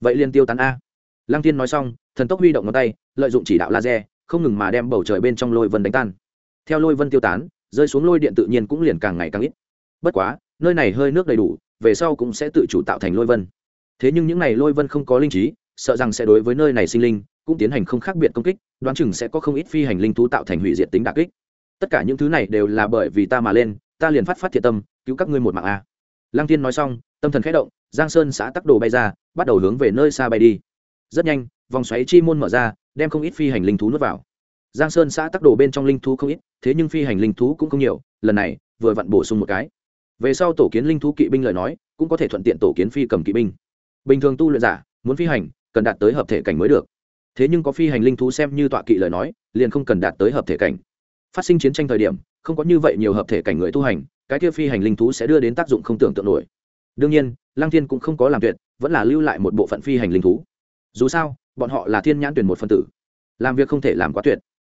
Vậy liên tiêu tán a. Lăng tiên nói xong, thần tốc huy động ngón tay, lợi dụng chỉ đạo laser, không ngừng mà đem bầu trời bên trong lôi vân đánh tan. Theo lôi vân tiêu tán, rơi xuống lôi điện tự nhiên cũng liền càng ngày càng ít. Bất quá, nơi này hơi nước đầy đủ, về sau cũng sẽ tự chủ tạo thành lôi vân. Thế nhưng những này lôi vân không có linh trí, sợ rằng sẽ đối với nơi này sinh linh, cũng tiến hành không khác biệt công kích, đoán chừng sẽ có không ít phi hành linh thú tạo thành hủy diệt tính đà kích tất cả những thứ này đều là bởi vì ta mà lên, ta liền phát phát thiệt tâm, cứu các ngươi một mạng a. Lăng Thiên nói xong, tâm thần khẽ động, giang sơn xã tắc đồ bay ra, bắt đầu hướng về nơi xa bay đi. Rất nhanh, vòng xoáy chi môn mở ra, đem không ít phi hành linh thú nuốt vào. Giang sơn xã tắc đồ bên trong linh thú không ít, thế nhưng phi hành linh thú cũng không nhiều, lần này, vừa vặn bổ sung một cái. Về sau tổ kiến linh thú kỵ binh lời nói, cũng có thể thuận tiện tổ kiến phi cầm kỵ binh. Bình thường tu luyện giả, muốn phi hành, cần đạt tới hợp thể cảnh mới được. Thế nhưng có phi hành linh thú xem như tọa kỵ lời nói, liền không cần đạt tới hợp thể cảnh phát sinh chiến tranh thời điểm, không có như vậy nhiều hợp thể cảnh người tu hành, cái kia phi hành linh thú sẽ đưa đến tác dụng không tưởng tượng nổi. Đương nhiên, lăng thiên cũng không có làm tuyệt, vẫn là lưu lại một bộ phận phi hành linh thú. Dù sao, bọn họ là thiên nhãn tuyển một phân tử. Làm việc không thể làm quá tuyệt.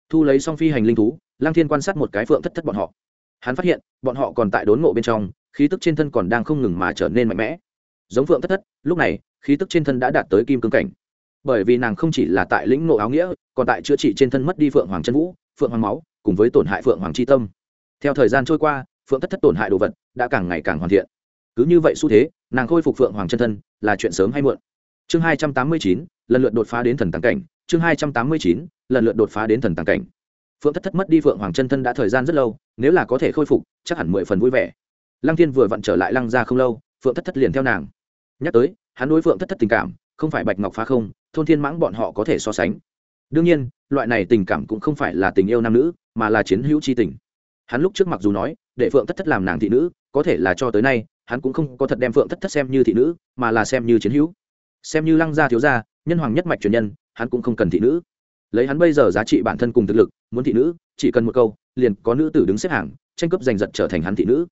Thu lấy xong phi hành linh thú, lăng thiên quan sát một cái phượng thất thất bọn họ. Hắn phát hiện, bọn họ còn tại đốn ngộ bên trong, khí tức trên thân còn đang không ngừng mà trở nên mạnh mẽ. Giống phượng thất thất, lúc này, khí tức trên thân đã đạt tới kim cương cảnh. Bởi vì nàng không chỉ là tại lĩnh ngộ áo nghĩa, còn tại chữa trị trên thân mất đi phượng hoàng chân vũ, phượng hoàng máu cùng với tổn hại phượng hoàng c tâm. Theo thời gian trôi qua, phượng thất thất tổn hại đồ vật đã càng ngày càng hoàn thiện. Cứ như vậy xu thế, nàng khôi phục phượng hoàng chân thân là chuyện sớm hay muộn. Chương hai trăm tám mươi chín, lần lượt đột phá đến thần tàng cảnh. Chương hai trăm tám mươi chín, lần lượt đột phá đến thần tàng cảnh. Phượng thất thất mất đi phượng hoàng chân thân đã thời gian rất lâu, nếu là có thể khôi phục, chắc hẳn mười phần vui vẻ. Lăng thiên vừa vặn trở lại lăng ra không lâu, phượng thất thất liền theo nàng. Nhắc tới, hắn đối phượng thất thất tình cảm, không phải bạch ngọc phá không, thôn thiên mãng bọn họ có thể so sánh. Đương nhiên, loại này tình cảm cũng không phải là tình yêu nam nữ mà là chiến hữu chi tình. Hắn lúc trước mặc dù nói, để phượng thất thất làm nàng thị nữ, có thể là cho tới nay, hắn cũng không có thật đem phượng thất thất xem như thị nữ, mà là xem như chiến hữu. Xem như lăng gia thiếu gia, nhân hoàng nhất mạch truyền nhân, hắn cũng không cần thị nữ. Lấy hắn bây giờ giá trị bản thân cùng thực lực, muốn thị nữ, chỉ cần một câu, liền có nữ tử đứng xếp hàng, tranh cướp giành giật trở thành hắn thị nữ.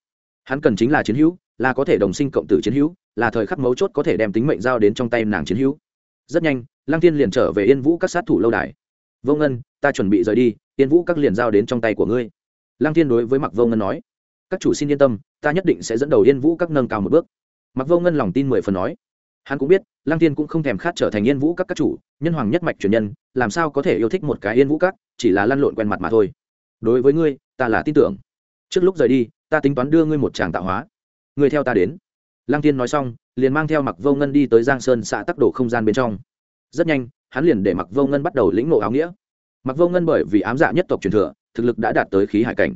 Hắn cần chính là chiến hữu, là có thể đồng sinh cộng tử chiến hữu, là thời khắc mấu chốt có thể đem tính mệnh giao đến trong tay nàng chiến hữu. Rất nhanh, lăng tiên liền trở về yên vũ các sát thủ lâu đài vô ngân, ta chuẩn bị rời đi, tiên vũ các liền giao đến trong tay của ngươi. Lăng Thiên đối với mặc vô ngân nói, các chủ xin yên tâm, ta nhất định sẽ dẫn đầu yên vũ các nâng cao một bước. Mặc vô ngân lòng tin mười phần nói. Hắn cũng biết, lăng Thiên cũng không thèm khát trở thành yên vũ các các chủ, nhân hoàng nhất mạch truyền nhân, làm sao có thể yêu thích một cái yên vũ các, chỉ là lăn lộn quen mặt mà thôi. Đối với ngươi, ta là tin tưởng. Trước lúc rời đi, ta tính toán đưa ngươi một tràng tạo hóa. Ngươi theo ta đến. Lăng Thiên nói xong, liền mang theo mặc vô ngân đi tới giang sơn xã tắc đổ không gian bên trong. Rất nhanh hắn liền để mặc vô ngân bắt đầu lĩnh ngộ áo nghĩa. Mặc vô ngân bởi vì ám dạ nhất tộc truyền thừa, thực lực đã đạt tới khí hải cảnh.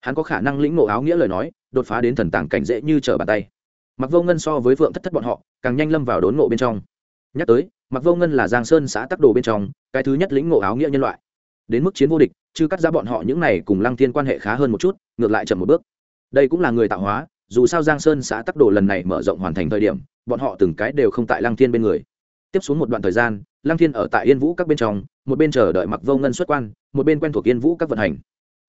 Hắn có khả năng lĩnh ngộ áo nghĩa lời nói, đột phá đến thần tàng cảnh dễ như trở bàn tay. Mặc vô ngân so với vượng thất thất bọn họ, càng nhanh lâm vào đốn ngộ bên trong. Nhắc tới mặc vô ngân là giang sơn xã tắc đồ bên trong, cái thứ nhất lĩnh ngộ áo nghĩa nhân loại. Đến mức chiến vô địch, chứ cắt ra bọn họ những này cùng lăng thiên quan hệ khá hơn một chút, ngược lại chậm một bước. Đây cũng là người tạo hóa, dù sao giang sơn xã tắc đồ lần này mở rộng hoàn thành thời điểm, bọn họ từng cái đều không tại lăng thiên bên người. Tiếp xuống một đoạn thời gian lăng thiên ở tại yên vũ các bên trong, một bên chờ đợi mặc vô ngân xuất quan, một bên quen thuộc yên vũ các vận hành.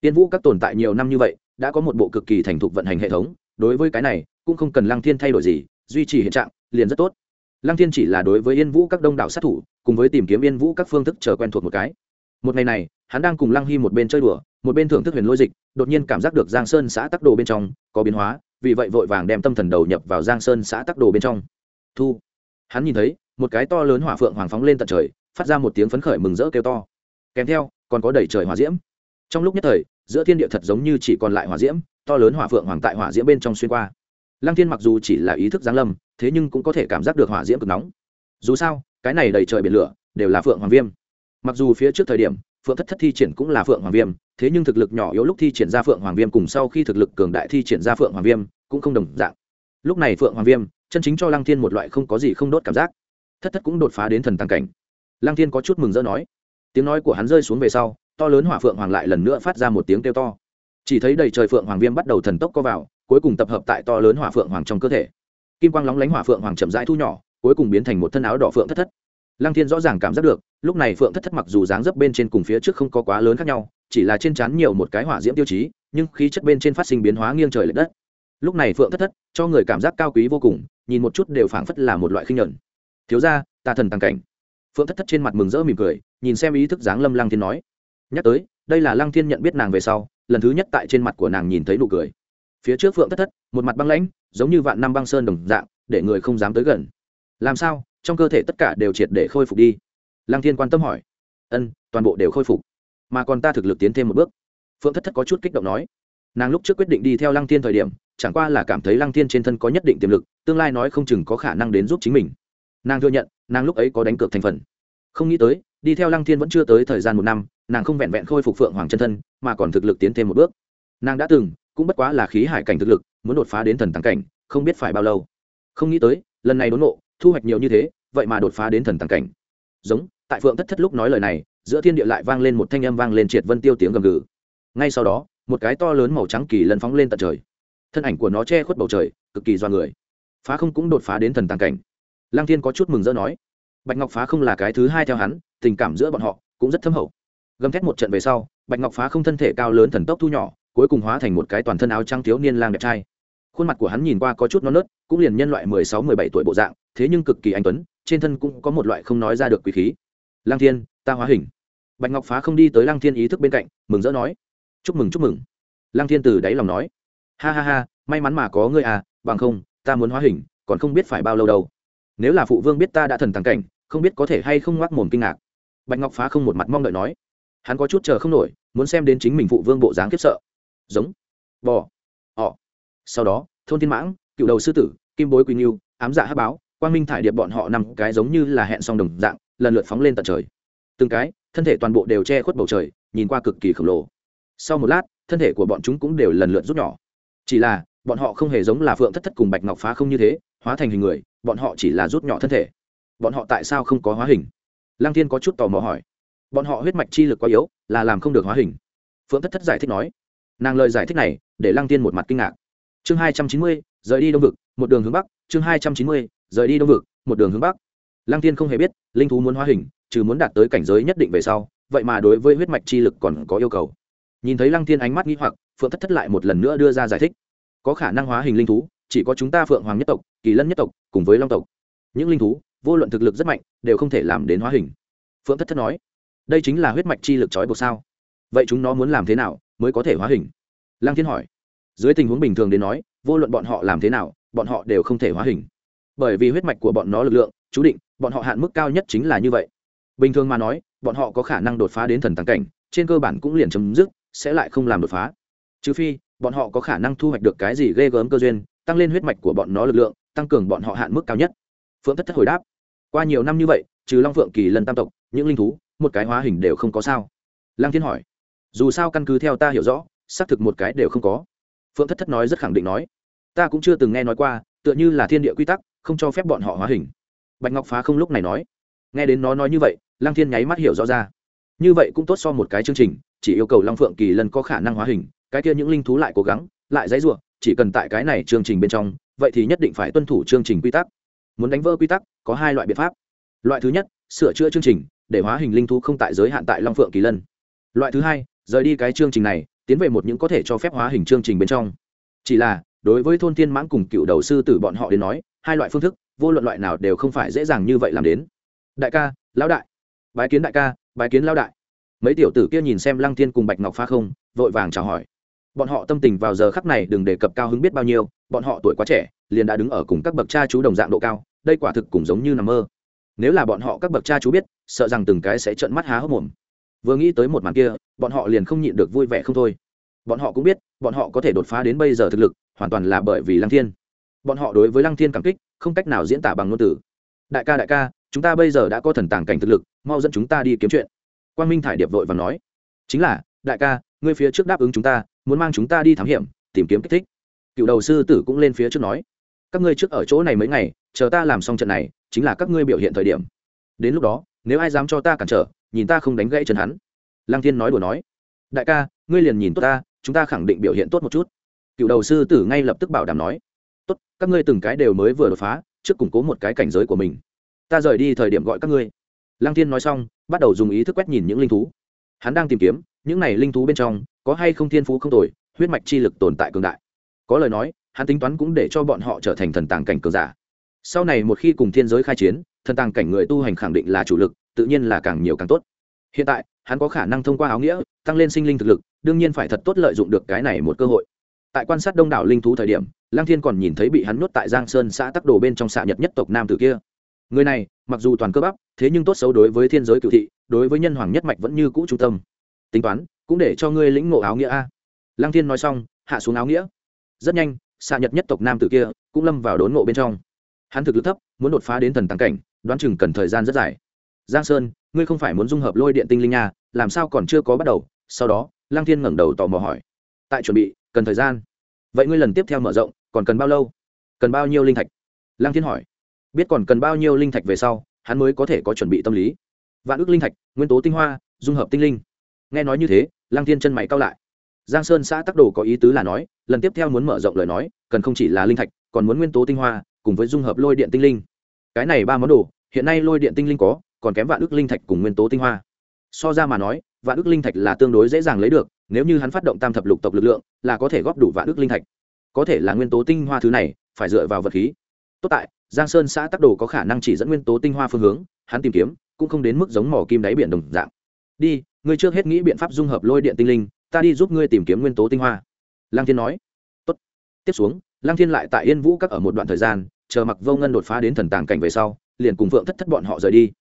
Yên vũ các tồn tại nhiều năm như vậy, đã có một bộ cực kỳ thành thục vận hành hệ thống, đối với cái này, cũng không cần lăng thiên thay đổi gì, duy trì hiện trạng, liền rất tốt. Lăng thiên chỉ là đối với yên vũ các đông đảo sát thủ, cùng với tìm kiếm yên vũ các phương thức chờ quen thuộc một cái. Một ngày này, hắn đang cùng lăng hy một bên chơi đùa, một bên thưởng thức huyền lôi dịch, đột nhiên cảm giác được giang sơn xã tắc đồ bên trong có biến hóa, vì vậy vội vàng đem tâm thần đầu nhập vào giang sơn xã tắc đồ bên trong. Thu, hắn nhìn thấy một cái to lớn hỏa phượng hoàng phóng lên tận trời, phát ra một tiếng phấn khởi mừng rỡ kêu to. Kèm theo, còn có đẩy trời hỏa diễm. Trong lúc nhất thời, giữa thiên địa thật giống như chỉ còn lại hỏa diễm, to lớn hỏa phượng hoàng tại hỏa diễm bên trong xuyên qua. Lăng thiên mặc dù chỉ là ý thức giáng lâm, thế nhưng cũng có thể cảm giác được hỏa diễm cực nóng. Dù sao, cái này đầy trời biển lửa, đều là phượng hoàng viêm. Mặc dù phía trước thời điểm, phượng thất thất thi triển cũng là phượng hoàng viêm, thế nhưng thực lực nhỏ yếu lúc thi triển ra phượng hoàng viêm cùng sau khi thực lực cường đại thi triển ra phượng hoàng viêm, cũng không đồng dạng. Lúc này phượng hoàng viêm, chân chính cho lăng thiên một loại không có gì không đốt cảm giác thất thất cũng đột phá đến thần tăng cảnh. Lăng thiên có chút mừng rỡ nói. Tiếng nói của hắn rơi xuống về sau, to lớn hỏa phượng hoàng lại lần nữa phát ra một tiếng kêu to. Chỉ thấy đầy trời phượng hoàng viêm bắt đầu thần tốc co vào, cuối cùng tập hợp tại to lớn hỏa phượng hoàng trong cơ thể. Kim quang lóng lánh hỏa phượng hoàng chậm rãi thu nhỏ, cuối cùng biến thành một thân áo đỏ phượng thất thất. Lăng thiên rõ ràng cảm giác được, lúc này phượng thất thất mặc dù dáng dấp bên trên cùng phía trước không có quá lớn khác nhau, chỉ là trên trán nhiều một cái hỏa diễm tiêu chí, nhưng khí chất bên trên phát sinh biến hóa nghiêng trời lệch đất. Lúc này phượng thất thất, cho người cảm giác cao quý vô cùng, nhìn một chút đều phảng phất là một loại khinh nhẫn thiếu ra ta thần tăng cảnh. Phượng thất thất trên mặt mừng rỡ mỉm cười, nhìn xem ý thức dáng lâm lăng thiên nói. Nhắc tới, đây là lăng thiên nhận biết nàng về sau, lần thứ nhất tại trên mặt của nàng nhìn thấy nụ cười. Phía trước phượng thất thất, một mặt băng lãnh, giống như vạn năm băng sơn đồng dạng, để người không dám tới gần. Làm sao? Trong cơ thể tất cả đều triệt để khôi phục đi. Lăng thiên quan tâm hỏi. Ân, toàn bộ đều khôi phục. Mà còn ta thực lực tiến thêm một bước. Phượng thất thất có chút kích động nói. Nàng lúc trước quyết định đi theo lăng thiên thời điểm, chẳng qua là cảm thấy lăng thiên trên thân có nhất định tiềm lực, tương lai nói không chừng có khả năng đến giúp chính mình nàng thừa nhận, nàng lúc ấy có đánh cược thành phần. Không nghĩ tới, đi theo lăng thiên vẫn chưa tới thời gian một năm, nàng không vẹn vẹn khôi phục phượng hoàng chân thân, mà còn thực lực tiến thêm một bước. Nàng đã từng, cũng bất quá là khí hải cảnh thực lực, muốn đột phá đến thần tàng cảnh, không biết phải bao lâu. Không nghĩ tới, lần này đốn nộ thu hoạch nhiều như thế, vậy mà đột phá đến thần tàng cảnh. Giống, tại phượng thất thất lúc nói lời này, giữa thiên địa lại vang lên một thanh âm vang lên triệt vân tiêu tiếng gầm gừ. Ngay sau đó, một cái to lớn màu trắng kỳ lân phóng lên tận trời. Thân ảnh của nó che khuất bầu trời, cực kỳ do người. Phá không cũng đột phá đến thần tàng cảnh lăng thiên có chút mừng rỡ nói, bạch ngọc phá không là cái thứ hai theo hắn, tình cảm giữa bọn họ cũng rất thâm hậu. Gầm thét một trận về sau, bạch ngọc phá không thân thể cao lớn thần tốc thu nhỏ, cuối cùng hóa thành một cái toàn thân áo trắng thiếu niên lang đẹp trai. Khuôn mặt của hắn nhìn qua có chút non nớt, cũng liền nhân loại mười sáu, mười bảy tuổi bộ dạng, thế nhưng cực kỳ anh tuấn, trên thân cũng có một loại không nói ra được quý khí. Lang thiên, ta hóa hình. Bạch ngọc phá không đi tới lang thiên ý thức bên cạnh, mừng rỡ nói, chúc mừng chúc mừng. Lang thiên từ đáy lòng nói, ha ha ha, may mắn mà có ngươi à bằng không, ta muốn hóa hình, còn không biết phải bao lâu đâu nếu là phụ vương biết ta đã thần tàng cảnh không biết có thể hay không ngoác mồm kinh ngạc. Bạch ngọc phá không một mặt mong đợi nói. Hắn có chút chờ không nổi muốn xem đến chính mình phụ vương bộ dáng kiếp sợ. Giống. Bò. Ọ, sau đó thôn thiên mãng cựu đầu sư tử kim bối quỳnh yêu ám dạ hát báo quang minh thải điệp bọn họ năm cái giống như là hẹn song đồng dạng lần lượt phóng lên tận trời. Từng cái thân thể toàn bộ đều che khuất bầu trời nhìn qua cực kỳ khổng lồ. Sau một lát thân thể của bọn chúng cũng đều lần lượt rút nhỏ. Chỉ là bọn họ không hề giống là phượng thất thất cùng bạch ngọc phá không như thế hóa thành hình người, bọn họ chỉ là rút nhỏ thân thể. Bọn họ tại sao không có hóa hình? Lăng thiên có chút tò mò hỏi. Bọn họ huyết mạch chi lực quá yếu, là làm không được hóa hình. Phượng thất thất giải thích nói. Nàng lời giải thích này, để lăng tiên một mặt kinh ngạc. Chương hai trăm chín mươi, rời đi đông vực, một đường hướng bắc. Chương hai trăm chín mươi, rời đi đông vực, một đường hướng bắc. Lăng tiên không hề biết, linh thú muốn hóa hình, trừ muốn đạt tới cảnh giới nhất định về sau, vậy mà đối với huyết mạch chi lực còn có yêu cầu. Nhìn thấy lăng tiên ánh mắt nghĩ hoặc, phượng thất thất lại một lần nữa đưa ra giải thích. Có khả năng hóa hình linh thú chỉ có chúng ta phượng hoàng nhất tộc, kỳ lân nhất tộc, cùng với long tộc. Những linh thú, vô luận thực lực rất mạnh, đều không thể làm đến hóa hình. Phượng thất thất nói. Đây chính là huyết mạch chi lực trói buộc sao? Vậy chúng nó muốn làm thế nào mới có thể hóa hình? Lăng thiên hỏi. Dưới tình huống bình thường đến nói, vô luận bọn họ làm thế nào, bọn họ đều không thể hóa hình. Bởi vì huyết mạch của bọn nó lực lượng, chú định, bọn họ hạn mức cao nhất chính là như vậy. Bình thường mà nói, bọn họ có khả năng đột phá đến thần tàng cảnh, trên cơ bản cũng liền chấm dứt, sẽ lại không làm đột phá. Trừ phi, bọn họ có khả năng thu hoạch được cái gì ghê gớm cơ duyên tăng lên huyết mạch của bọn nó lực lượng, tăng cường bọn họ hạn mức cao nhất. Phượng thất thất hồi đáp, qua nhiều năm như vậy, trừ long phượng kỳ lân tam tộc, những linh thú, một cái hóa hình đều không có sao. Lăng thiên hỏi, dù sao căn cứ theo ta hiểu rõ, xác thực một cái đều không có. Phượng thất thất nói rất khẳng định nói, ta cũng chưa từng nghe nói qua, tựa như là thiên địa quy tắc, không cho phép bọn họ hóa hình. Bạch ngọc phá không lúc này nói, nghe đến nó nói như vậy, lăng thiên nháy mắt hiểu rõ ra. Như vậy cũng tốt so một cái chương trình, chỉ yêu cầu long phượng kỳ lân có khả năng hóa hình, cái kia những linh thú lại cố gắng, lại dãy ruộng chỉ cần tại cái này chương trình bên trong, vậy thì nhất định phải tuân thủ chương trình quy tắc. Muốn đánh vỡ quy tắc, có hai loại biện pháp. Loại thứ nhất, sửa chữa chương trình, để hóa hình linh thú không tại giới hạn tại long phượng kỳ lân. Loại thứ hai, rời đi cái chương trình này, tiến về một những có thể cho phép hóa hình chương trình bên trong. Chỉ là, đối với thôn tiên mãng cùng cựu đầu sư tử bọn họ đến nói, hai loại phương thức, vô luận loại nào đều không phải dễ dàng như vậy làm đến. Đại ca, lão đại. Bái kiến đại ca, bái kiến lão đại. Mấy tiểu tử kia nhìn xem lăng thiên cùng bạch ngọc pha không, vội vàng chào hỏi bọn họ tâm tình vào giờ khắc này đừng đề cập cao hứng biết bao nhiêu, bọn họ tuổi quá trẻ, liền đã đứng ở cùng các bậc cha chú đồng dạng độ cao, đây quả thực cũng giống như nằm mơ. Nếu là bọn họ các bậc cha chú biết, sợ rằng từng cái sẽ trợn mắt há hốc mồm. Vừa nghĩ tới một màn kia, bọn họ liền không nhịn được vui vẻ không thôi. Bọn họ cũng biết, bọn họ có thể đột phá đến bây giờ thực lực, hoàn toàn là bởi vì lăng thiên. Bọn họ đối với lăng thiên cảm kích, không cách nào diễn tả bằng ngôn từ. Đại ca đại ca, chúng ta bây giờ đã có thần tàng cảnh thực lực, mau dẫn chúng ta đi kiếm chuyện. Quang minh thải điệp vội và nói. Chính là đại ca, ngươi phía trước đáp ứng chúng ta, muốn mang chúng ta đi thám hiểm, tìm kiếm kích thích. Cựu đầu sư tử cũng lên phía trước nói, các ngươi trước ở chỗ này mấy ngày, chờ ta làm xong trận này, chính là các ngươi biểu hiện thời điểm. Đến lúc đó, nếu ai dám cho ta cản trở, nhìn ta không đánh gãy chân hắn. Lăng thiên nói đùa nói, đại ca, ngươi liền nhìn tốt ta, chúng ta khẳng định biểu hiện tốt một chút. Cựu đầu sư tử ngay lập tức bảo đảm nói, tốt, các ngươi từng cái đều mới vừa đột phá, trước củng cố một cái cảnh giới của mình. Ta rời đi thời điểm gọi các ngươi. Lăng thiên nói xong, bắt đầu dùng ý thức quét nhìn những linh thú. Hắn đang tìm kiếm những này linh thú bên trong, có hay không thiên phú không tồi, huyết mạch chi lực tồn tại cường đại. Có lời nói, hắn tính toán cũng để cho bọn họ trở thành thần tàng cảnh cường giả. Sau này một khi cùng thiên giới khai chiến, thần tàng cảnh người tu hành khẳng định là chủ lực, tự nhiên là càng nhiều càng tốt. Hiện tại, hắn có khả năng thông qua áo nghĩa, tăng lên sinh linh thực lực, đương nhiên phải thật tốt lợi dụng được cái này một cơ hội. Tại quan sát đông đảo linh thú thời điểm lang thiên còn nhìn thấy bị hắn nuốt tại giang sơn xã tắc đồ bên trong xạ nhật nhất tộc nam tử kia. Người này, mặc dù toàn cơ bắp, thế nhưng tốt xấu đối với thiên giới cựu thị, đối với nhân hoàng nhất mạch vẫn như cũ trung tâm tính toán, cũng để cho ngươi lĩnh ngộ áo nghĩa a. Lang thiên nói xong, hạ xuống áo nghĩa. Rất nhanh, xạ nhật nhất tộc nam tử kia cũng lâm vào đốn ngộ bên trong. Hắn thực lực thấp, muốn đột phá đến thần tàng cảnh, đoán chừng cần thời gian rất dài. Giang sơn, ngươi không phải muốn dung hợp lôi điện tinh linh nha, làm sao còn chưa có bắt đầu? Sau đó, lăng thiên ngẩng đầu tò mò hỏi. Tại chuẩn bị, cần thời gian. Vậy ngươi lần tiếp theo mở rộng, còn cần bao lâu? Cần bao nhiêu linh thạch? Lăng thiên hỏi. Biết còn cần bao nhiêu linh thạch về sau, hắn mới có thể có chuẩn bị tâm lý. Vạn ước linh thạch, nguyên tố tinh hoa, dung hợp tinh linh nghe nói như thế, lăng thiên chân mày cao lại. Giang sơn xã tắc đồ có ý tứ là nói, lần tiếp theo muốn mở rộng lời nói, cần không chỉ là linh thạch, còn muốn nguyên tố tinh hoa, cùng với dung hợp lôi điện tinh linh. Cái này ba món đồ, hiện nay lôi điện tinh linh có, còn kém vạn ước linh thạch cùng nguyên tố tinh hoa. So ra mà nói, vạn ước linh thạch là tương đối dễ dàng lấy được, nếu như hắn phát động tam thập lục tộc lực lượng, là có thể góp đủ vạn ước linh thạch. Có thể là nguyên tố tinh hoa thứ này, phải dựa vào vật khí. Tốt tại, giang sơn xã tắc đồ có khả năng chỉ dẫn nguyên tố tinh hoa phương hướng, hắn tìm kiếm, cũng không đến mức giống mỏ kim đáy biển đồng dạng đi, ngươi trước hết nghĩ biện pháp dung hợp lôi điện tinh linh, ta đi giúp ngươi tìm kiếm nguyên tố tinh hoa. Lăng thiên nói. Tốt. tiếp xuống, lăng thiên lại tại yên vũ các ở một đoạn thời gian, chờ mặc vô ngân đột phá đến thần tàng cảnh về sau, liền cùng phượng thất thất bọn họ rời đi.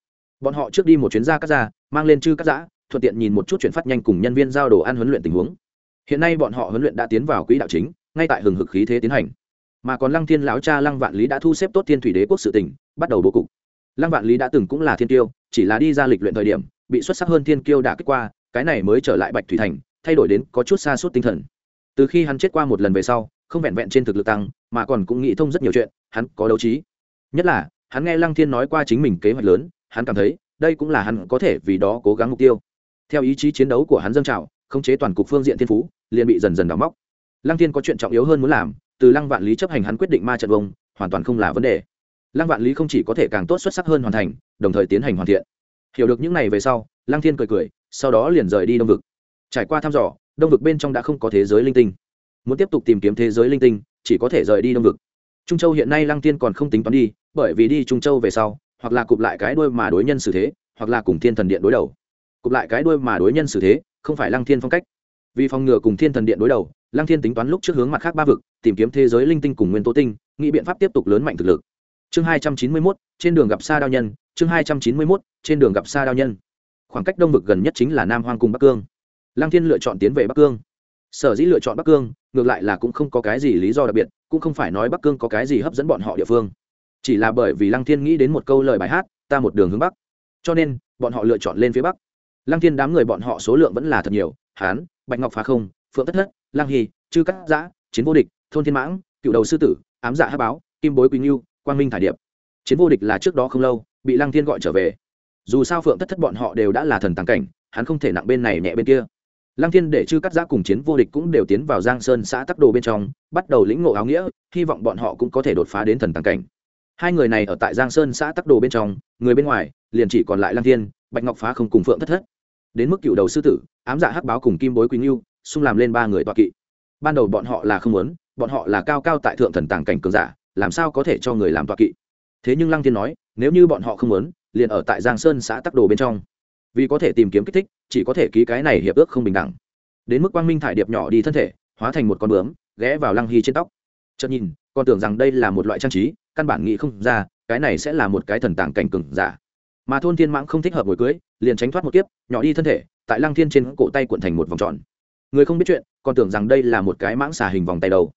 Bọn họ trước đi một chuyến ra cắt ra mang lên chư cắt giã, thuận tiện nhìn một chút chuyển phát nhanh cùng nhân viên giao đồ ăn huấn luyện tình huống. Hiện nay bọn họ huấn luyện đã tiến vào quỹ đạo chính, ngay tại hừng hực khí thế tiến hành. Mà còn lăng thiên lão cha lăng vạn lý đã thu xếp tốt thiên thủy đế quốc sự tỉnh bắt đầu bố cục. Lăng vạn lý đã từng cũng là thiên tiêu, chỉ là đi ra lịch luyện thời điểm bị xuất sắc hơn thiên kiêu đã kết qua, cái này mới trở lại bạch thủy thành, thay đổi đến có chút xa suốt tinh thần. Từ khi hắn chết qua một lần về sau, không vẹn vẹn trên thực lực tăng, mà còn cũng nghĩ thông rất nhiều chuyện, hắn có đấu trí. Nhất là, hắn nghe lăng thiên nói qua chính mình kế hoạch lớn, hắn cảm thấy, đây cũng là hắn có thể vì đó cố gắng mục tiêu. Theo ý chí chiến đấu của hắn dâng trào, khống chế toàn cục phương diện thiên phú, liền bị dần dần đảo móc. Lăng thiên có chuyện trọng yếu hơn muốn làm, từ lăng vạn lý chấp hành hắn quyết định ma trận vông hoàn toàn không là vấn đề. Lăng vạn lý không chỉ có thể càng tốt xuất sắc hơn hoàn thành, đồng thời tiến hành hoàn thiện hiểu được những này về sau, lăng thiên cười cười, sau đó liền rời đi đông vực. Trải qua thăm dò, đông vực bên trong đã không có thế giới linh tinh. Muốn tiếp tục tìm kiếm thế giới linh tinh, chỉ có thể rời đi đông vực. Trung châu hiện nay lăng Thiên còn không tính toán đi, bởi vì đi trung châu về sau, hoặc là cụp lại cái đuôi mà đối nhân xử thế, hoặc là cùng thiên thần điện đối đầu. Cụp lại cái đuôi mà đối nhân xử thế, không phải lăng thiên phong cách. Vì phòng ngừa cùng thiên thần điện đối đầu, lăng thiên tính toán lúc trước hướng mặt khác ba vực, tìm kiếm thế giới linh tinh cùng nguyên tố tinh, nghĩ biện pháp tiếp tục lớn mạnh thực lực. Chương hai trăm chín mươi mốt, trên đường gặp xa đao nhân chương hai trăm chín mươi mốt, trên đường gặp xa đao nhân. Khoảng cách đông vực gần nhất chính là nam hoang cùng bắc cương. Lăng thiên lựa chọn tiến về bắc cương. Sở dĩ lựa chọn bắc cương, ngược lại là cũng không có cái gì lý do đặc biệt, cũng không phải nói bắc cương có cái gì hấp dẫn bọn họ địa phương. Chỉ là bởi vì lăng thiên nghĩ đến một câu lời bài hát, ta một đường hướng bắc. Cho nên, bọn họ lựa chọn lên phía bắc. Lăng thiên đám người bọn họ số lượng vẫn là thật nhiều, hán, bạch ngọc phá không, phượng tất thất lăng hy, chư cắt giã, chiến vô địch, thôn thiên mãng, cựu đầu sư tử, ám dạ hát báo, kim bối quý nghiêu quang minh thải điệp. Chiến vô địch là trước đó không lâu bị lăng thiên gọi trở về. Dù sao phượng Thất thất bọn họ đều đã là thần tàng cảnh, hắn không thể nặng bên này nhẹ bên kia. Lăng thiên để chư cắt giã cùng chiến vô địch cũng đều tiến vào giang sơn xã tắc đồ bên trong, bắt đầu lĩnh ngộ áo nghĩa, hy vọng bọn họ cũng có thể đột phá đến thần tàng cảnh. Hai người này ở tại giang sơn xã tắc đồ bên trong, người bên ngoài, liền chỉ còn lại lăng thiên, bạch ngọc phá không cùng phượng thất thất. Đến mức cựu đầu sư tử, ám dạ hắc báo cùng kim bối quý ngưu xung làm lên ba người tọa kỵ. Ban đầu bọn họ là không muốn, bọn họ là cao cao tại thượng thần tàng cảnh cường giả, làm sao có thể cho người làm tọa kỵ? Thế nhưng lăng thiên nói nếu như bọn họ không muốn, liền ở tại giang sơn xã tắc đồ bên trong. Vì có thể tìm kiếm kích thích, chỉ có thể ký cái này hiệp ước không bình đẳng. Đến mức quang minh thải điệp nhỏ đi thân thể, hóa thành một con bướm, ghé vào lăng hy trên tóc. Chợt nhìn còn tưởng rằng đây là một loại trang trí, căn bản nghĩ không ra, cái này sẽ là một cái thần tàng cảnh cừng giả. Mà thôn thiên mãng không thích hợp ngồi cưới, liền tránh thoát một kiếp, nhỏ đi thân thể, tại lăng thiên trên cổ tay cuộn thành một vòng tròn. Người không biết chuyện còn tưởng rằng đây là một cái mãng xà hình vòng tay đầu.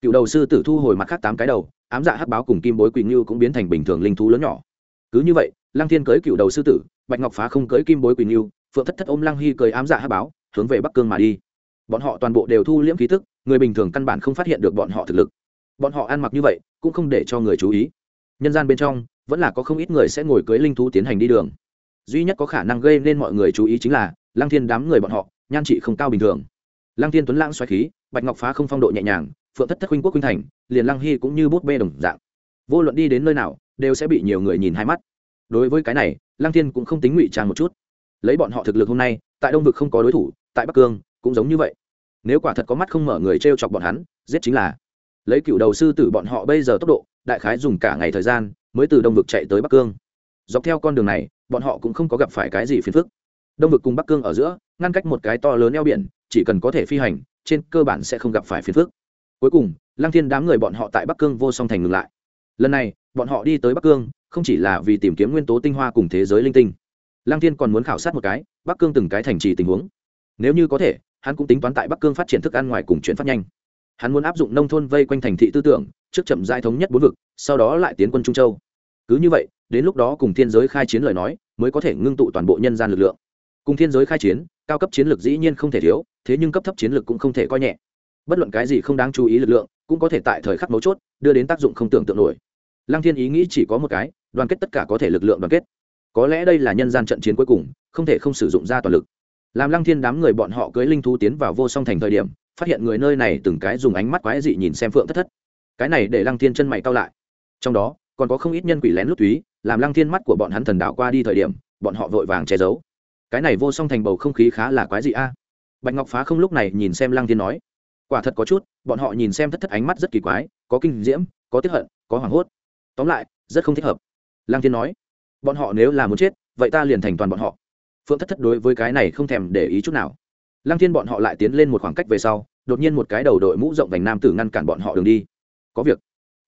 Cựu đầu sư tử thu hồi mặt khác tám cái đầu ám dạ hắc báo cùng kim bối quỳnh như cũng biến thành bình thường linh thú lớn nhỏ. Cứ như vậy, lăng thiên cưới cựu đầu sư tử, bạch ngọc phá không cưới kim bối quỳnh như phượng thất thất ôm lăng hy cưới ám dạ hắc báo, hướng về bắc cương mà đi. Bọn họ toàn bộ đều thu liễm khí thức người bình thường căn bản không phát hiện được bọn họ thực lực. Bọn họ ăn mặc như vậy, cũng không để cho người chú ý. Nhân gian bên trong, vẫn là có không ít người sẽ ngồi cưới linh thú tiến hành đi đường. Duy nhất có khả năng gây nên mọi người chú ý chính là, lăng thiên đám người bọn họ, nhan trị không cao bình thường. Lăng thiên tuấn lãng xoáy khí, bạch ngọc phá không phong độ nhẹ nhàng phượng thất thất huynh quốc huynh thành, liền lăng hy cũng như bút bê đồng dạng. Vô luận đi đến nơi nào, đều sẽ bị nhiều người nhìn hai mắt. Đối với cái này, lăng thiên cũng không tính ngụy trang một chút. Lấy bọn họ thực lực hôm nay, tại đông vực không có đối thủ, tại bắc cương, cũng giống như vậy. Nếu quả thật có mắt không mở người t r e o chọc bọn hắn, giết chính là. Lấy cựu đầu sư tử bọn họ bây giờ tốc độ, đại khái dùng cả ngày thời gian, mới từ đông vực chạy tới bắc cương. Dọc theo con đường này, bọn họ cũng không có gặp phải cái gì phiền phức. Đông vực cùng bắc cương ở giữa, ngăn cách một cái to lớn eo biển, chỉ cần có thể phi hành, trên cơ bản sẽ không gặp phải phiền phức cuối cùng, lăng thiên đám người bọn họ tại bắc cương vô song thành ngừng lại. Lần này, bọn họ đi tới bắc cương, không chỉ là vì tìm kiếm nguyên tố tinh hoa cùng thế giới linh tinh. Lăng thiên còn muốn khảo sát một cái, bắc cương từng cái thành trì tình huống. Nếu như có thể, hắn cũng tính toán tại bắc cương phát triển thức ăn ngoài cùng chuyển phát nhanh. Hắn muốn áp dụng nông thôn vây quanh thành thị tư tưởng, trước chậm giai thống nhất bốn vực, sau đó lại tiến quân trung châu. Cứ như vậy, đến lúc đó cùng thiên giới khai chiến lời nói, mới có thể ngưng tụ toàn bộ nhân gian lực lượng. Cùng thiên giới khai chiến, cao cấp chiến lược dĩ nhiên không thể thiếu, thế nhưng cấp thấp chiến lược cũng không thể coi nhẹ bất luận cái gì không đáng chú ý lực lượng, cũng có thể tại thời khắc mấu chốt, đưa đến tác dụng không tưởng tượng nổi. Lăng thiên ý nghĩ chỉ có một cái, đoàn kết tất cả có thể lực lượng đoàn kết. Có lẽ đây là nhân gian trận chiến cuối cùng, không thể không sử dụng ra toàn lực. Làm lăng thiên đám người bọn họ cưới linh thú tiến vào vô song thành thời điểm, phát hiện người nơi này từng cái dùng ánh mắt quái dị nhìn xem phượng thất thất. Cái này để lăng thiên chân mày cao lại. Trong đó, còn có không ít nhân quỷ lén lút túy, làm lăng thiên mắt của bọn hắn thần đạo qua đi thời điểm, bọn họ vội vàng che giấu. Cái này vô song thành bầu không khí khá là quái dị a. Bạch ngọc phá không lúc này nhìn xem lăng thiên nói quả thật có chút, bọn họ nhìn xem thất thất ánh mắt rất kỳ quái, có kinh diễm, có tiếp hận, có hoảng hốt. Tóm lại, rất không thích hợp. Lang thiên nói, bọn họ nếu là muốn chết, vậy ta liền thành toàn bọn họ. Phượng thất thất đối với cái này không thèm để ý chút nào. Lang thiên bọn họ lại tiến lên một khoảng cách về sau, đột nhiên một cái đầu đội mũ rộng vành nam tử ngăn cản bọn họ đường đi. Có việc.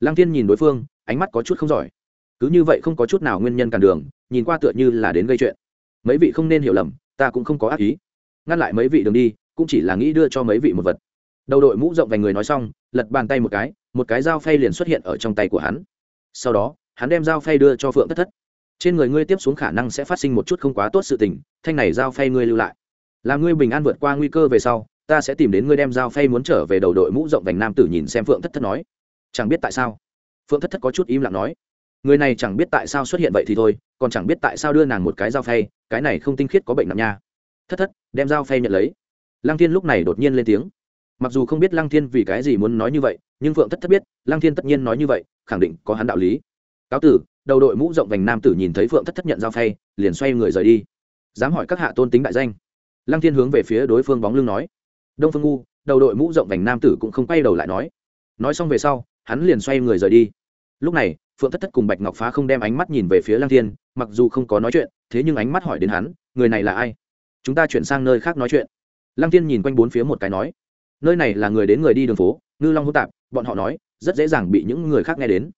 Lang thiên nhìn đối phương, ánh mắt có chút không giỏi. Cứ như vậy không có chút nào nguyên nhân cản đường, nhìn qua tựa như là đến gây chuyện. Mấy vị không nên hiểu lầm, ta cũng không có ác ý. Ngăn lại mấy vị đường đi, cũng chỉ là nghĩ đưa cho mấy vị một vật đầu đội mũ rộng vành người nói xong, lật bàn tay một cái một cái dao phay liền xuất hiện ở trong tay của hắn. Sau đó, hắn đem dao phay đưa cho phượng thất thất. Trên người ngươi tiếp xuống khả năng sẽ phát sinh một chút không quá tốt sự tình, thanh này dao phay ngươi lưu lại. Làm ngươi bình an vượt qua nguy cơ về sau, ta sẽ tìm đến ngươi đem dao phay muốn trở về đầu đội mũ rộng vành nam tử nhìn xem phượng thất thất nói. Chẳng biết tại sao. Phượng thất thất có chút im lặng nói. Người này chẳng biết tại sao xuất hiện vậy thì thôi, còn chẳng biết tại sao đưa nàng một cái dao phay, cái này không tinh khiết có bệnh nặng nha. Thất thất, đem dao phay nhận lấy. Lăng thiên lúc này đột nhiên lên tiếng mặc dù không biết lăng thiên vì cái gì muốn nói như vậy, nhưng phượng thất thất biết, lăng thiên tất nhiên nói như vậy, khẳng định có hắn đạo lý. Cáo tử, đầu đội mũ rộng vành nam tử nhìn thấy phượng thất thất nhận dao phay, liền xoay người rời đi. Dám hỏi các hạ tôn tính đại danh. Lăng thiên hướng về phía đối phương bóng lưng nói. Đông phương ngu, đầu đội mũ rộng vành nam tử cũng không quay đầu lại nói. Nói xong về sau, hắn liền xoay người rời đi. Lúc này, phượng thất thất cùng bạch ngọc phá không đem ánh mắt nhìn về phía lăng thiên, mặc dù không có nói chuyện, thế nhưng ánh mắt hỏi đến hắn, người này là ai? Chúng ta chuyển sang nơi khác nói chuyện. Lăng thiên nhìn quanh bốn phía một cái nói nơi này là người đến người đi đường phố, ngư long hô tạp, bọn họ nói, rất dễ dàng bị những người khác nghe đến.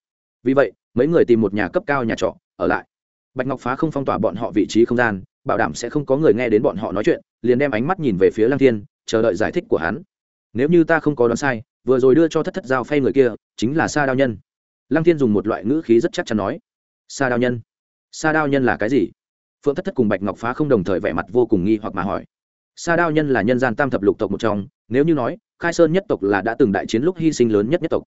Vì vậy, mấy người tìm một nhà cấp cao nhà trọ, ở lại. Bạch ngọc phá không phong tỏa bọn họ vị trí không gian, bảo đảm sẽ không có người nghe đến bọn họ nói chuyện, liền đem ánh mắt nhìn về phía lăng thiên, chờ đợi giải thích của hắn. Nếu như ta không có đoán sai, vừa rồi đưa cho thất thất giao phay người kia, chính là sa đao nhân. Lăng thiên dùng một loại ngữ khí rất chắc chắn nói. Sa đao nhân? Sa đao nhân là cái gì? Phượng thất thất cùng bạch ngọc phá không đồng thời vẻ mặt vô cùng nghi hoặc mà hỏi. Sa đao nhân là nhân gian tam thập lục tộc một trong nếu như nói, khai sơn nhất tộc là đã từng đại chiến lúc hy sinh lớn nhất nhất tộc.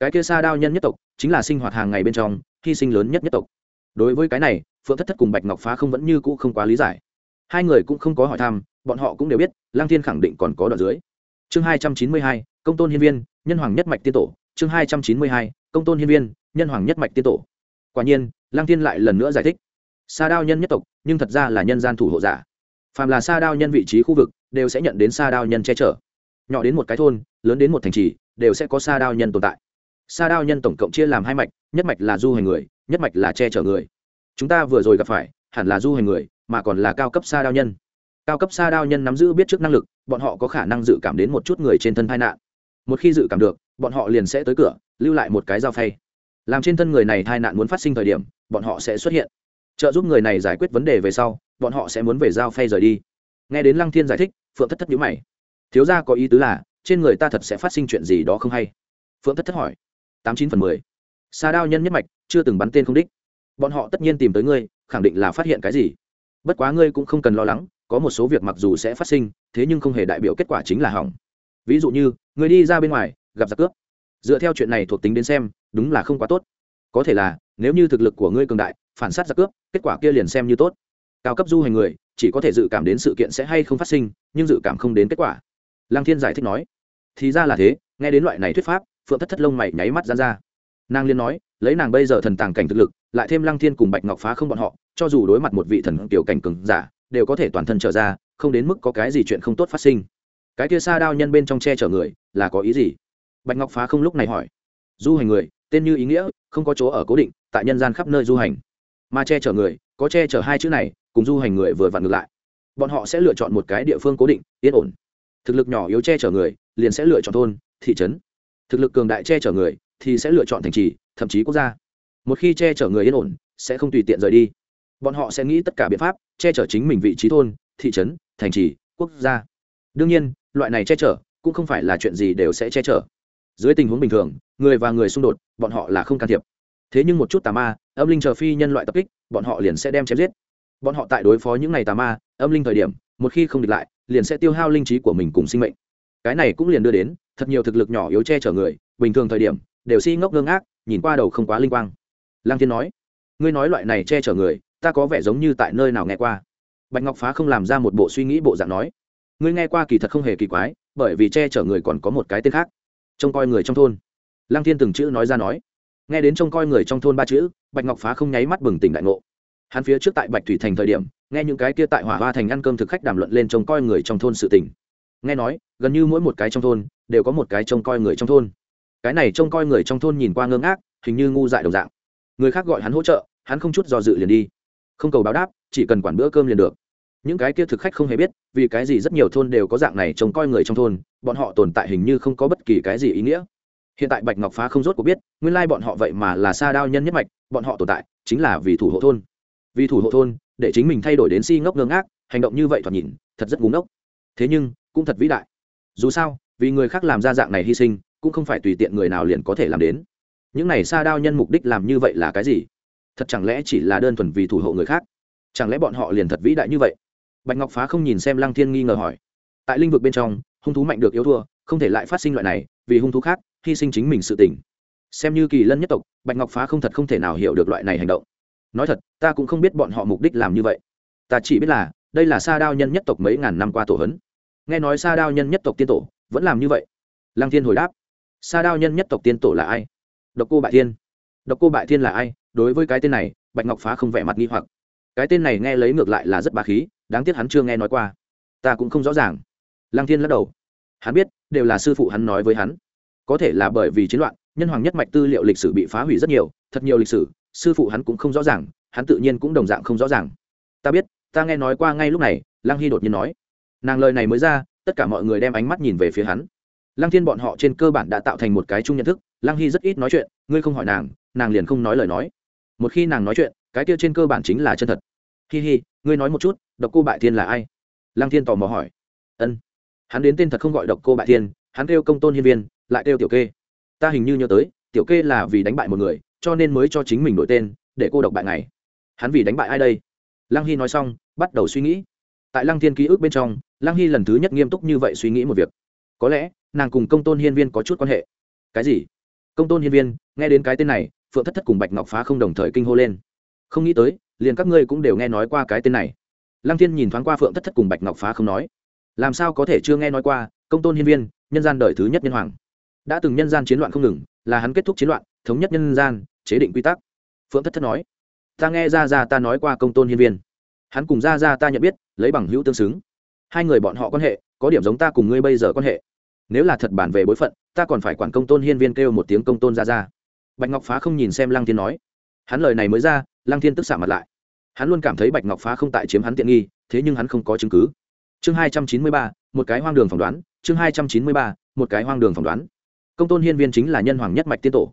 Cái kia sa đao nhân nhất tộc chính là sinh hoạt hàng ngày bên trong hy sinh lớn nhất nhất tộc. Đối với cái này, phượng thất thất cùng bạch ngọc phá không vẫn như cũ không quá lý giải. Hai người cũng không có hỏi thăm, bọn họ cũng đều biết lang thiên khẳng định còn có đoạn dưới. Chương hai trăm chín mươi hai, công tôn hiên viên, nhân hoàng nhất mạch tiên tổ. Chương hai trăm chín mươi hai, công tôn hiên viên, nhân hoàng nhất mạch tiên tổ. Quả nhiên lang thiên lại lần nữa giải thích. Sa đao nhân nhất tộc, nhưng thật ra là nhân gian thủ hộ giả. Phàm là sa đao nhân vị trí khu vực, đều sẽ nhận đến sa đao nhân che chở nhỏ đến một cái thôn, lớn đến một thành trì, đều sẽ có sa đao nhân tồn tại. Sa đao nhân tổng cộng chia làm hai mạch, nhất mạch là du hành người, nhất mạch là che chở người. Chúng ta vừa rồi gặp phải, hẳn là du hành người, mà còn là cao cấp sa đao nhân. Cao cấp sa đao nhân nắm giữ biết trước năng lực, bọn họ có khả năng dự cảm đến một chút người trên thân tai nạn. Một khi dự cảm được, bọn họ liền sẽ tới cửa, lưu lại một cái dao phay. Làm trên thân người này tai nạn muốn phát sinh thời điểm, bọn họ sẽ xuất hiện. Trợ giúp người này giải quyết vấn đề về sau, bọn họ sẽ muốn về dao phay rời đi. Nghe đến lăng thiên giải thích, phượng thất thất nhữ mày thiếu gia có ý tứ là, trên người ta thật sẽ phát sinh chuyện gì đó không hay. Phượng thất thất hỏi. Tám chín phần mười. Xa đao nhân nhất mạch, chưa từng bắn tên không đích. Bọn họ tất nhiên tìm tới ngươi, khẳng định là phát hiện cái gì. Bất quá ngươi cũng không cần lo lắng, có một số việc mặc dù sẽ phát sinh, thế nhưng không hề đại biểu kết quả chính là hỏng. Ví dụ như người đi ra bên ngoài, gặp giặc cướp. Dựa theo chuyện này thuộc tính đến xem, đúng là không quá tốt. Có thể là, nếu như thực lực của ngươi cường đại, phản sát giặc cướp, kết quả kia liền xem như tốt. Cao cấp du hành người, chỉ có thể dự cảm đến sự kiện sẽ hay không phát sinh, nhưng dự cảm không đến kết quả lăng thiên giải thích nói. Thì ra là thế, nghe đến loại này thuyết pháp, phượng thất thất lông mày nháy mắt ra ra. Nàng liên nói, lấy nàng bây giờ thần tàng cảnh thực lực, lại thêm lăng thiên cùng bạch ngọc phá không bọn họ, cho dù đối mặt một vị thần tiểu cảnh cường giả, đều có thể toàn thân trở ra, không đến mức có cái gì chuyện không tốt phát sinh. Cái kia xa đao nhân bên trong che chở người, là có ý gì? Bạch ngọc phá không lúc này hỏi. Du hành người, tên như ý nghĩa, không có chỗ ở cố định, tại nhân gian khắp nơi du hành. Mà che chở người, có che chở hai chữ này, cùng du hành người vừa vặn ngược lại. Bọn họ sẽ lựa chọn một cái địa phương cố định, yên ổn thực lực nhỏ yếu che chở người, liền sẽ lựa chọn thôn, thị trấn. Thực lực cường đại che chở người, thì sẽ lựa chọn thành trì, thậm chí quốc gia. Một khi che chở người yên ổn, sẽ không tùy tiện rời đi. Bọn họ sẽ nghĩ tất cả biện pháp, che chở chính mình vị trí thôn, thị trấn, thành trì, quốc gia. Đương nhiên, loại này che chở cũng không phải là chuyện gì đều sẽ che chở. Dưới tình huống bình thường, người và người xung đột, bọn họ là không can thiệp. Thế nhưng một chút tà ma, âm linh chờ phi nhân loại tập kích, bọn họ liền sẽ đem chém giết. Bọn họ tại đối phó những ngày tà ma, âm linh thời điểm, một khi không địch lại liền sẽ tiêu hao linh trí của mình cùng sinh mệnh. Cái này cũng liền đưa đến, thật nhiều thực lực nhỏ yếu che chở người, bình thường thời điểm, đều si ngốc ngơ ngác, nhìn qua đầu không quá linh quang. Lăng thiên nói, ngươi nói loại này che chở người, ta có vẻ giống như tại nơi nào nghe qua. Bạch ngọc phá không làm ra một bộ suy nghĩ bộ dạng nói, ngươi nghe qua kỳ thật không hề kỳ quái, bởi vì che chở người còn có một cái tên khác, trông coi người trong thôn. Lăng thiên từng chữ nói ra nói. Nghe đến trông coi người trong thôn ba chữ, bạch ngọc phá không nháy mắt bừng tỉnh đại ngộ hắn phía trước tại bạch thủy thành thời điểm, nghe những cái kia tại hỏa hoa thành ăn cơm thực khách đàm luận lên trông coi người trong thôn sự tình. nghe nói, gần như mỗi một cái trong thôn, đều có một cái trông coi người trong thôn. Cái này trông coi người trong thôn nhìn qua ngơ ngác, hình như ngu dại đồng dạng. Người khác gọi hắn hỗ trợ, hắn không chút do dự liền đi. Không cầu báo đáp, chỉ cần quản bữa cơm liền được. Những cái kia thực khách không hề biết, vì cái gì rất nhiều thôn đều có dạng này trông coi người trong thôn, bọn họ tồn tại hình như không có bất kỳ cái gì ý nghĩa. Hiện tại bạch ngọc phá không rốt có biết, nguyên lai bọn họ vậy mà là xa đao nhân nhất mạch, bọn họ tồn tại chính là vì thủ hộ thôn vì thủ hộ thôn, để chính mình thay đổi đến si ngốc ngơ ngác, hành động như vậy thoạt nhìn, thật rất ngúng ngốc. Thế nhưng, cũng thật vĩ đại. Dù sao, vì người khác làm ra dạng này hy sinh, cũng không phải tùy tiện người nào liền có thể làm đến. Những này xa đao nhân mục đích làm như vậy là cái gì? Thật chẳng lẽ chỉ là đơn thuần vì thủ hộ người khác? Chẳng lẽ bọn họ liền thật vĩ đại như vậy? Bạch ngọc phá không nhìn xem lăng thiên nghi ngờ hỏi. Tại lĩnh vực bên trong, hung thú mạnh được yếu thua, không thể lại phát sinh loại này, vì hung thú khác, hy sinh chính mình sự tỉnh xem như kỳ lân nhất tộc, bạch ngọc phá không thật không thể nào hiểu được loại này hành động nói thật, ta cũng không biết bọn họ mục đích làm như vậy. Ta chỉ biết là, đây là sa đao nhân nhất tộc mấy ngàn năm qua tổ hấn. Nghe nói sa đao nhân nhất tộc tiên tổ vẫn làm như vậy. Lăng thiên hồi đáp, sa đao nhân nhất tộc tiên tổ là ai? Độc cô bại thiên. Độc cô bại thiên là ai? Đối với cái tên này, bạch ngọc phá không vẻ mặt nghi hoặc. Cái tên này nghe lấy ngược lại là rất bà khí, đáng tiếc hắn chưa nghe nói qua. Ta cũng không rõ ràng. Lăng thiên lắc đầu. Hắn biết, đều là sư phụ hắn nói với hắn. Có thể là bởi vì chiến loạn, nhân hoàng nhất mạch tư liệu lịch sử bị phá hủy rất nhiều, thật nhiều lịch sử sư phụ hắn cũng không rõ ràng, hắn tự nhiên cũng đồng dạng không rõ ràng. Ta biết, ta nghe nói qua ngay lúc này, lăng hy đột nhiên nói. Nàng lời này mới ra, tất cả mọi người đem ánh mắt nhìn về phía hắn. Lăng thiên bọn họ trên cơ bản đã tạo thành một cái chung nhận thức, lăng hy rất ít nói chuyện, ngươi không hỏi nàng nàng liền không nói lời nói. Một khi nàng nói chuyện, cái kia trên cơ bản chính là chân thật. Hi hi, ngươi nói một chút, độc cô bại thiên là ai? Lăng thiên tò mò hỏi. Ân. Hắn đến tên thật không gọi độc cô bại thiên, hắn kêu công tôn hiên viên, lại kêu tiểu kê. Ta hình như nhớ tới, tiểu kê là vì đánh bại một người cho nên mới cho chính mình đổi tên, để cô độc bại này hắn vì đánh bại ai đây? Lăng hy nói xong, bắt đầu suy nghĩ. Tại lăng thiên ký ức bên trong, lăng hy lần thứ nhất nghiêm túc như vậy suy nghĩ một việc. Có lẽ, nàng cùng công tôn hiên viên có chút quan hệ. Cái gì? Công tôn hiên viên, nghe đến cái tên này, phượng thất thất cùng bạch ngọc phá không đồng thời kinh hô lên. Không nghĩ tới, liền các ngươi cũng đều nghe nói qua cái tên này. Lăng thiên nhìn thoáng qua phượng thất thất cùng bạch ngọc phá không nói. Làm sao có thể chưa nghe nói qua, công tôn hiên viên, nhân gian đời thứ nhất nhân hoàng. Đã từng nhân gian chiến loạn không ngừng, là hắn kết thúc chiến loạn, thống nhất nhân gian chế định quy tắc. Phượng thất thất nói, ta nghe ra ra ta nói qua công tôn hiên viên. Hắn cùng ra ra ta nhận biết, lấy bằng hữu tương xứng. Hai người bọn họ quan hệ, có điểm giống ta cùng ngươi bây giờ quan hệ. Nếu là thật bản về bối phận, ta còn phải quản công tôn hiên viên kêu một tiếng công tôn ra ra bạch ngọc phá không nhìn xem lăng thiên nói. Hắn lời này mới ra, lăng thiên tức xả mặt lại. Hắn luôn cảm thấy bạch ngọc phá không tại chiếm hắn tiện nghi, thế nhưng hắn không có chứng cứ. Chương hai trăm chín mươi ba, một cái hoang đường phỏng đoán. Chương hai trăm chín mươi ba, một cái hoang đường phỏng đoán. Công tôn hiên viên chính là nhân hoàng nhất mạch tiên tổ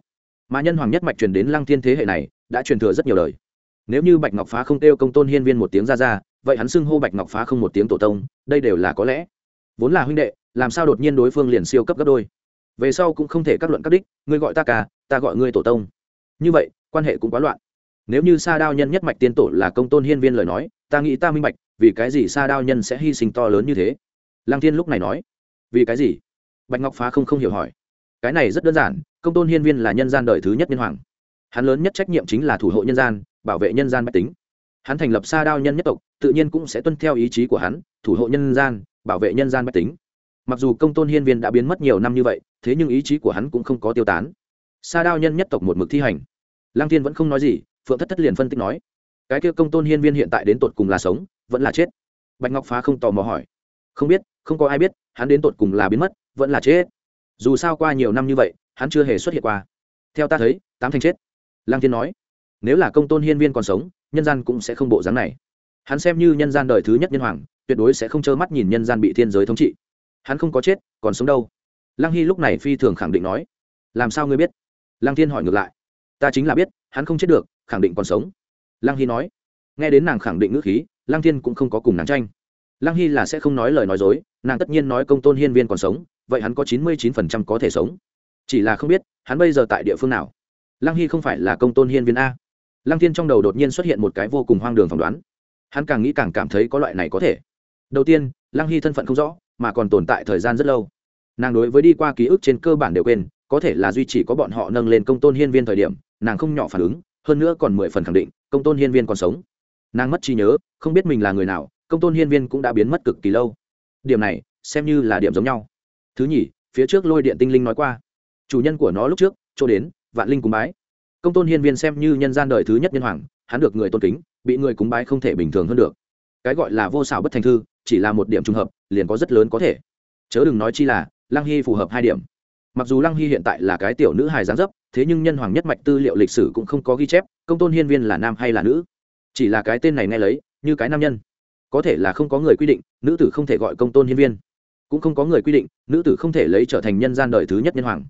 mà nhân hoàng nhất mạch truyền đến lăng thiên thế hệ này, đã truyền thừa rất nhiều lời nếu như bạch ngọc phá không kêu công tôn hiên viên một tiếng ra ra, vậy hắn xưng hô bạch ngọc phá không một tiếng tổ tông, đây đều là có lẽ. Vốn là huynh đệ, làm sao đột nhiên đối phương liền siêu cấp gấp đôi? Về sau cũng không thể các luận các đích, ngươi gọi ta cả ta gọi ngươi tổ tông. Như vậy, quan hệ cũng quá loạn. Nếu như sa đao nhân nhất mạch tiên tổ là công tôn hiên viên lời nói, ta nghĩ ta minh bạch, vì cái gì sa đao nhân sẽ hy sinh to lớn như thế? Lăng thiên lúc này nói. Vì cái gì? Bạch ngọc phá không không hiểu hỏi. Cái này rất đơn giản công tôn hiên viên là nhân gian đời thứ nhất nhân hoàng. Hắn lớn nhất trách nhiệm chính là thủ hộ nhân gian, bảo vệ nhân gian bách tính. Hắn thành lập sa đao nhân nhất tộc, tự nhiên cũng sẽ tuân theo ý chí của hắn, thủ hộ nhân gian, bảo vệ nhân gian bách tính. Mặc dù công tôn hiên viên đã biến mất nhiều năm như vậy, thế nhưng ý chí của hắn cũng không có tiêu tán. Sa đao nhân nhất tộc một mực thi hành. Lang thiên vẫn không nói gì, phượng thất thất liền phân tích nói, cái kia công tôn hiên viên hiện tại đến tột cùng là sống, vẫn là chết? Bạch ngọc phá không tò mò hỏi. Không biết, không có ai biết, hắn đến tột cùng là biến mất, vẫn là chết. Dù sao qua nhiều năm như vậy hắn chưa hề xuất hiện qua. Theo ta thấy, tám thành chết. Lang thiên nói, nếu là công tôn hiên viên còn sống, nhân gian cũng sẽ không bộ dáng này. Hắn xem như nhân gian đời thứ nhất nhân hoàng, tuyệt đối sẽ không trơ mắt nhìn nhân gian bị thiên giới thống trị. Hắn không có chết, còn sống đâu. Lăng hy lúc này phi thường khẳng định nói, làm sao ngươi biết? Lăng thiên hỏi ngược lại, ta chính là biết, hắn không chết được, khẳng định còn sống. Lăng hy nói, nghe đến nàng khẳng định ngữ khí, lăng thiên cũng không có cùng nàng tranh. Lăng hy là sẽ không nói lời nói dối, nàng tất nhiên nói công tôn hiên viên còn sống, vậy hắn có chín mươi chín phần trăm có thể sống chỉ là không biết, hắn bây giờ tại địa phương nào. Lăng hy không phải là công tôn hiên viên a. Lăng thiên trong đầu đột nhiên xuất hiện một cái vô cùng hoang đường phỏng đoán. Hắn càng nghĩ càng cảm thấy có loại này có thể. Đầu tiên, lăng hy thân phận không rõ, mà còn tồn tại thời gian rất lâu. Nàng đối với đi qua ký ức trên cơ bản đều quên, có thể là duy chỉ có bọn họ nâng lên công tôn hiên viên thời điểm, nàng không nhỏ phản ứng, hơn nữa còn mười phần khẳng định, công tôn hiên viên còn sống. Nàng mất trí nhớ, không biết mình là người nào, công tôn hiên viên cũng đã biến mất cực kỳ lâu. Điểm này, xem như là điểm giống nhau. Thứ nhì, phía trước lôi điện tinh linh nói qua chủ nhân của nó lúc trước, chỗ đến, vạn linh cúng bái. Công tôn hiên viên xem như nhân gian đời thứ nhất nhân hoàng, hắn được người tôn kính, bị người cúng bái không thể bình thường hơn được. Cái gọi là vô xảo bất thành thư, chỉ là một điểm trùng hợp, liền có rất lớn có thể. Chớ đừng nói chi là, lăng hy phù hợp hai điểm. Mặc dù lăng hy hiện tại là cái tiểu nữ hài giáng dấp, thế nhưng nhân hoàng nhất mạch tư liệu lịch sử cũng không có ghi chép, công tôn hiên viên là nam hay là nữ? Chỉ là cái tên này nghe lấy, như cái nam nhân. Có thể là không có người quy định, nữ tử không thể gọi công tôn hiên viên. Cũng không có người quy định, nữ tử không thể lấy trở thành nhân gian đời thứ nhất nhân hoàng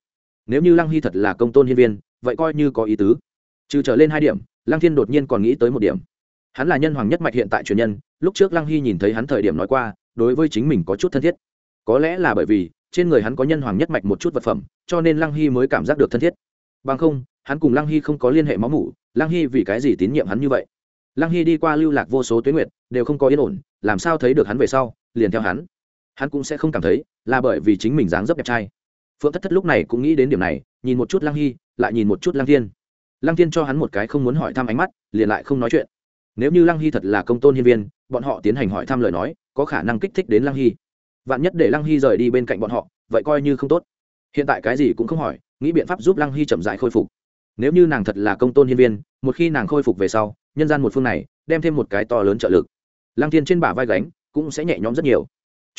nếu như lăng hy thật là công tôn hiên viên, vậy coi như có ý tứ. Trừ trở lên hai điểm, lăng thiên đột nhiên còn nghĩ tới một điểm. Hắn là nhân hoàng nhất mạch hiện tại truyền nhân, lúc trước lăng hy nhìn thấy hắn thời điểm nói qua, đối với chính mình có chút thân thiết. Có lẽ là bởi vì, trên người hắn có nhân hoàng nhất mạch một chút vật phẩm, cho nên lăng hy mới cảm giác được thân thiết. Bằng không, hắn cùng lăng hy không có liên hệ máu mủ, lăng hy vì cái gì tín nhiệm hắn như vậy? Lăng hy đi qua lưu lạc vô số tuyến nguyệt, đều không có yên ổn, làm sao thấy được hắn về sau, liền theo hắn. Hắn cũng sẽ không cảm thấy, là bởi vì chính mình dáng dấp đẹp trai phượng thất thất lúc này cũng nghĩ đến điểm này, nhìn một chút lăng hy, lại nhìn một chút lăng thiên. Lăng thiên cho hắn một cái không muốn hỏi thăm ánh mắt, liền lại không nói chuyện. Nếu như lăng hy thật là công tôn hiên viên, bọn họ tiến hành hỏi thăm lời nói, có khả năng kích thích đến lăng hy. Vạn nhất để lăng hy rời đi bên cạnh bọn họ, vậy coi như không tốt. Hiện tại cái gì cũng không hỏi, nghĩ biện pháp giúp lăng hy chậm dại khôi phục. Nếu như nàng thật là công tôn hiên viên, một khi nàng khôi phục về sau, nhân gian một phương này, đem thêm một cái to lớn trợ lực. Lăng thiên trên bả vai gánh, cũng sẽ nhẹ nhõm rất nhiều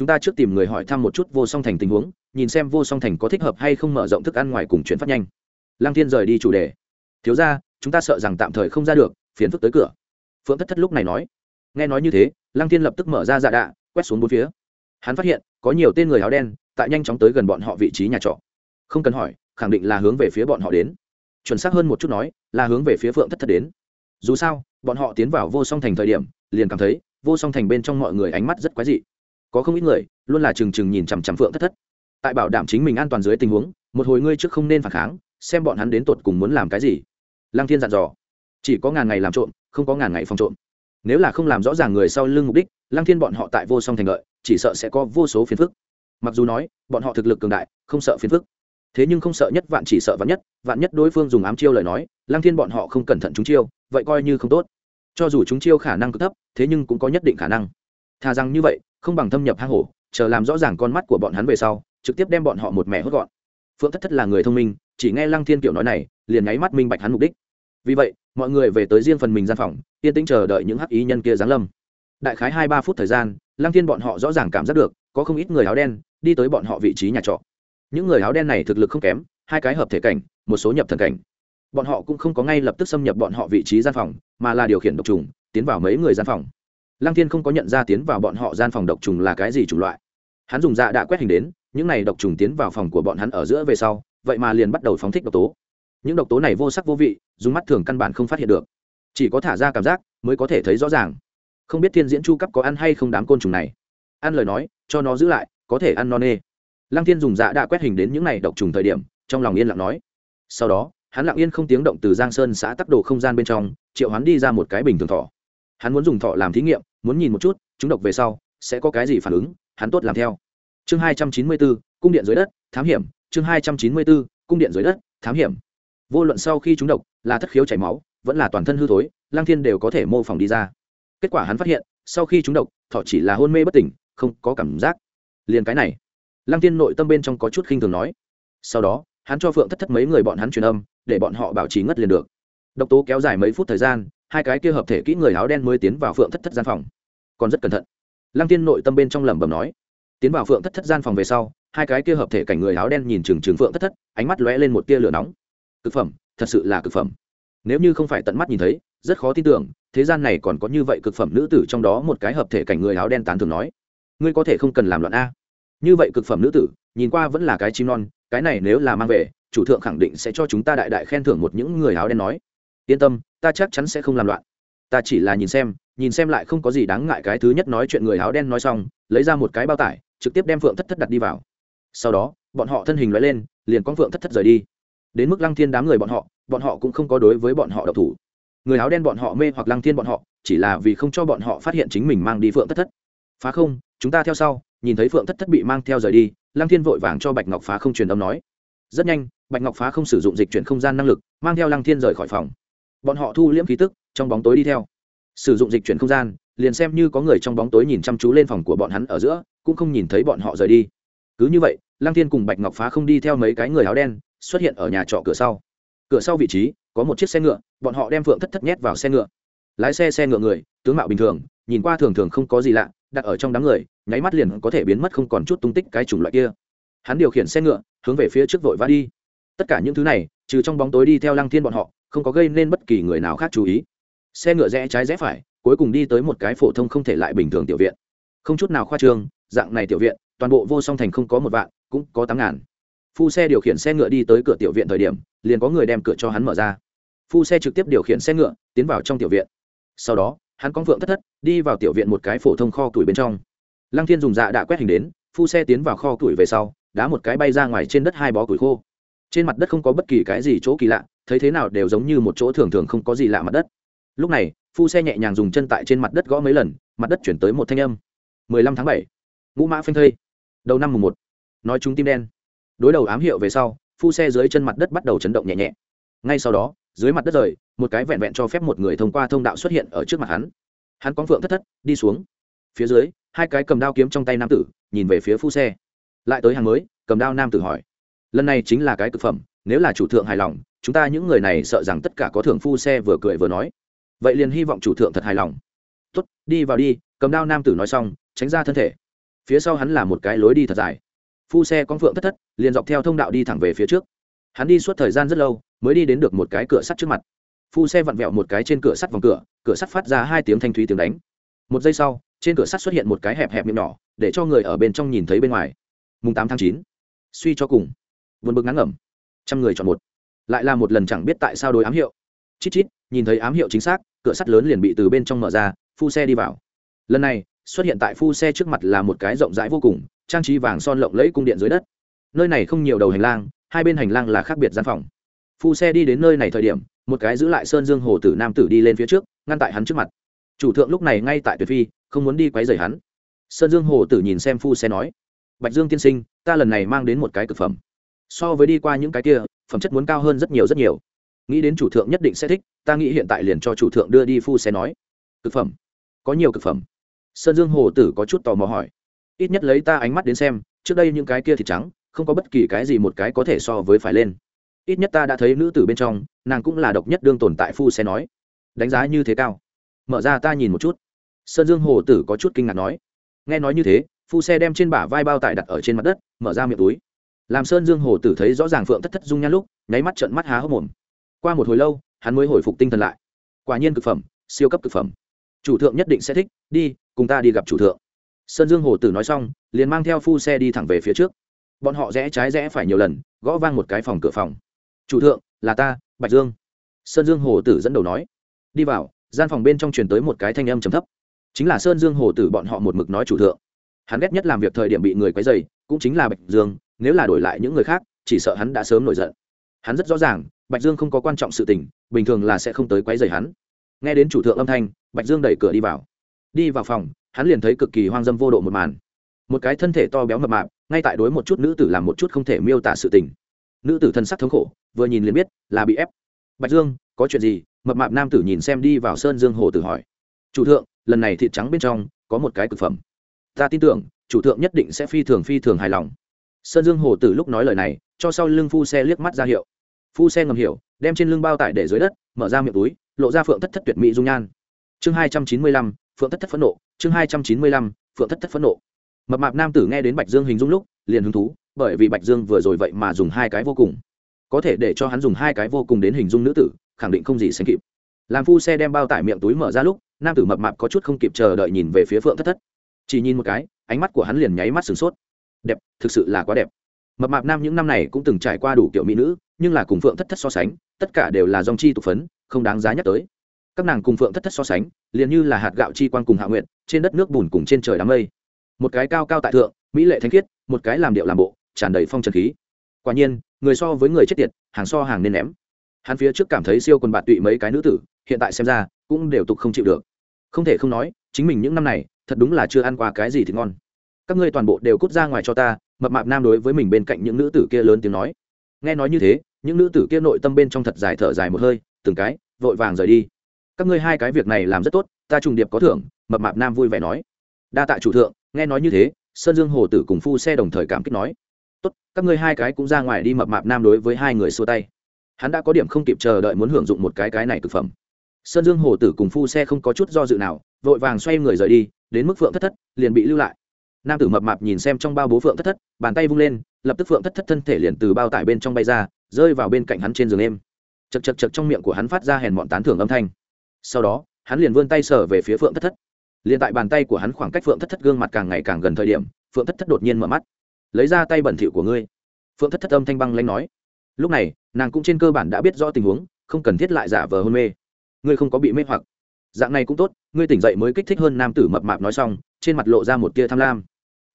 chúng ta trước tìm người hỏi thăm một chút vô song thành tình huống, nhìn xem vô song thành có thích hợp hay không mở rộng thức ăn ngoài cùng chuyển phát nhanh. Lăng thiên rời đi chủ đề. Thiếu ra chúng ta sợ rằng tạm thời không ra được phiến phức tới cửa. Phượng thất thất lúc này nói. Nghe nói như thế, lăng thiên lập tức mở ra dạ đạ, quét xuống bốn phía. Hắn phát hiện, có nhiều tên người áo đen, tại nhanh chóng tới gần bọn họ vị trí nhà trọ. Không cần hỏi, khẳng định là hướng về phía bọn họ đến. Chuẩn xác hơn một chút nói, là hướng về phía phượng thất thất đến. Dù sao, bọn họ tiến vào vô song thành thời điểm, liền cảm thấy, vô song thành bên trong mọi người ánh mắt rất quái dị có không ít người luôn là trừng trừng nhìn chằm chằm phượng thất thất. Tại bảo đảm chính mình an toàn dưới tình huống, một hồi ngươi trước không nên phản kháng, xem bọn hắn đến tột cùng muốn làm cái gì. Lăng thiên dặn dò. Chỉ có ngàn ngày làm trộm, không có ngàn ngày phòng trộm. Nếu là không làm rõ ràng người sau lưng mục đích, lăng thiên bọn họ tại vô song thành lợi, chỉ sợ sẽ có vô số phiền phức. Mặc dù nói, bọn họ thực lực cường đại, không sợ phiền phức. Thế nhưng không sợ nhất vạn chỉ sợ vạn nhất vạn nhất đối phương dùng ám chiêu lời nói, lăng thiên bọn họ không cẩn thận chúng chiêu, vậy coi như không tốt. Cho dù chúng chiêu khả năng cực thấp, thế nhưng cũng có nhất định khả năng thà rằng như vậy, không bằng thâm nhập hang hổ, chờ làm rõ ràng con mắt của bọn hắn về sau, trực tiếp đem bọn họ một mẻ hốt gọn. Phượng thất thất là người thông minh, chỉ nghe lăng thiên kiểu nói này, liền nháy mắt minh bạch hắn mục đích. Vì vậy, mọi người về tới riêng phần mình gian phòng, yên tĩnh chờ đợi những hắc ý nhân kia giáng lâm. Đại khái hai ba phút thời gian, lăng thiên bọn họ rõ ràng cảm giác được, có không ít người áo đen đi tới bọn họ vị trí nhà trọ. Những người áo đen này thực lực không kém, hai cái hợp thể cảnh, một số nhập thần cảnh. Bọn họ cũng không có ngay lập tức xâm nhập bọn họ vị trí gian phòng, mà là điều khiển độc trùng, tiến vào mấy người gian phòng lăng thiên không có nhận ra tiến vào bọn họ gian phòng độc trùng là cái gì chủng loại. Hắn dùng dạ đã quét hình đến, những này độc trùng tiến vào phòng của bọn hắn ở giữa về sau, vậy mà liền bắt đầu phóng thích độc tố. Những độc tố này vô sắc vô vị, dùng mắt thường căn bản không phát hiện được. Chỉ có thả ra cảm giác mới có thể thấy rõ ràng. Không biết thiên diễn chu cấp có ăn hay không đám côn trùng này. Ăn lời nói, cho nó giữ lại, có thể ăn non nê. Lăng thiên dùng dạ đã quét hình đến những này độc trùng thời điểm, trong lòng yên lặng nói. Sau đó, hắn lặng yên không tiếng động từ giang sơn xã tắc đồ không gian bên trong, triệu hắn đi ra một cái bình thường thọ. Hắn muốn dùng thọ làm thí nghiệm muốn nhìn một chút, chúng độc về sau, sẽ có cái gì phản ứng, hắn tốt làm theo. Chương hai trăm chín mươi bốn, cung điện dưới đất, thám hiểm. Chương hai trăm chín mươi bốn, cung điện dưới đất, thám hiểm. Vô luận sau khi chúng độc, là thất khiếu chảy máu, vẫn là toàn thân hư thối lang thiên đều có thể mô phỏng đi ra. Kết quả hắn phát hiện, sau khi chúng độc, thọ chỉ là hôn mê bất tỉnh, không có cảm giác. Liền cái này lang thiên nội tâm bên trong có chút khinh thường nói. Sau đó, hắn cho phượng thất thất mấy người bọn hắn truyền âm, để bọn họ bảo trì ngất liền được. Độc tố kéo dài mấy phút thời gian hai cái kia hợp thể kỹ người áo đen mới tiến vào phượng thất thất gian phòng. Còn rất cẩn thận. Lăng tiên nội tâm bên trong lẩm bẩm nói. Tiến vào phượng thất thất gian phòng về sau, hai cái kia hợp thể cảnh người áo đen nhìn chừng chừng phượng thất thất, ánh mắt lóe lên một tia lửa nóng. Cực phẩm, thật sự là cực phẩm. Nếu như không phải tận mắt nhìn thấy, rất khó tin tưởng, thế gian này còn có như vậy cực phẩm nữ tử trong đó một cái hợp thể cảnh người áo đen tán thường nói. Ngươi có thể không cần làm loạn a. Như vậy cực phẩm nữ tử, nhìn qua vẫn là cái chim non, cái này nếu là mang về, chủ thượng khẳng định sẽ cho chúng ta đại đại khen thưởng một những người áo đen nói yên tâm, ta chắc chắn sẽ không làm loạn. Ta chỉ là nhìn xem nhìn xem lại không có gì đáng ngại cái thứ nhất nói chuyện người áo đen nói xong, lấy ra một cái bao tải, trực tiếp đem phượng thất thất đặt đi vào. Sau đó, bọn họ thân hình loại lên, liền con phượng thất thất rời đi. Đến mức lăng thiên đám người bọn họ bọn họ cũng không có đối với bọn họ độc thủ. Người áo đen bọn họ mê hoặc lăng thiên bọn họ, chỉ là vì không cho bọn họ phát hiện chính mình mang đi phượng thất thất. Phá không, chúng ta theo sau, nhìn thấy phượng thất thất bị mang theo rời đi, lăng thiên vội vàng cho bạch ngọc phá không truyền âm nói. Rất nhanh, bạch ngọc phá không sử dụng dịch chuyển không gian năng lực, mang theo lăng thiên rời khỏi phòng bọn họ thu liễm khí tức, trong bóng tối đi theo. Sử dụng dịch chuyển không gian, liền xem như có người trong bóng tối nhìn chăm chú lên phòng của bọn hắn ở giữa, cũng không nhìn thấy bọn họ rời đi. Cứ như vậy, lăng thiên cùng bạch ngọc phá không đi theo mấy cái người áo đen, xuất hiện ở nhà trọ cửa sau. Cửa sau vị trí, có một chiếc xe ngựa, bọn họ đem phượng thất thất nhét vào xe ngựa. Lái xe xe ngựa người, tướng mạo bình thường, nhìn qua thường thường không có gì lạ, đặt ở trong đám người, nháy mắt liền có thể biến mất không còn chút tung tích cái chủng loại kia. Hắn điều khiển xe ngựa, hướng về phía trước vội vã đi. Tất cả những thứ này, trừ trong bóng tối đi theo lăng thiên bọn họ không có gây nên bất kỳ người nào khác chú ý. Xe ngựa rẽ trái rẽ phải, cuối cùng đi tới một cái phổ thông không thể lại bình thường tiểu viện. Không chút nào khoa trương, dạng này tiểu viện, toàn bộ vô song thành không có một vạn, cũng có tám ngàn. Phu xe điều khiển xe ngựa đi tới cửa tiểu viện thời điểm, liền có người đem cửa cho hắn mở ra. Phu xe trực tiếp điều khiển xe ngựa, tiến vào trong tiểu viện. Sau đó, hắn con phượng thất thất, đi vào tiểu viện một cái phổ thông kho tuổi bên trong. Lăng thiên dùng dạ đã quét hình đến, phu xe tiến vào kho tuổi về sau, đá một cái bay ra ngoài trên đất hai bó củi khô trên mặt đất không có bất kỳ cái gì chỗ kỳ lạ, thấy thế nào đều giống như một chỗ thường thường không có gì lạ mặt đất. Lúc này, phu xe nhẹ nhàng dùng chân tại trên mặt đất gõ mấy lần, mặt đất chuyển tới một thanh âm. 15 tháng 7. ngũ mã phanh thây. Đầu năm mùng một, nói chúng tim đen. Đối đầu ám hiệu về sau, phu xe dưới chân mặt đất bắt đầu chấn động nhẹ nhẹ. Ngay sau đó, dưới mặt đất rời, một cái vẹn vẹn cho phép một người thông qua thông đạo xuất hiện ở trước mặt hắn. Hắn con phượng thất thất, đi xuống. Phía dưới, hai cái cầm đao kiếm trong tay nam tử, nhìn về phía phu xe. Lại tới hàng mới, cầm đao nam tử hỏi lần này chính là cái thực phẩm, nếu là chủ thượng hài lòng, chúng ta những người này sợ rằng tất cả có thưởng. phu xe vừa cười vừa nói. Vậy liền hy vọng chủ thượng thật hài lòng. Tốt, đi vào đi, cầm đao nam tử nói xong, tránh ra thân thể. Phía sau hắn là một cái lối đi thật dài. Phu xe con phượng thất thất, liền dọc theo thông đạo đi thẳng về phía trước. Hắn đi suốt thời gian rất lâu, mới đi đến được một cái cửa sắt trước mặt. Phu xe vặn vẹo một cái trên cửa sắt vòng cửa cửa sắt phát ra hai tiếng thanh thúy tiếng đánh. Một giây sau, trên cửa sắt xuất hiện một cái hẹp hẹp miệng nhỏ, để cho người ở bên trong nhìn thấy bên ngoài. Mùng tám tháng chín. Suy cho cùng vượt bực ngắn ngẩm. Trăm người chọn một. Lại là một lần chẳng biết tại sao đối ám hiệu. Chít chít, nhìn thấy ám hiệu chính xác, cửa sắt lớn liền bị từ bên trong mở ra, phu xe đi vào. Lần này, xuất hiện tại phu xe trước mặt là một cái rộng rãi vô cùng, trang trí vàng son lộng lẫy cung điện dưới đất. Nơi này không nhiều đầu hành lang, hai bên hành lang là khác biệt gian phòng. Phu xe đi đến nơi này thời điểm, một cái giữ lại sơn dương hồ tử nam tử đi lên phía trước, ngăn tại hắn trước mặt. Chủ thượng lúc này ngay tại tuyệt phi, không muốn đi quấy rầy hắn. Sơn dương hồ tử nhìn xem phu xe nói, bạch dương tiên sinh, ta lần này mang đến một cái cực phẩm so với đi qua những cái kia, phẩm chất muốn cao hơn rất nhiều rất nhiều. Nghĩ đến chủ thượng nhất định sẽ thích, ta nghĩ hiện tại liền cho chủ thượng đưa đi phu xe nói. Cực phẩm. Có nhiều cực phẩm. Sơn dương hồ tử có chút tò mò hỏi. Ít nhất lấy ta ánh mắt đến xem, trước đây những cái kia thịt trắng, không có bất kỳ cái gì một cái có thể so với phải lên. Ít nhất ta đã thấy nữ tử bên trong, nàng cũng là độc nhất đương tồn tại phu xe nói. Đánh giá như thế cao. Mở ra ta nhìn một chút. Sơn dương hồ tử có chút kinh ngạc nói. Nghe nói như thế, phu xe đem trên bả vai bao tải đặt ở trên mặt đất, mở ra miệng túi làm sơn dương hồ tử thấy rõ ràng phượng thất thất dung nhan lúc, nháy mắt trợn mắt há hốc mồm. Qua một hồi lâu, hắn mới hồi phục tinh thần lại. Quả nhiên cực phẩm, siêu cấp cực phẩm. Chủ thượng nhất định sẽ thích, đi, cùng ta đi gặp chủ thượng. Sơn dương hồ tử nói xong, liền mang theo phu xe đi thẳng về phía trước. Bọn họ rẽ trái rẽ phải nhiều lần, gõ vang một cái phòng cửa phòng. Chủ thượng, là ta, bạch dương. Sơn dương hồ tử dẫn đầu nói. Đi vào, gian phòng bên trong truyền tới một cái thanh âm trầm thấp. Chính là sơn dương hồ tử bọn họ một mực nói chủ thượng. Hắn ghét nhất làm việc thời điểm bị người quấy dày cũng chính là bạch dương nếu là đổi lại những người khác, chỉ sợ hắn đã sớm nổi giận. Hắn rất rõ ràng, bạch dương không có quan trọng sự tình, bình thường là sẽ không tới quấy rầy hắn. Nghe đến chủ thượng âm thanh, bạch dương đẩy cửa đi vào. Đi vào phòng, hắn liền thấy cực kỳ hoang dâm vô độ một màn. Một cái thân thể to béo mập mạp, ngay tại đối một chút nữ tử làm một chút không thể miêu tả sự tình. Nữ tử thân sắc thống khổ, vừa nhìn liền biết là bị ép. Bạch dương, có chuyện gì? Mập mạp nam tử nhìn xem đi vào sơn dương hồ tử hỏi. Chủ thượng, lần này thịt trắng bên trong có một cái cực phẩm. Ta tin tưởng, chủ thượng nhất định sẽ phi thường phi thường hài lòng sơn dương hồ tử lúc nói lời này, cho sau lưng phu xe liếc mắt ra hiệu. Phu xe ngầm hiểu, đem trên lưng bao tải để dưới đất, mở ra miệng túi, lộ ra phượng thất thất tuyệt mỹ dung nhan. Chương hai trăm chín mươi lăm, phượng thất thất phẫn nộ, chương hai trăm chín mươi lăm, phượng thất thất phẫn nộ. Mập mạp nam tử nghe đến bạch dương hình dung lúc, liền hứng thú, bởi vì bạch dương vừa rồi vậy mà dùng hai cái vô cùng. Có thể để cho hắn dùng hai cái vô cùng đến hình dung nữ tử, khẳng định không gì sánh kịp. Làm phu xe đem bao tải miệng túi mở ra lúc, nam tử mập mạp có chút không kịp chờ đợi nhìn về phía phượng thất thất. Chỉ nhìn một cái, ánh mắt của hắn liền nháy mắt sửng sốt đẹp, thực sự là quá đẹp. Mập mạp nam những năm này cũng từng trải qua đủ kiểu mỹ nữ, nhưng là cùng phượng thất thất so sánh, tất cả đều là dòng chi tục phấn, không đáng giá nhắc tới. Các nàng cùng phượng thất thất so sánh, liền như là hạt gạo chi quan cùng hạ nguyện, trên đất nước bùn cùng trên trời đám mây. Một cái cao cao tại thượng, mỹ lệ thanh khiết, một cái làm điệu làm bộ, tràn đầy phong trần khí. Quả nhiên, người so với người chết tiệt, hàng so hàng nên ném. Hắn phía trước cảm thấy siêu quần bạn tụy mấy cái nữ tử, hiện tại xem ra, cũng đều tục không chịu được. Không thể không nói, chính mình những năm này, thật đúng là chưa ăn qua cái gì thì ngon các ngươi toàn bộ đều cút ra ngoài cho ta, mập mạp nam đối với mình bên cạnh những nữ tử kia lớn tiếng nói. Nghe nói như thế, những nữ tử kia nội tâm bên trong thật dài thở dài một hơi, từng cái, vội vàng rời đi. Các ngươi hai cái việc này làm rất tốt, ta trùng điệp có thưởng, mập mạp nam vui vẻ nói. Đa tạ chủ thượng, nghe nói như thế, sơn dương hồ tử cùng phu xe đồng thời cảm kích nói. Tốt, các ngươi hai cái cũng ra ngoài đi, mập mạp nam đối với hai người xua tay. Hắn đã có điểm không kịp chờ đợi muốn hưởng dụng một cái cái này thực phẩm. Sơn dương hồ tử cùng phu xe không có chút do dự nào, vội vàng xoay người rời đi, đến mức phượng thất thất, liền bị lưu lại nam tử mập mạp nhìn xem trong bao bố phượng thất thất, bàn tay vung lên, lập tức phượng thất thất thân thể liền từ bao tải bên trong bay ra, rơi vào bên cạnh hắn trên giường em chật chật chật trong miệng của hắn phát ra hèn bọn tán thưởng âm thanh. Sau đó, hắn liền vươn tay sờ về phía phượng thất thất. Liền tại bàn tay của hắn khoảng cách phượng thất thất gương mặt càng ngày càng gần thời điểm, phượng thất thất đột nhiên mở mắt. Lấy ra tay bẩn thỉu của ngươi. Phượng thất thất âm thanh băng lanh nói. Lúc này, nàng cũng trên cơ bản đã biết rõ tình huống, không cần thiết lại giả vờ hôn mê. Ngươi không có bị mê hoặc. Dạng này cũng tốt, ngươi tỉnh dậy mới kích thích hơn nam tử mập mạp, nói xong, trên mặt lộ ra một tia tham lam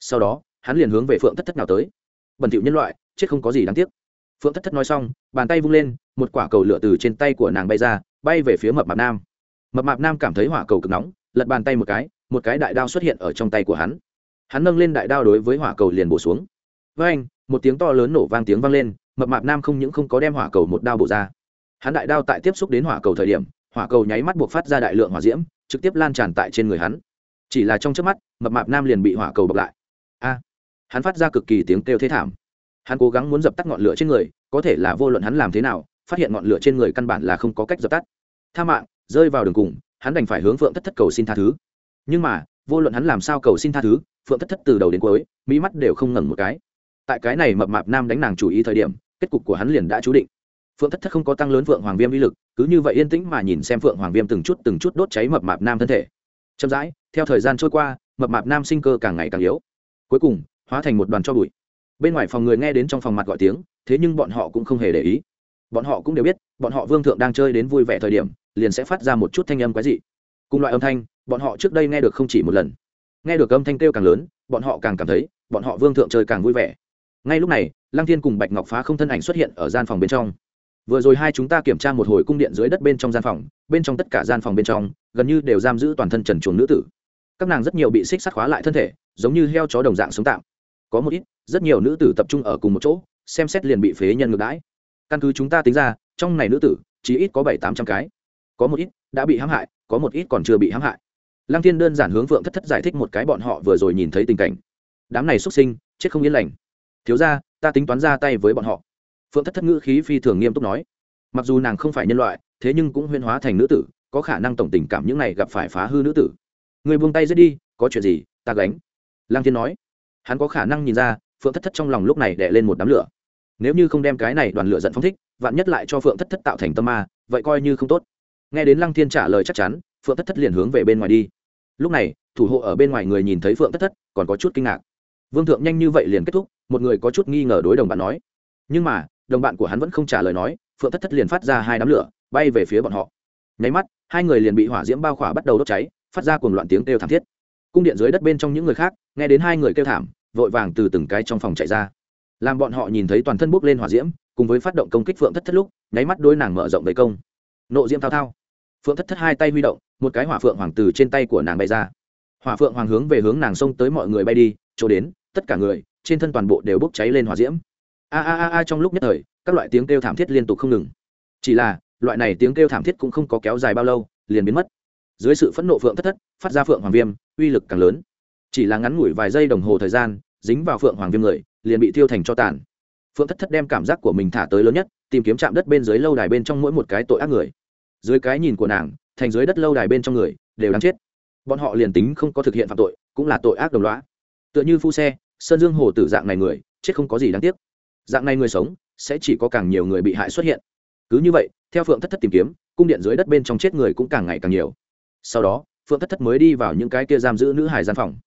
sau đó, hắn liền hướng về phượng thất thất nào tới. Bẩn thỉu nhân loại, chết không có gì đáng tiếc. Phượng thất thất nói xong, bàn tay vung lên, một quả cầu lửa từ trên tay của nàng bay ra, bay về phía mập mạp nam. Mập mạp nam cảm thấy hỏa cầu cực nóng, lật bàn tay một cái một cái đại đao xuất hiện ở trong tay của hắn. Hắn nâng lên đại đao đối với hỏa cầu liền bổ xuống. Với anh một tiếng to lớn nổ vang tiếng vang lên, mập mạp nam không những không có đem hỏa cầu một đao bổ ra. Hắn đại đao tại tiếp xúc đến hỏa cầu thời điểm, hỏa cầu nháy mắt buộc phát ra đại lượng hỏa diễm, trực tiếp lan tràn tại trên người hắn. Chỉ là trong trước mắt, mập mạp nam liền bị hỏa cầu bọc lại hắn phát ra cực kỳ tiếng kêu thế thảm. Hắn cố gắng muốn dập tắt ngọn lửa trên người, có thể là vô luận hắn làm thế nào, phát hiện ngọn lửa trên người căn bản là không có cách dập tắt. Tha mạng, rơi vào đường cùng, hắn đành phải hướng phượng thất thất cầu xin tha thứ. Nhưng mà, vô luận hắn làm sao cầu xin tha thứ, phượng thất thất từ đầu đến cuối mỹ mắt đều không ngẩng một cái. Tại cái này mập mạp nam đánh nàng chủ ý thời điểm, kết cục của hắn liền đã chú định. Phượng thất thất không có tăng lớn phượng hoàng viêm uy lực, cứ như vậy yên tĩnh mà nhìn xem phượng hoàng viêm từng chút từng chút đốt cháy mập mạp nam thân thể. Chậm rãi, theo thời gian trôi qua, mập mạp nam sinh cơ càng ngày càng yếu. Cuối cùng hóa thành một đoàn cho bụi. Bên ngoài phòng người nghe đến trong phòng mặt gọi tiếng, thế nhưng bọn họ cũng không hề để ý. Bọn họ cũng đều biết, bọn họ vương thượng đang chơi đến vui vẻ thời điểm, liền sẽ phát ra một chút thanh âm quái dị. Cùng loại âm thanh, bọn họ trước đây nghe được không chỉ một lần. Nghe được âm thanh kêu càng lớn, bọn họ càng cảm thấy, bọn họ vương thượng chơi càng vui vẻ. Ngay lúc này, lăng thiên cùng bạch ngọc phá không thân ảnh xuất hiện ở gian phòng bên trong. Vừa rồi hai chúng ta kiểm tra một hồi cung điện dưới đất bên trong gian phòng, bên trong tất cả gian phòng bên trong, gần như đều giam giữ toàn thân trần chuồng nữ tử. Các nàng rất nhiều bị xích sắt khóa lại thân thể, giống như heo chó đồng dạng sống tạm có một ít, rất nhiều nữ tử tập trung ở cùng một chỗ, xem xét liền bị phế nhân ngược đãi. Căn cứ chúng ta tính ra, trong này nữ tử, chỉ ít có bảy, tám trăm cái. Có một ít đã bị hãm hại, có một ít còn chưa bị hãm hại. Lăng thiên đơn giản hướng phượng thất thất giải thích một cái bọn họ vừa rồi nhìn thấy tình cảnh. Đám này xuất sinh, chết không yên lành. Thiếu ra ta tính toán ra tay với bọn họ. Phượng thất thất ngữ khí phi thường nghiêm túc nói. Mặc dù nàng không phải nhân loại, thế nhưng cũng huyên hóa thành nữ tử, có khả năng tổng tình cảm những này gặp phải phá hư nữ tử. Người buông tay giết đi, có chuyện gì, ta gánh. Lăng thiên nói hắn có khả năng nhìn ra, phượng thất thất trong lòng lúc này đẻ lên một đám lửa. Nếu như không đem cái này đoàn lửa giận phong thích, vạn nhất lại cho phượng thất thất tạo thành tâm ma, vậy coi như không tốt. Nghe đến lăng thiên trả lời chắc chắn, phượng thất thất liền hướng về bên ngoài đi. Lúc này, thủ hộ ở bên ngoài người nhìn thấy phượng thất thất, còn có chút kinh ngạc. Vương thượng nhanh như vậy liền kết thúc, một người có chút nghi ngờ đối đồng bạn nói. Nhưng mà, đồng bạn của hắn vẫn không trả lời nói, phượng thất thất liền phát ra hai đám lửa, bay về phía bọn họ. Nháy mắt, hai người liền bị hỏa diễm bao khỏa bắt đầu đốt cháy, phát ra cùng loạn tiếng kêu thảm thiết cung điện dưới đất bên trong những người khác, nghe đến hai người kêu thảm, vội vàng từ từng cái trong phòng chạy ra. Làm bọn họ nhìn thấy toàn thân bốc lên hỏa diễm, cùng với phát động công kích phượng thất thất lúc, nháy mắt đôi nàng mở rộng bầy công. Nộ diễm thao thao. Phượng thất thất hai tay huy động, một cái hỏa phượng hoàng từ trên tay của nàng bay ra. Hỏa phượng hoàng hướng về hướng nàng xông tới mọi người bay đi, chỗ đến, tất cả người, trên thân toàn bộ đều bốc cháy lên hỏa diễm. A a a a trong lúc nhất thời, các loại tiếng kêu thảm thiết liên tục không ngừng. Chỉ là, loại này tiếng kêu thảm thiết cũng không có kéo dài bao lâu, liền biến mất dưới sự phẫn nộ phượng thất thất, phát ra phượng hoàng viêm, uy lực càng lớn. Chỉ là ngắn ngủi vài giây đồng hồ thời gian, dính vào phượng hoàng viêm người, liền bị thiêu thành cho tàn. Phượng thất thất đem cảm giác của mình thả tới lớn nhất, tìm kiếm chạm đất bên dưới lâu đài bên trong mỗi một cái tội ác người. Dưới cái nhìn của nàng, thành dưới đất lâu đài bên trong người, đều đáng chết. Bọn họ liền tính không có thực hiện phạm tội, cũng là tội ác đồng loá tựa như phu xe, sơn dương hồ tử dạng này người, chết không có gì đáng tiếc. Dạng này người sống, sẽ chỉ có càng nhiều người bị hại xuất hiện. Cứ như vậy, theo phượng thất thất tìm kiếm, cung điện dưới đất bên trong chết người cũng càng ngày càng nhiều sau đó phượng thất thất mới đi vào những cái kia giam giữ nữ hải gian phòng